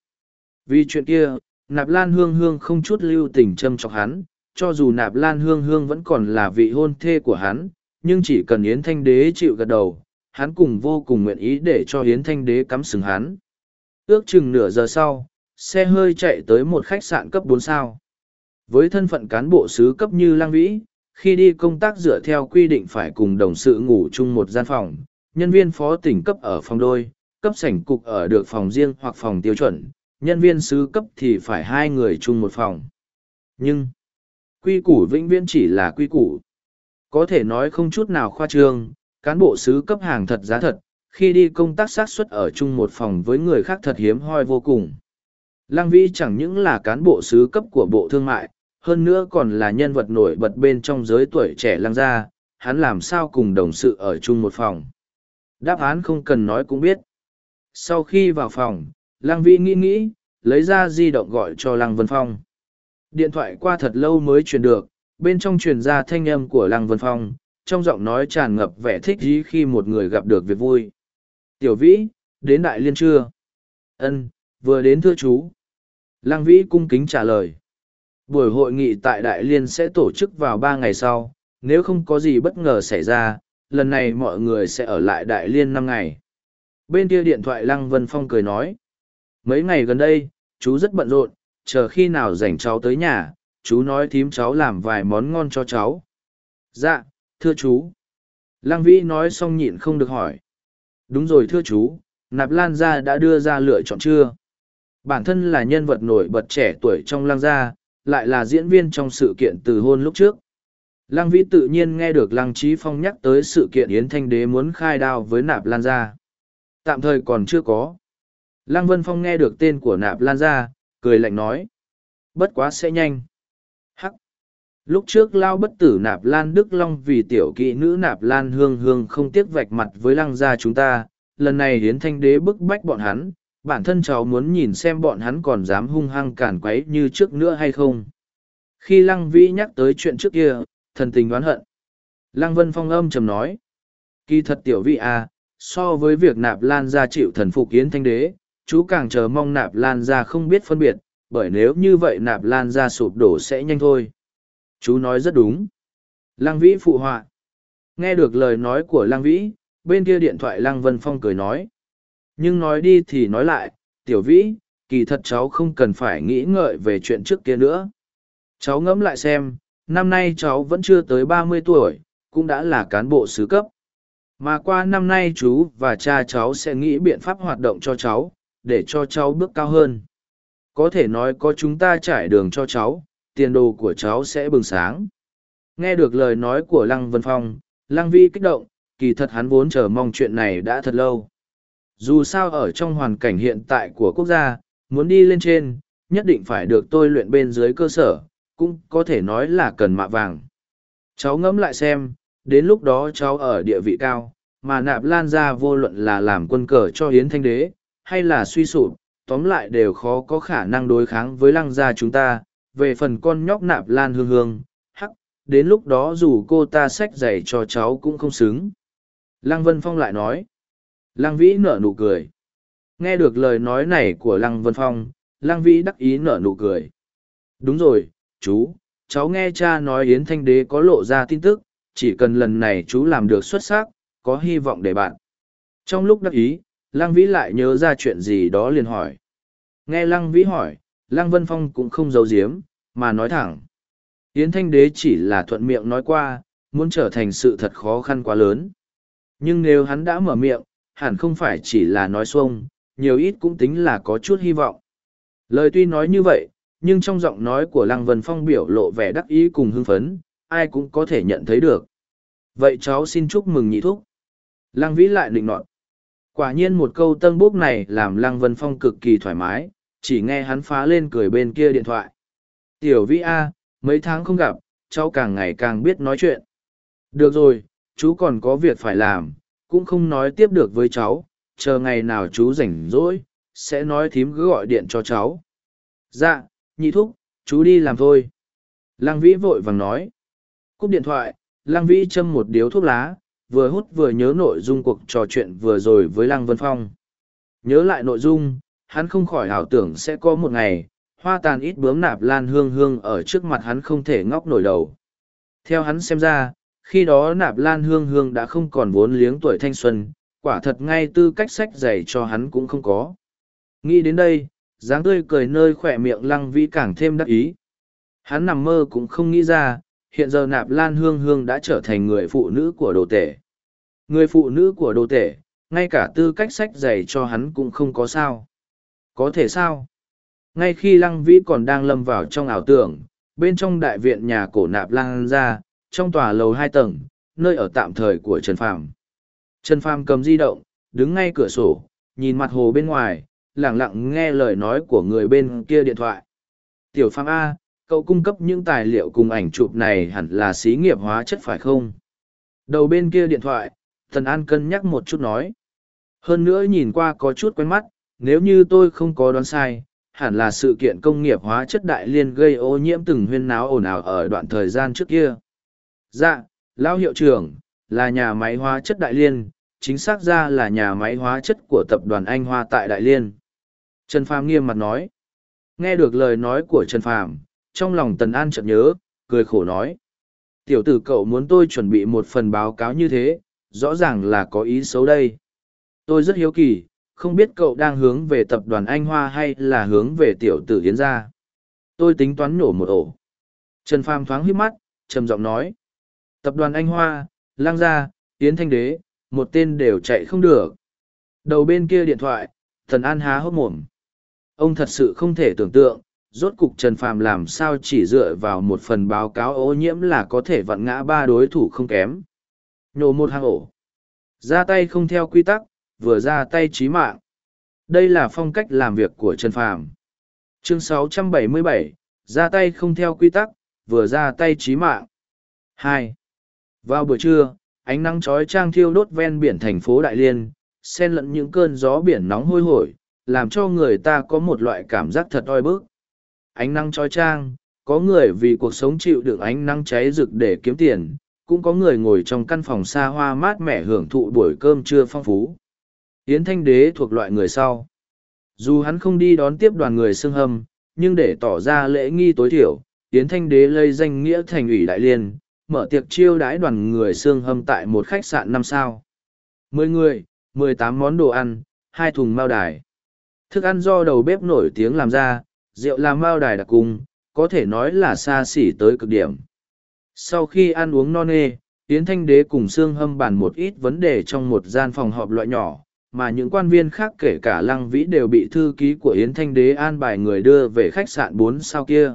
Vì chuyện kia nạp lan hương hương không chút lưu tình châm chọc hắn cho dù nạp lan hương hương vẫn còn là vị hôn thê của hắn, nhưng chỉ cần yến thanh đế chịu gật đầu, hắn cùng vô cùng nguyện ý để cho yến thanh đế cắm sừng hắn. Ước chừng nửa giờ sau, xe hơi chạy tới một khách sạn cấp bốn sao. Với thân phận cán bộ sứ cấp như lang vĩ, khi đi công tác dựa theo quy định phải cùng đồng sự ngủ chung một gian phòng, nhân viên phó tỉnh cấp ở phòng đôi, cấp sảnh cục ở được phòng riêng hoặc phòng tiêu chuẩn, nhân viên sứ cấp thì phải hai người chung một phòng. Nhưng quy củ vĩnh viễn chỉ là quy củ có thể nói không chút nào khoa trương cán bộ sứ cấp hàng thật giá thật khi đi công tác sát xuất ở chung một phòng với người khác thật hiếm hoi vô cùng. Lăng Vĩ chẳng những là cán bộ sứ cấp của Bộ Thương mại, hơn nữa còn là nhân vật nổi bật bên trong giới tuổi trẻ lăng gia, hắn làm sao cùng đồng sự ở chung một phòng. Đáp án không cần nói cũng biết. Sau khi vào phòng, Lăng Vĩ nghĩ nghĩ, lấy ra di động gọi cho Lăng Vân Phong. Điện thoại qua thật lâu mới truyền được, bên trong truyền ra thanh âm của Lăng Vân Phong, trong giọng nói tràn ngập vẻ thích ý khi một người gặp được việc vui. Tiểu vĩ, đến Đại Liên chưa? Ân, vừa đến thưa chú. Lăng vĩ cung kính trả lời. Buổi hội nghị tại Đại Liên sẽ tổ chức vào ba ngày sau, nếu không có gì bất ngờ xảy ra, lần này mọi người sẽ ở lại Đại Liên năm ngày. Bên kia điện thoại Lăng Vân Phong cười nói. Mấy ngày gần đây, chú rất bận rộn, chờ khi nào rảnh cháu tới nhà, chú nói thím cháu làm vài món ngon cho cháu. Dạ, thưa chú. Lăng Vĩ nói xong nhịn không được hỏi. Đúng rồi thưa chú, Nạp Lan Gia đã đưa ra lựa chọn chưa? Bản thân là nhân vật nổi bật trẻ tuổi trong Lăng Gia, lại là diễn viên trong sự kiện từ hôn lúc trước. Lăng Vĩ tự nhiên nghe được Lăng Trí Phong nhắc tới sự kiện Yến Thanh Đế muốn khai đao với Nạp Lan Gia. Tạm thời còn chưa có. Lăng Vân Phong nghe được tên của Nạp Lan Gia, cười lạnh nói. Bất quá sẽ nhanh. Hắc. Lúc trước lao bất tử Nạp Lan Đức Long vì tiểu kỵ nữ Nạp Lan Hương Hương không tiếc vạch mặt với Lăng Gia chúng ta. Lần này hiến Thanh Đế bức bách bọn hắn, bản thân cháu muốn nhìn xem bọn hắn còn dám hung hăng cản quấy như trước nữa hay không. Khi Lăng Vĩ nhắc tới chuyện trước kia, thần tình đoán hận. Lăng Vân Phong âm trầm nói. Kỳ thật tiểu vị à, so với việc nạp lan ra chịu thần phục kiến thanh đế, chú càng chờ mong nạp lan ra không biết phân biệt, bởi nếu như vậy nạp lan ra sụp đổ sẽ nhanh thôi. Chú nói rất đúng. Lăng Vĩ phụ họa. Nghe được lời nói của Lăng Vĩ, bên kia điện thoại Lăng Vân Phong cười nói. Nhưng nói đi thì nói lại, tiểu vĩ, kỳ thật cháu không cần phải nghĩ ngợi về chuyện trước kia nữa. Cháu ngẫm lại xem, năm nay cháu vẫn chưa tới ba mươi tuổi, cũng đã là cán bộ sứ cấp. Mà qua năm nay chú và cha cháu sẽ nghĩ biện pháp hoạt động cho cháu, để cho cháu bước cao hơn. Có thể nói có chúng ta trải đường cho cháu, tiền đồ của cháu sẽ bừng sáng. Nghe được lời nói của Lăng Vân Phong, Lăng Vi kích động, kỳ thật hắn vốn chờ mong chuyện này đã thật lâu. Dù sao ở trong hoàn cảnh hiện tại của quốc gia, muốn đi lên trên, nhất định phải được tôi luyện bên dưới cơ sở, cũng có thể nói là cần mạ vàng. Cháu ngẫm lại xem, đến lúc đó cháu ở địa vị cao, mà nạp lan ra vô luận là làm quân cờ cho hiến thanh đế, hay là suy sụp, tóm lại đều khó có khả năng đối kháng với lăng gia chúng ta, về phần con nhóc nạp lan hương hương, hắc, đến lúc đó dù cô ta xách giày cho cháu cũng không xứng. Lăng Vân Phong lại nói, Lăng Vĩ nở nụ cười. Nghe được lời nói này của Lăng Vân Phong, Lăng Vĩ đắc ý nở nụ cười. Đúng rồi, chú, cháu nghe cha nói Yến Thanh Đế có lộ ra tin tức, chỉ cần lần này chú làm được xuất sắc, có hy vọng để bạn. Trong lúc đắc ý, Lăng Vĩ lại nhớ ra chuyện gì đó liền hỏi. Nghe Lăng Vĩ hỏi, Lăng Vân Phong cũng không giấu giếm, mà nói thẳng. Yến Thanh Đế chỉ là thuận miệng nói qua, muốn trở thành sự thật khó khăn quá lớn. Nhưng nếu hắn đã mở miệng, hẳn không phải chỉ là nói xuông, nhiều ít cũng tính là có chút hy vọng. Lời tuy nói như vậy, nhưng trong giọng nói của Lăng Vân Phong biểu lộ vẻ đắc ý cùng hưng phấn, ai cũng có thể nhận thấy được. Vậy cháu xin chúc mừng nhị thúc. Lăng Vĩ lại định nọt. Quả nhiên một câu tân bốc này làm Lăng Vân Phong cực kỳ thoải mái, chỉ nghe hắn phá lên cười bên kia điện thoại. Tiểu Vĩ A, mấy tháng không gặp, cháu càng ngày càng biết nói chuyện. Được rồi, chú còn có việc phải làm, cũng không nói tiếp được với cháu, chờ ngày nào chú rảnh rỗi, sẽ nói thím cứ gọi điện cho cháu. Dạ, nhị thúc, chú đi làm thôi. Lăng Vĩ vội vàng nói. Cúp điện thoại, Lăng Vĩ châm một điếu thuốc lá, vừa hút vừa nhớ nội dung cuộc trò chuyện vừa rồi với Lăng Vân Phong. Nhớ lại nội dung, hắn không khỏi ảo tưởng sẽ có một ngày, hoa tàn ít bướm nạp lan hương hương ở trước mặt hắn không thể ngóc nổi đầu. Theo hắn xem ra, khi đó nạp lan hương hương đã không còn vốn liếng tuổi thanh xuân, quả thật ngay tư cách sách dạy cho hắn cũng không có. Nghĩ đến đây, dáng tươi cười nơi khỏe miệng lăng vĩ càng thêm đắc ý. Hắn nằm mơ cũng không nghĩ ra, hiện giờ nạp lan hương hương đã trở thành người phụ nữ của đồ tể. Người phụ nữ của đồ tể, ngay cả tư cách sách dạy cho hắn cũng không có sao. Có thể sao? Ngay khi lăng vĩ còn đang lâm vào trong ảo tưởng, bên trong đại viện nhà cổ nạp lan ra, trong tòa lầu hai tầng, nơi ở tạm thời của Trần Phàm. Trần Phàm cầm di động, đứng ngay cửa sổ, nhìn mặt hồ bên ngoài, lặng lặng nghe lời nói của người bên kia điện thoại. Tiểu Phàm A, cậu cung cấp những tài liệu cùng ảnh chụp này hẳn là xí nghiệp hóa chất phải không? Đầu bên kia điện thoại, Tần An cân nhắc một chút nói. Hơn nữa nhìn qua có chút quen mắt, nếu như tôi không có đoán sai, hẳn là sự kiện công nghiệp hóa chất đại liên gây ô nhiễm từng huyên náo ồn ào ở đoạn thời gian trước kia. Dạ, lão hiệu trưởng, là nhà máy hóa chất Đại Liên, chính xác ra là nhà máy hóa chất của tập đoàn Anh Hoa tại Đại Liên. Trần Phàm nghiêm mặt nói. Nghe được lời nói của Trần Phàm, trong lòng Tần An chợt nhớ, cười khổ nói. Tiểu tử cậu muốn tôi chuẩn bị một phần báo cáo như thế, rõ ràng là có ý xấu đây. Tôi rất hiếu kỳ, không biết cậu đang hướng về tập đoàn Anh Hoa hay là hướng về tiểu tử Yến gia. Tôi tính toán nổ một ổ. Trần Phàm thoáng hít mắt, trầm giọng nói. Tập đoàn Anh Hoa, Lang Gia, Yến Thanh Đế, một tên đều chạy không được. Đầu bên kia điện thoại, Thần An há hốc mồm. Ông thật sự không thể tưởng tượng, rốt cục Trần Phàm làm sao chỉ dựa vào một phần báo cáo ô nhiễm là có thể vặn ngã ba đối thủ không kém. Nhổ một hang ổ. Ra tay không theo quy tắc, vừa ra tay chí mạng. Đây là phong cách làm việc của Trần Phàm. Chương 677, ra tay không theo quy tắc, vừa ra tay chí mạng. Hai. Vào buổi trưa, ánh nắng chói trang thiêu đốt ven biển thành phố Đại Liên, xen lẫn những cơn gió biển nóng hôi hổi, làm cho người ta có một loại cảm giác thật oi bức. Ánh nắng trói trang, có người vì cuộc sống chịu được ánh nắng cháy rực để kiếm tiền, cũng có người ngồi trong căn phòng xa hoa mát mẻ hưởng thụ buổi cơm trưa phong phú. Yến Thanh Đế thuộc loại người sau. Dù hắn không đi đón tiếp đoàn người xương hâm, nhưng để tỏ ra lễ nghi tối thiểu, Yến Thanh Đế lây danh nghĩa thành ủy Đại Liên, mở tiệc chiêu đãi đoàn người xương hâm tại một khách sạn năm sao. Mười người, mười tám món đồ ăn, hai thùng mao đài. Thức ăn do đầu bếp nổi tiếng làm ra, rượu làm mao đài đặc cung, có thể nói là xa xỉ tới cực điểm. Sau khi ăn uống no nê, Yến Thanh Đế cùng Sương Hâm bàn một ít vấn đề trong một gian phòng họp loại nhỏ, mà những quan viên khác kể cả Lăng Vĩ đều bị thư ký của Yến Thanh Đế an bài người đưa về khách sạn bốn sao kia.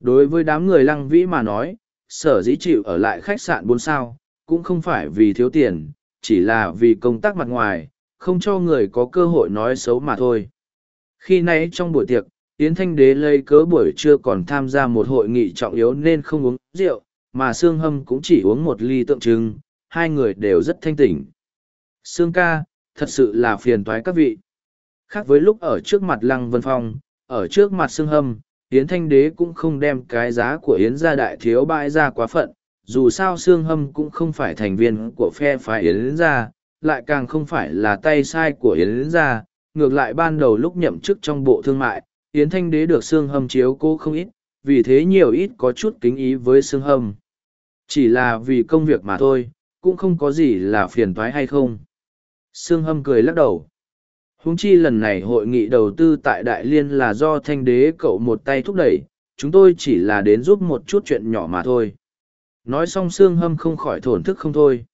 Đối với đám người Lăng Vĩ mà nói, sở dĩ chịu ở lại khách sạn bốn sao, cũng không phải vì thiếu tiền, chỉ là vì công tác mặt ngoài, không cho người có cơ hội nói xấu mà thôi. Khi nãy trong buổi tiệc, Yến Thanh Đế lấy cớ buổi trưa còn tham gia một hội nghị trọng yếu nên không uống rượu, mà Sương Hâm cũng chỉ uống một ly tượng trưng, hai người đều rất thanh tỉnh. Sương ca, thật sự là phiền toái các vị. Khác với lúc ở trước mặt Lăng Vân Phong, ở trước mặt Sương Hâm, Yến Thanh Đế cũng không đem cái giá của Yến gia đại thiếu bãi ra quá phận, dù sao Sương Hâm cũng không phải thành viên của phe phái Yến gia, lại càng không phải là tay sai của Yến gia, ngược lại ban đầu lúc nhậm chức trong bộ thương mại, Yến Thanh Đế được Sương Hâm chiếu cô không ít, vì thế nhiều ít có chút kính ý với Sương Hâm. Chỉ là vì công việc mà thôi, cũng không có gì là phiền toái hay không. Sương Hâm cười lắc đầu. Húng chi lần này hội nghị đầu tư tại Đại Liên là do thanh đế cậu một tay thúc đẩy, chúng tôi chỉ là đến giúp một chút chuyện nhỏ mà thôi. Nói xong Sương Hâm không khỏi thổn thức không thôi.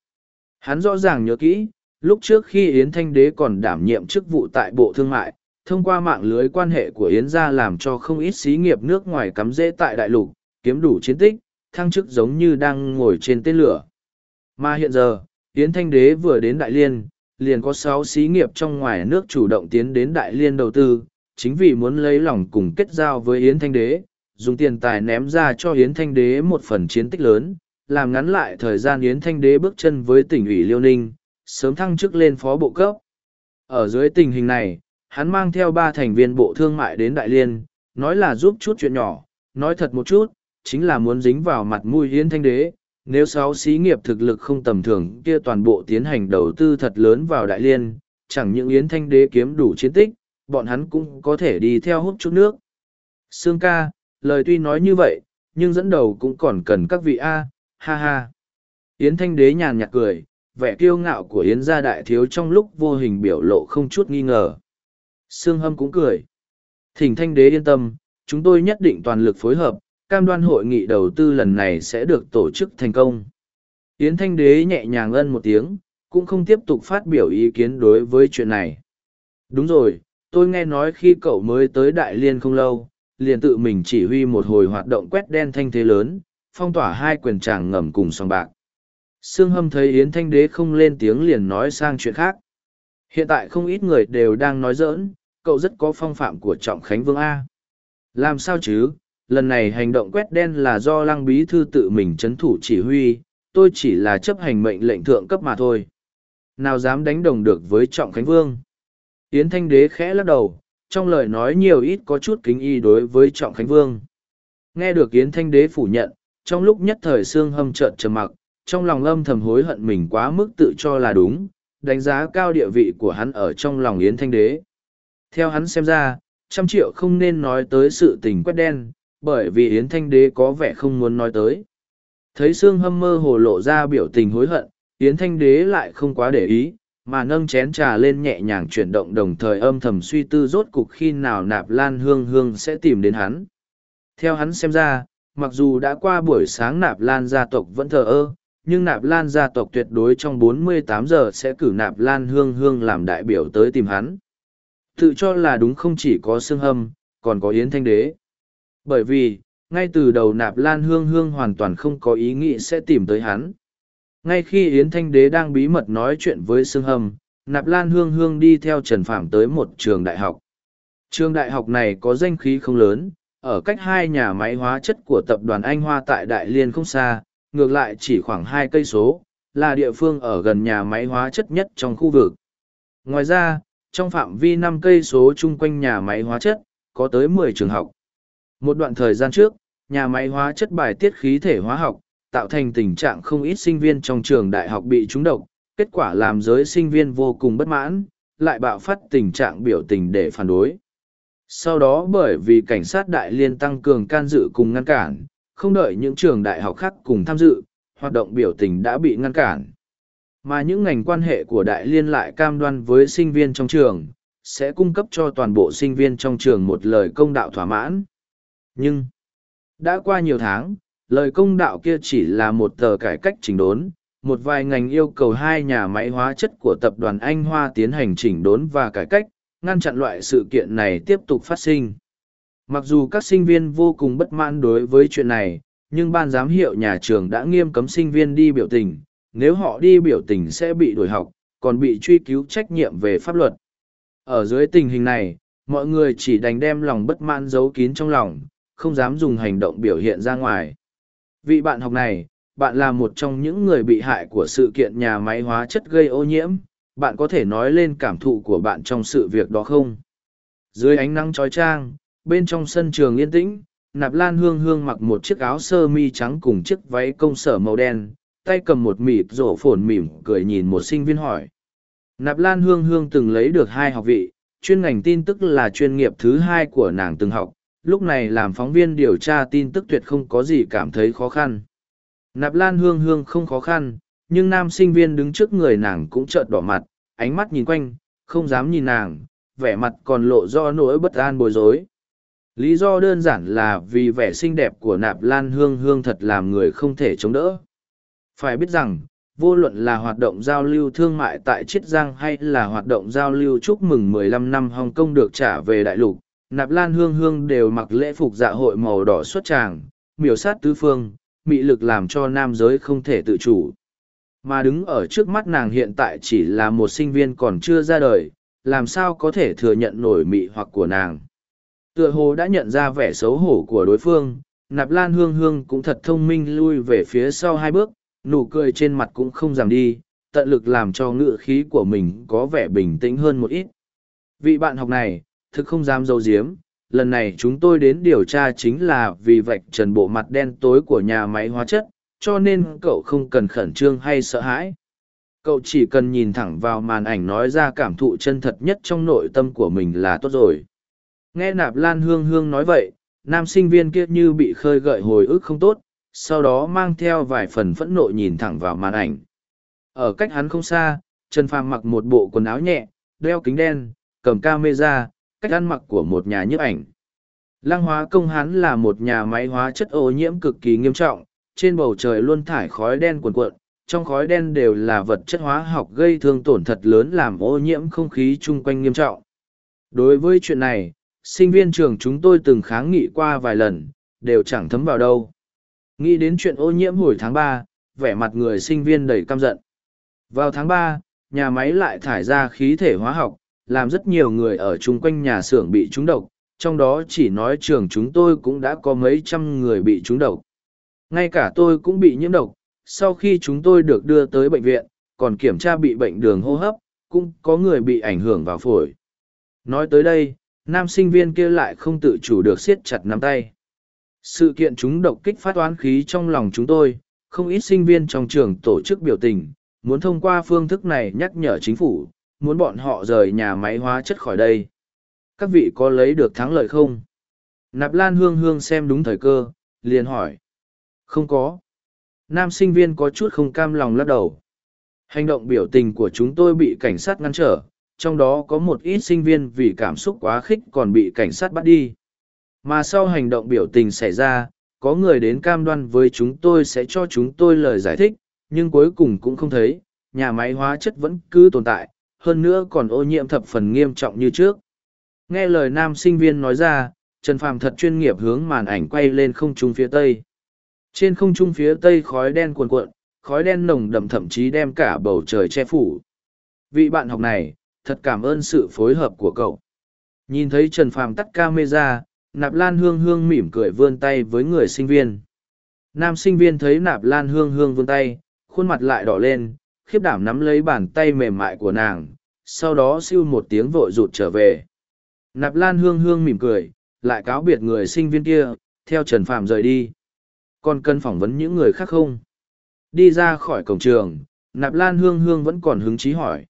Hắn rõ ràng nhớ kỹ, lúc trước khi Yến Thanh Đế còn đảm nhiệm chức vụ tại Bộ Thương mại, thông qua mạng lưới quan hệ của Yến gia làm cho không ít xí nghiệp nước ngoài cắm rễ tại đại lục, kiếm đủ chiến tích, thăng chức giống như đang ngồi trên tên lửa. Mà hiện giờ, Yến Thanh Đế vừa đến Đại Liên, liền có sáu xí nghiệp trong ngoài nước chủ động tiến đến Đại Liên đầu tư, chính vì muốn lấy lòng cùng kết giao với Yến Thanh Đế, dùng tiền tài ném ra cho Yến Thanh Đế một phần chiến tích lớn, làm ngắn lại thời gian Yến Thanh Đế bước chân với tỉnh ủy Liêu Ninh, sớm thăng chức lên phó bộ cấp. Ở dưới tình hình này, hắn mang theo ba thành viên bộ thương mại đến Đại Liên, nói là giúp chút chuyện nhỏ, nói thật một chút, chính là muốn dính vào mặt mũi Yến Thanh Đế, nếu sáu xí nghiệp thực lực không tầm thường kia toàn bộ tiến hành đầu tư thật lớn vào đại liên chẳng những yến thanh đế kiếm đủ chiến tích bọn hắn cũng có thể đi theo hút chút nước. Sương ca lời tuy nói như vậy nhưng dẫn đầu cũng còn cần các vị a ha ha. Yến thanh đế nhàn nhạt cười vẻ kiêu ngạo của yến gia đại thiếu trong lúc vô hình biểu lộ không chút nghi ngờ sương hâm cũng cười thỉnh thanh đế yên tâm chúng tôi nhất định toàn lực phối hợp cam đoan hội nghị đầu tư lần này sẽ được tổ chức thành công. Yến Thanh Đế nhẹ nhàng ân một tiếng, cũng không tiếp tục phát biểu ý kiến đối với chuyện này. Đúng rồi, tôi nghe nói khi cậu mới tới Đại Liên không lâu, liền tự mình chỉ huy một hồi hoạt động quét đen thanh thế lớn, phong tỏa hai quyền tràng ngầm cùng song bạc. Sương Hâm thấy Yến Thanh Đế không lên tiếng liền nói sang chuyện khác. Hiện tại không ít người đều đang nói giỡn, cậu rất có phong phạm của Trọng Khánh Vương A. Làm sao chứ, lần này hành động quét đen là do lăng bí thư tự mình c h ấ n thủ chỉ huy. Tôi chỉ là chấp hành mệnh lệnh thượng cấp mà thôi. Nào dám đánh đồng được với trọng khánh vương? Yến thanh đế khẽ lắc đầu. Trong lời nói nhiều ít có chút kính y đối với trọng khánh vương. Nghe được yến thanh đế phủ nhận trong lúc nhất thời xương hâm trợn trầm mặc trong lòng âm thầm hối hận mình quá mức tự cho là đúng đánh giá cao địa vị của hắn ở trong lòng yến thanh đế theo hắn xem ra trăm triệu không nên nói tới sự tình quét đen bởi vì Yến Thanh Đế có vẻ không muốn nói tới. Thấy Sương Hâm mơ hồ lộ ra biểu tình hối hận, Yến Thanh Đế lại không quá để ý, mà nâng chén trà lên nhẹ nhàng chuyển động đồng thời âm thầm suy tư rốt cục khi nào nạp lan hương hương sẽ tìm đến hắn. Theo hắn xem ra, mặc dù đã qua buổi sáng nạp lan gia tộc vẫn thờ ơ, nhưng nạp lan gia tộc tuyệt đối trong 48 giờ sẽ cử nạp lan hương hương làm đại biểu tới tìm hắn. Tự cho là đúng không chỉ có xương hâm, còn có yến thanh đế. Bởi vì, ngay từ đầu nạp lan hương hương hoàn toàn không có ý nghĩ sẽ tìm tới hắn. Ngay khi Yến Thanh Đế đang bí mật nói chuyện với xương Hâm, Nạp Lan Hương Hương đi theo Trần Phạm tới một trường đại học. Trường đại học này có danh khí không lớn, ở cách hai nhà máy hóa chất của tập đoàn Anh Hoa tại Đại Liên không xa, ngược lại chỉ khoảng hai cây số, là địa phương ở gần nhà máy hóa chất nhất trong khu vực. Ngoài ra, trong phạm vi năm cây số chung quanh nhà máy hóa chất, có tới mười trường học. Một đoạn thời gian trước, nhà máy hóa chất bài tiết khí thể hóa học, tạo thành tình trạng không ít sinh viên trong trường đại học bị trúng độc, kết quả làm giới sinh viên vô cùng bất mãn, lại bạo phát tình trạng biểu tình để phản đối. Sau đó bởi vì cảnh sát đại liên tăng cường can dự cùng ngăn cản, không đợi những trường đại học khác cùng tham dự, hoạt động biểu tình đã bị ngăn cản. Mà những ngành quan hệ của đại liên lại cam đoan với sinh viên trong trường, sẽ cung cấp cho toàn bộ sinh viên trong trường một lời công đạo thỏa mãn. Nhưng, đã qua nhiều tháng, lời công đạo kia chỉ là một tờ cải cách chỉnh đốn, một vài ngành yêu cầu hai nhà máy hóa chất của tập đoàn Anh Hoa tiến hành chỉnh đốn và cải cách, ngăn chặn loại sự kiện này tiếp tục phát sinh. Mặc dù các sinh viên vô cùng bất mãn đối với chuyện này, nhưng ban giám hiệu nhà trường đã nghiêm cấm sinh viên đi biểu tình, nếu họ đi biểu tình sẽ bị đuổi học, còn bị truy cứu trách nhiệm về pháp luật. Ở dưới tình hình này, mọi người chỉ đành đem lòng bất mãn giấu kín trong lòng, không dám dùng hành động biểu hiện ra ngoài. Vị bạn học này, bạn là một trong những người bị hại của sự kiện nhà máy hóa chất gây ô nhiễm, bạn có thể nói lên cảm thụ của bạn trong sự việc đó không? Dưới ánh nắng trói trang, bên trong sân trường yên tĩnh, Nạp Lan Hương Hương mặc một chiếc áo sơ mi trắng cùng chiếc váy công sở màu đen, tay cầm một mịt rổ phồn mỉm cười nhìn một sinh viên hỏi. Nạp Lan Hương Hương từng lấy được hai học vị, chuyên ngành tin tức là chuyên nghiệp thứ hai của nàng từng học, lúc này làm phóng viên điều tra tin tức tuyệt không có gì cảm thấy khó khăn. Nạp Lan Hương Hương không khó khăn, nhưng nam sinh viên đứng trước người nàng cũng chợt đỏ mặt, ánh mắt nhìn quanh, không dám nhìn nàng, vẻ mặt còn lộ do nỗi bất an bối rối. Lý do đơn giản là vì vẻ xinh đẹp của Nạp Lan Hương Hương thật làm người không thể chống đỡ. Phải biết rằng, vô luận là hoạt động giao lưu thương mại tại Chiết Giang hay là hoạt động giao lưu chúc mừng 15 năm Hồng Kông được trả về đại lục, Nạp Lan Hương Hương đều mặc lễ phục dạ hội màu đỏ xuất tràng, miểu sát tứ phương, mị lực làm cho nam giới không thể tự chủ. Mà đứng ở trước mắt nàng hiện tại chỉ là một sinh viên còn chưa ra đời, làm sao có thể thừa nhận nổi mị hoặc của nàng. Tựa hồ đã nhận ra vẻ xấu hổ của đối phương, nạp lan hương hương cũng thật thông minh lui về phía sau hai bước, nụ cười trên mặt cũng không giảm đi, tận lực làm cho ngựa khí của mình có vẻ bình tĩnh hơn một ít. Vị bạn học này, thực không dám dâu diếm, lần này chúng tôi đến điều tra chính là vì vạch trần bộ mặt đen tối của nhà máy hóa chất cho nên cậu không cần khẩn trương hay sợ hãi cậu chỉ cần nhìn thẳng vào màn ảnh nói ra cảm thụ chân thật nhất trong nội tâm của mình là tốt rồi nghe nạp lan hương hương nói vậy nam sinh viên kia như bị khơi gợi hồi ức không tốt sau đó mang theo vài phần phẫn nộ nhìn thẳng vào màn ảnh ở cách hắn không xa trần phàm mặc một bộ quần áo nhẹ đeo kính đen cầm camera cách ăn mặc của một nhà nhiếp ảnh. Lăng hóa công hắn là một nhà máy hóa chất ô nhiễm cực kỳ nghiêm trọng, trên bầu trời luôn thải khói đen cuồn cuộn, trong khói đen đều là vật chất hóa học gây thương tổn thật lớn làm ô nhiễm không khí chung quanh nghiêm trọng. Đối với chuyện này, sinh viên trường chúng tôi từng kháng nghị qua vài lần, đều chẳng thấm vào đâu. Nghĩ đến chuyện ô nhiễm hồi tháng ba, vẻ mặt người sinh viên đầy căm giận. Vào tháng ba, nhà máy lại thải ra khí thể hóa học, làm rất nhiều người ở chung quanh nhà xưởng bị trúng độc, trong đó chỉ nói trường chúng tôi cũng đã có mấy trăm người bị trúng độc. Ngay cả tôi cũng bị nhiễm độc, sau khi chúng tôi được đưa tới bệnh viện, còn kiểm tra bị bệnh đường hô hấp, cũng có người bị ảnh hưởng vào phổi. Nói tới đây, nam sinh viên kia lại không tự chủ được siết chặt nắm tay. Sự kiện chúng độc kích phát oán khí trong lòng chúng tôi, không ít sinh viên trong trường tổ chức biểu tình, muốn thông qua phương thức này nhắc nhở chính phủ, muốn bọn họ rời nhà máy hóa chất khỏi đây. Các vị có lấy được thắng lợi không? Nạp Lan Hương Hương xem đúng thời cơ, liền hỏi. Không có. Nam sinh viên có chút không cam lòng lắc đầu. Hành động biểu tình của chúng tôi bị cảnh sát ngăn trở, trong đó có một ít sinh viên vì cảm xúc quá khích còn bị cảnh sát bắt đi. Mà sau hành động biểu tình xảy ra, có người đến cam đoan với chúng tôi sẽ cho chúng tôi lời giải thích, nhưng cuối cùng cũng không thấy, nhà máy hóa chất vẫn cứ tồn tại, hơn nữa còn ô nhiễm thập phần nghiêm trọng như trước. Nghe lời nam sinh viên nói ra, Trần Phàm thật chuyên nghiệp hướng màn ảnh quay lên không trung phía tây. Trên không trung phía tây khói đen cuồn cuộn, khói đen nồng đậm thậm chí đem cả bầu trời che phủ. Vị bạn học này, thật cảm ơn sự phối hợp của cậu. Nhìn thấy Trần Phàm tắt camera, Nạp Lan Hương Hương mỉm cười vươn tay với người sinh viên. Nam sinh viên thấy Nạp Lan Hương Hương vươn tay, khuôn mặt lại đỏ lên, khiếp đảm nắm lấy bàn tay mềm mại của nàng, sau đó siêu một tiếng vội rụt trở về. Nạp Lan Hương Hương mỉm cười, lại cáo biệt người sinh viên kia, theo Trần Phạm rời đi. Còn cần phỏng vấn những người khác không? Đi ra khỏi cổng trường, Nạp Lan Hương Hương vẫn còn hứng chí hỏi.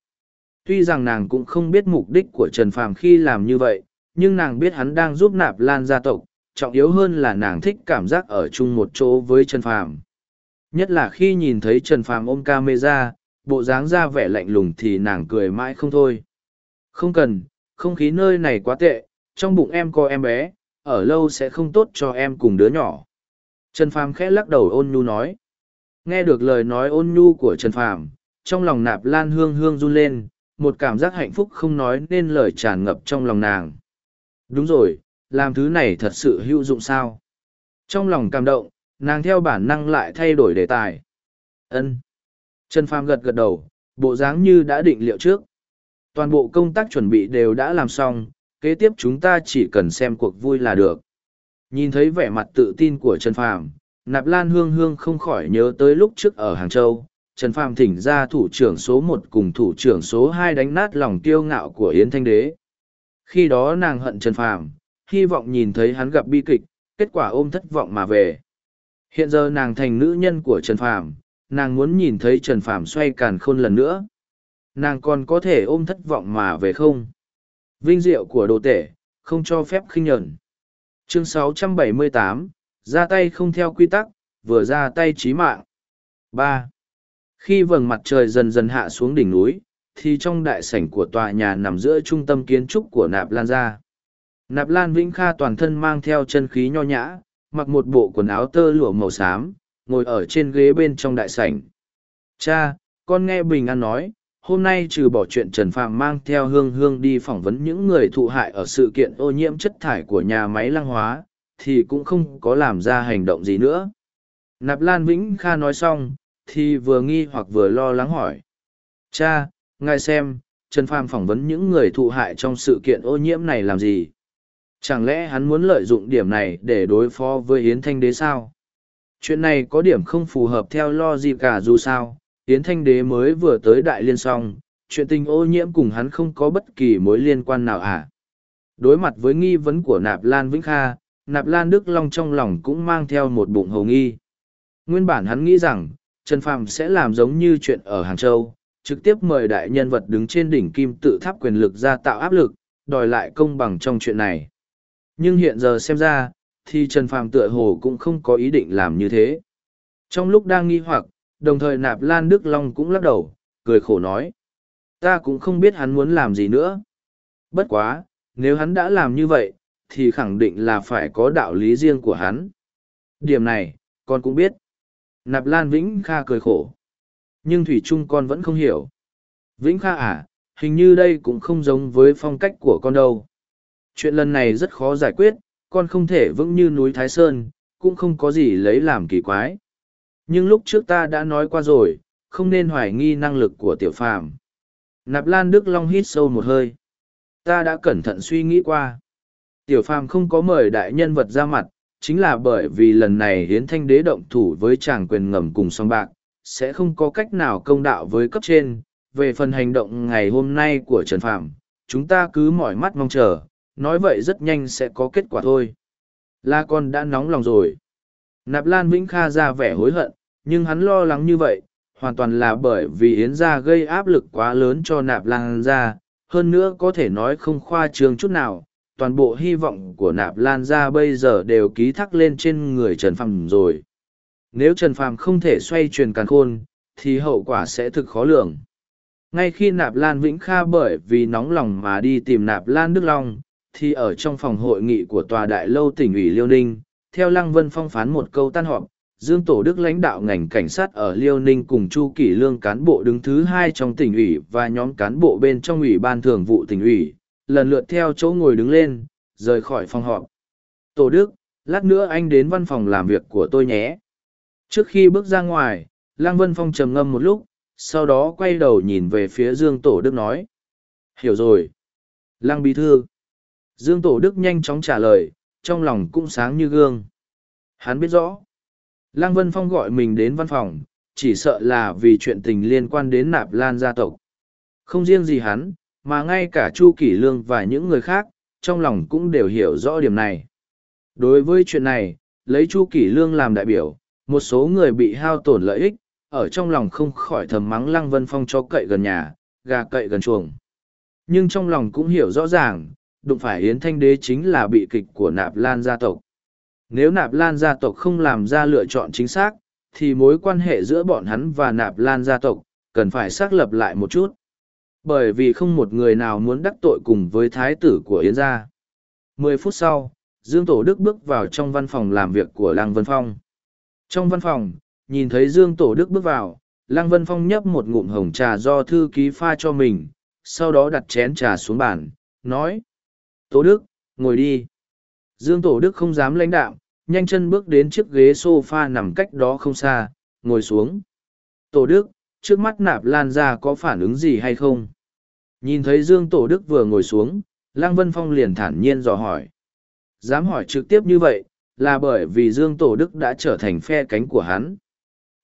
Tuy rằng nàng cũng không biết mục đích của Trần Phàm khi làm như vậy, nhưng nàng biết hắn đang giúp Nạp Lan gia tộc, trọng yếu hơn là nàng thích cảm giác ở chung một chỗ với Trần Phàm. Nhất là khi nhìn thấy Trần Phàm ôm camera, bộ dáng ra vẻ lạnh lùng thì nàng cười mãi không thôi. Không cần, không khí nơi này quá tệ, trong bụng em có em bé, ở lâu sẽ không tốt cho em cùng đứa nhỏ. Trần Phàm khẽ lắc đầu ôn nhu nói. Nghe được lời nói ôn nhu của Trần Phàm, trong lòng nạp lan hương hương run lên, một cảm giác hạnh phúc không nói nên lời tràn ngập trong lòng nàng. Đúng rồi, làm thứ này thật sự hữu dụng sao? Trong lòng cảm động, nàng theo bản năng lại thay đổi đề tài. Ân. Trần Phàm gật gật đầu, bộ dáng như đã định liệu trước. Toàn bộ công tác chuẩn bị đều đã làm xong, kế tiếp chúng ta chỉ cần xem cuộc vui là được. Nhìn thấy vẻ mặt tự tin của Trần Phàm, Nạp Lan Hương Hương không khỏi nhớ tới lúc trước ở Hàng Châu, Trần Phàm thỉnh ra thủ trưởng số một cùng thủ trưởng số hai đánh nát lòng kiêu ngạo của Yến Thanh Đế. Khi đó nàng hận Trần Phàm, hy vọng nhìn thấy hắn gặp bi kịch, kết quả ôm thất vọng mà về. Hiện giờ nàng thành nữ nhân của Trần Phàm, nàng muốn nhìn thấy Trần Phàm xoay càn khôn lần nữa. Nàng còn có thể ôm thất vọng mà về không? Vinh diệu của đồ tể, không cho phép khinh nhẫn. Chương 678, ra tay không theo quy tắc, vừa ra tay chí mạng. ba Khi vầng mặt trời dần dần hạ xuống đỉnh núi, thì trong đại sảnh của tòa nhà nằm giữa trung tâm kiến trúc của Nạp Lan gia. Nạp Lan Vĩnh Kha toàn thân mang theo chân khí nho nhã, mặc một bộ quần áo tơ lụa màu xám, ngồi ở trên ghế bên trong đại sảnh. Cha, con nghe Bình An nói, hôm nay trừ bỏ chuyện Trần Phạm mang theo hương hương đi phỏng vấn những người thụ hại ở sự kiện ô nhiễm chất thải của nhà máy lăng hóa, thì cũng không có làm ra hành động gì nữa. Nạp Lan Vĩnh Kha nói xong, thì vừa nghi hoặc vừa lo lắng hỏi. Cha, ngài xem, Trần Phàm phỏng vấn những người thụ hại trong sự kiện ô nhiễm này làm gì? Chẳng lẽ hắn muốn lợi dụng điểm này để đối phó với Yến Thanh Đế sao? Chuyện này có điểm không phù hợp theo lo gì cả dù sao, Yến Thanh Đế mới vừa tới Đại Liên xong, chuyện tình ô nhiễm cùng hắn không có bất kỳ mối liên quan nào à. Đối mặt với nghi vấn của Nạp Lan Vĩnh Kha, Nạp Lan Đức Long trong lòng cũng mang theo một bụng hầu nghi. Nguyên bản hắn nghĩ rằng, Trần Phàm sẽ làm giống như chuyện ở Hàng Châu, trực tiếp mời đại nhân vật đứng trên đỉnh kim tự tháp quyền lực ra tạo áp lực, đòi lại công bằng trong chuyện này. Nhưng hiện giờ xem ra, thì Trần Phàm tựa hồ cũng không có ý định làm như thế. Trong lúc đang nghi hoặc, đồng thời nạp Lan Đức Long cũng lắc đầu, cười khổ nói. Ta cũng không biết hắn muốn làm gì nữa. Bất quá, nếu hắn đã làm như vậy, thì khẳng định là phải có đạo lý riêng của hắn. Điểm này, con cũng biết. Nạp Lan Vĩnh Kha cười khổ. Nhưng Thủy Trung con vẫn không hiểu. Vĩnh Kha à, hình như đây cũng không giống với phong cách của con đâu. Chuyện lần này rất khó giải quyết, con không thể vững như núi Thái Sơn, cũng không có gì lấy làm kỳ quái. Nhưng lúc trước ta đã nói qua rồi, không nên hoài nghi năng lực của tiểu phàm. Nạp Lan Đức Long hít sâu một hơi. Ta đã cẩn thận suy nghĩ qua. Tiểu phàm không có mời đại nhân vật ra mặt, chính là bởi vì lần này hiến thanh đế động thủ với chàng quyền ngầm cùng song bạc, sẽ không có cách nào công đạo với cấp trên. Về phần hành động ngày hôm nay của Trần Phạm. chúng ta cứ mỏi mắt mong chờ, nói vậy rất nhanh sẽ có kết quả thôi. La con đã nóng lòng rồi. Nạp Lan Vĩnh Kha ra vẻ hối hận, nhưng hắn lo lắng như vậy, hoàn toàn là bởi vì Yến gia gây áp lực quá lớn cho Nạp Lan gia, hơn nữa có thể nói không khoa trương chút nào, toàn bộ hy vọng của Nạp Lan gia bây giờ đều ký thác lên trên người Trần Phàm rồi. Nếu Trần Phàm không thể xoay truyền càn khôn, thì hậu quả sẽ thực khó lường. Ngay khi Nạp Lan Vĩnh Kha bởi vì nóng lòng mà đi tìm Nạp Lan Đức Long, thì ở trong phòng hội nghị của tòa đại lâu tỉnh ủy Liêu Ninh, theo Lăng Vân Phong phán một câu tan họp, Dương Tổ Đức lãnh đạo ngành cảnh sát ở Liêu Ninh cùng Chu Kỷ Lương cán bộ đứng thứ hai trong tỉnh ủy và nhóm cán bộ bên trong ủy ban thường vụ tỉnh ủy, lần lượt theo chỗ ngồi đứng lên, rời khỏi phòng họp. Tổ Đức, lát nữa anh đến văn phòng làm việc của tôi nhé. Trước khi bước ra ngoài, Lăng Vân Phong trầm ngâm một lúc, sau đó quay đầu nhìn về phía Dương Tổ Đức nói. Hiểu rồi. Lăng Bí Thư. Dương Tổ Đức nhanh chóng trả lời, trong lòng cũng sáng như gương. Hắn biết rõ. Lăng Vân Phong gọi mình đến văn phòng, chỉ sợ là vì chuyện tình liên quan đến nạp lan gia tộc. Không riêng gì hắn, mà ngay cả Chu Kỷ Lương và những người khác, trong lòng cũng đều hiểu rõ điểm này. Đối với chuyện này, lấy Chu Kỷ Lương làm đại biểu, một số người bị hao tổn lợi ích, ở trong lòng không khỏi thầm mắng Lăng Vân Phong cho cậy gần nhà, gà cậy gần chuồng. Nhưng trong lòng cũng hiểu rõ ràng, đụng phải Yến Thanh Đế chính là bị kịch của Nạp Lan gia tộc. Nếu Nạp Lan gia tộc không làm ra lựa chọn chính xác, thì mối quan hệ giữa bọn hắn và Nạp Lan gia tộc, cần phải xác lập lại một chút. Bởi vì không một người nào muốn đắc tội cùng với thái tử của Yến gia. Mười phút sau, Dương Tổ Đức bước vào trong văn phòng làm việc của Lăng Vân Phong. Trong văn phòng, nhìn thấy Dương Tổ Đức bước vào, Lăng Vân Phong nhấp một ngụm hồng trà do thư ký pha cho mình, sau đó đặt chén trà xuống bàn, nói. Tổ Đức, ngồi đi. Dương Tổ Đức không dám lãnh đạm, nhanh chân bước đến chiếc ghế sofa nằm cách đó không xa, ngồi xuống. Tổ Đức, trước mắt nạp lan ra có phản ứng gì hay không? Nhìn thấy Dương Tổ Đức vừa ngồi xuống, Lăng Vân Phong liền thản nhiên dò hỏi. Dám hỏi trực tiếp như vậy, là bởi vì Dương Tổ Đức đã trở thành phe cánh của hắn.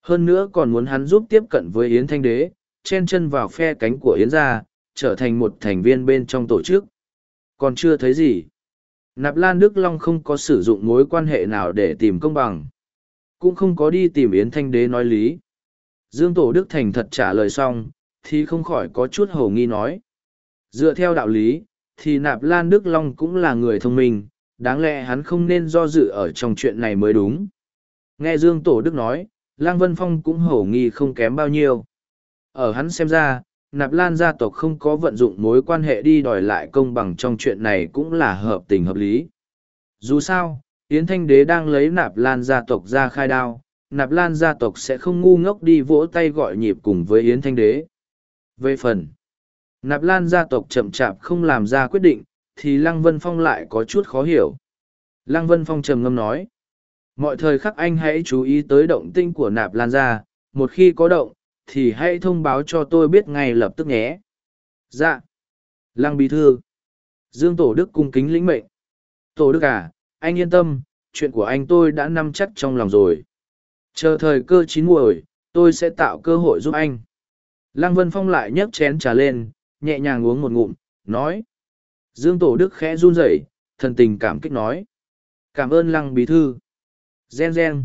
Hơn nữa còn muốn hắn giúp tiếp cận với Yến Thanh Đế, chen chân vào phe cánh của Yến gia, trở thành một thành viên bên trong tổ chức. Còn chưa thấy gì. Nạp Lan Đức Long không có sử dụng mối quan hệ nào để tìm công bằng. Cũng không có đi tìm Yến Thanh Đế nói lý. Dương Tổ Đức Thành thật trả lời xong, thì không khỏi có chút hồ nghi nói. Dựa theo đạo lý, thì Nạp Lan Đức Long cũng là người thông minh, đáng lẽ hắn không nên do dự ở trong chuyện này mới đúng. Nghe Dương Tổ Đức nói, Lang Vân Phong cũng hổ nghi không kém bao nhiêu. Ở hắn xem ra, Nạp Lan gia tộc không có vận dụng mối quan hệ đi đòi lại công bằng trong chuyện này cũng là hợp tình hợp lý. Dù sao, Yến Thanh Đế đang lấy Nạp Lan gia tộc ra khai đao, Nạp Lan gia tộc sẽ không ngu ngốc đi vỗ tay gọi nhịp cùng với Yến Thanh Đế. Về phần, Nạp Lan gia tộc chậm chạp không làm ra quyết định, thì Lăng Vân Phong lại có chút khó hiểu. Lăng Vân Phong trầm ngâm nói, mọi thời khắc anh hãy chú ý tới động tinh của Nạp Lan gia, một khi có động, thì hãy thông báo cho tôi biết ngay lập tức nhé. Dạ. Lăng Bí Thư. Dương Tổ Đức cung kính lĩnh mệnh. Tổ Đức à, anh yên tâm, chuyện của anh tôi đã nắm chắc trong lòng rồi. Chờ thời cơ chín muồi, tôi sẽ tạo cơ hội giúp anh. Lăng Vân Phong lại nhấc chén trà lên, nhẹ nhàng uống một ngụm, nói. Dương Tổ Đức khẽ run rẩy, thần tình cảm kích nói. Cảm ơn Lăng Bí Thư. Gen gen.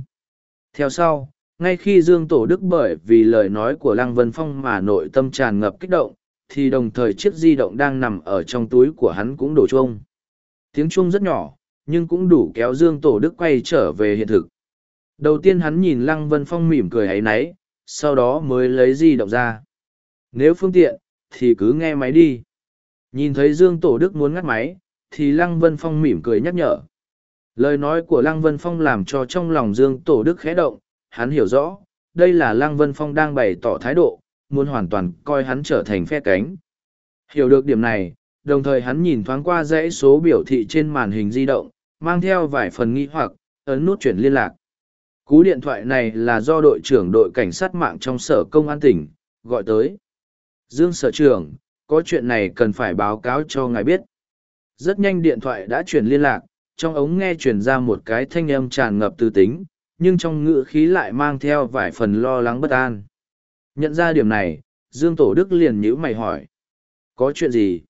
Theo sau, ngay khi Dương Tổ Đức bởi vì lời nói của Lăng Vân Phong mà nội tâm tràn ngập kích động, thì đồng thời chiếc di động đang nằm ở trong túi của hắn cũng đổ chuông. Tiếng chuông rất nhỏ, nhưng cũng đủ kéo Dương Tổ Đức quay trở về hiện thực. Đầu tiên hắn nhìn Lăng Vân Phong mỉm cười ấy náy, sau đó mới lấy di động ra. Nếu phương tiện, thì cứ nghe máy đi. Nhìn thấy Dương Tổ Đức muốn ngắt máy, thì Lăng Vân Phong mỉm cười nhắc nhở. Lời nói của Lăng Vân Phong làm cho trong lòng Dương Tổ Đức khẽ động, hắn hiểu rõ, đây là Lăng Vân Phong đang bày tỏ thái độ, muốn hoàn toàn coi hắn trở thành phe cánh. Hiểu được điểm này, đồng thời hắn nhìn thoáng qua dãy số biểu thị trên màn hình di động, mang theo vài phần nghi hoặc, ấn nút chuyển liên lạc. Cú điện thoại này là do đội trưởng đội cảnh sát mạng trong sở công an tỉnh, gọi tới. Dương sở trưởng, có chuyện này cần phải báo cáo cho ngài biết. Rất nhanh điện thoại đã chuyển liên lạc, trong ống nghe chuyển ra một cái thanh âm tràn ngập tư tính, nhưng trong ngữ khí lại mang theo vài phần lo lắng bất an. Nhận ra điểm này, Dương Tổ Đức liền nhíu mày hỏi. Có chuyện gì?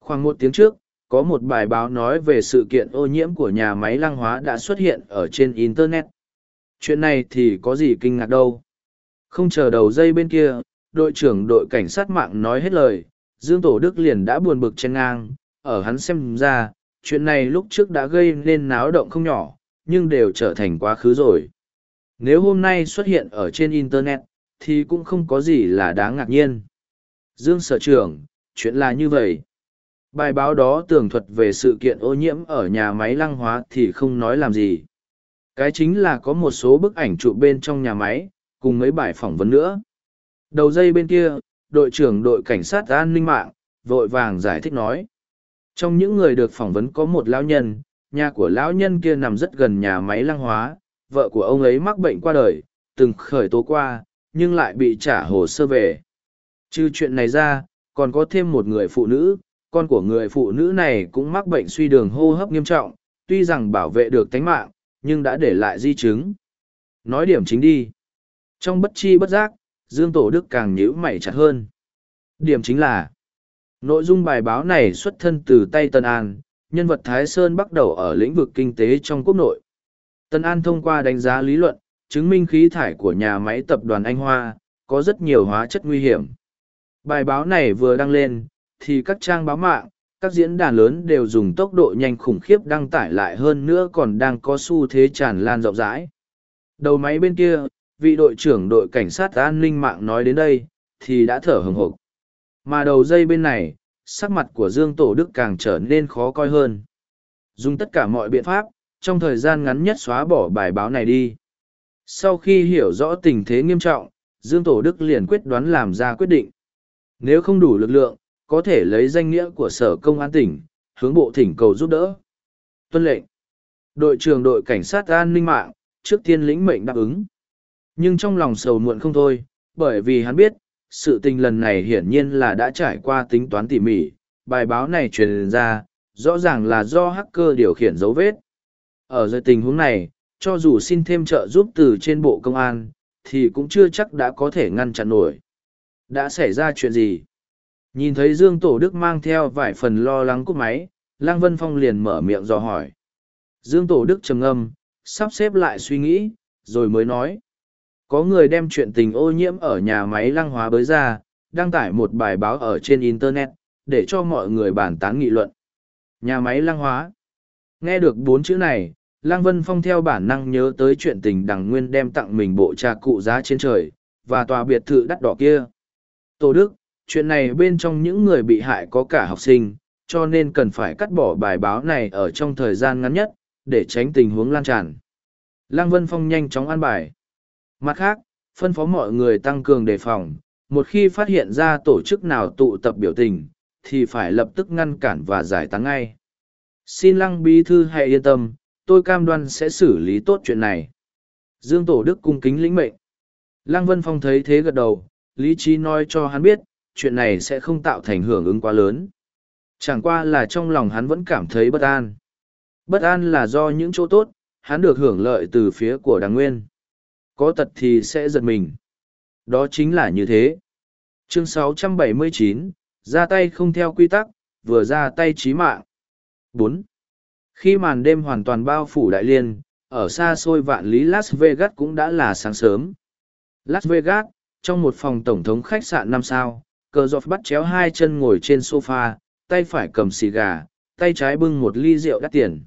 Khoảng một tiếng trước, có một bài báo nói về sự kiện ô nhiễm của nhà máy lăng hóa đã xuất hiện ở trên Internet. Chuyện này thì có gì kinh ngạc đâu. Không chờ đầu dây bên kia, đội trưởng đội cảnh sát mạng nói hết lời, Dương Tổ Đức liền đã buồn bực chen ngang, ở hắn xem ra, chuyện này lúc trước đã gây nên náo động không nhỏ, nhưng đều trở thành quá khứ rồi. Nếu hôm nay xuất hiện ở trên Internet, thì cũng không có gì là đáng ngạc nhiên. Dương sở trưởng, chuyện là như vậy. Bài báo đó tường thuật về sự kiện ô nhiễm ở nhà máy lăng hóa thì không nói làm gì. Cái chính là có một số bức ảnh chụp bên trong nhà máy, cùng mấy bài phỏng vấn nữa. Đầu dây bên kia, đội trưởng đội cảnh sát an ninh mạng, vội vàng giải thích nói. Trong những người được phỏng vấn có một lão nhân, nhà của lão nhân kia nằm rất gần nhà máy lăng hóa, vợ của ông ấy mắc bệnh qua đời, từng khởi tố qua, nhưng lại bị trả hồ sơ về. Trừ chuyện này ra, còn có thêm một người phụ nữ, con của người phụ nữ này cũng mắc bệnh suy đường hô hấp nghiêm trọng, tuy rằng bảo vệ được tánh mạng, nhưng đã để lại di chứng. Nói điểm chính đi. Trong bất chi bất giác, Dương Tổ Đức càng nhíu mày chặt hơn. Điểm chính là, nội dung bài báo này xuất thân từ tay Tân An, nhân vật Thái Sơn bắt đầu ở lĩnh vực kinh tế trong quốc nội. Tân An thông qua đánh giá lý luận, chứng minh khí thải của nhà máy tập đoàn Anh Hoa, có rất nhiều hóa chất nguy hiểm. Bài báo này vừa đăng lên, thì các trang báo mạng, các diễn đàn lớn đều dùng tốc độ nhanh khủng khiếp đăng tải lại hơn nữa còn đang có xu thế tràn lan rộng rãi. Đầu máy bên kia, vị đội trưởng đội cảnh sát an ninh mạng nói đến đây, thì đã thở hừng hộp. Mà đầu dây bên này, sắc mặt của Dương Tổ Đức càng trở nên khó coi hơn. Dùng tất cả mọi biện pháp, trong thời gian ngắn nhất xóa bỏ bài báo này đi. Sau khi hiểu rõ tình thế nghiêm trọng, Dương Tổ Đức liền quyết đoán làm ra quyết định. Nếu không đủ lực lượng, có thể lấy danh nghĩa của Sở Công an tỉnh, hướng bộ thỉnh cầu giúp đỡ. Tuân lệnh. Đội trưởng đội cảnh sát an ninh mạng, trước tiên lĩnh mệnh đáp ứng. Nhưng trong lòng sầu muộn không thôi, bởi vì hắn biết, sự tình lần này hiển nhiên là đã trải qua tính toán tỉ mỉ, bài báo này truyền ra, rõ ràng là do hacker điều khiển dấu vết. Ở dưới tình huống này, cho dù xin thêm trợ giúp từ trên bộ công an, thì cũng chưa chắc đã có thể ngăn chặn nổi. Đã xảy ra chuyện gì? Nhìn thấy Dương Tổ Đức mang theo vài phần lo lắng cúp máy, Lăng Vân Phong liền mở miệng dò hỏi. Dương Tổ Đức trầm ngâm, sắp xếp lại suy nghĩ, rồi mới nói. Có người đem chuyện tình ô nhiễm ở nhà máy lăng hóa bới ra, đăng tải một bài báo ở trên Internet, để cho mọi người bàn tán nghị luận. Nhà máy lăng hóa. Nghe được bốn chữ này, Lăng Vân Phong theo bản năng nhớ tới chuyện tình đằng nguyên đem tặng mình bộ trà cụ giá trên trời, và tòa biệt thự đắt đỏ kia. Tổ Đức, chuyện này bên trong những người bị hại có cả học sinh, cho nên cần phải cắt bỏ bài báo này ở trong thời gian ngắn nhất, để tránh tình huống lan tràn. Lăng Vân Phong nhanh chóng an bài. Mặt khác, phân phó mọi người tăng cường đề phòng, một khi phát hiện ra tổ chức nào tụ tập biểu tình, thì phải lập tức ngăn cản và giải tán ngay. Xin Lăng Bí Thư hãy yên tâm, tôi cam đoan sẽ xử lý tốt chuyện này. Dương Tổ Đức cung kính lĩnh mệnh. Lăng Vân Phong thấy thế gật đầu, lý trí nói cho hắn biết, chuyện này sẽ không tạo thành hưởng ứng quá lớn. Chẳng qua là trong lòng hắn vẫn cảm thấy bất an. Bất an là do những chỗ tốt, hắn được hưởng lợi từ phía của đàng nguyên. Có tật thì sẽ giật mình. Đó chính là như thế. Chương 679, ra tay không theo quy tắc, vừa ra tay chí mạng. bốn Khi màn đêm hoàn toàn bao phủ đại liên, ở xa xôi vạn lý Las Vegas cũng đã là sáng sớm. Las Vegas, trong một phòng tổng thống khách sạn năm sao, cờ dọc bắt chéo hai chân ngồi trên sofa, tay phải cầm xì gà, tay trái bưng một ly rượu đắt tiền.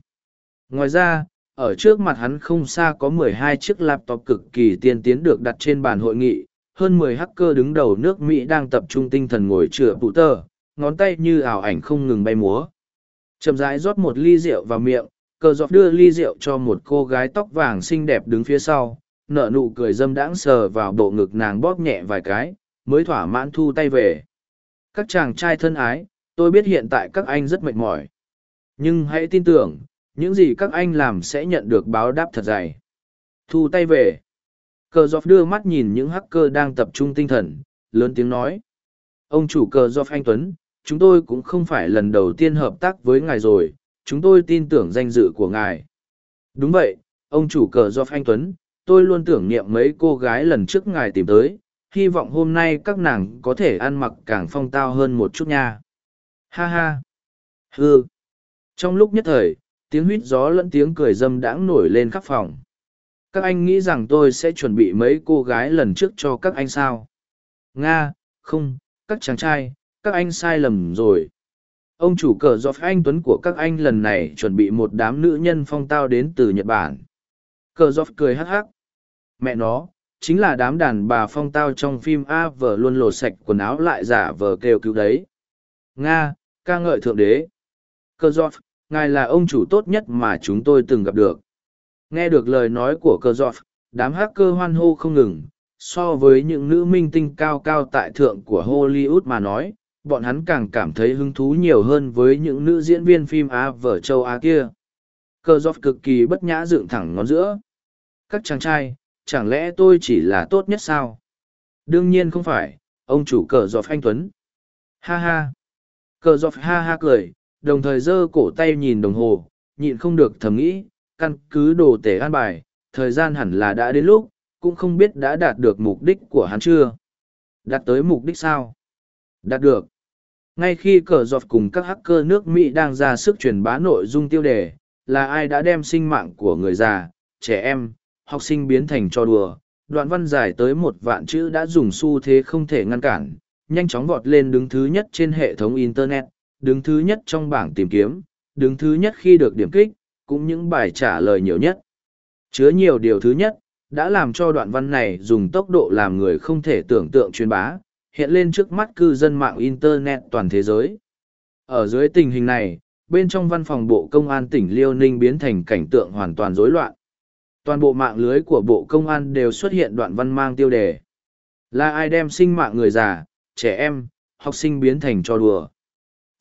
Ngoài ra, ở trước mặt hắn không xa có 12 chiếc laptop cực kỳ tiên tiến được đặt trên bàn hội nghị, hơn 10 hacker đứng đầu nước Mỹ đang tập trung tinh thần ngồi chữa phụ tờ, ngón tay như ảo ảnh không ngừng bay múa. Chậm rãi rót một ly rượu vào miệng, cờ giọt đưa ly rượu cho một cô gái tóc vàng xinh đẹp đứng phía sau, nở nụ cười dâm đãng sờ vào bộ ngực nàng bóp nhẹ vài cái, mới thỏa mãn thu tay về. Các chàng trai thân ái, tôi biết hiện tại các anh rất mệt mỏi. Nhưng hãy tin tưởng, những gì các anh làm sẽ nhận được báo đáp thật dày. Thu tay về. Cờ dọc đưa mắt nhìn những hacker đang tập trung tinh thần, lớn tiếng nói. Ông chủ cờ dọc anh Tuấn, chúng tôi cũng không phải lần đầu tiên hợp tác với ngài rồi, chúng tôi tin tưởng danh dự của ngài. Đúng vậy, ông chủ cờ dọc anh Tuấn, tôi luôn tưởng niệm mấy cô gái lần trước ngài tìm tới, hy vọng hôm nay các nàng có thể ăn mặc càng phong tao hơn một chút nha. Ha ha. Hư. Trong lúc nhất thời, tiếng huýt gió lẫn tiếng cười dâm đãng nổi lên khắp phòng. Các anh nghĩ rằng tôi sẽ chuẩn bị mấy cô gái lần trước cho các anh sao? Nga, không, các chàng trai, các anh sai lầm rồi. Ông chủ cờ do anh Tuấn của các anh lần này chuẩn bị một đám nữ nhân phong tao đến từ Nhật Bản. Cờ do cười hắc hắc. Mẹ nó, chính là đám đàn bà phong tao trong phim A vờ luôn lột sạch quần áo lại giả vờ kêu cứu đấy. Nga, ca ngợi thượng đế. cờ giọt, ngài là ông chủ tốt nhất mà chúng tôi từng gặp được. Nghe được lời nói của cơ giọt, đám hacker hoan hô không ngừng, so với những nữ minh tinh cao cao tại thượng của Hollywood mà nói, bọn hắn càng cảm thấy hứng thú nhiều hơn với những nữ diễn viên phim Á vở châu Á kia. Cơ giọt cực kỳ bất nhã dựng thẳng ngón giữa. Các chàng trai, chẳng lẽ tôi chỉ là tốt nhất sao? Đương nhiên không phải, ông chủ cờ giọt anh Tuấn. Ha ha. Cờ giọt ha ha cười, đồng thời giơ cổ tay nhìn đồng hồ, nhịn không được thầm nghĩ, căn cứ đồ tể an bài, thời gian hẳn là đã đến lúc, cũng không biết đã đạt được mục đích của hắn chưa. Đạt tới mục đích sao? Đạt được. Ngay khi cờ dọc cùng các hacker nước Mỹ đang ra sức truyền bá nội dung tiêu đề, là ai đã đem sinh mạng của người già, trẻ em, học sinh biến thành cho đùa. Đoạn văn dài tới một vạn chữ đã dùng xu thế không thể ngăn cản, nhanh chóng vọt lên đứng thứ nhất trên hệ thống Internet, đứng thứ nhất trong bảng tìm kiếm, đứng thứ nhất khi được điểm kích, cũng những bài trả lời nhiều nhất. Chứa nhiều điều thứ nhất, đã làm cho đoạn văn này dùng tốc độ làm người không thể tưởng tượng truyền bá, hiện lên trước mắt cư dân mạng Internet toàn thế giới. Ở dưới tình hình này, bên trong văn phòng Bộ Công an tỉnh Liêu Ninh biến thành cảnh tượng hoàn toàn rối loạn. Toàn bộ mạng lưới của Bộ Công an đều xuất hiện đoạn văn mang tiêu đề. Là ai đem sinh mạng người già, trẻ em, học sinh biến thành cho đùa.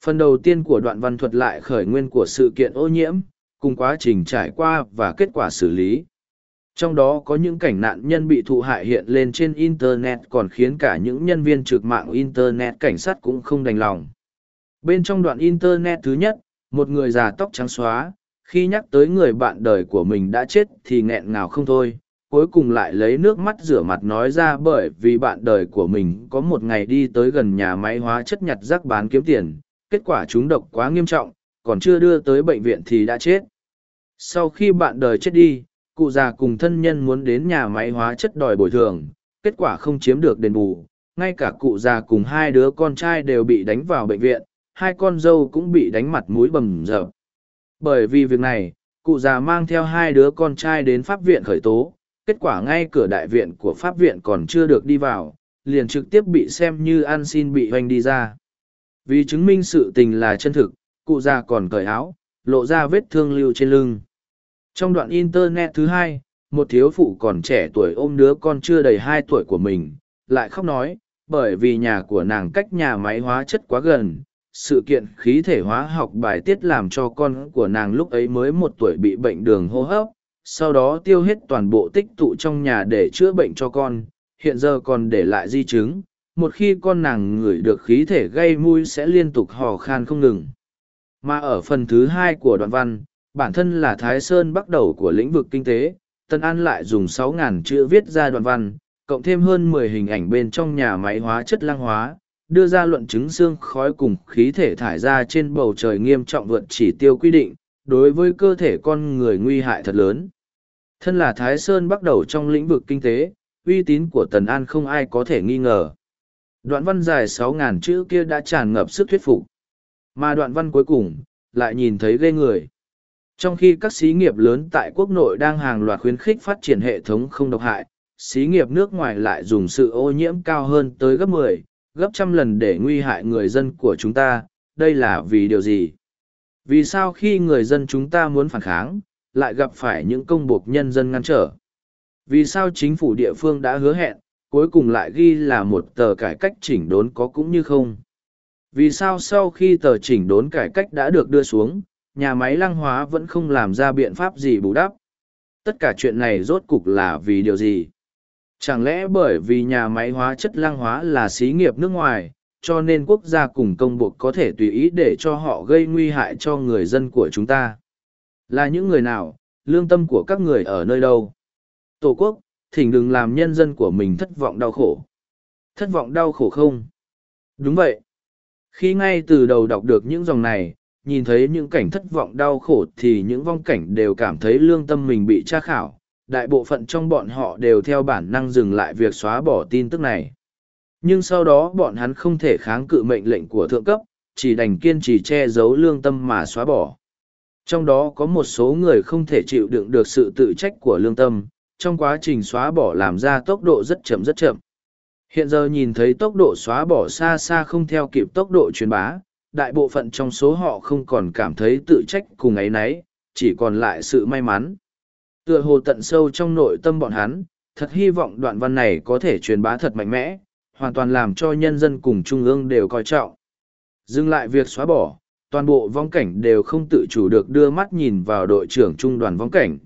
Phần đầu tiên của đoạn văn thuật lại khởi nguyên của sự kiện ô nhiễm, cùng quá trình trải qua và kết quả xử lý. Trong đó có những cảnh nạn nhân bị thụ hại hiện lên trên Internet còn khiến cả những nhân viên trực mạng Internet cảnh sát cũng không đành lòng. Bên trong đoạn Internet thứ nhất, một người già tóc trắng xóa, khi nhắc tới người bạn đời của mình đã chết thì nghẹn ngào không thôi, cuối cùng lại lấy nước mắt rửa mặt nói ra bởi vì bạn đời của mình có một ngày đi tới gần nhà máy hóa chất nhặt rác bán kiếm tiền, kết quả chúng độc quá nghiêm trọng, còn chưa đưa tới bệnh viện thì đã chết. Sau khi bạn đời chết đi, cụ già cùng thân nhân muốn đến nhà máy hóa chất đòi bồi thường, kết quả không chiếm được đền bù, ngay cả cụ già cùng hai đứa con trai đều bị đánh vào bệnh viện, hai con dâu cũng bị đánh mặt mũi bầm dập. Bởi vì việc này, cụ già mang theo hai đứa con trai đến pháp viện khởi tố, kết quả ngay cửa đại viện của pháp viện còn chưa được đi vào, liền trực tiếp bị xem như ăn xin bị hoành đi ra. Vì chứng minh sự tình là chân thực, cụ già còn cởi áo, lộ ra vết thương lưu trên lưng. Trong đoạn Internet thứ hai, một thiếu phụ còn trẻ tuổi ôm đứa con chưa đầy hai tuổi của mình, lại khóc nói, bởi vì nhà của nàng cách nhà máy hóa chất quá gần, sự kiện khí thể hóa học bài tiết làm cho con của nàng lúc ấy mới một tuổi bị bệnh đường hô hấp, sau đó tiêu hết toàn bộ tích tụ trong nhà để chữa bệnh cho con, hiện giờ còn để lại di chứng, một khi con nàng ngửi được khí thể gây mùi sẽ liên tục hò khan không ngừng. Mà ở phần thứ hai của đoạn văn, bản thân là Thái Sơn bắt đầu của lĩnh vực kinh tế, Tân An lại dùng 6.000 chữ viết ra đoạn văn, cộng thêm hơn 10 hình ảnh bên trong nhà máy hóa chất lang hóa, đưa ra luận chứng xương khói cùng khí thể thải ra trên bầu trời nghiêm trọng vượt chỉ tiêu quy định, đối với cơ thể con người nguy hại thật lớn. Thân là Thái Sơn bắt đầu trong lĩnh vực kinh tế, uy tín của Tần An không ai có thể nghi ngờ. Đoạn văn dài 6.000 chữ kia đã tràn ngập sức thuyết phục. Mà đoạn văn cuối cùng, lại nhìn thấy ghê người. Trong khi các xí nghiệp lớn tại quốc nội đang hàng loạt khuyến khích phát triển hệ thống không độc hại, xí nghiệp nước ngoài lại dùng sự ô nhiễm cao hơn tới gấp 10, gấp trăm lần để nguy hại người dân của chúng ta, đây là vì điều gì? Vì sao khi người dân chúng ta muốn phản kháng, lại gặp phải những công buộc nhân dân ngăn trở? Vì sao chính phủ địa phương đã hứa hẹn, cuối cùng lại ghi là một tờ cải cách chỉnh đốn có cũng như không? Vì sao sau khi tờ chỉnh đốn cải cách đã được đưa xuống, nhà máy lăng hóa vẫn không làm ra biện pháp gì bù đắp? Tất cả chuyện này rốt cục là vì điều gì? Chẳng lẽ bởi vì nhà máy hóa chất lăng hóa là xí nghiệp nước ngoài, cho nên quốc gia cùng công buộc có thể tùy ý để cho họ gây nguy hại cho người dân của chúng ta? Là những người nào, lương tâm của các người ở nơi đâu? Tổ quốc, thỉnh đừng làm nhân dân của mình thất vọng đau khổ. Thất vọng đau khổ không? Đúng vậy. Khi ngay từ đầu đọc được những dòng này, nhìn thấy những cảnh thất vọng đau khổ thì những vong cảnh đều cảm thấy lương tâm mình bị tra khảo. Đại bộ phận trong bọn họ đều theo bản năng dừng lại việc xóa bỏ tin tức này. Nhưng sau đó bọn hắn không thể kháng cự mệnh lệnh của thượng cấp, chỉ đành kiên trì che giấu lương tâm mà xóa bỏ. Trong đó có một số người không thể chịu đựng được sự tự trách của lương tâm, trong quá trình xóa bỏ làm ra tốc độ rất chậm rất chậm. Hiện giờ nhìn thấy tốc độ xóa bỏ xa xa không theo kịp tốc độ truyền bá, đại bộ phận trong số họ không còn cảm thấy tự trách cùng ấy nấy, chỉ còn lại sự may mắn. Tựa hồ tận sâu trong nội tâm bọn hắn, thật hy vọng đoạn văn này có thể truyền bá thật mạnh mẽ, hoàn toàn làm cho nhân dân cùng trung ương đều coi trọng. Dừng lại việc xóa bỏ, toàn bộ vong cảnh đều không tự chủ được đưa mắt nhìn vào đội trưởng trung đoàn vong cảnh.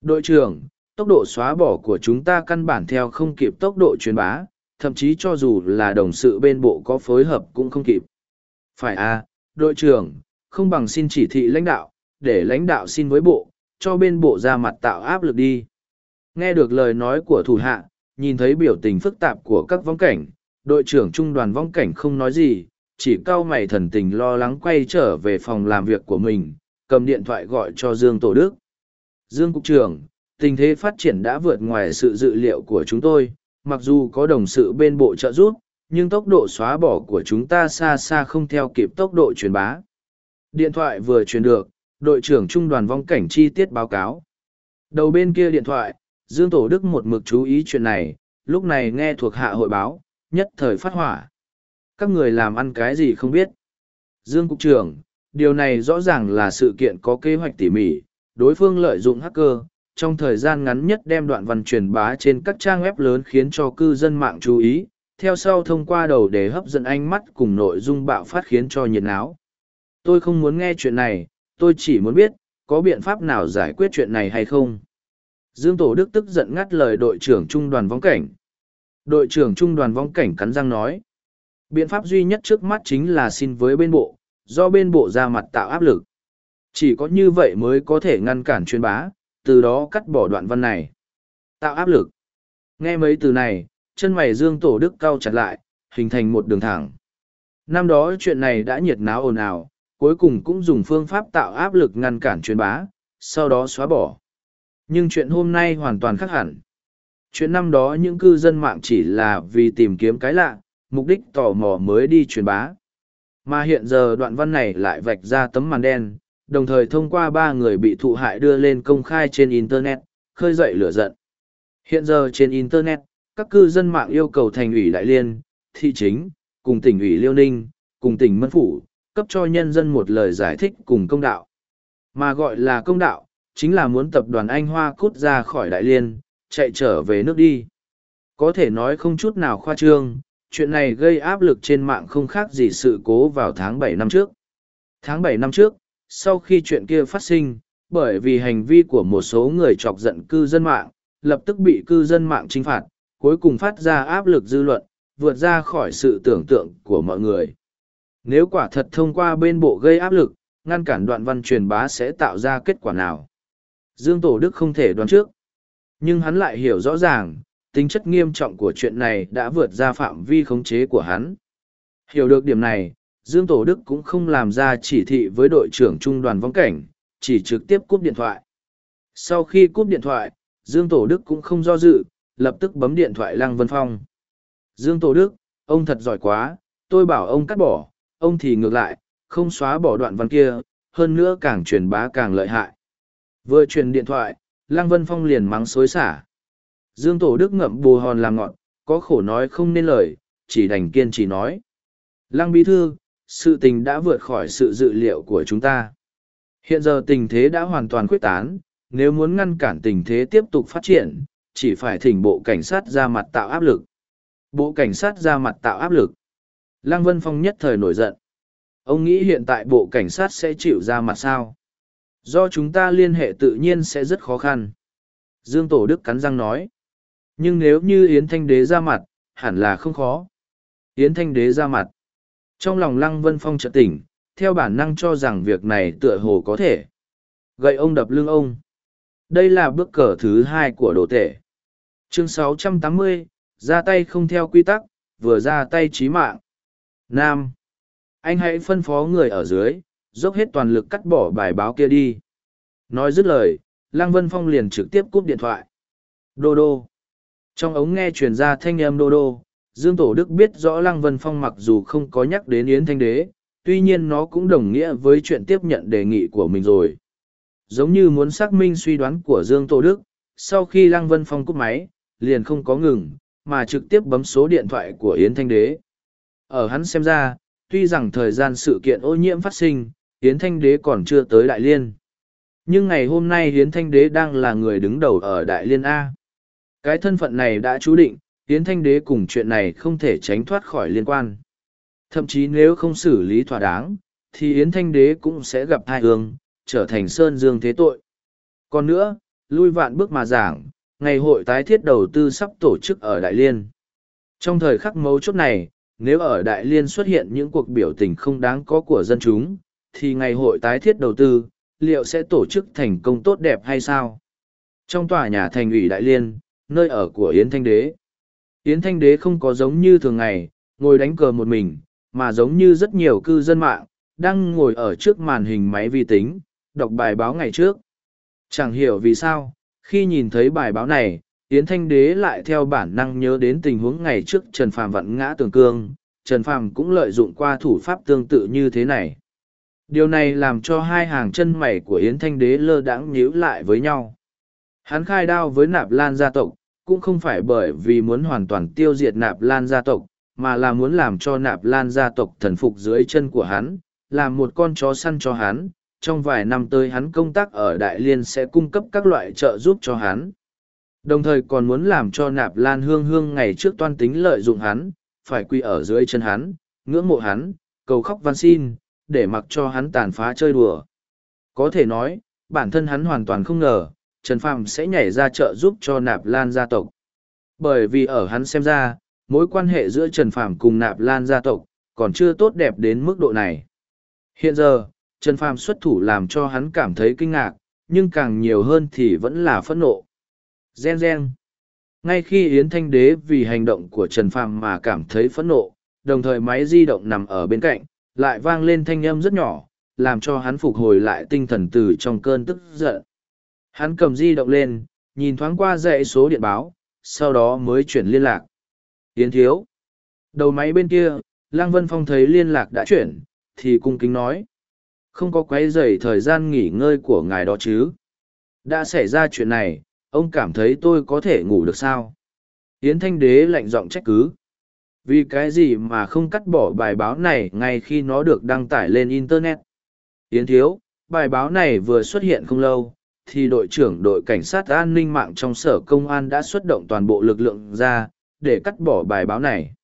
Đội trưởng, tốc độ xóa bỏ của chúng ta căn bản theo không kịp tốc độ truyền bá, thậm chí cho dù là đồng sự bên bộ có phối hợp cũng không kịp. Phải à, đội trưởng, không bằng xin chỉ thị lãnh đạo, để lãnh đạo xin với bộ, cho bên bộ ra mặt tạo áp lực đi. Nghe được lời nói của thủ hạ, nhìn thấy biểu tình phức tạp của các vong cảnh, đội trưởng trung đoàn vong cảnh không nói gì, chỉ cau mày thần tình lo lắng quay trở về phòng làm việc của mình, cầm điện thoại gọi cho Dương Tổ Đức. Dương Cục trưởng, tình thế phát triển đã vượt ngoài sự dự liệu của chúng tôi, mặc dù có đồng sự bên bộ trợ giúp, nhưng tốc độ xóa bỏ của chúng ta xa xa không theo kịp tốc độ truyền bá. Điện thoại vừa truyền được, đội trưởng trung đoàn vong cảnh chi tiết báo cáo. Đầu bên kia điện thoại, Dương Tổ Đức một mực chú ý chuyện này, lúc này nghe thuộc hạ hội báo, nhất thời phát hỏa. Các người làm ăn cái gì không biết. Dương Cục trưởng, điều này rõ ràng là sự kiện có kế hoạch tỉ mỉ, đối phương lợi dụng hacker, trong thời gian ngắn nhất đem đoạn văn truyền bá trên các trang web lớn khiến cho cư dân mạng chú ý, theo sau thông qua đầu để hấp dẫn ánh mắt cùng nội dung bạo phát khiến cho nhiệt áo. Tôi không muốn nghe chuyện này, tôi chỉ muốn biết, có biện pháp nào giải quyết chuyện này hay không? Dương Tổ Đức tức giận ngắt lời đội trưởng trung đoàn vong cảnh. Đội trưởng trung đoàn vong cảnh cắn răng nói. Biện pháp duy nhất trước mắt chính là xin với bên bộ, do bên bộ ra mặt tạo áp lực. Chỉ có như vậy mới có thể ngăn cản truyền bá, từ đó cắt bỏ đoạn văn này. Tạo áp lực. Nghe mấy từ này, chân mày Dương Tổ Đức cau chặt lại, hình thành một đường thẳng. Năm đó chuyện này đã nhiệt náo ồn ào, cuối cùng cũng dùng phương pháp tạo áp lực ngăn cản truyền bá, sau đó xóa bỏ. Nhưng chuyện hôm nay hoàn toàn khác hẳn. Chuyện năm đó những cư dân mạng chỉ là vì tìm kiếm cái lạ, mục đích tò mò mới đi truyền bá. Mà hiện giờ đoạn văn này lại vạch ra tấm màn đen, đồng thời thông qua ba người bị thụ hại đưa lên công khai trên Internet, khơi dậy lửa giận. Hiện giờ trên Internet, các cư dân mạng yêu cầu thành ủy Đại Liên, thị chính, cùng tỉnh ủy Liêu Ninh, cùng tỉnh Mân Phủ, cấp cho nhân dân một lời giải thích cùng công đạo. Mà gọi là công đạo, chính là muốn tập đoàn Anh Hoa cút ra khỏi Đại Liên, chạy trở về nước đi. Có thể nói không chút nào khoa trương, chuyện này gây áp lực trên mạng không khác gì sự cố vào tháng 7 năm trước. Tháng 7 năm trước, sau khi chuyện kia phát sinh, bởi vì hành vi của một số người chọc giận cư dân mạng, lập tức bị cư dân mạng trinh phạt, cuối cùng phát ra áp lực dư luận, vượt ra khỏi sự tưởng tượng của mọi người. Nếu quả thật thông qua bên bộ gây áp lực, ngăn cản đoạn văn truyền bá sẽ tạo ra kết quả nào? Dương Tổ Đức không thể đoán trước. Nhưng hắn lại hiểu rõ ràng, tính chất nghiêm trọng của chuyện này đã vượt ra phạm vi khống chế của hắn. Hiểu được điểm này, Dương Tổ Đức cũng không làm ra chỉ thị với đội trưởng trung đoàn vong cảnh, chỉ trực tiếp cúp điện thoại. Sau khi cúp điện thoại, Dương Tổ Đức cũng không do dự, lập tức bấm điện thoại Lăng Vân Phong. Dương Tổ Đức, ông thật giỏi quá, tôi bảo ông cắt bỏ, ông thì ngược lại, không xóa bỏ đoạn văn kia, hơn nữa càng truyền bá càng lợi hại. Vừa truyền điện thoại, Lăng Vân Phong liền mắng xối xả. Dương Tổ Đức ngậm bù hòn làm ngọn, có khổ nói không nên lời, chỉ đành kiên trì nói. Lăng Bí Thư, sự tình đã vượt khỏi sự dự liệu của chúng ta. Hiện giờ tình thế đã hoàn toàn quyết tán, nếu muốn ngăn cản tình thế tiếp tục phát triển, chỉ phải thỉnh bộ cảnh sát ra mặt tạo áp lực. Bộ cảnh sát ra mặt tạo áp lực. Lăng Vân Phong nhất thời nổi giận. Ông nghĩ hiện tại bộ cảnh sát sẽ chịu ra mặt sao? Do chúng ta liên hệ tự nhiên sẽ rất khó khăn. Dương Tổ Đức cắn răng nói. Nhưng nếu như Yến Thanh Đế ra mặt, hẳn là không khó. Yến Thanh Đế ra mặt. Trong lòng Lăng Vân Phong chợt tỉnh, theo bản năng cho rằng việc này tựa hồ có thể. Gậy ông đập lưng ông. Đây là bước cờ thứ hai của đồ tể. Chương 680, ra tay không theo quy tắc, vừa ra tay chí mạng. Nam. Anh hãy phân phó người ở dưới, dốc hết toàn lực cắt bỏ bài báo kia đi. Nói dứt lời, Lăng Vân Phong liền trực tiếp cúp điện thoại. Đô đô. Trong ống nghe truyền ra thanh âm đô đô, Dương Tổ Đức biết rõ Lăng Vân Phong mặc dù không có nhắc đến Yến Thanh Đế, tuy nhiên nó cũng đồng nghĩa với chuyện tiếp nhận đề nghị của mình rồi. Giống như muốn xác minh suy đoán của Dương Tổ Đức, sau khi Lăng Vân Phong cúp máy, liền không có ngừng, mà trực tiếp bấm số điện thoại của Yến Thanh Đế. Ở hắn xem ra, tuy rằng thời gian sự kiện ô nhiễm phát sinh, Yến Thanh Đế còn chưa tới Đại Liên. Nhưng ngày hôm nay Yến Thanh Đế đang là người đứng đầu ở Đại Liên A. Cái thân phận này đã chú định, Yến Thanh Đế cùng chuyện này không thể tránh thoát khỏi liên quan. Thậm chí nếu không xử lý thỏa đáng, thì Yến Thanh Đế cũng sẽ gặp thai hương, trở thành sơn dương thế tội. Còn nữa, lui vạn bước mà giảng, ngày hội tái thiết đầu tư sắp tổ chức ở Đại Liên. Trong thời khắc mấu chốt này, nếu ở Đại Liên xuất hiện những cuộc biểu tình không đáng có của dân chúng, thì ngày hội tái thiết đầu tư, liệu sẽ tổ chức thành công tốt đẹp hay sao? Trong tòa nhà thành ủy Đại Liên, nơi ở của Yến Thanh Đế. Yến Thanh Đế không có giống như thường ngày, ngồi đánh cờ một mình, mà giống như rất nhiều cư dân mạng, đang ngồi ở trước màn hình máy vi tính, đọc bài báo ngày trước. Chẳng hiểu vì sao, khi nhìn thấy bài báo này, Yến Thanh Đế lại theo bản năng nhớ đến tình huống ngày trước Trần Phàm vặn ngã tường cương, Trần Phàm cũng lợi dụng qua thủ pháp tương tự như thế này. Điều này làm cho hai hàng chân mày của Yến Thanh Đế lơ đãng nhíu lại với nhau. Hắn khai đao với nạp lan gia tộc, cũng không phải bởi vì muốn hoàn toàn tiêu diệt nạp lan gia tộc, mà là muốn làm cho nạp lan gia tộc thần phục dưới chân của hắn, làm một con chó săn cho hắn. Trong vài năm tới hắn công tác ở Đại Liên sẽ cung cấp các loại trợ giúp cho hắn. Đồng thời còn muốn làm cho nạp lan hương hương ngày trước toan tính lợi dụng hắn, phải quy ở dưới chân hắn, ngưỡng mộ hắn, cầu khóc van xin, để mặc cho hắn tàn phá chơi đùa. Có thể nói, bản thân hắn hoàn toàn không ngờ, Trần Phàm sẽ nhảy ra trợ giúp cho nạp lan gia tộc. Bởi vì ở hắn xem ra, mối quan hệ giữa Trần Phàm cùng nạp lan gia tộc, còn chưa tốt đẹp đến mức độ này. Hiện giờ, Trần Phàm xuất thủ làm cho hắn cảm thấy kinh ngạc, nhưng càng nhiều hơn thì vẫn là phẫn nộ. Gen gen. Ngay khi Yến Thanh Đế vì hành động của Trần Phàm mà cảm thấy phẫn nộ, đồng thời máy di động nằm ở bên cạnh, lại vang lên thanh âm rất nhỏ, làm cho hắn phục hồi lại tinh thần từ trong cơn tức giận. Hắn cầm di động lên, nhìn thoáng qua dãy số điện báo, sau đó mới chuyển liên lạc. Yến thiếu. Đầu máy bên kia, Lăng Vân Phong thấy liên lạc đã chuyển, thì cung kính nói. Không có quấy rầy thời gian nghỉ ngơi của ngài đó chứ. Đã xảy ra chuyện này, ông cảm thấy tôi có thể ngủ được sao? Yến Thanh Đế lạnh giọng trách cứ. Vì cái gì mà không cắt bỏ bài báo này ngay khi nó được đăng tải lên Internet? Yến Thiếu, bài báo này vừa xuất hiện không lâu, thì đội trưởng đội cảnh sát an ninh mạng trong sở công an đã xuất động toàn bộ lực lượng ra, để cắt bỏ bài báo này.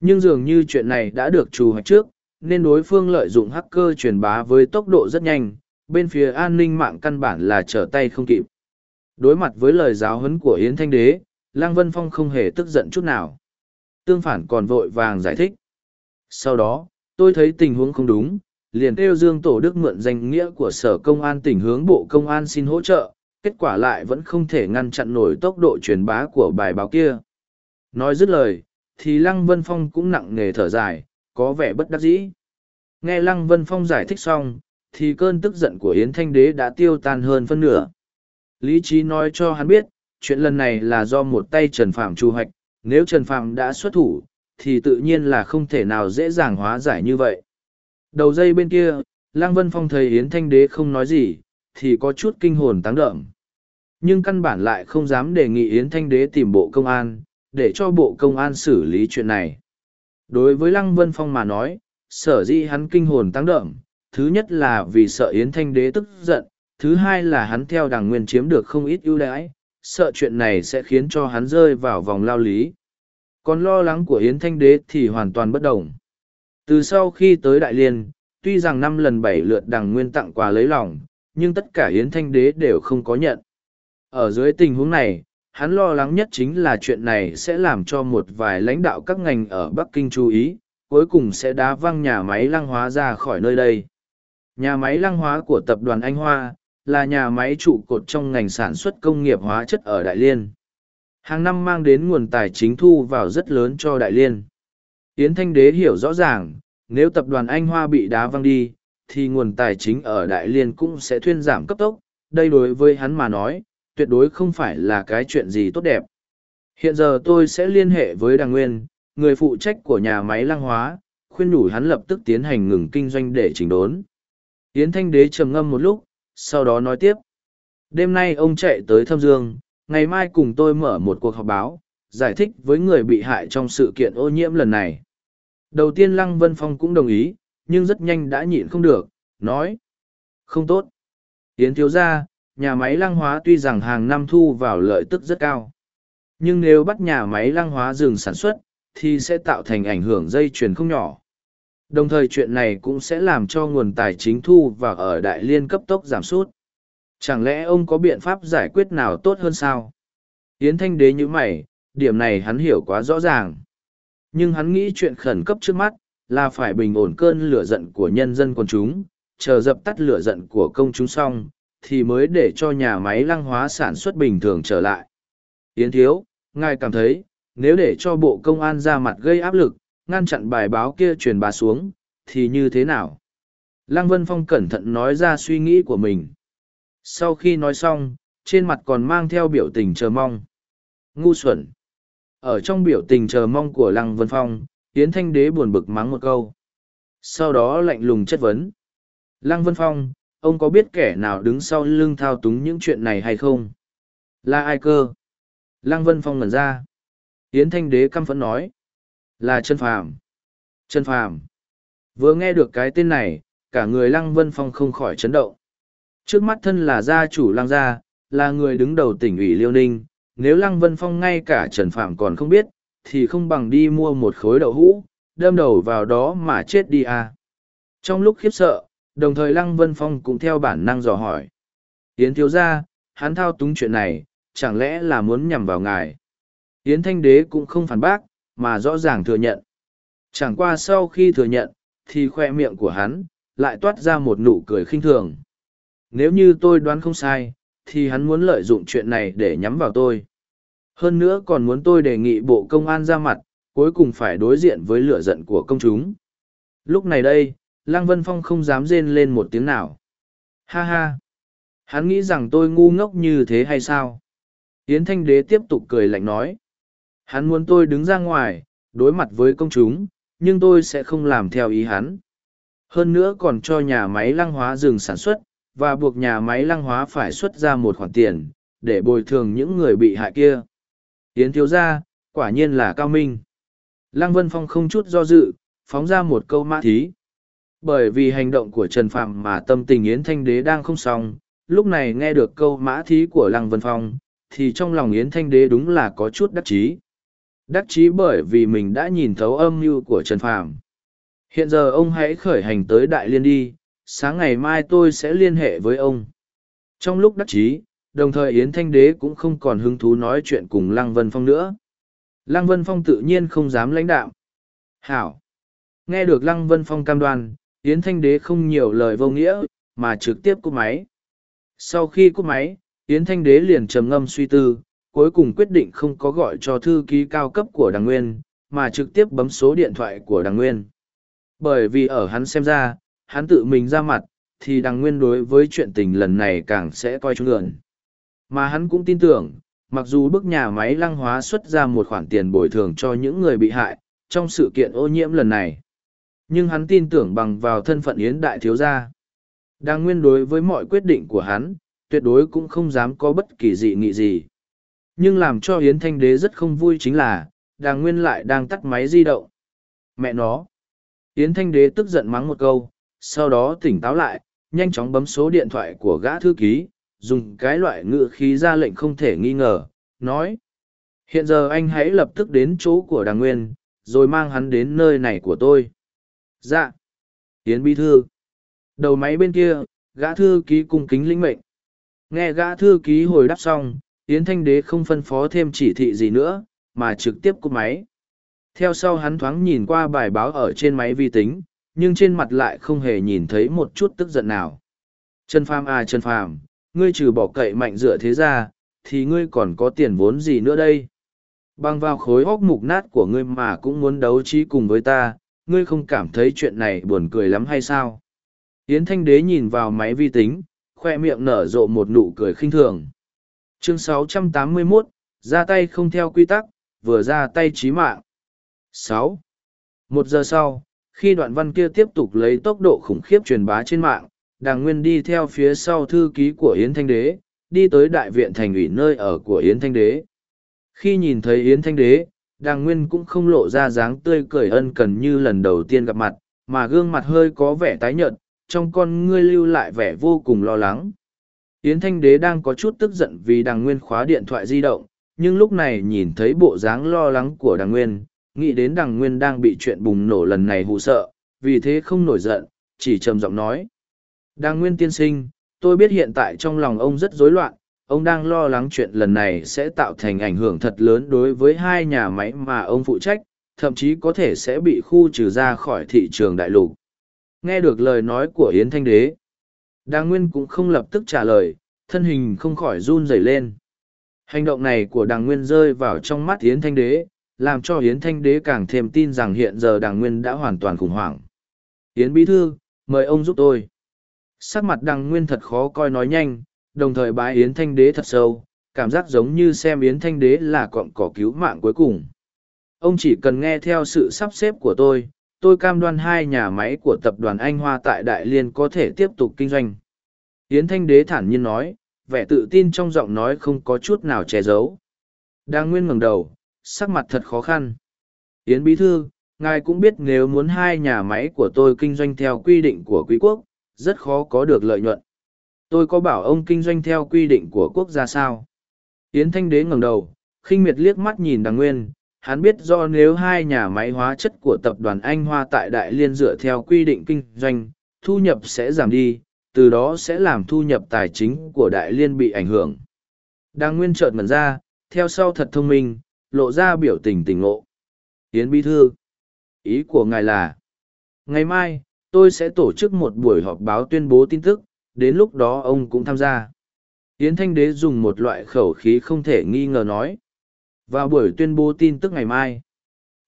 Nhưng dường như chuyện này đã được trù hoạch trước, nên đối phương lợi dụng hacker truyền bá với tốc độ rất nhanh, bên phía an ninh mạng căn bản là trở tay không kịp. Đối mặt với lời giáo huấn của Yến Thanh Đế, Lăng Vân Phong không hề tức giận chút nào. Tương phản còn vội vàng giải thích. Sau đó, tôi thấy tình huống không đúng, liền kêu Dương Tổ Đức mượn danh nghĩa của Sở Công an tỉnh hướng Bộ Công an xin hỗ trợ, kết quả lại vẫn không thể ngăn chặn nổi tốc độ truyền bá của bài báo kia. Nói dứt lời, thì Lăng Vân Phong cũng nặng nề thở dài, có vẻ bất đắc dĩ. Nghe Lăng Vân Phong giải thích xong, thì cơn tức giận của Yến Thanh Đế đã tiêu tan hơn phân nửa. Lý trí nói cho hắn biết, chuyện lần này là do một tay Trần Phạm chu hoạch, nếu Trần Phạm đã xuất thủ, thì tự nhiên là không thể nào dễ dàng hóa giải như vậy. Đầu dây bên kia, Lăng Vân Phong thấy Yến Thanh Đế không nói gì, thì có chút kinh hồn táng đợm. Nhưng căn bản lại không dám đề nghị Yến Thanh Đế tìm bộ công an, để cho bộ công an xử lý chuyện này. Đối với Lăng Vân Phong mà nói, sở dĩ hắn kinh hồn tăng đợm, thứ nhất là vì sợ Yến Thanh Đế tức giận, thứ hai là hắn theo đảng nguyên chiếm được không ít ưu đãi, sợ chuyện này sẽ khiến cho hắn rơi vào vòng lao lý. Còn lo lắng của Yến Thanh Đế thì hoàn toàn bất đồng. Từ sau khi tới Đại Liên, tuy rằng năm lần bảy lượt Đằng nguyên tặng quà lấy lòng, nhưng tất cả Hiến Thanh Đế đều không có nhận. Ở dưới tình huống này, hắn lo lắng nhất chính là chuyện này sẽ làm cho một vài lãnh đạo các ngành ở Bắc Kinh chú ý, cuối cùng sẽ đá văng nhà máy lăng hóa ra khỏi nơi đây. Nhà máy lăng hóa của tập đoàn Anh Hoa, là nhà máy trụ cột trong ngành sản xuất công nghiệp hóa chất ở Đại Liên. Hàng năm mang đến nguồn tài chính thu vào rất lớn cho Đại Liên. Yến Thanh Đế hiểu rõ ràng, nếu tập đoàn Anh Hoa bị đá văng đi, thì nguồn tài chính ở Đại Liên cũng sẽ thuyên giảm cấp tốc. Đây đối với hắn mà nói, tuyệt đối không phải là cái chuyện gì tốt đẹp. Hiện giờ tôi sẽ liên hệ với Đàng Nguyên, người phụ trách của nhà máy lăng hóa, khuyên nhủ hắn lập tức tiến hành ngừng kinh doanh để chỉnh đốn. Yến Thanh Đế trầm ngâm một lúc, sau đó nói tiếp. Đêm nay ông chạy tới Thâm Dương, ngày mai cùng tôi mở một cuộc họp báo, giải thích với người bị hại trong sự kiện ô nhiễm lần này. Đầu tiên Lăng Vân Phong cũng đồng ý, nhưng rất nhanh đã nhịn không được, nói. Không tốt. Yến thiếu gia, nhà máy lăng hóa tuy rằng hàng năm thu vào lợi tức rất cao. Nhưng nếu bắt nhà máy lăng hóa dừng sản xuất, thì sẽ tạo thành ảnh hưởng dây chuyền không nhỏ. Đồng thời chuyện này cũng sẽ làm cho nguồn tài chính thu vào ở đại liên cấp tốc giảm sút. Chẳng lẽ ông có biện pháp giải quyết nào tốt hơn sao? Yến Thanh Đế như mày, điểm này hắn hiểu quá rõ ràng. Nhưng hắn nghĩ chuyện khẩn cấp trước mắt, là phải bình ổn cơn lửa giận của nhân dân quần chúng, chờ dập tắt lửa giận của công chúng xong, thì mới để cho nhà máy lăng hóa sản xuất bình thường trở lại. Yến Thiếu, ngài cảm thấy, nếu để cho Bộ Công an ra mặt gây áp lực, ngăn chặn bài báo kia truyền bá xuống, thì như thế nào? Lăng Vân Phong cẩn thận nói ra suy nghĩ của mình. Sau khi nói xong, trên mặt còn mang theo biểu tình chờ mong. Ngu xuẩn. Ở trong biểu tình chờ mong của Lăng Vân Phong, Yến Thanh Đế buồn bực mắng một câu. Sau đó lạnh lùng chất vấn. Lăng Vân Phong, ông có biết kẻ nào đứng sau lưng thao túng những chuyện này hay không? Là ai cơ? Lăng Vân Phong ngẩn ra. Yến Thanh Đế căm phẫn nói. Là Trần Phàm. Trần Phàm. Vừa nghe được cái tên này, cả người Lăng Vân Phong không khỏi chấn động. Trước mắt thân là gia chủ Lăng Gia, là người đứng đầu tỉnh ủy Liêu Ninh, nếu Lăng Vân Phong ngay cả Trần Phạm còn không biết, thì không bằng đi mua một khối đậu hũ, đâm đầu vào đó mà chết đi à. Trong lúc khiếp sợ, đồng thời Lăng Vân Phong cũng theo bản năng dò hỏi. Yến thiếu gia, hắn thao túng chuyện này, chẳng lẽ là muốn nhằm vào ngài? Yến Thanh Đế cũng không phản bác, mà rõ ràng thừa nhận. Chẳng qua sau khi thừa nhận, thì khoe miệng của hắn, lại toát ra một nụ cười khinh thường. Nếu như tôi đoán không sai, thì hắn muốn lợi dụng chuyện này để nhắm vào tôi. Hơn nữa còn muốn tôi đề nghị bộ công an ra mặt, cuối cùng phải đối diện với lửa giận của công chúng. Lúc này đây, Lăng Vân Phong không dám rên lên một tiếng nào. Ha ha! Hắn nghĩ rằng tôi ngu ngốc như thế hay sao? Yến Thanh Đế tiếp tục cười lạnh nói. Hắn muốn tôi đứng ra ngoài, đối mặt với công chúng, nhưng tôi sẽ không làm theo ý hắn. Hơn nữa còn cho nhà máy lăng hóa dừng sản xuất, và buộc nhà máy lăng hóa phải xuất ra một khoản tiền, để bồi thường những người bị hại kia. Yến thiếu gia, quả nhiên là cao minh. Lăng Vân Phong không chút do dự, phóng ra một câu mã thí. Bởi vì hành động của Trần Phạm mà tâm tình Yến Thanh Đế đang không xong, lúc này nghe được câu mã thí của Lăng Vân Phong, thì trong lòng Yến Thanh Đế đúng là có chút đắc chí. Đắc chí bởi vì mình đã nhìn thấu âm mưu của Trần Phạm. Hiện giờ ông hãy khởi hành tới Đại Liên đi, sáng ngày mai tôi sẽ liên hệ với ông. Trong lúc đắc chí, đồng thời Yến Thanh Đế cũng không còn hứng thú nói chuyện cùng Lăng Vân Phong nữa. Lăng Vân Phong tự nhiên không dám lãnh đạo. Hảo! Nghe được Lăng Vân Phong cam đoan, Yến Thanh Đế không nhiều lời vô nghĩa, mà trực tiếp cúp máy. Sau khi cúp máy, Yến Thanh Đế liền trầm ngâm suy tư, cuối cùng quyết định không có gọi cho thư ký cao cấp của Đằng Nguyên, mà trực tiếp bấm số điện thoại của Đằng Nguyên. Bởi vì ở hắn xem ra, hắn tự mình ra mặt, thì Đằng Nguyên đối với chuyện tình lần này càng sẽ coi trung ườn. Mà hắn cũng tin tưởng, mặc dù bức nhà máy lăng hóa xuất ra một khoản tiền bồi thường cho những người bị hại, trong sự kiện ô nhiễm lần này. Nhưng hắn tin tưởng bằng vào thân phận Yến Đại Thiếu Gia. Đang nguyên đối với mọi quyết định của hắn, tuyệt đối cũng không dám có bất kỳ dị nghị gì. Nhưng làm cho Yến Thanh Đế rất không vui chính là, Đàng Nguyên lại đang tắt máy di động. Mẹ nó! Yến Thanh Đế tức giận mắng một câu, sau đó tỉnh táo lại, nhanh chóng bấm số điện thoại của gã thư ký, dùng cái loại ngự khí ra lệnh không thể nghi ngờ, nói. Hiện giờ anh hãy lập tức đến chỗ của Đàng Nguyên, rồi mang hắn đến nơi này của tôi. Dạ. Yến Bí Thư. Đầu máy bên kia, gã thư ký cung kính lĩnh mệnh. Nghe gã thư ký hồi đáp xong, Yến Thanh Đế không phân phó thêm chỉ thị gì nữa, mà trực tiếp cúp máy. Theo sau hắn thoáng nhìn qua bài báo ở trên máy vi tính, nhưng trên mặt lại không hề nhìn thấy một chút tức giận nào. Trần Phàm à Trần Phàm, ngươi trừ bỏ cậy mạnh dựa thế ra, thì ngươi còn có tiền vốn gì nữa đây? Bằng vào khối óc mục nát của ngươi mà cũng muốn đấu trí cùng với ta, ngươi không cảm thấy chuyện này buồn cười lắm hay sao? Yến Thanh Đế nhìn vào máy vi tính, khoe miệng nở rộ một nụ cười khinh thường. Chương 681, ra tay không theo quy tắc, vừa ra tay chí mạng. 6. Một giờ sau, khi đoạn văn kia tiếp tục lấy tốc độ khủng khiếp truyền bá trên mạng, Đàng Nguyên đi theo phía sau thư ký của Yến Thanh Đế, đi tới đại viện thành ủy nơi ở của Yến Thanh Đế. Khi nhìn thấy Yến Thanh Đế, Đàng Nguyên cũng không lộ ra dáng tươi cười ân cần như lần đầu tiên gặp mặt, mà gương mặt hơi có vẻ tái nhợt, trong con ngươi lưu lại vẻ vô cùng lo lắng. Yến Thanh Đế đang có chút tức giận vì đằng nguyên khóa điện thoại di động, nhưng lúc này nhìn thấy bộ dáng lo lắng của đằng nguyên, nghĩ đến đằng nguyên đang bị chuyện bùng nổ lần này hụ sợ, vì thế không nổi giận, chỉ trầm giọng nói. Đằng nguyên tiên sinh, tôi biết hiện tại trong lòng ông rất rối loạn, ông đang lo lắng chuyện lần này sẽ tạo thành ảnh hưởng thật lớn đối với hai nhà máy mà ông phụ trách, thậm chí có thể sẽ bị khu trừ ra khỏi thị trường đại lục. Nghe được lời nói của Yến Thanh Đế, Đàng Nguyên cũng không lập tức trả lời, thân hình không khỏi run rẩy lên. Hành động này của Đàng Nguyên rơi vào trong mắt Yến Thanh Đế, làm cho Yến Thanh Đế càng thêm tin rằng hiện giờ Đàng Nguyên đã hoàn toàn khủng hoảng. Yến Bí Thư, mời ông giúp tôi. Sắc mặt Đàng Nguyên thật khó coi nói nhanh, đồng thời bái Yến Thanh Đế thật sâu, cảm giác giống như xem Yến Thanh Đế là cọng cỏ cứu mạng cuối cùng. Ông chỉ cần nghe theo sự sắp xếp của tôi, tôi cam đoan hai nhà máy của tập đoàn Anh Hoa tại Đại Liên có thể tiếp tục kinh doanh. Yến Thanh Đế thản nhiên nói, vẻ tự tin trong giọng nói không có chút nào che giấu. Đang nguyên ngẩng đầu, sắc mặt thật khó khăn. Yến Bí Thư, ngài cũng biết nếu muốn hai nhà máy của tôi kinh doanh theo quy định của quý quốc, rất khó có được lợi nhuận. Tôi có bảo ông kinh doanh theo quy định của quốc gia sao? Yến Thanh Đế ngẩng đầu, khinh miệt liếc mắt nhìn Đằng Nguyên, hắn biết do nếu hai nhà máy hóa chất của tập đoàn Anh Hoa tại Đại Liên dựa theo quy định kinh doanh, thu nhập sẽ giảm đi, từ đó sẽ làm thu nhập tài chính của Đại Liên bị ảnh hưởng. Đang nguyên chợt mẩn ra, theo sau thật thông minh, lộ ra biểu tình tỉnh ngộ. Yến Bí Thư, ý của ngài là, ngày mai, tôi sẽ tổ chức một buổi họp báo tuyên bố tin tức, đến lúc đó ông cũng tham gia. Yến Thanh Đế dùng một loại khẩu khí không thể nghi ngờ nói. Vào buổi tuyên bố tin tức ngày mai,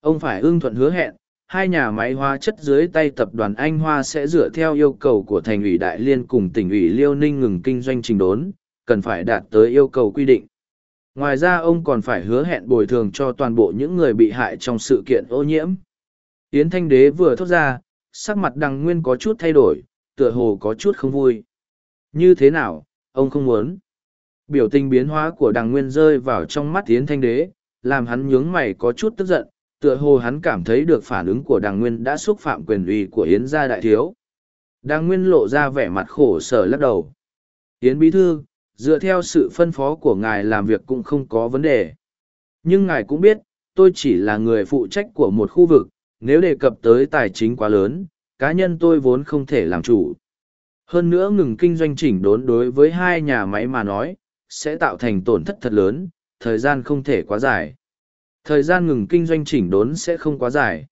ông phải ưng thuận hứa hẹn, hai nhà máy hóa chất dưới tay tập đoàn Anh Hoa sẽ dựa theo yêu cầu của thành ủy Đại Liên cùng tỉnh ủy Liêu Ninh ngừng kinh doanh trình đốn, cần phải đạt tới yêu cầu quy định. Ngoài ra ông còn phải hứa hẹn bồi thường cho toàn bộ những người bị hại trong sự kiện ô nhiễm. Yến Thanh Đế vừa thốt ra, sắc mặt đằng nguyên có chút thay đổi, tựa hồ có chút không vui. Như thế nào, ông không muốn. Biểu tình biến hóa của đằng nguyên rơi vào trong mắt Yến Thanh Đế, làm hắn nhướng mày có chút tức giận, tựa hồ hắn cảm thấy được phản ứng của đằng nguyên đã xúc phạm quyền uy của Yến gia đại thiếu. Đằng nguyên lộ ra vẻ mặt khổ sở lắc đầu. Yến bí thư, dựa theo sự phân phó của ngài làm việc cũng không có vấn đề. Nhưng ngài cũng biết, tôi chỉ là người phụ trách của một khu vực, nếu đề cập tới tài chính quá lớn, cá nhân tôi vốn không thể làm chủ. Hơn nữa ngừng kinh doanh chỉnh đốn đối với hai nhà máy mà nói, sẽ tạo thành tổn thất thật lớn, thời gian không thể quá dài. Thời gian ngừng kinh doanh chỉnh đốn sẽ không quá dài.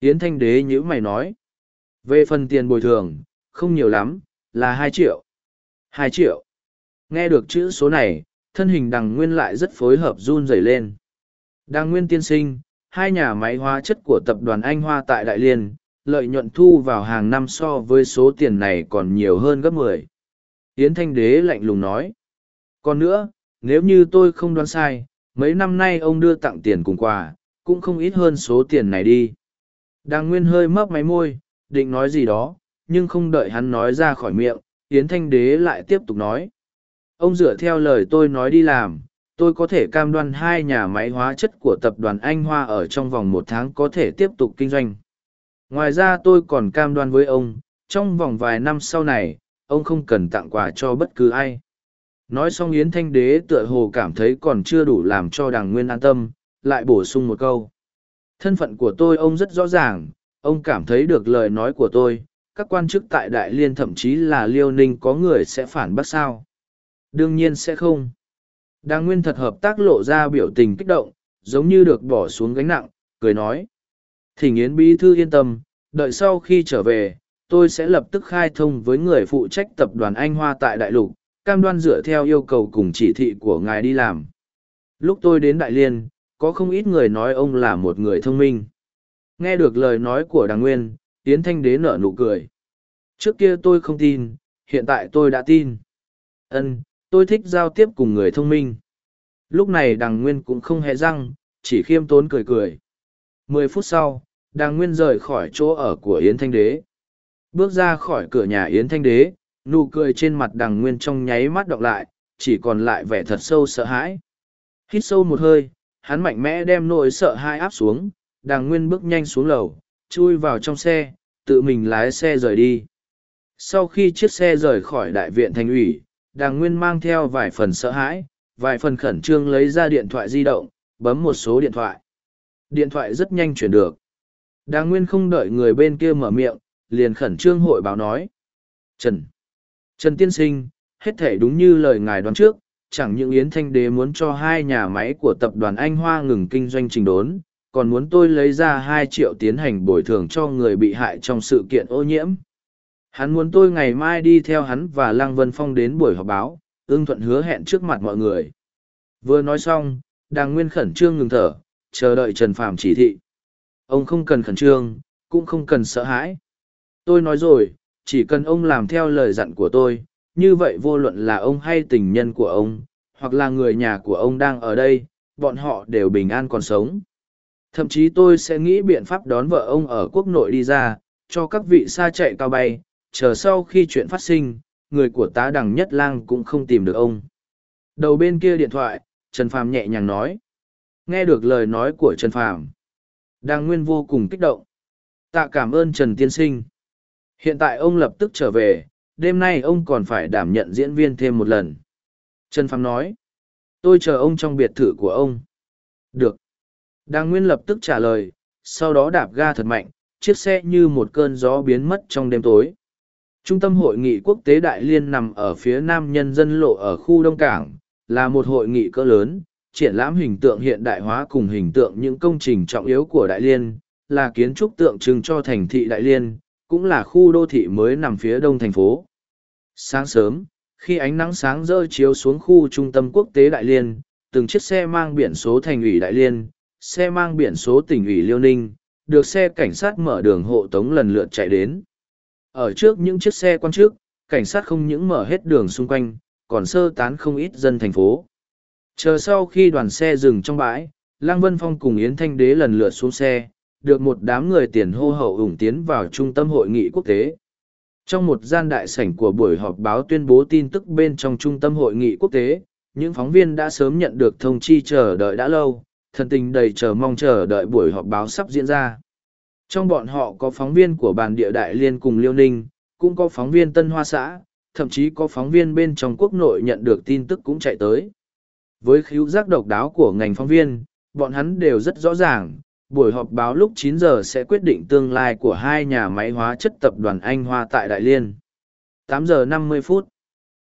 Yến Thanh Đế nhữ mày nói. Về phần tiền bồi thường, không nhiều lắm, là hai triệu. hai triệu. Nghe được chữ số này, thân hình đằng nguyên lại rất phối hợp run rẩy lên. Đằng nguyên tiên sinh, hai nhà máy hóa chất của tập đoàn Anh Hoa tại Đại Liên, lợi nhuận thu vào hàng năm so với số tiền này còn nhiều hơn gấp mười. Yến Thanh Đế lạnh lùng nói. Còn nữa, nếu như tôi không đoán sai, mấy năm nay ông đưa tặng tiền cùng quà, cũng không ít hơn số tiền này đi. Đàng Nguyên hơi mấp máy môi, định nói gì đó, nhưng không đợi hắn nói ra khỏi miệng, Yến Thanh Đế lại tiếp tục nói. Ông dựa theo lời tôi nói đi làm, tôi có thể cam đoan hai nhà máy hóa chất của tập đoàn Anh Hoa ở trong vòng một tháng có thể tiếp tục kinh doanh. Ngoài ra tôi còn cam đoan với ông, trong vòng vài năm sau này, ông không cần tặng quà cho bất cứ ai. Nói xong Yến Thanh Đế tựa hồ cảm thấy còn chưa đủ làm cho đàng nguyên an tâm, lại bổ sung một câu. Thân phận của tôi ông rất rõ ràng, ông cảm thấy được lời nói của tôi, các quan chức tại Đại Liên thậm chí là Liêu Ninh có người sẽ phản bác sao. Đương nhiên sẽ không. Đàng Nguyên thật hợp tác lộ ra biểu tình kích động, giống như được bỏ xuống gánh nặng, cười nói. Thỉnh Yến Bí Thư yên tâm, đợi sau khi trở về, tôi sẽ lập tức khai thông với người phụ trách tập đoàn Anh Hoa tại Đại Lục, cam đoan dựa theo yêu cầu cùng chỉ thị của ngài đi làm. Lúc tôi đến Đại Liên, có không ít người nói ông là một người thông minh. Nghe được lời nói của Đàng Nguyên, Yến Thanh Đế nở nụ cười. Trước kia tôi không tin, hiện tại tôi đã tin. Ân, tôi thích giao tiếp cùng người thông minh. Lúc này Đàng Nguyên cũng không hề răng, chỉ khiêm tốn cười cười. Mười phút sau, Đàng Nguyên rời khỏi chỗ ở của Yến Thanh Đế. Bước ra khỏi cửa nhà Yến Thanh Đế, nụ cười trên mặt đằng nguyên trong nháy mắt đọc lại chỉ còn lại vẻ thật sâu sợ hãi hít sâu một hơi hắn mạnh mẽ đem nỗi sợ hãi áp xuống đằng nguyên bước nhanh xuống lầu chui vào trong xe tự mình lái xe rời đi sau khi chiếc xe rời khỏi đại viện thành ủy đàng nguyên mang theo vài phần sợ hãi, vài phần khẩn trương lấy ra điện thoại di động, bấm một số điện thoại. Điện thoại rất nhanh chuyển được. Đàng nguyên không đợi người bên kia mở miệng, liền khẩn trương hội báo nói. Trần. Trần Tiên Sinh, hết thể đúng như lời ngài đoán trước, chẳng những Yến Thanh Đế muốn cho hai nhà máy của tập đoàn Anh Hoa ngừng kinh doanh trình đốn, còn muốn tôi lấy ra hai triệu tiến hành bồi thường cho người bị hại trong sự kiện ô nhiễm. Hắn muốn tôi ngày mai đi theo hắn và Lăng Vân Phong đến buổi họp báo, ưng thuận hứa hẹn trước mặt mọi người. Vừa nói xong, đàng nguyên khẩn trương ngừng thở, chờ đợi Trần Phàm chỉ thị. Ông không cần khẩn trương, cũng không cần sợ hãi. Tôi nói rồi, chỉ cần ông làm theo lời dặn của tôi, như vậy vô luận là ông hay tình nhân của ông, hoặc là người nhà của ông đang ở đây, bọn họ đều bình an còn sống. Thậm chí tôi sẽ nghĩ biện pháp đón vợ ông ở quốc nội đi ra, cho các vị xa chạy cao bay, chờ sau khi chuyện phát sinh, người của tá đằng nhất lang cũng không tìm được ông. Đầu bên kia điện thoại, Trần Phàm nhẹ nhàng nói. Nghe được lời nói của Trần Phàm, Đang Nguyên vô cùng kích động. Tạ cảm ơn Trần Tiên Sinh. Hiện tại ông lập tức trở về, đêm nay ông còn phải đảm nhận diễn viên thêm một lần. Trần Phàm nói. Tôi chờ ông trong biệt thự của ông. Được. Đang Nguyên lập tức trả lời, sau đó đạp ga thật mạnh, chiếc xe như một cơn gió biến mất trong đêm tối. Trung tâm hội nghị quốc tế Đại Liên nằm ở phía nam nhân dân lộ ở khu Đông Cảng, là một hội nghị cỡ lớn, triển lãm hình tượng hiện đại hóa cùng hình tượng những công trình trọng yếu của Đại Liên, là kiến trúc tượng trưng cho thành thị Đại Liên, cũng là khu đô thị mới nằm phía đông thành phố. Sáng sớm, khi ánh nắng sáng rơi chiếu xuống khu trung tâm quốc tế Đại Liên, từng chiếc xe mang biển số thành ủy Đại Liên, xe mang biển số tỉnh ủy Liêu Ninh, được xe cảnh sát mở đường hộ tống lần lượt chạy đến. Ở trước những chiếc xe quan trước, cảnh sát không những mở hết đường xung quanh, còn sơ tán không ít dân thành phố. Chờ sau khi đoàn xe dừng trong bãi, Lăng Vân Phong cùng Yến Thanh Đế lần lượt xuống xe, được một đám người tiền hô hậu ủng tiến vào trung tâm hội nghị quốc tế. Trong một gian đại sảnh của buổi họp báo tuyên bố tin tức bên trong trung tâm hội nghị quốc tế, những phóng viên đã sớm nhận được thông chi chờ đợi đã lâu, thần tình đầy chờ mong chờ đợi buổi họp báo sắp diễn ra. Trong bọn họ có phóng viên của bàn địa đại liên cùng Liêu Ninh, cũng có phóng viên Tân Hoa xã, thậm chí có phóng viên bên trong quốc nội nhận được tin tức cũng chạy tới. Với khíu giác độc đáo của ngành phóng viên, bọn hắn đều rất rõ ràng, buổi họp báo lúc 9 giờ sẽ quyết định tương lai của hai nhà máy hóa chất tập đoàn Anh Hoa tại Đại Liên. 8 giờ 50 phút.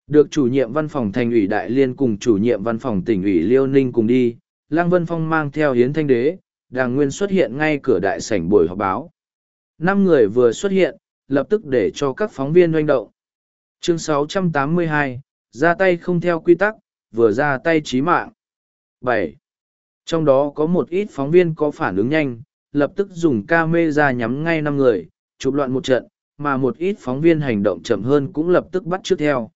Được chủ nhiệm văn phòng thành ủy Đại Liên cùng chủ nhiệm văn phòng tỉnh ủy Liêu Ninh cùng đi, Lăng Vân Phong mang theo Hiến Thanh Đế, Đàng Nguyên xuất hiện ngay cửa đại sảnh buổi họp báo. Năm người vừa xuất hiện, lập tức để cho các phóng viên doanh động. Chương 682, ra tay không theo quy tắc, vừa ra tay chí mạng. 7. Trong đó có một ít phóng viên có phản ứng nhanh, lập tức dùng camera nhắm ngay năm người, chụp loạn một trận, mà một ít phóng viên hành động chậm hơn cũng lập tức bắt trước theo.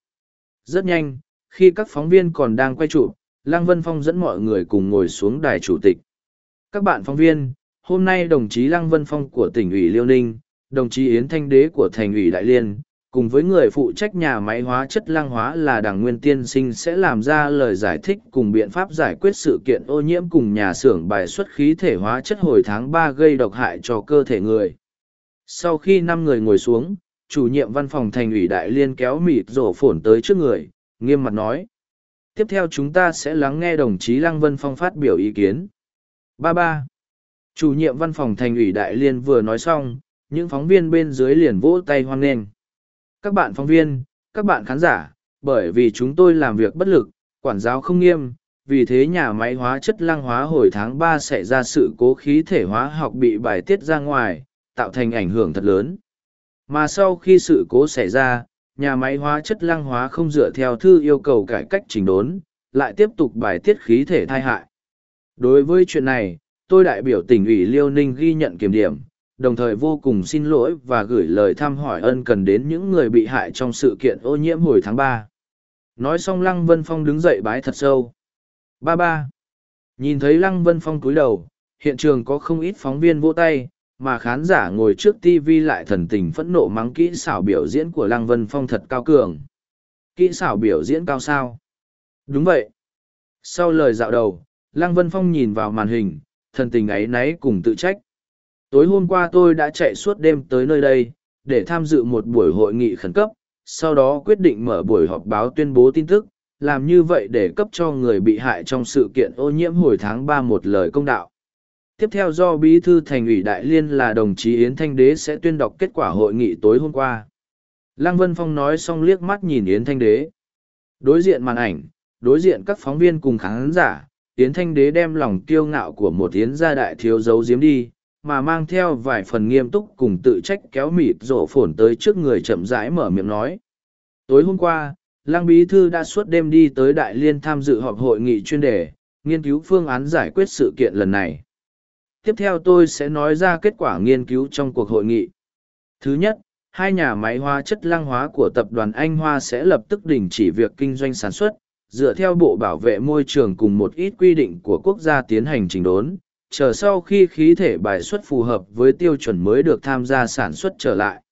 Rất nhanh, khi các phóng viên còn đang quay chụp, Lăng Vân Phong dẫn mọi người cùng ngồi xuống đài chủ tịch. Các bạn phóng viên, hôm nay đồng chí Lăng Vân Phong của tỉnh ủy Liêu Ninh, đồng chí Yến Thanh Đế của thành ủy Đại Liên, cùng với người phụ trách nhà máy hóa chất lăng hóa là đảng nguyên tiên sinh sẽ làm ra lời giải thích cùng biện pháp giải quyết sự kiện ô nhiễm cùng nhà xưởng bài xuất khí thể hóa chất hồi tháng ba gây độc hại cho cơ thể người. Sau khi năm người ngồi xuống, chủ nhiệm văn phòng thành ủy Đại Liên kéo mịt rổ phổn tới trước người, nghiêm mặt nói. Tiếp theo chúng ta sẽ lắng nghe đồng chí Lăng Vân Phong phát biểu ý kiến. Ba ba. Chủ nhiệm văn phòng thành ủy Đại Liên vừa nói xong, những phóng viên bên dưới liền vỗ tay hoan nghênh. Các bạn phóng viên, các bạn khán giả, bởi vì chúng tôi làm việc bất lực, quản giáo không nghiêm, vì thế nhà máy hóa chất lăng hóa hồi tháng ba xảy ra sự cố khí thể hóa học bị bài tiết ra ngoài, tạo thành ảnh hưởng thật lớn. Mà sau khi sự cố xảy ra, nhà máy hóa chất lăng hóa không dựa theo thư yêu cầu cải cách chỉnh đốn, lại tiếp tục bài tiết khí thể thai hại. Đối với chuyện này, tôi đại biểu tỉnh ủy Liêu Ninh ghi nhận kiểm điểm, đồng thời vô cùng xin lỗi và gửi lời thăm hỏi ân cần đến những người bị hại trong sự kiện ô nhiễm hồi tháng ba. Nói xong Lăng Vân Phong đứng dậy bái thật sâu. Ba ba. Nhìn thấy Lăng Vân Phong cúi đầu, hiện trường có không ít phóng viên vỗ tay, mà khán giả ngồi trước TV lại thần tình phẫn nộ mắng kỹ xảo biểu diễn của Lăng Vân Phong thật cao cường. Kỹ xảo biểu diễn cao sao? Đúng vậy. Sau lời dạo đầu, Lăng Vân Phong nhìn vào màn hình, thần tình ấy náy cùng tự trách. Tối hôm qua tôi đã chạy suốt đêm tới nơi đây, để tham dự một buổi hội nghị khẩn cấp, sau đó quyết định mở buổi họp báo tuyên bố tin tức, làm như vậy để cấp cho người bị hại trong sự kiện ô nhiễm hồi tháng ba một lời công đạo. Tiếp theo do Bí thư Thành ủy Đại Liên là đồng chí Yến Thanh Đế sẽ tuyên đọc kết quả hội nghị tối hôm qua. Lăng Vân Phong nói xong liếc mắt nhìn Yến Thanh Đế. Đối diện màn ảnh, đối diện các phóng viên cùng khán giả, Yến Thanh Đế đem lòng kiêu ngạo của một Yến gia đại thiếu giấu giếm đi, mà mang theo vài phần nghiêm túc cùng tự trách kéo mịt rổ phồn tới trước người chậm rãi mở miệng nói. Tối hôm qua, Lăng Bí Thư đã suốt đêm đi tới Đại Liên tham dự họp hội nghị chuyên đề, nghiên cứu phương án giải quyết sự kiện lần này. Tiếp theo tôi sẽ nói ra kết quả nghiên cứu trong cuộc hội nghị. Thứ nhất, hai nhà máy hóa chất lăng hóa của tập đoàn Anh Hoa sẽ lập tức đình chỉ việc kinh doanh sản xuất, dựa theo Bộ Bảo vệ Môi trường cùng một ít quy định của quốc gia tiến hành trình đốn, chờ sau khi khí thể bài xuất phù hợp với tiêu chuẩn mới được tham gia sản xuất trở lại.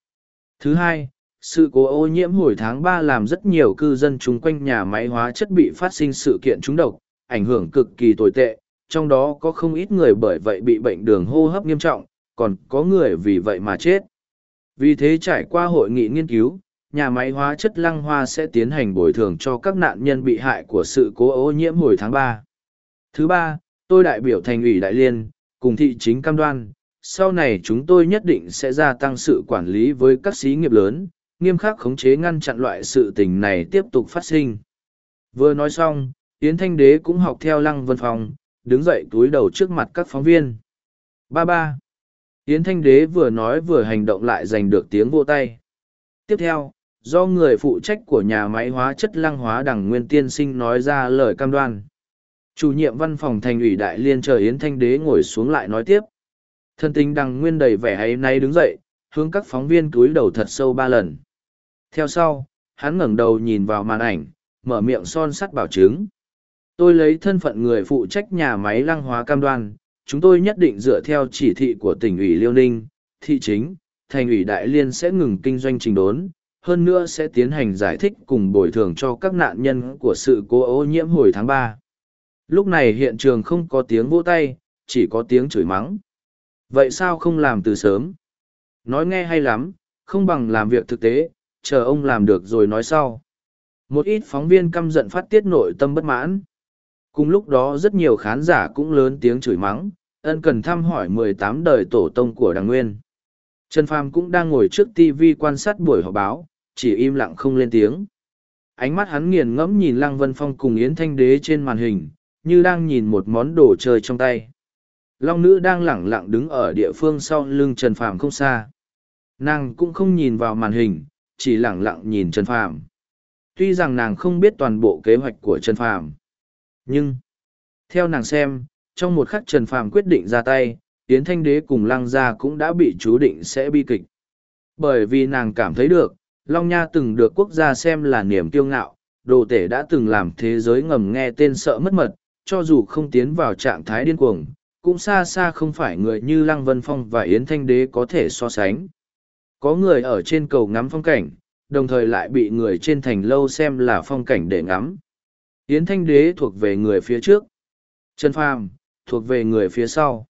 Thứ hai, sự cố ô nhiễm hồi tháng ba làm rất nhiều cư dân chung quanh nhà máy hóa chất bị phát sinh sự kiện trúng độc, ảnh hưởng cực kỳ tồi tệ, trong đó có không ít người bởi vậy bị bệnh đường hô hấp nghiêm trọng, còn có người vì vậy mà chết. Vì thế trải qua hội nghị nghiên cứu, nhà máy hóa chất lăng hoa sẽ tiến hành bồi thường cho các nạn nhân bị hại của sự cố ô nhiễm hồi tháng ba. Thứ ba, tôi đại biểu thành ủy Đại Liên, cùng thị chính cam đoan, sau này chúng tôi nhất định sẽ gia tăng sự quản lý với các xí nghiệp lớn, nghiêm khắc khống chế ngăn chặn loại sự tình này tiếp tục phát sinh. Vừa nói xong, Yến Thanh Đế cũng học theo Lăng Vân Phong, đứng dậy túi đầu trước mặt các phóng viên. Ba ba. Yến Thanh Đế vừa nói vừa hành động lại giành được tiếng vô tay. Tiếp theo, do người phụ trách của nhà máy hóa chất lăng hóa đằng Nguyên Tiên Sinh nói ra lời cam đoan. Chủ nhiệm văn phòng thành ủy Đại Liên chờ Yến Thanh Đế ngồi xuống lại nói tiếp. Thân tình đằng Nguyên đầy vẻ ấy nay đứng dậy, hướng các phóng viên túi đầu thật sâu ba lần. Theo sau, hắn ngẩng đầu nhìn vào màn ảnh, mở miệng son sắt bảo chứng. Tôi lấy thân phận người phụ trách nhà máy lăng hóa cam đoan, chúng tôi nhất định dựa theo chỉ thị của tỉnh ủy Liêu Ninh, thị chính, thành ủy Đại Liên sẽ ngừng kinh doanh trình đốn, hơn nữa sẽ tiến hành giải thích cùng bồi thường cho các nạn nhân của sự cố ô nhiễm hồi tháng ba. Lúc này hiện trường không có tiếng vỗ tay, chỉ có tiếng chửi mắng. Vậy sao không làm từ sớm? Nói nghe hay lắm, không bằng làm việc thực tế, chờ ông làm được rồi nói sau. Một ít phóng viên căm giận phát tiết nội tâm bất mãn. Cùng lúc đó rất nhiều khán giả cũng lớn tiếng chửi mắng, ân cần thăm hỏi mười tám đời tổ tông của đàng nguyên. Trần Phàm cũng đang ngồi trước TV quan sát buổi họp báo, chỉ im lặng không lên tiếng. Ánh mắt hắn nghiền ngẫm nhìn Lăng Vân Phong cùng Yến Thanh Đế trên màn hình, như đang nhìn một món đồ chơi trong tay. Long nữ đang lẳng lặng đứng ở địa phương sau lưng Trần Phàm không xa. Nàng cũng không nhìn vào màn hình, chỉ lẳng lặng nhìn Trần Phàm. Tuy rằng nàng không biết toàn bộ kế hoạch của Trần Phàm, nhưng theo nàng xem, trong một khắc Trần Phàm quyết định ra tay, Yến Thanh Đế cùng Lăng Gia cũng đã bị chú định sẽ bi kịch. Bởi vì nàng cảm thấy được, Long Nha từng được quốc gia xem là niềm kiêu ngạo, đồ tể đã từng làm thế giới ngầm nghe tên sợ mất mật, cho dù không tiến vào trạng thái điên cuồng, cũng xa xa không phải người như Lăng Vân Phong và Yến Thanh Đế có thể so sánh. Có người ở trên cầu ngắm phong cảnh, đồng thời lại bị người trên thành lâu xem là phong cảnh để ngắm. Yến Thanh Đế thuộc về người phía trước. Trần Phàm thuộc về người phía sau.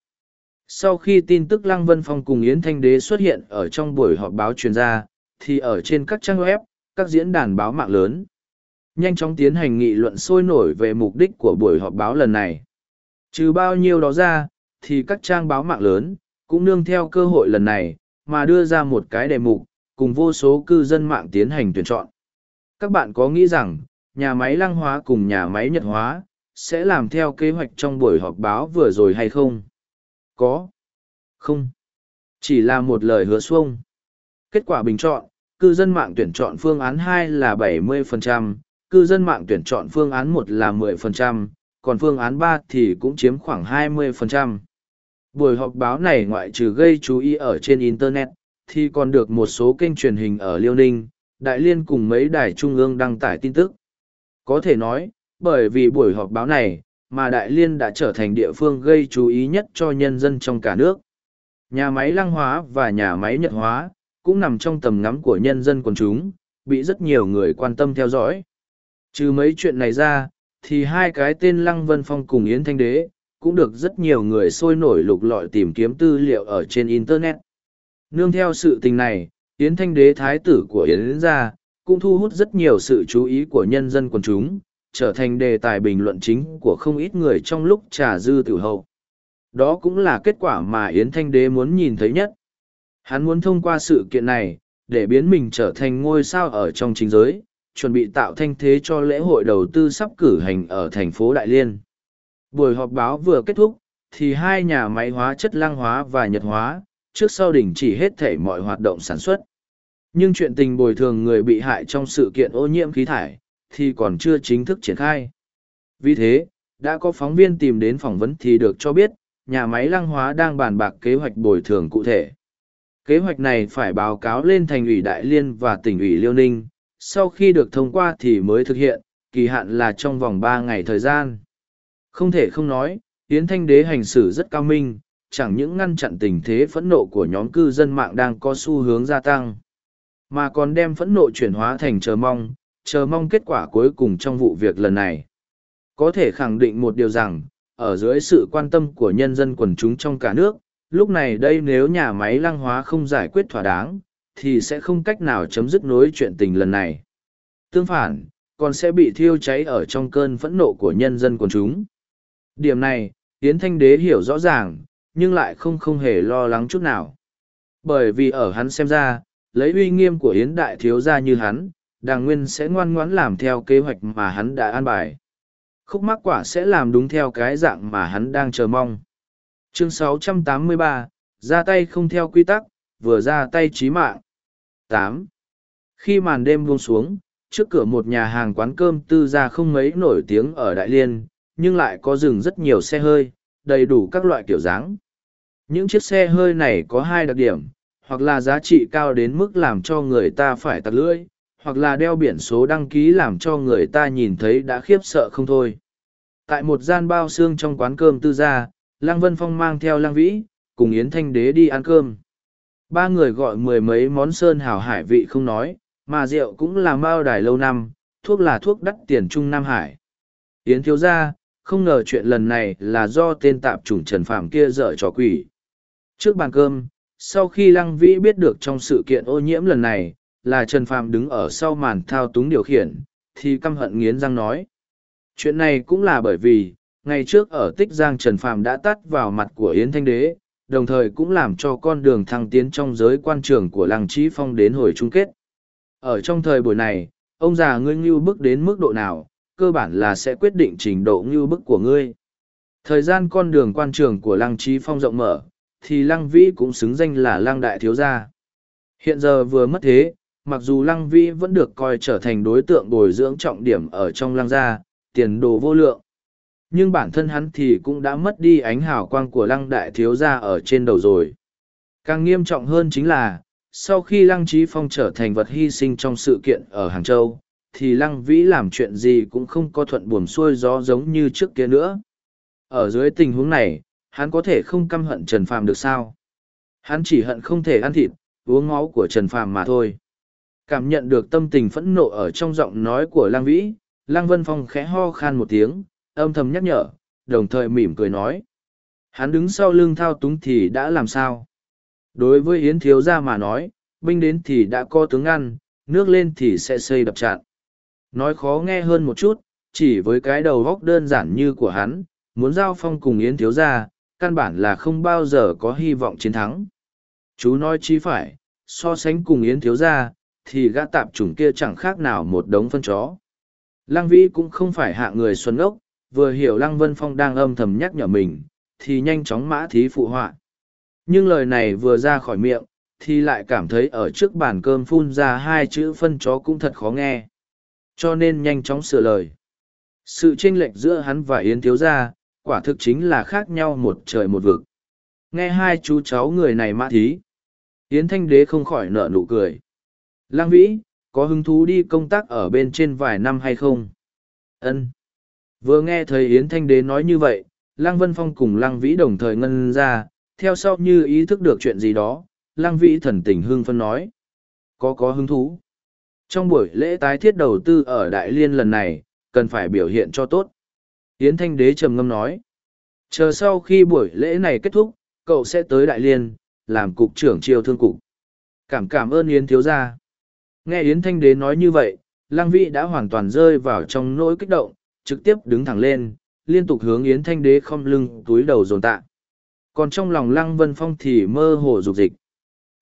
Sau khi tin tức Lăng Vân Phong cùng Yến Thanh Đế xuất hiện ở trong buổi họp báo truyền ra, thì ở trên các trang web, các diễn đàn báo mạng lớn, nhanh chóng tiến hành nghị luận sôi nổi về mục đích của buổi họp báo lần này. Trừ bao nhiêu đó ra, thì các trang báo mạng lớn, cũng nương theo cơ hội lần này, mà đưa ra một cái đề mục, cùng vô số cư dân mạng tiến hành tuyển chọn. Các bạn có nghĩ rằng, nhà máy lăng hóa cùng nhà máy nhật hóa, sẽ làm theo kế hoạch trong buổi họp báo vừa rồi hay không? Có. Không. Chỉ là một lời hứa xuông. Kết quả bình chọn, cư dân mạng tuyển chọn phương án 2 là 70%, cư dân mạng tuyển chọn phương án 1 là 10%, còn phương án 3 thì cũng chiếm khoảng 20%. Buổi họp báo này ngoại trừ gây chú ý ở trên Internet, thì còn được một số kênh truyền hình ở Liêu Ninh, Đại Liên cùng mấy đài trung ương đăng tải tin tức. Có thể nói, bởi vì buổi họp báo này, mà Đại Liên đã trở thành địa phương gây chú ý nhất cho nhân dân trong cả nước. Nhà máy lăng hóa và nhà máy nhật hóa, cũng nằm trong tầm ngắm của nhân dân quần chúng, bị rất nhiều người quan tâm theo dõi. Trừ mấy chuyện này ra, thì hai cái tên Lăng Vân Phong cùng Yến Thanh Đế, cũng được rất nhiều người sôi nổi lục lọi tìm kiếm tư liệu ở trên Internet. Nương theo sự tình này, Yến Thanh Đế thái tử của Yến gia, cũng thu hút rất nhiều sự chú ý của nhân dân quần chúng, trở thành đề tài bình luận chính của không ít người trong lúc trà dư tử hậu. Đó cũng là kết quả mà Yến Thanh Đế muốn nhìn thấy nhất. Hắn muốn thông qua sự kiện này, để biến mình trở thành ngôi sao ở trong chính giới, chuẩn bị tạo thanh thế cho lễ hội đầu tư sắp cử hành ở thành phố Đại Liên. Buổi họp báo vừa kết thúc, thì hai nhà máy hóa chất lăng hóa và nhật hóa, trước sau đình chỉ hết thể mọi hoạt động sản xuất. Nhưng chuyện tình bồi thường người bị hại trong sự kiện ô nhiễm khí thải, thì còn chưa chính thức triển khai. Vì thế, đã có phóng viên tìm đến phỏng vấn thì được cho biết, nhà máy lăng hóa đang bàn bạc kế hoạch bồi thường cụ thể. Kế hoạch này phải báo cáo lên thành ủy Đại Liên và tỉnh ủy Liêu Ninh, sau khi được thông qua thì mới thực hiện, kỳ hạn là trong vòng ba ngày thời gian. Không thể không nói, Yến Thanh Đế hành xử rất cao minh, chẳng những ngăn chặn tình thế phẫn nộ của nhóm cư dân mạng đang có xu hướng gia tăng, mà còn đem phẫn nộ chuyển hóa thành chờ mong, chờ mong kết quả cuối cùng trong vụ việc lần này. Có thể khẳng định một điều rằng, ở dưới sự quan tâm của nhân dân quần chúng trong cả nước, lúc này đây nếu nhà máy lăng hóa không giải quyết thỏa đáng, thì sẽ không cách nào chấm dứt nối chuyện tình lần này. Tương phản, còn sẽ bị thiêu cháy ở trong cơn phẫn nộ của nhân dân quần chúng. Điểm này, Yến Thanh Đế hiểu rõ ràng, nhưng lại không không hề lo lắng chút nào. Bởi vì ở hắn xem ra, lấy uy nghiêm của Yến Đại Thiếu gia như hắn, Đàng Nguyên sẽ ngoan ngoãn làm theo kế hoạch mà hắn đã an bài. Khúc mắc quả sẽ làm đúng theo cái dạng mà hắn đang chờ mong. Chương 683, ra tay không theo quy tắc, vừa ra tay chí mạng. 8. Khi màn đêm buông xuống, trước cửa một nhà hàng quán cơm tư gia không mấy nổi tiếng ở Đại Liên, nhưng lại có dừng rất nhiều xe hơi, đầy đủ các loại kiểu dáng. Những chiếc xe hơi này có hai đặc điểm, hoặc là giá trị cao đến mức làm cho người ta phải tặc lưỡi, hoặc là đeo biển số đăng ký làm cho người ta nhìn thấy đã khiếp sợ không thôi. Tại một gian bao xương trong quán cơm tư gia, Lăng Vân Phong mang theo Lăng Vĩ, cùng Yến Thanh Đế đi ăn cơm. Ba người gọi mười mấy món sơn hào hải vị không nói, mà rượu cũng là mao đài lâu năm, thuốc là thuốc đắt tiền Trung Nam Hải. Yến thiếu gia, không ngờ chuyện lần này là do tên tạp chủng Trần Phạm kia dở trò quỷ. Trước bàn cơm, sau khi Lăng Vĩ biết được trong sự kiện ô nhiễm lần này, là Trần Phạm đứng ở sau màn thao túng điều khiển, thì căm hận nghiến răng nói. Chuyện này cũng là bởi vì, ngày trước ở Tích Giang Trần Phạm đã tắt vào mặt của Yến Thanh Đế, đồng thời cũng làm cho con đường thăng tiến trong giới quan trường của làng Trí Phong đến hồi chung kết. Ở trong thời buổi này, ông già ngươi ngưu bức đến mức độ nào, cơ bản là sẽ quyết định trình độ ngưu bức của ngươi. Thời gian con đường quan trường của Lăng Trí Phong rộng mở, thì Lăng Vĩ cũng xứng danh là Lăng Đại Thiếu Gia. Hiện giờ vừa mất thế, mặc dù Lăng Vĩ vẫn được coi trở thành đối tượng bồi dưỡng trọng điểm ở trong Lăng Gia, tiền đồ vô lượng. Nhưng bản thân hắn thì cũng đã mất đi ánh hào quang của Lăng Đại Thiếu Gia ở trên đầu rồi. Càng nghiêm trọng hơn chính là, sau khi Lăng Trí Phong trở thành vật hy sinh trong sự kiện ở Hàng Châu, thì Lăng Vĩ làm chuyện gì cũng không có thuận buồm xuôi gió giống như trước kia nữa. Ở dưới tình huống này, hắn có thể không căm hận Trần Phàm được sao? Hắn chỉ hận không thể ăn thịt, uống máu của Trần Phàm mà thôi. Cảm nhận được tâm tình phẫn nộ ở trong giọng nói của Lăng Vĩ, Lăng Vân Phong khẽ ho khan một tiếng, âm thầm nhắc nhở, đồng thời mỉm cười nói. Hắn đứng sau lưng thao túng thì đã làm sao? Đối với Yến Thiếu Gia mà nói, binh đến thì đã có tướng ăn, nước lên thì sẽ xây đập chặn. Nói khó nghe hơn một chút, chỉ với cái đầu góc đơn giản như của hắn, muốn giao phong cùng Yến Thiếu Gia, căn bản là không bao giờ có hy vọng chiến thắng. Chú nói chí phải, so sánh cùng Yến Thiếu Gia, thì gã tạp chủng kia chẳng khác nào một đống phân chó. Lăng Vĩ cũng không phải hạ người xuân ốc, vừa hiểu Lăng Vân Phong đang âm thầm nhắc nhở mình, thì nhanh chóng mã thí phụ họa. Nhưng lời này vừa ra khỏi miệng, thì lại cảm thấy ở trước bàn cơm phun ra hai chữ phân chó cũng thật khó nghe. Cho nên nhanh chóng sửa lời. Sự chênh lệch giữa hắn và Yến Thiếu Gia, quả thực chính là khác nhau một trời một vực. Nghe hai chú cháu người này mã thí. Yến Thanh Đế không khỏi nở nụ cười. Lăng Vĩ, có hứng thú đi công tác ở bên trên vài năm hay không? Ân. Vừa nghe thấy Yến Thanh Đế nói như vậy, Lăng Vân Phong cùng Lăng Vĩ đồng thời ngân ra, theo sau như ý thức được chuyện gì đó, Lăng Vĩ thần tình hưng phân nói. Có có hứng thú. Trong buổi lễ tái thiết đầu tư ở Đại Liên lần này, cần phải biểu hiện cho tốt. Yến Thanh Đế trầm ngâm nói. Chờ sau khi buổi lễ này kết thúc, cậu sẽ tới Đại Liên, làm cục trưởng triều thương cục. Cảm cảm ơn Yến thiếu gia. Nghe Yến Thanh Đế nói như vậy, Lăng Vĩ đã hoàn toàn rơi vào trong nỗi kích động, trực tiếp đứng thẳng lên, liên tục hướng Yến Thanh Đế không lưng túi đầu dồn tạ. Còn trong lòng Lăng Vân Phong thì mơ hồ dục dịch.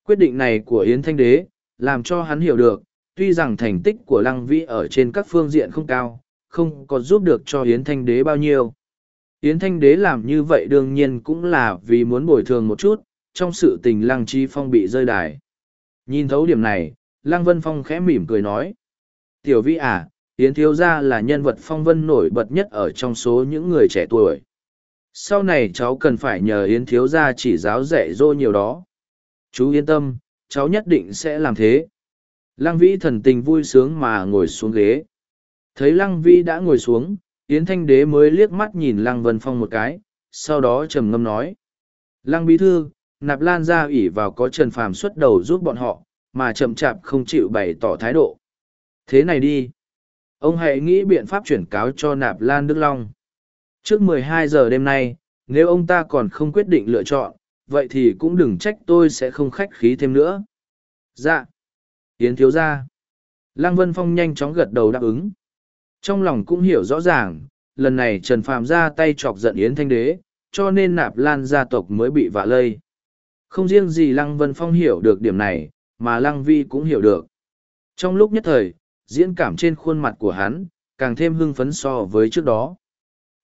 Quyết định này của Yến Thanh Đế, làm cho hắn hiểu được, tuy rằng thành tích của Lăng Vĩ ở trên các phương diện không cao, không có giúp được cho Yến Thanh Đế bao nhiêu. Yến Thanh Đế làm như vậy đương nhiên cũng là vì muốn bồi thường một chút, trong sự tình Lăng Chi Phong bị rơi đài. Nhìn thấu điểm này, Lăng Vân Phong khẽ mỉm cười nói. Tiểu Vĩ à, Yến Thiếu Gia là nhân vật phong vân nổi bật nhất ở trong số những người trẻ tuổi. Sau này cháu cần phải nhờ Yến Thiếu Gia chỉ giáo dạy dỗ nhiều đó. Chú yên tâm, cháu nhất định sẽ làm thế. Lăng Vĩ thần tình vui sướng mà ngồi xuống ghế. Thấy Lăng Vĩ đã ngồi xuống, Yến Thanh Đế mới liếc mắt nhìn Lăng Vân Phong một cái, sau đó trầm ngâm nói. Lăng Bí Thư, Nạp Lan ra ủy vào có Trần Phàm xuất đầu giúp bọn họ, mà chậm chạp không chịu bày tỏ thái độ. Thế này đi. Ông hãy nghĩ biện pháp chuyển cáo cho Nạp Lan Đức Long. Trước 12 giờ đêm nay, nếu ông ta còn không quyết định lựa chọn, vậy thì cũng đừng trách tôi sẽ không khách khí thêm nữa. Dạ. Yến thiếu ra. Lăng Vân Phong nhanh chóng gật đầu đáp ứng. Trong lòng cũng hiểu rõ ràng, lần này Trần Phàm ra tay chọc giận Yến Thanh Đế, cho nên nạp lan gia tộc mới bị vạ lây. Không riêng gì Lăng Vân Phong hiểu được điểm này, mà Lăng Vi cũng hiểu được. Trong lúc nhất thời, diễn cảm trên khuôn mặt của hắn, càng thêm hưng phấn so với trước đó.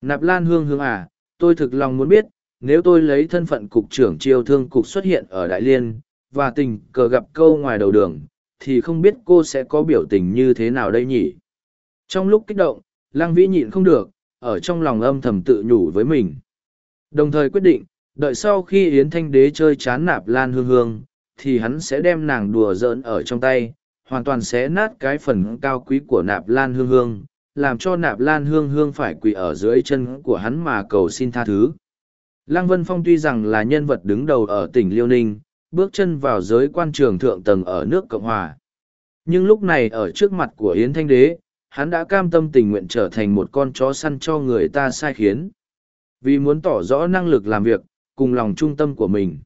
Nạp Lan Hương Hương à, tôi thực lòng muốn biết, nếu tôi lấy thân phận cục trưởng triều thương cục xuất hiện ở Đại Liên, và tình cờ gặp câu ngoài đầu đường, thì không biết cô sẽ có biểu tình như thế nào đây nhỉ? Trong lúc kích động, Lăng Vĩ nhịn không được, ở trong lòng âm thầm tự nhủ với mình. Đồng thời quyết định, đợi sau khi Yến Thanh Đế chơi chán nạp lan hương hương, thì hắn sẽ đem nàng đùa giỡn ở trong tay, hoàn toàn xé nát cái phần cao quý của nạp lan hương hương, làm cho nạp lan hương hương phải quỳ ở dưới chân của hắn mà cầu xin tha thứ. Lăng Vân Phong tuy rằng là nhân vật đứng đầu ở tỉnh Liêu Ninh, bước chân vào giới quan trường thượng tầng ở nước Cộng Hòa. Nhưng lúc này ở trước mặt của Yến Thanh Đế, hắn đã cam tâm tình nguyện trở thành một con chó săn cho người ta sai khiến. Vì muốn tỏ rõ năng lực làm việc, cùng lòng trung tâm của mình.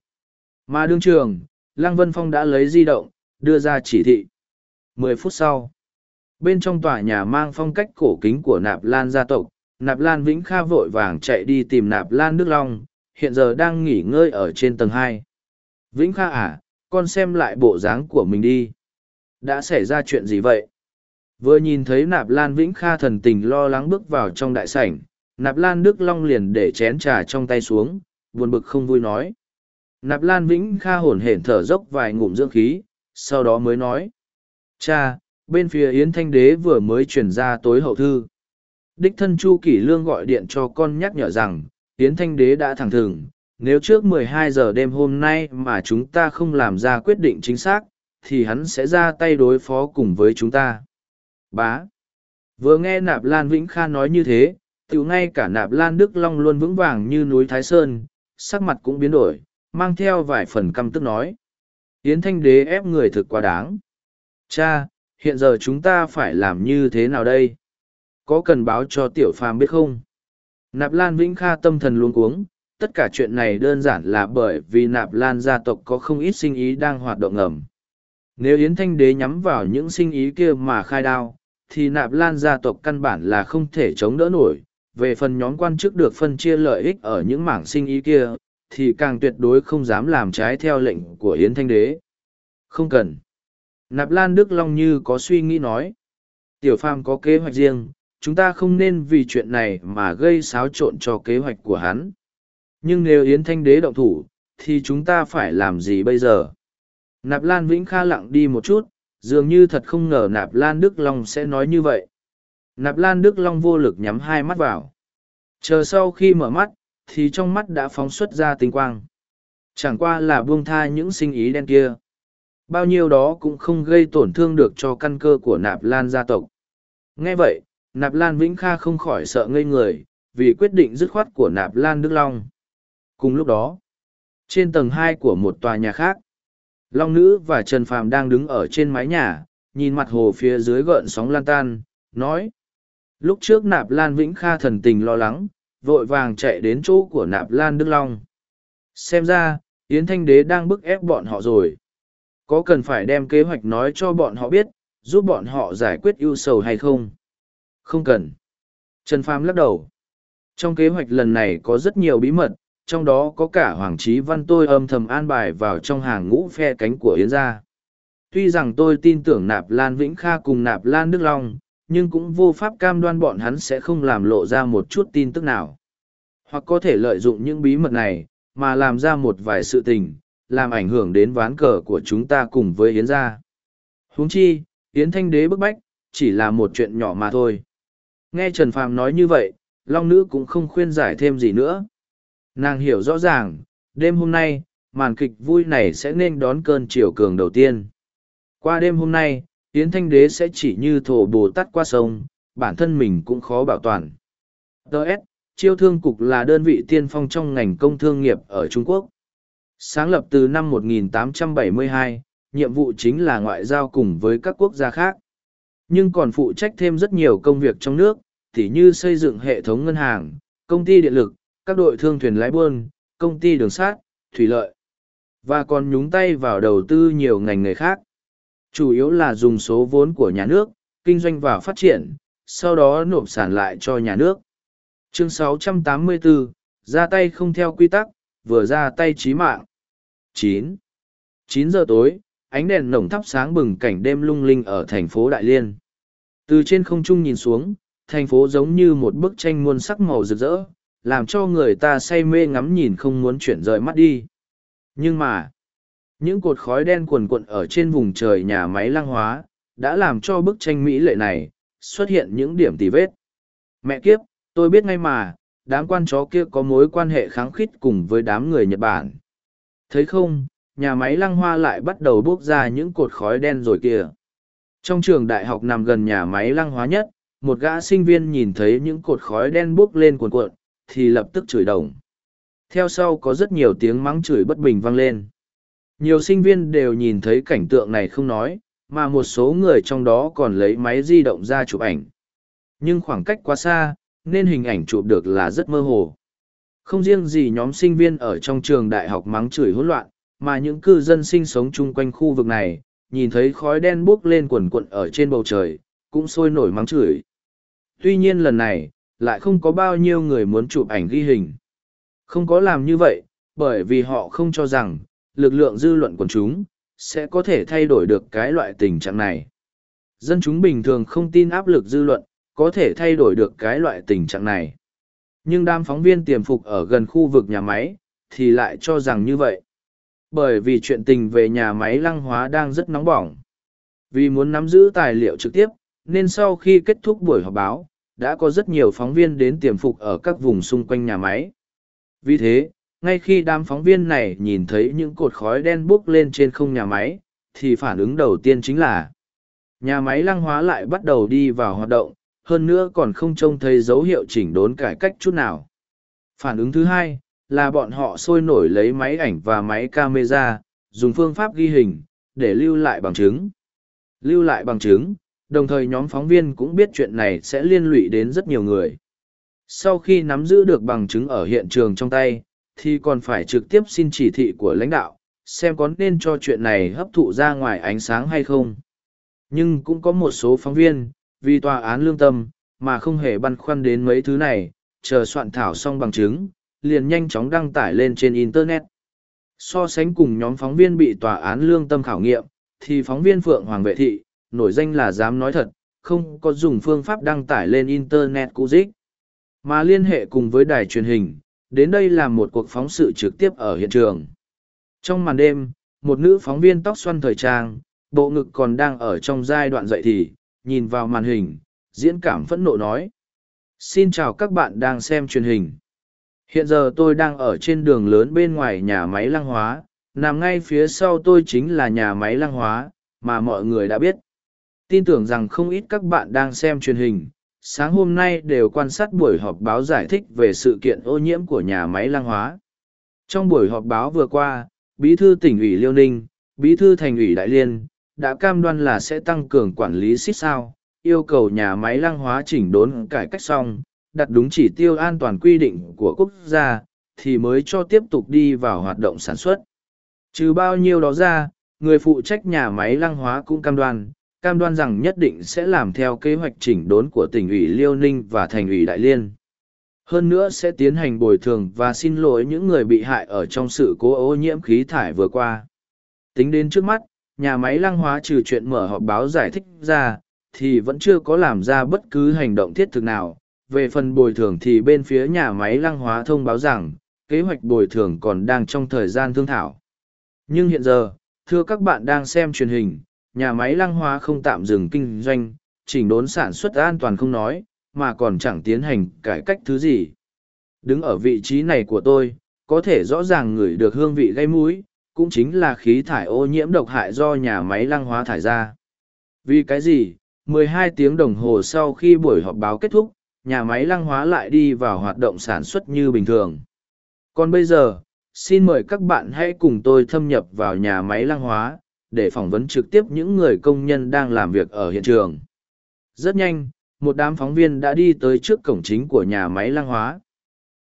Mà đương trường, Lăng Vân Phong đã lấy di động, đưa ra chỉ thị. Mười phút sau, bên trong tòa nhà mang phong cách cổ kính của Nạp Lan gia tộc, Nạp Lan Vĩnh Kha vội vàng chạy đi tìm Nạp Lan Nước Long, hiện giờ đang nghỉ ngơi ở trên tầng hai. Vĩnh Kha à, con xem lại bộ dáng của mình đi. Đã xảy ra chuyện gì vậy? Vừa nhìn thấy Nạp Lan Vĩnh Kha thần tình lo lắng bước vào trong đại sảnh, Nạp Lan Đức Long liền để chén trà trong tay xuống, buồn bực không vui nói. Nạp Lan Vĩnh Kha hổn hển thở dốc vài ngụm dưỡng khí, sau đó mới nói. Cha, bên phía Yến Thanh Đế vừa mới chuyển ra tối hậu thư. Đích thân Chu Kỷ Lương gọi điện cho con nhắc nhở rằng, Yến Thanh Đế đã thẳng thừng, nếu trước 12 giờ đêm hôm nay mà chúng ta không làm ra quyết định chính xác, thì hắn sẽ ra tay đối phó cùng với chúng ta. Bá. Vừa nghe Nạp Lan Vĩnh Kha nói như thế, tiểu ngay cả Nạp Lan Đức Long luôn vững vàng như núi Thái Sơn, sắc mặt cũng biến đổi, mang theo vài phần căm tức nói. Yến Thanh Đế ép người thực quá đáng. Cha, hiện giờ chúng ta phải làm như thế nào đây? Có cần báo cho Tiểu Phàm biết không? Nạp Lan Vĩnh Kha tâm thần luôn cuống, tất cả chuyện này đơn giản là bởi vì Nạp Lan gia tộc có không ít sinh ý đang hoạt động ngầm. Nếu Yến Thanh Đế nhắm vào những sinh ý kia mà khai đao, thì Nạp Lan gia tộc căn bản là không thể chống đỡ nổi. Về phần nhóm quan chức được phân chia lợi ích ở những mảng sinh ý kia, thì càng tuyệt đối không dám làm trái theo lệnh của Yến Thanh Đế. Không cần. Nạp Lan Đức Long như có suy nghĩ nói. Tiểu Phàm có kế hoạch riêng, chúng ta không nên vì chuyện này mà gây xáo trộn cho kế hoạch của hắn. Nhưng nếu Yến Thanh Đế động thủ, thì chúng ta phải làm gì bây giờ? Nạp Lan Vĩnh Kha lặng đi một chút, dường như thật không ngờ Nạp Lan Đức Long sẽ nói như vậy. Nạp Lan Đức Long vô lực nhắm hai mắt vào. Chờ sau khi mở mắt, thì trong mắt đã phóng xuất ra tinh quang. Chẳng qua là buông tha những sinh ý đen kia. Bao nhiêu đó cũng không gây tổn thương được cho căn cơ của Nạp Lan gia tộc. Nghe vậy, Nạp Lan Vĩnh Kha không khỏi sợ ngây người, vì quyết định dứt khoát của Nạp Lan Đức Long. Cùng lúc đó, trên tầng hai của một tòa nhà khác, Long Nữ và Trần Phàm đang đứng ở trên mái nhà, nhìn mặt hồ phía dưới gợn sóng lan tan, nói. Lúc trước Nạp Lan Vĩnh Kha thần tình lo lắng, vội vàng chạy đến chỗ của Nạp Lan Đức Long. Xem ra, Yến Thanh Đế đang bức ép bọn họ rồi. Có cần phải đem kế hoạch nói cho bọn họ biết, giúp bọn họ giải quyết ưu sầu hay không? Không cần. Trần Phàm lắc đầu. Trong kế hoạch lần này có rất nhiều bí mật, trong đó có cả Hoàng Trí Văn tôi âm thầm an bài vào trong hàng ngũ phe cánh của Yến gia. Tuy rằng tôi tin tưởng Nạp Lan Vĩnh Kha cùng Nạp Lan Đức Long, nhưng cũng vô pháp cam đoan bọn hắn sẽ không làm lộ ra một chút tin tức nào. Hoặc có thể lợi dụng những bí mật này, mà làm ra một vài sự tình, làm ảnh hưởng đến ván cờ của chúng ta cùng với Yến gia. Huống chi, Yến Thanh Đế bức bách, chỉ là một chuyện nhỏ mà thôi. Nghe Trần Phàm nói như vậy, Long Nữ cũng không khuyên giải thêm gì nữa. Nàng hiểu rõ ràng, đêm hôm nay, màn kịch vui này sẽ nên đón cơn chiều cường đầu tiên. Qua đêm hôm nay, Yến Thanh Đế sẽ chỉ như thổ bồ tát qua sông, bản thân mình cũng khó bảo toàn. Đợt, chiêu thương cục là đơn vị tiên phong trong ngành công thương nghiệp ở Trung Quốc. Sáng lập từ năm 1872, nhiệm vụ chính là ngoại giao cùng với các quốc gia khác. Nhưng còn phụ trách thêm rất nhiều công việc trong nước, tỉ như xây dựng hệ thống ngân hàng, công ty điện lực, các đội thương thuyền lái buôn, công ty đường sát, thủy lợi. Và còn nhúng tay vào đầu tư nhiều ngành nghề khác. Chủ yếu là dùng số vốn của nhà nước, kinh doanh và phát triển, sau đó nộp sản lại cho nhà nước. Chương 684, ra tay không theo quy tắc, vừa ra tay chí mạng. 9. 9 giờ tối, ánh đèn nồng thắp sáng bừng cảnh đêm lung linh ở thành phố Đại Liên. Từ trên không trung nhìn xuống, thành phố giống như một bức tranh muôn sắc màu rực rỡ, làm cho người ta say mê ngắm nhìn không muốn chuyển rời mắt đi. Nhưng mà, những cột khói đen cuồn cuộn ở trên vùng trời nhà máy lăng hóa, đã làm cho bức tranh mỹ lệ này xuất hiện những điểm tì vết. Mẹ kiếp, tôi biết ngay mà, đám quan chó kia có mối quan hệ kháng khít cùng với đám người Nhật Bản. Thấy không, nhà máy lăng hoa lại bắt đầu bốc ra những cột khói đen rồi kìa. Trong trường đại học nằm gần nhà máy lăng hóa nhất, một gã sinh viên nhìn thấy những cột khói đen bốc lên cuồn cuộn, thì lập tức chửi đồng. Theo sau có rất nhiều tiếng mắng chửi bất bình vang lên. Nhiều sinh viên đều nhìn thấy cảnh tượng này không nói, mà một số người trong đó còn lấy máy di động ra chụp ảnh. Nhưng khoảng cách quá xa, nên hình ảnh chụp được là rất mơ hồ. Không riêng gì nhóm sinh viên ở trong trường đại học mắng chửi hỗn loạn, mà những cư dân sinh sống chung quanh khu vực này, nhìn thấy khói đen bốc lên quần quận ở trên bầu trời, cũng sôi nổi mắng chửi. Tuy nhiên lần này, lại không có bao nhiêu người muốn chụp ảnh ghi hình. Không có làm như vậy, bởi vì họ không cho rằng, lực lượng dư luận của chúng, sẽ có thể thay đổi được cái loại tình trạng này. Dân chúng bình thường không tin áp lực dư luận, có thể thay đổi được cái loại tình trạng này. Nhưng đám phóng viên tiềm phục ở gần khu vực nhà máy, thì lại cho rằng như vậy. Bởi vì chuyện tình về nhà máy lăng hóa đang rất nóng bỏng. Vì muốn nắm giữ tài liệu trực tiếp, nên sau khi kết thúc buổi họp báo, đã có rất nhiều phóng viên đến tiềm phục ở các vùng xung quanh nhà máy. Vì thế, ngay khi đám phóng viên này nhìn thấy những cột khói đen bốc lên trên không nhà máy, thì phản ứng đầu tiên chính là nhà máy lăng hóa lại bắt đầu đi vào hoạt động, hơn nữa còn không trông thấy dấu hiệu chỉnh đốn cải cách chút nào. Phản ứng thứ hai là bọn họ sôi nổi lấy máy ảnh và máy camera, dùng phương pháp ghi hình, để lưu lại bằng chứng. Lưu lại bằng chứng, đồng thời nhóm phóng viên cũng biết chuyện này sẽ liên lụy đến rất nhiều người. Sau khi nắm giữ được bằng chứng ở hiện trường trong tay, thì còn phải trực tiếp xin chỉ thị của lãnh đạo, xem có nên cho chuyện này hấp thụ ra ngoài ánh sáng hay không. Nhưng cũng có một số phóng viên, vì tòa án lương tâm, mà không hề băn khoăn đến mấy thứ này, chờ soạn thảo xong bằng chứng, liền nhanh chóng đăng tải lên trên Internet. So sánh cùng nhóm phóng viên bị tòa án lương tâm khảo nghiệm, thì phóng viên Phượng Hoàng Vệ Thị, nổi danh là dám nói thật, không có dùng phương pháp đăng tải lên Internet cũ dích, mà liên hệ cùng với đài truyền hình, đến đây làm một cuộc phóng sự trực tiếp ở hiện trường. Trong màn đêm, một nữ phóng viên tóc xoăn thời trang, bộ ngực còn đang ở trong giai đoạn dậy thì, nhìn vào màn hình, diễn cảm phẫn nộ nói. Xin chào các bạn đang xem truyền hình. Hiện giờ tôi đang ở trên đường lớn bên ngoài nhà máy lăng hóa, nằm ngay phía sau tôi chính là nhà máy lăng hóa, mà mọi người đã biết. Tin tưởng rằng không ít các bạn đang xem truyền hình, sáng hôm nay đều quan sát buổi họp báo giải thích về sự kiện ô nhiễm của nhà máy lăng hóa. Trong buổi họp báo vừa qua, Bí thư tỉnh ủy Liêu Ninh, Bí thư thành ủy Đại Liên, đã cam đoan là sẽ tăng cường quản lý xích sao, yêu cầu nhà máy lăng hóa chỉnh đốn cải cách xong, đặt đúng chỉ tiêu an toàn quy định của quốc gia, thì mới cho tiếp tục đi vào hoạt động sản xuất. Trừ bao nhiêu đó ra, người phụ trách nhà máy lăng hóa cũng cam đoan, cam đoan rằng nhất định sẽ làm theo kế hoạch chỉnh đốn của tỉnh ủy Liêu Ninh và thành ủy Đại Liên. Hơn nữa sẽ tiến hành bồi thường và xin lỗi những người bị hại ở trong sự cố ô nhiễm khí thải vừa qua. Tính đến trước mắt, nhà máy lăng hóa trừ chuyện mở họp báo giải thích ra, thì vẫn chưa có làm ra bất cứ hành động thiết thực nào. Về phần bồi thường thì bên phía nhà máy lăng hóa thông báo rằng, kế hoạch bồi thường còn đang trong thời gian thương thảo. Nhưng hiện giờ, thưa các bạn đang xem truyền hình, nhà máy lăng hóa không tạm dừng kinh doanh, chỉnh đốn sản xuất an toàn không nói, mà còn chẳng tiến hành cải cách thứ gì. Đứng ở vị trí này của tôi, có thể rõ ràng ngửi được hương vị gây mũi, cũng chính là khí thải ô nhiễm độc hại do nhà máy lăng hóa thải ra. Vì cái gì? 12 tiếng đồng hồ sau khi buổi họp báo kết thúc, nhà máy lăng hóa lại đi vào hoạt động sản xuất như bình thường. Còn bây giờ, xin mời các bạn hãy cùng tôi thâm nhập vào nhà máy lăng hóa, để phỏng vấn trực tiếp những người công nhân đang làm việc ở hiện trường. Rất nhanh, một đám phóng viên đã đi tới trước cổng chính của nhà máy lăng hóa.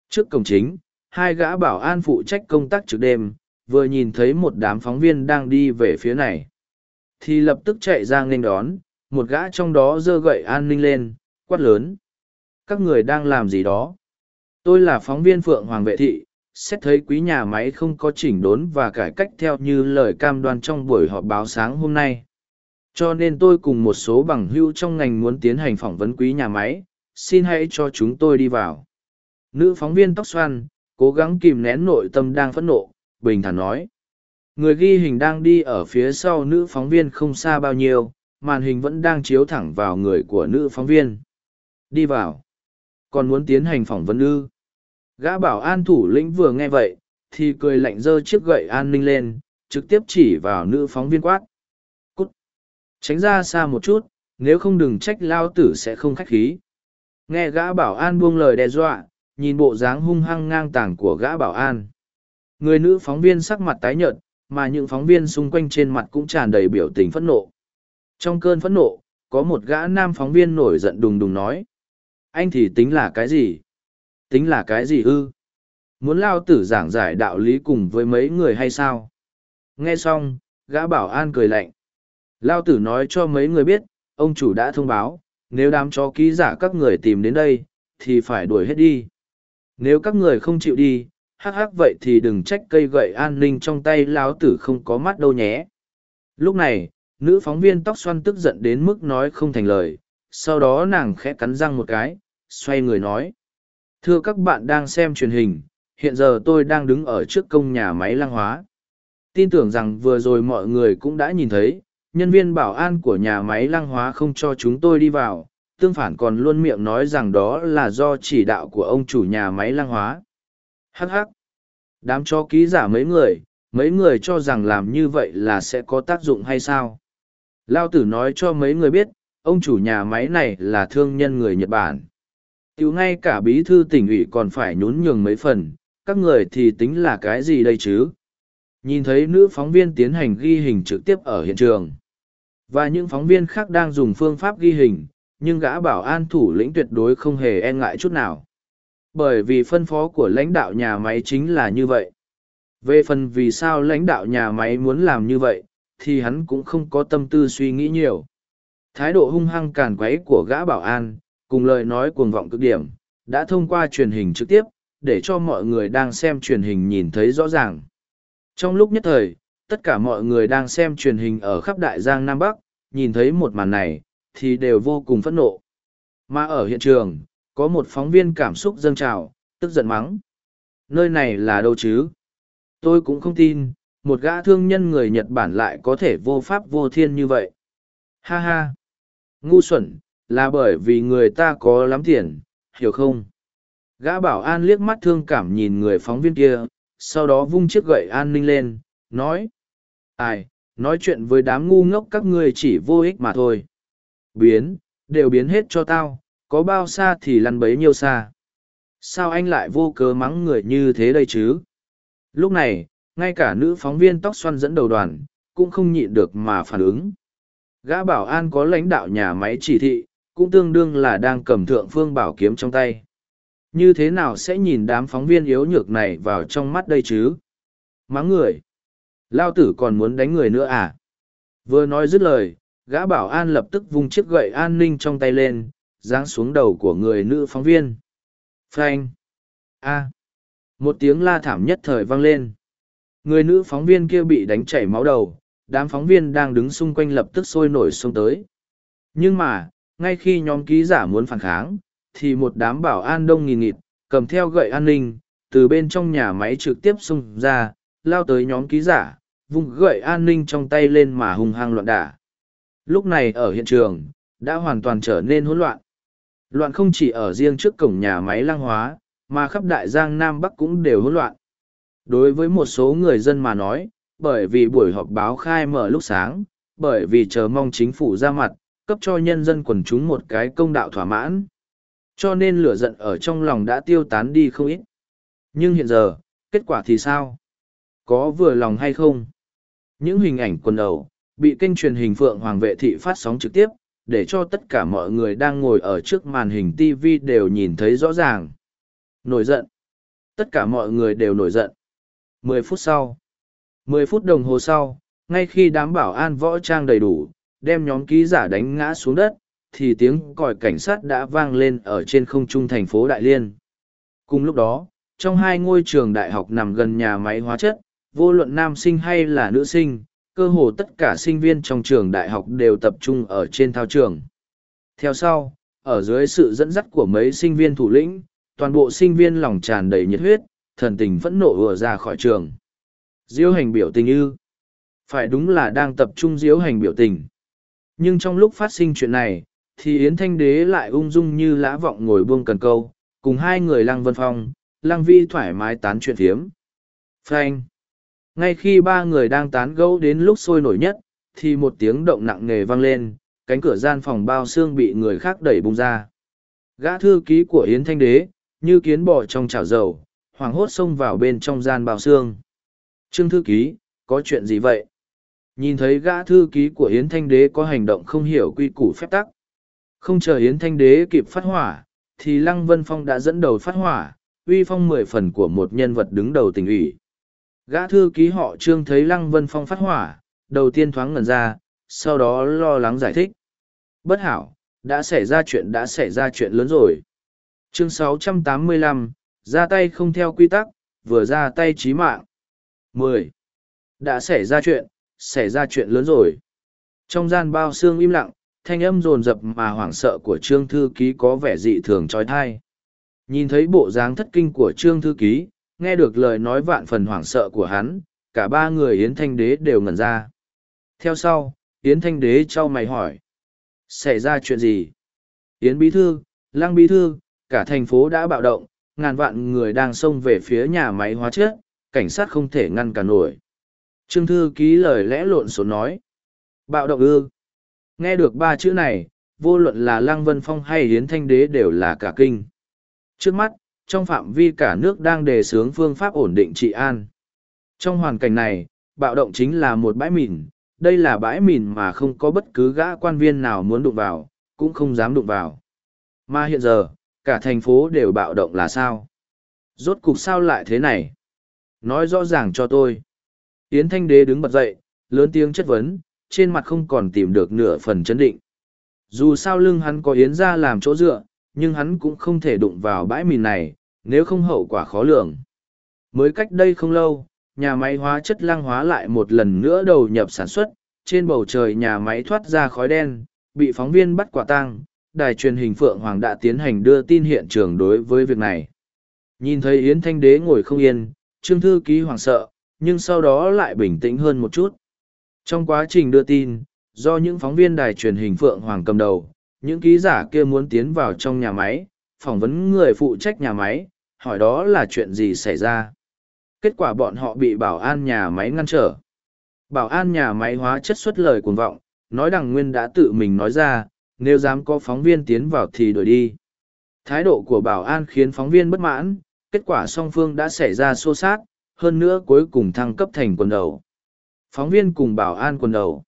Trước cổng chính, hai gã bảo an phụ trách công tác trực đêm, vừa nhìn thấy một đám phóng viên đang đi về phía này. Thì lập tức chạy ra nghênh đón, một gã trong đó giơ gậy an ninh lên, quát lớn. Các người đang làm gì đó? Tôi là phóng viên Phượng Hoàng Vệ Thị, xét thấy quý nhà máy không có chỉnh đốn và cải cách theo như lời cam đoan trong buổi họp báo sáng hôm nay. Cho nên tôi cùng một số bằng hữu trong ngành muốn tiến hành phỏng vấn quý nhà máy, xin hãy cho chúng tôi đi vào. Nữ phóng viên tóc xoăn, cố gắng kìm nén nội tâm đang phẫn nộ, bình thản nói. Người ghi hình đang đi ở phía sau nữ phóng viên không xa bao nhiêu, màn hình vẫn đang chiếu thẳng vào người của nữ phóng viên. Đi vào. Còn muốn tiến hành phỏng vấn ư. Gã bảo an thủ lĩnh vừa nghe vậy, thì cười lạnh dơ chiếc gậy an ninh lên, trực tiếp chỉ vào nữ phóng viên quát. Cút! Tránh ra xa một chút, nếu không đừng trách lao tử sẽ không khách khí. Nghe gã bảo an buông lời đe dọa, nhìn bộ dáng hung hăng ngang tàng của gã bảo an. Người nữ phóng viên sắc mặt tái nhợt, mà những phóng viên xung quanh trên mặt cũng tràn đầy biểu tình phẫn nộ. Trong cơn phẫn nộ, có một gã nam phóng viên nổi giận đùng đùng nói. Anh thì tính là cái gì? Tính là cái gì ư? Muốn lao tử giảng giải đạo lý cùng với mấy người hay sao? Nghe xong, gã bảo an cười lạnh. Lao tử nói cho mấy người biết, ông chủ đã thông báo, nếu đám chó ký giả các người tìm đến đây, thì phải đuổi hết đi. Nếu các người không chịu đi, hắc hắc vậy thì đừng trách cây gậy an ninh trong tay lão tử không có mắt đâu nhé. Lúc này, nữ phóng viên tóc xoăn tức giận đến mức nói không thành lời, sau đó nàng khẽ cắn răng một cái, xoay người nói. Thưa các bạn đang xem truyền hình, hiện giờ tôi đang đứng ở trước công nhà máy lăng hóa. Tin tưởng rằng vừa rồi mọi người cũng đã nhìn thấy, nhân viên bảo an của nhà máy lăng hóa không cho chúng tôi đi vào, tương phản còn luôn miệng nói rằng đó là do chỉ đạo của ông chủ nhà máy lăng hóa. Hắc hắc. Đám cho ký giả mấy người, mấy người cho rằng làm như vậy là sẽ có tác dụng hay sao? Lao tử nói cho mấy người biết, ông chủ nhà máy này là thương nhân người Nhật Bản. Tiểu ngay cả bí thư tỉnh ủy còn phải nhún nhường mấy phần, các người thì tính là cái gì đây chứ? Nhìn thấy nữ phóng viên tiến hành ghi hình trực tiếp ở hiện trường. Và những phóng viên khác đang dùng phương pháp ghi hình, nhưng gã bảo an thủ lĩnh tuyệt đối không hề e ngại chút nào. Bởi vì phân phó của lãnh đạo nhà máy chính là như vậy. Về phần vì sao lãnh đạo nhà máy muốn làm như vậy, thì hắn cũng không có tâm tư suy nghĩ nhiều. Thái độ hung hăng càn quấy của gã bảo an, cùng lời nói cuồng vọng cực điểm, đã thông qua truyền hình trực tiếp, để cho mọi người đang xem truyền hình nhìn thấy rõ ràng. Trong lúc nhất thời, tất cả mọi người đang xem truyền hình ở khắp Đại Giang Nam Bắc, nhìn thấy một màn này, thì đều vô cùng phẫn nộ. Mà ở hiện trường, có một phóng viên cảm xúc dâng trào, tức giận mắng. Nơi này là đâu chứ? Tôi cũng không tin, một gã thương nhân người Nhật Bản lại có thể vô pháp vô thiên như vậy. Ha ha! Ngu xuẩn, là bởi vì người ta có lắm tiền, hiểu không? Gã bảo an liếc mắt thương cảm nhìn người phóng viên kia, sau đó vung chiếc gậy an ninh lên, nói. Ai, nói chuyện với đám ngu ngốc các ngươi chỉ vô ích mà thôi. Biến, đều biến hết cho tao, có bao xa thì lăn bấy nhiêu xa. Sao anh lại vô cớ mắng người như thế đây chứ? Lúc này, ngay cả nữ phóng viên tóc xoăn dẫn đầu đoàn, cũng không nhịn được mà phản ứng. Gã bảo an có lãnh đạo nhà máy chỉ thị, cũng tương đương là đang cầm thượng phương bảo kiếm trong tay. Như thế nào sẽ nhìn đám phóng viên yếu nhược này vào trong mắt đây chứ? Mắng người. Lao tử còn muốn đánh người nữa à? Vừa nói dứt lời, gã bảo an lập tức vung chiếc gậy an ninh trong tay lên giáng xuống đầu của người nữ phóng viên. Frank, a. Một tiếng la thảm nhất thời vang lên. Người nữ phóng viên kia bị đánh chảy máu đầu đám phóng viên đang đứng xung quanh lập tức sôi nổi xông tới. Nhưng mà ngay khi nhóm ký giả muốn phản kháng thì một đám bảo an đông nghìn nghịt cầm theo gậy an ninh từ bên trong nhà máy trực tiếp xung ra lao tới nhóm ký giả vung gậy an ninh trong tay lên mà hung hăng loạn đả. Lúc này ở hiện trường đã hoàn toàn trở nên hỗn loạn loạn không chỉ ở riêng trước cổng nhà máy lăng hóa, mà khắp đại giang nam bắc cũng đều hỗn loạn. Đối với một số người dân mà nói, bởi vì buổi họp báo khai mở lúc sáng, bởi vì chờ mong chính phủ ra mặt, cấp cho nhân dân quần chúng một cái công đạo thỏa mãn. Cho nên lửa giận ở trong lòng đã tiêu tán đi không ít. Nhưng hiện giờ, kết quả thì sao? Có vừa lòng hay không? Những hình ảnh quần đầu bị kênh truyền hình phượng hoàng vệ thị phát sóng trực tiếp để cho tất cả mọi người đang ngồi ở trước màn hình tv đều nhìn thấy rõ ràng. Nổi giận. Tất cả mọi người đều nổi giận. Mười phút sau. Mười phút đồng hồ sau, ngay khi đám bảo an võ trang đầy đủ, đem nhóm ký giả đánh ngã xuống đất, thì tiếng còi cảnh sát đã vang lên ở trên không trung thành phố đại liên. Cùng lúc đó, trong hai ngôi trường đại học nằm gần nhà máy hóa chất, vô luận nam sinh hay là nữ sinh cơ hồ tất cả sinh viên trong trường đại học đều tập trung ở trên thao trường. Theo sau, ở dưới sự dẫn dắt của mấy sinh viên thủ lĩnh, toàn bộ sinh viên lòng tràn đầy nhiệt huyết, thần tình phẫn nộ vừa ra khỏi trường. Diễu hành biểu tình ư? Phải đúng là đang tập trung diễu hành biểu tình. Nhưng trong lúc phát sinh chuyện này, thì yến thanh đế lại ung dung như lã vọng ngồi buông cần câu, cùng hai người lăng vân phong, lăng vi thoải mái tán chuyện phiếm frank ngay khi ba người đang tán gẫu đến lúc sôi nổi nhất, thì một tiếng động nặng nề vang lên, cánh cửa gian phòng bao xương bị người khác đẩy bung ra. Gã thư ký của yến thanh đế, như kiến bò trong chảo dầu, hoảng hốt xông vào bên trong gian bao xương. Trương thư ký, có chuyện gì vậy? Nhìn thấy gã thư ký của yến thanh đế có hành động không hiểu quy củ phép tắc. Không chờ yến thanh đế kịp phát hỏa, thì lăng vân phong đã dẫn đầu phát hỏa, uy phong mười phần của một nhân vật đứng đầu tỉnh ủy. Gã thư ký họ trương thấy Lăng Vân Phong phát hỏa, đầu tiên thoáng ngẩn ra, sau đó lo lắng giải thích. Bất hảo, đã xảy ra chuyện đã xảy ra chuyện lớn rồi. Chương 685, ra tay không theo quy tắc, vừa ra tay chí mạng. 10. Đã xảy ra chuyện, xảy ra chuyện lớn rồi. Trong gian bao xương im lặng, thanh âm rồn rập mà hoảng sợ của trương thư ký có vẻ dị thường trói thai. Nhìn thấy bộ dáng thất kinh của trương thư ký, nghe được lời nói vạn phần hoảng sợ của hắn, cả ba người yến thanh đế đều ngẩn ra. Theo sau, yến thanh đế c mày hỏi, xảy ra chuyện gì? Yến bí thư, lăng bí thư, cả thành phố đã bạo động, ngàn vạn người đang xông về phía nhà máy hóa chất, cảnh sát không thể ngăn cản nổi. Trương thư ký lời lẽ lộn xộn nói, bạo động ư? Nghe được ba chữ này, vô luận là lăng vân phong hay yến thanh đế đều là cả kinh. Trước mắt trong phạm vi cả nước đang đề xướng phương pháp ổn định trị an. Trong hoàn cảnh này, bạo động chính là một bãi mìn, đây là bãi mìn mà không có bất cứ gã quan viên nào muốn đụng vào, cũng không dám đụng vào. Mà hiện giờ, cả thành phố đều bạo động là sao? Rốt cục sao lại thế này? Nói rõ ràng cho tôi. Yến Thanh Đế đứng bật dậy, lớn tiếng chất vấn, trên mặt không còn tìm được nửa phần chấn định. Dù sao lưng hắn có Yến ra làm chỗ dựa, nhưng hắn cũng không thể đụng vào bãi mìn này, nếu không hậu quả khó lường. Mới cách đây không lâu, nhà máy hóa chất lăng hóa lại một lần nữa đầu nhập sản xuất, trên bầu trời nhà máy thoát ra khói đen, bị phóng viên bắt quả tang. đài truyền hình Phượng Hoàng đã tiến hành đưa tin hiện trường đối với việc này. Nhìn thấy Yến Thanh Đế ngồi không yên, Trương Thư Ký hoảng sợ, nhưng sau đó lại bình tĩnh hơn một chút. Trong quá trình đưa tin, do những phóng viên đài truyền hình Phượng Hoàng cầm đầu, những ký giả kia muốn tiến vào trong nhà máy, phỏng vấn người phụ trách nhà máy, hỏi đó là chuyện gì xảy ra. Kết quả bọn họ bị bảo an nhà máy ngăn trở. Bảo an nhà máy hóa chất xuất lời cuồng vọng, nói đằng Nguyên đã tự mình nói ra, nếu dám có phóng viên tiến vào thì đổi đi. Thái độ của bảo an khiến phóng viên bất mãn, kết quả song phương đã xảy ra xô xát, hơn nữa cuối cùng thăng cấp thành quần đầu. Phóng viên cùng bảo an quần đầu.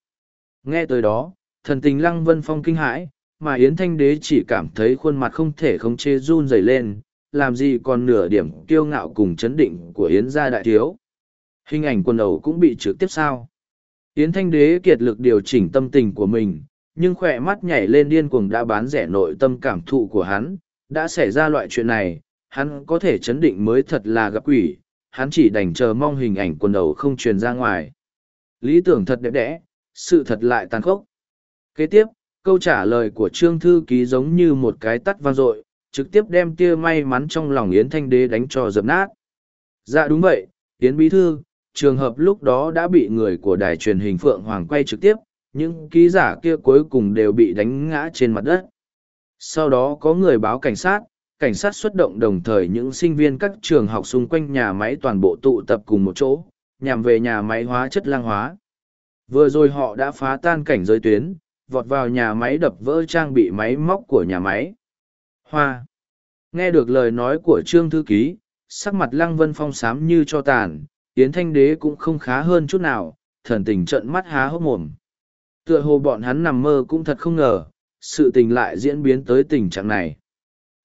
Nghe tới đó, thần tình Lăng Vân Phong kinh hãi, mà Yến Thanh Đế chỉ cảm thấy khuôn mặt không thể khống chế run rẩy lên, làm gì còn nửa điểm kiêu ngạo cùng chấn định của Yến gia đại thiếu. Hình ảnh quần đầu cũng bị trực tiếp sao. Yến Thanh Đế kiệt lực điều chỉnh tâm tình của mình, nhưng khỏe mắt nhảy lên điên cuồng đã bán rẻ nội tâm cảm thụ của hắn, đã xảy ra loại chuyện này, hắn có thể chấn định mới thật là gặp quỷ, hắn chỉ đành chờ mong hình ảnh quần đầu không truyền ra ngoài. Lý tưởng thật đẹp đẽ, sự thật lại tàn khốc. Kế tiếp, câu trả lời của Trương Thư Ký giống như một cái tắt vang dội, trực tiếp đem tia may mắn trong lòng Yến Thanh Đế đánh cho dập nát. Dạ đúng vậy, Yến Bí Thư, trường hợp lúc đó đã bị người của đài truyền hình Phượng Hoàng quay trực tiếp, những ký giả kia cuối cùng đều bị đánh ngã trên mặt đất. Sau đó có người báo cảnh sát, cảnh sát xuất động đồng thời những sinh viên các trường học xung quanh nhà máy toàn bộ tụ tập cùng một chỗ, nhằm về nhà máy hóa chất lang hóa. Vừa rồi họ đã phá tan cảnh giới tuyến, vọt vào nhà máy đập vỡ trang bị máy móc của nhà máy. Hoa. Nghe được lời nói của Trương Thư Ký, sắc mặt Lăng Vân Phong xám như cho tàn, Yến Thanh Đế cũng không khá hơn chút nào, thần tình trận mắt há hốc mồm. Tựa hồ bọn hắn nằm mơ cũng thật không ngờ, sự tình lại diễn biến tới tình trạng này.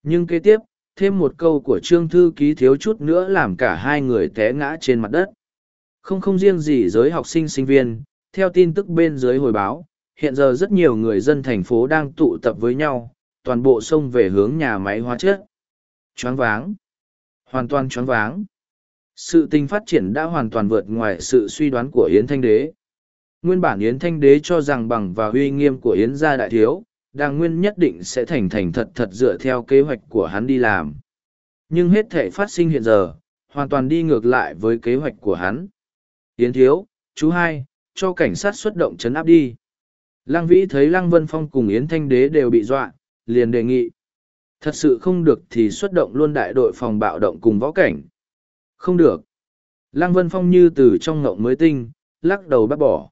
Nhưng kế tiếp, thêm một câu của Trương Thư Ký thiếu chút nữa làm cả hai người té ngã trên mặt đất. Không không riêng gì giới học sinh sinh viên, theo tin tức bên dưới hồi báo, hiện giờ rất nhiều người dân thành phố đang tụ tập với nhau, toàn bộ sông về hướng nhà máy hóa chất. Choáng váng. Hoàn toàn choáng váng. Sự tình phát triển đã hoàn toàn vượt ngoài sự suy đoán của Yến Thanh Đế. Nguyên bản Yến Thanh Đế cho rằng bằng và uy nghiêm của Yến gia đại thiếu, Đàng Nguyên nhất định sẽ thành thành thật thật dựa theo kế hoạch của hắn đi làm. Nhưng hết thể phát sinh hiện giờ, hoàn toàn đi ngược lại với kế hoạch của hắn. Yến thiếu, chú hai, cho cảnh sát xuất động chấn áp đi. Lăng Vĩ thấy Lăng Vân Phong cùng Yến Thanh Đế đều bị dọa, liền đề nghị. Thật sự không được thì xuất động luôn đại đội phòng bạo động cùng võ cảnh. Không được. Lăng Vân Phong như từ trong ngộng mới tinh, lắc đầu bác bỏ.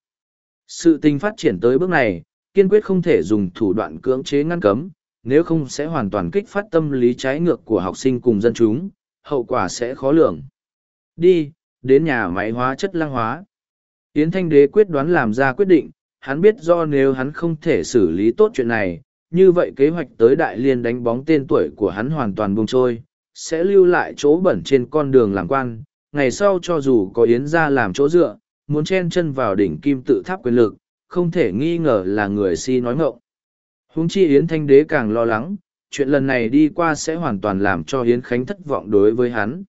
Sự tình phát triển tới bước này, kiên quyết không thể dùng thủ đoạn cưỡng chế ngăn cấm, nếu không sẽ hoàn toàn kích phát tâm lý trái ngược của học sinh cùng dân chúng, hậu quả sẽ khó lường. Đi, đến nhà máy hóa chất lăng hóa. Yến Thanh Đế quyết đoán làm ra quyết định, hắn biết do nếu hắn không thể xử lý tốt chuyện này, như vậy kế hoạch tới đại liên đánh bóng tên tuổi của hắn hoàn toàn buông trôi, sẽ lưu lại chỗ bẩn trên con đường làm quan, ngày sau cho dù có Yến ra làm chỗ dựa, muốn chen chân vào đỉnh kim tự tháp quyền lực, không thể nghi ngờ là người si nói ngộng. Húng chi Yến Thanh Đế càng lo lắng, chuyện lần này đi qua sẽ hoàn toàn làm cho Yến Khánh thất vọng đối với hắn.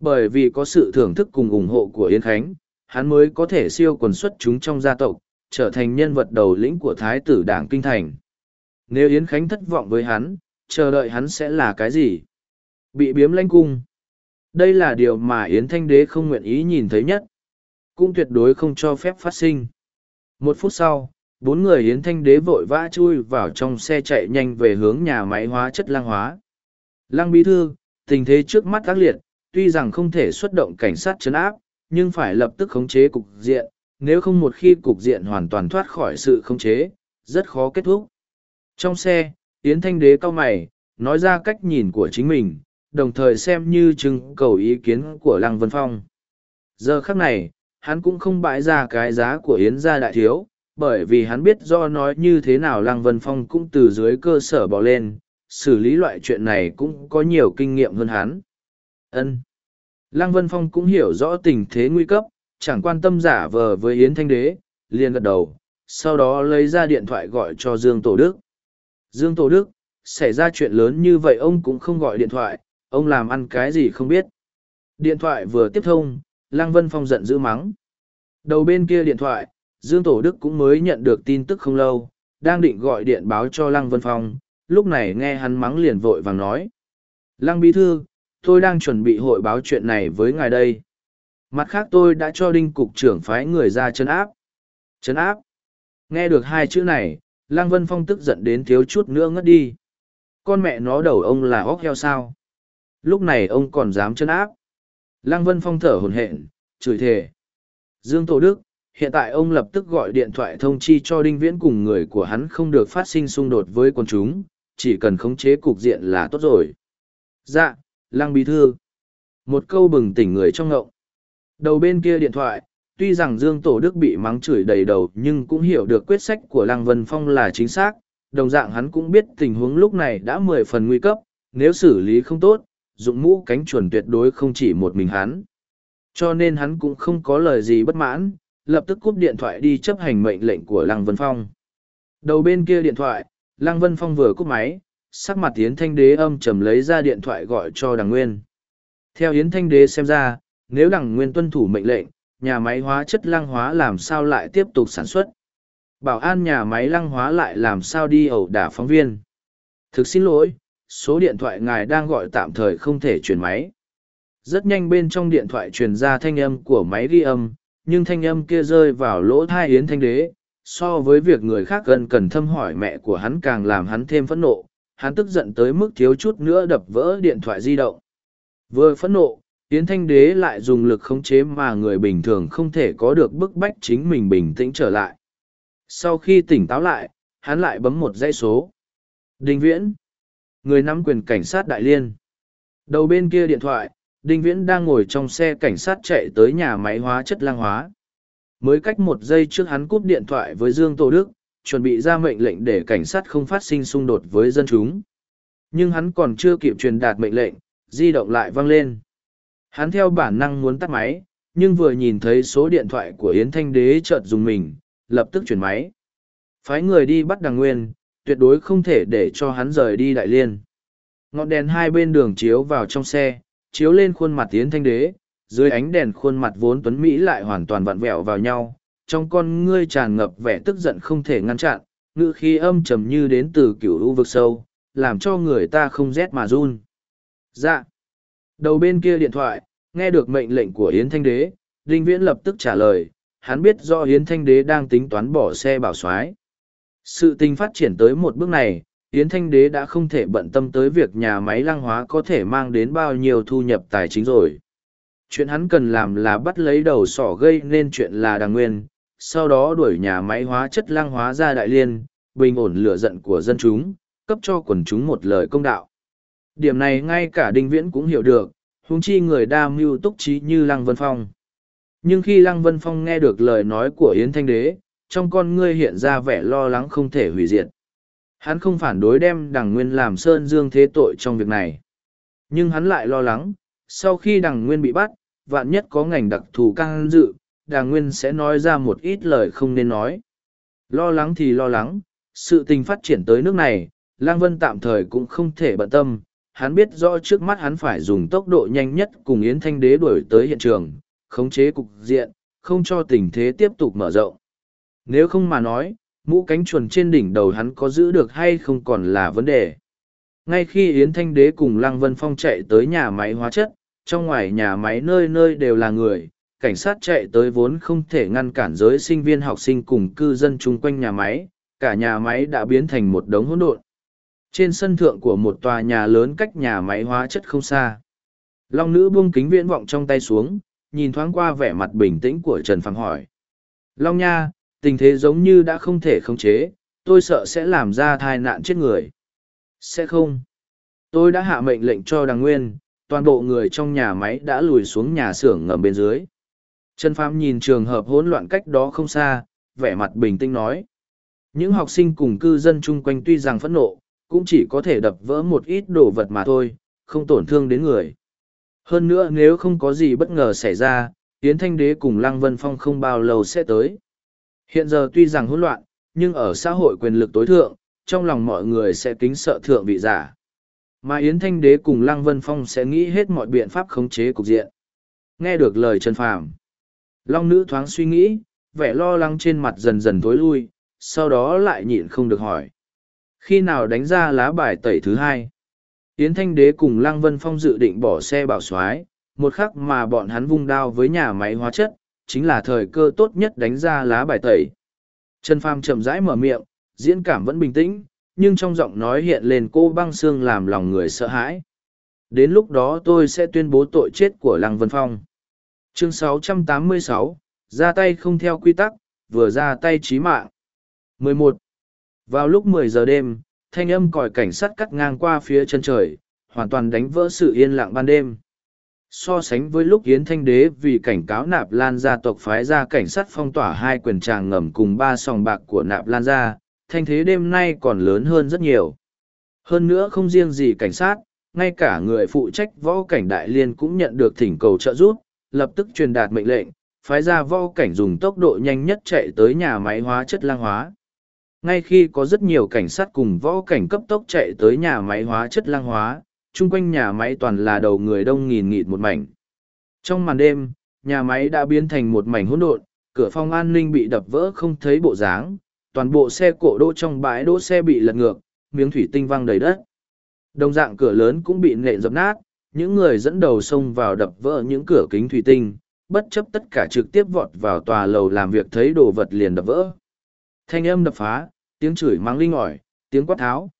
Bởi vì có sự thưởng thức cùng ủng hộ của Yến Khánh, hắn mới có thể siêu quần xuất chúng trong gia tộc, trở thành nhân vật đầu lĩnh của Thái tử Đảng Kinh Thành. Nếu Yến Khánh thất vọng với hắn, chờ đợi hắn sẽ là cái gì? Bị biếm lanh cung. Đây là điều mà Yến Thanh Đế không nguyện ý nhìn thấy nhất. Cũng tuyệt đối không cho phép phát sinh. Một phút sau, bốn người Yến Thanh Đế vội vã chui vào trong xe chạy nhanh về hướng nhà máy hóa chất lang hóa. Lăng bí thư, tình thế trước mắt ác liệt, tuy rằng không thể xuất động cảnh sát chấn áp, nhưng phải lập tức khống chế cục diện, nếu không một khi cục diện hoàn toàn thoát khỏi sự khống chế, rất khó kết thúc. Trong xe, Yến Thanh Đế cao mày, nói ra cách nhìn của chính mình, đồng thời xem như chứng cầu ý kiến của Lăng Vân Phong. Giờ khắc này, hắn cũng không bãi ra cái giá của Yến gia đại thiếu, bởi vì hắn biết do nói như thế nào Lăng Vân Phong cũng từ dưới cơ sở bỏ lên, xử lý loại chuyện này cũng có nhiều kinh nghiệm hơn hắn. Ân. Lăng Vân Phong cũng hiểu rõ tình thế nguy cấp, chẳng quan tâm giả vờ với Yến Thanh Đế, liền gật đầu, sau đó lấy ra điện thoại gọi cho Dương Tổ Đức. Dương Tổ Đức, xảy ra chuyện lớn như vậy ông cũng không gọi điện thoại, ông làm ăn cái gì không biết. Điện thoại vừa tiếp thông, Lăng Vân Phong giận dữ mắng. Đầu bên kia điện thoại, Dương Tổ Đức cũng mới nhận được tin tức không lâu, đang định gọi điện báo cho Lăng Vân Phong, lúc này nghe hắn mắng liền vội vàng nói. Lăng Bí Thư, tôi đang chuẩn bị hội báo chuyện này với ngài đây. Mặt khác tôi đã cho đinh cục trưởng phái người ra chấn áp. chấn áp. Nghe được hai chữ này, Lăng Vân Phong tức giận đến thiếu chút nữa ngất đi. Con mẹ nó đầu ông là óc heo sao. Lúc này ông còn dám chấn áp. Lăng Vân Phong thở hồn hện, chửi thề. Dương Tổ Đức, hiện tại ông lập tức gọi điện thoại thông chi cho Đinh Viễn cùng người của hắn không được phát sinh xung đột với quần chúng, chỉ cần khống chế cục diện là tốt rồi. Dạ, Lăng Bí Thư. Một câu bừng tỉnh người trong ngộng. Đầu bên kia điện thoại, tuy rằng Dương Tổ Đức bị mắng chửi đầy đầu nhưng cũng hiểu được quyết sách của Lăng Vân Phong là chính xác, đồng dạng hắn cũng biết tình huống lúc này đã mười phần nguy cấp, nếu xử lý không tốt, dụng mũ cánh chuẩn tuyệt đối không chỉ một mình hắn. Cho nên hắn cũng không có lời gì bất mãn, lập tức cúp điện thoại đi chấp hành mệnh lệnh của Lăng Vân Phong. Đầu bên kia điện thoại, Lăng Vân Phong vừa cúp máy, sắc mặt Yến Thanh Đế âm trầm lấy ra điện thoại gọi cho Đằng Nguyên. Theo Yến Thanh Đế xem ra, nếu Đằng Nguyên tuân thủ mệnh lệnh, nhà máy hóa chất lăng hóa làm sao lại tiếp tục sản xuất. Bảo an nhà máy lăng hóa lại làm sao đi ẩu đả phóng viên. Thực xin lỗi, số điện thoại ngài đang gọi tạm thời không thể chuyển máy. Rất nhanh bên trong điện thoại truyền ra thanh âm của máy ghi âm, nhưng thanh âm kia rơi vào lỗ thai Yến Thanh Đế. So với việc người khác gần cần thâm hỏi mẹ của hắn càng làm hắn thêm phẫn nộ, hắn tức giận tới mức thiếu chút nữa đập vỡ điện thoại di động. Vừa phẫn nộ, Yến Thanh Đế lại dùng lực khống chế mà người bình thường không thể có được bức bách chính mình bình tĩnh trở lại. Sau khi tỉnh táo lại, hắn lại bấm một dãy số. Đinh Viễn. Người nắm quyền cảnh sát Đại Liên. Đầu bên kia điện thoại, Đinh Viễn đang ngồi trong xe cảnh sát chạy tới nhà máy hóa chất lang hóa. Mới cách một giây trước hắn cúp điện thoại với Dương Tô Đức, chuẩn bị ra mệnh lệnh để cảnh sát không phát sinh xung đột với dân chúng. Nhưng hắn còn chưa kịp truyền đạt mệnh lệnh, di động lại vang lên. Hắn theo bản năng muốn tắt máy, nhưng vừa nhìn thấy số điện thoại của Yến Thanh Đế chợt dùng mình, lập tức chuyển máy. Phái người đi bắt đằng nguyên, tuyệt đối không thể để cho hắn rời đi đại liên. Ngọn đèn hai bên đường chiếu vào trong xe, chiếu lên khuôn mặt Yến Thanh Đế, dưới ánh đèn khuôn mặt vốn tuấn Mỹ lại hoàn toàn vặn vẹo vào nhau, trong con ngươi tràn ngập vẻ tức giận không thể ngăn chặn, ngữ khí âm trầm như đến từ cửu u vực sâu, làm cho người ta không rét mà run. Dạ. Đầu bên kia điện thoại, nghe được mệnh lệnh của Yến Thanh Đế, Đinh Viễn lập tức trả lời, hắn biết do Yến Thanh Đế đang tính toán bỏ xe bảo soái. Sự tình phát triển tới một bước này, Yến Thanh Đế đã không thể bận tâm tới việc nhà máy lăng hóa có thể mang đến bao nhiêu thu nhập tài chính rồi. Chuyện hắn cần làm là bắt lấy đầu sỏ gây nên chuyện là đàng nguyên, sau đó đuổi nhà máy hóa chất lăng hóa ra đại liên, bình ổn lửa giận của dân chúng, cấp cho quần chúng một lời công đạo. Điểm này ngay cả Đinh Viễn cũng hiểu được, huống chi người đa mưu túc trí như Lăng Vân Phong. Nhưng khi Lăng Vân Phong nghe được lời nói của Yến Thanh Đế, trong con ngươi hiện ra vẻ lo lắng không thể hủy diệt. Hắn không phản đối đem đằng nguyên làm sơn dương thế tội trong việc này. Nhưng hắn lại lo lắng, sau khi đằng nguyên bị bắt, vạn nhất có ngành đặc thù căng dự, đằng nguyên sẽ nói ra một ít lời không nên nói. Lo lắng thì lo lắng, sự tình phát triển tới nước này, Lang Vân tạm thời cũng không thể bận tâm, hắn biết rõ trước mắt hắn phải dùng tốc độ nhanh nhất cùng Yến Thanh Đế đuổi tới hiện trường, khống chế cục diện, không cho tình thế tiếp tục mở rộng. Nếu không mà nói, mũ cánh chuồn trên đỉnh đầu hắn có giữ được hay không còn là vấn đề. Ngay khi Yến Thanh Đế cùng Lăng Vân Phong chạy tới nhà máy hóa chất, trong ngoài nhà máy nơi nơi đều là người, cảnh sát chạy tới vốn không thể ngăn cản giới sinh viên học sinh cùng cư dân chung quanh nhà máy, cả nhà máy đã biến thành một đống hỗn độn. Trên sân thượng của một tòa nhà lớn cách nhà máy hóa chất không xa. Long nữ buông kính viễn vọng trong tay xuống, nhìn thoáng qua vẻ mặt bình tĩnh của Trần Phàm hỏi. Long nha, tình thế giống như đã không thể khống chế, tôi sợ sẽ làm ra thai nạn chết người. Sẽ không. Tôi đã hạ mệnh lệnh cho đằng nguyên, toàn bộ người trong nhà máy đã lùi xuống nhà xưởng ngầm bên dưới. Trần Phàm nhìn trường hợp hỗn loạn cách đó không xa, vẻ mặt bình tĩnh nói. Những học sinh cùng cư dân chung quanh tuy rằng phẫn nộ, cũng chỉ có thể đập vỡ một ít đồ vật mà thôi, không tổn thương đến người. Hơn nữa nếu không có gì bất ngờ xảy ra, Yến Thanh Đế cùng Lăng Vân Phong không bao lâu sẽ tới. Hiện giờ tuy rằng hỗn loạn, nhưng ở xã hội quyền lực tối thượng, trong lòng mọi người sẽ kính sợ thượng vị giả. Mà Yến Thanh Đế cùng Lăng Vân Phong sẽ nghĩ hết mọi biện pháp khống chế cục diện. Nghe được lời Trần Phàm, Long nữ thoáng suy nghĩ, vẻ lo lắng trên mặt dần dần tối lui, sau đó lại nhịn không được hỏi. Khi nào đánh ra lá bài tẩy thứ hai? Yến Thanh Đế cùng Lăng Vân Phong dự định bỏ xe bảo soái một khắc mà bọn hắn vung đao với nhà máy hóa chất, chính là thời cơ tốt nhất đánh ra lá bài tẩy. Trần Phàm chậm rãi mở miệng, diễn cảm vẫn bình tĩnh, nhưng trong giọng nói hiện lên cô băng xương làm lòng người sợ hãi. Đến lúc đó tôi sẽ tuyên bố tội chết của Lăng Vân Phong. Chương 686, ra tay không theo quy tắc, vừa ra tay chí mạng. 11. Vào lúc 10 giờ đêm, thanh âm còi cảnh sát cắt ngang qua phía chân trời, hoàn toàn đánh vỡ sự yên lặng ban đêm. So sánh với lúc Yến Thanh Đế vì cảnh cáo Nạp Lan gia tộc phái ra cảnh sát phong tỏa hai quyền tràng ngầm cùng ba sòng bạc của Nạp Lan gia, thanh thế đêm nay còn lớn hơn rất nhiều. Hơn nữa không riêng gì cảnh sát, ngay cả người phụ trách võ cảnh đại liên cũng nhận được thỉnh cầu trợ giúp, lập tức truyền đạt mệnh lệnh, phái ra võ cảnh dùng tốc độ nhanh nhất chạy tới nhà máy hóa chất lang hóa. Ngay khi có rất nhiều cảnh sát cùng võ cảnh cấp tốc chạy tới nhà máy hóa chất lang hóa, chung quanh nhà máy toàn là đầu người đông nghìn nghịt một mảnh. Trong màn đêm, nhà máy đã biến thành một mảnh hỗn độn, cửa phòng an ninh bị đập vỡ không thấy bộ dáng, toàn bộ xe cộ đỗ trong bãi đỗ xe bị lật ngược, miếng thủy tinh văng đầy đất. Đồng dạng cửa lớn cũng bị nện dập nát, những người dẫn đầu xông vào đập vỡ những cửa kính thủy tinh, bất chấp tất cả trực tiếp vọt vào tòa lầu làm việc thấy đồ vật liền đập vỡ. Thanh âm đập phá, tiếng chửi mắng linh ỏi, tiếng quát tháo.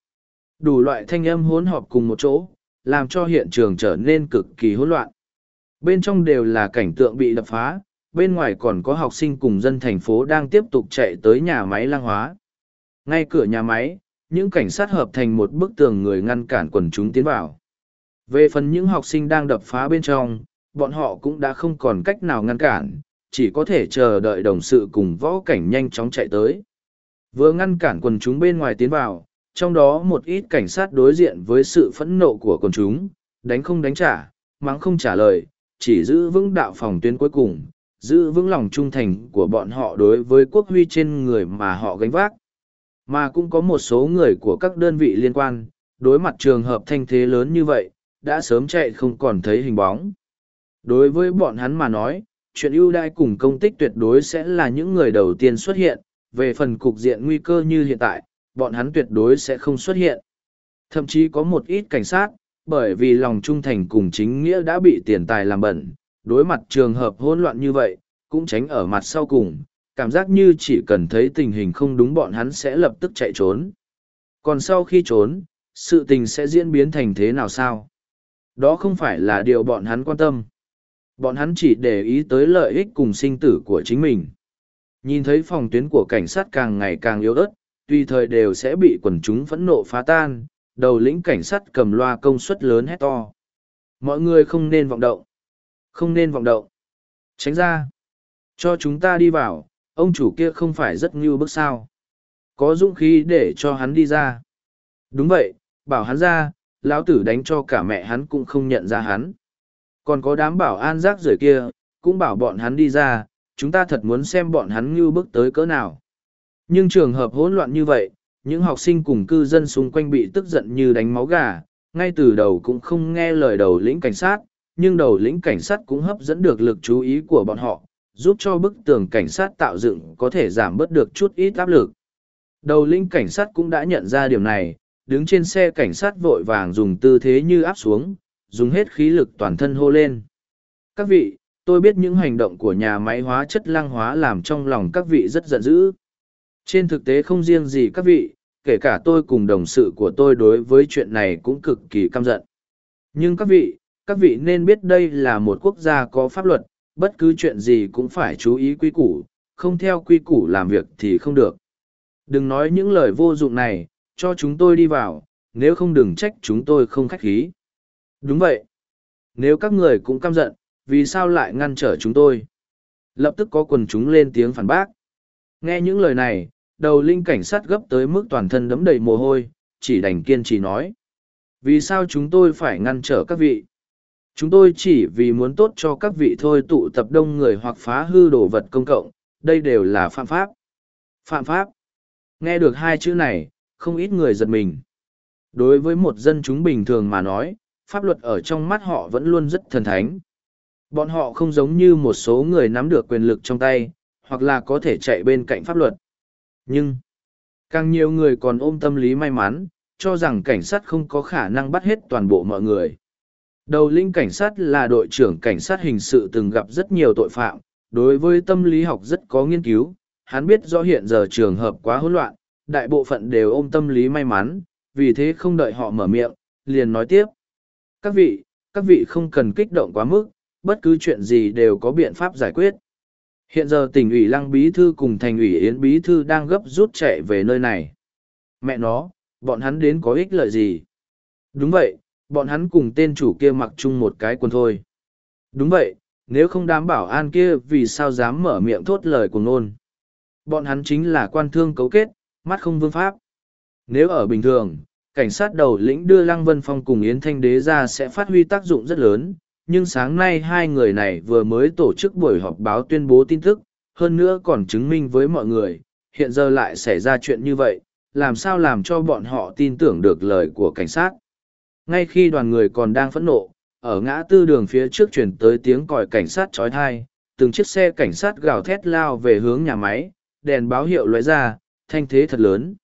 Đủ loại thanh âm hỗn họp cùng một chỗ, làm cho hiện trường trở nên cực kỳ hỗn loạn. Bên trong đều là cảnh tượng bị đập phá, bên ngoài còn có học sinh cùng dân thành phố đang tiếp tục chạy tới nhà máy lang hóa. Ngay cửa nhà máy, những cảnh sát hợp thành một bức tường người ngăn cản quần chúng tiến vào. Về phần những học sinh đang đập phá bên trong, bọn họ cũng đã không còn cách nào ngăn cản, chỉ có thể chờ đợi đồng sự cùng võ cảnh nhanh chóng chạy tới. Vừa ngăn cản quần chúng bên ngoài tiến vào, trong đó một ít cảnh sát đối diện với sự phẫn nộ của quần chúng, đánh không đánh trả, mắng không trả lời, chỉ giữ vững đạo phòng tuyến cuối cùng, giữ vững lòng trung thành của bọn họ đối với quốc huy trên người mà họ gánh vác. Mà cũng có một số người của các đơn vị liên quan, đối mặt trường hợp thanh thế lớn như vậy, đã sớm chạy không còn thấy hình bóng. Đối với bọn hắn mà nói, chuyện ưu đãi cùng công tích tuyệt đối sẽ là những người đầu tiên xuất hiện, về phần cục diện nguy cơ như hiện tại, bọn hắn tuyệt đối sẽ không xuất hiện. Thậm chí có một ít cảnh sát, bởi vì lòng trung thành cùng chính nghĩa đã bị tiền tài làm bẩn, đối mặt trường hợp hỗn loạn như vậy, cũng tránh ở mặt sau cùng, cảm giác như chỉ cần thấy tình hình không đúng bọn hắn sẽ lập tức chạy trốn. Còn sau khi trốn, sự tình sẽ diễn biến thành thế nào sao? Đó không phải là điều bọn hắn quan tâm. Bọn hắn chỉ để ý tới lợi ích cùng sinh tử của chính mình. Nhìn thấy phòng tuyến của cảnh sát càng ngày càng yếu ớt, tùy thời đều sẽ bị quần chúng phẫn nộ phá tan, đầu lĩnh cảnh sát cầm loa công suất lớn hét to. Mọi người không nên vọng động. Không nên vọng động. Tránh ra. Cho chúng ta đi vào, ông chủ kia không phải rất ngưu bức sao. Có dũng khí để cho hắn đi ra. Đúng vậy, bảo hắn ra, lão tử đánh cho cả mẹ hắn cũng không nhận ra hắn. Còn có đám bảo an rác rưởi kia, cũng bảo bọn hắn đi ra, chúng ta thật muốn xem bọn hắn ngưu bước tới cỡ nào. Nhưng trường hợp hỗn loạn như vậy, những học sinh cùng cư dân xung quanh bị tức giận như đánh máu gà, ngay từ đầu cũng không nghe lời đầu lĩnh cảnh sát, nhưng đầu lĩnh cảnh sát cũng hấp dẫn được lực chú ý của bọn họ, giúp cho bức tường cảnh sát tạo dựng có thể giảm bớt được chút ít áp lực. Đầu lĩnh cảnh sát cũng đã nhận ra điều này, đứng trên xe cảnh sát vội vàng dùng tư thế như áp xuống, dùng hết khí lực toàn thân hô lên. Các vị, tôi biết những hành động của nhà máy hóa chất lăng hóa làm trong lòng các vị rất giận dữ. Trên thực tế không riêng gì các vị, kể cả tôi cùng đồng sự của tôi đối với chuyện này cũng cực kỳ căm giận. Nhưng các vị, các vị nên biết đây là một quốc gia có pháp luật, bất cứ chuyện gì cũng phải chú ý quy củ, không theo quy củ làm việc thì không được. Đừng nói những lời vô dụng này, cho chúng tôi đi vào, nếu không đừng trách chúng tôi không khách khí. Đúng vậy. Nếu các người cũng căm giận, vì sao lại ngăn trở chúng tôi? Lập tức có quần chúng lên tiếng phản bác. Nghe những lời này, đầu linh cảnh sát gấp tới mức toàn thân đấm đầy mồ hôi, chỉ đành kiên trì nói. Vì sao chúng tôi phải ngăn trở các vị? Chúng tôi chỉ vì muốn tốt cho các vị thôi tụ tập đông người hoặc phá hư đồ vật công cộng, đây đều là phạm pháp. Phạm pháp. Nghe được hai chữ này, không ít người giật mình. Đối với một dân chúng bình thường mà nói, pháp luật ở trong mắt họ vẫn luôn rất thần thánh. Bọn họ không giống như một số người nắm được quyền lực trong tay, hoặc là có thể chạy bên cạnh pháp luật. Nhưng, càng nhiều người còn ôm tâm lý may mắn, cho rằng cảnh sát không có khả năng bắt hết toàn bộ mọi người. Đầu linh cảnh sát là đội trưởng cảnh sát hình sự từng gặp rất nhiều tội phạm, đối với tâm lý học rất có nghiên cứu, hắn biết rõ hiện giờ trường hợp quá hỗn loạn, đại bộ phận đều ôm tâm lý may mắn, vì thế không đợi họ mở miệng, liền nói tiếp. Các vị, các vị không cần kích động quá mức, bất cứ chuyện gì đều có biện pháp giải quyết. Hiện giờ tỉnh ủy Lăng Bí Thư cùng thành ủy Yến Bí Thư đang gấp rút chạy về nơi này. Mẹ nó, bọn hắn đến có ích lợi gì? Đúng vậy, bọn hắn cùng tên chủ kia mặc chung một cái quần thôi. Đúng vậy, nếu không đảm bảo an kia vì sao dám mở miệng thốt lời của nôn. Bọn hắn chính là quan thương cấu kết, mắt không vương pháp. Nếu ở bình thường, cảnh sát đầu lĩnh đưa Lăng Vân Phong cùng Yến Thanh Đế ra sẽ phát huy tác dụng rất lớn, nhưng sáng nay hai người này vừa mới tổ chức buổi họp báo tuyên bố tin tức, hơn nữa còn chứng minh với mọi người, hiện giờ lại xảy ra chuyện như vậy, làm sao làm cho bọn họ tin tưởng được lời của cảnh sát. Ngay khi đoàn người còn đang phẫn nộ, ở ngã tư đường phía trước chuyển tới tiếng còi cảnh sát trói thai, từng chiếc xe cảnh sát gào thét lao về hướng nhà máy, đèn báo hiệu lóe ra, thanh thế thật lớn.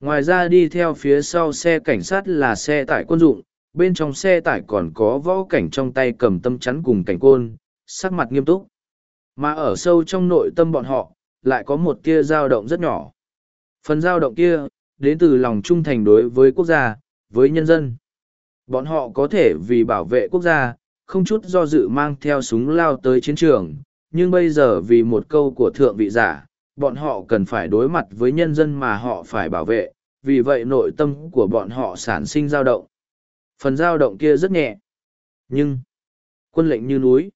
Ngoài ra đi theo phía sau xe cảnh sát là xe tải quân dụng, bên trong xe tải còn có võ cảnh trong tay cầm tâm chắn cùng cảnh côn, sắc mặt nghiêm túc. Mà ở sâu trong nội tâm bọn họ, lại có một tia dao động rất nhỏ. Phần dao động kia, đến từ lòng trung thành đối với quốc gia, với nhân dân. Bọn họ có thể vì bảo vệ quốc gia, không chút do dự mang theo súng lao tới chiến trường, nhưng bây giờ vì một câu của thượng vị giả, bọn họ cần phải đối mặt với nhân dân mà họ phải bảo vệ, vì vậy nội tâm của bọn họ sản sinh dao động. Phần dao động kia rất nhẹ. Nhưng, quân lệnh như núi,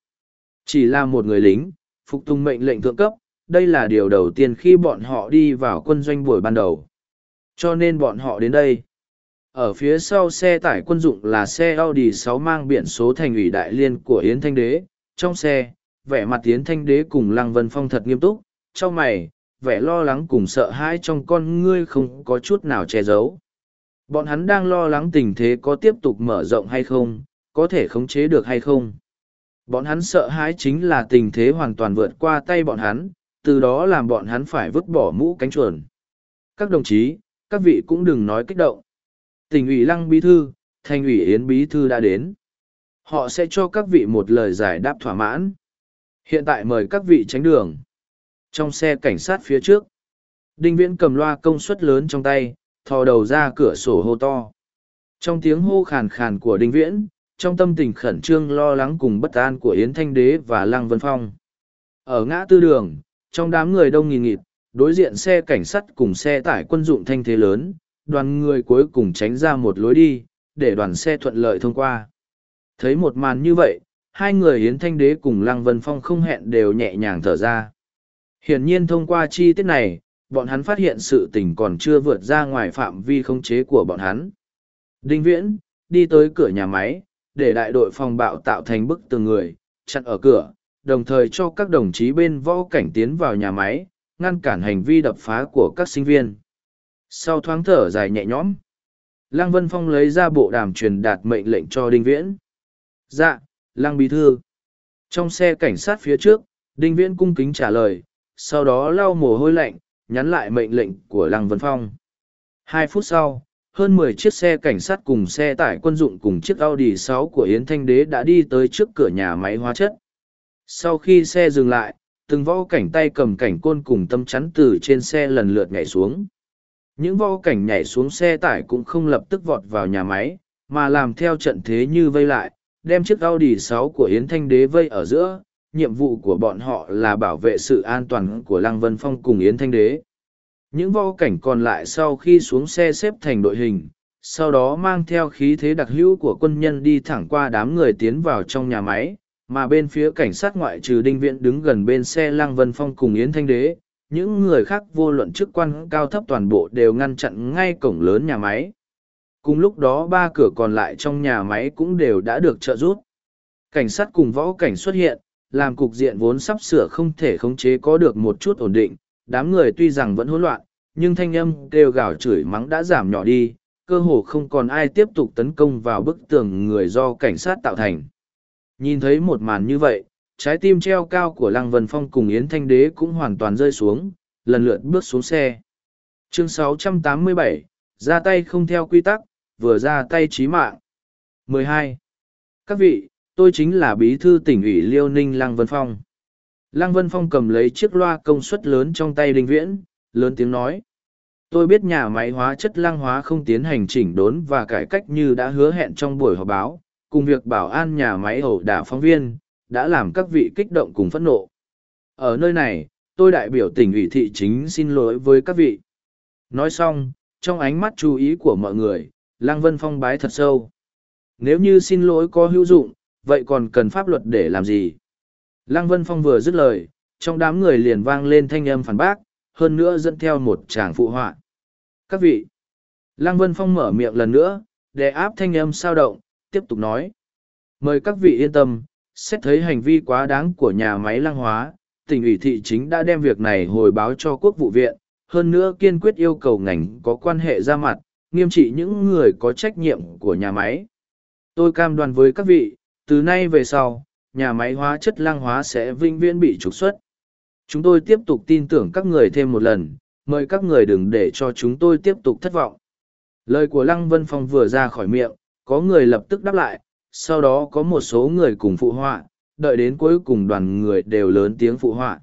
chỉ là một người lính, phục tùng mệnh lệnh thượng cấp, đây là điều đầu tiên khi bọn họ đi vào quân doanh buổi ban đầu. Cho nên bọn họ đến đây. Ở phía sau xe tải quân dụng là xe Audi 6 mang biển số thành ủy đại liên của Yến Thanh Đế. Trong xe, vẻ mặt Yến Thanh Đế cùng Lăng Vân Phong thật nghiêm túc, trong mày, vẻ lo lắng cùng sợ hãi trong con ngươi không có chút nào che giấu. Bọn hắn đang lo lắng tình thế có tiếp tục mở rộng hay không, có thể khống chế được hay không. Bọn hắn sợ hãi chính là tình thế hoàn toàn vượt qua tay bọn hắn, từ đó làm bọn hắn phải vứt bỏ mũ cánh chuồn. Các đồng chí, các vị cũng đừng nói kích động. Tỉnh ủy Lăng Bí Thư, Thành ủy Yến Bí Thư đã đến. Họ sẽ cho các vị một lời giải đáp thỏa mãn. Hiện tại mời các vị tránh đường. Trong xe cảnh sát phía trước, Đinh Viễn cầm loa công suất lớn trong tay, thò đầu ra cửa sổ hô to. Trong tiếng hô khàn khàn của Đinh Viễn, trong tâm tình khẩn trương lo lắng cùng bất an của Yến Thanh Đế và Lăng Vân Phong. Ở ngã tư đường, trong đám người đông nghìn nghịt, đối diện xe cảnh sát cùng xe tải quân dụng thanh thế lớn, đoàn người cuối cùng tránh ra một lối đi, để đoàn xe thuận lợi thông qua. Thấy một màn như vậy, hai người Yến Thanh Đế cùng Lăng Vân Phong không hẹn đều nhẹ nhàng thở ra. Hiển nhiên thông qua chi tiết này, bọn hắn phát hiện sự tình còn chưa vượt ra ngoài phạm vi khống chế của bọn hắn. Đinh Viễn, đi tới cửa nhà máy, để đại đội phòng bạo tạo thành bức tường người, chặn ở cửa, đồng thời cho các đồng chí bên võ cảnh tiến vào nhà máy, ngăn cản hành vi đập phá của các sinh viên. Sau thoáng thở dài nhẹ nhõm, Lăng Vân Phong lấy ra bộ đàm truyền đạt mệnh lệnh cho Đinh Viễn. Dạ, Lăng Bí Thư. Trong xe cảnh sát phía trước, Đinh Viễn cung kính trả lời, sau đó lau mồ hôi lạnh, nhắn lại mệnh lệnh của Lăng Vân Phong. Hai phút sau, hơn mười chiếc xe cảnh sát cùng xe tải quân dụng cùng chiếc Audi 6 của Yến Thanh Đế đã đi tới trước cửa nhà máy hóa chất. Sau khi xe dừng lại, từng võ cảnh tay cầm cảnh côn cùng tâm chắn từ trên xe lần lượt nhảy xuống. Những võ cảnh nhảy xuống xe tải cũng không lập tức vọt vào nhà máy, mà làm theo trận thế như vây lại, đem chiếc Audi 6 của Yến Thanh Đế vây ở giữa, nhiệm vụ của bọn họ là bảo vệ sự an toàn của Lăng Vân Phong cùng Yến Thanh Đế. Những võ cảnh còn lại sau khi xuống xe xếp thành đội hình, sau đó mang theo khí thế đặc hữu của quân nhân đi thẳng qua đám người tiến vào trong nhà máy, mà bên phía cảnh sát ngoại trừ Đinh Viễn đứng gần bên xe Lăng Vân Phong cùng Yến Thanh Đế, những người khác vô luận chức quan cao thấp toàn bộ đều ngăn chặn ngay cổng lớn nhà máy. Cùng lúc đó ba cửa còn lại trong nhà máy cũng đều đã được trợ giúp. Cảnh sát cùng võ cảnh xuất hiện, làm cục diện vốn sắp sửa không thể khống chế có được một chút ổn định, đám người tuy rằng vẫn hỗn loạn, nhưng thanh âm kêu gào chửi mắng đã giảm nhỏ đi, cơ hồ không còn ai tiếp tục tấn công vào bức tường người do cảnh sát tạo thành. Nhìn thấy một màn như vậy, trái tim treo cao của Lăng Vân Phong cùng Yến Thanh Đế cũng hoàn toàn rơi xuống, lần lượt bước xuống xe. Chương 687, ra tay không theo quy tắc, vừa ra tay chí mạng. 12. Các vị, tôi chính là bí thư tỉnh ủy Liêu Ninh Lăng Vân Phong. Lăng Vân Phong cầm lấy chiếc loa công suất lớn trong tay Đinh Viễn, lớn tiếng nói. Tôi biết nhà máy hóa chất lăng hóa không tiến hành chỉnh đốn và cải cách như đã hứa hẹn trong buổi họp báo, cùng việc bảo an nhà máy ẩu đả phóng viên, đã làm các vị kích động cùng phẫn nộ. Ở nơi này, tôi đại biểu tỉnh ủy thị chính xin lỗi với các vị. Nói xong, trong ánh mắt chú ý của mọi người, Lăng Vân Phong bái thật sâu. Nếu như xin lỗi có hữu dụng, vậy còn cần pháp luật để làm gì? Lăng Vân Phong vừa dứt lời, trong đám người liền vang lên thanh âm phản bác, hơn nữa dẫn theo một tràng phụ họa. Các vị! Lăng Vân Phong mở miệng lần nữa, để áp thanh âm sao động, tiếp tục nói. Mời các vị yên tâm, xét thấy hành vi quá đáng của nhà máy lăng hóa, tỉnh ủy thị chính đã đem việc này hồi báo cho quốc vụ viện, hơn nữa kiên quyết yêu cầu ngành có quan hệ ra mặt, nghiêm trị những người có trách nhiệm của nhà máy. Tôi cam đoan với các vị, từ nay về sau, nhà máy hóa chất Lang hóa sẽ vinh viễn bị trục xuất. Chúng tôi tiếp tục tin tưởng các người thêm một lần, mời các người đừng để cho chúng tôi tiếp tục thất vọng. Lời của Lăng Vân Phong vừa ra khỏi miệng, có người lập tức đáp lại, sau đó có một số người cùng phụ họa, đợi đến cuối cùng đoàn người đều lớn tiếng phụ họa.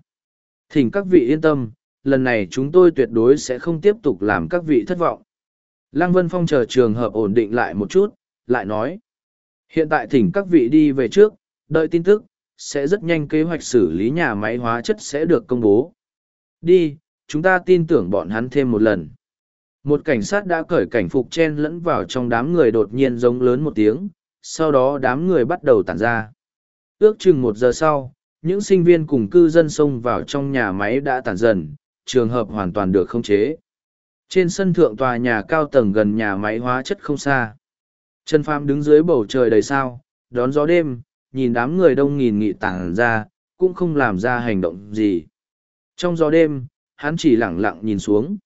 Thỉnh các vị yên tâm, lần này chúng tôi tuyệt đối sẽ không tiếp tục làm các vị thất vọng. Lăng Vân Phong chờ trường hợp ổn định lại một chút, lại nói. Hiện tại thỉnh các vị đi về trước, đợi tin tức, sẽ rất nhanh kế hoạch xử lý nhà máy hóa chất sẽ được công bố. Đi, chúng ta tin tưởng bọn hắn thêm một lần. Một cảnh sát đã cởi cảnh phục chen lẫn vào trong đám người đột nhiên giống lớn một tiếng, sau đó đám người bắt đầu tản ra. Ước chừng một giờ sau, những sinh viên cùng cư dân xông vào trong nhà máy đã tản dần, trường hợp hoàn toàn được khống chế. Trên sân thượng tòa nhà cao tầng gần nhà máy hóa chất không xa. Trần Phàm đứng dưới bầu trời đầy sao, đón gió đêm, nhìn đám người đông nghìn nghị tản ra, cũng không làm ra hành động gì. Trong gió đêm, hắn chỉ lặng lặng nhìn xuống.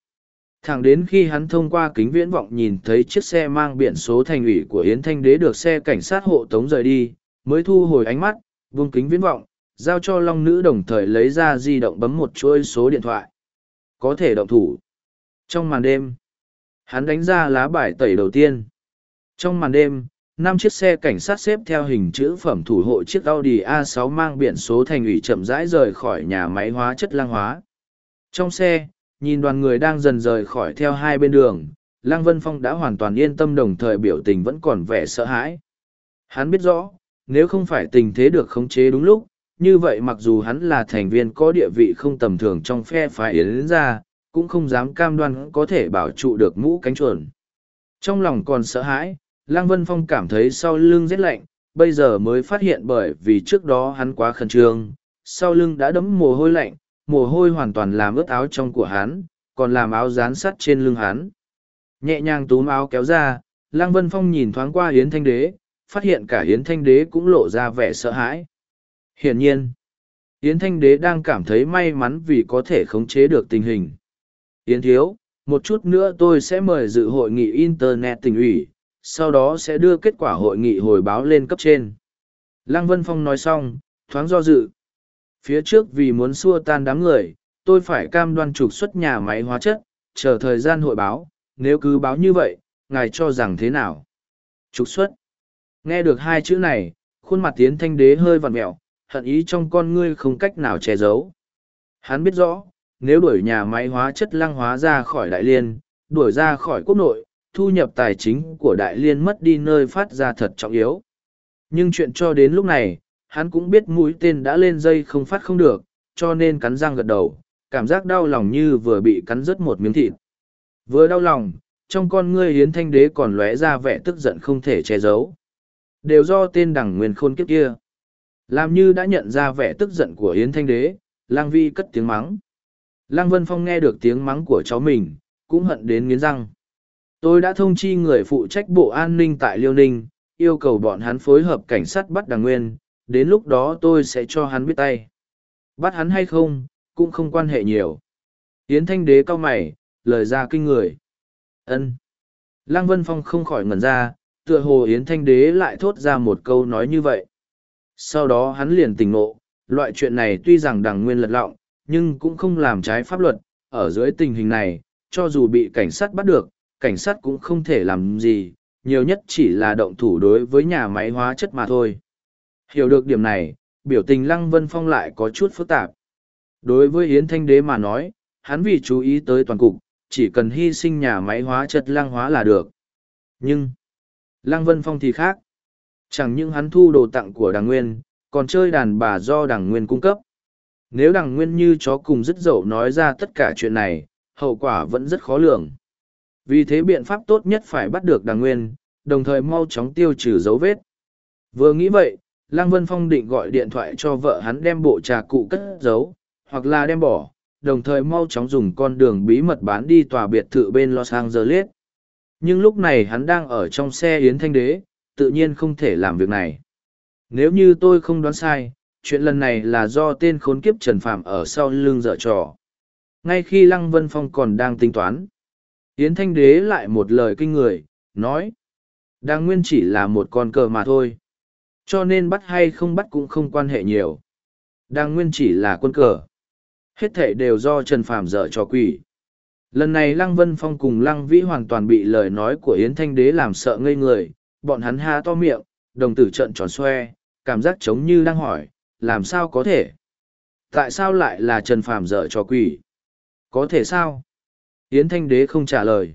Thẳng đến khi hắn thông qua kính viễn vọng nhìn thấy chiếc xe mang biển số thành ủy của Yến Thanh Đế được xe cảnh sát hộ tống rời đi, mới thu hồi ánh mắt, vuông kính viễn vọng, giao cho Long Nữ đồng thời lấy ra di động bấm một chuỗi số điện thoại. Có thể động thủ. Trong màn đêm, hắn đánh ra lá bài tẩy đầu tiên. Trong màn đêm, năm chiếc xe cảnh sát xếp theo hình chữ phẩm thủ hộ chiếc Audi A6 mang biển số thành ủy chậm rãi rời khỏi nhà máy hóa chất lang hóa. Trong xe, nhìn đoàn người đang dần rời khỏi theo hai bên đường, Lăng Vân Phong đã hoàn toàn yên tâm đồng thời biểu tình vẫn còn vẻ sợ hãi. Hắn biết rõ, nếu không phải tình thế được khống chế đúng lúc, như vậy mặc dù hắn là thành viên có địa vị không tầm thường trong phe phái yến ra, cũng không dám cam đoan có thể bảo trụ được mũ cánh chuồn. Trong lòng còn sợ hãi, Lăng Vân Phong cảm thấy sau lưng rét lạnh, bây giờ mới phát hiện bởi vì trước đó hắn quá khẩn trương, sau lưng đã đấm mồ hôi lạnh, mồ hôi hoàn toàn làm ướt áo trong của hắn, còn làm áo dán sắt trên lưng hắn. Nhẹ nhàng túm áo kéo ra, Lăng Vân Phong nhìn thoáng qua Yến Thanh Đế, phát hiện cả Yến Thanh Đế cũng lộ ra vẻ sợ hãi. Hiển nhiên, Yến Thanh Đế đang cảm thấy may mắn vì có thể khống chế được tình hình. Yến Thiếu, một chút nữa tôi sẽ mời dự hội nghị Internet tỉnh ủy, sau đó sẽ đưa kết quả hội nghị hồi báo lên cấp trên. Lăng Vân Phong nói xong, thoáng do dự. Phía trước vì muốn xua tan đám người, tôi phải cam đoan trục xuất nhà máy hóa chất, chờ thời gian hội báo, nếu cứ báo như vậy, ngài cho rằng thế nào? Trục xuất. Nghe được hai chữ này, khuôn mặt tiến thanh đế hơi vặn mẹo, hận ý trong con ngươi không cách nào che giấu. Hắn biết rõ, nếu đuổi nhà máy hóa chất lăng hóa ra khỏi đại liên, đuổi ra khỏi quốc nội, thu nhập tài chính của đại liên mất đi nơi phát ra thật trọng yếu. Nhưng chuyện cho đến lúc này, hắn cũng biết mũi tên đã lên dây không phát không được, cho nên cắn răng gật đầu, cảm giác đau lòng như vừa bị cắn rứt một miếng thịt. Vừa đau lòng, trong con ngươi hiến thanh đế còn lóe ra vẻ tức giận không thể che giấu. Đều do tên đẳng nguyên khôn kiếp kia. Làm như đã nhận ra vẻ tức giận của Hiến Thanh Đế, Lang Vi cất tiếng mắng. Lăng Vân Phong nghe được tiếng mắng của cháu mình, cũng hận đến nghiến răng. Tôi đã thông chi người phụ trách bộ an ninh tại Liêu Ninh, yêu cầu bọn hắn phối hợp cảnh sát bắt đằng nguyên, đến lúc đó tôi sẽ cho hắn biết tay. Bắt hắn hay không, cũng không quan hệ nhiều. Yến Thanh Đế cao mày, lời ra kinh người. ân Lăng Vân Phong không khỏi ngẩn ra, tựa hồ Yến Thanh Đế lại thốt ra một câu nói như vậy. Sau đó hắn liền tỉnh ngộ, loại chuyện này tuy rằng đằng nguyên lật lọng, nhưng cũng không làm trái pháp luật. Ở dưới tình hình này, cho dù bị cảnh sát bắt được, cảnh sát cũng không thể làm gì, nhiều nhất chỉ là động thủ đối với nhà máy hóa chất mà thôi. Hiểu được điểm này, biểu tình Lăng Vân Phong lại có chút phức tạp. Đối với Yến Thanh Đế mà nói, hắn vì chú ý tới toàn cục, chỉ cần hy sinh nhà máy hóa chất lăng hóa là được. Nhưng, Lăng Vân Phong thì khác. Chẳng những hắn thu đồ tặng của đàng nguyên, còn chơi đàn bà do đàng nguyên cung cấp. Nếu đàng nguyên như chó cùng dứt dậu nói ra tất cả chuyện này, hậu quả vẫn rất khó lường. Vì thế biện pháp tốt nhất phải bắt được đàng nguyên, đồng thời mau chóng tiêu trừ dấu vết. Vừa nghĩ vậy, Lăng Vân Phong định gọi điện thoại cho vợ hắn đem bộ trà cụ cất giấu, hoặc là đem bỏ, đồng thời mau chóng dùng con đường bí mật bán đi tòa biệt thự bên Los Angeles. Nhưng lúc này hắn đang ở trong xe Yến Thanh Đế, tự nhiên không thể làm việc này. Nếu như tôi không đoán sai, chuyện lần này là do tên khốn kiếp Trần Phạm ở sau lưng dở trò. Ngay khi Lăng Vân Phong còn đang tính toán, Yến Thanh Đế lại một lời kinh người, nói. Đang nguyên chỉ là một con cờ mà thôi. Cho nên bắt hay không bắt cũng không quan hệ nhiều. Đang nguyên chỉ là quân cờ. Hết thể đều do Trần Phàm dở cho quỷ. Lần này Lăng Vân Phong cùng Lăng Vĩ hoàn toàn bị lời nói của Yến Thanh Đế làm sợ ngây người, bọn hắn ha to miệng, đồng tử trận tròn xoe, cảm giác giống như đang hỏi, làm sao có thể? Tại sao lại là Trần Phàm dở cho quỷ? Có thể sao? Yến Thanh Đế không trả lời.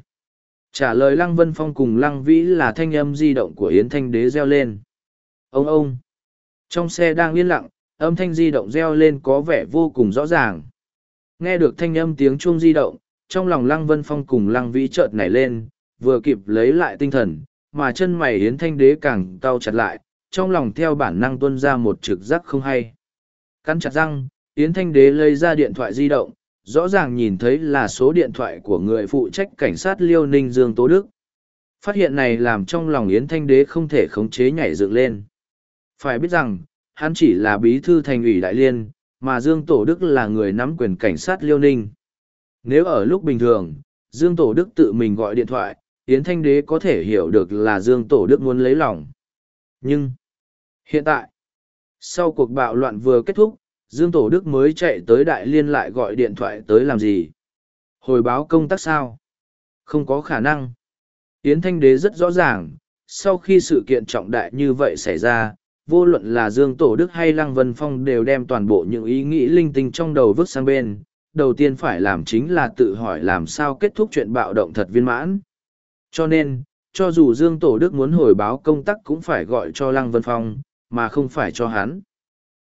Trả lời Lăng Vân Phong cùng Lăng Vĩ là thanh âm di động của Yến Thanh Đế reo lên. Ông ông! Trong xe đang yên lặng, âm thanh di động reo lên có vẻ vô cùng rõ ràng. Nghe được thanh âm tiếng chuông di động, trong lòng Lăng Vân Phong cùng Lăng Vĩ chợt nảy lên, vừa kịp lấy lại tinh thần, mà chân mày Yến Thanh Đế càng cau chặt lại, trong lòng theo bản năng tuân ra một trực giác không hay. Cắn chặt răng, Yến Thanh Đế lấy ra điện thoại di động, rõ ràng nhìn thấy là số điện thoại của người phụ trách cảnh sát Liêu Ninh Dương Tố Đức. Phát hiện này làm trong lòng Yến Thanh Đế không thể khống chế nhảy dựng lên. Phải biết rằng, hắn chỉ là bí thư thành ủy Đại Liên, mà Dương Tổ Đức là người nắm quyền cảnh sát Liêu Ninh. Nếu ở lúc bình thường, Dương Tổ Đức tự mình gọi điện thoại, Yến Thanh Đế có thể hiểu được là Dương Tổ Đức muốn lấy lòng. Nhưng, hiện tại, sau cuộc bạo loạn vừa kết thúc, Dương Tổ Đức mới chạy tới Đại Liên lại gọi điện thoại tới làm gì? Hồi báo công tác sao? Không có khả năng. Yến Thanh Đế rất rõ ràng, sau khi sự kiện trọng đại như vậy xảy ra, vô luận là Dương Tổ Đức hay Lăng Vân Phong đều đem toàn bộ những ý nghĩ linh tinh trong đầu vứt sang bên. Đầu tiên phải làm chính là tự hỏi làm sao kết thúc chuyện bạo động thật viên mãn. Cho nên, cho dù Dương Tổ Đức muốn hồi báo công tác cũng phải gọi cho Lăng Vân Phong, mà không phải cho hắn.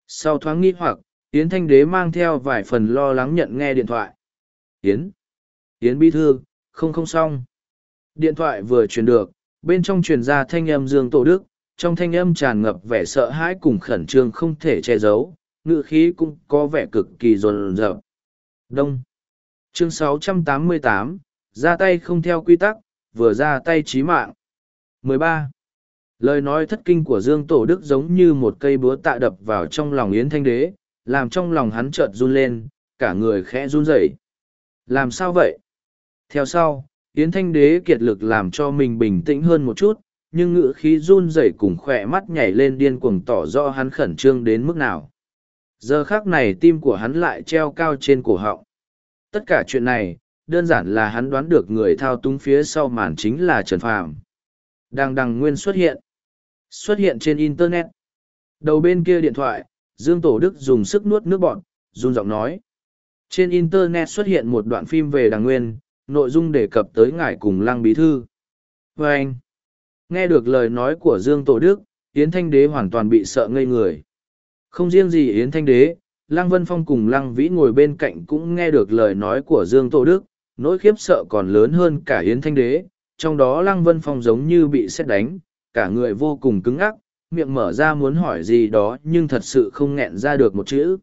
Sau thoáng nghi hoặc, Yến Thanh Đế mang theo vài phần lo lắng nhận nghe điện thoại. Yến! Yến Bí Thư, không không xong. Điện thoại vừa truyền được, bên trong truyền ra thanh âm Dương Tổ Đức, trong thanh âm tràn ngập vẻ sợ hãi cùng khẩn trương không thể che giấu, ngự khí cũng có vẻ cực kỳ rồn rợp. Đông. Chương 688, ra tay không theo quy tắc, vừa ra tay chí mạng. 13. Lời nói thất kinh của Dương Tổ Đức giống như một cây búa tạ đập vào trong lòng Yến Thanh Đế, làm trong lòng hắn chợt run lên, cả người khẽ run rẩy. Làm sao vậy? Theo sau, Yến Thanh Đế kiệt lực làm cho mình bình tĩnh hơn một chút, nhưng ngữ khí run rẩy cùng khỏe mắt nhảy lên điên cuồng tỏ rõ hắn khẩn trương đến mức nào. Giờ khác này tim của hắn lại treo cao trên cổ họng. Tất cả chuyện này, đơn giản là hắn đoán được người thao túng phía sau màn chính là Trần Phàm. Đang đằng nguyên xuất hiện. Xuất hiện trên Internet. Đầu bên kia điện thoại, Dương Tổ Đức dùng sức nuốt nước bọn, run giọng nói. Trên Internet xuất hiện một đoạn phim về đằng nguyên, nội dung đề cập tới ngài cùng lăng bí thư. Và anh, nghe được lời nói của Dương Tổ Đức, Yến Thanh Đế hoàn toàn bị sợ ngây người. Không riêng gì Yến Thanh Đế, Lăng Vân Phong cùng Lăng Vĩ ngồi bên cạnh cũng nghe được lời nói của Dương Tổ Đức, nỗi khiếp sợ còn lớn hơn cả Yến Thanh Đế, trong đó Lăng Vân Phong giống như bị xét đánh, cả người vô cùng cứng ắc, miệng mở ra muốn hỏi gì đó nhưng thật sự không nghẹn ra được một chữ.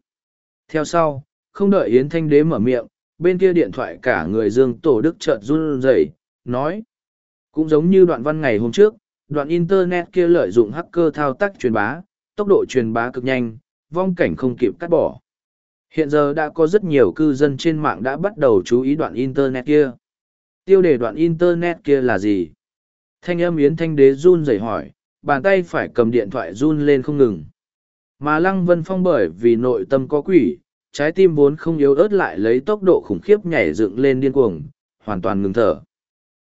Theo sau, không đợi Yến Thanh Đế mở miệng, bên kia điện thoại cả người Dương Tổ Đức chợt run rẩy, nói. Cũng giống như đoạn văn ngày hôm trước, đoạn Internet kia lợi dụng hacker thao tác truyền bá, tốc độ truyền bá cực nhanh, vong cảnh không kịp cắt bỏ. Hiện giờ đã có rất nhiều cư dân trên mạng đã bắt đầu chú ý đoạn Internet kia. Tiêu đề đoạn Internet kia là gì? Thanh âm Yến Thanh Đế run rẩy hỏi, bàn tay phải cầm điện thoại run lên không ngừng. Mà Lăng Vân Phong bởi vì nội tâm có quỷ, trái tim vốn không yếu ớt lại lấy tốc độ khủng khiếp nhảy dựng lên điên cuồng, hoàn toàn ngừng thở.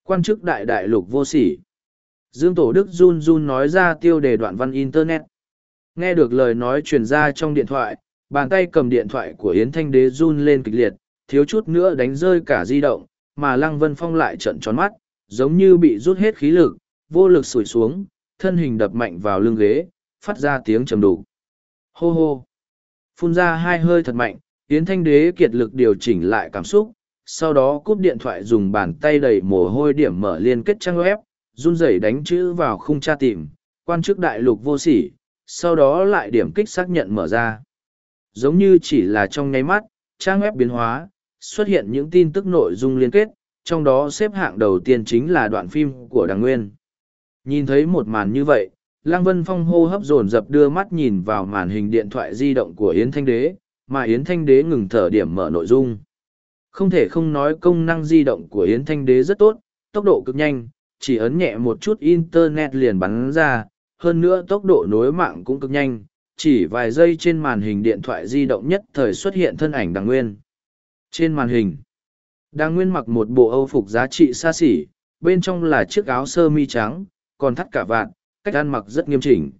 Quan chức đại đại lục vô sỉ. Dương Tổ Đức run run nói ra tiêu đề đoạn văn Internet. Nghe được lời nói truyền ra trong điện thoại, bàn tay cầm điện thoại của Yến Thanh Đế run lên kịch liệt, thiếu chút nữa đánh rơi cả di động, mà Lăng Vân Phong lại trận tròn mắt, giống như bị rút hết khí lực, vô lực sủi xuống, thân hình đập mạnh vào lưng ghế, phát ra tiếng trầm đủ. Hô hô! Phun ra hai hơi thật mạnh, Yến Thanh Đế kiệt lực điều chỉnh lại cảm xúc, sau đó cúp điện thoại dùng bàn tay đầy mồ hôi điểm mở liên kết trang web, run rẩy đánh chữ vào khung tra tìm, quan chức đại lục vô sỉ, sau đó lại điểm kích xác nhận mở ra. Giống như chỉ là trong nháy mắt, trang web biến hóa, xuất hiện những tin tức nội dung liên kết, trong đó xếp hạng đầu tiên chính là đoạn phim của Đằng Nguyên. Nhìn thấy một màn như vậy, Lăng Vân Phong hô hấp dồn dập đưa mắt nhìn vào màn hình điện thoại di động của Yến Thanh Đế, mà Yến Thanh Đế ngừng thở điểm mở nội dung. Không thể không nói công năng di động của Yến Thanh Đế rất tốt, tốc độ cực nhanh, chỉ ấn nhẹ một chút Internet liền bắn ra, hơn nữa tốc độ nối mạng cũng cực nhanh, chỉ vài giây trên màn hình điện thoại di động nhất thời xuất hiện thân ảnh Đàng Nguyên. Trên màn hình, Đàng Nguyên mặc một bộ âu phục giá trị xa xỉ, bên trong là chiếc áo sơ mi trắng, còn thắt cả vạn cách ăn mặc rất nghiêm chỉnh.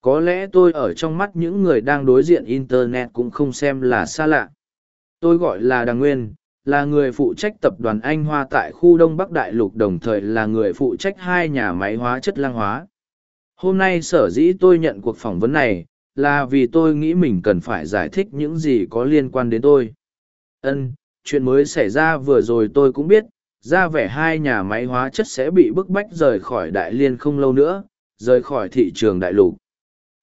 Có lẽ tôi ở trong mắt những người đang đối diện Internet cũng không xem là xa lạ. Tôi gọi là Đàng Nguyên, là người phụ trách tập đoàn Anh Hoa tại khu Đông Bắc Đại Lục đồng thời là người phụ trách hai nhà máy hóa chất lang hóa. Hôm nay sở dĩ tôi nhận cuộc phỏng vấn này, là vì tôi nghĩ mình cần phải giải thích những gì có liên quan đến tôi. Ân, chuyện mới xảy ra vừa rồi tôi cũng biết, ra vẻ hai nhà máy hóa chất sẽ bị bức bách rời khỏi đại liên không lâu nữa, rời khỏi thị trường đại lục.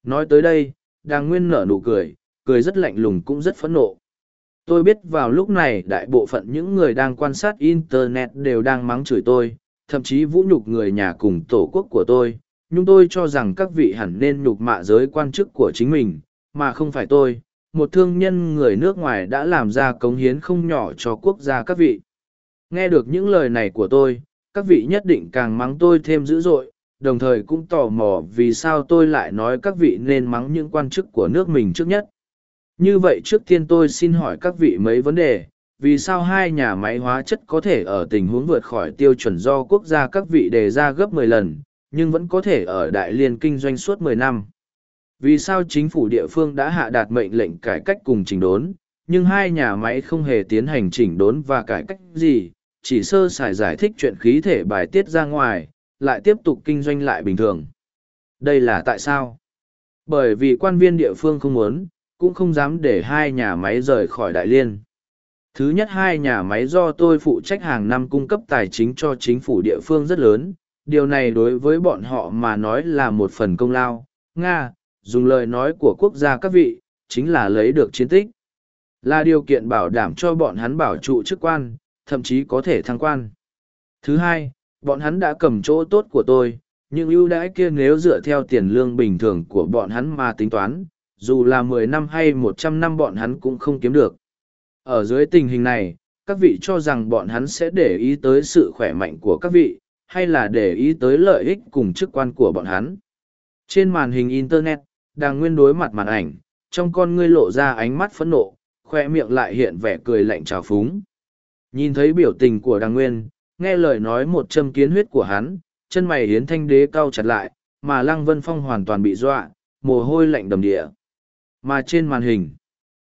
Nói tới đây, Đàng Nguyên nở nụ cười, cười rất lạnh lùng cũng rất phẫn nộ. Tôi biết vào lúc này đại bộ phận những người đang quan sát Internet đều đang mắng chửi tôi, thậm chí vũ nhục người nhà cùng tổ quốc của tôi, nhưng tôi cho rằng các vị hẳn nên nhục mạ giới quan chức của chính mình, mà không phải tôi, một thương nhân người nước ngoài đã làm ra cống hiến không nhỏ cho quốc gia các vị. Nghe được những lời này của tôi, các vị nhất định càng mắng tôi thêm dữ dội, đồng thời cũng tò mò vì sao tôi lại nói các vị nên mắng những quan chức của nước mình trước nhất. Như vậy trước tiên tôi xin hỏi các vị mấy vấn đề, vì sao hai nhà máy hóa chất có thể ở tình huống vượt khỏi tiêu chuẩn do quốc gia các vị đề ra gấp 10 lần, nhưng vẫn có thể ở đại liên kinh doanh suốt 10 năm? Vì sao chính phủ địa phương đã hạ đạt mệnh lệnh cải cách cùng chỉnh đốn, nhưng hai nhà máy không hề tiến hành chỉnh đốn và cải cách gì, chỉ sơ sài giải thích chuyện khí thể bài tiết ra ngoài, lại tiếp tục kinh doanh lại bình thường. Đây là tại sao? Bởi vì quan viên địa phương không muốn, cũng không dám để hai nhà máy rời khỏi đại liên. Thứ nhất hai nhà máy do tôi phụ trách hàng năm cung cấp tài chính cho chính phủ địa phương rất lớn, điều này đối với bọn họ mà nói là một phần công lao. Nga, dùng lời nói của quốc gia các vị, chính là lấy được chiến tích. Là điều kiện bảo đảm cho bọn hắn bảo trụ chức quan, thậm chí có thể thăng quan. Thứ hai, bọn hắn đã cầm chỗ tốt của tôi, nhưng ưu đãi kia nếu dựa theo tiền lương bình thường của bọn hắn mà tính toán, dù là mười năm hay một trăm năm bọn hắn cũng không kiếm được. Ở dưới tình hình này, các vị cho rằng bọn hắn sẽ để ý tới sự khỏe mạnh của các vị, hay là để ý tới lợi ích cùng chức quan của bọn hắn. Trên màn hình Internet, đang nguyên đối mặt màn ảnh, trong con ngươi lộ ra ánh mắt phẫn nộ, khoe miệng lại hiện vẻ cười lạnh trào phúng. Nhìn thấy biểu tình của đàng nguyên, nghe lời nói một châm kiến huyết của hắn, chân mày hiến thanh đế cau chặt lại, mà Lăng Vân Phong hoàn toàn bị dọa, mồ hôi lạnh đầm địa. Mà trên màn hình,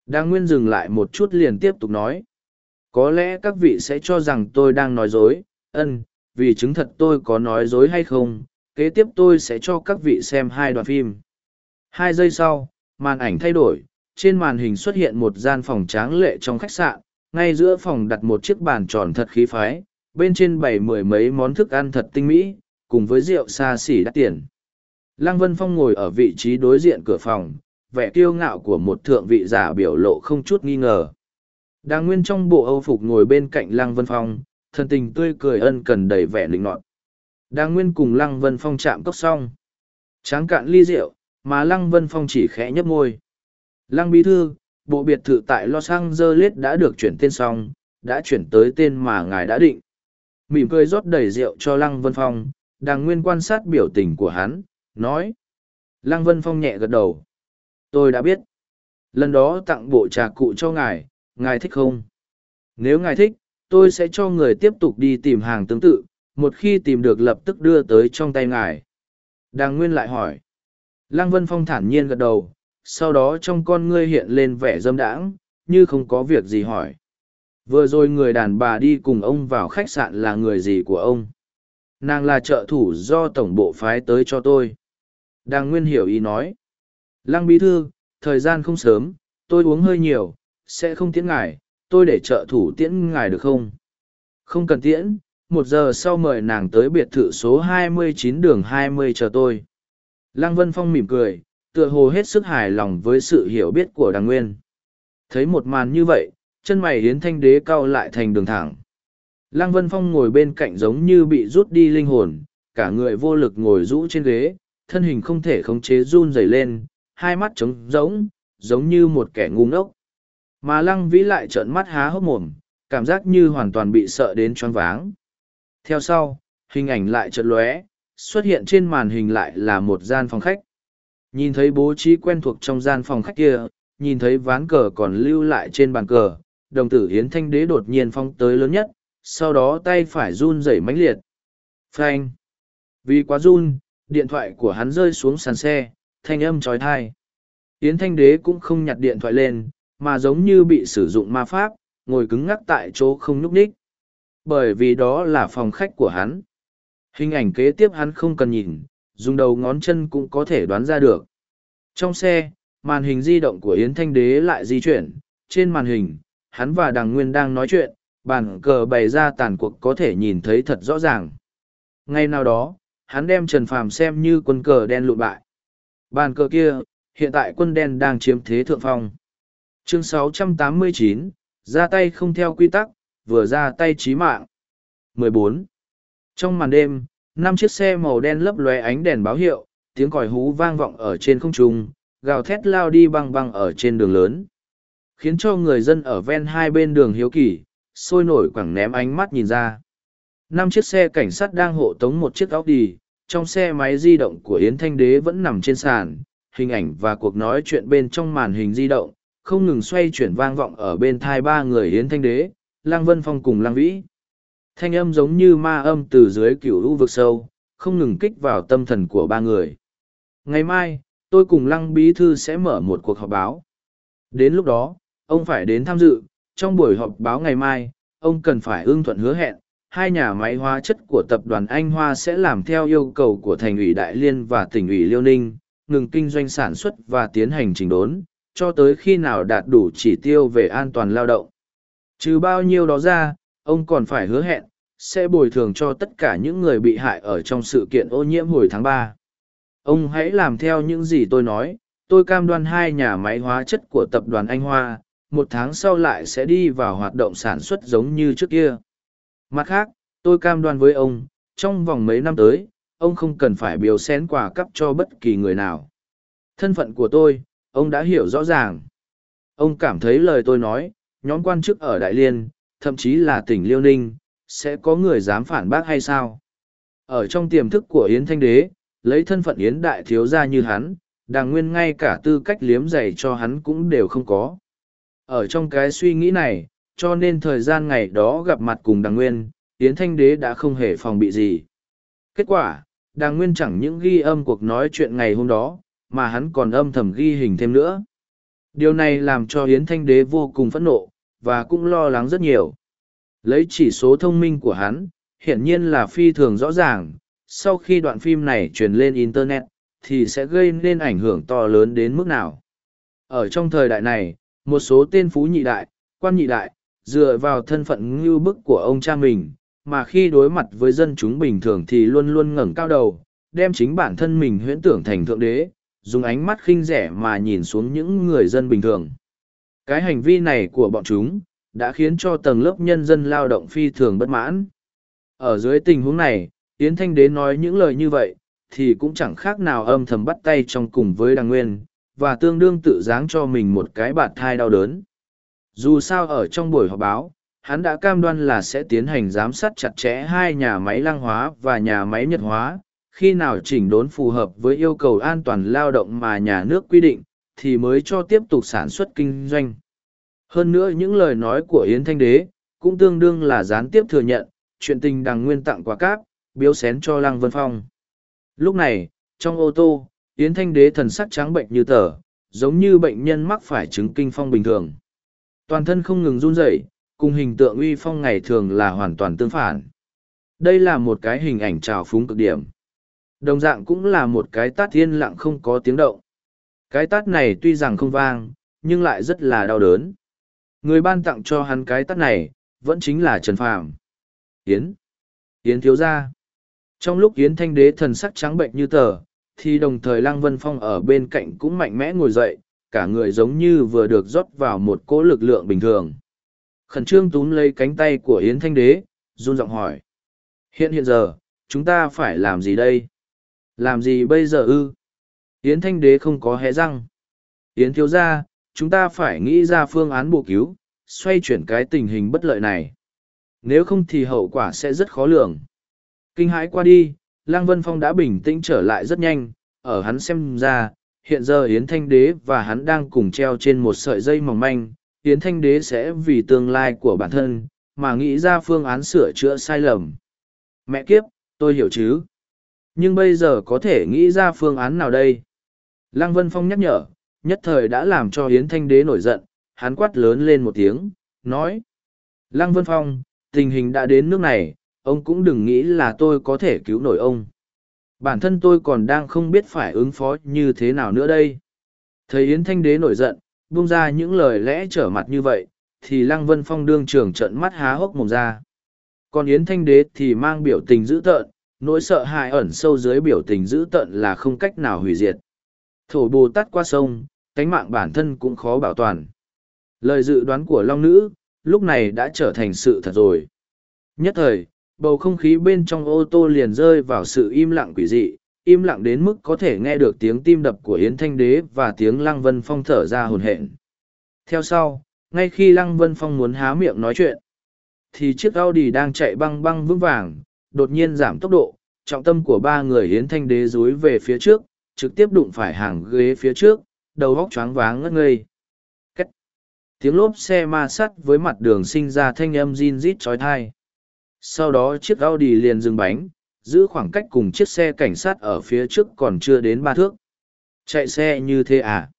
đang nguyên dừng lại một chút liền tiếp tục nói. Có lẽ các vị sẽ cho rằng tôi đang nói dối, ân, vì chứng thật tôi có nói dối hay không, kế tiếp tôi sẽ cho các vị xem hai đoạn phim. Hai giây sau, màn ảnh thay đổi, trên màn hình xuất hiện một gian phòng tráng lệ trong khách sạn, ngay giữa phòng đặt một chiếc bàn tròn thật khí phái, bên trên bày mười mấy món thức ăn thật tinh mỹ, cùng với rượu xa xỉ đắt tiền. Lăng Vân Phong ngồi ở vị trí đối diện cửa phòng, vẻ kiêu ngạo của một thượng vị giả biểu lộ không chút nghi ngờ. Đang nguyên trong bộ âu phục ngồi bên cạnh Lăng Vân Phong, thân tình tươi cười ân cần đầy vẻ lĩnh nọt. Đang nguyên cùng Lăng Vân Phong chạm cốc xong. Tráng cạn ly rượu, mà Lăng Vân Phong chỉ khẽ nhấp môi. Lăng Bí Thư, bộ biệt thự tại Los Angeles đã được chuyển tên xong, đã chuyển tới tên mà ngài đã định. Mỉm cười rót đầy rượu cho Lăng Vân Phong, đang nguyên quan sát biểu tình của hắn, nói. Lăng Vân Phong nhẹ gật đầu. Tôi đã biết. Lần đó tặng bộ trà cụ cho ngài, ngài thích không? Nếu ngài thích, tôi sẽ cho người tiếp tục đi tìm hàng tương tự, một khi tìm được lập tức đưa tới trong tay ngài. Đàng Nguyên lại hỏi. Lăng Vân Phong thản nhiên gật đầu, sau đó trong con ngươi hiện lên vẻ dâm đãng, như không có việc gì hỏi. Vừa rồi người đàn bà đi cùng ông vào khách sạn là người gì của ông? Nàng là trợ thủ do tổng bộ phái tới cho tôi. Đàng Nguyên hiểu ý nói. Lăng bí thư, thời gian không sớm, tôi uống hơi nhiều, sẽ không tiễn ngài, tôi để trợ thủ tiễn ngài được không? Không cần tiễn, một giờ sau mời nàng tới biệt thự số 29 đường 20 chờ tôi. Lăng Vân Phong mỉm cười, tựa hồ hết sức hài lòng với sự hiểu biết của đàng nguyên. Thấy một màn như vậy, chân mày hiến thanh đế cau lại thành đường thẳng. Lăng Vân Phong ngồi bên cạnh giống như bị rút đi linh hồn, cả người vô lực ngồi rũ trên ghế, thân hình không thể khống chế run rẩy lên, hai mắt trống rỗng, giống như một kẻ ngu ngốc. Mà lăng vĩ lại trợn mắt há hốc mồm, cảm giác như hoàn toàn bị sợ đến choáng váng. Theo sau, hình ảnh lại chợt lóe, xuất hiện trên màn hình lại là một gian phòng khách. Nhìn thấy bố trí quen thuộc trong gian phòng khách kia, nhìn thấy ván cờ còn lưu lại trên bàn cờ, đồng tử Yến Thanh Đế đột nhiên phong tới lớn nhất, sau đó tay phải run rẩy mãnh liệt. Phanh! Vì quá run, điện thoại của hắn rơi xuống sàn xe, thanh âm trói thai. Yến Thanh Đế cũng không nhặt điện thoại lên, mà giống như bị sử dụng ma pháp, ngồi cứng ngắc tại chỗ không nhúc ních. Bởi vì đó là phòng khách của hắn. Hình ảnh kế tiếp hắn không cần nhìn, dùng đầu ngón chân cũng có thể đoán ra được. Trong xe, màn hình di động của Yến Thanh Đế lại di chuyển, trên màn hình, hắn và Đằng Nguyên đang nói chuyện, bàn cờ bày ra tàn cuộc có thể nhìn thấy thật rõ ràng. Ngay nào đó, hắn đem Trần Phàm xem như quân cờ đen lụn bại. Bàn cờ kia, hiện tại quân đen đang chiếm thế thượng phong. Chương 689, ra tay không theo quy tắc, vừa ra tay chí mạng. 14. Trong màn đêm, năm chiếc xe màu đen lấp lóe ánh đèn báo hiệu, tiếng còi hú vang vọng ở trên không trung, gào thét lao đi băng băng ở trên đường lớn. Khiến cho người dân ở ven hai bên đường hiếu kỳ, sôi nổi quẳng ném ánh mắt nhìn ra. Năm chiếc xe cảnh sát đang hộ tống một chiếc óc đi, trong xe máy di động của Yến Thanh Đế vẫn nằm trên sàn, hình ảnh và cuộc nói chuyện bên trong màn hình di động, không ngừng xoay chuyển vang vọng ở bên thai ba người Yến Thanh Đế, Lang Vân Phong cùng Lang Vĩ. Thanh âm giống như ma âm từ dưới cựu lũ vực sâu, không ngừng kích vào tâm thần của ba người. Ngày mai, tôi cùng Lăng Bí Thư sẽ mở một cuộc họp báo. Đến lúc đó, ông phải đến tham dự, trong buổi họp báo ngày mai, ông cần phải ưng thuận hứa hẹn, hai nhà máy hóa chất của tập đoàn Anh Hoa sẽ làm theo yêu cầu của thành ủy Đại Liên và tỉnh ủy Liêu Ninh, ngừng kinh doanh sản xuất và tiến hành chỉnh đốn, cho tới khi nào đạt đủ chỉ tiêu về an toàn lao động. Trừ bao nhiêu đó ra, ông còn phải hứa hẹn, sẽ bồi thường cho tất cả những người bị hại ở trong sự kiện ô nhiễm hồi tháng ba. Ông hãy làm theo những gì tôi nói, tôi cam đoan hai nhà máy hóa chất của tập đoàn Anh Hoa, một tháng sau lại sẽ đi vào hoạt động sản xuất giống như trước kia. Mặt khác, tôi cam đoan với ông, trong vòng mấy năm tới, ông không cần phải biểu xén quà cắp cho bất kỳ người nào. Thân phận của tôi, ông đã hiểu rõ ràng. Ông cảm thấy lời tôi nói, nhóm quan chức ở Đại Liên, thậm chí là tỉnh Liêu Ninh, sẽ có người dám phản bác hay sao? Ở trong tiềm thức của Yến Thanh Đế, lấy thân phận Yến Đại Thiếu gia như hắn, đàng nguyên ngay cả tư cách liếm giày cho hắn cũng đều không có. Ở trong cái suy nghĩ này, cho nên thời gian ngày đó gặp mặt cùng đàng nguyên, Yến Thanh Đế đã không hề phòng bị gì. Kết quả, đàng nguyên chẳng những ghi âm cuộc nói chuyện ngày hôm đó, mà hắn còn âm thầm ghi hình thêm nữa. Điều này làm cho Yến Thanh Đế vô cùng phẫn nộ, và cũng lo lắng rất nhiều. Lấy chỉ số thông minh của hắn, hiển nhiên là phi thường rõ ràng, sau khi đoạn phim này truyền lên Internet, thì sẽ gây nên ảnh hưởng to lớn đến mức nào. Ở trong thời đại này, một số tên phú nhị đại, quan nhị đại, dựa vào thân phận ngưu bức của ông cha mình, mà khi đối mặt với dân chúng bình thường thì luôn luôn ngẩng cao đầu, đem chính bản thân mình huyễn tưởng thành thượng đế, dùng ánh mắt khinh rẻ mà nhìn xuống những người dân bình thường. Cái hành vi này của bọn chúng, đã khiến cho tầng lớp nhân dân lao động phi thường bất mãn. Ở dưới tình huống này, Yến Thanh Đế nói những lời như vậy, thì cũng chẳng khác nào âm thầm bắt tay trong cùng với Đàng Nguyên, và tương đương tự dáng cho mình một cái bạt thai đau đớn. Dù sao ở trong buổi họp báo, hắn đã cam đoan là sẽ tiến hành giám sát chặt chẽ hai nhà máy lăng hóa và nhà máy nhật hóa, khi nào chỉnh đốn phù hợp với yêu cầu an toàn lao động mà nhà nước quy định, thì mới cho tiếp tục sản xuất kinh doanh. Hơn nữa những lời nói của Yến Thanh Đế, cũng tương đương là gián tiếp thừa nhận, chuyện tình đằng nguyên tặng quà cáp, biếu xén cho Lăng Vân Phong. Lúc này, trong ô tô, Yến Thanh Đế thần sắc trắng bệnh như tờ, giống như bệnh nhân mắc phải chứng kinh phong bình thường. Toàn thân không ngừng run rẩy, cùng hình tượng uy phong ngày thường là hoàn toàn tương phản. Đây là một cái hình ảnh trào phúng cực điểm. Đồng dạng cũng là một cái tát thiên lặng không có tiếng động. Cái tát này tuy rằng không vang, nhưng lại rất là đau đớn. Người ban tặng cho hắn cái tát này, vẫn chính là Trần Phàm. Yến. Yến thiếu gia. Trong lúc Yến thanh đế thần sắc trắng bệnh như tờ, thì đồng thời Lăng Vân Phong ở bên cạnh cũng mạnh mẽ ngồi dậy, cả người giống như vừa được rót vào một cỗ lực lượng bình thường. Khẩn trương túm lấy cánh tay của Yến thanh đế, run giọng hỏi. Hiện hiện giờ, chúng ta phải làm gì đây? Làm gì bây giờ ư? Yến thanh đế không có hé răng. Yến thiếu gia, chúng ta phải nghĩ ra phương án bổ cứu, xoay chuyển cái tình hình bất lợi này. Nếu không thì hậu quả sẽ rất khó lường. Kinh hãi qua đi, Lăng Vân Phong đã bình tĩnh trở lại rất nhanh, ở hắn xem ra, hiện giờ Yến Thanh Đế và hắn đang cùng treo trên một sợi dây mỏng manh, Yến Thanh Đế sẽ vì tương lai của bản thân, mà nghĩ ra phương án sửa chữa sai lầm. Mẹ kiếp, tôi hiểu chứ. Nhưng bây giờ có thể nghĩ ra phương án nào đây? Lăng Vân Phong nhắc nhở, nhất thời đã làm cho Yến Thanh Đế nổi giận, hắn quát lớn lên một tiếng, nói. Lăng Vân Phong, tình hình đã đến nước này, ông cũng đừng nghĩ là tôi có thể cứu nổi ông. Bản thân tôi còn đang không biết phải ứng phó như thế nào nữa đây. Thấy Yến Thanh Đế nổi giận, buông ra những lời lẽ trở mặt như vậy, thì Lăng Vân Phong đương trường trận mắt há hốc mồm ra. Còn Yến Thanh Đế thì mang biểu tình dữ tợn, nỗi sợ hãi ẩn sâu dưới biểu tình dữ tợn là không cách nào hủy diệt. Thổ Bồ Tát qua sông, cánh mạng bản thân cũng khó bảo toàn. Lời dự đoán của Long Nữ, lúc này đã trở thành sự thật rồi. Nhất thời, bầu không khí bên trong ô tô liền rơi vào sự im lặng quỷ dị, im lặng đến mức có thể nghe được tiếng tim đập của Yến Thanh Đế và tiếng Lăng Vân Phong thở ra hồn hển. Theo sau, ngay khi Lăng Vân Phong muốn há miệng nói chuyện, thì chiếc Audi đang chạy băng băng vững vàng, đột nhiên giảm tốc độ, trọng tâm của ba người Yến Thanh Đế rúi về phía trước, trực tiếp đụng phải hàng ghế phía trước, đầu góc choáng váng ngất ngây. Cách. Tiếng lốp xe ma sắt với mặt đường sinh ra thanh âm zin rít chói tai. Sau đó chiếc Audi liền dừng bánh, giữ khoảng cách cùng chiếc xe cảnh sát ở phía trước còn chưa đến ba thước. Chạy xe như thế à?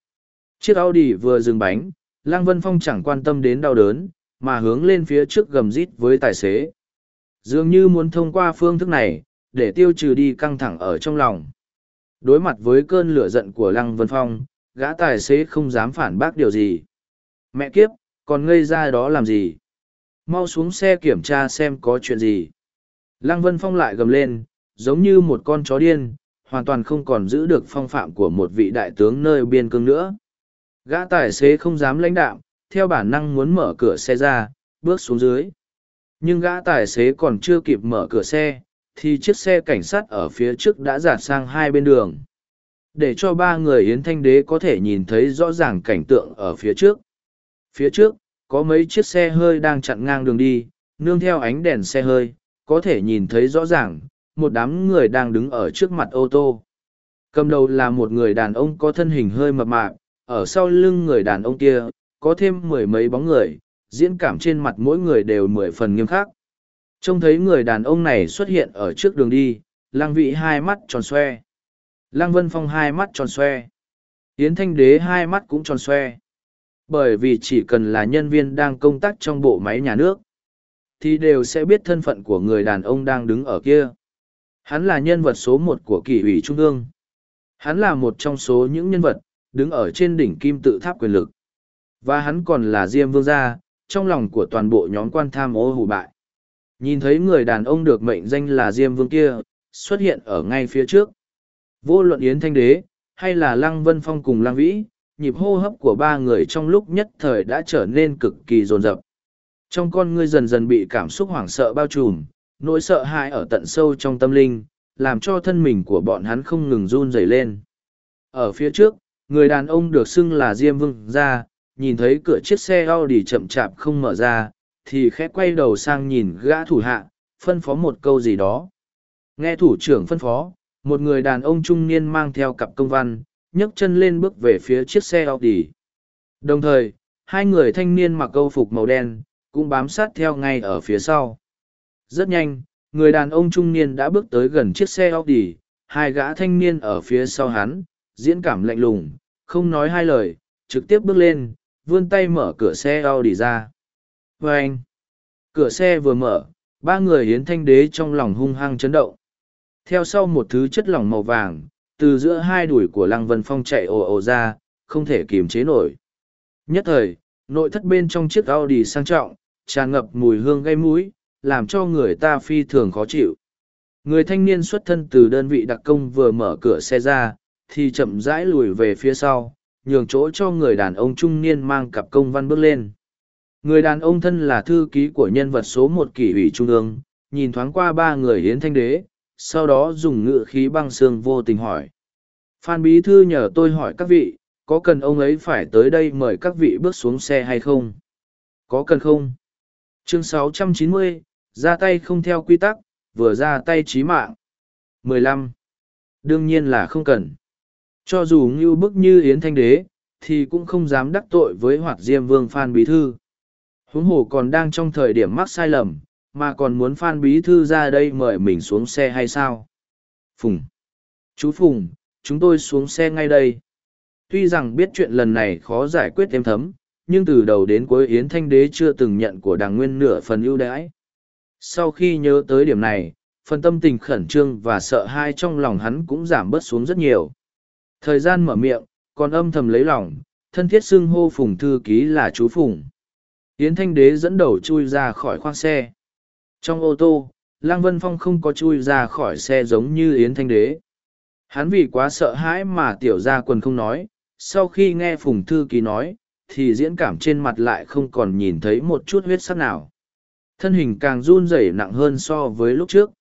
Chiếc Audi vừa dừng bánh, Lăng Vân Phong chẳng quan tâm đến đau đớn, mà hướng lên phía trước gầm rít với tài xế. Dường như muốn thông qua phương thức này, để tiêu trừ đi căng thẳng ở trong lòng. Đối mặt với cơn lửa giận của Lăng Vân Phong, gã tài xế không dám phản bác điều gì. Mẹ kiếp, còn ngây ra đó làm gì? Mau xuống xe kiểm tra xem có chuyện gì. Lăng Vân Phong lại gầm lên, giống như một con chó điên, hoàn toàn không còn giữ được phong phạm của một vị đại tướng nơi biên cương nữa. Gã tài xế không dám lãnh đạm, theo bản năng muốn mở cửa xe ra, bước xuống dưới. Nhưng gã tài xế còn chưa kịp mở cửa xe, thì chiếc xe cảnh sát ở phía trước đã giạt sang hai bên đường. Để cho ba người Yến Thanh Đế có thể nhìn thấy rõ ràng cảnh tượng ở phía trước. Phía trước, có mấy chiếc xe hơi đang chặn ngang đường đi, nương theo ánh đèn xe hơi, có thể nhìn thấy rõ ràng, một đám người đang đứng ở trước mặt ô tô. Cầm đầu là một người đàn ông có thân hình hơi mập mạp, ở sau lưng người đàn ông kia, có thêm mười mấy bóng người, diễn cảm trên mặt mỗi người đều mười phần nghiêm khắc. Trông thấy người đàn ông này xuất hiện ở trước đường đi, lăng vị hai mắt tròn xoe. Lăng Vân Phong hai mắt tròn xoe. Yến Thanh Đế hai mắt cũng tròn xoe. Bởi vì chỉ cần là nhân viên đang công tác trong bộ máy nhà nước, thì đều sẽ biết thân phận của người đàn ông đang đứng ở kia. Hắn là nhân vật số một của kỷ ủy trung ương. Hắn là một trong số những nhân vật, đứng ở trên đỉnh kim tự tháp quyền lực. Và hắn còn là Diêm Vương gia, trong lòng của toàn bộ nhóm quan tham ô hủ bại. Nhìn thấy người đàn ông được mệnh danh là Diêm Vương kia, xuất hiện ở ngay phía trước. Vô luận Yến Thanh Đế, hay là Lăng Vân Phong cùng Lăng Vĩ, nhịp hô hấp của ba người trong lúc nhất thời đã trở nên cực kỳ rồn rập. Trong con ngươi dần dần bị cảm xúc hoảng sợ bao trùm, nỗi sợ hãi ở tận sâu trong tâm linh, làm cho thân mình của bọn hắn không ngừng run rẩy lên. Ở phía trước, người đàn ông được xưng là Diêm Vương ra, nhìn thấy cửa chiếc xe Audi chậm chạp không mở ra, thì khẽ quay đầu sang nhìn gã thủ hạ, phân phó một câu gì đó. Nghe thủ trưởng phân phó, một người đàn ông trung niên mang theo cặp công văn, nhấc chân lên bước về phía chiếc xe Audi. Đồng thời, hai người thanh niên mặc câu phục màu đen, cũng bám sát theo ngay ở phía sau. Rất nhanh, người đàn ông trung niên đã bước tới gần chiếc xe Audi, hai gã thanh niên ở phía sau hắn, diễn cảm lạnh lùng, không nói hai lời, trực tiếp bước lên, vươn tay mở cửa xe Audi ra vê anh, cửa xe vừa mở, ba người hiến thanh đế trong lòng hung hăng chấn động. Theo sau một thứ chất lỏng màu vàng, từ giữa hai đùi của Lăng Vân Phong chạy ồ ồ ra, không thể kiềm chế nổi. Nhất thời, nội thất bên trong chiếc Audi sang trọng, tràn ngập mùi hương gây mũi, làm cho người ta phi thường khó chịu. Người thanh niên xuất thân từ đơn vị đặc công vừa mở cửa xe ra, thì chậm rãi lùi về phía sau, nhường chỗ cho người đàn ông trung niên mang cặp công văn bước lên. Người đàn ông thân là thư ký của nhân vật số một kỷ ủy trung ương, nhìn thoáng qua ba người hiến thanh đế, sau đó dùng ngựa khí băng xương vô tình hỏi. Phan Bí Thư nhờ tôi hỏi các vị, có cần ông ấy phải tới đây mời các vị bước xuống xe hay không? Có cần không? Chương 690, ra tay không theo quy tắc, vừa ra tay chí mạng. 15. Đương nhiên là không cần. Cho dù như bức như Yến Thanh Đế, thì cũng không dám đắc tội với hoạt diêm vương Phan Bí Thư. Huống hồ còn đang trong thời điểm mắc sai lầm, mà còn muốn Phan Bí Thư ra đây mời mình xuống xe hay sao? Phùng! Chú Phùng, chúng tôi xuống xe ngay đây. Tuy rằng biết chuyện lần này khó giải quyết êm thấm, nhưng từ đầu đến cuối Yến Thanh Đế chưa từng nhận của đàng nguyên nửa phần ưu đãi. Sau khi nhớ tới điểm này, phần tâm tình khẩn trương và sợ hãi trong lòng hắn cũng giảm bớt xuống rất nhiều. Thời gian mở miệng, còn âm thầm lấy lòng, thân thiết xưng hô Phùng Thư Ký là chú Phùng. Yến Thanh Đế dẫn đầu chui ra khỏi khoang xe. Trong ô tô, Lăng Vân Phong không có chui ra khỏi xe giống như Yến Thanh Đế. Hắn vì quá sợ hãi mà tiểu ra quần không nói, sau khi nghe Phùng Thư Ký nói, thì diễn cảm trên mặt lại không còn nhìn thấy một chút huyết sắc nào. Thân hình càng run rẩy nặng hơn so với lúc trước.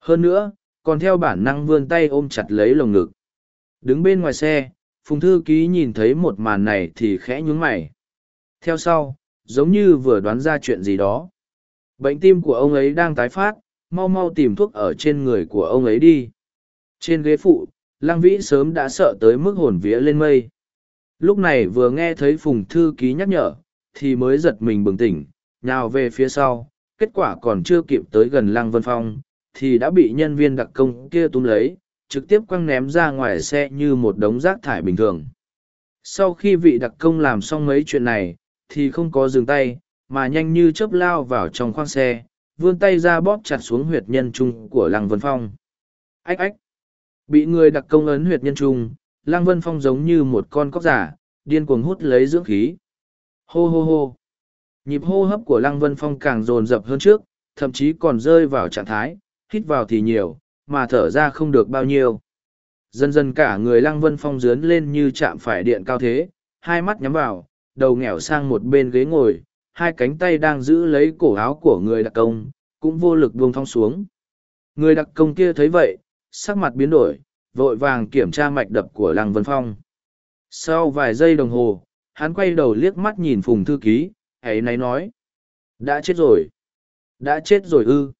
Hơn nữa, còn theo bản năng vươn tay ôm chặt lấy lồng ngực. Đứng bên ngoài xe, Phùng Thư Ký nhìn thấy một màn này thì khẽ nhún mày. Theo sau, giống như vừa đoán ra chuyện gì đó. Bệnh tim của ông ấy đang tái phát, mau mau tìm thuốc ở trên người của ông ấy đi. Trên ghế phụ, Lăng Vĩ sớm đã sợ tới mức hồn vía lên mây. Lúc này vừa nghe thấy Phùng Thư Ký nhắc nhở, thì mới giật mình bừng tỉnh, nhào về phía sau, kết quả còn chưa kịp tới gần Lăng Vân Phong, thì đã bị nhân viên đặc công kia túm lấy, trực tiếp quăng ném ra ngoài xe như một đống rác thải bình thường. Sau khi vị đặc công làm xong mấy chuyện này, thì không có dừng tay, mà nhanh như chớp lao vào trong khoang xe, vươn tay ra bóp chặt xuống huyệt nhân trung của Lăng Vân Phong. Ách ách! Bị người đặc công ấn huyệt nhân trung, Lăng Vân Phong giống như một con cóc giả, điên cuồng hút lấy dưỡng khí. Hô hô hô! Nhịp hô hấp của Lăng Vân Phong càng dồn dập hơn trước, thậm chí còn rơi vào trạng thái, hít vào thì nhiều, mà thở ra không được bao nhiêu. Dần dần cả người Lăng Vân Phong dướn lên như chạm phải điện cao thế, hai mắt nhắm vào, đầu nghẻo sang một bên ghế ngồi, hai cánh tay đang giữ lấy cổ áo của người đặc công, cũng vô lực buông thong xuống. Người đặc công kia thấy vậy, sắc mặt biến đổi, vội vàng kiểm tra mạch đập của Lăng Vân Phong. Sau vài giây đồng hồ, hắn quay đầu liếc mắt nhìn Phùng Thư Ký, ấy nấy nói. Đã chết rồi. Đã chết rồi ư.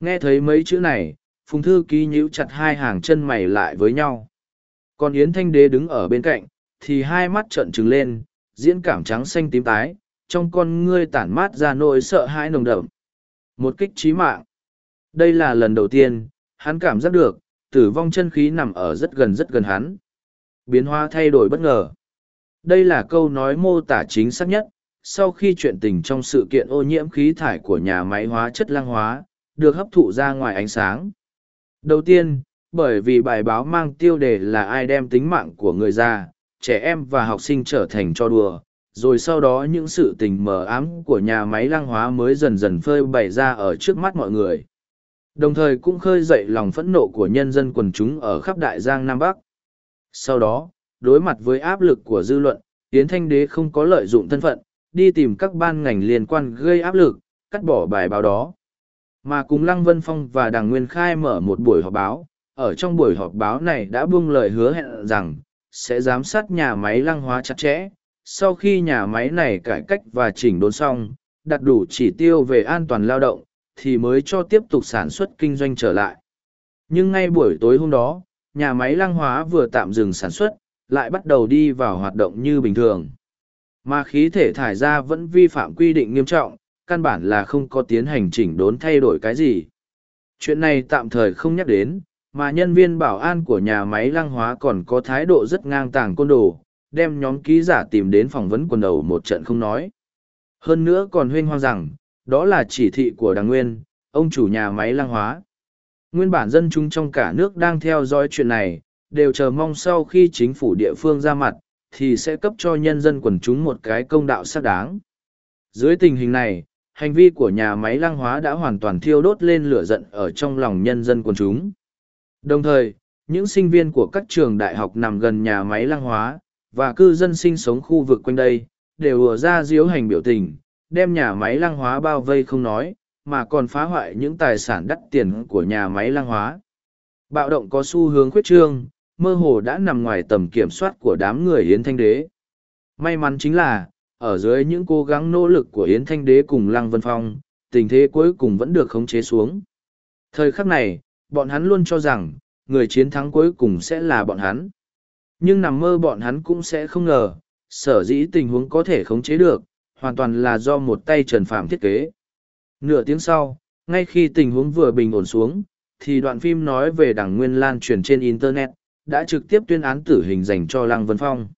Nghe thấy mấy chữ này, Phùng Thư Ký nhíu chặt hai hàng chân mày lại với nhau. Còn Yến Thanh Đế đứng ở bên cạnh, thì hai mắt trợn trừng lên, diễn cảm trắng xanh tím tái, trong con ngươi tản mát ra nỗi sợ hãi nồng đậm. Một kích trí mạng. Đây là lần đầu tiên, hắn cảm giác được, tử vong chân khí nằm ở rất gần rất gần hắn. Biến hóa thay đổi bất ngờ. Đây là câu nói mô tả chính xác nhất, sau khi chuyện tình trong sự kiện ô nhiễm khí thải của nhà máy hóa chất lang hóa, được hấp thụ ra ngoài ánh sáng. Đầu tiên, bởi vì bài báo mang tiêu đề là ai đem tính mạng của người già, trẻ em và học sinh trở thành cho đùa, rồi sau đó những sự tình mờ ám của nhà máy lang hóa mới dần dần phơi bày ra ở trước mắt mọi người. Đồng thời cũng khơi dậy lòng phẫn nộ của nhân dân quần chúng ở khắp Đại Giang Nam Bắc. Sau đó, đối mặt với áp lực của dư luận, Yến Thanh Đế không có lợi dụng thân phận, đi tìm các ban ngành liên quan gây áp lực, cắt bỏ bài báo đó. Mà cùng Lăng Vân Phong và Đàng Nguyên Khai mở một buổi họp báo, ở trong buổi họp báo này đã buông lời hứa hẹn rằng, sẽ giám sát nhà máy lăng hóa chặt chẽ. Sau khi nhà máy này cải cách và chỉnh đốn xong, đặt đủ chỉ tiêu về an toàn lao động, thì mới cho tiếp tục sản xuất kinh doanh trở lại. Nhưng ngay buổi tối hôm đó, nhà máy lăng hóa vừa tạm dừng sản xuất, lại bắt đầu đi vào hoạt động như bình thường. Mà khí thể thải ra vẫn vi phạm quy định nghiêm trọng, căn bản là không có tiến hành chỉnh đốn thay đổi cái gì. Chuyện này tạm thời không nhắc đến, mà nhân viên bảo an của nhà máy lăng hóa còn có thái độ rất ngang tàng côn đồ, đem nhóm ký giả tìm đến phỏng vấn quần đầu một trận không nói. Hơn nữa còn huyên hoang rằng, đó là chỉ thị của đàng nguyên, ông chủ nhà máy lăng hóa. Nguyên bản dân chúng trong cả nước đang theo dõi chuyện này, đều chờ mong sau khi chính phủ địa phương ra mặt, thì sẽ cấp cho nhân dân quần chúng một cái công đạo xác đáng. Dưới tình hình này, hành vi của nhà máy lăng hóa đã hoàn toàn thiêu đốt lên lửa giận ở trong lòng nhân dân quần chúng. Đồng thời, những sinh viên của các trường đại học nằm gần nhà máy lăng hóa, và cư dân sinh sống khu vực quanh đây, đều ùa ra diếu hành biểu tình, đem nhà máy lăng hóa bao vây không nói, mà còn phá hoại những tài sản đắt tiền của nhà máy lăng hóa. Bạo động có xu hướng khuyết trương, mơ hồ đã nằm ngoài tầm kiểm soát của đám người Yến Thanh Đế. May mắn chính là, ở dưới những cố gắng nỗ lực của Yến Thanh Đế cùng Lăng Vân Phong, tình thế cuối cùng vẫn được khống chế xuống. Thời khắc này, bọn hắn luôn cho rằng, người chiến thắng cuối cùng sẽ là bọn hắn. Nhưng nằm mơ bọn hắn cũng sẽ không ngờ, sở dĩ tình huống có thể khống chế được, hoàn toàn là do một tay Trần Phạm thiết kế. Nửa tiếng sau, ngay khi tình huống vừa bình ổn xuống, thì đoạn phim nói về đảng Nguyên lan truyền trên Internet, đã trực tiếp tuyên án tử hình dành cho Lăng Vân Phong.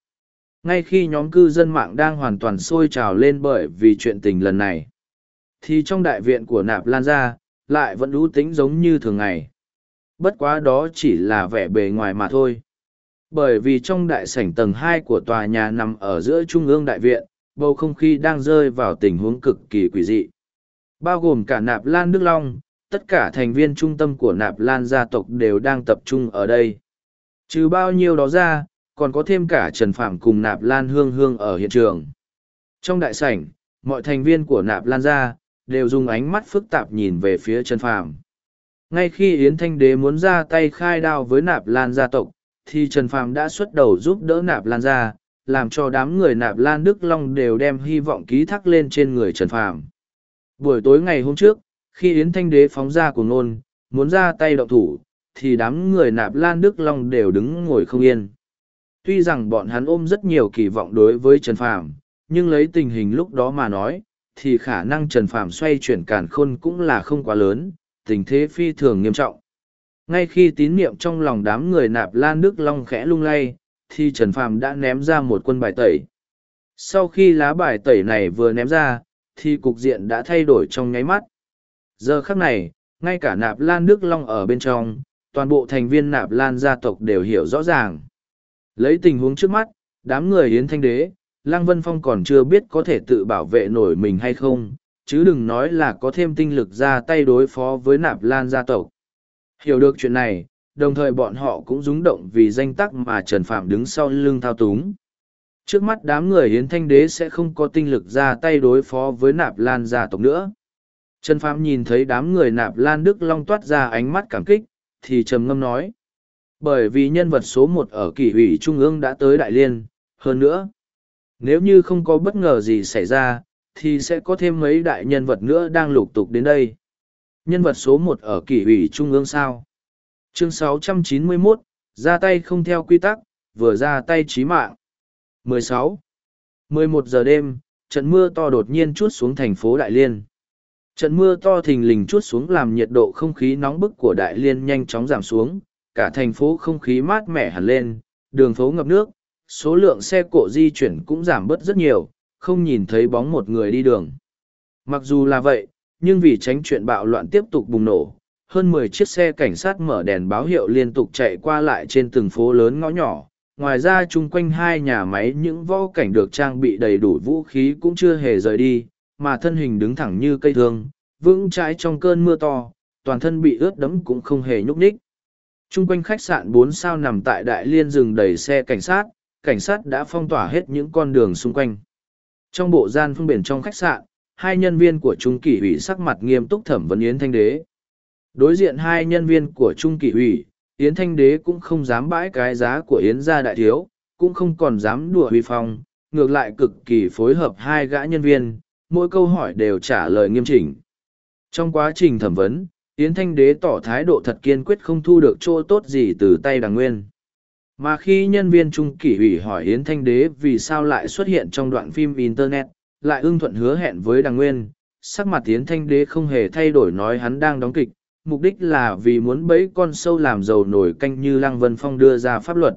Ngay khi nhóm cư dân mạng đang hoàn toàn sôi trào lên bởi vì chuyện tình lần này, thì trong đại viện của Nạp Lan Gia, lại vẫn ú tính giống như thường ngày. Bất quá đó chỉ là vẻ bề ngoài mà thôi. Bởi vì trong đại sảnh tầng hai của tòa nhà nằm ở giữa trung ương đại viện, bầu không khí đang rơi vào tình huống cực kỳ quỷ dị. Bao gồm cả Nạp Lan Đức Long, tất cả thành viên trung tâm của Nạp Lan gia tộc đều đang tập trung ở đây. Trừ bao nhiêu đó ra, còn có thêm cả Trần Phạm cùng Nạp Lan Hương Hương ở hiện trường. Trong đại sảnh, mọi thành viên của Nạp Lan gia, đều dùng ánh mắt phức tạp nhìn về phía Trần Phạm. Ngay khi Yến Thanh Đế muốn ra tay khai đao với Nạp Lan gia tộc, thì Trần Phàm đã xuất đầu giúp đỡ Nạp Lan gia, làm cho đám người Nạp Lan Đức Long đều đem hy vọng ký thác lên trên người Trần Phàm. Buổi tối ngày hôm trước, khi Yến Thanh Đế phóng ra của nôn, muốn ra tay động thủ, thì đám người Nạp Lan Đức Long đều đứng ngồi không yên. Tuy rằng bọn hắn ôm rất nhiều kỳ vọng đối với Trần Phàm, nhưng lấy tình hình lúc đó mà nói, thì khả năng Trần Phàm xoay chuyển càn khôn cũng là không quá lớn, tình thế phi thường nghiêm trọng. Ngay khi tín niệm trong lòng đám người nạp lan đức long khẽ lung lay, thì Trần Phàm đã ném ra một quân bài tẩy. Sau khi lá bài tẩy này vừa ném ra, thì cục diện đã thay đổi trong nháy mắt. Giờ khắc này, ngay cả nạp lan đức long ở bên trong, toàn bộ thành viên nạp lan gia tộc đều hiểu rõ ràng. Lấy tình huống trước mắt, đám người Yến thanh đế, Lăng Vân Phong còn chưa biết có thể tự bảo vệ nổi mình hay không, chứ đừng nói là có thêm tinh lực ra tay đối phó với nạp lan gia tộc. Hiểu được chuyện này, đồng thời bọn họ cũng rúng động vì danh tắc mà Trần Phạm đứng sau lưng thao túng. Trước mắt đám người hiến thanh đế sẽ không có tinh lực ra tay đối phó với nạp lan gia tộc nữa. Trần Phạm nhìn thấy đám người nạp lan Đức Long toát ra ánh mắt cảm kích, thì trầm ngâm nói. Bởi vì nhân vật số một ở kỷ ủy Trung ương đã tới Đại Liên, hơn nữa. Nếu như không có bất ngờ gì xảy ra, thì sẽ có thêm mấy đại nhân vật nữa đang lục tục đến đây. Nhân vật số một ở kỷ ủy Trung ương sao? Chương 691, ra tay không theo quy tắc, vừa ra tay chí mạng. 16. 11 giờ đêm, trận mưa to đột nhiên chút xuống thành phố Đại Liên. Trận mưa to thình lình chút xuống làm nhiệt độ không khí nóng bức của Đại Liên nhanh chóng giảm xuống, cả thành phố không khí mát mẻ hẳn lên, đường phố ngập nước, số lượng xe cộ di chuyển cũng giảm bớt rất nhiều, không nhìn thấy bóng một người đi đường. Mặc dù là vậy, nhưng vì tránh chuyện bạo loạn tiếp tục bùng nổ, hơn mười chiếc xe cảnh sát mở đèn báo hiệu liên tục chạy qua lại trên từng phố lớn ngõ nhỏ. Ngoài ra chung quanh hai nhà máy những võ cảnh được trang bị đầy đủ vũ khí cũng chưa hề rời đi, mà thân hình đứng thẳng như cây thương, vững trái trong cơn mưa to, toàn thân bị ướt đẫm cũng không hề nhúc nhích. Chung quanh khách sạn bốn sao nằm tại đại liên rừng đầy xe cảnh sát, cảnh sát đã phong tỏa hết những con đường xung quanh. Trong bộ gian phương biển trong khách sạn, hai nhân viên của Trung Kỷ ủy sắc mặt nghiêm túc thẩm vấn Yến Thanh Đế. Đối diện hai nhân viên của Trung Kỷ ủy, Yến Thanh Đế cũng không dám bãi cái giá của Yến gia đại thiếu, cũng không còn dám đùa huy phong, ngược lại cực kỳ phối hợp hai gã nhân viên, mỗi câu hỏi đều trả lời nghiêm chỉnh. Trong quá trình thẩm vấn, Yến Thanh Đế tỏ thái độ thật kiên quyết không thu được chỗ tốt gì từ tay đằng nguyên. Mà khi nhân viên trung kỷ ủy hỏi Yến Thanh Đế vì sao lại xuất hiện trong đoạn phim Internet, lại ưng thuận hứa hẹn với Đằng Nguyên, sắc mặt Yến Thanh Đế không hề thay đổi nói hắn đang đóng kịch, mục đích là vì muốn bẫy con sâu làm giàu nổi canh như Lăng Vân Phong đưa ra pháp luật.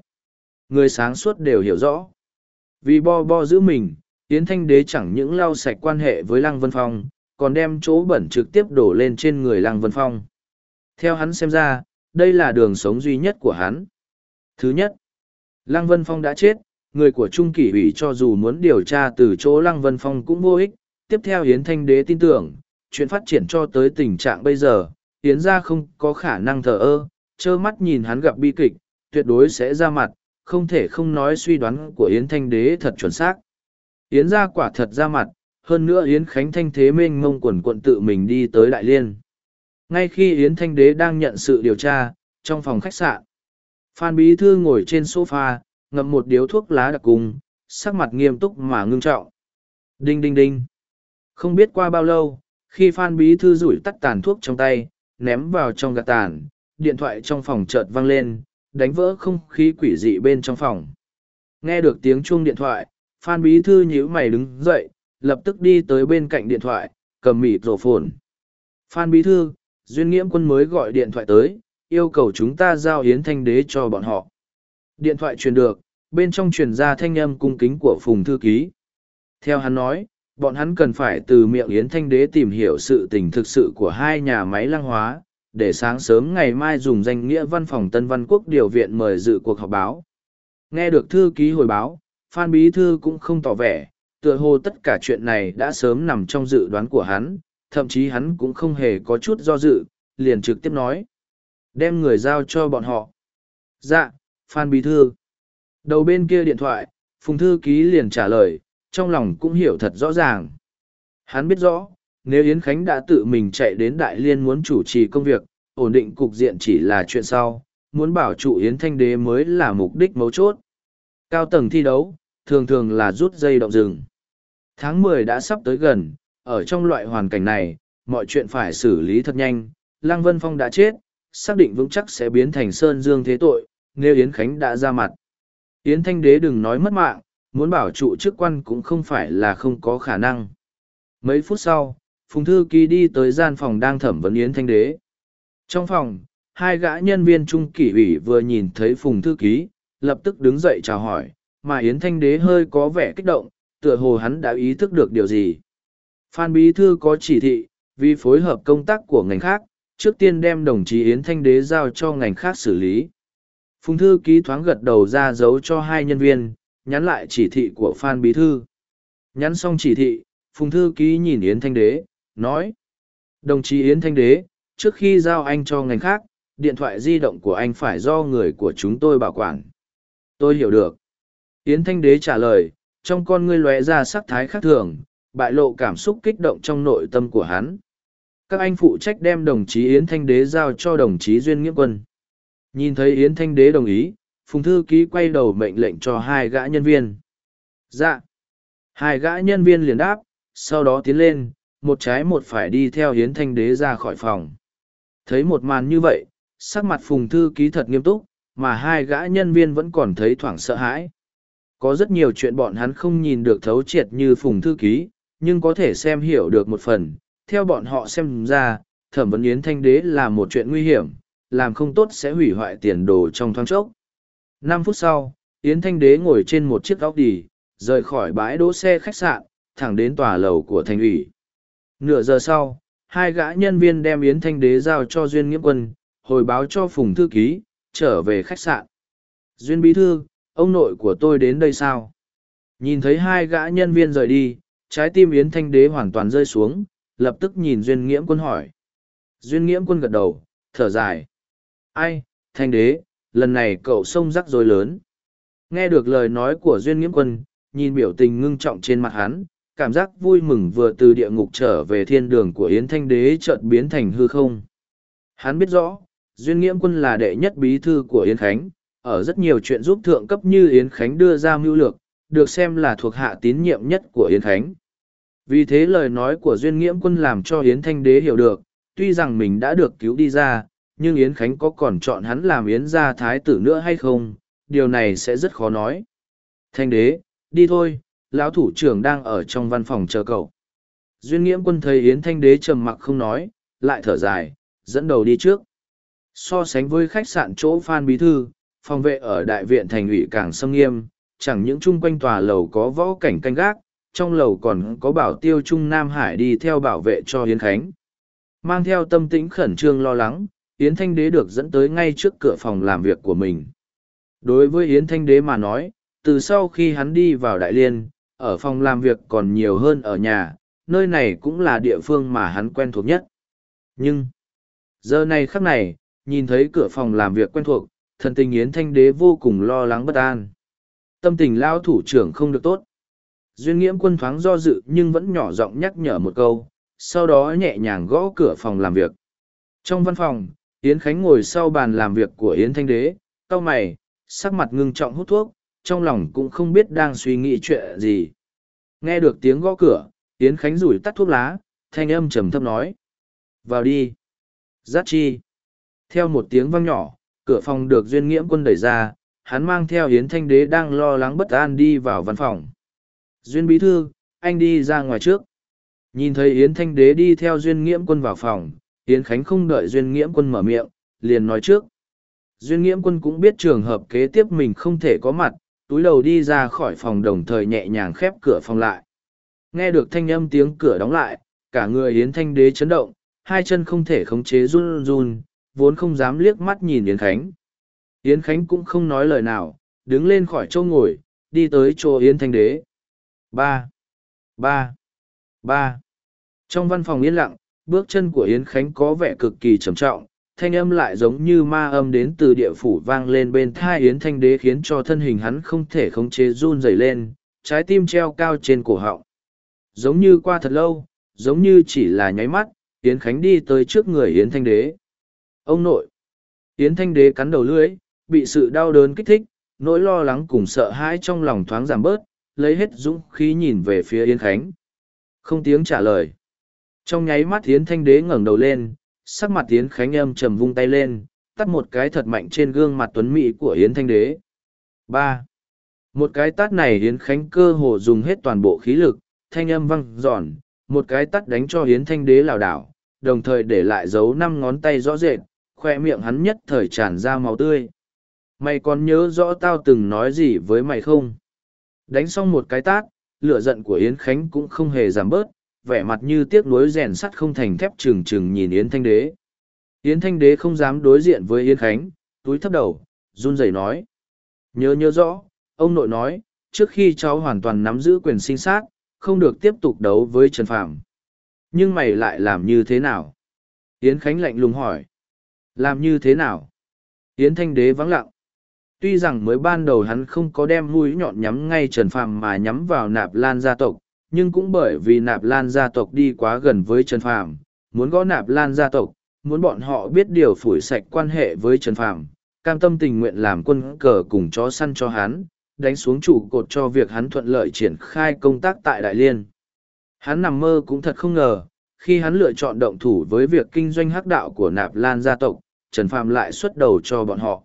Người sáng suốt đều hiểu rõ. Vì bo bo giữ mình, Yến Thanh Đế chẳng những lau sạch quan hệ với Lăng Vân Phong, còn đem chỗ bẩn trực tiếp đổ lên trên người Lăng Vân Phong. Theo hắn xem ra, đây là đường sống duy nhất của hắn. Thứ nhất, Lăng Vân Phong đã chết, người của Trung Kỷ ủy cho dù muốn điều tra từ chỗ Lăng Vân Phong cũng vô ích. Tiếp theo Hiến Thanh Đế tin tưởng, chuyện phát triển cho tới tình trạng bây giờ, Hiến Gia không có khả năng thờ ơ, trơ mắt nhìn hắn gặp bi kịch, tuyệt đối sẽ ra mặt, không thể không nói suy đoán của Yến Thanh Đế thật chuẩn xác. Yến Gia quả thật ra mặt, hơn nữa Yến Khánh Thanh Thế Minh ngông quần quận tự mình đi tới Đại Liên. Ngay khi Yến Thanh Đế đang nhận sự điều tra, trong phòng khách sạn, Phan Bí Thư ngồi trên sofa, ngậm một điếu thuốc lá đặc cùng, sắc mặt nghiêm túc mà ngưng trọng. Đinh đinh đinh. Không biết qua bao lâu, khi Phan Bí Thư rủi tắt tàn thuốc trong tay, ném vào trong gạt tàn, điện thoại trong phòng chợt vang lên, đánh vỡ không khí quỷ dị bên trong phòng. Nghe được tiếng chuông điện thoại, Phan Bí Thư nhíu mày đứng dậy, lập tức đi tới bên cạnh điện thoại, cầm mịt rổ phồn. Phan Bí Thư, Duyên Nghiễm Quân mới gọi điện thoại tới, yêu cầu chúng ta giao Yến Thanh Đế cho bọn họ. Điện thoại truyền được, bên trong truyền ra thanh âm cung kính của Phùng Thư Ký. Theo hắn nói, bọn hắn cần phải từ miệng Yến Thanh Đế tìm hiểu sự tình thực sự của hai nhà máy lăng hóa, để sáng sớm ngày mai dùng danh nghĩa văn phòng Tân Văn Quốc điều viện mời dự cuộc họp báo. Nghe được thư ký hồi báo, Phan Bí Thư cũng không tỏ vẻ, tựa hồ tất cả chuyện này đã sớm nằm trong dự đoán của hắn, thậm chí hắn cũng không hề có chút do dự, liền trực tiếp nói. Đem người giao cho bọn họ. Dạ, Phan Bí Thư. Đầu bên kia điện thoại, Phùng Thư Ký liền trả lời, trong lòng cũng hiểu thật rõ ràng. Hắn biết rõ, nếu Yến Khánh đã tự mình chạy đến Đại Liên muốn chủ trì công việc, ổn định cục diện chỉ là chuyện sau, muốn bảo trụ Yến Thanh Đế mới là mục đích mấu chốt. Cao tầng thi đấu, thường thường là rút dây động rừng. Tháng mười đã sắp tới gần, ở trong loại hoàn cảnh này, mọi chuyện phải xử lý thật nhanh. Lăng Vân Phong đã chết, xác định vững chắc sẽ biến thành Sơn Dương thế tội, nếu Yến Khánh đã ra mặt. Yến Thanh Đế đừng nói mất mạng, muốn bảo trụ chức quan cũng không phải là không có khả năng. Mấy phút sau, Phùng Thư Ký đi tới gian phòng đang thẩm vấn Yến Thanh Đế. Trong phòng, hai gã nhân viên trung kỷ ủy vừa nhìn thấy Phùng Thư Ký, lập tức đứng dậy chào hỏi, mà Yến Thanh Đế hơi có vẻ kích động, tựa hồ hắn đã ý thức được điều gì. Phan Bí Thư có chỉ thị, vì phối hợp công tác của ngành khác, trước tiên đem đồng chí Yến Thanh Đế giao cho ngành khác xử lý. Phùng Thư Ký thoáng gật đầu ra dấu cho hai nhân viên, nhắn lại chỉ thị của Phan Bí Thư. Nhắn xong chỉ thị, Phùng Thư Ký nhìn Yến Thanh Đế, nói. Đồng chí Yến Thanh Đế, trước khi giao anh cho ngành khác, điện thoại di động của anh phải do người của chúng tôi bảo quản. Tôi hiểu được. Yến Thanh Đế trả lời, trong con ngươi lóe ra sắc thái khác thường, bại lộ cảm xúc kích động trong nội tâm của hắn. Các anh phụ trách đem đồng chí Yến Thanh Đế giao cho đồng chí Duyên Nghĩa Quân. Nhìn thấy Yến Thanh Đế đồng ý, Phùng Thư Ký quay đầu mệnh lệnh cho hai gã nhân viên. Dạ. Hai gã nhân viên liền đáp, sau đó tiến lên, một trái một phải đi theo Yến Thanh Đế ra khỏi phòng. Thấy một màn như vậy, sắc mặt Phùng Thư Ký thật nghiêm túc, mà hai gã nhân viên vẫn còn thấy thoảng sợ hãi. Có rất nhiều chuyện bọn hắn không nhìn được thấu triệt như Phùng Thư Ký, nhưng có thể xem hiểu được một phần. Theo bọn họ xem ra, thẩm vấn Yến Thanh Đế là một chuyện nguy hiểm, làm không tốt sẽ hủy hoại tiền đồ trong thoáng chốc. Năm phút sau, Yến Thanh Đế ngồi trên một chiếc góc đỉ, rời khỏi bãi đỗ xe khách sạn, thẳng đến tòa lầu của thành ủy. Nửa giờ sau, hai gã nhân viên đem Yến Thanh Đế giao cho Duyên Nghĩa Quân, hồi báo cho Phùng Thư Ký, trở về khách sạn. Duyên Bí Thư, ông nội của tôi đến đây sao? Nhìn thấy hai gã nhân viên rời đi, trái tim Yến Thanh Đế hoàn toàn rơi xuống, lập tức nhìn Duyên Nghiễm Quân hỏi. Duyên Nghiễm Quân gật đầu, thở dài. Ai, Thanh Đế, lần này cậu xông rắc rối lớn. Nghe được lời nói của Duyên Nghiễm Quân, nhìn biểu tình ngưng trọng trên mặt hắn, cảm giác vui mừng vừa từ địa ngục trở về thiên đường của Yến Thanh Đế chợt biến thành hư không. Hắn biết rõ, Duyên Nghiễm Quân là đệ nhất bí thư của Yến Khánh, ở rất nhiều chuyện giúp thượng cấp như Yến Khánh đưa ra mưu lược, được xem là thuộc hạ tín nhiệm nhất của Yến Khánh. Vì thế lời nói của Duyên Nghiễm Quân làm cho Yến Thanh Đế hiểu được, tuy rằng mình đã được cứu đi ra, nhưng Yến Khánh có còn chọn hắn làm Yến gia thái tử nữa hay không, điều này sẽ rất khó nói. Thanh Đế, đi thôi, lão thủ trưởng đang ở trong văn phòng chờ cậu. Duyên Nghiễm Quân thấy Yến Thanh Đế trầm mặc không nói, lại thở dài, dẫn đầu đi trước. So sánh với khách sạn chỗ Phan Bí Thư, phòng vệ ở đại viện thành ủy càng sâm nghiêm, chẳng những chung quanh tòa lầu có võ cảnh canh gác, trong lầu còn có bảo tiêu Trung Nam Hải đi theo bảo vệ cho Yến Khánh. Mang theo tâm tĩnh khẩn trương lo lắng, Yến Thanh Đế được dẫn tới ngay trước cửa phòng làm việc của mình. Đối với Yến Thanh Đế mà nói, từ sau khi hắn đi vào Đại Liên, ở phòng làm việc còn nhiều hơn ở nhà, nơi này cũng là địa phương mà hắn quen thuộc nhất. Nhưng, giờ này khắc này, nhìn thấy cửa phòng làm việc quen thuộc, thần tình Yến Thanh Đế vô cùng lo lắng bất an. Tâm tình lao thủ trưởng không được tốt. Duyên nghiễm quân thoáng do dự nhưng vẫn nhỏ giọng nhắc nhở một câu, sau đó nhẹ nhàng gõ cửa phòng làm việc. Trong văn phòng, Yến Khánh ngồi sau bàn làm việc của Yến Thanh Đế, cau mày, sắc mặt ngưng trọng hút thuốc, trong lòng cũng không biết đang suy nghĩ chuyện gì. Nghe được tiếng gõ cửa, Yến Khánh rủi tắt thuốc lá, thanh âm trầm thấp nói. Vào đi. Giác chi. Theo một tiếng vang nhỏ, cửa phòng được duyên nghiễm quân đẩy ra, hắn mang theo Yến Thanh Đế đang lo lắng bất an đi vào văn phòng. Duyên bí thư, anh đi ra ngoài trước. Nhìn thấy Yến Thanh Đế đi theo duyên nghiễm quân vào phòng, Yến Khánh không đợi duyên nghiễm quân mở miệng, liền nói trước. Duyên nghiễm quân cũng biết trường hợp kế tiếp mình không thể có mặt, túi đầu đi ra khỏi phòng đồng thời nhẹ nhàng khép cửa phòng lại. Nghe được thanh âm tiếng cửa đóng lại, cả người Yến Thanh Đế chấn động, hai chân không thể khống chế run run, vốn không dám liếc mắt nhìn Yến Khánh. Yến Khánh cũng không nói lời nào, đứng lên khỏi chỗ ngồi, đi tới chỗ Yến Thanh Đế. Ba, ba, ba. Trong văn phòng yên lặng, bước chân của Yến Khánh có vẻ cực kỳ trầm trọng, thanh âm lại giống như ma âm đến từ địa phủ vang lên bên thai Yến Thanh Đế khiến cho thân hình hắn không thể khống chế run rẩy lên, trái tim treo cao trên cổ họng. Giống như qua thật lâu, giống như chỉ là nháy mắt, Yến Khánh đi tới trước người Yến Thanh Đế. Ông nội! Yến Thanh Đế cắn đầu lưỡi, bị sự đau đớn kích thích, nỗi lo lắng cùng sợ hãi trong lòng thoáng giảm bớt, lấy hết dũng khí nhìn về phía Yến Khánh. Không tiếng trả lời. Trong nháy mắt Yến Thanh Đế ngẩng đầu lên, sắc mặt Yến Khánh âm trầm vung tay lên, tắt một cái thật mạnh trên gương mặt tuấn mỹ của Yến Thanh Đế. ba Một cái tát này Yến Khánh cơ hồ dùng hết toàn bộ khí lực, thanh âm văng giòn, một cái tắt đánh cho Yến Thanh Đế lảo đảo, đồng thời để lại dấu năm ngón tay rõ rệt, khoe miệng hắn nhất thời tràn ra máu tươi. Mày còn nhớ rõ tao từng nói gì với mày không? Đánh xong một cái tát, lửa giận của Yến Khánh cũng không hề giảm bớt, vẻ mặt như tiếc nuối rèn sắt không thành thép trừng trừng nhìn Yến Thanh Đế. Yến Thanh Đế không dám đối diện với Yến Khánh, túi thấp đầu, run rẩy nói. Nhớ nhớ rõ, ông nội nói, trước khi cháu hoàn toàn nắm giữ quyền sinh sát, không được tiếp tục đấu với Trần Phạm. Nhưng mày lại làm như thế nào? Yến Khánh lạnh lùng hỏi. Làm như thế nào? Yến Thanh Đế vắng lặng. Tuy rằng mới ban đầu hắn không có đem mũi nhọn nhắm ngay Trần Phàm mà nhắm vào nạp lan gia tộc, nhưng cũng bởi vì nạp lan gia tộc đi quá gần với Trần Phàm, muốn gõ nạp lan gia tộc, muốn bọn họ biết điều phủi sạch quan hệ với Trần Phàm, cam tâm tình nguyện làm quân cờ cùng chó săn cho hắn, đánh xuống trụ cột cho việc hắn thuận lợi triển khai công tác tại Đại Liên. Hắn nằm mơ cũng thật không ngờ, khi hắn lựa chọn động thủ với việc kinh doanh hắc đạo của nạp lan gia tộc, Trần Phàm lại xuất đầu cho bọn họ.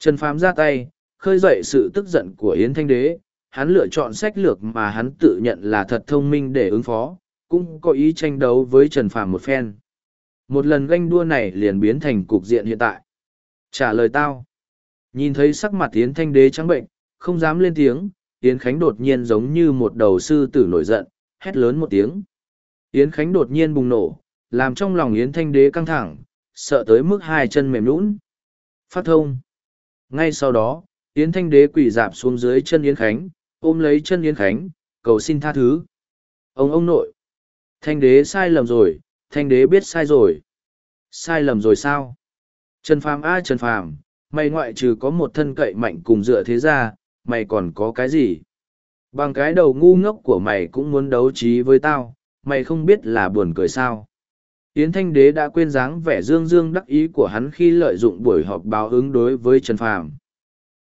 Trần Phàm ra tay, khơi dậy sự tức giận của Yến Thanh Đế, hắn lựa chọn sách lược mà hắn tự nhận là thật thông minh để ứng phó, cũng có ý tranh đấu với Trần Phàm một phen. Một lần ganh đua này liền biến thành cục diện hiện tại. Trả lời tao. Nhìn thấy sắc mặt Yến Thanh Đế trắng bệnh, không dám lên tiếng, Yến Khánh đột nhiên giống như một đầu sư tử nổi giận, hét lớn một tiếng. Yến Khánh đột nhiên bùng nổ, làm trong lòng Yến Thanh Đế căng thẳng, sợ tới mức hai chân mềm nhũn. Phát thông. Ngay sau đó, Yến Thanh Đế quỳ dạp xuống dưới chân Yến Khánh, ôm lấy chân Yến Khánh, cầu xin tha thứ. Ông ông nội. Thanh Đế sai lầm rồi, Thanh Đế biết sai rồi. Sai lầm rồi sao? Trần Phàm a Trần Phàm, mày ngoại trừ có một thân cậy mạnh cùng dựa thế ra, mày còn có cái gì? Bằng cái đầu ngu ngốc của mày cũng muốn đấu trí với tao, mày không biết là buồn cười sao? Yến Thanh Đế đã quên dáng vẻ dương dương đắc ý của hắn khi lợi dụng buổi họp báo ứng đối với Trần Phàm.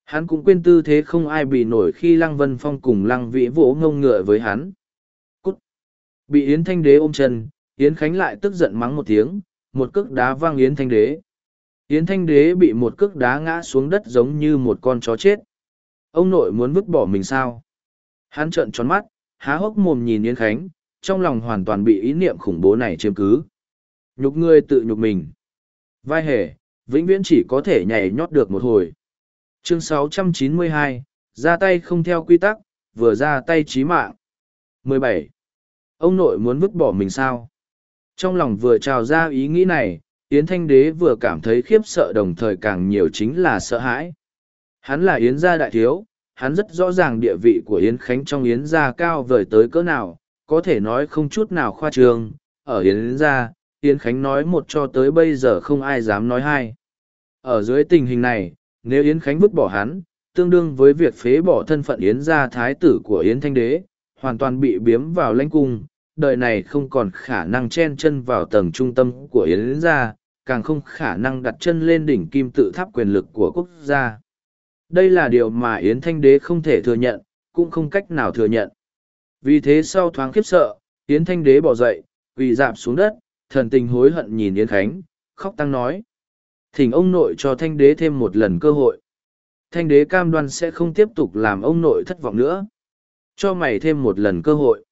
Hắn cũng quên tư thế không ai bị nổi khi Lăng Vân Phong cùng Lăng Vĩ vỗ ngông ngựa với hắn. Cút! Bị Yến Thanh Đế ôm chân, Yến Khánh lại tức giận mắng một tiếng, một cước đá văng Yến Thanh Đế. Yến Thanh Đế bị một cước đá ngã xuống đất giống như một con chó chết. Ông nội muốn vứt bỏ mình sao? Hắn trợn tròn mắt, há hốc mồm nhìn Yến Khánh, trong lòng hoàn toàn bị ý niệm khủng bố này chiếm cứ nhục ngươi tự nhục mình. Vai hề vĩnh viễn chỉ có thể nhảy nhót được một hồi. Chương 692, ra tay không theo quy tắc vừa ra tay chí mạng. 17. ông nội muốn vứt bỏ mình sao? Trong lòng vừa trào ra ý nghĩ này yến thanh đế vừa cảm thấy khiếp sợ đồng thời càng nhiều chính là sợ hãi. Hắn là yến gia đại thiếu hắn rất rõ ràng địa vị của yến khánh trong yến gia cao vời tới cỡ nào có thể nói không chút nào khoa trương. Ở yến gia Yến Khánh nói một cho tới bây giờ không ai dám nói hai. Ở dưới tình hình này, nếu Yến Khánh vứt bỏ hắn, tương đương với việc phế bỏ thân phận Yến gia thái tử của Yến Thanh Đế, hoàn toàn bị biếm vào lãnh cung, đời này không còn khả năng chen chân vào tầng trung tâm của Yến gia, càng không khả năng đặt chân lên đỉnh kim tự tháp quyền lực của quốc gia. Đây là điều mà Yến Thanh Đế không thể thừa nhận, cũng không cách nào thừa nhận. Vì thế sau thoáng khiếp sợ, Yến Thanh Đế bỏ dậy, quỳ dạp xuống đất, thần tình hối hận nhìn Yến Khánh, khóc tăng nói. Thỉnh ông nội cho Thanh Đế thêm một lần cơ hội. Thanh Đế cam đoan sẽ không tiếp tục làm ông nội thất vọng nữa. Cho mày thêm một lần cơ hội.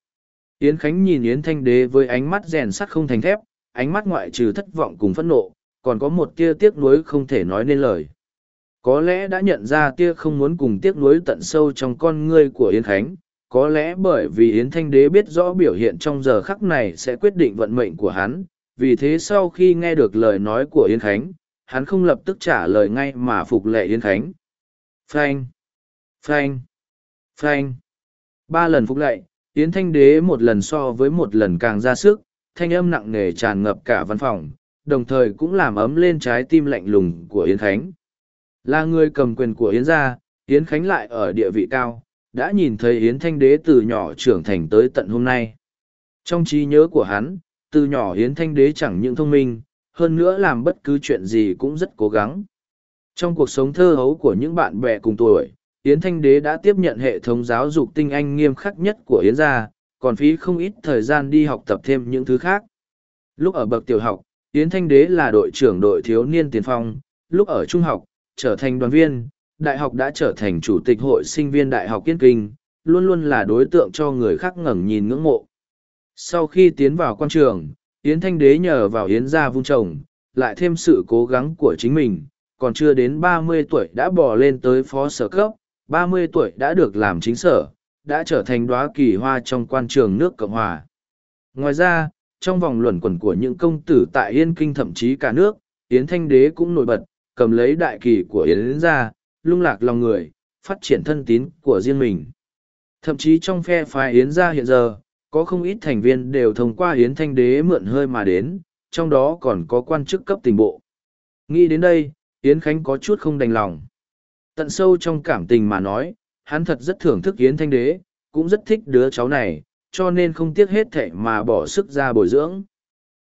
Yến Khánh nhìn Yến Thanh Đế với ánh mắt rèn sắt không thành thép, ánh mắt ngoại trừ thất vọng cùng phẫn nộ, còn có một tia tiếc nuối không thể nói nên lời. Có lẽ đã nhận ra tia không muốn cùng tiếc nuối tận sâu trong con ngươi của Yến Khánh, có lẽ bởi vì Yến Thanh Đế biết rõ biểu hiện trong giờ khắc này sẽ quyết định vận mệnh của hắn, vì thế sau khi nghe được lời nói của Yến Khánh, hắn không lập tức trả lời ngay mà phục lệ Yến Khánh. Frank! Frank! Frank! Ba lần phục lệ, Yến Thanh Đế một lần so với một lần càng ra sức, thanh âm nặng nề tràn ngập cả văn phòng, đồng thời cũng làm ấm lên trái tim lạnh lùng của Yến Khánh. Là người cầm quyền của Yến gia, Yến Khánh lại ở địa vị cao, đã nhìn thấy Yến Thanh Đế từ nhỏ trưởng thành tới tận hôm nay. Trong trí nhớ của hắn, từ nhỏ Yến Thanh Đế chẳng những thông minh, hơn nữa làm bất cứ chuyện gì cũng rất cố gắng. Trong cuộc sống thơ hấu của những bạn bè cùng tuổi, Yến Thanh Đế đã tiếp nhận hệ thống giáo dục tinh anh nghiêm khắc nhất của Yến gia, còn phí không ít thời gian đi học tập thêm những thứ khác. Lúc ở bậc tiểu học, Yến Thanh Đế là đội trưởng đội thiếu niên tiền phong, lúc ở trung học, trở thành đoàn viên, đại học đã trở thành chủ tịch hội sinh viên đại học Yên Kinh, luôn luôn là đối tượng cho người khác ngẩng nhìn ngưỡng mộ. Sau khi tiến vào quan trường, Yến Thanh Đế nhờ vào Yến gia vung trồng, lại thêm sự cố gắng của chính mình, còn chưa đến ba mươi tuổi đã bỏ lên tới phó sở cấp, ba mươi tuổi đã được làm chính sở, đã trở thành đóa kỳ hoa trong quan trường nước Cộng Hòa. Ngoài ra, trong vòng luẩn quẩn của những công tử tại Yên Kinh thậm chí cả nước, Yến Thanh Đế cũng nổi bật, cầm lấy đại kỳ của Yến ra, lung lạc lòng người, phát triển thân tín của riêng mình. Thậm chí trong phe phái Yến gia hiện giờ, có không ít thành viên đều thông qua Yến Thanh Đế mượn hơi mà đến, trong đó còn có quan chức cấp tình bộ. Nghĩ đến đây, Yến Khánh có chút không đành lòng. Tận sâu trong cảm tình mà nói, hắn thật rất thưởng thức Yến Thanh Đế, cũng rất thích đứa cháu này, cho nên không tiếc hết thệ mà bỏ sức ra bồi dưỡng.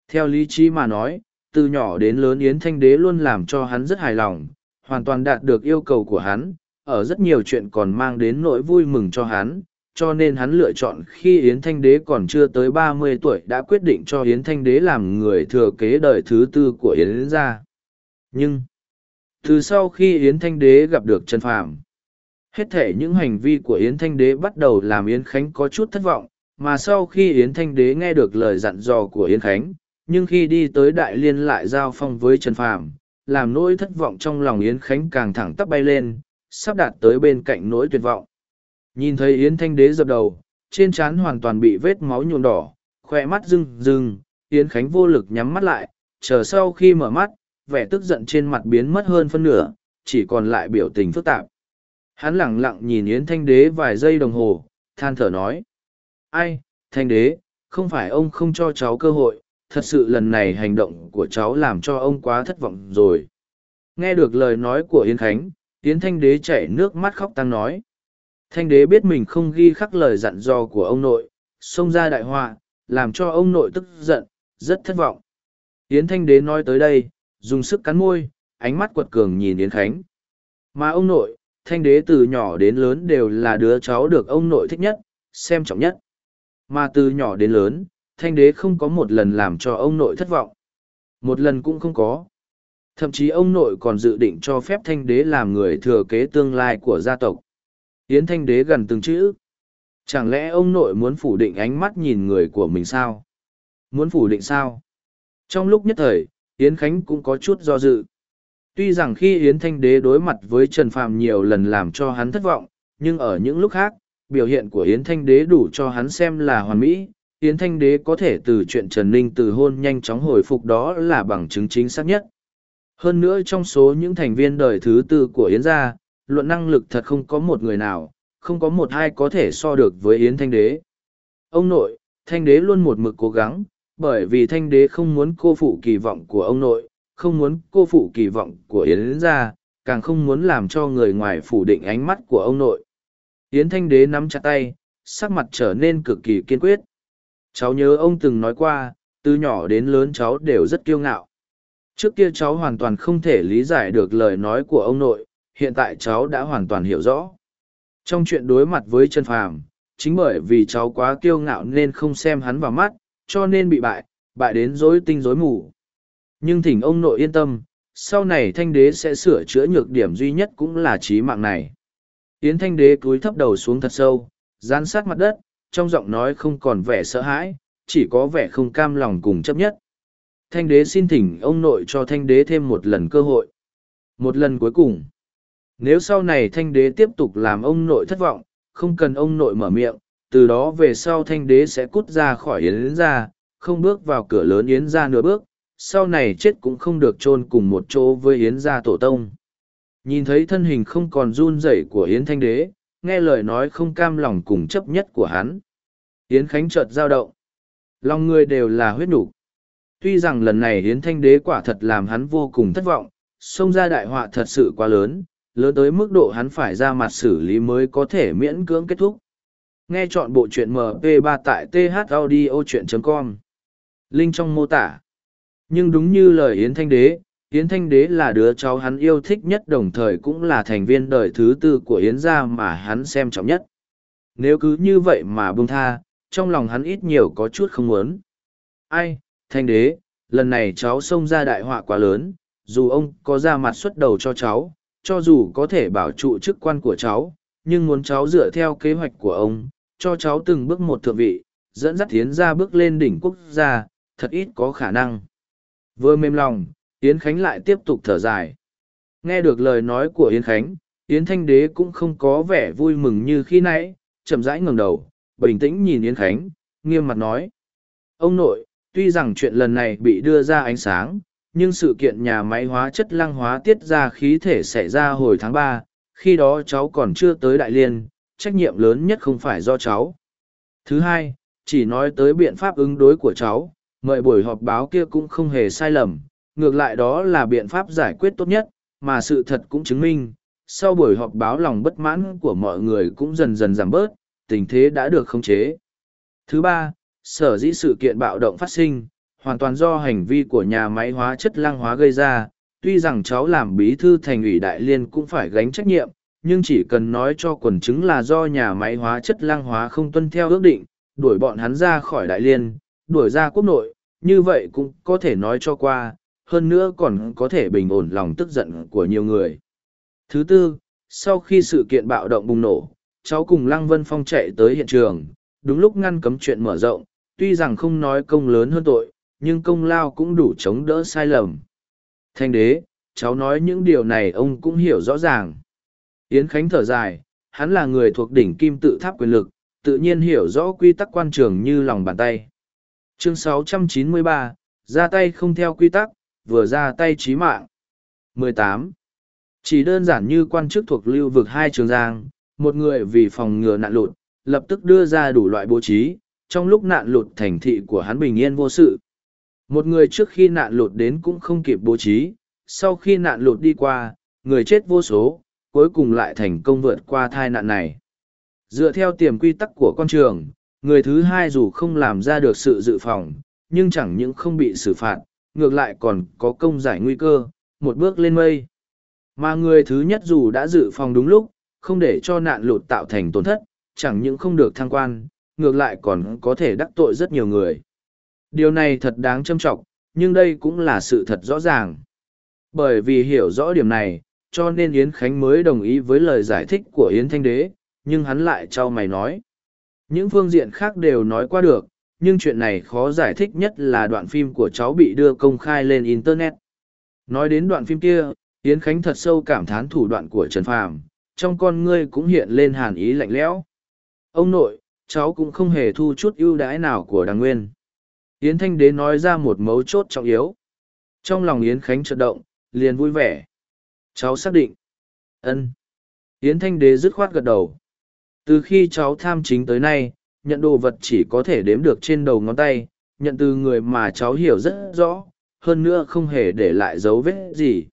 Theo lý trí mà nói, từ nhỏ đến lớn Yến Thanh Đế luôn làm cho hắn rất hài lòng, hoàn toàn đạt được yêu cầu của hắn, ở rất nhiều chuyện còn mang đến nỗi vui mừng cho hắn, cho nên hắn lựa chọn khi Yến Thanh Đế còn chưa tới ba mươi tuổi đã quyết định cho Yến Thanh Đế làm người thừa kế đời thứ tư của Yến gia. Nhưng, từ sau khi Yến Thanh Đế gặp được Trần Phàm, hết thể những hành vi của Yến Thanh Đế bắt đầu làm Yến Khánh có chút thất vọng, mà sau khi Yến Thanh Đế nghe được lời dặn dò của Yến Khánh, nhưng khi đi tới Đại Liên lại giao phong với Trần Phàm, làm nỗi thất vọng trong lòng Yến Khánh càng thẳng tắp bay lên, sắp đạt tới bên cạnh nỗi tuyệt vọng. Nhìn thấy Yến Thanh Đế dập đầu, trên trán hoàn toàn bị vết máu nhuộm đỏ, khỏe mắt rưng rưng, Yến Khánh vô lực nhắm mắt lại, chờ sau khi mở mắt, vẻ tức giận trên mặt biến mất hơn phân nửa, chỉ còn lại biểu tình phức tạp. Hắn lặng lặng nhìn Yến Thanh Đế vài giây đồng hồ, than thở nói. Ai, Thanh Đế, không phải ông không cho cháu cơ hội, thật sự lần này hành động của cháu làm cho ông quá thất vọng rồi. Nghe được lời nói của Yến Khánh, Yến Thanh Đế chảy nước mắt khóc tăng nói. Thanh Đế biết mình không ghi khắc lời dặn dò của ông nội, xông ra đại họa, làm cho ông nội tức giận, rất thất vọng. Yến Thanh Đế nói tới đây, dùng sức cắn môi, ánh mắt quật cường nhìn Yến Khánh. Mà ông nội, Thanh Đế từ nhỏ đến lớn đều là đứa cháu được ông nội thích nhất, xem trọng nhất. Mà từ nhỏ đến lớn, Thanh Đế không có một lần làm cho ông nội thất vọng. Một lần cũng không có. Thậm chí ông nội còn dự định cho phép Thanh Đế làm người thừa kế tương lai của gia tộc. Yến Thanh Đế gần từng chữ. Chẳng lẽ ông nội muốn phủ định ánh mắt nhìn người của mình sao? Muốn phủ định sao? Trong lúc nhất thời, Yến Khánh cũng có chút do dự. Tuy rằng khi Yến Thanh Đế đối mặt với Trần Phàm nhiều lần làm cho hắn thất vọng, nhưng ở những lúc khác, biểu hiện của Yến Thanh Đế đủ cho hắn xem là hoàn mỹ. Yến Thanh Đế có thể từ chuyện Trần Ninh từ hôn nhanh chóng hồi phục đó là bằng chứng chính xác nhất. Hơn nữa trong số những thành viên đời thứ tư của Yến gia, luận năng lực thật không có một người nào, không có một ai có thể so được với Yến Thanh Đế. Ông nội, Thanh Đế luôn một mực cố gắng, bởi vì Thanh Đế không muốn cô phụ kỳ vọng của ông nội, không muốn cô phụ kỳ vọng của Yến gia, càng không muốn làm cho người ngoài phủ định ánh mắt của ông nội. Yến Thanh Đế nắm chặt tay, sắc mặt trở nên cực kỳ kiên quyết. Cháu nhớ ông từng nói qua, từ nhỏ đến lớn cháu đều rất kiêu ngạo. Trước kia cháu hoàn toàn không thể lý giải được lời nói của ông nội, hiện tại cháu đã hoàn toàn hiểu rõ. Trong chuyện đối mặt với Trần Phàm, chính bởi vì cháu quá kiêu ngạo nên không xem hắn vào mắt, cho nên bị bại, bại đến rối tinh rối mù. Nhưng thỉnh ông nội yên tâm, sau này thanh đế sẽ sửa chữa nhược điểm duy nhất cũng là trí mạng này. Yến thanh đế cúi thấp đầu xuống thật sâu, dán sát mặt đất, trong giọng nói không còn vẻ sợ hãi, chỉ có vẻ không cam lòng cùng chấp nhất. Thanh đế xin thỉnh ông nội cho thanh đế thêm một lần cơ hội. Một lần cuối cùng. Nếu sau này thanh đế tiếp tục làm ông nội thất vọng, không cần ông nội mở miệng, từ đó về sau thanh đế sẽ cút ra khỏi yến ra, không bước vào cửa lớn yến ra nửa bước, sau này chết cũng không được chôn cùng một chỗ với yến gia tổ tông. Nhìn thấy thân hình không còn run rẩy của yến thanh đế, nghe lời nói không cam lòng cùng chấp nhất của hắn. Yến Khánh chợt giao động. Lòng người đều là huyết nục. Tuy rằng lần này Yến Thanh Đế quả thật làm hắn vô cùng thất vọng, xông ra đại họa thật sự quá lớn, lớn tới mức độ hắn phải ra mặt xử lý mới có thể miễn cưỡng kết thúc. Nghe chọn bộ truyện MP3 tại thaudio.com. Link trong mô tả. Nhưng đúng như lời Yến Thanh Đế, Yến Thanh Đế là đứa cháu hắn yêu thích nhất đồng thời cũng là thành viên đời thứ tư của Yến gia mà hắn xem trọng nhất. Nếu cứ như vậy mà buông tha, trong lòng hắn ít nhiều có chút không muốn. Ai, Thanh Đế, lần này cháu xông ra đại họa quá lớn, dù ông có ra mặt xuất đầu cho cháu, cho dù có thể bảo trụ chức quan của cháu, nhưng muốn cháu dựa theo kế hoạch của ông, cho cháu từng bước một thượng vị, dẫn dắt tiến ra bước lên đỉnh quốc gia, thật ít có khả năng. Vừa mềm lòng, Yến Khánh lại tiếp tục thở dài. Nghe được lời nói của Yến Khánh, Yến Thanh Đế cũng không có vẻ vui mừng như khi nãy, chậm rãi ngẩng đầu, bình tĩnh nhìn Yến Khánh, nghiêm mặt nói. Ông nội, tuy rằng chuyện lần này bị đưa ra ánh sáng, nhưng sự kiện nhà máy hóa chất lăng hóa tiết ra khí thể xảy ra hồi tháng ba, khi đó cháu còn chưa tới Đại Liên, trách nhiệm lớn nhất không phải do cháu. Thứ hai, chỉ nói tới biện pháp ứng đối của cháu, mời buổi họp báo kia cũng không hề sai lầm, ngược lại đó là biện pháp giải quyết tốt nhất, mà sự thật cũng chứng minh, sau buổi họp báo lòng bất mãn của mọi người cũng dần dần giảm bớt, tình thế đã được khống chế. Thứ ba, sở dĩ sự kiện bạo động phát sinh, hoàn toàn do hành vi của nhà máy hóa chất lăng hóa gây ra, tuy rằng cháu làm bí thư thành ủy đại liên cũng phải gánh trách nhiệm, nhưng chỉ cần nói cho quần chứng là do nhà máy hóa chất lăng hóa không tuân theo ước định, đuổi bọn hắn ra khỏi đại liên, đuổi ra quốc nội, như vậy cũng có thể nói cho qua, hơn nữa còn có thể bình ổn lòng tức giận của nhiều người. Thứ tư, sau khi sự kiện bạo động bùng nổ, cháu cùng Lăng Vân Phong chạy tới hiện trường, đúng lúc ngăn cấm chuyện mở rộng, tuy rằng không nói công lớn hơn tội, nhưng công lao cũng đủ chống đỡ sai lầm. Thanh đế, cháu nói những điều này ông cũng hiểu rõ ràng. Yến Khánh thở dài, hắn là người thuộc đỉnh kim tự tháp quyền lực, tự nhiên hiểu rõ quy tắc quan trường như lòng bàn tay. Chương 693, ra tay không theo quy tắc, vừa ra tay chí mạng. 18. Chỉ đơn giản như quan chức thuộc lưu vực hai trường giang, một người vì phòng ngừa nạn lụt, lập tức đưa ra đủ loại bố trí, trong lúc nạn lụt thành thị của hắn bình yên vô sự. Một người trước khi nạn lụt đến cũng không kịp bố trí, sau khi nạn lụt đi qua, người chết vô số, cuối cùng lại thành công vượt qua thai nạn này. Dựa theo tiềm quy tắc của con trường, người thứ hai dù không làm ra được sự dự phòng, nhưng chẳng những không bị xử phạt, ngược lại còn có công giải nguy cơ, một bước lên mây. Mà người thứ nhất dù đã dự phòng đúng lúc, không để cho nạn lụt tạo thành tổn thất, chẳng những không được thăng quan, ngược lại còn có thể đắc tội rất nhiều người. Điều này thật đáng châm trọng, nhưng đây cũng là sự thật rõ ràng. Bởi vì hiểu rõ điểm này, cho nên Yến Khánh mới đồng ý với lời giải thích của Yến Thanh Đế, nhưng hắn lại cho mày nói. Những phương diện khác đều nói qua được, nhưng chuyện này khó giải thích nhất là đoạn phim của cháu bị đưa công khai lên Internet. Nói đến đoạn phim kia, Yến Khánh thật sâu cảm thán thủ đoạn của Trần Phàm, trong con ngươi cũng hiện lên hàn ý lạnh lẽo. Ông nội, cháu cũng không hề thu chút ưu đãi nào của đàng nguyên. Yến Thanh Đế nói ra một mấu chốt trọng yếu. Trong lòng Yến Khánh chợt động, liền vui vẻ. Cháu xác định. ân Yến Thanh Đế dứt khoát gật đầu. Từ khi cháu tham chính tới nay, nhận đồ vật chỉ có thể đếm được trên đầu ngón tay, nhận từ người mà cháu hiểu rất rõ, hơn nữa không hề để lại dấu vết gì.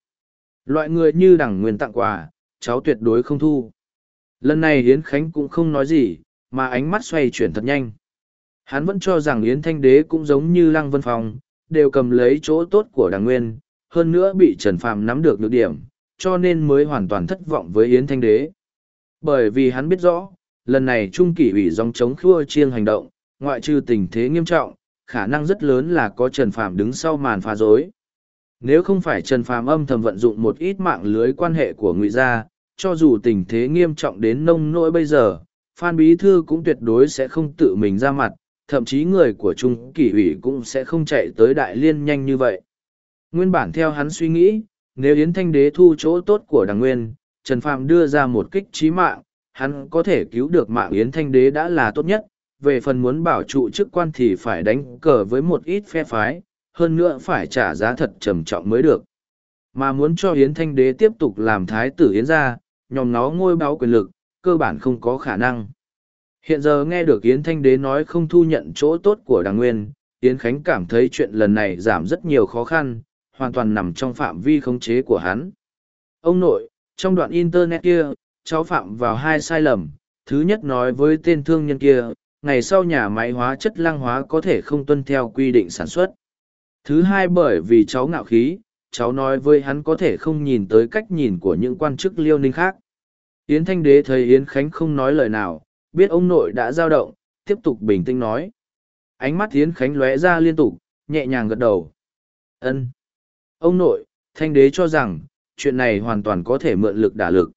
Loại người như đẳng nguyên tặng quà, cháu tuyệt đối không thu. Lần này Yến Khánh cũng không nói gì, mà ánh mắt xoay chuyển thật nhanh. Hắn vẫn cho rằng Yến Thanh Đế cũng giống như Lăng Vân Phong, đều cầm lấy chỗ tốt của đảng nguyên, hơn nữa bị Trần Phàm nắm được nhược điểm, cho nên mới hoàn toàn thất vọng với Yến Thanh Đế. Bởi vì hắn biết rõ, lần này trung kỷ ủy dòng chống khua chiêng hành động, ngoại trừ tình thế nghiêm trọng, khả năng rất lớn là có trần phàm đứng sau màn phá rối. Nếu không phải trần phàm âm thầm vận dụng một ít mạng lưới quan hệ của ngụy gia, cho dù tình thế nghiêm trọng đến nông nỗi bây giờ, phan bí thư cũng tuyệt đối sẽ không tự mình ra mặt, thậm chí người của trung kỷ ủy cũng sẽ không chạy tới đại liên nhanh như vậy. Nguyên bản theo hắn suy nghĩ, nếu yến thanh đế thu chỗ tốt của đằng nguyên, trần phàm đưa ra một kích trí mạng hắn có thể cứu được mạng yến thanh đế đã là tốt nhất, về phần muốn bảo trụ chức quan thì phải đánh cờ với một ít phe phái, hơn nữa phải trả giá thật trầm trọng mới được. Mà muốn cho yến thanh đế tiếp tục làm thái tử yến gia, nhòm nó ngôi báo quyền lực, cơ bản không có khả năng. Hiện giờ nghe được yến thanh đế nói không thu nhận chỗ tốt của đàng nguyên, yến khánh cảm thấy chuyện lần này giảm rất nhiều khó khăn, hoàn toàn nằm trong phạm vi khống chế của hắn. Ông nội, trong đoạn internet kia cháu phạm vào hai sai lầm. Thứ nhất nói với tên thương nhân kia, ngày sau nhà máy hóa chất lăng hóa có thể không tuân theo quy định sản xuất. Thứ hai bởi vì cháu ngạo khí, cháu nói với hắn có thể không nhìn tới cách nhìn của những quan chức liêu ninh khác. Yến thanh đế thấy yến khánh không nói lời nào, biết ông nội đã dao động, tiếp tục bình tĩnh nói. Ánh mắt yến khánh lóe ra liên tục, nhẹ nhàng gật đầu. Ân. Ông nội, thanh đế cho rằng, chuyện này hoàn toàn có thể mượn lực đả lực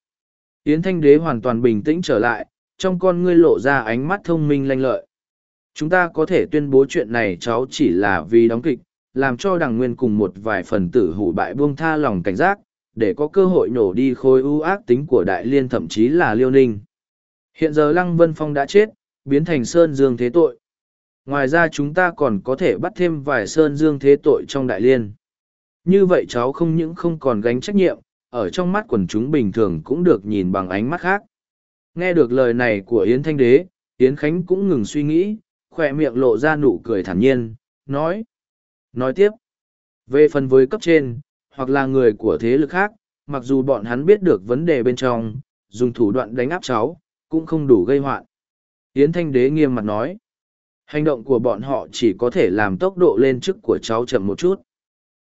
yến thanh đế hoàn toàn bình tĩnh trở lại, trong con ngươi lộ ra ánh mắt thông minh lanh lợi. Chúng ta có thể tuyên bố chuyện này cháu chỉ là vì đóng kịch, làm cho đằng nguyên cùng một vài phần tử hủ bại buông tha lòng cảnh giác, để có cơ hội nổ đi khối ưu ác tính của đại liên thậm chí là liêu ninh. Hiện giờ lăng vân phong đã chết, biến thành sơn dương thế tội. Ngoài ra chúng ta còn có thể bắt thêm vài sơn dương thế tội trong đại liên. Như vậy cháu không những không còn gánh trách nhiệm ở trong mắt quần chúng bình thường cũng được nhìn bằng ánh mắt khác. Nghe được lời này của yến thanh đế, yến khánh cũng ngừng suy nghĩ, khỏe miệng lộ ra nụ cười thản nhiên, nói nói tiếp, về phần với cấp trên, hoặc là người của thế lực khác, mặc dù bọn hắn biết được vấn đề bên trong, dùng thủ đoạn đánh áp cháu, cũng không đủ gây hoạn. Yến thanh đế nghiêm mặt nói, hành động của bọn họ chỉ có thể làm tốc độ lên chức của cháu chậm một chút,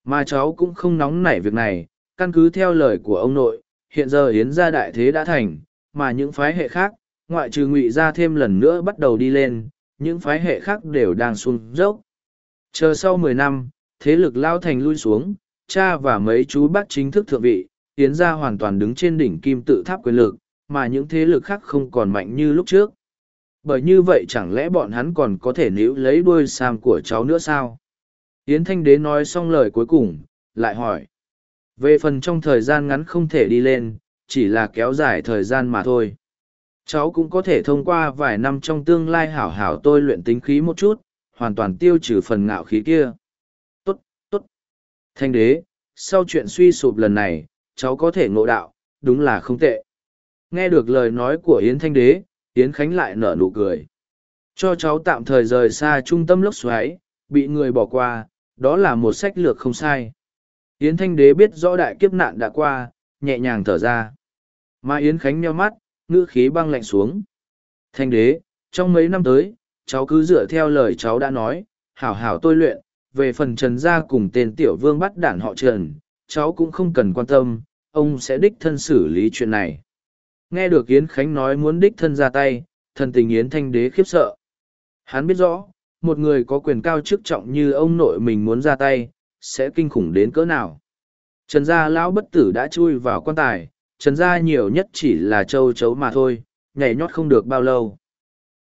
mà cháu cũng không nóng nảy việc này căn cứ theo lời của ông nội, hiện giờ yến gia đại thế đã thành, mà những phái hệ khác, ngoại trừ ngụy gia thêm lần nữa bắt đầu đi lên, những phái hệ khác đều đang xuống dốc. Chờ sau mười năm, thế lực lao thành lui xuống, cha và mấy chú bác chính thức thượng vị, yến gia hoàn toàn đứng trên đỉnh kim tự tháp quyền lực, mà những thế lực khác không còn mạnh như lúc trước. Bởi như vậy chẳng lẽ bọn hắn còn có thể níu lấy đuôi sam của cháu nữa sao? Yến thanh đế nói xong lời cuối cùng, lại hỏi về phần trong thời gian ngắn không thể đi lên, chỉ là kéo dài thời gian mà thôi. Cháu cũng có thể thông qua vài năm trong tương lai hảo hảo tôi luyện tính khí một chút, hoàn toàn tiêu trừ phần ngạo khí kia. Tốt tốt. Thanh đế, sau chuyện suy sụp lần này, cháu có thể ngộ đạo, đúng là không tệ. Nghe được lời nói của yến thanh đế, yến khánh lại nở nụ cười. Cho cháu tạm thời rời xa trung tâm lốc xoáy, bị người bỏ qua, đó là một sách lược không sai yến thanh đế biết rõ đại kiếp nạn đã qua, nhẹ nhàng thở ra. Mà yến khánh nheo mắt, ngữ khí băng lạnh xuống. Thanh đế, trong mấy năm tới, cháu cứ dựa theo lời cháu đã nói, hảo hảo tôi luyện, về phần trần gia cùng tên tiểu vương bắt đản họ trần, cháu cũng không cần quan tâm, ông sẽ đích thân xử lý chuyện này. Nghe được yến khánh nói muốn đích thân ra tay, thần tình yến thanh đế khiếp sợ. Hắn biết rõ, một người có quyền cao chức trọng như ông nội mình muốn ra tay sẽ kinh khủng đến cỡ nào. Trần gia lão bất tử đã chui vào quan tài, trần gia nhiều nhất chỉ là châu chấu mà thôi, nhảy nhót không được bao lâu.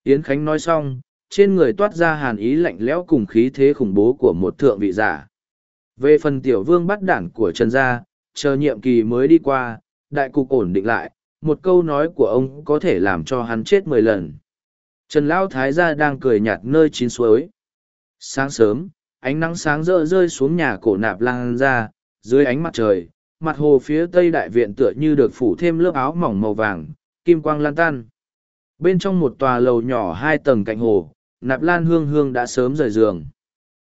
Yến khánh nói xong, trên người toát ra hàn ý lạnh lẽo cùng khí thế khủng bố của một thượng vị giả. Về phần tiểu vương bắt đản của trần gia, chờ nhiệm kỳ mới đi qua, đại cục ổn định lại, một câu nói của ông có thể làm cho hắn chết mười lần. Trần lão thái gia đang cười nhạt nơi chín suối. Sáng sớm ánh nắng sáng rỡ rơi xuống nhà cổ nạp lan ra, dưới ánh mặt trời, mặt hồ phía tây đại viện tựa như được phủ thêm lớp áo mỏng màu vàng, kim quang lan tan. Bên trong một tòa lầu nhỏ hai tầng cạnh hồ, nạp lan hương hương đã sớm rời giường.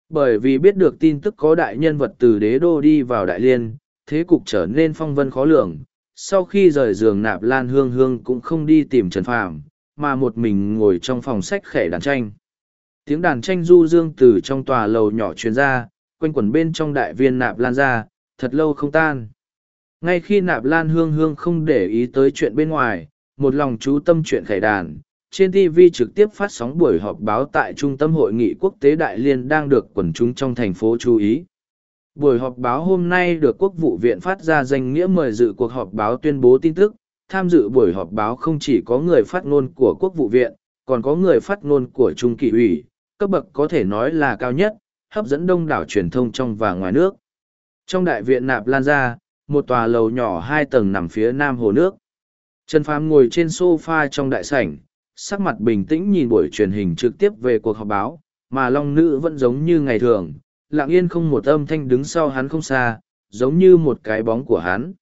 Bởi vì biết được tin tức có đại nhân vật từ đế đô đi vào đại liên, thế cục trở nên phong vân khó lường. Sau khi rời giường nạp lan hương hương cũng không đi tìm trần phàm, mà một mình ngồi trong phòng sách khẻ đàn tranh tiếng đàn tranh du dương từ trong tòa lầu nhỏ truyền ra quanh quẩn bên trong đại viên nạp lan ra thật lâu không tan ngay khi nạp lan hương hương không để ý tới chuyện bên ngoài một lòng chú tâm chuyện khải đàn trên TV trực tiếp phát sóng buổi họp báo tại Trung tâm Hội nghị Quốc tế Đại Liên đang được quần chúng trong thành phố chú ý. Buổi họp báo hôm nay được Quốc vụ viện phát ra danh nghĩa mời dự cuộc họp báo tuyên bố tin tức. Tham dự buổi họp báo không chỉ có người phát ngôn của Quốc vụ viện, còn có người phát ngôn của Trung kỷ ủy, cấp bậc có thể nói là cao nhất, hấp dẫn đông đảo truyền thông trong và ngoài nước. Trong đại viện Nạp Lan Gia, một tòa lầu nhỏ hai tầng nằm phía nam hồ nước. Trần Phàm ngồi trên sofa trong đại sảnh, sắc mặt bình tĩnh nhìn buổi truyền hình trực tiếp về cuộc họp báo, mà Long Nữ vẫn giống như ngày thường, lặng yên không một âm thanh đứng sau hắn không xa, giống như một cái bóng của hắn.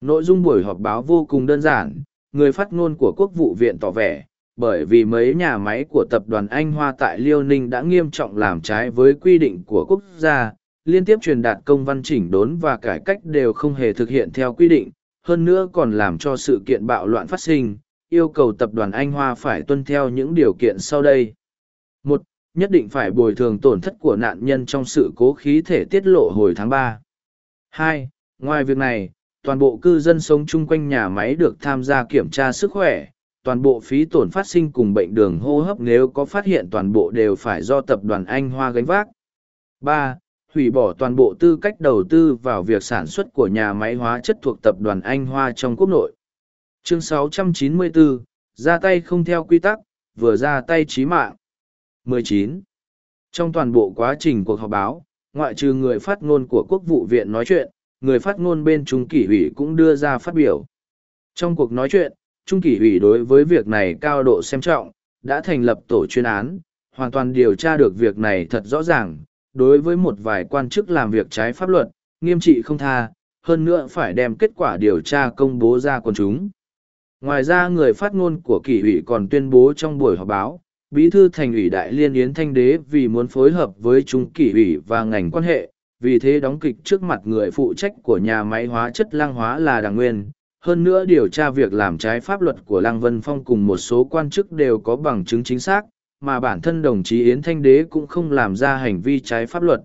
Nội dung buổi họp báo vô cùng đơn giản, người phát ngôn của Quốc vụ viện tỏ vẻ, bởi vì mấy nhà máy của tập đoàn Anh Hoa tại Liêu Ninh đã nghiêm trọng làm trái với quy định của quốc gia, liên tiếp truyền đạt công văn chỉnh đốn và cải cách đều không hề thực hiện theo quy định, hơn nữa còn làm cho sự kiện bạo loạn phát sinh, yêu cầu tập đoàn Anh Hoa phải tuân theo những điều kiện sau đây. một Nhất định phải bồi thường tổn thất của nạn nhân trong sự cố khí thể tiết lộ hồi tháng ba. hai Ngoài việc này, toàn bộ cư dân sống chung quanh nhà máy được tham gia kiểm tra sức khỏe, toàn bộ phí tổn phát sinh cùng bệnh đường hô hấp nếu có phát hiện toàn bộ đều phải do tập đoàn Anh Hoa gánh vác. ba hủy bỏ toàn bộ tư cách đầu tư vào việc sản xuất của nhà máy hóa chất thuộc tập đoàn Anh Hoa trong quốc nội. Chương 694, ra tay không theo quy tắc, vừa ra tay chí mạng. 19. Trong toàn bộ quá trình cuộc họp báo, ngoại trừ người phát ngôn của Quốc vụ viện nói chuyện, người phát ngôn bên Trung kỷ ủy cũng đưa ra phát biểu. Trong cuộc nói chuyện, Trung kỷ ủy đối với việc này cao độ xem trọng, đã thành lập tổ chuyên án, hoàn toàn điều tra được việc này thật rõ ràng, đối với một vài quan chức làm việc trái pháp luật, nghiêm trị không tha, hơn nữa phải đem kết quả điều tra công bố ra quần chúng. Ngoài ra người phát ngôn của kỷ ủy còn tuyên bố trong buổi họp báo, bí thư thành ủy đại liên yến thanh đế vì muốn phối hợp với chúng kỷ ủy và ngành quan hệ, vì thế đóng kịch trước mặt người phụ trách của nhà máy hóa chất lang hóa là đảng nguyên. Hơn nữa điều tra việc làm trái pháp luật của Lăng Vân Phong cùng một số quan chức đều có bằng chứng chính xác, mà bản thân đồng chí Yến Thanh Đế cũng không làm ra hành vi trái pháp luật.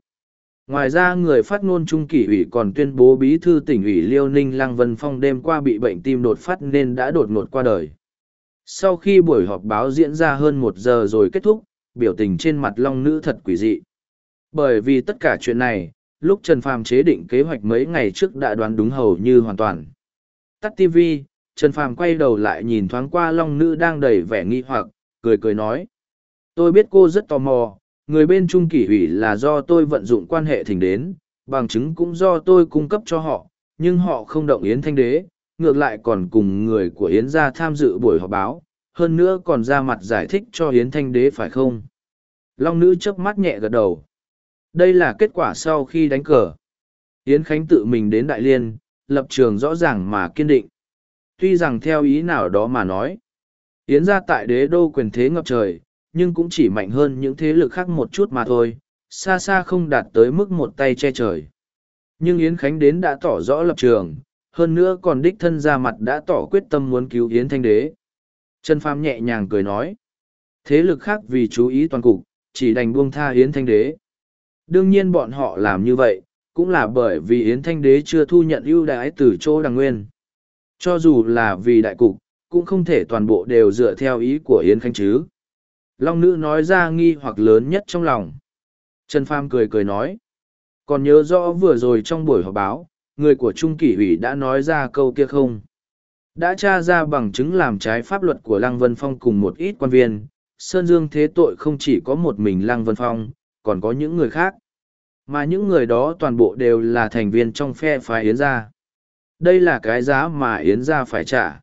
Ngoài ra người phát ngôn Trung kỷ ủy còn tuyên bố bí thư tỉnh ủy Liêu Ninh Lăng Vân Phong đêm qua bị bệnh tim đột phát nên đã đột ngột qua đời. Sau khi buổi họp báo diễn ra hơn một giờ rồi kết thúc, biểu tình trên mặt Long Nữ thật quỷ dị. Bởi vì tất cả chuyện này, lúc Trần Phàm chế định kế hoạch mấy ngày trước đã đoán đúng hầu như hoàn toàn. Tắt TV, Trần Phàm quay đầu lại nhìn thoáng qua Long Nữ đang đầy vẻ nghi hoặc, cười cười nói. Tôi biết cô rất tò mò, người bên trung kỷ ủy là do tôi vận dụng quan hệ thỉnh đến, bằng chứng cũng do tôi cung cấp cho họ, nhưng họ không động Yến Thanh Đế, ngược lại còn cùng người của Yến gia tham dự buổi họp báo, hơn nữa còn ra mặt giải thích cho Yến Thanh Đế phải không? Long nữ chớp mắt nhẹ gật đầu. Đây là kết quả sau khi đánh cờ. Yến Khánh tự mình đến Đại Liên, lập trường rõ ràng mà kiên định. Tuy rằng theo ý nào đó mà nói, Yến gia tại đế đô quyền thế ngập trời, nhưng cũng chỉ mạnh hơn những thế lực khác một chút mà thôi, xa xa không đạt tới mức một tay che trời. Nhưng Yến Khánh đến đã tỏ rõ lập trường, hơn nữa còn đích thân ra mặt đã tỏ quyết tâm muốn cứu Yến Thanh Đế. Trần Phàm nhẹ nhàng cười nói, thế lực khác vì chú ý toàn cục, chỉ đành buông tha Yến Thanh Đế. Đương nhiên bọn họ làm như vậy, cũng là bởi vì Yến Thanh Đế chưa thu nhận ưu đãi từ chỗ đằng nguyên. Cho dù là vì đại cục, cũng không thể toàn bộ đều dựa theo ý của Yến Khánh chứ. Long nữ nói ra nghi hoặc lớn nhất trong lòng. Trần Pham cười cười nói. Còn nhớ rõ vừa rồi trong buổi họp báo, người của Trung Kỷ ủy đã nói ra câu kia không? Đã tra ra bằng chứng làm trái pháp luật của Lăng Vân Phong cùng một ít quan viên. Sơn Dương thế tội không chỉ có một mình Lăng Vân Phong, còn có những người khác. Mà những người đó toàn bộ đều là thành viên trong phe phái Yến gia. Đây là cái giá mà Yến gia phải trả.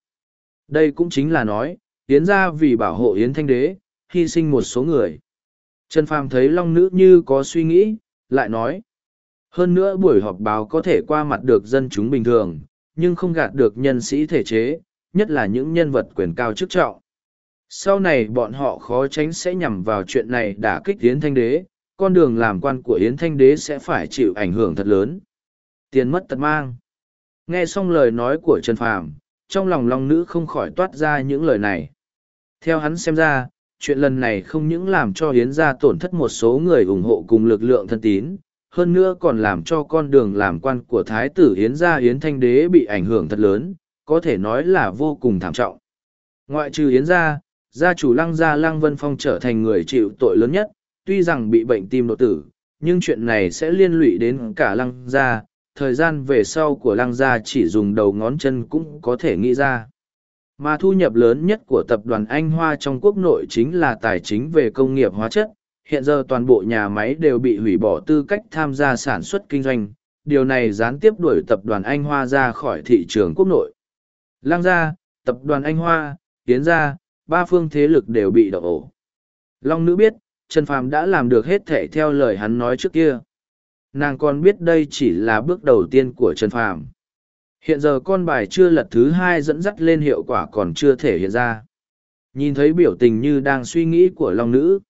Đây cũng chính là nói, Yến gia vì bảo hộ Yến Thanh Đế, hy sinh một số người. Trần Phàm thấy Long Nữ như có suy nghĩ, lại nói. Hơn nữa buổi họp báo có thể qua mặt được dân chúng bình thường, nhưng không gạt được nhân sĩ thể chế, nhất là những nhân vật quyền cao chức trọng. Sau này bọn họ khó tránh sẽ nhằm vào chuyện này đả kích Yến Thanh Đế, con đường làm quan của Yến Thanh Đế sẽ phải chịu ảnh hưởng thật lớn. Tiền mất tật mang. Nghe xong lời nói của Trần Phàm, trong lòng Long Nữ không khỏi toát ra những lời này. Theo hắn xem ra, chuyện lần này không những làm cho Yến gia tổn thất một số người ủng hộ cùng lực lượng thân tín hơn nữa còn làm cho con đường làm quan của thái tử Yến gia Yến thanh đế bị ảnh hưởng thật lớn có thể nói là vô cùng thảm trọng ngoại trừ Yến gia Gia chủ lăng gia lăng vân phong trở thành người chịu tội lớn nhất, tuy rằng bị bệnh tim đột tử, nhưng chuyện này sẽ liên lụy đến cả lăng gia, thời gian về sau của lăng gia chỉ dùng đầu ngón chân cũng có thể nghĩ ra. Mà thu nhập lớn nhất của tập đoàn Anh Hoa trong quốc nội chính là tài chính về công nghiệp hóa chất. Hiện giờ toàn bộ nhà máy đều bị hủy bỏ tư cách tham gia sản xuất kinh doanh. Điều này gián tiếp đuổi tập đoàn Anh Hoa ra khỏi thị trường quốc nội. Lăng gia, tập đoàn Anh Hoa, Tiến gia, ba phương thế lực đều bị đậu ổ. Long nữ biết, Trần Phàm đã làm được hết thể theo lời hắn nói trước kia. Nàng còn biết đây chỉ là bước đầu tiên của Trần Phàm. Hiện giờ con bài chưa lật thứ hai dẫn dắt lên hiệu quả còn chưa thể hiện ra. Nhìn thấy biểu tình như đang suy nghĩ của Long Nữ.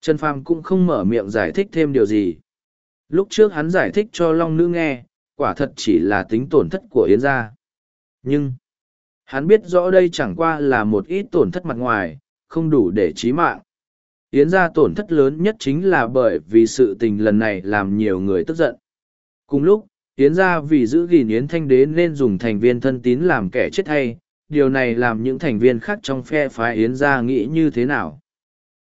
Trần Phàm cũng không mở miệng giải thích thêm điều gì. Lúc trước hắn giải thích cho Long Nữ nghe, quả thật chỉ là tính tổn thất của Yến gia. Nhưng, hắn biết rõ đây chẳng qua là một ít tổn thất mặt ngoài, không đủ để chí mạng. Yến gia tổn thất lớn nhất chính là bởi vì sự tình lần này làm nhiều người tức giận. Cùng lúc, Yến gia vì giữ gìn Yến Thanh Đế nên dùng thành viên thân tín làm kẻ chết hay, điều này làm những thành viên khác trong phe phái Yến gia nghĩ như thế nào.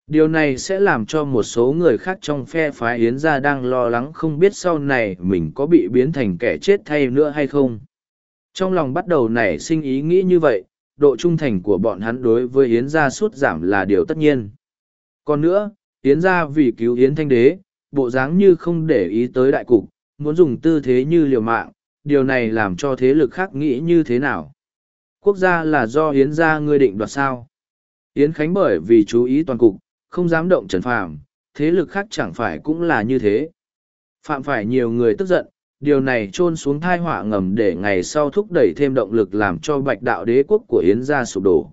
Điều này sẽ làm cho một số người khác trong phe phái Yến gia đang lo lắng không biết sau này mình có bị biến thành kẻ chết thay nữa hay không. Trong lòng bắt đầu nảy sinh ý nghĩ như vậy, độ trung thành của bọn hắn đối với Yến gia sút giảm là điều tất nhiên. Còn nữa, Yến gia vì cứu Yến Thanh Đế, bộ dáng như không để ý tới đại cục, muốn dùng tư thế như liều mạng, điều này làm cho thế lực khác nghĩ như thế nào. Quốc gia là do Yến gia ngươi định đoạt sao. Yến Khánh bởi vì chú ý toàn cục, không dám động trần phạm, thế lực khác chẳng phải cũng là như thế. Phạm phải nhiều người tức giận, điều này trôn xuống thai họa ngầm để ngày sau thúc đẩy thêm động lực làm cho bạch đạo đế quốc của Yến gia sụp đổ.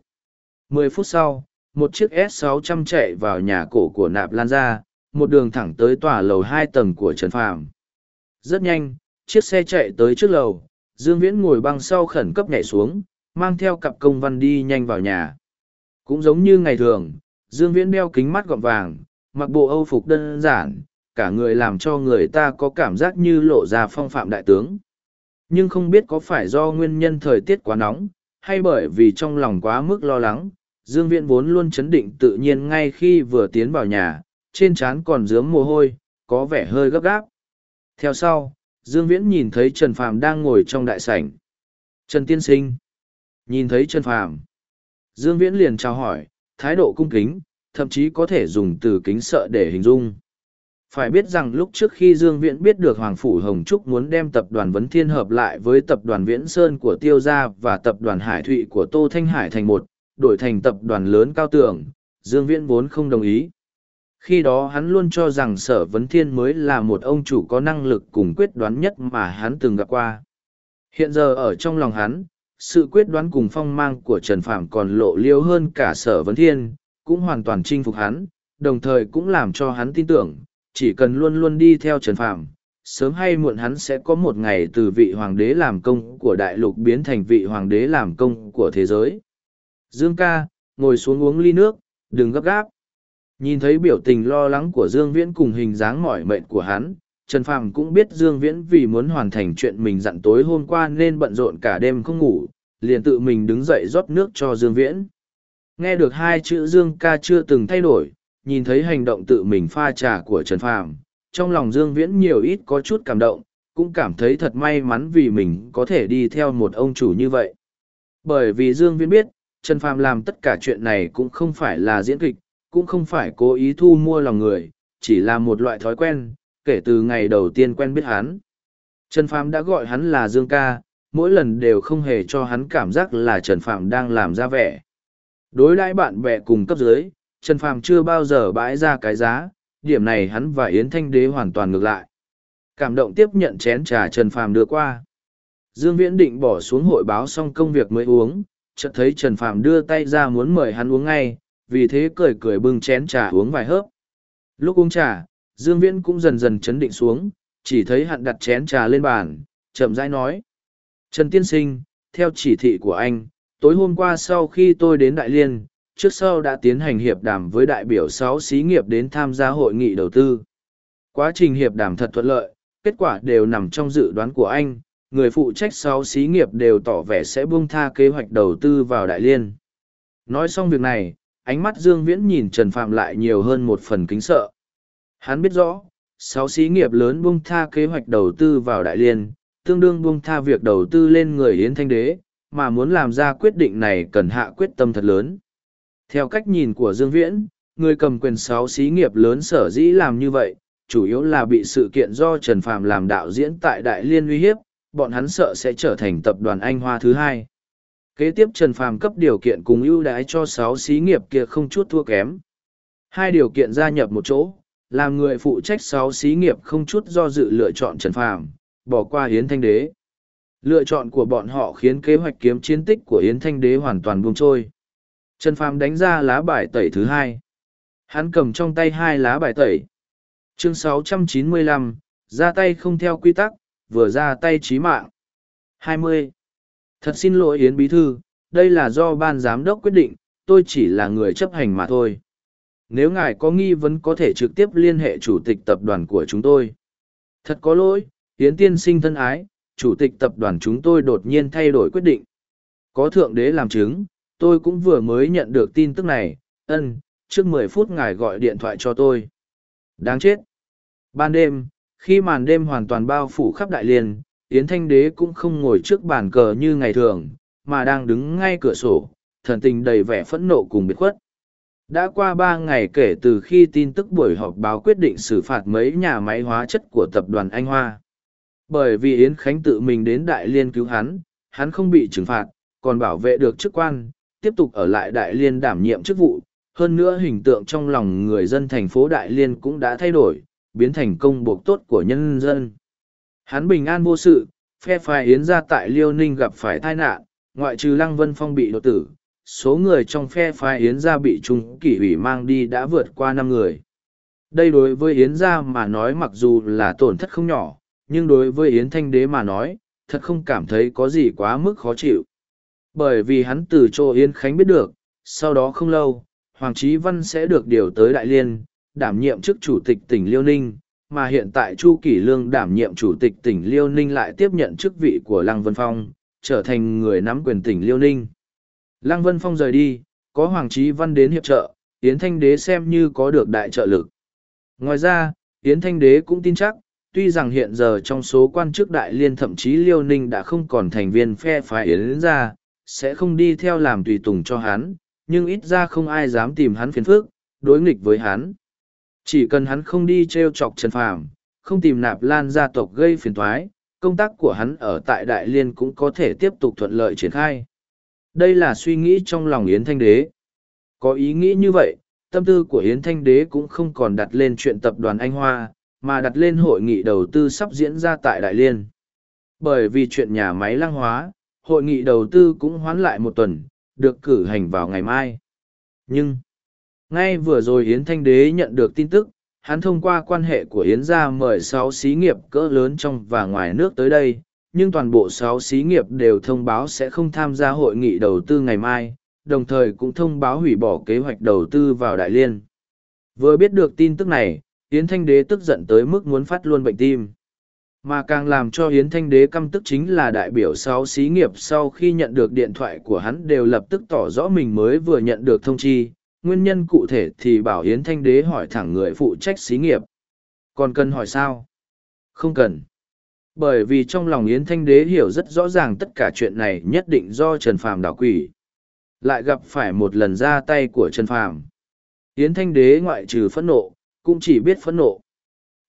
Mười phút sau, một chiếc S600 chạy vào nhà cổ của Nạp Lan gia, một đường thẳng tới tòa lầu hai tầng của Trần Phàm. Rất nhanh, chiếc xe chạy tới trước lầu, Dương Viễn ngồi băng sau khẩn cấp nhảy xuống, mang theo cặp công văn đi nhanh vào nhà. Cũng giống như ngày thường, Dương Viễn đeo kính mắt gọn vàng, mặc bộ âu phục đơn giản, cả người làm cho người ta có cảm giác như lộ ra phong phạm đại tướng. Nhưng không biết có phải do nguyên nhân thời tiết quá nóng, hay bởi vì trong lòng quá mức lo lắng, Dương Viễn vốn luôn chấn định tự nhiên ngay khi vừa tiến vào nhà, trên trán còn dướng mồ hôi, có vẻ hơi gấp gáp. Theo sau, Dương Viễn nhìn thấy Trần Phàm đang ngồi trong đại sảnh. Trần Tiên Sinh. Nhìn thấy Trần Phàm. Dương Viễn liền chào hỏi, thái độ cung kính, thậm chí có thể dùng từ kính sợ để hình dung. Phải biết rằng lúc trước khi Dương Viễn biết được Hoàng Phủ Hồng Trúc muốn đem tập đoàn Vấn Thiên hợp lại với tập đoàn Viễn Sơn của Tiêu Gia và tập đoàn Hải Thụy của Tô Thanh Hải thành một, đổi thành tập đoàn lớn cao tường, Dương Viễn vốn không đồng ý. Khi đó hắn luôn cho rằng sở vấn thiên mới là một ông chủ có năng lực cùng quyết đoán nhất mà hắn từng gặp qua. Hiện giờ ở trong lòng hắn, sự quyết đoán cùng phong mang của Trần Phạm còn lộ liêu hơn cả sở vấn thiên, cũng hoàn toàn chinh phục hắn, đồng thời cũng làm cho hắn tin tưởng, chỉ cần luôn luôn đi theo Trần Phạm, sớm hay muộn hắn sẽ có một ngày từ vị hoàng đế làm công của đại lục biến thành vị hoàng đế làm công của thế giới. Dương ca, ngồi xuống uống ly nước, đừng gấp gáp. Nhìn thấy biểu tình lo lắng của Dương Viễn cùng hình dáng mỏi mệt của hắn, Trần Phàm cũng biết Dương Viễn vì muốn hoàn thành chuyện mình dặn tối hôm qua nên bận rộn cả đêm không ngủ, liền tự mình đứng dậy rót nước cho Dương Viễn. Nghe được hai chữ Dương ca chưa từng thay đổi, nhìn thấy hành động tự mình pha trà của Trần Phàm, trong lòng Dương Viễn nhiều ít có chút cảm động, cũng cảm thấy thật may mắn vì mình có thể đi theo một ông chủ như vậy. Bởi vì Dương Viễn biết, Trần Phàm làm tất cả chuyện này cũng không phải là diễn kịch, cũng không phải cố ý thu mua lòng người, chỉ là một loại thói quen, kể từ ngày đầu tiên quen biết hắn. Trần Phàm đã gọi hắn là Dương ca, mỗi lần đều không hề cho hắn cảm giác là Trần Phàm đang làm ra vẻ. Đối đãi bạn bè cùng cấp dưới, Trần Phàm chưa bao giờ bãi ra cái giá, điểm này hắn và Yến Thanh Đế hoàn toàn ngược lại. Cảm động tiếp nhận chén trà Trần Phàm đưa qua. Dương Viễn định bỏ xuống hội báo xong công việc mới uống, chợt thấy Trần Phàm đưa tay ra muốn mời hắn uống ngay, vì thế cười cười bưng chén trà uống vài hớp. Lúc uống trà, Dương Viễn cũng dần dần chấn định xuống, chỉ thấy hắn đặt chén trà lên bàn, chậm rãi nói. Trần Tiên Sinh, theo chỉ thị của anh, tối hôm qua sau khi tôi đến Đại Liên, trước sau đã tiến hành hiệp đàm với đại biểu sáu xí nghiệp đến tham gia hội nghị đầu tư. Quá trình hiệp đàm thật thuận lợi, kết quả đều nằm trong dự đoán của anh, người phụ trách sáu xí nghiệp đều tỏ vẻ sẽ buông tha kế hoạch đầu tư vào Đại Liên. Nói xong việc này, ánh mắt Dương Viễn nhìn Trần Phạm lại nhiều hơn một phần kính sợ. Hắn biết rõ, sáu xí nghiệp lớn buông tha kế hoạch đầu tư vào Đại Liên, tương đương buông tha việc đầu tư lên người Yến Thanh Đế, mà muốn làm ra quyết định này cần hạ quyết tâm thật lớn. Theo cách nhìn của Dương Viễn, người cầm quyền sáu xí nghiệp lớn sở dĩ làm như vậy, chủ yếu là bị sự kiện do Trần Phạm làm đạo diễn tại Đại Liên uy hiếp, bọn hắn sợ sẽ trở thành tập đoàn Anh Hoa thứ hai. Kế tiếp Trần Phàm cấp điều kiện cùng ưu đãi cho sáu xí nghiệp kia không chút thua kém. Hai điều kiện gia nhập một chỗ, làm người phụ trách sáu xí nghiệp không chút do dự lựa chọn Trần Phàm, bỏ qua Yến Thanh Đế. Lựa chọn của bọn họ khiến kế hoạch kiếm chiến tích của Yến Thanh Đế hoàn toàn buông trôi. Trần Phàm đánh ra lá bài tẩy thứ hai. Hắn cầm trong tay hai lá bài tẩy. Chương 695, ra tay không theo quy tắc, vừa ra tay chí mạng. 20. Thật xin lỗi Yến Bí Thư, đây là do ban giám đốc quyết định, tôi chỉ là người chấp hành mà thôi. Nếu ngài có nghi vấn có thể trực tiếp liên hệ chủ tịch tập đoàn của chúng tôi. Thật có lỗi, Yến Tiên sinh thân ái, chủ tịch tập đoàn chúng tôi đột nhiên thay đổi quyết định. Có thượng đế làm chứng, tôi cũng vừa mới nhận được tin tức này, ân, trước mười phút ngài gọi điện thoại cho tôi. Đáng chết. Ban đêm, khi màn đêm hoàn toàn bao phủ khắp đại liên, Yến Thanh Đế cũng không ngồi trước bàn cờ như ngày thường, mà đang đứng ngay cửa sổ, thần tình đầy vẻ phẫn nộ cùng biệt khuất. Đã qua ba ngày kể từ khi tin tức buổi họp báo quyết định xử phạt mấy nhà máy hóa chất của tập đoàn Anh Hoa. Bởi vì Yến Khánh tự mình đến Đại Liên cứu hắn, hắn không bị trừng phạt, còn bảo vệ được chức quan, tiếp tục ở lại Đại Liên đảm nhiệm chức vụ. Hơn nữa hình tượng trong lòng người dân thành phố Đại Liên cũng đã thay đổi, biến thành công buộc tốt của nhân dân. Hắn bình an vô sự, phe phái Yến ra tại Liêu Ninh gặp phải tai nạn, ngoại trừ Lăng Vân Phong bị đột tử, số người trong phe phái Yến gia bị Trung kỷ ủy mang đi đã vượt qua năm người. Đây đối với Yến gia mà nói mặc dù là tổn thất không nhỏ, nhưng đối với Yến Thanh Đế mà nói, thật không cảm thấy có gì quá mức khó chịu. Bởi vì hắn từ chỗ Yến Khánh biết được, sau đó không lâu, Hoàng Chí Văn sẽ được điều tới Đại Liên, đảm nhiệm chức chủ tịch tỉnh Liêu Ninh, mà hiện tại Chu Kỷ Lương đảm nhiệm chủ tịch tỉnh Liêu Ninh lại tiếp nhận chức vị của Lăng Vân Phong, trở thành người nắm quyền tỉnh Liêu Ninh. Lăng Vân Phong rời đi, có Hoàng Chí Văn đến hiệp trợ, Yến Thanh Đế xem như có được đại trợ lực. Ngoài ra, Yến Thanh Đế cũng tin chắc, tuy rằng hiện giờ trong số quan chức đại liên thậm chí Liêu Ninh đã không còn thành viên phe phái Yến ra, sẽ không đi theo làm tùy tùng cho hắn, nhưng ít ra không ai dám tìm hắn phiền phức, đối nghịch với hắn. Chỉ cần hắn không đi t r e o chọc Trần Phàm, không tìm nạp lan gia tộc gây phiền thoái, công tác của hắn ở tại Đại Liên cũng có thể tiếp tục thuận lợi triển khai. Đây là suy nghĩ trong lòng Yến Thanh Đế. Có ý nghĩ như vậy, tâm tư của Yến Thanh Đế cũng không còn đặt lên chuyện tập đoàn Anh Hoa, mà đặt lên hội nghị đầu tư sắp diễn ra tại Đại Liên. Bởi vì chuyện nhà máy lăng hóa, hội nghị đầu tư cũng hoán lại một tuần, được cử hành vào ngày mai. Nhưng, ngay vừa rồi Yến Thanh Đế nhận được tin tức, hắn thông qua quan hệ của Yến gia mời sáu xí nghiệp cỡ lớn trong và ngoài nước tới đây, nhưng toàn bộ sáu xí nghiệp đều thông báo sẽ không tham gia hội nghị đầu tư ngày mai, đồng thời cũng thông báo hủy bỏ kế hoạch đầu tư vào Đại Liên. Vừa biết được tin tức này, Yến Thanh Đế tức giận tới mức muốn phát luôn bệnh tim. Mà càng làm cho Yến Thanh Đế căm tức chính là đại biểu sáu xí nghiệp sau khi nhận được điện thoại của hắn đều lập tức tỏ rõ mình mới vừa nhận được thông chi, nguyên nhân cụ thể thì bảo Yến Thanh Đế hỏi thẳng người phụ trách xí nghiệp. Còn cần hỏi sao? Không cần. Bởi vì trong lòng Yến Thanh Đế hiểu rất rõ ràng tất cả chuyện này nhất định do Trần Phàm đảo quỷ. Lại gặp phải một lần ra tay của Trần Phàm. Yến Thanh Đế ngoại trừ phẫn nộ, cũng chỉ biết phẫn nộ.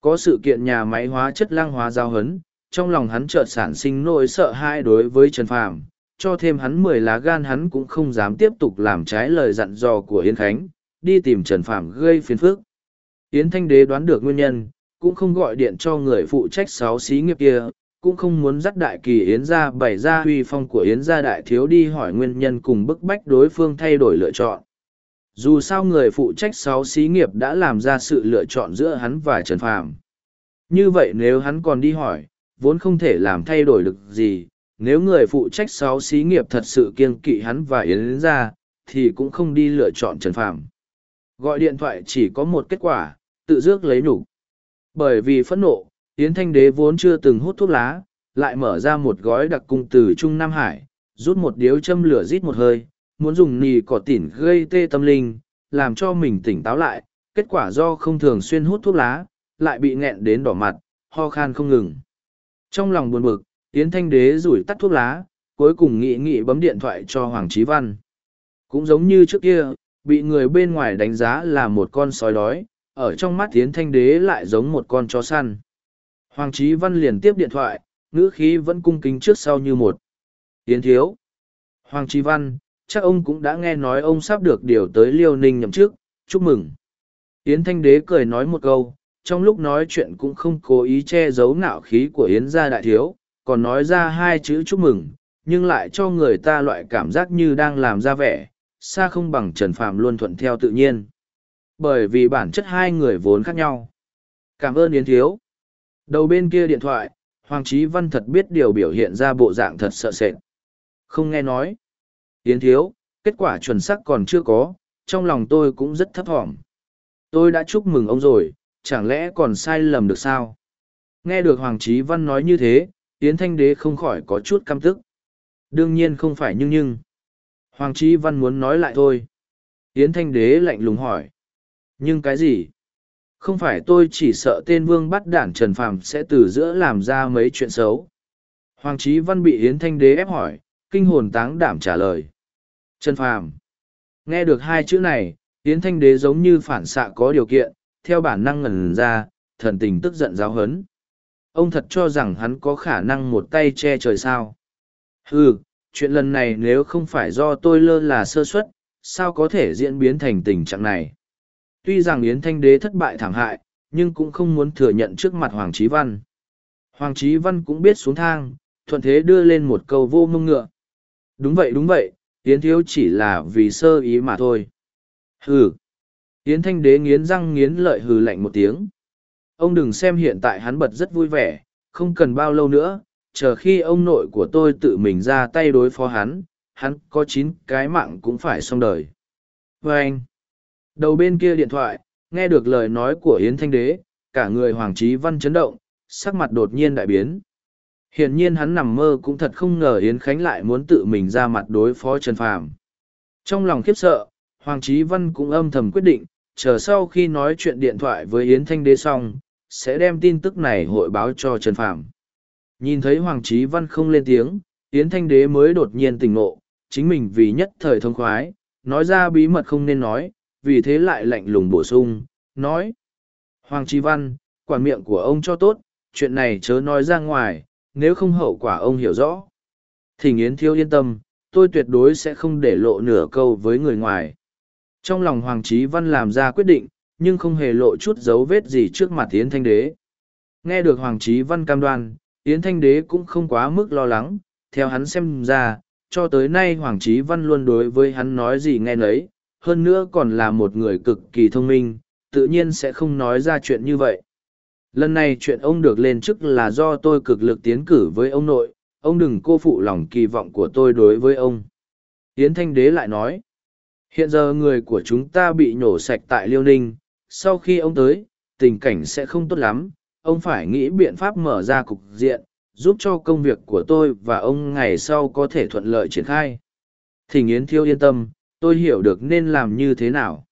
Có sự kiện nhà máy hóa chất lang hóa giao hấn, trong lòng hắn chợt sản sinh nỗi sợ hãi đối với Trần Phàm, cho thêm hắn mười lá gan hắn cũng không dám tiếp tục làm trái lời dặn dò của Yến Khánh, đi tìm Trần Phạm gây phiền phức. Yến Thanh Đế đoán được nguyên nhân, cũng không gọi điện cho người phụ trách sáu xí nghiệp kia, cũng không muốn dắt đại kỳ Yến ra bày ra huy phong của Yến gia đại thiếu đi hỏi nguyên nhân cùng bức bách đối phương thay đổi lựa chọn. Dù sao người phụ trách sáu xí nghiệp đã làm ra sự lựa chọn giữa hắn và Trần Phàm. Như vậy nếu hắn còn đi hỏi, vốn không thể làm thay đổi được gì, nếu người phụ trách sáu xí nghiệp thật sự kiêng kỵ hắn và yến ra thì cũng không đi lựa chọn trần phàm gọi điện thoại chỉ có một kết quả tự dước lấy nhục bởi vì phẫn nộ yến thanh đế vốn chưa từng hút thuốc lá lại mở ra một gói đặc cung từ trung nam hải rút một điếu châm lửa rít một hơi muốn dùng nì cỏ tỉn gây tê tâm linh làm cho mình tỉnh táo lại, kết quả do không thường xuyên hút thuốc lá, lại bị nghẹn đến đỏ mặt, ho khan không ngừng. Trong lòng buồn bực, Yến Thanh Đế rủi tắt thuốc lá, cuối cùng nghị nghị bấm điện thoại cho Hoàng Chí Văn. Cũng giống như trước kia, bị người bên ngoài đánh giá là một con sói đói, ở trong mắt Yến Thanh Đế lại giống một con chó săn. Hoàng Chí Văn liền tiếp điện thoại, ngữ khí vẫn cung kính trước sau như một. Yến Thiếu. Hoàng Chí Văn, chắc ông cũng đã nghe nói ông sắp được điều tới Liêu Ninh nhậm chức, chúc mừng. Yến Thanh Đế cười nói một câu, trong lúc nói chuyện cũng không cố ý che giấu ngạo khí của Yến gia đại thiếu, còn nói ra hai chữ chúc mừng, nhưng lại cho người ta loại cảm giác như đang làm ra vẻ, xa không bằng Trần Phạm luôn thuận theo tự nhiên. Bởi vì bản chất hai người vốn khác nhau. Cảm ơn Yến Thiếu. Đầu bên kia điện thoại, Hoàng Chí Văn thật biết điều biểu hiện ra bộ dạng thật sợ sệt. Không nghe nói. Yến Thiếu, kết quả chuẩn xác còn chưa có, trong lòng tôi cũng rất thấp thỏm. Tôi đã chúc mừng ông rồi, chẳng lẽ còn sai lầm được sao? Nghe được Hoàng Chí Văn nói như thế, Yến Thanh Đế không khỏi có chút căm tức. Đương nhiên không phải nhưng nhưng. Hoàng Chí Văn muốn nói lại thôi. Yến Thanh Đế lạnh lùng hỏi. Nhưng cái gì? Không phải tôi chỉ sợ tên vương bắt đản Trần Phàm sẽ từ giữa làm ra mấy chuyện xấu. Hoàng Chí Văn bị Yến Thanh Đế ép hỏi, kinh hồn táng đảm trả lời. Trần Phàm. Nghe được hai chữ này, Yến Thanh Đế giống như phản xạ có điều kiện, theo bản năng ngần ra, thần tình tức giận giáo hấn. Ông thật cho rằng hắn có khả năng một tay che trời sao. Ừ, chuyện lần này nếu không phải do tôi lơ là sơ suất, sao có thể diễn biến thành tình trạng này. Tuy rằng Yến Thanh Đế thất bại thảm hại, nhưng cũng không muốn thừa nhận trước mặt Hoàng Chí Văn. Hoàng Chí Văn cũng biết xuống thang, thuận thế đưa lên một câu vô mông ngựa. Đúng vậy đúng vậy, Yến Thiếu chỉ là vì sơ ý mà thôi. Hừ. Yến Thanh Đế nghiến răng nghiến lợi hừ lạnh một tiếng. Ông đừng xem hiện tại hắn bật rất vui vẻ, không cần bao lâu nữa, chờ khi ông nội của tôi tự mình ra tay đối phó hắn, hắn có chín cái mạng cũng phải xong đời. Và anh, đầu bên kia điện thoại, nghe được lời nói của Yến Thanh Đế, cả người Hoàng Trí Văn chấn động, sắc mặt đột nhiên đại biến. Hiển nhiên hắn nằm mơ cũng thật không ngờ Yến Khánh lại muốn tự mình ra mặt đối phó Trần Phàm. Trong lòng khiếp sợ, Hoàng Trí Văn cũng âm thầm quyết định, chờ sau khi nói chuyện điện thoại với Yến Thanh Đế xong, sẽ đem tin tức này hội báo cho Trần Phàm. Nhìn thấy Hoàng Trí Văn không lên tiếng, Yến Thanh Đế mới đột nhiên tỉnh ngộ, chính mình vì nhất thời thông khoái, nói ra bí mật không nên nói, vì thế lại lạnh lùng bổ sung, nói. Hoàng Trí Văn, quản miệng của ông cho tốt, chuyện này chớ nói ra ngoài, nếu không hậu quả ông hiểu rõ. Thỉnh Yến thiếu yên tâm, tôi tuyệt đối sẽ không để lộ nửa câu với người ngoài. Trong lòng Hoàng Trí Văn làm ra quyết định, nhưng không hề lộ chút dấu vết gì trước mặt Yến Thanh Đế. Nghe được Hoàng Chí Văn cam đoan, Yến Thanh Đế cũng không quá mức lo lắng, theo hắn xem ra, cho tới nay Hoàng Chí Văn luôn đối với hắn nói gì nghe nấy, hơn nữa còn là một người cực kỳ thông minh, tự nhiên sẽ không nói ra chuyện như vậy. Lần này chuyện ông được lên chức là do tôi cực lực tiến cử với ông nội, ông đừng cô phụ lòng kỳ vọng của tôi đối với ông. Yến Thanh Đế lại nói, hiện giờ người của chúng ta bị nhổ sạch tại Liêu Ninh, sau khi ông tới, tình cảnh sẽ không tốt lắm, ông phải nghĩ biện pháp mở ra cục diện, giúp cho công việc của tôi và ông ngày sau có thể thuận lợi triển khai. Thỉnh Yến Thiêu yên tâm, tôi hiểu được nên làm như thế nào.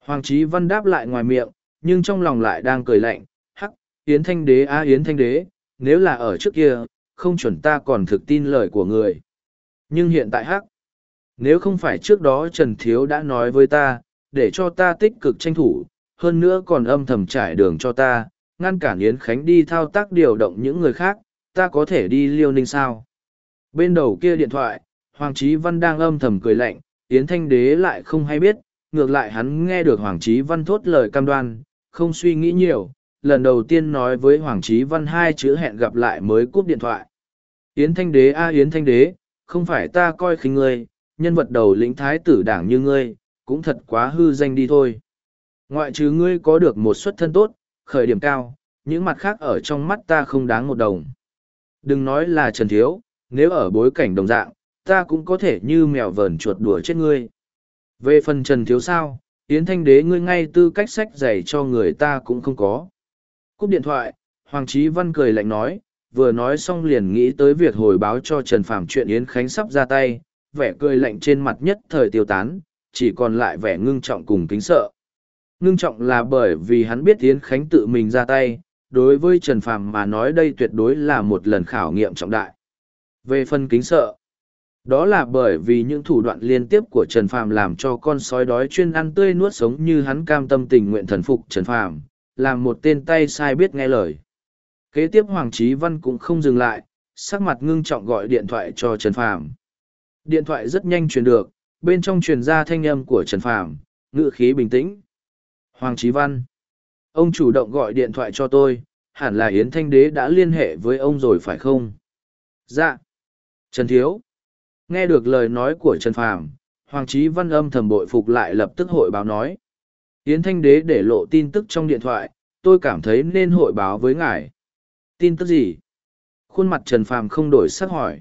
Hoàng Chí Văn đáp lại ngoài miệng, nhưng trong lòng lại đang cười lạnh, hắc, Yến Thanh Đế à Yến Thanh Đế, nếu là ở trước kia, không chuẩn ta còn thực tin lời của người. Nhưng hiện tại hắc, nếu không phải trước đó Trần Thiếu đã nói với ta, để cho ta tích cực tranh thủ, hơn nữa còn âm thầm trải đường cho ta, ngăn cản Yến Khánh đi thao tác điều động những người khác, ta có thể đi liêu ninh sao? Bên đầu kia điện thoại, Hoàng Chí Văn đang âm thầm cười lạnh, Yến Thanh Đế lại không hay biết, ngược lại hắn nghe được Hoàng Chí Văn thốt lời cam đoan, không suy nghĩ nhiều, lần đầu tiên nói với Hoàng Chí Văn hai chữ hẹn gặp lại mới cúp điện thoại. Yến Thanh Đế a Yến Thanh Đế, không phải ta coi khinh ngươi, nhân vật đầu lĩnh thái tử đảng như ngươi, cũng thật quá hư danh đi thôi. Ngoại trừ ngươi có được một xuất thân tốt, khởi điểm cao, những mặt khác ở trong mắt ta không đáng một đồng. Đừng nói là Trần Thiếu, nếu ở bối cảnh đồng dạng, ta cũng có thể như mèo vờn chuột đùa chết ngươi. Về phần Trần Thiếu sao, Yến Thanh Đế ngươi ngay tư cách sách giày cho người ta cũng không có. Cúp điện thoại, Hoàng Chí Văn cười lạnh nói, vừa nói xong liền nghĩ tới việc hồi báo cho Trần Phạm chuyện Yến Khánh sắp ra tay, vẻ cười lạnh trên mặt nhất thời tiêu tán, chỉ còn lại vẻ ngưng trọng cùng kính sợ. Ngưng trọng là bởi vì hắn biết tiến Khánh tự mình ra tay, đối với Trần Phàm mà nói đây tuyệt đối là một lần khảo nghiệm trọng đại. Về phần kính sợ, đó là bởi vì những thủ đoạn liên tiếp của Trần Phàm làm cho con sói đói chuyên ăn tươi nuốt sống như hắn cam tâm tình nguyện thần phục Trần Phàm, làm một tên tay sai biết nghe lời. Kế tiếp Hoàng Chí Văn cũng không dừng lại, sắc mặt ngưng trọng gọi điện thoại cho Trần Phàm. Điện thoại rất nhanh truyền được, bên trong truyền ra thanh âm của Trần Phàm, ngự khí bình tĩnh. Hoàng Chí Văn. Ông chủ động gọi điện thoại cho tôi, hẳn là Yến Thanh Đế đã liên hệ với ông rồi phải không? Dạ. Trần Thiếu. Nghe được lời nói của Trần Phàm, Hoàng Chí Văn âm thầm bội phục lại lập tức hội báo nói. Yến Thanh Đế để lộ tin tức trong điện thoại, tôi cảm thấy nên hội báo với ngài. Tin tức gì? Khuôn mặt Trần Phàm không đổi sắc hỏi.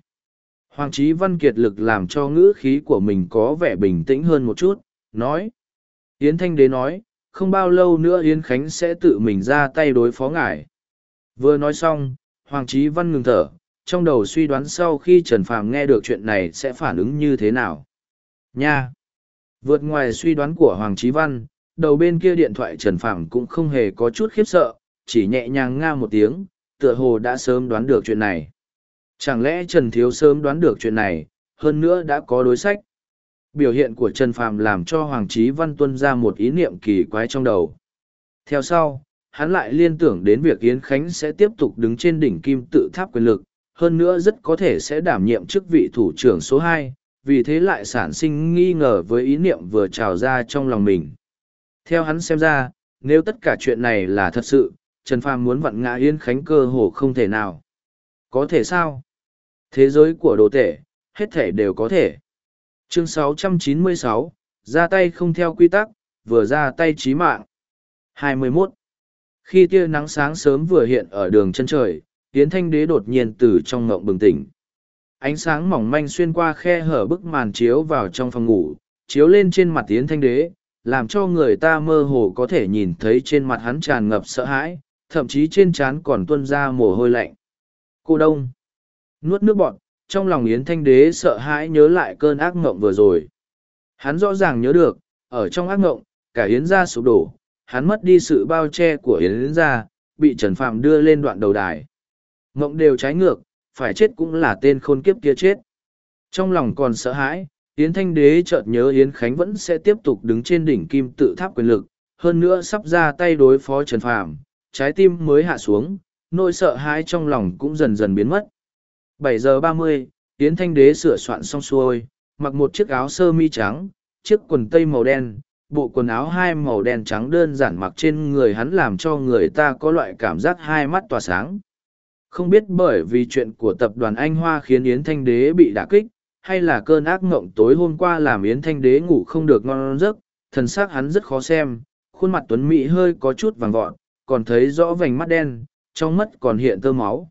Hoàng Chí Văn kiệt lực làm cho ngữ khí của mình có vẻ bình tĩnh hơn một chút, nói. Yến Thanh Đế nói, không bao lâu nữa Yến Khánh sẽ tự mình ra tay đối phó ngài. Vừa nói xong, Hoàng Chí Văn ngừng thở, trong đầu suy đoán sau khi Trần Phàm nghe được chuyện này sẽ phản ứng như thế nào. Nha! Vượt ngoài suy đoán của Hoàng Chí Văn, đầu bên kia điện thoại Trần Phàm cũng không hề có chút khiếp sợ, chỉ nhẹ nhàng nga một tiếng, tựa hồ đã sớm đoán được chuyện này. Chẳng lẽ Trần Thiếu sớm đoán được chuyện này, hơn nữa đã có đối sách? Biểu hiện của Trần Phàm làm cho Hoàng Chí Văn tuân ra một ý niệm kỳ quái trong đầu. Theo sau, hắn lại liên tưởng đến việc Yến Khánh sẽ tiếp tục đứng trên đỉnh kim tự tháp quyền lực, hơn nữa rất có thể sẽ đảm nhiệm chức vị thủ trưởng số hai, vì thế lại sản sinh nghi ngờ với ý niệm vừa trào ra trong lòng mình. Theo hắn xem ra, nếu tất cả chuyện này là thật sự, Trần Phàm muốn vặn ngã Yến Khánh cơ hồ không thể nào. Có thể sao? Thế giới của đồ tể, hết thể đều có thể. Chương 696, ra tay không theo quy tắc, vừa ra tay chí mạng. 21. Khi tia nắng sáng sớm vừa hiện ở đường chân trời, tiến Thanh Đế đột nhiên từ trong ngộng bừng tỉnh. Ánh sáng mỏng manh xuyên qua khe hở bức màn chiếu vào trong phòng ngủ, chiếu lên trên mặt tiến Thanh Đế, làm cho người ta mơ hồ có thể nhìn thấy trên mặt hắn tràn ngập sợ hãi, thậm chí trên trán còn tuôn ra mồ hôi lạnh. Cô Đông nuốt nước bọt, trong lòng Yến Thanh Đế sợ hãi nhớ lại cơn ác ngộng vừa rồi. Hắn rõ ràng nhớ được, ở trong ác ngộng, cả Yến gia sụp đổ, hắn mất đi sự bao che của Yến gia, bị Trần Phạm đưa lên đoạn đầu đài. Ngộng đều trái ngược, phải chết cũng là tên khôn kiếp kia chết. Trong lòng còn sợ hãi, Yến Thanh Đế chợt nhớ Yến Khánh vẫn sẽ tiếp tục đứng trên đỉnh kim tự tháp quyền lực, hơn nữa sắp ra tay đối phó Trần Phạm, trái tim mới hạ xuống, nỗi sợ hãi trong lòng cũng dần dần biến mất. Bảy giờ ba mươi, Yến Thanh Đế sửa soạn xong xuôi, mặc một chiếc áo sơ mi trắng, chiếc quần tây màu đen, bộ quần áo hai màu đen trắng đơn giản mặc trên người hắn làm cho người ta có loại cảm giác hai mắt tỏa sáng. Không biết bởi vì chuyện của tập đoàn Anh Hoa khiến Yến Thanh Đế bị đả kích, hay là cơn ác mộng tối hôm qua làm Yến Thanh Đế ngủ không được ngon giấc, thần xác hắn rất khó xem, khuôn mặt tuấn mỹ hơi có chút vàng vọt, còn thấy rõ vành mắt đen, trong mắt còn hiện tơ máu.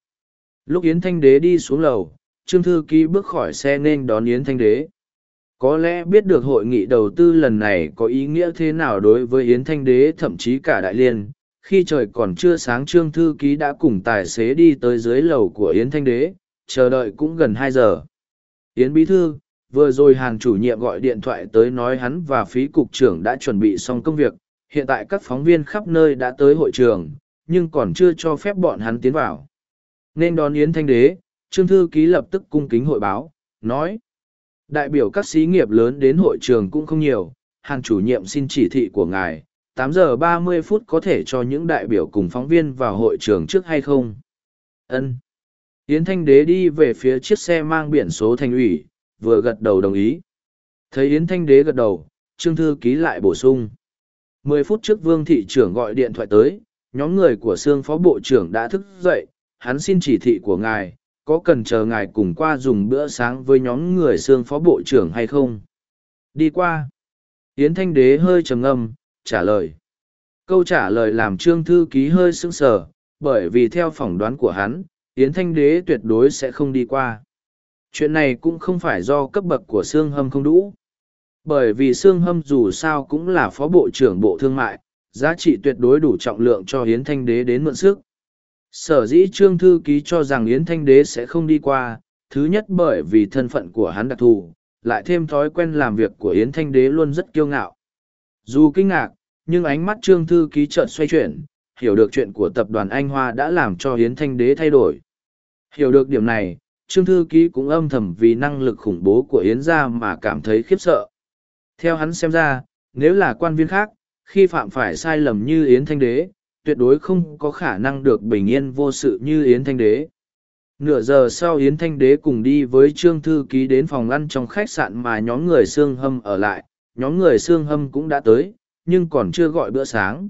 Lúc Yến Thanh Đế đi xuống lầu, Trương Thư Ký bước khỏi xe nên đón Yến Thanh Đế. Có lẽ biết được hội nghị đầu tư lần này có ý nghĩa thế nào đối với Yến Thanh Đế thậm chí cả Đại Liên. Khi trời còn chưa sáng Trương Thư Ký đã cùng tài xế đi tới dưới lầu của Yến Thanh Đế, chờ đợi cũng gần hai giờ. Yến Bí Thư, vừa rồi hàng chủ nhiệm gọi điện thoại tới nói hắn và phí cục trưởng đã chuẩn bị xong công việc, hiện tại các phóng viên khắp nơi đã tới hội trường, nhưng còn chưa cho phép bọn hắn tiến vào. Nên đón Yến Thanh Đế, Trương Thư Ký lập tức cung kính hội báo, nói. Đại biểu các xí nghiệp lớn đến hội trường cũng không nhiều, hàng chủ nhiệm xin chỉ thị của ngài, tám giờ ba mươi phút có thể cho những đại biểu cùng phóng viên vào hội trường trước hay không? Ân. Yến Thanh Đế đi về phía chiếc xe mang biển số thành ủy, vừa gật đầu đồng ý. Thấy Yến Thanh Đế gật đầu, Trương Thư Ký lại bổ sung. Mười phút trước Vương Thị trưởng gọi điện thoại tới, nhóm người của Sương Phó Bộ trưởng đã thức dậy, hắn xin chỉ thị của ngài, có cần chờ ngài cùng qua dùng bữa sáng với nhóm người xương phó bộ trưởng hay không? Đi qua. Yến Thanh Đế hơi trầm ngâm, trả lời. Câu trả lời làm Trương Thư Ký hơi sững sờ, bởi vì theo phỏng đoán của hắn, Yến Thanh Đế tuyệt đối sẽ không đi qua. Chuyện này cũng không phải do cấp bậc của Sương Hâm không đủ. Bởi vì Sương Hâm dù sao cũng là phó bộ trưởng bộ thương mại, giá trị tuyệt đối đủ trọng lượng cho Yến Thanh Đế đến mượn sức sở dĩ trương thư ký cho rằng yến thanh đế sẽ không đi qua thứ nhất bởi vì thân phận của hắn đặc thù lại thêm thói quen làm việc của Yến Thanh Đế luôn rất kiêu ngạo. Dù kinh ngạc, nhưng ánh mắt Trương Thư Ký chợt xoay chuyển, hiểu được chuyện của tập đoàn Anh Hoa đã làm cho Yến Thanh Đế thay đổi. Hiểu được điểm này, Trương Thư Ký cũng âm thầm vì năng lực khủng bố của Yến gia mà cảm thấy khiếp sợ. Theo hắn xem ra, nếu là quan viên khác, khi phạm phải sai lầm như Yến Thanh Đế, tuyệt đối không có khả năng được bình yên vô sự như Yến Thanh Đế. Nửa giờ sau Yến Thanh Đế cùng đi với Trương Thư Ký đến phòng ăn trong khách sạn mà nhóm người Sương Hâm ở lại, nhóm người Sương Hâm cũng đã tới, nhưng còn chưa gọi bữa sáng.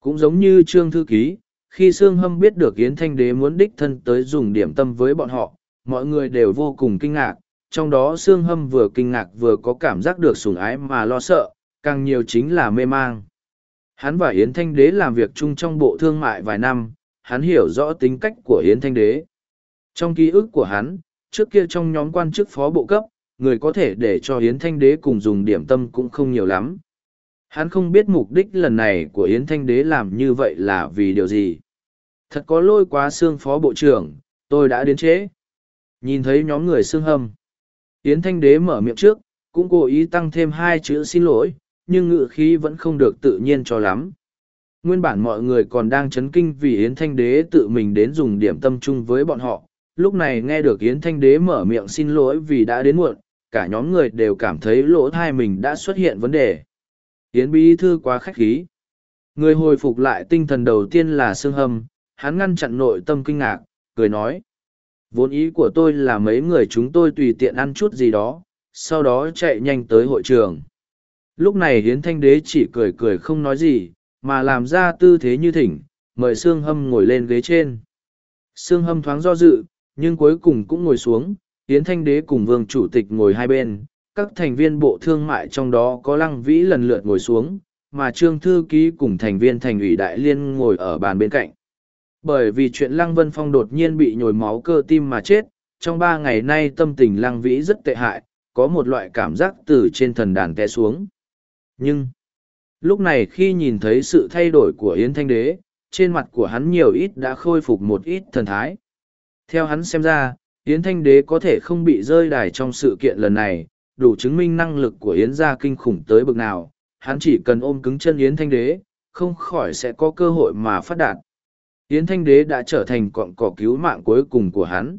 Cũng giống như Trương Thư Ký, khi Sương Hâm biết được Yến Thanh Đế muốn đích thân tới dùng điểm tâm với bọn họ, mọi người đều vô cùng kinh ngạc, trong đó Sương Hâm vừa kinh ngạc vừa có cảm giác được sủng ái mà lo sợ, càng nhiều chính là mê mang. Hắn và Yến Thanh Đế làm việc chung trong bộ thương mại vài năm, hắn hiểu rõ tính cách của Yến Thanh Đế. Trong ký ức của hắn, trước kia trong nhóm quan chức phó bộ cấp, người có thể để cho Yến Thanh Đế cùng dùng điểm tâm cũng không nhiều lắm. Hắn không biết mục đích lần này của Yến Thanh Đế làm như vậy là vì điều gì. Thật có lôi quá xương phó bộ trưởng, tôi đã đến trễ. Nhìn thấy nhóm người xương hâm. Yến Thanh Đế mở miệng trước, cũng cố ý tăng thêm hai chữ xin lỗi, nhưng ngự khí vẫn không được tự nhiên cho lắm. Nguyên bản mọi người còn đang chấn kinh vì Yến Thanh Đế tự mình đến dùng điểm tâm chung với bọn họ. Lúc này nghe được Yến Thanh Đế mở miệng xin lỗi vì đã đến muộn, cả nhóm người đều cảm thấy lỗ thai mình đã xuất hiện vấn đề. Yến Bí Thư quá khách khí. Người hồi phục lại tinh thần đầu tiên là Sương Hâm, hắn ngăn chặn nội tâm kinh ngạc, cười nói. Vốn ý của tôi là mấy người chúng tôi tùy tiện ăn chút gì đó, sau đó chạy nhanh tới hội trường. Lúc này Hiến Thanh Đế chỉ cười cười không nói gì, mà làm ra tư thế như thỉnh, mời Sương Hâm ngồi lên ghế trên. Sương Hâm thoáng do dự, nhưng cuối cùng cũng ngồi xuống, Hiến Thanh Đế cùng Vương Chủ tịch ngồi hai bên, các thành viên bộ thương mại trong đó có Lăng Vĩ lần lượt ngồi xuống, mà Trương Thư Ký cùng thành viên thành ủy Đại Liên ngồi ở bàn bên cạnh. Bởi vì chuyện Lăng Vân Phong đột nhiên bị nhồi máu cơ tim mà chết, trong ba ngày nay tâm tình Lăng Vĩ rất tệ hại, có một loại cảm giác từ trên thần đàn té xuống. Nhưng, lúc này khi nhìn thấy sự thay đổi của Yến Thanh Đế, trên mặt của hắn nhiều ít đã khôi phục một ít thần thái. Theo hắn xem ra, Yến Thanh Đế có thể không bị rơi đài trong sự kiện lần này, đủ chứng minh năng lực của Yến gia kinh khủng tới bực nào, hắn chỉ cần ôm cứng chân Yến Thanh Đế, không khỏi sẽ có cơ hội mà phát đạt. Yến Thanh Đế đã trở thành cọng cỏ cứu mạng cuối cùng của hắn.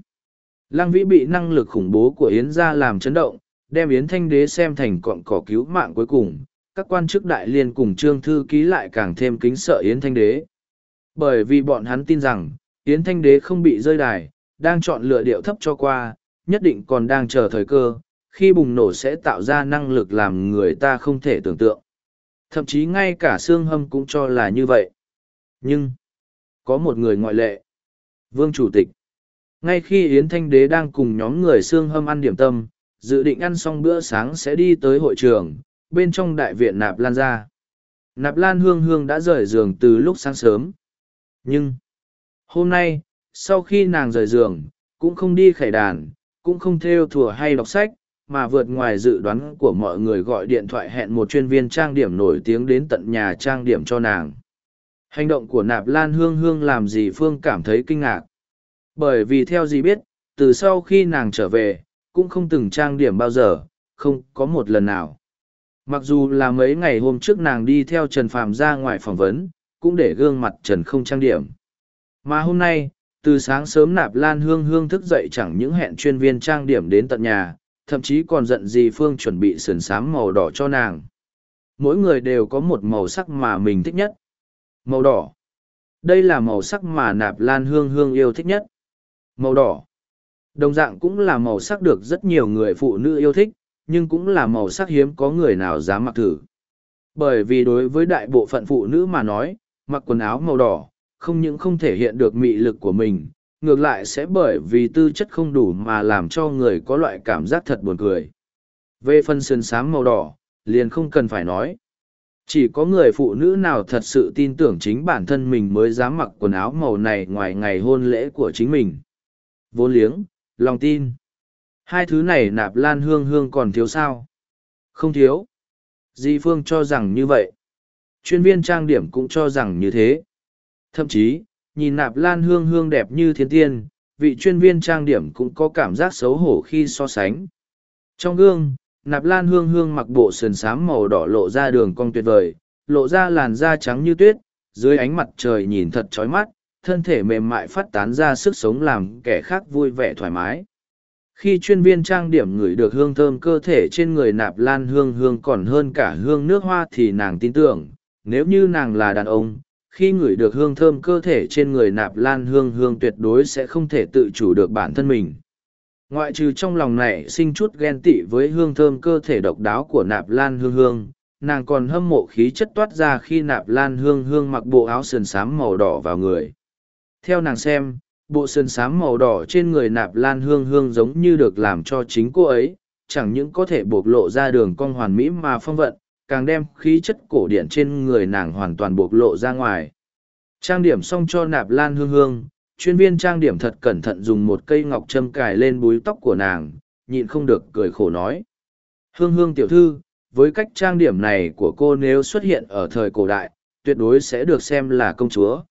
Lăng Vĩ bị năng lực khủng bố của Yến gia làm chấn động, đem Yến Thanh Đế xem thành cọng cỏ cứu mạng cuối cùng, các quan chức đại liên cùng trương thư ký lại càng thêm kính sợ Yến Thanh Đế. Bởi vì bọn hắn tin rằng, Yến Thanh Đế không bị rơi đài, đang chọn lựa điệu thấp cho qua, nhất định còn đang chờ thời cơ, khi bùng nổ sẽ tạo ra năng lực làm người ta không thể tưởng tượng. Thậm chí ngay cả xương Hâm cũng cho là như vậy. Nhưng, có một người ngoại lệ. Vương Chủ tịch. Ngay khi Yến Thanh Đế đang cùng nhóm người xương Hâm ăn điểm tâm, dự định ăn xong bữa sáng sẽ đi tới hội trường, bên trong đại viện Nạp Lan ra. Nạp Lan Hương Hương đã rời giường từ lúc sáng sớm. Nhưng, hôm nay, sau khi nàng rời giường, cũng không đi khải đàn, cũng không theo thùa hay đọc sách, mà vượt ngoài dự đoán của mọi người gọi điện thoại hẹn một chuyên viên trang điểm nổi tiếng đến tận nhà trang điểm cho nàng. Hành động của Nạp Lan Hương Hương làm dì Phương cảm thấy kinh ngạc. Bởi vì theo dì biết, từ sau khi nàng trở về, cũng không từng trang điểm bao giờ, không có một lần nào. Mặc dù là mấy ngày hôm trước nàng đi theo Trần Phàm ra ngoài phỏng vấn, cũng để gương mặt Trần không trang điểm. Mà hôm nay, từ sáng sớm nạp lan hương hương thức dậy chẳng những hẹn chuyên viên trang điểm đến tận nhà, thậm chí còn giận gì Phương chuẩn bị sườn sám màu đỏ cho nàng. Mỗi người đều có một màu sắc mà mình thích nhất. Màu đỏ. Đây là màu sắc mà nạp lan hương hương yêu thích nhất. Màu đỏ. Đồng dạng cũng là màu sắc được rất nhiều người phụ nữ yêu thích, nhưng cũng là màu sắc hiếm có người nào dám mặc thử. Bởi vì đối với đại bộ phận phụ nữ mà nói, mặc quần áo màu đỏ, không những không thể hiện được mị lực của mình, ngược lại sẽ bởi vì tư chất không đủ mà làm cho người có loại cảm giác thật buồn cười. Về phần sườn sáng màu đỏ, liền không cần phải nói. Chỉ có người phụ nữ nào thật sự tin tưởng chính bản thân mình mới dám mặc quần áo màu này ngoài ngày hôn lễ của chính mình. Vô liếng, lòng tin. Hai thứ này nạp lan hương hương còn thiếu sao? Không thiếu. Di Phương cho rằng như vậy. Chuyên viên trang điểm cũng cho rằng như thế. Thậm chí, nhìn nạp lan hương hương đẹp như thiên tiên, vị chuyên viên trang điểm cũng có cảm giác xấu hổ khi so sánh. Trong gương, nạp lan hương hương mặc bộ sườn xám màu đỏ lộ ra đường cong tuyệt vời, lộ ra làn da trắng như tuyết, dưới ánh mặt trời nhìn thật chói mắt, thân thể mềm mại phát tán ra sức sống làm kẻ khác vui vẻ thoải mái. Khi chuyên viên trang điểm ngửi được hương thơm cơ thể trên người nạp lan hương hương còn hơn cả hương nước hoa thì nàng tin tưởng, nếu như nàng là đàn ông, khi ngửi được hương thơm cơ thể trên người nạp lan hương hương tuyệt đối sẽ không thể tự chủ được bản thân mình. Ngoại trừ trong lòng này sinh chút ghen tị với hương thơm cơ thể độc đáo của nạp lan hương hương nàng còn hâm mộ khí chất toát ra khi nạp lan hương hương mặc bộ áo sườn xám màu đỏ vào người. Theo nàng xem bộ sườn xám màu đỏ trên người nạp lan hương hương giống như được làm cho chính cô ấy, chẳng những có thể bộc lộ ra đường cong hoàn mỹ mà phong vận, càng đem khí chất cổ điển trên người nàng hoàn toàn bộc lộ ra ngoài. Trang điểm xong cho nạp lan hương hương, chuyên viên trang điểm thật cẩn thận dùng một cây ngọc châm cài lên búi tóc của nàng, nhịn không được cười khổ nói. Hương hương tiểu thư, với cách trang điểm này của cô nếu xuất hiện ở thời cổ đại, tuyệt đối sẽ được xem là công chúa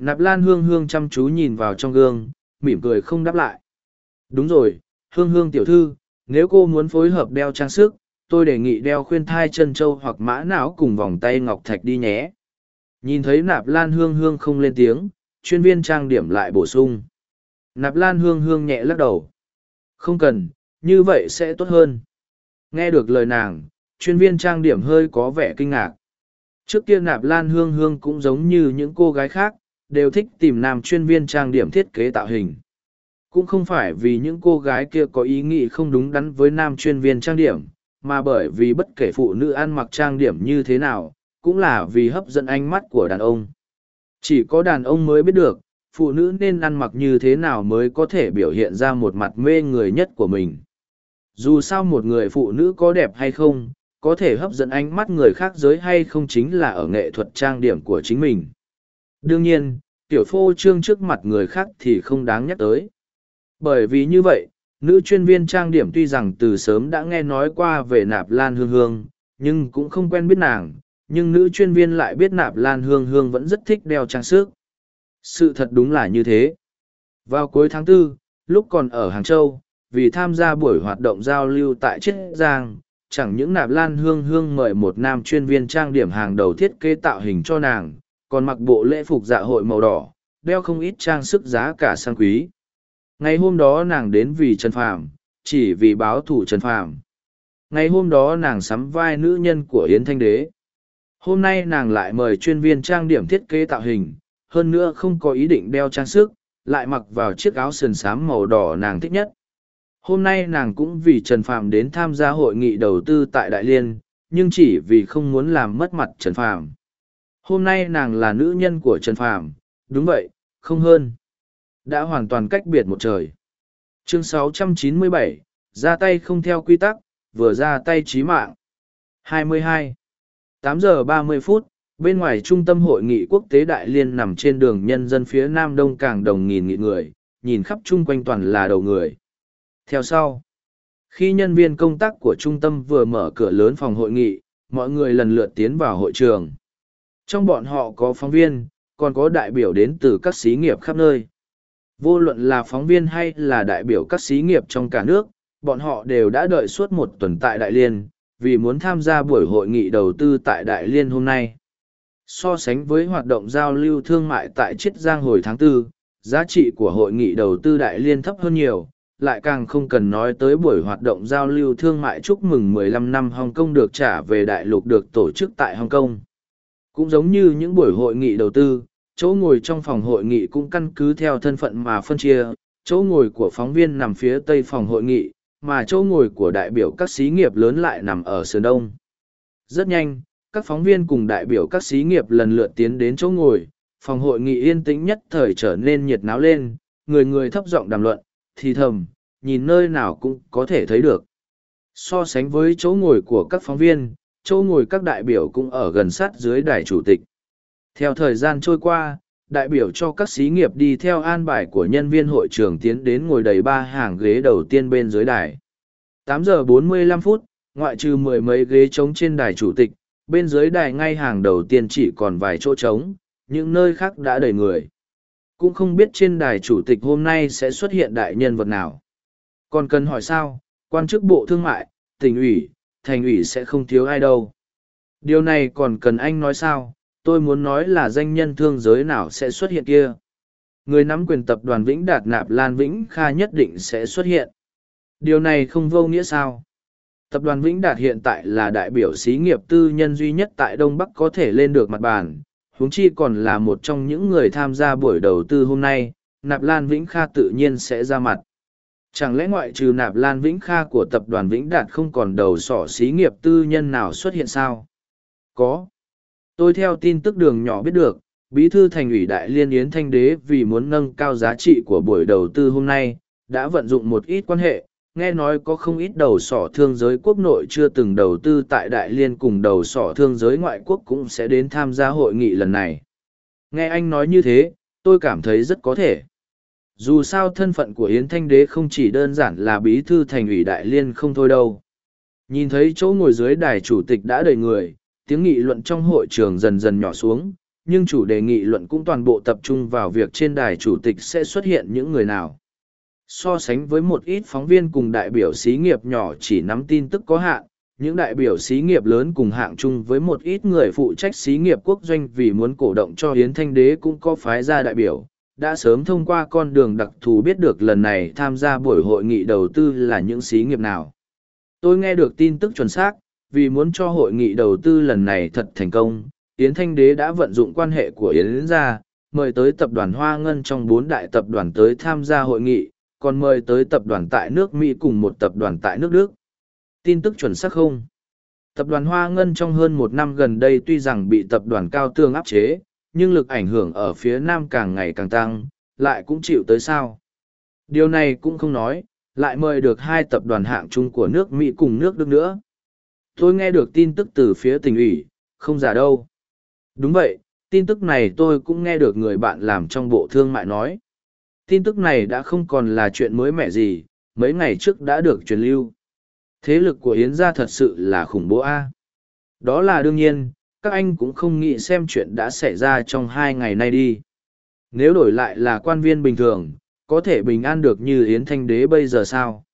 nạp lan hương hương chăm chú nhìn vào trong gương, mỉm cười không đáp lại. Đúng rồi, hương hương tiểu thư, nếu cô muốn phối hợp đeo trang sức, tôi đề nghị đeo khuyên thai chân châu hoặc mã não cùng vòng tay ngọc thạch đi nhé. Nhìn thấy nạp lan hương hương không lên tiếng, chuyên viên trang điểm lại bổ sung. Nạp lan hương hương nhẹ lắc đầu. Không cần, như vậy sẽ tốt hơn. Nghe được lời nàng, chuyên viên trang điểm hơi có vẻ kinh ngạc. Trước kia nạp lan hương hương cũng giống như những cô gái khác đều thích tìm nam chuyên viên trang điểm thiết kế tạo hình. Cũng không phải vì những cô gái kia có ý nghĩ không đúng đắn với nam chuyên viên trang điểm, mà bởi vì bất kể phụ nữ ăn mặc trang điểm như thế nào, cũng là vì hấp dẫn ánh mắt của đàn ông. Chỉ có đàn ông mới biết được, phụ nữ nên ăn mặc như thế nào mới có thể biểu hiện ra một mặt mê người nhất của mình. Dù sao một người phụ nữ có đẹp hay không, có thể hấp dẫn ánh mắt người khác giới hay không chính là ở nghệ thuật trang điểm của chính mình đương nhiên, tiểu phô trương trước mặt người khác thì không đáng nhắc tới. Bởi vì như vậy, nữ chuyên viên trang điểm tuy rằng từ sớm đã nghe nói qua về nạp lan hương hương, nhưng cũng không quen biết nàng, nhưng nữ chuyên viên lại biết nạp lan hương hương vẫn rất thích đeo trang sức. Sự thật đúng là như thế. Vào cuối tháng tư, lúc còn ở hàng châu, vì tham gia buổi hoạt động giao lưu tại chiết giang, chẳng những nạp lan hương hương mời một nam chuyên viên trang điểm hàng đầu thiết kế tạo hình cho nàng còn mặc bộ lễ phục dạ hội màu đỏ, đeo không ít trang sức giá cả sang quý. Ngày hôm đó nàng đến vì trần phàm, chỉ vì báo thủ trần phàm. Ngày hôm đó nàng sắm vai nữ nhân của yến thanh đế. Hôm nay nàng lại mời chuyên viên trang điểm thiết kế tạo hình, hơn nữa không có ý định đeo trang sức, lại mặc vào chiếc áo sườn xám màu đỏ nàng thích nhất. Hôm nay nàng cũng vì trần phàm đến tham gia hội nghị đầu tư tại đại liên, nhưng chỉ vì không muốn làm mất mặt trần phàm hôm nay nàng là nữ nhân của trần phàm đúng vậy không hơn đã hoàn toàn cách biệt một trời chương 697, ra tay không theo quy tắc vừa ra tay trí mạng 22 8 giờ 30 phút, bên ngoài trung tâm hội nghị quốc tế Đại Liên nằm trên đường nhân dân phía nam đông càng đồng nghìn nghị người, nhìn khắp chung quanh toàn là đầu người. Theo sau, khi nhân viên công tác của trung tâm vừa mở cửa lớn phòng hội nghị, mọi người lần lượt tiến vào hội trường. Trong bọn họ có phóng viên, còn có đại biểu đến từ các xí nghiệp khắp nơi. Vô luận là phóng viên hay là đại biểu các xí nghiệp trong cả nước, bọn họ đều đã đợi suốt một tuần tại Đại Liên, vì muốn tham gia buổi hội nghị đầu tư tại Đại Liên hôm nay. So sánh với hoạt động giao lưu thương mại tại Chiết Giang hồi tháng 4, giá trị của hội nghị đầu tư Đại Liên thấp hơn nhiều, lại càng không cần nói tới buổi hoạt động giao lưu thương mại chúc mừng 15 năm Hồng Kông được trả về đại lục được tổ chức tại Hồng Kông. Cũng giống như những buổi hội nghị đầu tư, chỗ ngồi trong phòng hội nghị cũng căn cứ theo thân phận mà phân chia, chỗ ngồi của phóng viên nằm phía tây phòng hội nghị, mà chỗ ngồi của đại biểu các xí nghiệp lớn lại nằm ở sườn đông. Rất nhanh, các phóng viên cùng đại biểu các xí nghiệp lần lượt tiến đến chỗ ngồi, phòng hội nghị yên tĩnh nhất thời trở nên nhiệt náo lên, người người thấp giọng đàm luận, thì thầm, nhìn nơi nào cũng có thể thấy được. So sánh với chỗ ngồi của các phóng viên, chỗ ngồi các đại biểu cũng ở gần sát dưới đài chủ tịch. Theo thời gian trôi qua, đại biểu cho các xí nghiệp đi theo an bài của nhân viên hội trưởng tiến đến ngồi đầy ba hàng ghế đầu tiên bên dưới đài. 8 giờ 45 phút, ngoại trừ mười mấy ghế trống trên đài chủ tịch, bên dưới đài ngay hàng đầu tiên chỉ còn vài chỗ trống, những nơi khác đã đầy người. Cũng không biết trên đài chủ tịch hôm nay sẽ xuất hiện đại nhân vật nào. Còn cần hỏi sao, quan chức bộ thương mại, tỉnh ủy, thành ủy sẽ không thiếu ai đâu. Điều này còn cần anh nói sao, tôi muốn nói là danh nhân thương giới nào sẽ xuất hiện kia. Người nắm quyền tập đoàn Vĩnh Đạt Nạp Lan Vĩnh Kha nhất định sẽ xuất hiện. Điều này không vô nghĩa sao? Tập đoàn Vĩnh Đạt hiện tại là đại biểu xí nghiệp tư nhân duy nhất tại Đông Bắc có thể lên được mặt bàn, huống chi còn là một trong những người tham gia buổi đầu tư hôm nay, Nạp Lan Vĩnh Kha tự nhiên sẽ ra mặt. Chẳng lẽ ngoại trừ Nạp Lan Vĩnh Kha của tập đoàn Vĩnh Đạt không còn đầu sỏ xí nghiệp tư nhân nào xuất hiện sao? Có. Tôi theo tin tức đường nhỏ biết được, Bí thư thành ủy Đại Liên Yến Thanh Đế vì muốn nâng cao giá trị của buổi đầu tư hôm nay, đã vận dụng một ít quan hệ, nghe nói có không ít đầu sỏ thương giới quốc nội chưa từng đầu tư tại Đại Liên cùng đầu sỏ thương giới ngoại quốc cũng sẽ đến tham gia hội nghị lần này. Nghe anh nói như thế, tôi cảm thấy rất có thể. Dù sao thân phận của Yến Thanh Đế không chỉ đơn giản là bí thư thành ủy Đại Liên không thôi đâu. Nhìn thấy chỗ ngồi dưới đài chủ tịch đã đầy người, tiếng nghị luận trong hội trường dần dần nhỏ xuống, nhưng chủ đề nghị luận cũng toàn bộ tập trung vào việc trên đài chủ tịch sẽ xuất hiện những người nào so sánh với một ít phóng viên cùng đại biểu xí nghiệp nhỏ chỉ nắm tin tức có hạn những đại biểu xí nghiệp lớn cùng hạng chung với một ít người phụ trách xí nghiệp quốc doanh vì muốn cổ động cho hiến thanh đế cũng có phái ra đại biểu đã sớm thông qua con đường đặc thù biết được lần này tham gia buổi hội nghị đầu tư là những xí nghiệp nào tôi nghe được tin tức chuẩn xác vì muốn cho hội nghị đầu tư lần này thật thành công yến thanh đế đã vận dụng quan hệ của yến gia mời tới tập đoàn hoa ngân trong bốn đại tập đoàn tới tham gia hội nghị còn mời tới tập đoàn tại nước Mỹ cùng một tập đoàn tại nước Đức. Tin tức chuẩn xác không? Tập đoàn Hoa Ngân trong hơn một năm gần đây tuy rằng bị tập đoàn Cao Tương áp chế, nhưng lực ảnh hưởng ở phía Nam càng ngày càng tăng, lại cũng chịu tới sao. Điều này cũng không nói, lại mời được hai tập đoàn hạng chung của nước Mỹ cùng nước Đức nữa. Tôi nghe được tin tức từ phía tỉnh ủy, không giả đâu. Đúng vậy, tin tức này tôi cũng nghe được người bạn làm trong bộ thương mại nói tin tức này đã không còn là chuyện mới mẻ gì, mấy ngày trước đã được truyền lưu. Thế lực của Yến gia thật sự là khủng bố A. Đó là đương nhiên, các anh cũng không nghĩ xem chuyện đã xảy ra trong hai ngày nay đi. Nếu đổi lại là quan viên bình thường, có thể bình an được như Yến Thanh Đế bây giờ sao?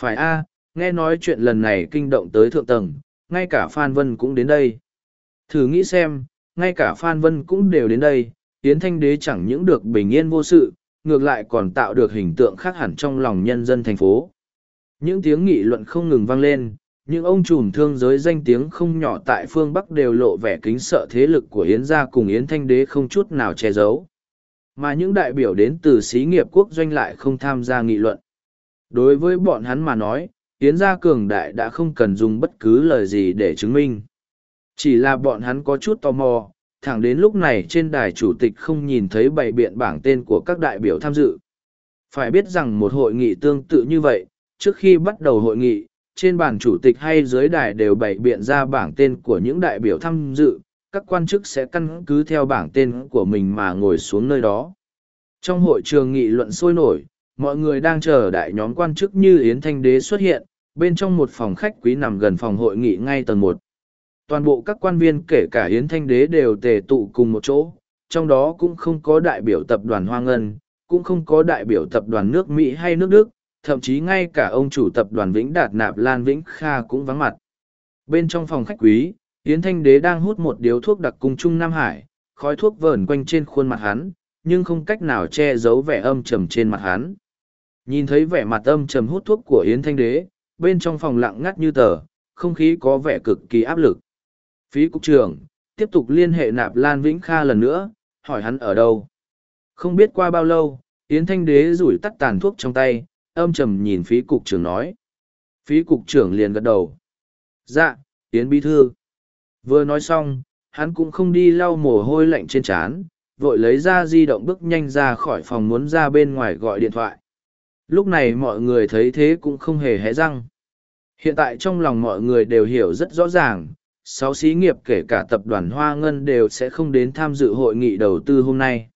Phải A, nghe nói chuyện lần này kinh động tới thượng tầng, ngay cả Phan Vân cũng đến đây. Thử nghĩ xem, ngay cả Phan Vân cũng đều đến đây, Yến Thanh Đế chẳng những được bình yên vô sự, ngược lại còn tạo được hình tượng khác hẳn trong lòng nhân dân thành phố. Những tiếng nghị luận không ngừng vang lên, những ông trùm thương giới danh tiếng không nhỏ tại phương Bắc đều lộ vẻ kính sợ thế lực của Yến gia cùng Yến Thanh Đế không chút nào che giấu. Mà những đại biểu đến từ xí nghiệp quốc doanh lại không tham gia nghị luận. Đối với bọn hắn mà nói, Yến gia cường đại đã không cần dùng bất cứ lời gì để chứng minh. Chỉ là bọn hắn có chút tò mò, thẳng đến lúc này trên đài chủ tịch không nhìn thấy bày biện bảng tên của các đại biểu tham dự. Phải biết rằng một hội nghị tương tự như vậy, trước khi bắt đầu hội nghị, trên bàn chủ tịch hay dưới đài đều bày biện ra bảng tên của những đại biểu tham dự, các quan chức sẽ căn cứ theo bảng tên của mình mà ngồi xuống nơi đó. Trong hội trường nghị luận sôi nổi, mọi người đang chờ đại nhóm quan chức như Yến Thanh Đế xuất hiện, bên trong một phòng khách quý nằm gần phòng hội nghị ngay tầng một toàn bộ các quan viên kể cả Yến Thanh Đế đều tề tụ cùng một chỗ, trong đó cũng không có đại biểu tập đoàn Hoa Ngân, cũng không có đại biểu tập đoàn nước Mỹ hay nước Đức, thậm chí ngay cả ông chủ tập đoàn Vĩnh Đạt Nạp Lan Vĩnh Kha cũng vắng mặt. Bên trong phòng khách quý, Yến Thanh Đế đang hút một điếu thuốc đặc cung Trung Nam Hải, khói thuốc vờn quanh trên khuôn mặt hắn, nhưng không cách nào che giấu vẻ âm trầm trên mặt hắn. Nhìn thấy vẻ mặt âm trầm hút thuốc của Yến Thanh Đế, bên trong phòng lặng ngắt như tờ, không khí có vẻ cực kỳ áp lực. Phí cục trưởng, tiếp tục liên hệ nạp Lan Vĩnh Kha lần nữa, hỏi hắn ở đâu. Không biết qua bao lâu, Yến Thanh Đế rủi tắt tàn thuốc trong tay, âm trầm nhìn phí cục trưởng nói. Phí cục trưởng liền gật đầu. Dạ, Yến Bí Thư. Vừa nói xong, hắn cũng không đi lau mồ hôi lạnh trên trán, vội lấy ra di động bước nhanh ra khỏi phòng muốn ra bên ngoài gọi điện thoại. Lúc này mọi người thấy thế cũng không hề hé răng. Hiện tại trong lòng mọi người đều hiểu rất rõ ràng, sáu xí nghiệp kể cả tập đoàn Hoa Ngân đều sẽ không đến tham dự hội nghị đầu tư hôm nay.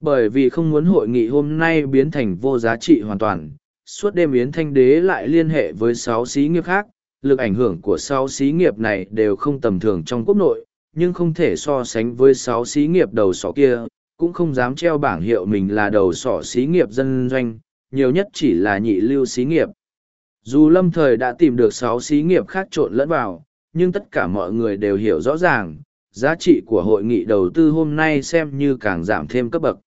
Bởi vì không muốn hội nghị hôm nay biến thành vô giá trị hoàn toàn, suốt đêm Yến Thanh Đế lại liên hệ với sáu xí nghiệp khác, lực ảnh hưởng của sáu xí nghiệp này đều không tầm thường trong quốc nội, nhưng không thể so sánh với sáu xí nghiệp đầu sỏ kia, cũng không dám treo bảng hiệu mình là đầu sỏ xí nghiệp dân doanh, nhiều nhất chỉ là nhị lưu xí nghiệp. Dù lâm thời đã tìm được sáu xí nghiệp khác trộn lẫn vào, nhưng tất cả mọi người đều hiểu rõ ràng, giá trị của hội nghị đầu tư hôm nay xem như càng giảm thêm cấp bậc.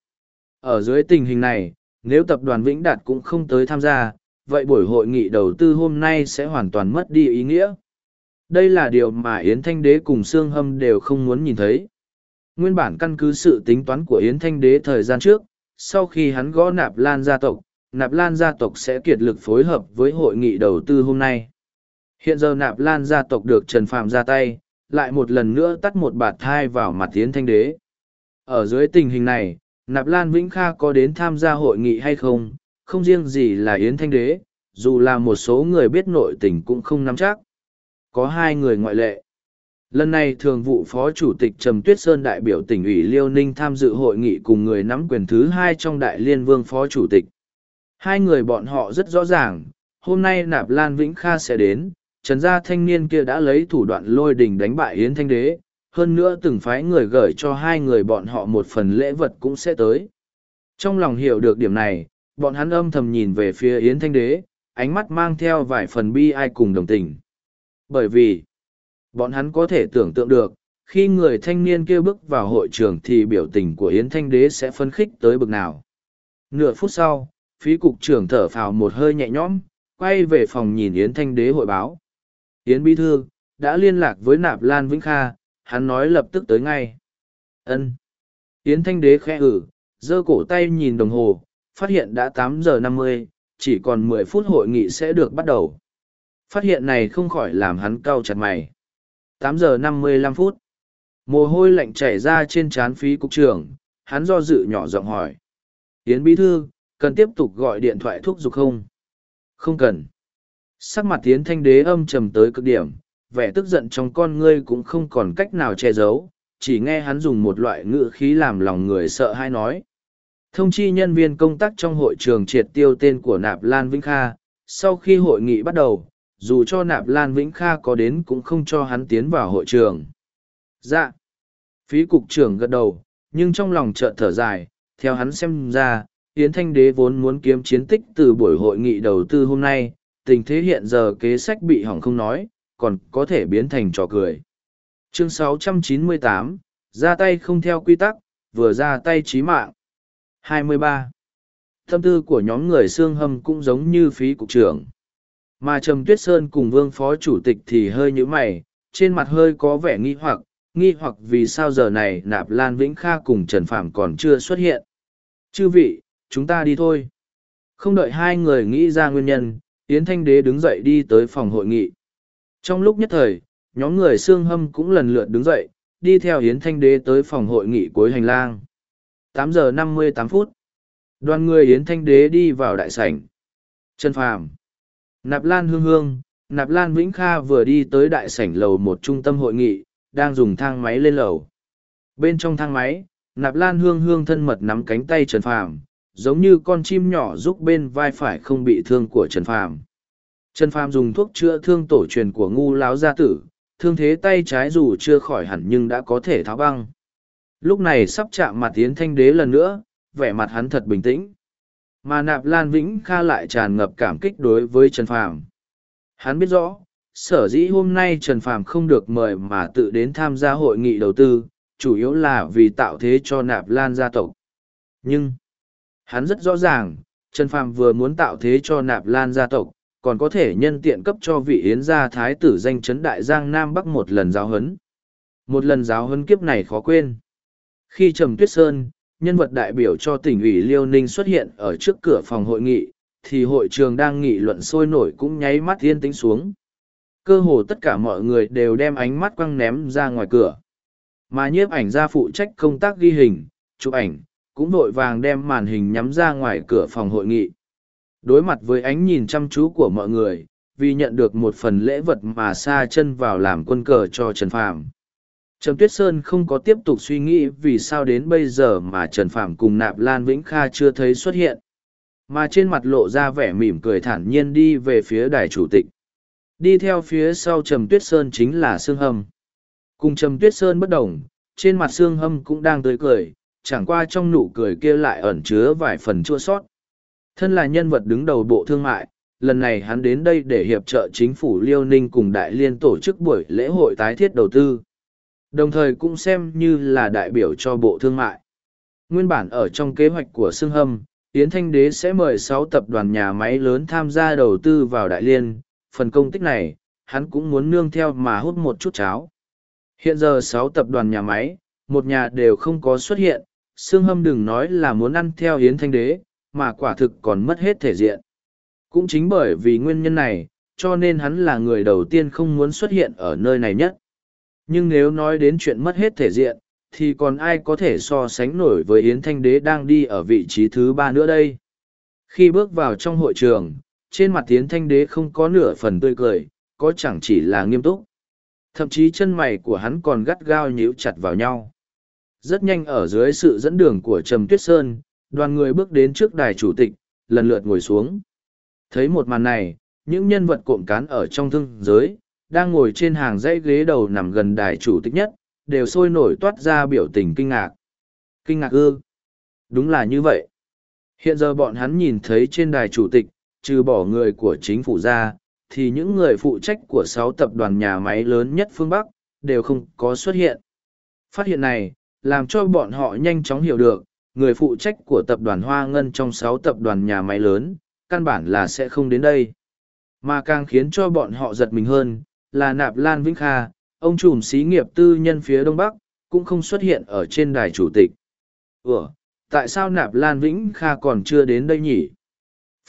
Ở dưới tình hình này, nếu tập đoàn Vĩnh Đạt cũng không tới tham gia, vậy buổi hội nghị đầu tư hôm nay sẽ hoàn toàn mất đi ý nghĩa. Đây là điều mà Yến Thanh Đế cùng Sương Hâm đều không muốn nhìn thấy. Nguyên bản căn cứ sự tính toán của Yến Thanh Đế thời gian trước, sau khi hắn gõ nạp lan gia tộc, nạp lan gia tộc sẽ kiệt lực phối hợp với hội nghị đầu tư hôm nay. Hiện giờ nạp lan gia tộc được Trần Phạm ra tay, lại một lần nữa tắt một bạt thai vào mặt Yến Thanh Đế. Ở dưới tình hình này, nạp lan Vĩnh Kha có đến tham gia hội nghị hay không, không riêng gì là Yến Thanh Đế, dù là một số người biết nội tình cũng không nắm chắc. Có hai người ngoại lệ. Lần này thường vụ phó chủ tịch Trầm Tuyết Sơn đại biểu tỉnh ủy Liêu Ninh tham dự hội nghị cùng người nắm quyền thứ hai trong đại liên vương phó chủ tịch. Hai người bọn họ rất rõ ràng, hôm nay Nạp Lan Vĩnh Kha sẽ đến, trần gia thanh niên kia đã lấy thủ đoạn lôi đình đánh bại Yến Thanh Đế, hơn nữa từng phái người gửi cho hai người bọn họ một phần lễ vật cũng sẽ tới. Trong lòng hiểu được điểm này, bọn hắn âm thầm nhìn về phía Yến Thanh Đế, ánh mắt mang theo vài phần bi ai cùng đồng tình. Bởi vì, bọn hắn có thể tưởng tượng được, khi người thanh niên kia bước vào hội trường thì biểu tình của Yến Thanh Đế sẽ phấn khích tới bực nào. Nửa phút sau, phí cục trưởng thở phào một hơi nhẹ nhõm, quay về phòng nhìn Yến Thanh Đế hội báo. Yến Bí Thư, đã liên lạc với Nạp Lan Vĩnh Kha, hắn nói lập tức tới ngay. Ân. Yến Thanh Đế khẽ ử, giơ cổ tay nhìn đồng hồ, phát hiện đã tám giờ năm mươi, chỉ còn mười phút hội nghị sẽ được bắt đầu. Phát hiện này không khỏi làm hắn cau chặt mày. tám giờ năm mươi lăm phút. Mồ hôi lạnh chảy ra trên trán phí cục trưởng, hắn do dự nhỏ giọng hỏi. Yến Bí Thư, cần tiếp tục gọi điện thoại thuốc dục không? Không cần. Sắc mặt Yến Thanh Đế âm trầm tới cực điểm, vẻ tức giận trong con ngươi cũng không còn cách nào che giấu, chỉ nghe hắn dùng một loại ngữ khí làm lòng người sợ hay nói. Thông chi nhân viên công tác trong hội trường triệt tiêu tên của Nạp Lan Vĩnh Kha, sau khi hội nghị bắt đầu, dù cho Nạp Lan Vĩnh Kha có đến cũng không cho hắn tiến vào hội trường. Dạ. Phí cục trưởng gật đầu, nhưng trong lòng chợt thở dài, theo hắn xem ra, Yến Thanh Đế vốn muốn kiếm chiến tích từ buổi hội nghị đầu tư hôm nay, tình thế hiện giờ kế sách bị hỏng không nói, còn có thể biến thành trò cười. Chương 698, ra tay không theo quy tắc, vừa ra tay chí mạng. 23. Tâm tư của nhóm người xương hâm cũng giống như phí cục trưởng. Mà Trầm Tuyết Sơn cùng vương phó chủ tịch thì hơi như mày, trên mặt hơi có vẻ nghi hoặc, nghi hoặc vì sao giờ này nạp Lan Vĩnh Kha cùng Trần Phạm còn chưa xuất hiện. Chư vị, chúng ta đi thôi. Không đợi hai người nghĩ ra nguyên nhân, Yến Thanh Đế đứng dậy đi tới phòng hội nghị. Trong lúc nhất thời, nhóm người xương hâm cũng lần lượt đứng dậy, đi theo Yến Thanh Đế tới phòng hội nghị cuối hành lang. 8 giờ 58 phút. Đoàn người Yến Thanh Đế đi vào đại sảnh. Trần Phàm Nạp Lan Hương Hương, Nạp Lan Vĩnh Kha vừa đi tới đại sảnh lầu một trung tâm hội nghị, đang dùng thang máy lên lầu. Bên trong thang máy, Nạp Lan Hương Hương thân mật nắm cánh tay Trần Phàm, giống như con chim nhỏ giúp bên vai phải không bị thương của Trần Phàm. Trần Phàm dùng thuốc chữa thương tổ truyền của ngu láo gia tử, thương thế tay trái dù chưa khỏi hẳn nhưng đã có thể tháo băng. Lúc này sắp chạm mặt Yến Thanh Đế lần nữa, vẻ mặt hắn thật bình tĩnh. Mà Nạp Lan Vĩnh Kha lại tràn ngập cảm kích đối với Trần Phàm. Hắn biết rõ, sở dĩ hôm nay Trần Phàm không được mời mà tự đến tham gia hội nghị đầu tư, chủ yếu là vì tạo thế cho Nạp Lan gia tộc. Nhưng, hắn rất rõ ràng, Trần Phàm vừa muốn tạo thế cho Nạp Lan gia tộc, còn có thể nhân tiện cấp cho vị Yến gia thái tử danh chấn đại giang Nam Bắc một lần giáo huấn. Một lần giáo huấn kiếp này khó quên. Khi Trầm Tuyết Sơn, nhân vật đại biểu cho tỉnh ủy Liêu Ninh xuất hiện ở trước cửa phòng hội nghị, thì hội trường đang nghị luận sôi nổi cũng nháy mắt yên tĩnh xuống. Cơ hồ tất cả mọi người đều đem ánh mắt quăng ném ra ngoài cửa. Mà nhiếp ảnh gia phụ trách công tác ghi hình, chụp ảnh, cũng vội vàng đem màn hình nhắm ra ngoài cửa phòng hội nghị. Đối mặt với ánh nhìn chăm chú của mọi người, vì nhận được một phần lễ vật mà xa chân vào làm quân cờ cho Trần Phàm. Trầm Tuyết Sơn không có tiếp tục suy nghĩ vì sao đến bây giờ mà Trần Phạm cùng Nạp Lan Vĩnh Kha chưa thấy xuất hiện. Mà trên mặt lộ ra vẻ mỉm cười thản nhiên đi về phía đài chủ tịch. Đi theo phía sau Trầm Tuyết Sơn chính là Sương Hâm. Cùng Trầm Tuyết Sơn bất đồng, trên mặt Sương Hâm cũng đang tươi cười, chẳng qua trong nụ cười kia lại ẩn chứa vài phần chua sót. Thân là nhân vật đứng đầu bộ thương mại, lần này hắn đến đây để hiệp trợ chính phủ Liêu Ninh cùng Đại Liên tổ chức buổi lễ hội tái thiết đầu tư. Đồng thời cũng xem như là đại biểu cho Bộ Thương mại. Nguyên bản ở trong kế hoạch của Sương Hâm, Yến Thanh Đế sẽ mời sáu tập đoàn nhà máy lớn tham gia đầu tư vào Đại Liên, phần công tích này, hắn cũng muốn nương theo mà hút một chút cháo. Hiện giờ sáu tập đoàn nhà máy, một nhà đều không có xuất hiện, Sương Hâm đừng nói là muốn ăn theo Yến Thanh Đế, mà quả thực còn mất hết thể diện. Cũng chính bởi vì nguyên nhân này, cho nên hắn là người đầu tiên không muốn xuất hiện ở nơi này nhất. Nhưng nếu nói đến chuyện mất hết thể diện, thì còn ai có thể so sánh nổi với Yến Thanh Đế đang đi ở vị trí thứ ba nữa đây. Khi bước vào trong hội trường, trên mặt Yến Thanh Đế không có nửa phần tươi cười, có chẳng chỉ là nghiêm túc. Thậm chí chân mày của hắn còn gắt gao nhíu chặt vào nhau. Rất nhanh ở dưới sự dẫn đường của Trầm Tuyết Sơn, đoàn người bước đến trước đài chủ tịch, lần lượt ngồi xuống. Thấy một màn này, những nhân vật cộm cán ở trong thương giới, đang ngồi trên hàng dãy ghế đầu nằm gần đài chủ tịch nhất, đều sôi nổi toát ra biểu tình kinh ngạc. Kinh ngạc ư? Đúng là như vậy. Hiện giờ bọn hắn nhìn thấy trên đài chủ tịch, trừ bỏ người của chính phủ ra, thì những người phụ trách của sáu tập đoàn nhà máy lớn nhất phương Bắc, đều không có xuất hiện. Phát hiện này, làm cho bọn họ nhanh chóng hiểu được, người phụ trách của tập đoàn Hoa Ngân trong sáu tập đoàn nhà máy lớn, căn bản là sẽ không đến đây. Mà càng khiến cho bọn họ giật mình hơn, là Nạp Lan Vĩnh Kha, ông trùm xí nghiệp tư nhân phía Đông Bắc, cũng không xuất hiện ở trên đài chủ tịch. Ủa, tại sao Nạp Lan Vĩnh Kha còn chưa đến đây nhỉ?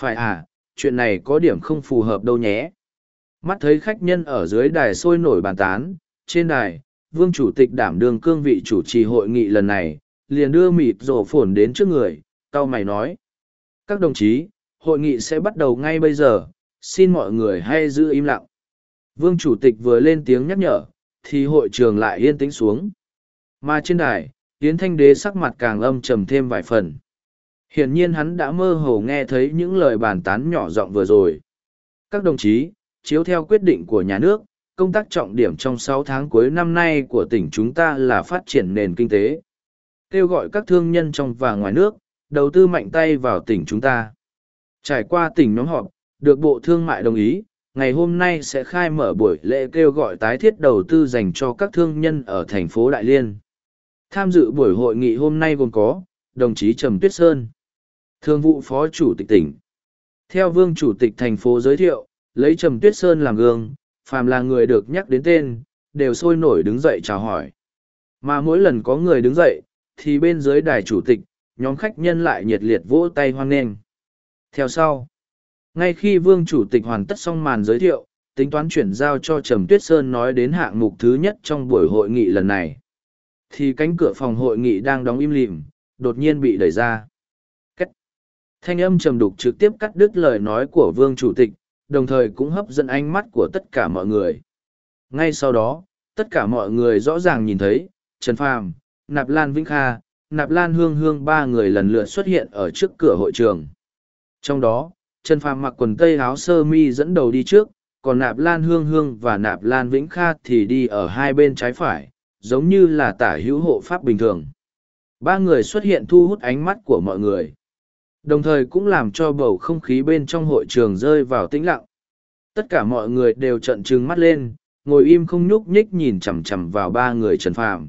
Phải à, chuyện này có điểm không phù hợp đâu nhé. Mắt thấy khách nhân ở dưới đài sôi nổi bàn tán, trên đài, vương chủ tịch đảm đương cương vị chủ trì hội nghị lần này, liền đưa mịt rổ phồn đến trước người, tao mày nói. Các đồng chí, hội nghị sẽ bắt đầu ngay bây giờ, xin mọi người hãy giữ im lặng. Vương chủ tịch vừa lên tiếng nhắc nhở, thì hội trường lại yên tĩnh xuống. Mà trên đài, Yến Thanh Đế sắc mặt càng âm trầm thêm vài phần. Hiển nhiên hắn đã mơ hồ nghe thấy những lời bàn tán nhỏ giọng vừa rồi. Các đồng chí, chiếu theo quyết định của nhà nước, công tác trọng điểm trong sáu tháng cuối năm nay của tỉnh chúng ta là phát triển nền kinh tế. Kêu gọi các thương nhân trong và ngoài nước, đầu tư mạnh tay vào tỉnh chúng ta. Trải qua tỉnh nhóm họp, được Bộ Thương mại đồng ý, ngày hôm nay sẽ khai mở buổi lễ kêu gọi tái thiết đầu tư dành cho các thương nhân ở thành phố Đại Liên. Tham dự buổi hội nghị hôm nay gồm có, đồng chí Trầm Tuyết Sơn, Thương vụ Phó Chủ tịch tỉnh. Theo Vương Chủ tịch thành phố giới thiệu, lấy Trầm Tuyết Sơn làm gương, phàm là người được nhắc đến tên, đều sôi nổi đứng dậy chào hỏi. Mà mỗi lần có người đứng dậy, thì bên dưới đài chủ tịch, nhóm khách nhân lại nhiệt liệt vỗ tay hoan nghênh. Theo sau, ngay khi Vương Chủ tịch hoàn tất xong màn giới thiệu, tính toán chuyển giao cho Trầm Tuyết Sơn nói đến hạng mục thứ nhất trong buổi hội nghị lần này. Thì cánh cửa phòng hội nghị đang đóng im lìm, đột nhiên bị đẩy ra. Cách. Thanh âm trầm đục trực tiếp cắt đứt lời nói của Vương Chủ tịch, đồng thời cũng hấp dẫn ánh mắt của tất cả mọi người. Ngay sau đó, tất cả mọi người rõ ràng nhìn thấy, Trần Phàm, Nạp Lan Vĩnh Kha, Nạp Lan Hương Hương ba người lần lượt xuất hiện ở trước cửa hội trường. Trong đó, Trần Phàm mặc quần tây áo sơ mi dẫn đầu đi trước, còn Nạp Lan Hương Hương và Nạp Lan Vĩnh Kha thì đi ở hai bên trái phải, giống như là tả hữu hộ pháp bình thường. Ba người xuất hiện thu hút ánh mắt của mọi người. Đồng thời cũng làm cho bầu không khí bên trong hội trường rơi vào tĩnh lặng. Tất cả mọi người đều trợn trừng mắt lên, ngồi im không nhúc nhích nhìn chằm chằm vào ba người Trần Phàm.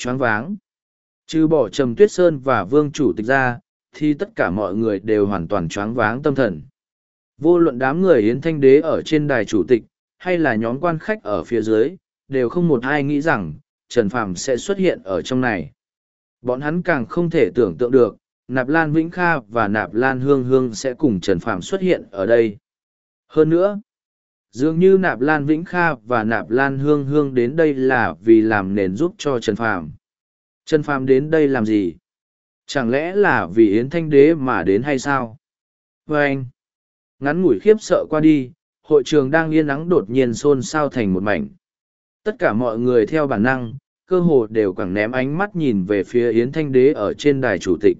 Choáng váng. Trừ bỏ Trầm Tuyết Sơn và Vương Chủ tịch ra, thì tất cả mọi người đều hoàn toàn choáng váng tâm thần. Vô luận đám người Yến Thanh Đế ở trên đài chủ tịch, hay là nhóm quan khách ở phía dưới, đều không một ai nghĩ rằng, Trần Phàm sẽ xuất hiện ở trong này. Bọn hắn càng không thể tưởng tượng được, Nạp Lan Vĩnh Kha và Nạp Lan Hương Hương sẽ cùng Trần Phàm xuất hiện ở đây. Hơn nữa, dường như Nạp Lan Vĩnh Kha và Nạp Lan Hương Hương đến đây là vì làm nền giúp cho Trần Phàm. Trần Phàm đến đây làm gì? Chẳng lẽ là vì Yến Thanh Đế mà đến hay sao? vê anh, ngắn ngủi khiếp sợ qua đi, hội trường đang yên nắng đột nhiên xôn xao thành một mảnh. Tất cả mọi người theo bản năng, cơ hồ đều quẳng ném ánh mắt nhìn về phía Yến Thanh Đế ở trên đài chủ tịch.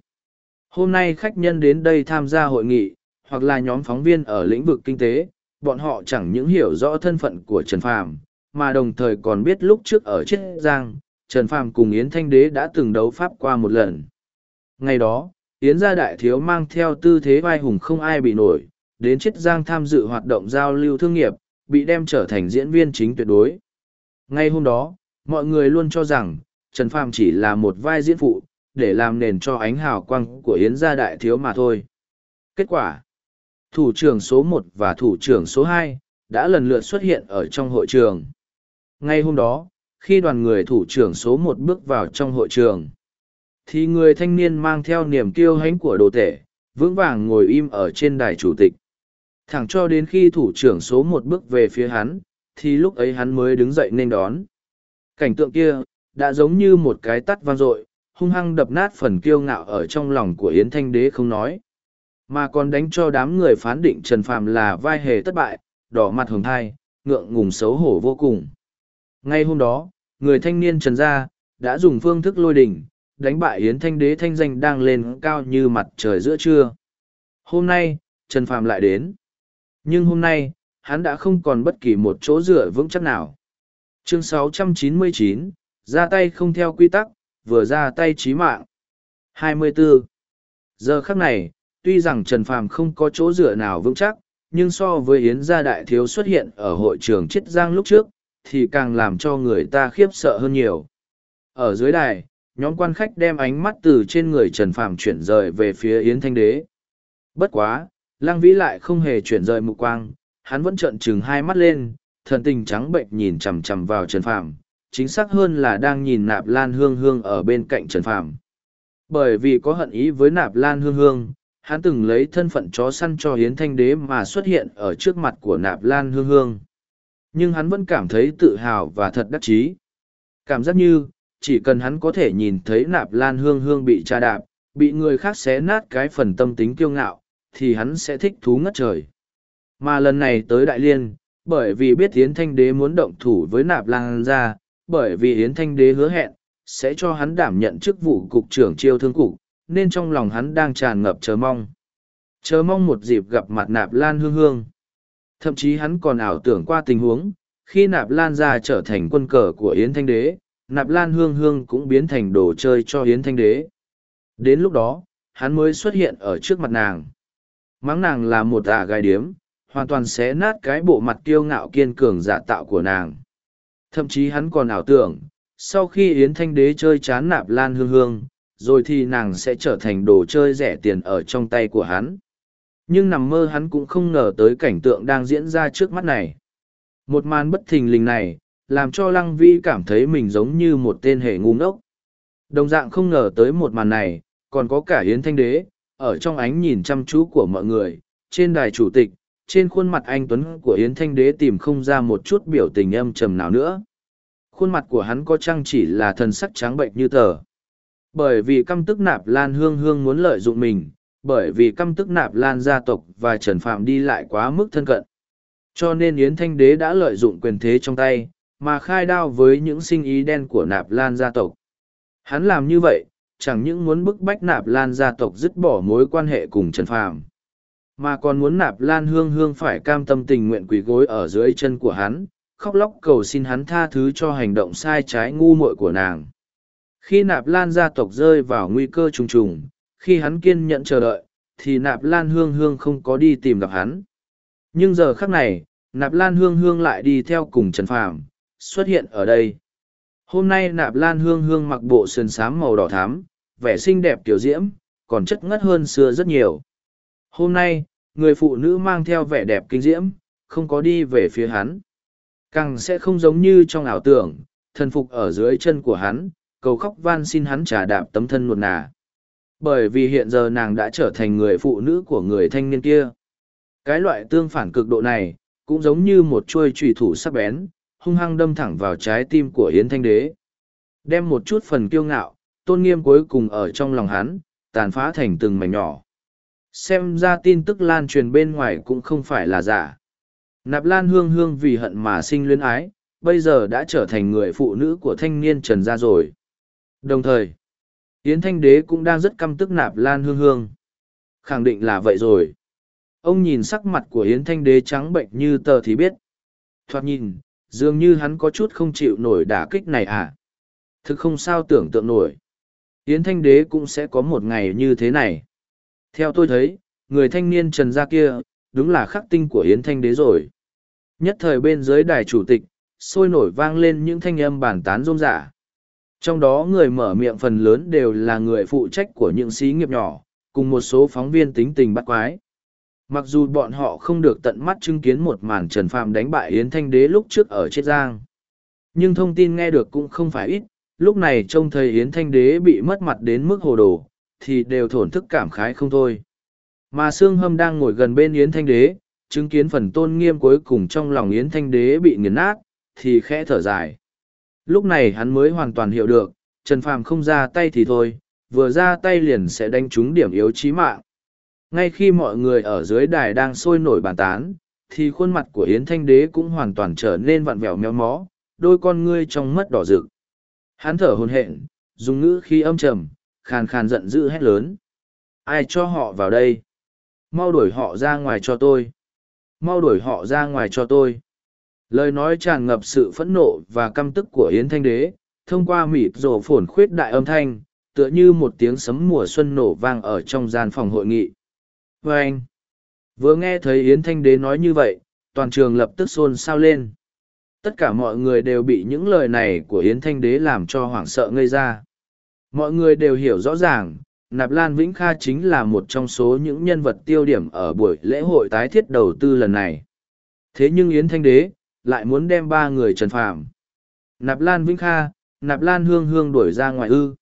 Hôm nay khách nhân đến đây tham gia hội nghị, hoặc là nhóm phóng viên ở lĩnh vực kinh tế, bọn họ chẳng những hiểu rõ thân phận của Trần Phàm, mà đồng thời còn biết lúc trước ở Chiết Giang, Trần Phàm cùng Yến Thanh Đế đã từng đấu pháp qua một lần. Ngày đó, Yến gia đại thiếu mang theo tư thế vai hùng không ai bị nổi, đến Chiết Giang tham dự hoạt động giao lưu thương nghiệp, bị đem trở thành diễn viên chính tuyệt đối. Ngay hôm đó, mọi người luôn cho rằng, Trần Phàm chỉ là một vai diễn phụ, để làm nền cho ánh hào quang của Yến gia đại thiếu mà thôi. Kết quả, thủ trưởng số một và thủ trưởng số hai đã lần lượt xuất hiện ở trong hội trường. Ngay hôm đó, khi đoàn người thủ trưởng số một bước vào trong hội trường, thì người thanh niên mang theo niềm kiêu hãnh của đồ tể, vững vàng ngồi im ở trên đài chủ tịch. Thẳng cho đến khi thủ trưởng số một bước về phía hắn, thì lúc ấy hắn mới đứng dậy nên đón. Cảnh tượng kia, đã giống như một cái tắt vang dội, hung hăng đập nát phần kiêu ngạo ở trong lòng của Yến Thanh Đế không nói. Mà còn đánh cho đám người phán định Trần Phàm là vai hề thất bại, đỏ mặt hồng thai, ngượng ngùng xấu hổ vô cùng. Ngay hôm đó, người thanh niên Trần Gia, đã dùng phương thức lôi đỉnh, đánh bại Yến Thanh Đế thanh danh đang lên cao như mặt trời giữa trưa. Hôm nay, Trần Phàm lại đến. Nhưng hôm nay, hắn đã không còn bất kỳ một chỗ dựa vững chắc nào. Chương 699, ra tay không theo quy tắc, vừa ra tay chí mạng. 24. Giờ khắc này, tuy rằng Trần Phàm không có chỗ dựa nào vững chắc, nhưng so với Yến gia đại thiếu xuất hiện ở hội trường Chiết Giang lúc trước, thì càng làm cho người ta khiếp sợ hơn nhiều. Ở dưới đài, nhóm quan khách đem ánh mắt từ trên người Trần Phàm chuyển rời về phía Yến Thanh Đế. Bất quá, Lăng Vĩ lại không hề chuyển rời mục quang, hắn vẫn trợn trừng hai mắt lên, thần tình trắng bệnh nhìn chằm chằm vào Trần Phàm, chính xác hơn là đang nhìn Nạp Lan Hương Hương ở bên cạnh Trần Phàm. Bởi vì có hận ý với Nạp Lan Hương Hương, hắn từng lấy thân phận chó săn cho Hiến Thanh Đế mà xuất hiện ở trước mặt của Nạp Lan Hương Hương. Nhưng hắn vẫn cảm thấy tự hào và thật đắc chí. Cảm giác như, chỉ cần hắn có thể nhìn thấy Nạp Lan Hương Hương bị tra đạp, bị người khác xé nát cái phần tâm tính kiêu ngạo, thì hắn sẽ thích thú ngất trời. Mà lần này tới Đại Liên, bởi vì biết Hiến Thanh Đế muốn động thủ với Nạp Lan ra, bởi vì Hiến Thanh Đế hứa hẹn, sẽ cho hắn đảm nhận chức vụ cục trưởng chiêu thương cục, nên trong lòng hắn đang tràn ngập chờ mong. Chờ mong một dịp gặp mặt Nạp Lan Hương Hương. Thậm chí hắn còn ảo tưởng qua tình huống, khi Nạp Lan ra trở thành quân cờ của Yến Thanh Đế, Nạp Lan Hương Hương cũng biến thành đồ chơi cho Yến Thanh Đế. Đến lúc đó, hắn mới xuất hiện ở trước mặt nàng. Mắng nàng là một ả gai điếm, hoàn toàn xé nát cái bộ mặt kiêu ngạo kiên cường giả tạo của nàng. Thậm chí hắn còn ảo tưởng, sau khi Yến Thanh Đế chơi chán nạp lan hương hương, rồi thì nàng sẽ trở thành đồ chơi rẻ tiền ở trong tay của hắn. Nhưng nằm mơ hắn cũng không ngờ tới cảnh tượng đang diễn ra trước mắt này. Một màn bất thình lình này, làm cho Lăng Vi cảm thấy mình giống như một tên hệ ngu ngốc. Đồng dạng không ngờ tới một màn này, còn có cả Yến Thanh Đế, ở trong ánh nhìn chăm chú của mọi người, trên đài chủ tịch, trên khuôn mặt anh Tuấn của Yến Thanh Đế tìm không ra một chút biểu tình âm trầm nào nữa. Khuôn mặt của hắn có chăng chỉ là thần sắc trắng bệnh như tờ. Bởi vì căm tức nạp lan hương hương muốn lợi dụng mình, bởi vì căm tức nạp lan gia tộc và Trần Phạm đi lại quá mức thân cận. Cho nên Yến Thanh Đế đã lợi dụng quyền thế trong tay, mà khai đao với những sinh ý đen của nạp lan gia tộc. Hắn làm như vậy, chẳng những muốn bức bách nạp lan gia tộc dứt bỏ mối quan hệ cùng Trần Phàm mà còn muốn nạp lan hương hương phải cam tâm tình nguyện quỳ gối ở dưới chân của hắn khóc lóc cầu xin hắn tha thứ cho hành động sai trái ngu muội của nàng khi nạp lan gia tộc rơi vào nguy cơ trùng trùng khi hắn kiên nhẫn chờ đợi thì nạp lan hương hương không có đi tìm gặp hắn. Nhưng giờ khắc này nạp lan hương hương lại đi theo cùng trần phàm xuất hiện ở đây. Hôm nay nạp lan hương hương mặc bộ sườn xám màu đỏ thám vẻ xinh đẹp kiểu diễm còn chất ngất hơn xưa rất nhiều. Hôm nay người phụ nữ mang theo vẻ đẹp kinh diễm, không có đi về phía hắn. Càng sẽ không giống như trong ảo tưởng, thần phục ở dưới chân của hắn, cầu khóc van xin hắn trả đạp tấm thân nuột nà. Bởi vì hiện giờ nàng đã trở thành người phụ nữ của người thanh niên kia. Cái loại tương phản cực độ này, cũng giống như một chuôi trùy thủ sắc bén, hung hăng đâm thẳng vào trái tim của Yến Thanh Đế. Đem một chút phần kiêu ngạo, tôn nghiêm cuối cùng ở trong lòng hắn, tàn phá thành từng mảnh nhỏ xem ra tin tức lan truyền bên ngoài cũng không phải là giả nạp lan hương hương vì hận mà sinh luyến ái bây giờ đã trở thành người phụ nữ của thanh niên trần gia rồi đồng thời yến thanh đế cũng đang rất căm tức nạp lan hương hương. Khẳng định là vậy rồi. Ông nhìn sắc mặt của yến thanh đế trắng bệnh như tờ thì biết. Thoạt nhìn dường như hắn có chút không chịu nổi đả kích này à. Thực không sao tưởng tượng nổi. Yến thanh đế cũng sẽ có một ngày như thế này. Theo tôi thấy, người thanh niên trần gia kia, đúng là khắc tinh của Yến Thanh Đế rồi. Nhất thời bên dưới đài chủ tịch, sôi nổi vang lên những thanh âm bàn tán rôm rả. Trong đó người mở miệng phần lớn đều là người phụ trách của những xí nghiệp nhỏ, cùng một số phóng viên tính tình bắt quái. Mặc dù bọn họ không được tận mắt chứng kiến một màn Trần phàm đánh bại Yến Thanh Đế lúc trước ở Chiết Giang. Nhưng thông tin nghe được cũng không phải ít, lúc này trông thấy Yến Thanh Đế bị mất mặt đến mức hồ đồ, thì đều thổn thức cảm khái không thôi. Mà Sương Hâm đang ngồi gần bên Yến Thanh Đế, chứng kiến phần tôn nghiêm cuối cùng trong lòng Yến Thanh Đế bị nghiền nát, thì khẽ thở dài. Lúc này hắn mới hoàn toàn hiểu được, Trần Phàm không ra tay thì thôi, vừa ra tay liền sẽ đánh trúng điểm yếu chí mạng. Ngay khi mọi người ở dưới đài đang sôi nổi bàn tán, thì khuôn mặt của Yến Thanh Đế cũng hoàn toàn trở nên vặn vẹo méo mó, đôi con ngươi trong mắt đỏ rực. Hắn thở hồn hện, dùng ngữ khí âm trầm, khàn khàn giận dữ hét lớn. Ai cho họ vào đây? Mau đuổi họ ra ngoài cho tôi. Mau đuổi họ ra ngoài cho tôi. Lời nói tràn ngập sự phẫn nộ và căm tức của Yến Thanh Đế, thông qua mịt rổ phổn khuyết đại âm thanh, tựa như một tiếng sấm mùa xuân nổ vang ở trong gian phòng hội nghị. vê anh, vừa nghe thấy Yến Thanh Đế nói như vậy, toàn trường lập tức xôn xao lên. Tất cả mọi người đều bị những lời này của Yến Thanh Đế làm cho hoảng sợ ngây ra. Mọi người đều hiểu rõ ràng, Nạp Lan Vĩnh Kha chính là một trong số những nhân vật tiêu điểm ở buổi lễ hội tái thiết đầu tư lần này. Thế nhưng Yến Thanh Đế, lại muốn đem ba người trần phàm, Nạp Lan Vĩnh Kha, Nạp Lan Hương Hương đuổi ra ngoài ư.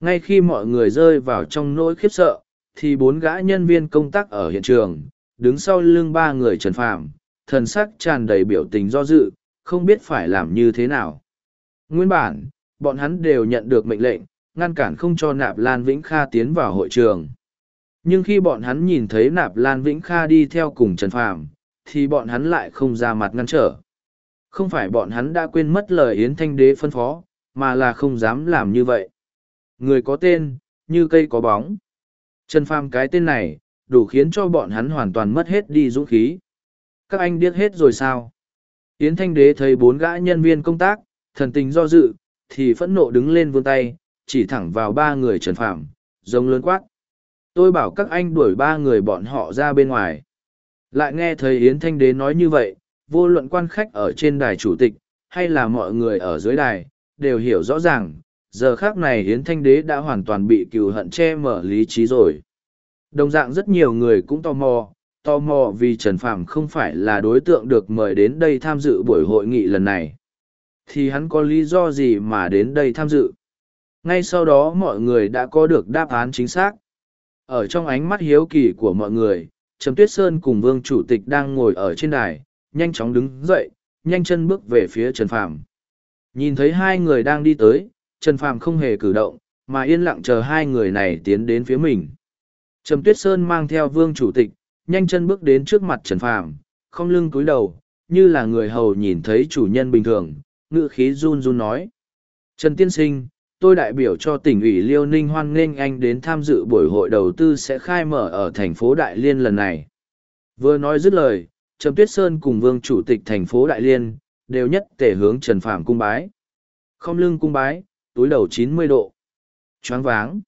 Ngay khi mọi người rơi vào trong nỗi khiếp sợ, thì bốn gã nhân viên công tác ở hiện trường, đứng sau lưng ba người trần phàm, thần sắc tràn đầy biểu tình do dự, không biết phải làm như thế nào. Nguyên bản, bọn hắn đều nhận được mệnh lệnh, ngăn cản không cho Nạp Lan Vĩnh Kha tiến vào hội trường. Nhưng khi bọn hắn nhìn thấy Nạp Lan Vĩnh Kha đi theo cùng Trần Phàm, thì bọn hắn lại không ra mặt ngăn trở. Không phải bọn hắn đã quên mất lời Yến Thanh Đế phân phó, mà là không dám làm như vậy. Người có tên, như cây có bóng. Trần Phàm cái tên này, đủ khiến cho bọn hắn hoàn toàn mất hết đi dũng khí. Các anh điếc hết rồi sao? Yến Thanh Đế thấy bốn gã nhân viên công tác, thần tình do dự, thì phẫn nộ đứng lên vươn tay, chỉ thẳng vào ba người Trần Phàm, giống lớn quát. Tôi bảo các anh đuổi ba người bọn họ ra bên ngoài. Lại nghe thấy Yến Thanh Đế nói như vậy, vô luận quan khách ở trên đài chủ tịch, hay là mọi người ở dưới đài, đều hiểu rõ ràng, giờ khác này Hiến Thanh Đế đã hoàn toàn bị cừu hận che mở lý trí rồi. Đồng dạng rất nhiều người cũng tò mò, tò mò vì Trần Phàm không phải là đối tượng được mời đến đây tham dự buổi hội nghị lần này. Thì hắn có lý do gì mà đến đây tham dự? Ngay sau đó mọi người đã có được đáp án chính xác. Ở trong ánh mắt hiếu kỳ của mọi người, Trầm Tuyết Sơn cùng Vương Chủ tịch đang ngồi ở trên đài, nhanh chóng đứng dậy, nhanh chân bước về phía Trần Phàm. Nhìn thấy hai người đang đi tới, Trần Phàm không hề cử động, mà yên lặng chờ hai người này tiến đến phía mình. Trầm Tuyết Sơn mang theo Vương Chủ tịch, nhanh chân bước đến trước mặt Trần Phàm, không lưng cúi đầu, như là người hầu nhìn thấy chủ nhân bình thường, ngữ khí run run nói. Trần Tiên Sinh, tôi đại biểu cho tỉnh ủy Liêu Ninh hoan nghênh anh đến tham dự buổi hội đầu tư sẽ khai mở ở thành phố Đại Liên lần này. Vừa nói dứt lời, Trầm Tuyết Sơn cùng Vương Chủ tịch thành phố Đại Liên, đều nhất tể hướng Trần Phàm cung bái. Không lưng cung bái, túi đầu chín mươi độ. Choáng váng.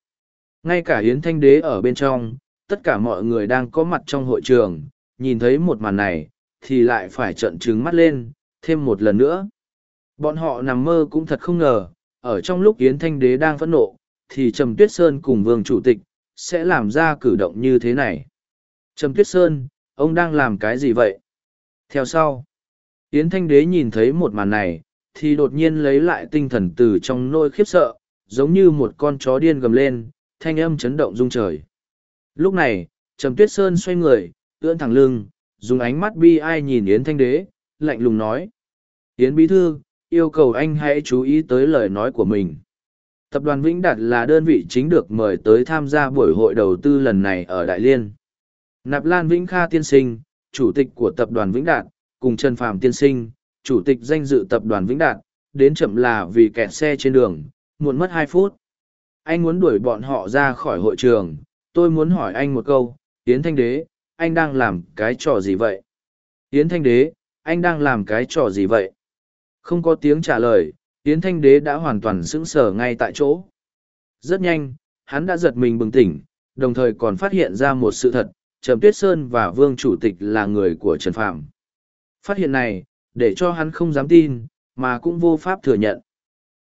Ngay cả Yến Thanh Đế ở bên trong, tất cả mọi người đang có mặt trong hội trường, nhìn thấy một màn này, thì lại phải trợn trừng mắt lên, thêm một lần nữa. Bọn họ nằm mơ cũng thật không ngờ, ở trong lúc Yến Thanh Đế đang phẫn nộ, thì Trầm Tuyết Sơn cùng Vương Chủ tịch, sẽ làm ra cử động như thế này. Trầm Tuyết Sơn, ông đang làm cái gì vậy? Theo sau, Yến Thanh Đế nhìn thấy một màn này, thì đột nhiên lấy lại tinh thần từ trong nôi khiếp sợ, giống như một con chó điên gầm lên, thanh âm chấn động rung trời. Lúc này, Trầm Tuyết Sơn xoay người, ưỡn thẳng lưng, dùng ánh mắt bi ai nhìn Yến Thanh Đế, lạnh lùng nói. Yến Bí Thư, yêu cầu anh hãy chú ý tới lời nói của mình. Tập đoàn Vĩnh Đạt là đơn vị chính được mời tới tham gia buổi hội đầu tư lần này ở Đại Liên. Nạp Lan Vĩnh Kha tiên sinh, chủ tịch của tập đoàn Vĩnh Đạt, cùng Trần Phạm tiên sinh, chủ tịch danh dự tập đoàn Vĩnh Đạt, đến chậm là vì kẹt xe trên đường, muộn mất hai phút. Anh muốn đuổi bọn họ ra khỏi hội trường, tôi muốn hỏi anh một câu, Yến Thanh Đế, anh đang làm cái trò gì vậy? Yến Thanh Đế, anh đang làm cái trò gì vậy? Không có tiếng trả lời, Yến Thanh Đế đã hoàn toàn sững sờ ngay tại chỗ. Rất nhanh, hắn đã giật mình bừng tỉnh, đồng thời còn phát hiện ra một sự thật, Trầm Tuyết Sơn và Vương Chủ tịch là người của Trần Phạm. Phát hiện này, để cho hắn không dám tin, mà cũng vô pháp thừa nhận.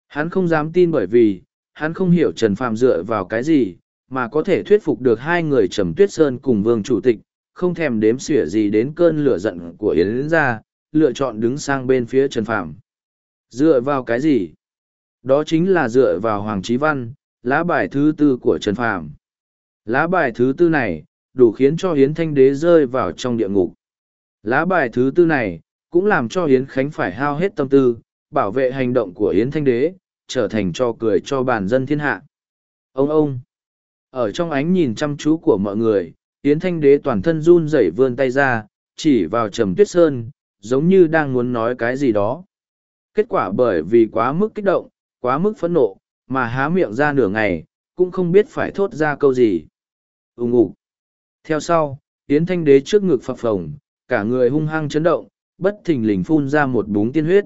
Hắn không dám tin bởi vì, hắn không hiểu Trần Phạm dựa vào cái gì, mà có thể thuyết phục được hai người Trầm Tuyết Sơn cùng Vương Chủ tịch, không thèm đếm xỉa gì đến cơn lửa giận của Yến ra, lựa chọn đứng sang bên phía Trần Phạm. Dựa vào cái gì? Đó chính là dựa vào Hoàng Chí Văn, lá bài thứ tư của Trần Phạm. Lá bài thứ tư này, đủ khiến cho Hiến Thanh Đế rơi vào trong địa ngục. Lá bài thứ tư này, cũng làm cho Hiến Khánh phải hao hết tâm tư, bảo vệ hành động của Hiến Thanh Đế, trở thành cho cười cho bản dân thiên hạ. Ông ông! Ở trong ánh nhìn chăm chú của mọi người, Hiến Thanh Đế toàn thân run rẩy vươn tay ra, chỉ vào Trầm Tuyết Sơn, giống như đang muốn nói cái gì đó. Kết quả bởi vì quá mức kích động, quá mức phẫn nộ, mà há miệng ra nửa ngày, cũng không biết phải thốt ra câu gì. Úng ủ. Theo sau, Yến Thanh Đế trước ngực phập phồng, cả người hung hăng chấn động, bất thình lình phun ra một búng tiên huyết.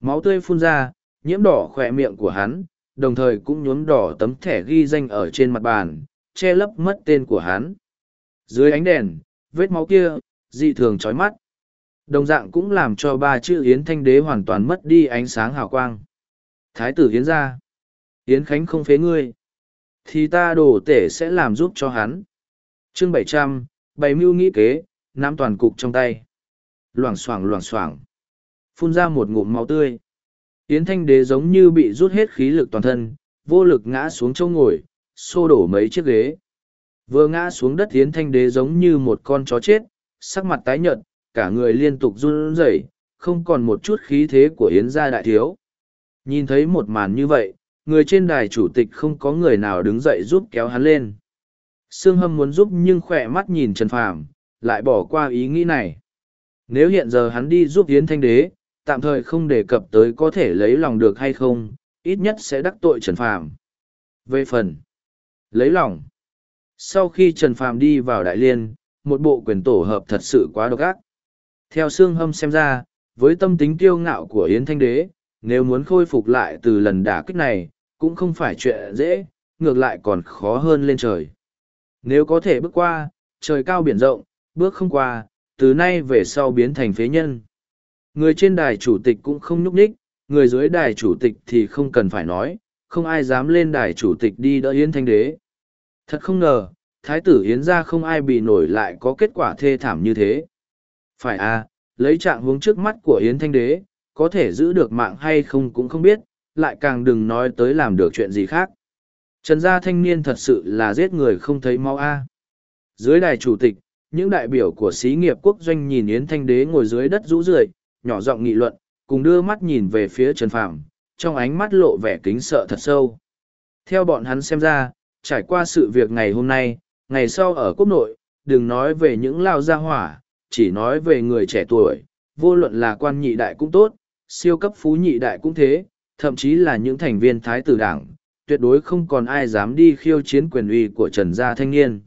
Máu tươi phun ra, nhiễm đỏ khỏe miệng của hắn, đồng thời cũng nhuốm đỏ tấm thẻ ghi danh ở trên mặt bàn, che lấp mất tên của hắn. Dưới ánh đèn, vết máu kia, dị thường chói mắt. Đồng dạng cũng làm cho ba chữ Yến Thanh Đế hoàn toàn mất đi ánh sáng hào quang. Thái tử Yến ra. Yến Khánh không phế ngươi. Thì ta đổ tể sẽ làm giúp cho hắn chương bảy trăm bày mưu nghĩ kế, nắm toàn cục trong tay. Loảng xoảng loảng xoảng Phun ra một ngụm máu tươi. Yến Thanh Đế giống như bị rút hết khí lực toàn thân, vô lực ngã xuống châu ngồi, xô đổ mấy chiếc ghế. Vừa ngã xuống đất Yến Thanh Đế giống như một con chó chết, sắc mặt tái nhợt, cả người liên tục run rẩy, không còn một chút khí thế của Yến gia đại thiếu. Nhìn thấy một màn như vậy, người trên đài chủ tịch không có người nào đứng dậy giúp kéo hắn lên. Sương Hâm muốn giúp nhưng khỏe mắt nhìn Trần Phàm, lại bỏ qua ý nghĩ này. Nếu hiện giờ hắn đi giúp Yến Thanh Đế, tạm thời không đề cập tới có thể lấy lòng được hay không, ít nhất sẽ đắc tội Trần Phàm. Về phần lấy lòng. Sau khi Trần Phàm đi vào Đại Liên, một bộ quyền tổ hợp thật sự quá độc ác. Theo Sương Hâm xem ra, với tâm tính kiêu ngạo của Yến Thanh Đế, nếu muốn khôi phục lại từ lần đả kích này, cũng không phải chuyện dễ, ngược lại còn khó hơn lên trời. Nếu có thể bước qua, trời cao biển rộng, bước không qua, từ nay về sau biến thành phế nhân. Người trên đài chủ tịch cũng không nhúc nhích, người dưới đài chủ tịch thì không cần phải nói, không ai dám lên đài chủ tịch đi đỡ Yến Thanh Đế. Thật không ngờ, Thái tử Yến ra không ai bị nổi lại có kết quả thê thảm như thế. Phải à, lấy trạng hướng trước mắt của Yến Thanh Đế, có thể giữ được mạng hay không cũng không biết, lại càng đừng nói tới làm được chuyện gì khác. Trần gia thanh niên thật sự là giết người không thấy máu a. Dưới đài chủ tịch, những đại biểu của xí nghiệp quốc doanh nhìn Yến Thanh Đế ngồi dưới đất rũ rượi, nhỏ giọng nghị luận, cùng đưa mắt nhìn về phía Trần Phàm, trong ánh mắt lộ vẻ kính sợ thật sâu. Theo bọn hắn xem ra, trải qua sự việc ngày hôm nay, ngày sau ở quốc nội, đừng nói về những lao gia hỏa, chỉ nói về người trẻ tuổi, vô luận là quan nhị đại cũng tốt, siêu cấp phú nhị đại cũng thế, thậm chí là những thành viên thái tử đảng, tuyệt đối không còn ai dám đi khiêu chiến quyền uy của Trần Gia Thanh Niên.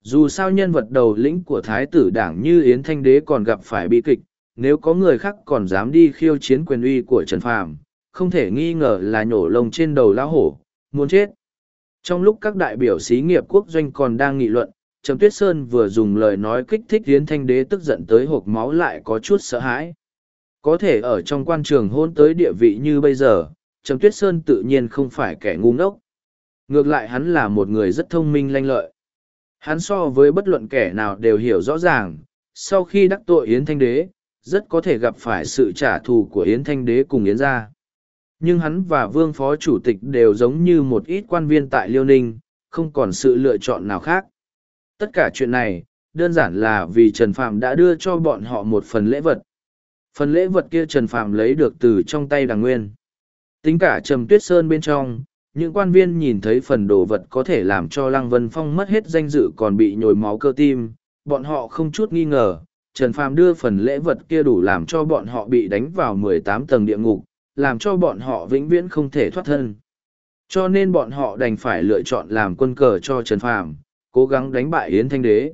Dù sao nhân vật đầu lĩnh của thái tử đảng như Yến Thanh Đế còn gặp phải bi kịch, nếu có người khác còn dám đi khiêu chiến quyền uy của Trần Phàm, không thể nghi ngờ là nhổ lông trên đầu lão hổ, muốn chết. Trong lúc các đại biểu xí nghiệp quốc doanh còn đang nghị luận, Trầm Tuyết Sơn vừa dùng lời nói kích thích Yến Thanh Đế tức giận tới hộp máu lại có chút sợ hãi. Có thể ở trong quan trường hôn tới địa vị như bây giờ, Trầm Tuyết Sơn tự nhiên không phải kẻ ngu ngốc. Ngược lại hắn là một người rất thông minh lanh lợi. Hắn so với bất luận kẻ nào đều hiểu rõ ràng, sau khi đắc tội Yến Thanh Đế, rất có thể gặp phải sự trả thù của Yến Thanh Đế cùng Yến gia. Nhưng hắn và Vương Phó Chủ tịch đều giống như một ít quan viên tại Liêu Ninh, không còn sự lựa chọn nào khác. Tất cả chuyện này, đơn giản là vì Trần Phạm đã đưa cho bọn họ một phần lễ vật. Phần lễ vật kia Trần Phạm lấy được từ trong tay đàng nguyên. Tính cả Trầm Tuyết Sơn bên trong, những quan viên nhìn thấy phần đồ vật có thể làm cho Lăng Vân Phong mất hết danh dự còn bị nhồi máu cơ tim, bọn họ không chút nghi ngờ, Trần Phàm đưa phần lễ vật kia đủ làm cho bọn họ bị đánh vào mười tám tầng địa ngục, làm cho bọn họ vĩnh viễn không thể thoát thân. Cho nên bọn họ đành phải lựa chọn làm quân cờ cho Trần Phàm, cố gắng đánh bại Yến Thanh Đế.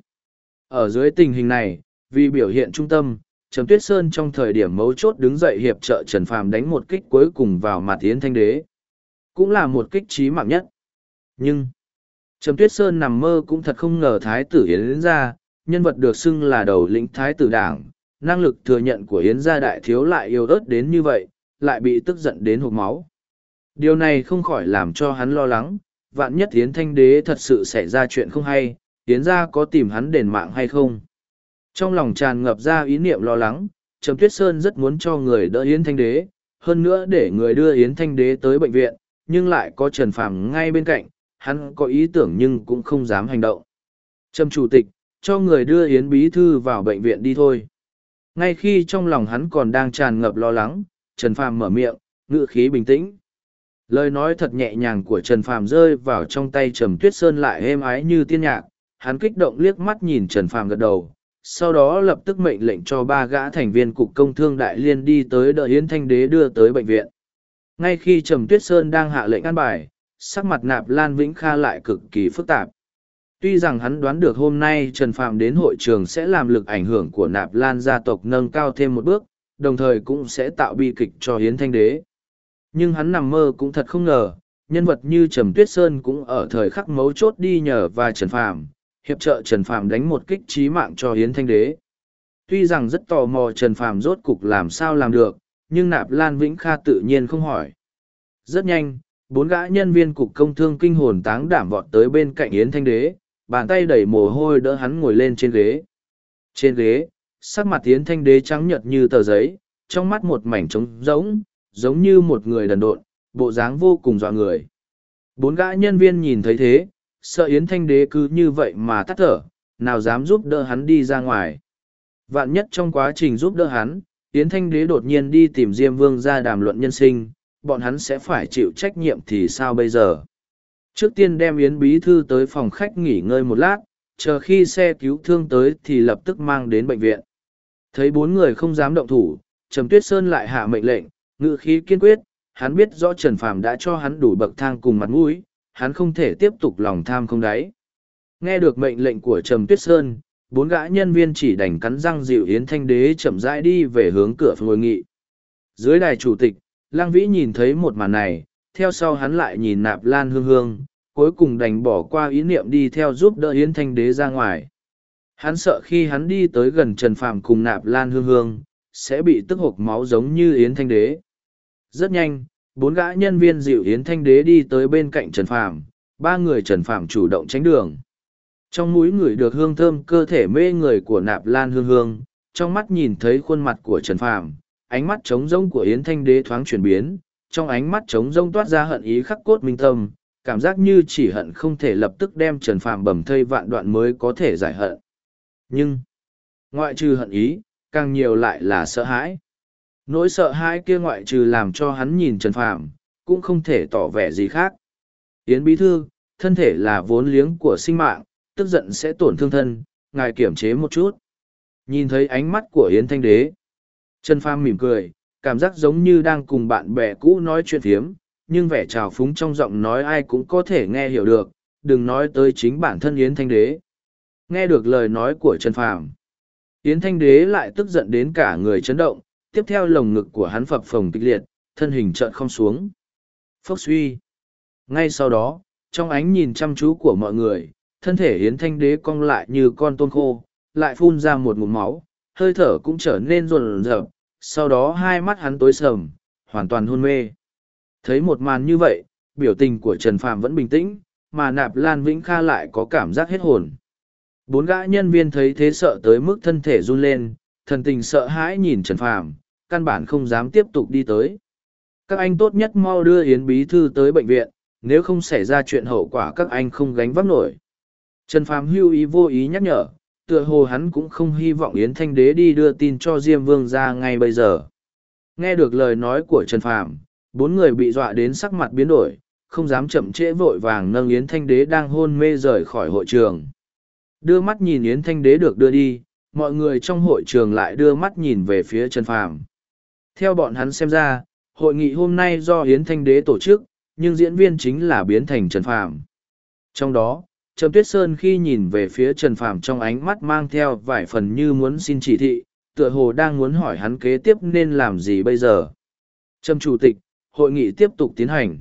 Ở dưới tình hình này, vì biểu hiện trung tâm, Trầm Tuyết Sơn trong thời điểm mấu chốt đứng dậy hiệp trợ Trần Phàm đánh một kích cuối cùng vào mặt Yến Thanh Đế. Cũng là một kích chí mạng nhất. Nhưng, Trầm Tuyết Sơn nằm mơ cũng thật không ngờ Thái tử Yến ra, nhân vật được xưng là đầu lĩnh Thái tử Đảng, năng lực thừa nhận của Yến gia đại thiếu lại yêu ớt đến như vậy, lại bị tức giận đến hộp máu. Điều này không khỏi làm cho hắn lo lắng, vạn nhất Yến Thanh Đế thật sự xảy ra chuyện không hay, Yến gia có tìm hắn đền mạng hay không. Trong lòng tràn ngập ra ý niệm lo lắng, Trầm Tuyết Sơn rất muốn cho người đỡ Yến Thanh Đế, hơn nữa để người đưa Yến Thanh Đế tới bệnh viện, nhưng lại có Trần Phàm ngay bên cạnh, hắn có ý tưởng nhưng cũng không dám hành động. Trầm Chủ tịch, cho người đưa Yến Bí Thư vào bệnh viện đi thôi. Ngay khi trong lòng hắn còn đang tràn ngập lo lắng, Trần Phàm mở miệng, ngữ khí bình tĩnh. Lời nói thật nhẹ nhàng của Trần Phàm rơi vào trong tay Trầm Tuyết Sơn lại êm ái như tiên nhạc, hắn kích động liếc mắt nhìn Trần Phàm gật đầu, sau đó lập tức mệnh lệnh cho ba gã thành viên cục công thương đại liên đi tới đợi Yến Thanh Đế đưa tới bệnh viện. Ngay khi Trầm Tuyết Sơn đang hạ lệnh ăn bài, sắc mặt nạp Lan Vĩnh Kha lại cực kỳ phức tạp. Tuy rằng hắn đoán được hôm nay Trần Phạm đến hội trường sẽ làm lực ảnh hưởng của nạp Lan gia tộc nâng cao thêm một bước, đồng thời cũng sẽ tạo bi kịch cho Hiến Thanh Đế. Nhưng hắn nằm mơ cũng thật không ngờ, nhân vật như Trầm Tuyết Sơn cũng ở thời khắc mấu chốt đi nhờ và Trần Phạm, hiệp trợ Trần Phạm đánh một kích trí mạng cho Hiến Thanh Đế. Tuy rằng rất tò mò Trần Phạm rốt cục làm sao làm được, nhưng nạp Lan Vĩnh Kha tự nhiên không hỏi. Rất nhanh, bốn gã nhân viên cục công thương kinh hồn táng đảm vọt tới bên cạnh Yến Thanh Đế, bàn tay đẩy mồ hôi đỡ hắn ngồi lên trên ghế. Trên ghế, sắc mặt Yến Thanh Đế trắng nhợt như tờ giấy, trong mắt một mảnh trống rỗng, giống như một người đần độn, bộ dáng vô cùng dọa người. Bốn gã nhân viên nhìn thấy thế, sợ Yến Thanh Đế cứ như vậy mà tắt thở, nào dám giúp đỡ hắn đi ra ngoài. Vạn nhất trong quá trình giúp đỡ hắn, Yến Thanh Đế đột nhiên đi tìm Diêm Vương ra đàm luận nhân sinh, bọn hắn sẽ phải chịu trách nhiệm thì sao bây giờ? Trước tiên đem Yến Bí Thư tới phòng khách nghỉ ngơi một lát, chờ khi xe cứu thương tới thì lập tức mang đến bệnh viện. Thấy bốn người không dám động thủ, Trầm Tuyết Sơn lại hạ mệnh lệnh, ngự khí kiên quyết, hắn biết rõ Trần Phàm đã cho hắn đủ bậc thang cùng mặt mũi, hắn không thể tiếp tục lòng tham không đáy. Nghe được mệnh lệnh của Trầm Tuyết Sơn, bốn gã nhân viên chỉ đành cắn răng dịu Yến Thanh Đế chậm rãi đi về hướng cửa phòng ngồi nghị. Dưới đài chủ tịch, Lang Vĩ nhìn thấy một màn này, theo sau hắn lại nhìn Nạp Lan Hương Hương, cuối cùng đành bỏ qua ý niệm đi theo giúp đỡ Yến Thanh Đế ra ngoài. Hắn sợ khi hắn đi tới gần Trần Phàm cùng Nạp Lan Hương Hương, sẽ bị tức hộp máu giống như Yến Thanh Đế. Rất nhanh, bốn gã nhân viên dịu Yến Thanh Đế đi tới bên cạnh Trần Phàm, ba người Trần Phàm chủ động tránh đường. Trong mũi người được hương thơm cơ thể mê người của Nạp Lan Hương Hương, trong mắt nhìn thấy khuôn mặt của Trần Phàm, ánh mắt trống rông của Yến Thanh Đế thoáng chuyển biến, trong ánh mắt trống rông toát ra hận ý khắc cốt minh tâm, cảm giác như chỉ hận không thể lập tức đem Trần Phàm bầm thây vạn đoạn mới có thể giải hận. Nhưng, ngoại trừ hận ý, càng nhiều lại là sợ hãi. Nỗi sợ hãi kia ngoại trừ làm cho hắn nhìn Trần Phàm, cũng không thể tỏ vẻ gì khác. Yến Bí Thư, thân thể là vốn liếng của sinh mạng, tức giận sẽ tổn thương thân, ngài kiểm chế một chút. Nhìn thấy ánh mắt của Yến Thanh Đế. Trần Phàm mỉm cười, cảm giác giống như đang cùng bạn bè cũ nói chuyện phiếm, nhưng vẻ trào phúng trong giọng nói ai cũng có thể nghe hiểu được, đừng nói tới chính bản thân Yến Thanh Đế. Nghe được lời nói của Trần Phàm, Yến Thanh Đế lại tức giận đến cả người chấn động, tiếp theo lồng ngực của hắn phập phồng kịch liệt, thân hình trợn không xuống. Phốc suy. Ngay sau đó, trong ánh nhìn chăm chú của mọi người, thân thể Yến Thanh Đế cong lại như con tôn khô, lại phun ra một ngụm máu, hơi thở cũng trở nên rồn rợp, sau đó hai mắt hắn tối sầm, hoàn toàn hôn mê. Thấy một màn như vậy, biểu tình của Trần Phàm vẫn bình tĩnh, mà nạp Lan Vĩnh Kha lại có cảm giác hết hồn. Bốn gã nhân viên thấy thế sợ tới mức thân thể run lên, thần tình sợ hãi nhìn Trần Phàm, căn bản không dám tiếp tục đi tới. Các anh tốt nhất mau đưa Yến Bí Thư tới bệnh viện, nếu không xảy ra chuyện hậu quả các anh không gánh vác nổi. Trần Phàm hưu ý vô ý nhắc nhở, tựa hồ hắn cũng không hy vọng Yến Thanh Đế đi đưa tin cho Diêm Vương ra ngay bây giờ. Nghe được lời nói của Trần Phàm, bốn người bị dọa đến sắc mặt biến đổi, không dám chậm trễ vội vàng nâng Yến Thanh Đế đang hôn mê rời khỏi hội trường. Đưa mắt nhìn Yến Thanh Đế được đưa đi, mọi người trong hội trường lại đưa mắt nhìn về phía Trần Phàm. Theo bọn hắn xem ra, hội nghị hôm nay do Yến Thanh Đế tổ chức, nhưng diễn viên chính là biến thành Trần Phàm. Trong đó, Trầm Tuyết Sơn khi nhìn về phía Trần Phàm trong ánh mắt mang theo vài phần như muốn xin chỉ thị, tựa hồ đang muốn hỏi hắn kế tiếp nên làm gì bây giờ. Trầm Chủ tịch, hội nghị tiếp tục tiến hành.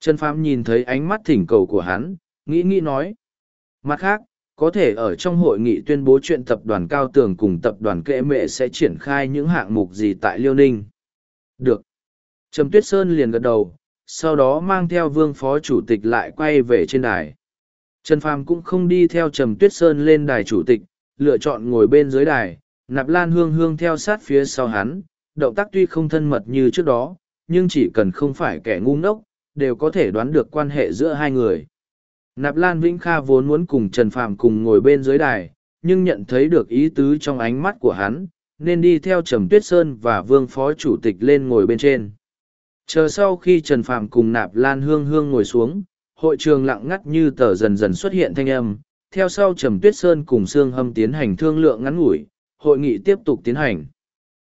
Trần Phàm nhìn thấy ánh mắt thỉnh cầu của hắn, nghĩ nghĩ nói. Mặt khác, có thể ở trong hội nghị tuyên bố chuyện tập đoàn Cao Tường cùng tập đoàn Kệ Mệ sẽ triển khai những hạng mục gì tại Liêu Ninh. Được. Trầm Tuyết Sơn liền gật đầu, sau đó mang theo vương phó chủ tịch lại quay về trên đài. Trần Phàm cũng không đi theo Trầm Tuyết Sơn lên đài chủ tịch, lựa chọn ngồi bên dưới đài, nạp lan hương hương theo sát phía sau hắn, động tác tuy không thân mật như trước đó, nhưng chỉ cần không phải kẻ ngu ngốc, đều có thể đoán được quan hệ giữa hai người. Nạp Lan Vĩnh Kha vốn muốn cùng Trần Phạm cùng ngồi bên dưới đài, nhưng nhận thấy được ý tứ trong ánh mắt của hắn, nên đi theo Trầm Tuyết Sơn và Vương Phó Chủ tịch lên ngồi bên trên. Chờ sau khi Trần Phạm cùng Nạp Lan Hương Hương ngồi xuống, hội trường lặng ngắt như tờ dần dần xuất hiện thanh âm, theo sau Trầm Tuyết Sơn cùng Sương Hâm tiến hành thương lượng ngắn ngủi, hội nghị tiếp tục tiến hành.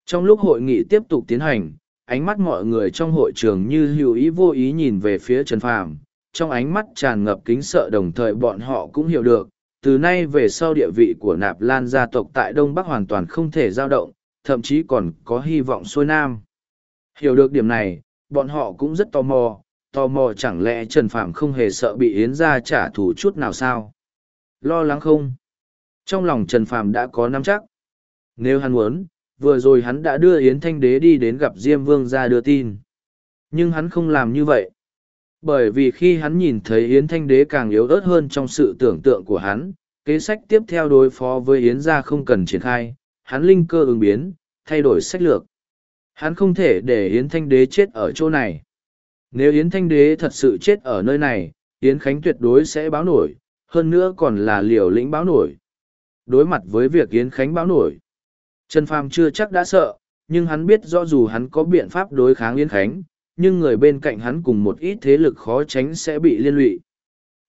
Trong lúc hội nghị tiếp tục tiến hành, ánh mắt mọi người trong hội trường như hữu ý vô ý nhìn về phía Trần Phàm, trong ánh mắt tràn ngập kính sợ đồng thời bọn họ cũng hiểu được, từ nay về sau địa vị của Nạp Lan gia tộc tại Đông Bắc hoàn toàn không thể dao động, thậm chí còn có hy vọng xuôi nam. Hiểu được điểm này, bọn họ cũng rất tò mò, tò mò chẳng lẽ Trần Phạm không hề sợ bị Yến gia trả thù chút nào sao? Lo lắng không? Trong lòng Trần Phạm đã có nắm chắc. Nếu hắn muốn, vừa rồi hắn đã đưa Yến Thanh Đế đi đến gặp Diêm Vương ra đưa tin. Nhưng hắn không làm như vậy. Bởi vì khi hắn nhìn thấy Yến Thanh Đế càng yếu ớt hơn trong sự tưởng tượng của hắn, kế sách tiếp theo đối phó với Yến gia không cần triển khai, hắn linh cơ ứng biến, thay đổi sách lược. Hắn không thể để Yến Thanh Đế chết ở chỗ này. Nếu Yến Thanh Đế thật sự chết ở nơi này, Yến Khánh tuyệt đối sẽ báo nổi, hơn nữa còn là liều lĩnh báo nổi. Đối mặt với việc Yến Khánh báo nổi, Trần Phàm chưa chắc đã sợ, nhưng hắn biết rõ dù hắn có biện pháp đối kháng Yến Khánh, nhưng người bên cạnh hắn cùng một ít thế lực khó tránh sẽ bị liên lụy.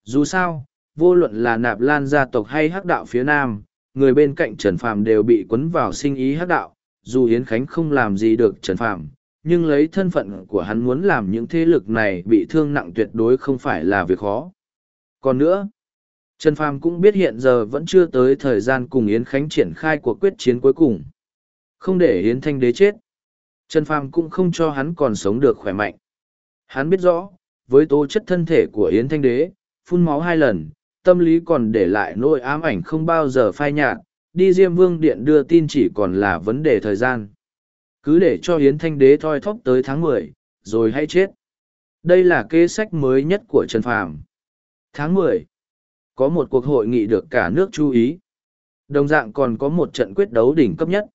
Dù sao, vô luận là nạp lan gia tộc hay hắc đạo phía nam, người bên cạnh Trần Phàm đều bị cuốn vào sinh ý hắc đạo, dù Yến Khánh không làm gì được Trần Phàm, nhưng lấy thân phận của hắn muốn làm những thế lực này bị thương nặng tuyệt đối không phải là việc khó. Còn nữa, Trần Phàm cũng biết hiện giờ vẫn chưa tới thời gian cùng Yến Khánh triển khai cuộc quyết chiến cuối cùng. Không để Yến Thanh Đế chết. Trần Phàm cũng không cho hắn còn sống được khỏe mạnh. Hắn biết rõ, với tố chất thân thể của Yến Thanh Đế, phun máu hai lần, tâm lý còn để lại nỗi ám ảnh không bao giờ phai nhạt, đi Diêm Vương Điện đưa tin chỉ còn là vấn đề thời gian. Cứ để cho Yến Thanh Đế thoi thóp tới tháng mười, rồi hay chết. Đây là kế sách mới nhất của Trần Phàm. Tháng mười, có một cuộc hội nghị được cả nước chú ý. Đồng dạng còn có một trận quyết đấu đỉnh cấp nhất.